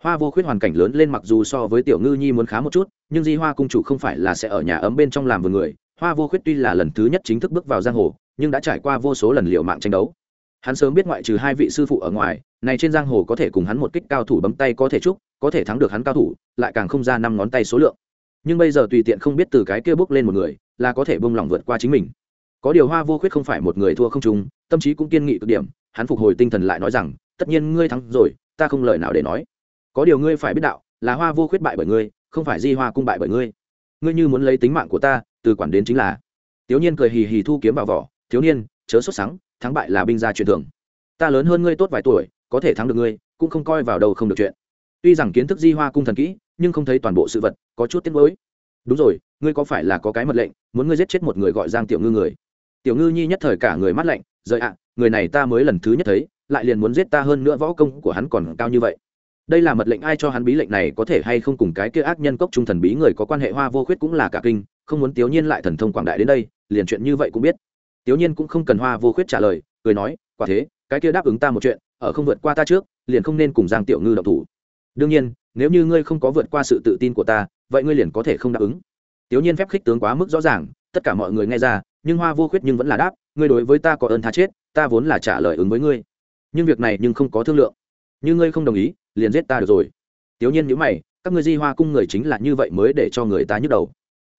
Hoa vô khuyết hoàn cảnh lớn lên mặc dù so với tiểu ngư nhi muốn khá một chút, nhưng di hoa cung chủ không phải là sẽ ở nhà ấm bên trong làm vườn người. Hoa vô khuyết tuy là lần thứ nhất chính thức bước vào giang hồ nhưng đã trải qua vô số lần liệu mạng tranh đấu. Hắn sớm biết ngoại trừ hai vị sư phụ ở ngoài, này trên giang hồ có thể cùng hắn một kích cao thủ bấm tay có thể chúc, có thể thắng được hắn cao thủ, lại càng không ra năm ngón tay số lượng. Nhưng bây giờ tùy tiện không biết từ cái kia bước lên một người, là có thể bông lỏng vượt qua chính mình. Có điều hoa vô khuyết không phải một người thua không trung tâm trí cũng kiên nghị cực điểm, hắn phục hồi tinh thần lại nói rằng, tất nhiên ngươi thắng rồi, ta không lời nào để nói. Có điều ngươi phải biết đạo, là hoa vô khuyết bại bởi ngươi, không phải di hoa cung bại bởi ngươi. Ngươi như muốn lấy tính mạng của ta, từ quản đến chính là. Tiểu nhiên cười hì hì thu kiếm vào vỏ thiếu niên, chớ xuất sáng thắng bại là binh gia truyền thường. Ta lớn hơn ngươi tốt vài tuổi, có thể thắng được ngươi, cũng không coi vào đâu không được chuyện. Tuy rằng kiến thức di hoa cung thần kỹ, nhưng không thấy toàn bộ sự vật, có chút tiếc nuối. Đúng rồi, ngươi có phải là có cái mật lệnh, muốn ngươi giết chết một người gọi giang tiểu ngư người? Tiểu ngư nhi nhất thời cả người mắt lạnh, rời ạ, người này ta mới lần thứ nhất thấy, lại liền muốn giết ta hơn nữa võ công của hắn còn cao như vậy. Đây là mật lệnh ai cho hắn bí lệnh này có thể hay không cùng cái kia ác nhân cốc trung thần bí người có quan hệ hoa vô khuyết cũng là cả kinh, không muốn tiểu nhiên lại thần thông quảng đại đến đây, liền chuyện như vậy cũng biết tiểu nhiên cũng không cần hoa vô khuyết trả lời, cười nói, quả thế, cái kia đáp ứng ta một chuyện, ở không vượt qua ta trước, liền không nên cùng giang tiểu ngư động thủ. Đương nhiên, nếu như ngươi không có vượt qua sự tự tin của ta, vậy ngươi liền có thể không đáp ứng. Tiểu nhiên phép khích tướng quá mức rõ ràng, tất cả mọi người nghe ra, nhưng hoa vô khuyết nhưng vẫn là đáp, ngươi đối với ta có ơn tha chết, ta vốn là trả lời ứng với ngươi. Nhưng việc này nhưng không có thương lượng. Như ngươi không đồng ý, liền giết ta được rồi. Tiểu nhiên nhíu mày, các ngươi di hoa cung người chính là như vậy mới để cho người ta nhức đầu.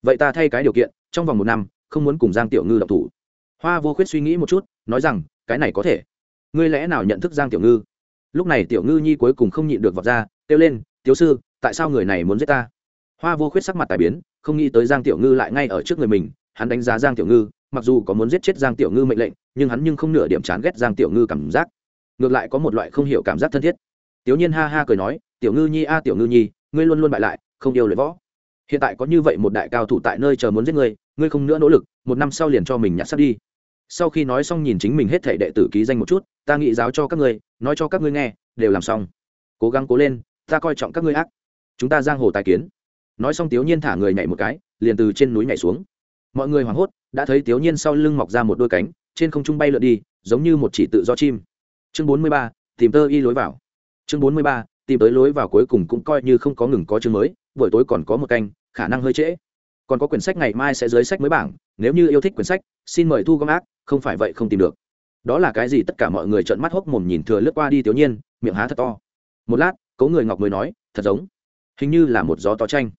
Vậy ta thay cái điều kiện, trong vòng một năm, không muốn cùng giang tiểu ngư động thủ hoa vô khuyết suy nghĩ một chút, nói rằng, cái này có thể. Ngươi lẽ nào nhận thức giang tiểu ngư? Lúc này tiểu ngư nhi cuối cùng không nhịn được vọt ra, kêu lên, tiểu sư, tại sao người này muốn giết ta? Hoa vô khuyết sắc mặt tài biến, không nghĩ tới giang tiểu ngư lại ngay ở trước người mình, hắn đánh giá giang tiểu ngư, mặc dù có muốn giết chết giang tiểu ngư mệnh lệnh, nhưng hắn nhưng không nửa điểm chán ghét giang tiểu ngư cảm giác. Ngược lại có một loại không hiểu cảm giác thân thiết. Tiểu nhiên ha ha cười nói, tiểu ngư nhi a à, tiểu ngư nhi, ngươi luôn luôn bại lại, không yêu luyện võ. Hiện tại có như vậy một đại cao thủ tại nơi chờ muốn giết ngươi ngươi không nữa nỗ lực, một năm sau liền cho mình nhặt sắt đi sau khi nói xong nhìn chính mình hết thể đệ tử ký danh một chút, ta nghĩ giáo cho các ngươi, nói cho các ngươi nghe, đều làm xong. Cố gắng cố lên, ta coi trọng các ngươi ác. Chúng ta giang hồ tài kiến. Nói xong tiểu nhiên thả người nhảy một cái, liền từ trên núi nhảy xuống. Mọi người hoảng hốt, đã thấy tiểu nhiên sau lưng mọc ra một đôi cánh, trên không trung bay lượn đi, giống như một chỉ tự do chim. Chương bốn mươi ba, tìm tơ y lối vào. Chương bốn mươi ba, tìm tới lối vào cuối cùng cũng coi như không có ngừng có chương mới, buổi tối còn có một canh, khả năng hơi trễ còn có quyển sách ngày mai sẽ dưới sách mới bảng, nếu như yêu thích quyển sách, xin mời thu gom ác, không phải vậy không tìm được. Đó là cái gì tất cả mọi người trợn mắt hốc mồm nhìn thừa lướt qua đi tiểu nhiên, miệng há thật to. Một lát cấu người ngọc mới nói, thật giống. Hình như là một gió to tranh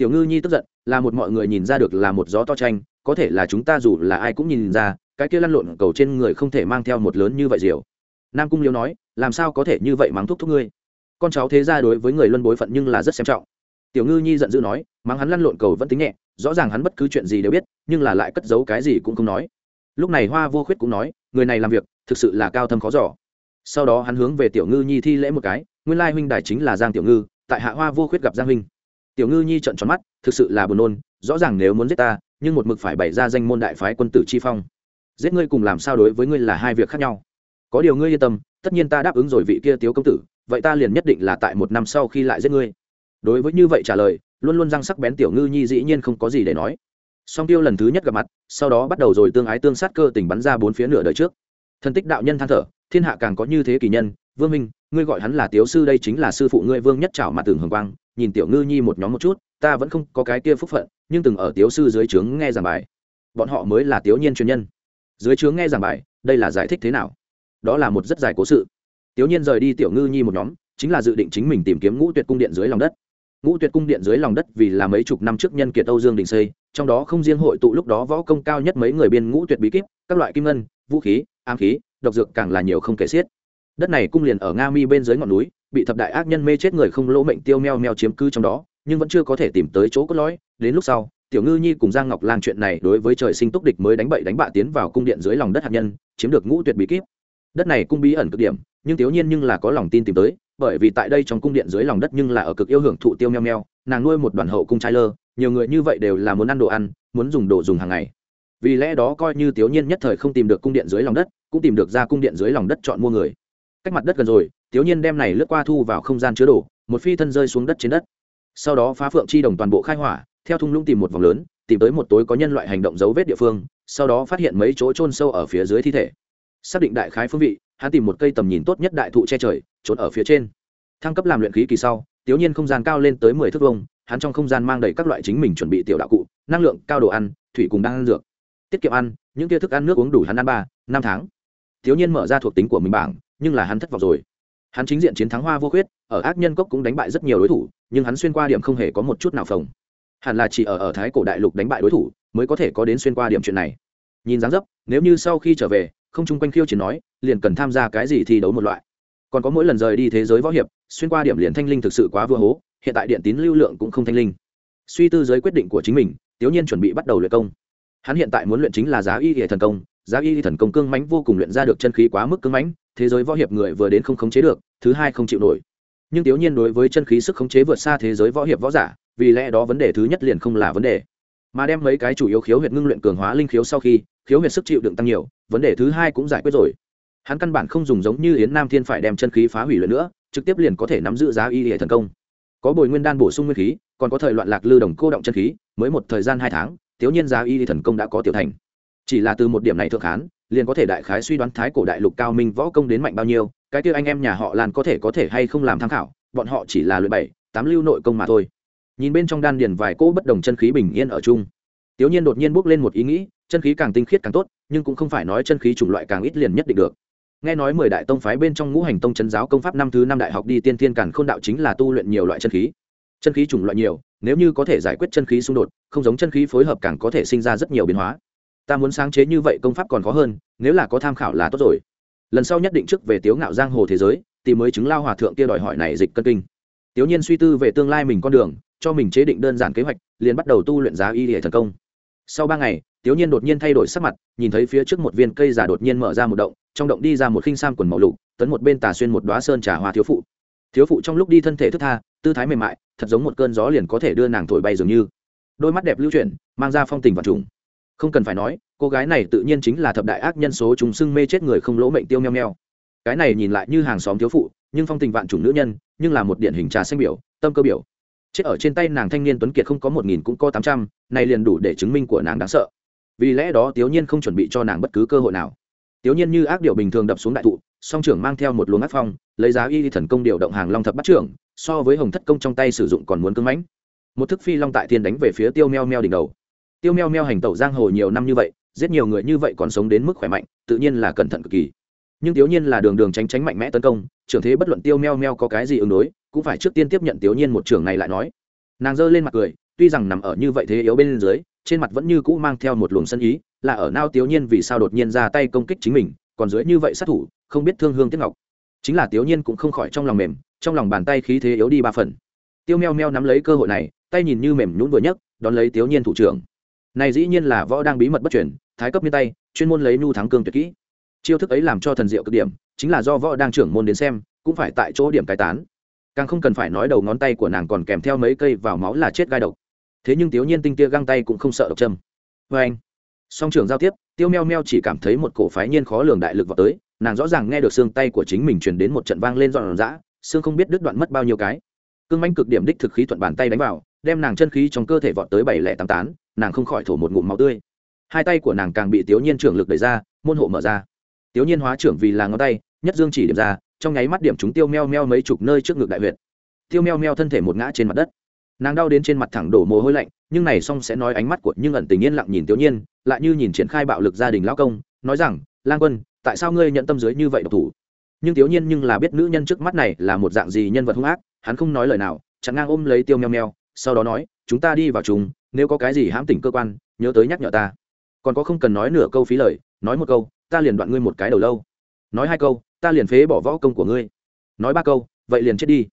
tiểu ngư nhi tức giận, là một mọi người nhìn ra được là một gió to tranh có thể là chúng ta dù là ai cũng nhìn ra, cái kia lăn lộn cầu trên người không thể mang theo một lớn như vậy diều. Nam cung liêu nói, làm sao có thể như vậy mắng thúc thúc ngươi? Con cháu thế ra đối với người luân bối phận nhưng là rất xem trọng tiểu ngư nhi giận dữ nói, mắng hắn lăn lộn cầu vẫn tính nhẹ, rõ ràng hắn bất cứ chuyện gì đều biết, nhưng là lại cất giấu cái gì cũng không nói. Lúc này hoa vô khuyết cũng nói, người này làm việc, thực sự là cao thâm khó giỏ sau đó hắn hướng về tiểu ngư nhi thi lễ một cái, nguyên lai huynh đài chính là giang tiểu ngư, tại hạ hoa vô khuyết gặp giang huynh. Tiểu ngư nhi trận tròn mắt, thực sự là buồn nôn, rõ ràng nếu muốn giết ta, nhưng một mực phải bày ra danh môn đại phái quân tử chi phong. Giết ngươi cùng làm sao đối với ngươi là hai việc khác nhau. Có điều ngươi yên tâm, tất nhiên ta đáp ứng rồi vị kia tiếu công tử, vậy ta liền nhất định là tại một năm sau khi lại giết ngươi đối với như vậy trả lời, luôn luôn răng sắc bén tiểu ngư nhi dĩ nhiên không có gì để nói. Song tiêu lần thứ nhất gặp mặt, sau đó bắt đầu rồi tương ái tương sát cơ tình bắn ra bốn phía nửa đời trước. Thân tích đạo nhân than thở, thiên hạ càng có như thế kỳ nhân, vương minh, ngươi gọi hắn là tiếu sư đây chính là sư phụ ngươi vương nhất trảo mặt tường hồng quang, nhìn tiểu ngư nhi một nhóm một chút, ta vẫn không có cái kia phúc phận, nhưng từng ở tiếu sư dưới trướng nghe giảng bài. Bọn họ mới là tiếu nhiên truyền nhân. Dưới trướng nghe giảng bài, đây là giải thích thế nào? Đó là một rất dài cố sự. Tiếu nhiên rời đi tiểu ngư nhi một nhóm, chính là dự định chính mình tìm kiếm ngũ tuyệt cung điện dưới lòng đất ngũ tuyệt cung điện dưới lòng đất vì là mấy chục năm trước nhân kiệt âu dương đình xây, trong đó không riêng hội tụ lúc đó võ công cao nhất mấy người biên ngũ tuyệt bí kíp, các loại kim ngân, vũ khí, ám khí, độc dược càng là nhiều không kể xiết. Đất này cung liền ở nga mi bên dưới ngọn núi, bị thập đại ác nhân mê chết người không lỗ mệnh tiêu meo meo chiếm cư trong đó, nhưng vẫn chưa có thể tìm tới chỗ cốt lõi. Đến lúc sau, tiểu ngư nhi cùng giang ngọc lang chuyện này đối với trời sinh túc địch mới đánh bậy đánh bạ tiến vào cung điện dưới lòng đất hạt nhân, chiếm được ngũ tuyệt bí kíp. Đất này cung bí ẩn cực điểm, nhưng tiểu nhiên nhưng là có lòng tin tìm tới bởi vì tại đây trong cung điện dưới lòng đất nhưng là ở cực yêu hưởng thụ tiêu meo meo, nàng nuôi một đoàn hậu cung trai lơ, nhiều người như vậy đều là muốn ăn đồ ăn, muốn dùng đồ dùng hàng ngày. Vì lẽ đó coi như tiểu nhiên nhất thời không tìm được cung điện dưới lòng đất, cũng tìm được ra cung điện dưới lòng đất chọn mua người. Cách mặt đất gần rồi, tiểu nhiên đem này lướt qua thu vào không gian chứa đồ, một phi thân rơi xuống đất trên đất. Sau đó phá phượng chi đồng toàn bộ khai hỏa, theo thung lũng tìm một vòng lớn, tìm tới một tối có nhân loại hành động dấu vết địa phương, sau đó phát hiện mấy chỗ trôn sâu ở phía dưới thi thể xác định đại khái phương vị, hắn tìm một cây tầm nhìn tốt nhất đại thụ che trời, trốn ở phía trên. Thăng cấp làm luyện khí kỳ sau, tiểu nhiên không gian cao lên tới mười thước vông hắn trong không gian mang đầy các loại chính mình chuẩn bị tiểu đạo cụ, năng lượng, cao đồ ăn, thủy cùng đang ăn dược. Tiết kiệm ăn, những kia thức ăn nước uống đủ hắn ăn ba, năm tháng. Tiểu nhiên mở ra thuộc tính của mình bảng, nhưng là hắn thất vọng rồi. Hắn chính diện chiến thắng hoa vô khuyết, ở ác nhân cốc cũng đánh bại rất nhiều đối thủ, nhưng hắn xuyên qua điểm không hề có một chút nào phồng. Hẳn là chỉ ở ở thái cổ đại lục đánh bại đối thủ, mới có thể có đến xuyên qua điểm chuyện này. Nhìn dáng dấp, nếu như sau khi trở về không chung quanh khiêu chiến nói, liền cần tham gia cái gì thi đấu một loại. Còn có mỗi lần rời đi thế giới võ hiệp, xuyên qua điểm liền thanh linh thực sự quá vừa hố, hiện tại điện tín lưu lượng cũng không thanh linh. Suy tư giới quyết định của chính mình tiểu nhiên chuẩn bị bắt đầu luyện công. Hắn hiện tại muốn luyện chính là giá y hệ thần công, giá y thần công cương mãnh vô cùng luyện ra được chân khí quá mức cương mãnh, thế giới võ hiệp người vừa đến không khống chế được, thứ hai không chịu nổi. Nhưng tiểu nhiên đối với chân khí sức khống chế vượt xa thế giới võ hiệp võ giả, vì lẽ đó vấn đề thứ nhất liền không là vấn đề, mà đem mấy cái chủ yếu khiếu huyệt ngưng luyện cường hóa linh khiếu sau khi khiếu huyệt sức chịu đựng tăng nhiều, vấn đề thứ hai cũng giải quyết rồi. Hắn căn bản không dùng giống như yến nam thiên phải đem chân khí phá hủy lần nữa, trực tiếp liền có thể nắm giữ giá y hệ thần công. Có bồi nguyên đan bổ sung nguyên khí, còn có thời loạn lạc lưu đồng cô động chân khí, mới một thời gian hai tháng, thiếu nhiên giá y thần công đã có tiểu thành. Chỉ là từ một điểm này thượng hán liền có thể đại khái suy đoán thái cổ đại lục cao minh võ công đến mạnh bao nhiêu, cái kia anh em nhà họ lan có thể có thể hay không làm tham khảo, bọn họ chỉ là luyện bảy, tám lưu nội công mà thôi. Nhìn bên trong đan điền vài cỗ bất đồng chân khí bình yên ở chung tiểu nhiên đột nhiên bước lên một ý nghĩ, chân khí càng tinh khiết càng tốt, nhưng cũng không phải nói chân khí chủng loại càng ít liền nhất định được. Nghe nói mười đại tông phái bên trong ngũ hành tông chân giáo công pháp năm thứ năm đại học đi tiên thiên càn khôn đạo chính là tu luyện nhiều loại chân khí. Chân khí chủng loại nhiều, nếu như có thể giải quyết chân khí xung đột, không giống chân khí phối hợp càng có thể sinh ra rất nhiều biến hóa. Ta muốn sáng chế như vậy công pháp còn khó hơn, nếu là có tham khảo là tốt rồi. Lần sau nhất định trước về tiếu ngạo giang hồ thế giới thì mới chứng lao hòa thượng kia đòi hỏi này dịch cân kinh. Tiểu nhiên suy tư về tương lai mình con đường, cho mình chế định đơn giản kế hoạch, liền bắt đầu tu luyện giá y hệ thần công sau ba ngày tiểu nhiên đột nhiên thay đổi sắc mặt, nhìn thấy phía trước một viên cây giả đột nhiên mở ra một động, trong động đi ra một khinh sam quần màu lục, tấn một bên tà xuyên một đoá sơn trà hoa thiếu phụ. Thiếu phụ trong lúc đi thân thể thức tha, tư thái mềm mại, thật giống một cơn gió liền có thể đưa nàng thổi bay dường như. Đôi mắt đẹp lưu chuyển, mang ra phong tình và trùng. Không cần phải nói, cô gái này tự nhiên chính là thập đại ác nhân số chúng sưng mê chết người không lỗ mệnh tiêu meo meo. Cái này nhìn lại như hàng xóm thiếu phụ, nhưng phong tình vạn chủng nữ nhân, nhưng là một điển hình trà xanh biểu, tâm cơ biểu chết ở trên tay nàng thanh niên tuấn kiệt không có một nghìn cũng có tám trăm, này liền đủ để chứng minh của nàng đáng sợ. Vì lẽ đó tiểu nhiên không chuẩn bị cho nàng bất cứ cơ hội nào. Tiểu nhiên như ác điệu bình thường đập xuống đại thụ, song trưởng mang theo một luồng ác phong, lấy giá y thần công điều động hàng long thập bắt trưởng, so với hồng thất công trong tay sử dụng còn muốn cưng mãnh. Một thức phi long tại thiên đánh về phía tiêu meo meo đỉnh đầu. Tiêu meo meo hành tẩu giang hồ nhiều năm như vậy, giết nhiều người như vậy còn sống đến mức khỏe mạnh, tự nhiên là cẩn thận cực kỳ. Nhưng tiểu nhiên là đường đường tránh tránh mạnh mẽ tấn công, trưởng thế bất luận tiêu meo meo có cái gì ứng đối cũng phải trước tiên tiếp nhận tiểu nhiên một trưởng này lại nói. Nàng giơ lên mặt cười, tuy rằng nằm ở như vậy thế yếu bên dưới, trên mặt vẫn như cũ mang theo một luồng sân ý, là ở nao tiểu nhiên vì sao đột nhiên ra tay công kích chính mình, còn dưới như vậy sát thủ, không biết thương hương tiếc ngọc. Chính là tiểu nhiên cũng không khỏi trong lòng mềm, trong lòng bàn tay khí thế yếu đi ba phần. Tiêu meo meo nắm lấy cơ hội này, tay nhìn như mềm nhún vừa nhấc, đón lấy tiểu nhiên thủ trưởng. Này dĩ nhiên là võ đang bí mật bất chuyển thái cấp miên tay, chuyên môn lấy nhu thắng cương tuyệt kỹ. Chiêu thức ấy làm cho thần diệu cực điểm, chính là do võ đang trưởng môn đến xem, cũng phải tại chỗ điểm cải tán càng không cần phải nói đầu ngón tay của nàng còn kèm theo mấy cây vào máu là chết gai độc. Thế nhưng tiểu nhiên tinh tia găng tay cũng không sợ độc châm. Vê anh. Song trưởng giao tiếp, tiêu meo meo chỉ cảm thấy một cổ phái nhiên khó lường đại lực vào tới, nàng rõ ràng nghe được xương tay của chính mình truyền đến một trận vang lên dọn dã xương không biết đứt đoạn mất bao nhiêu cái. Cương manh cực điểm đích thực khí thuận bàn tay đánh vào, đem nàng chân khí trong cơ thể vọt tới bảy lẻ tám tán, nàng không khỏi thổ một ngụm máu tươi. Hai tay của nàng càng bị tiểu nhiên trưởng lực đẩy ra, môn hộ mở ra. Tiểu nhiên hóa trưởng vì là ngón tay, nhất dương chỉ điểm ra trong nháy mắt điểm chúng tiêu meo meo mấy chục nơi trước ngực đại huyệt. Tiêu meo meo thân thể một ngã trên mặt đất. Nàng đau đến trên mặt thẳng đổ mồ hôi lạnh, nhưng này xong sẽ nói ánh mắt của nhưng ẩn tình yên lặng nhìn tiểu nhiên, lại như nhìn triển khai bạo lực gia đình lao công, nói rằng, lang quân, tại sao ngươi nhận tâm dưới như vậy độc thủ? Nhưng tiểu nhiên nhưng là biết nữ nhân trước mắt này là một dạng gì nhân vật hung ác, hắn không nói lời nào chẳng ngang ôm lấy tiêu meo meo, sau đó nói, chúng ta đi vào chúng nếu có cái gì hãm tỉnh cơ quan, nhớ tới nhắc nhở ta. Còn có không cần nói nửa câu phí lời, nói một câu, ta liền đoạn ngươi một cái đầu lâu. Nói hai câu ta liền phế bỏ võ công của ngươi. Nói ba câu, vậy liền chết đi.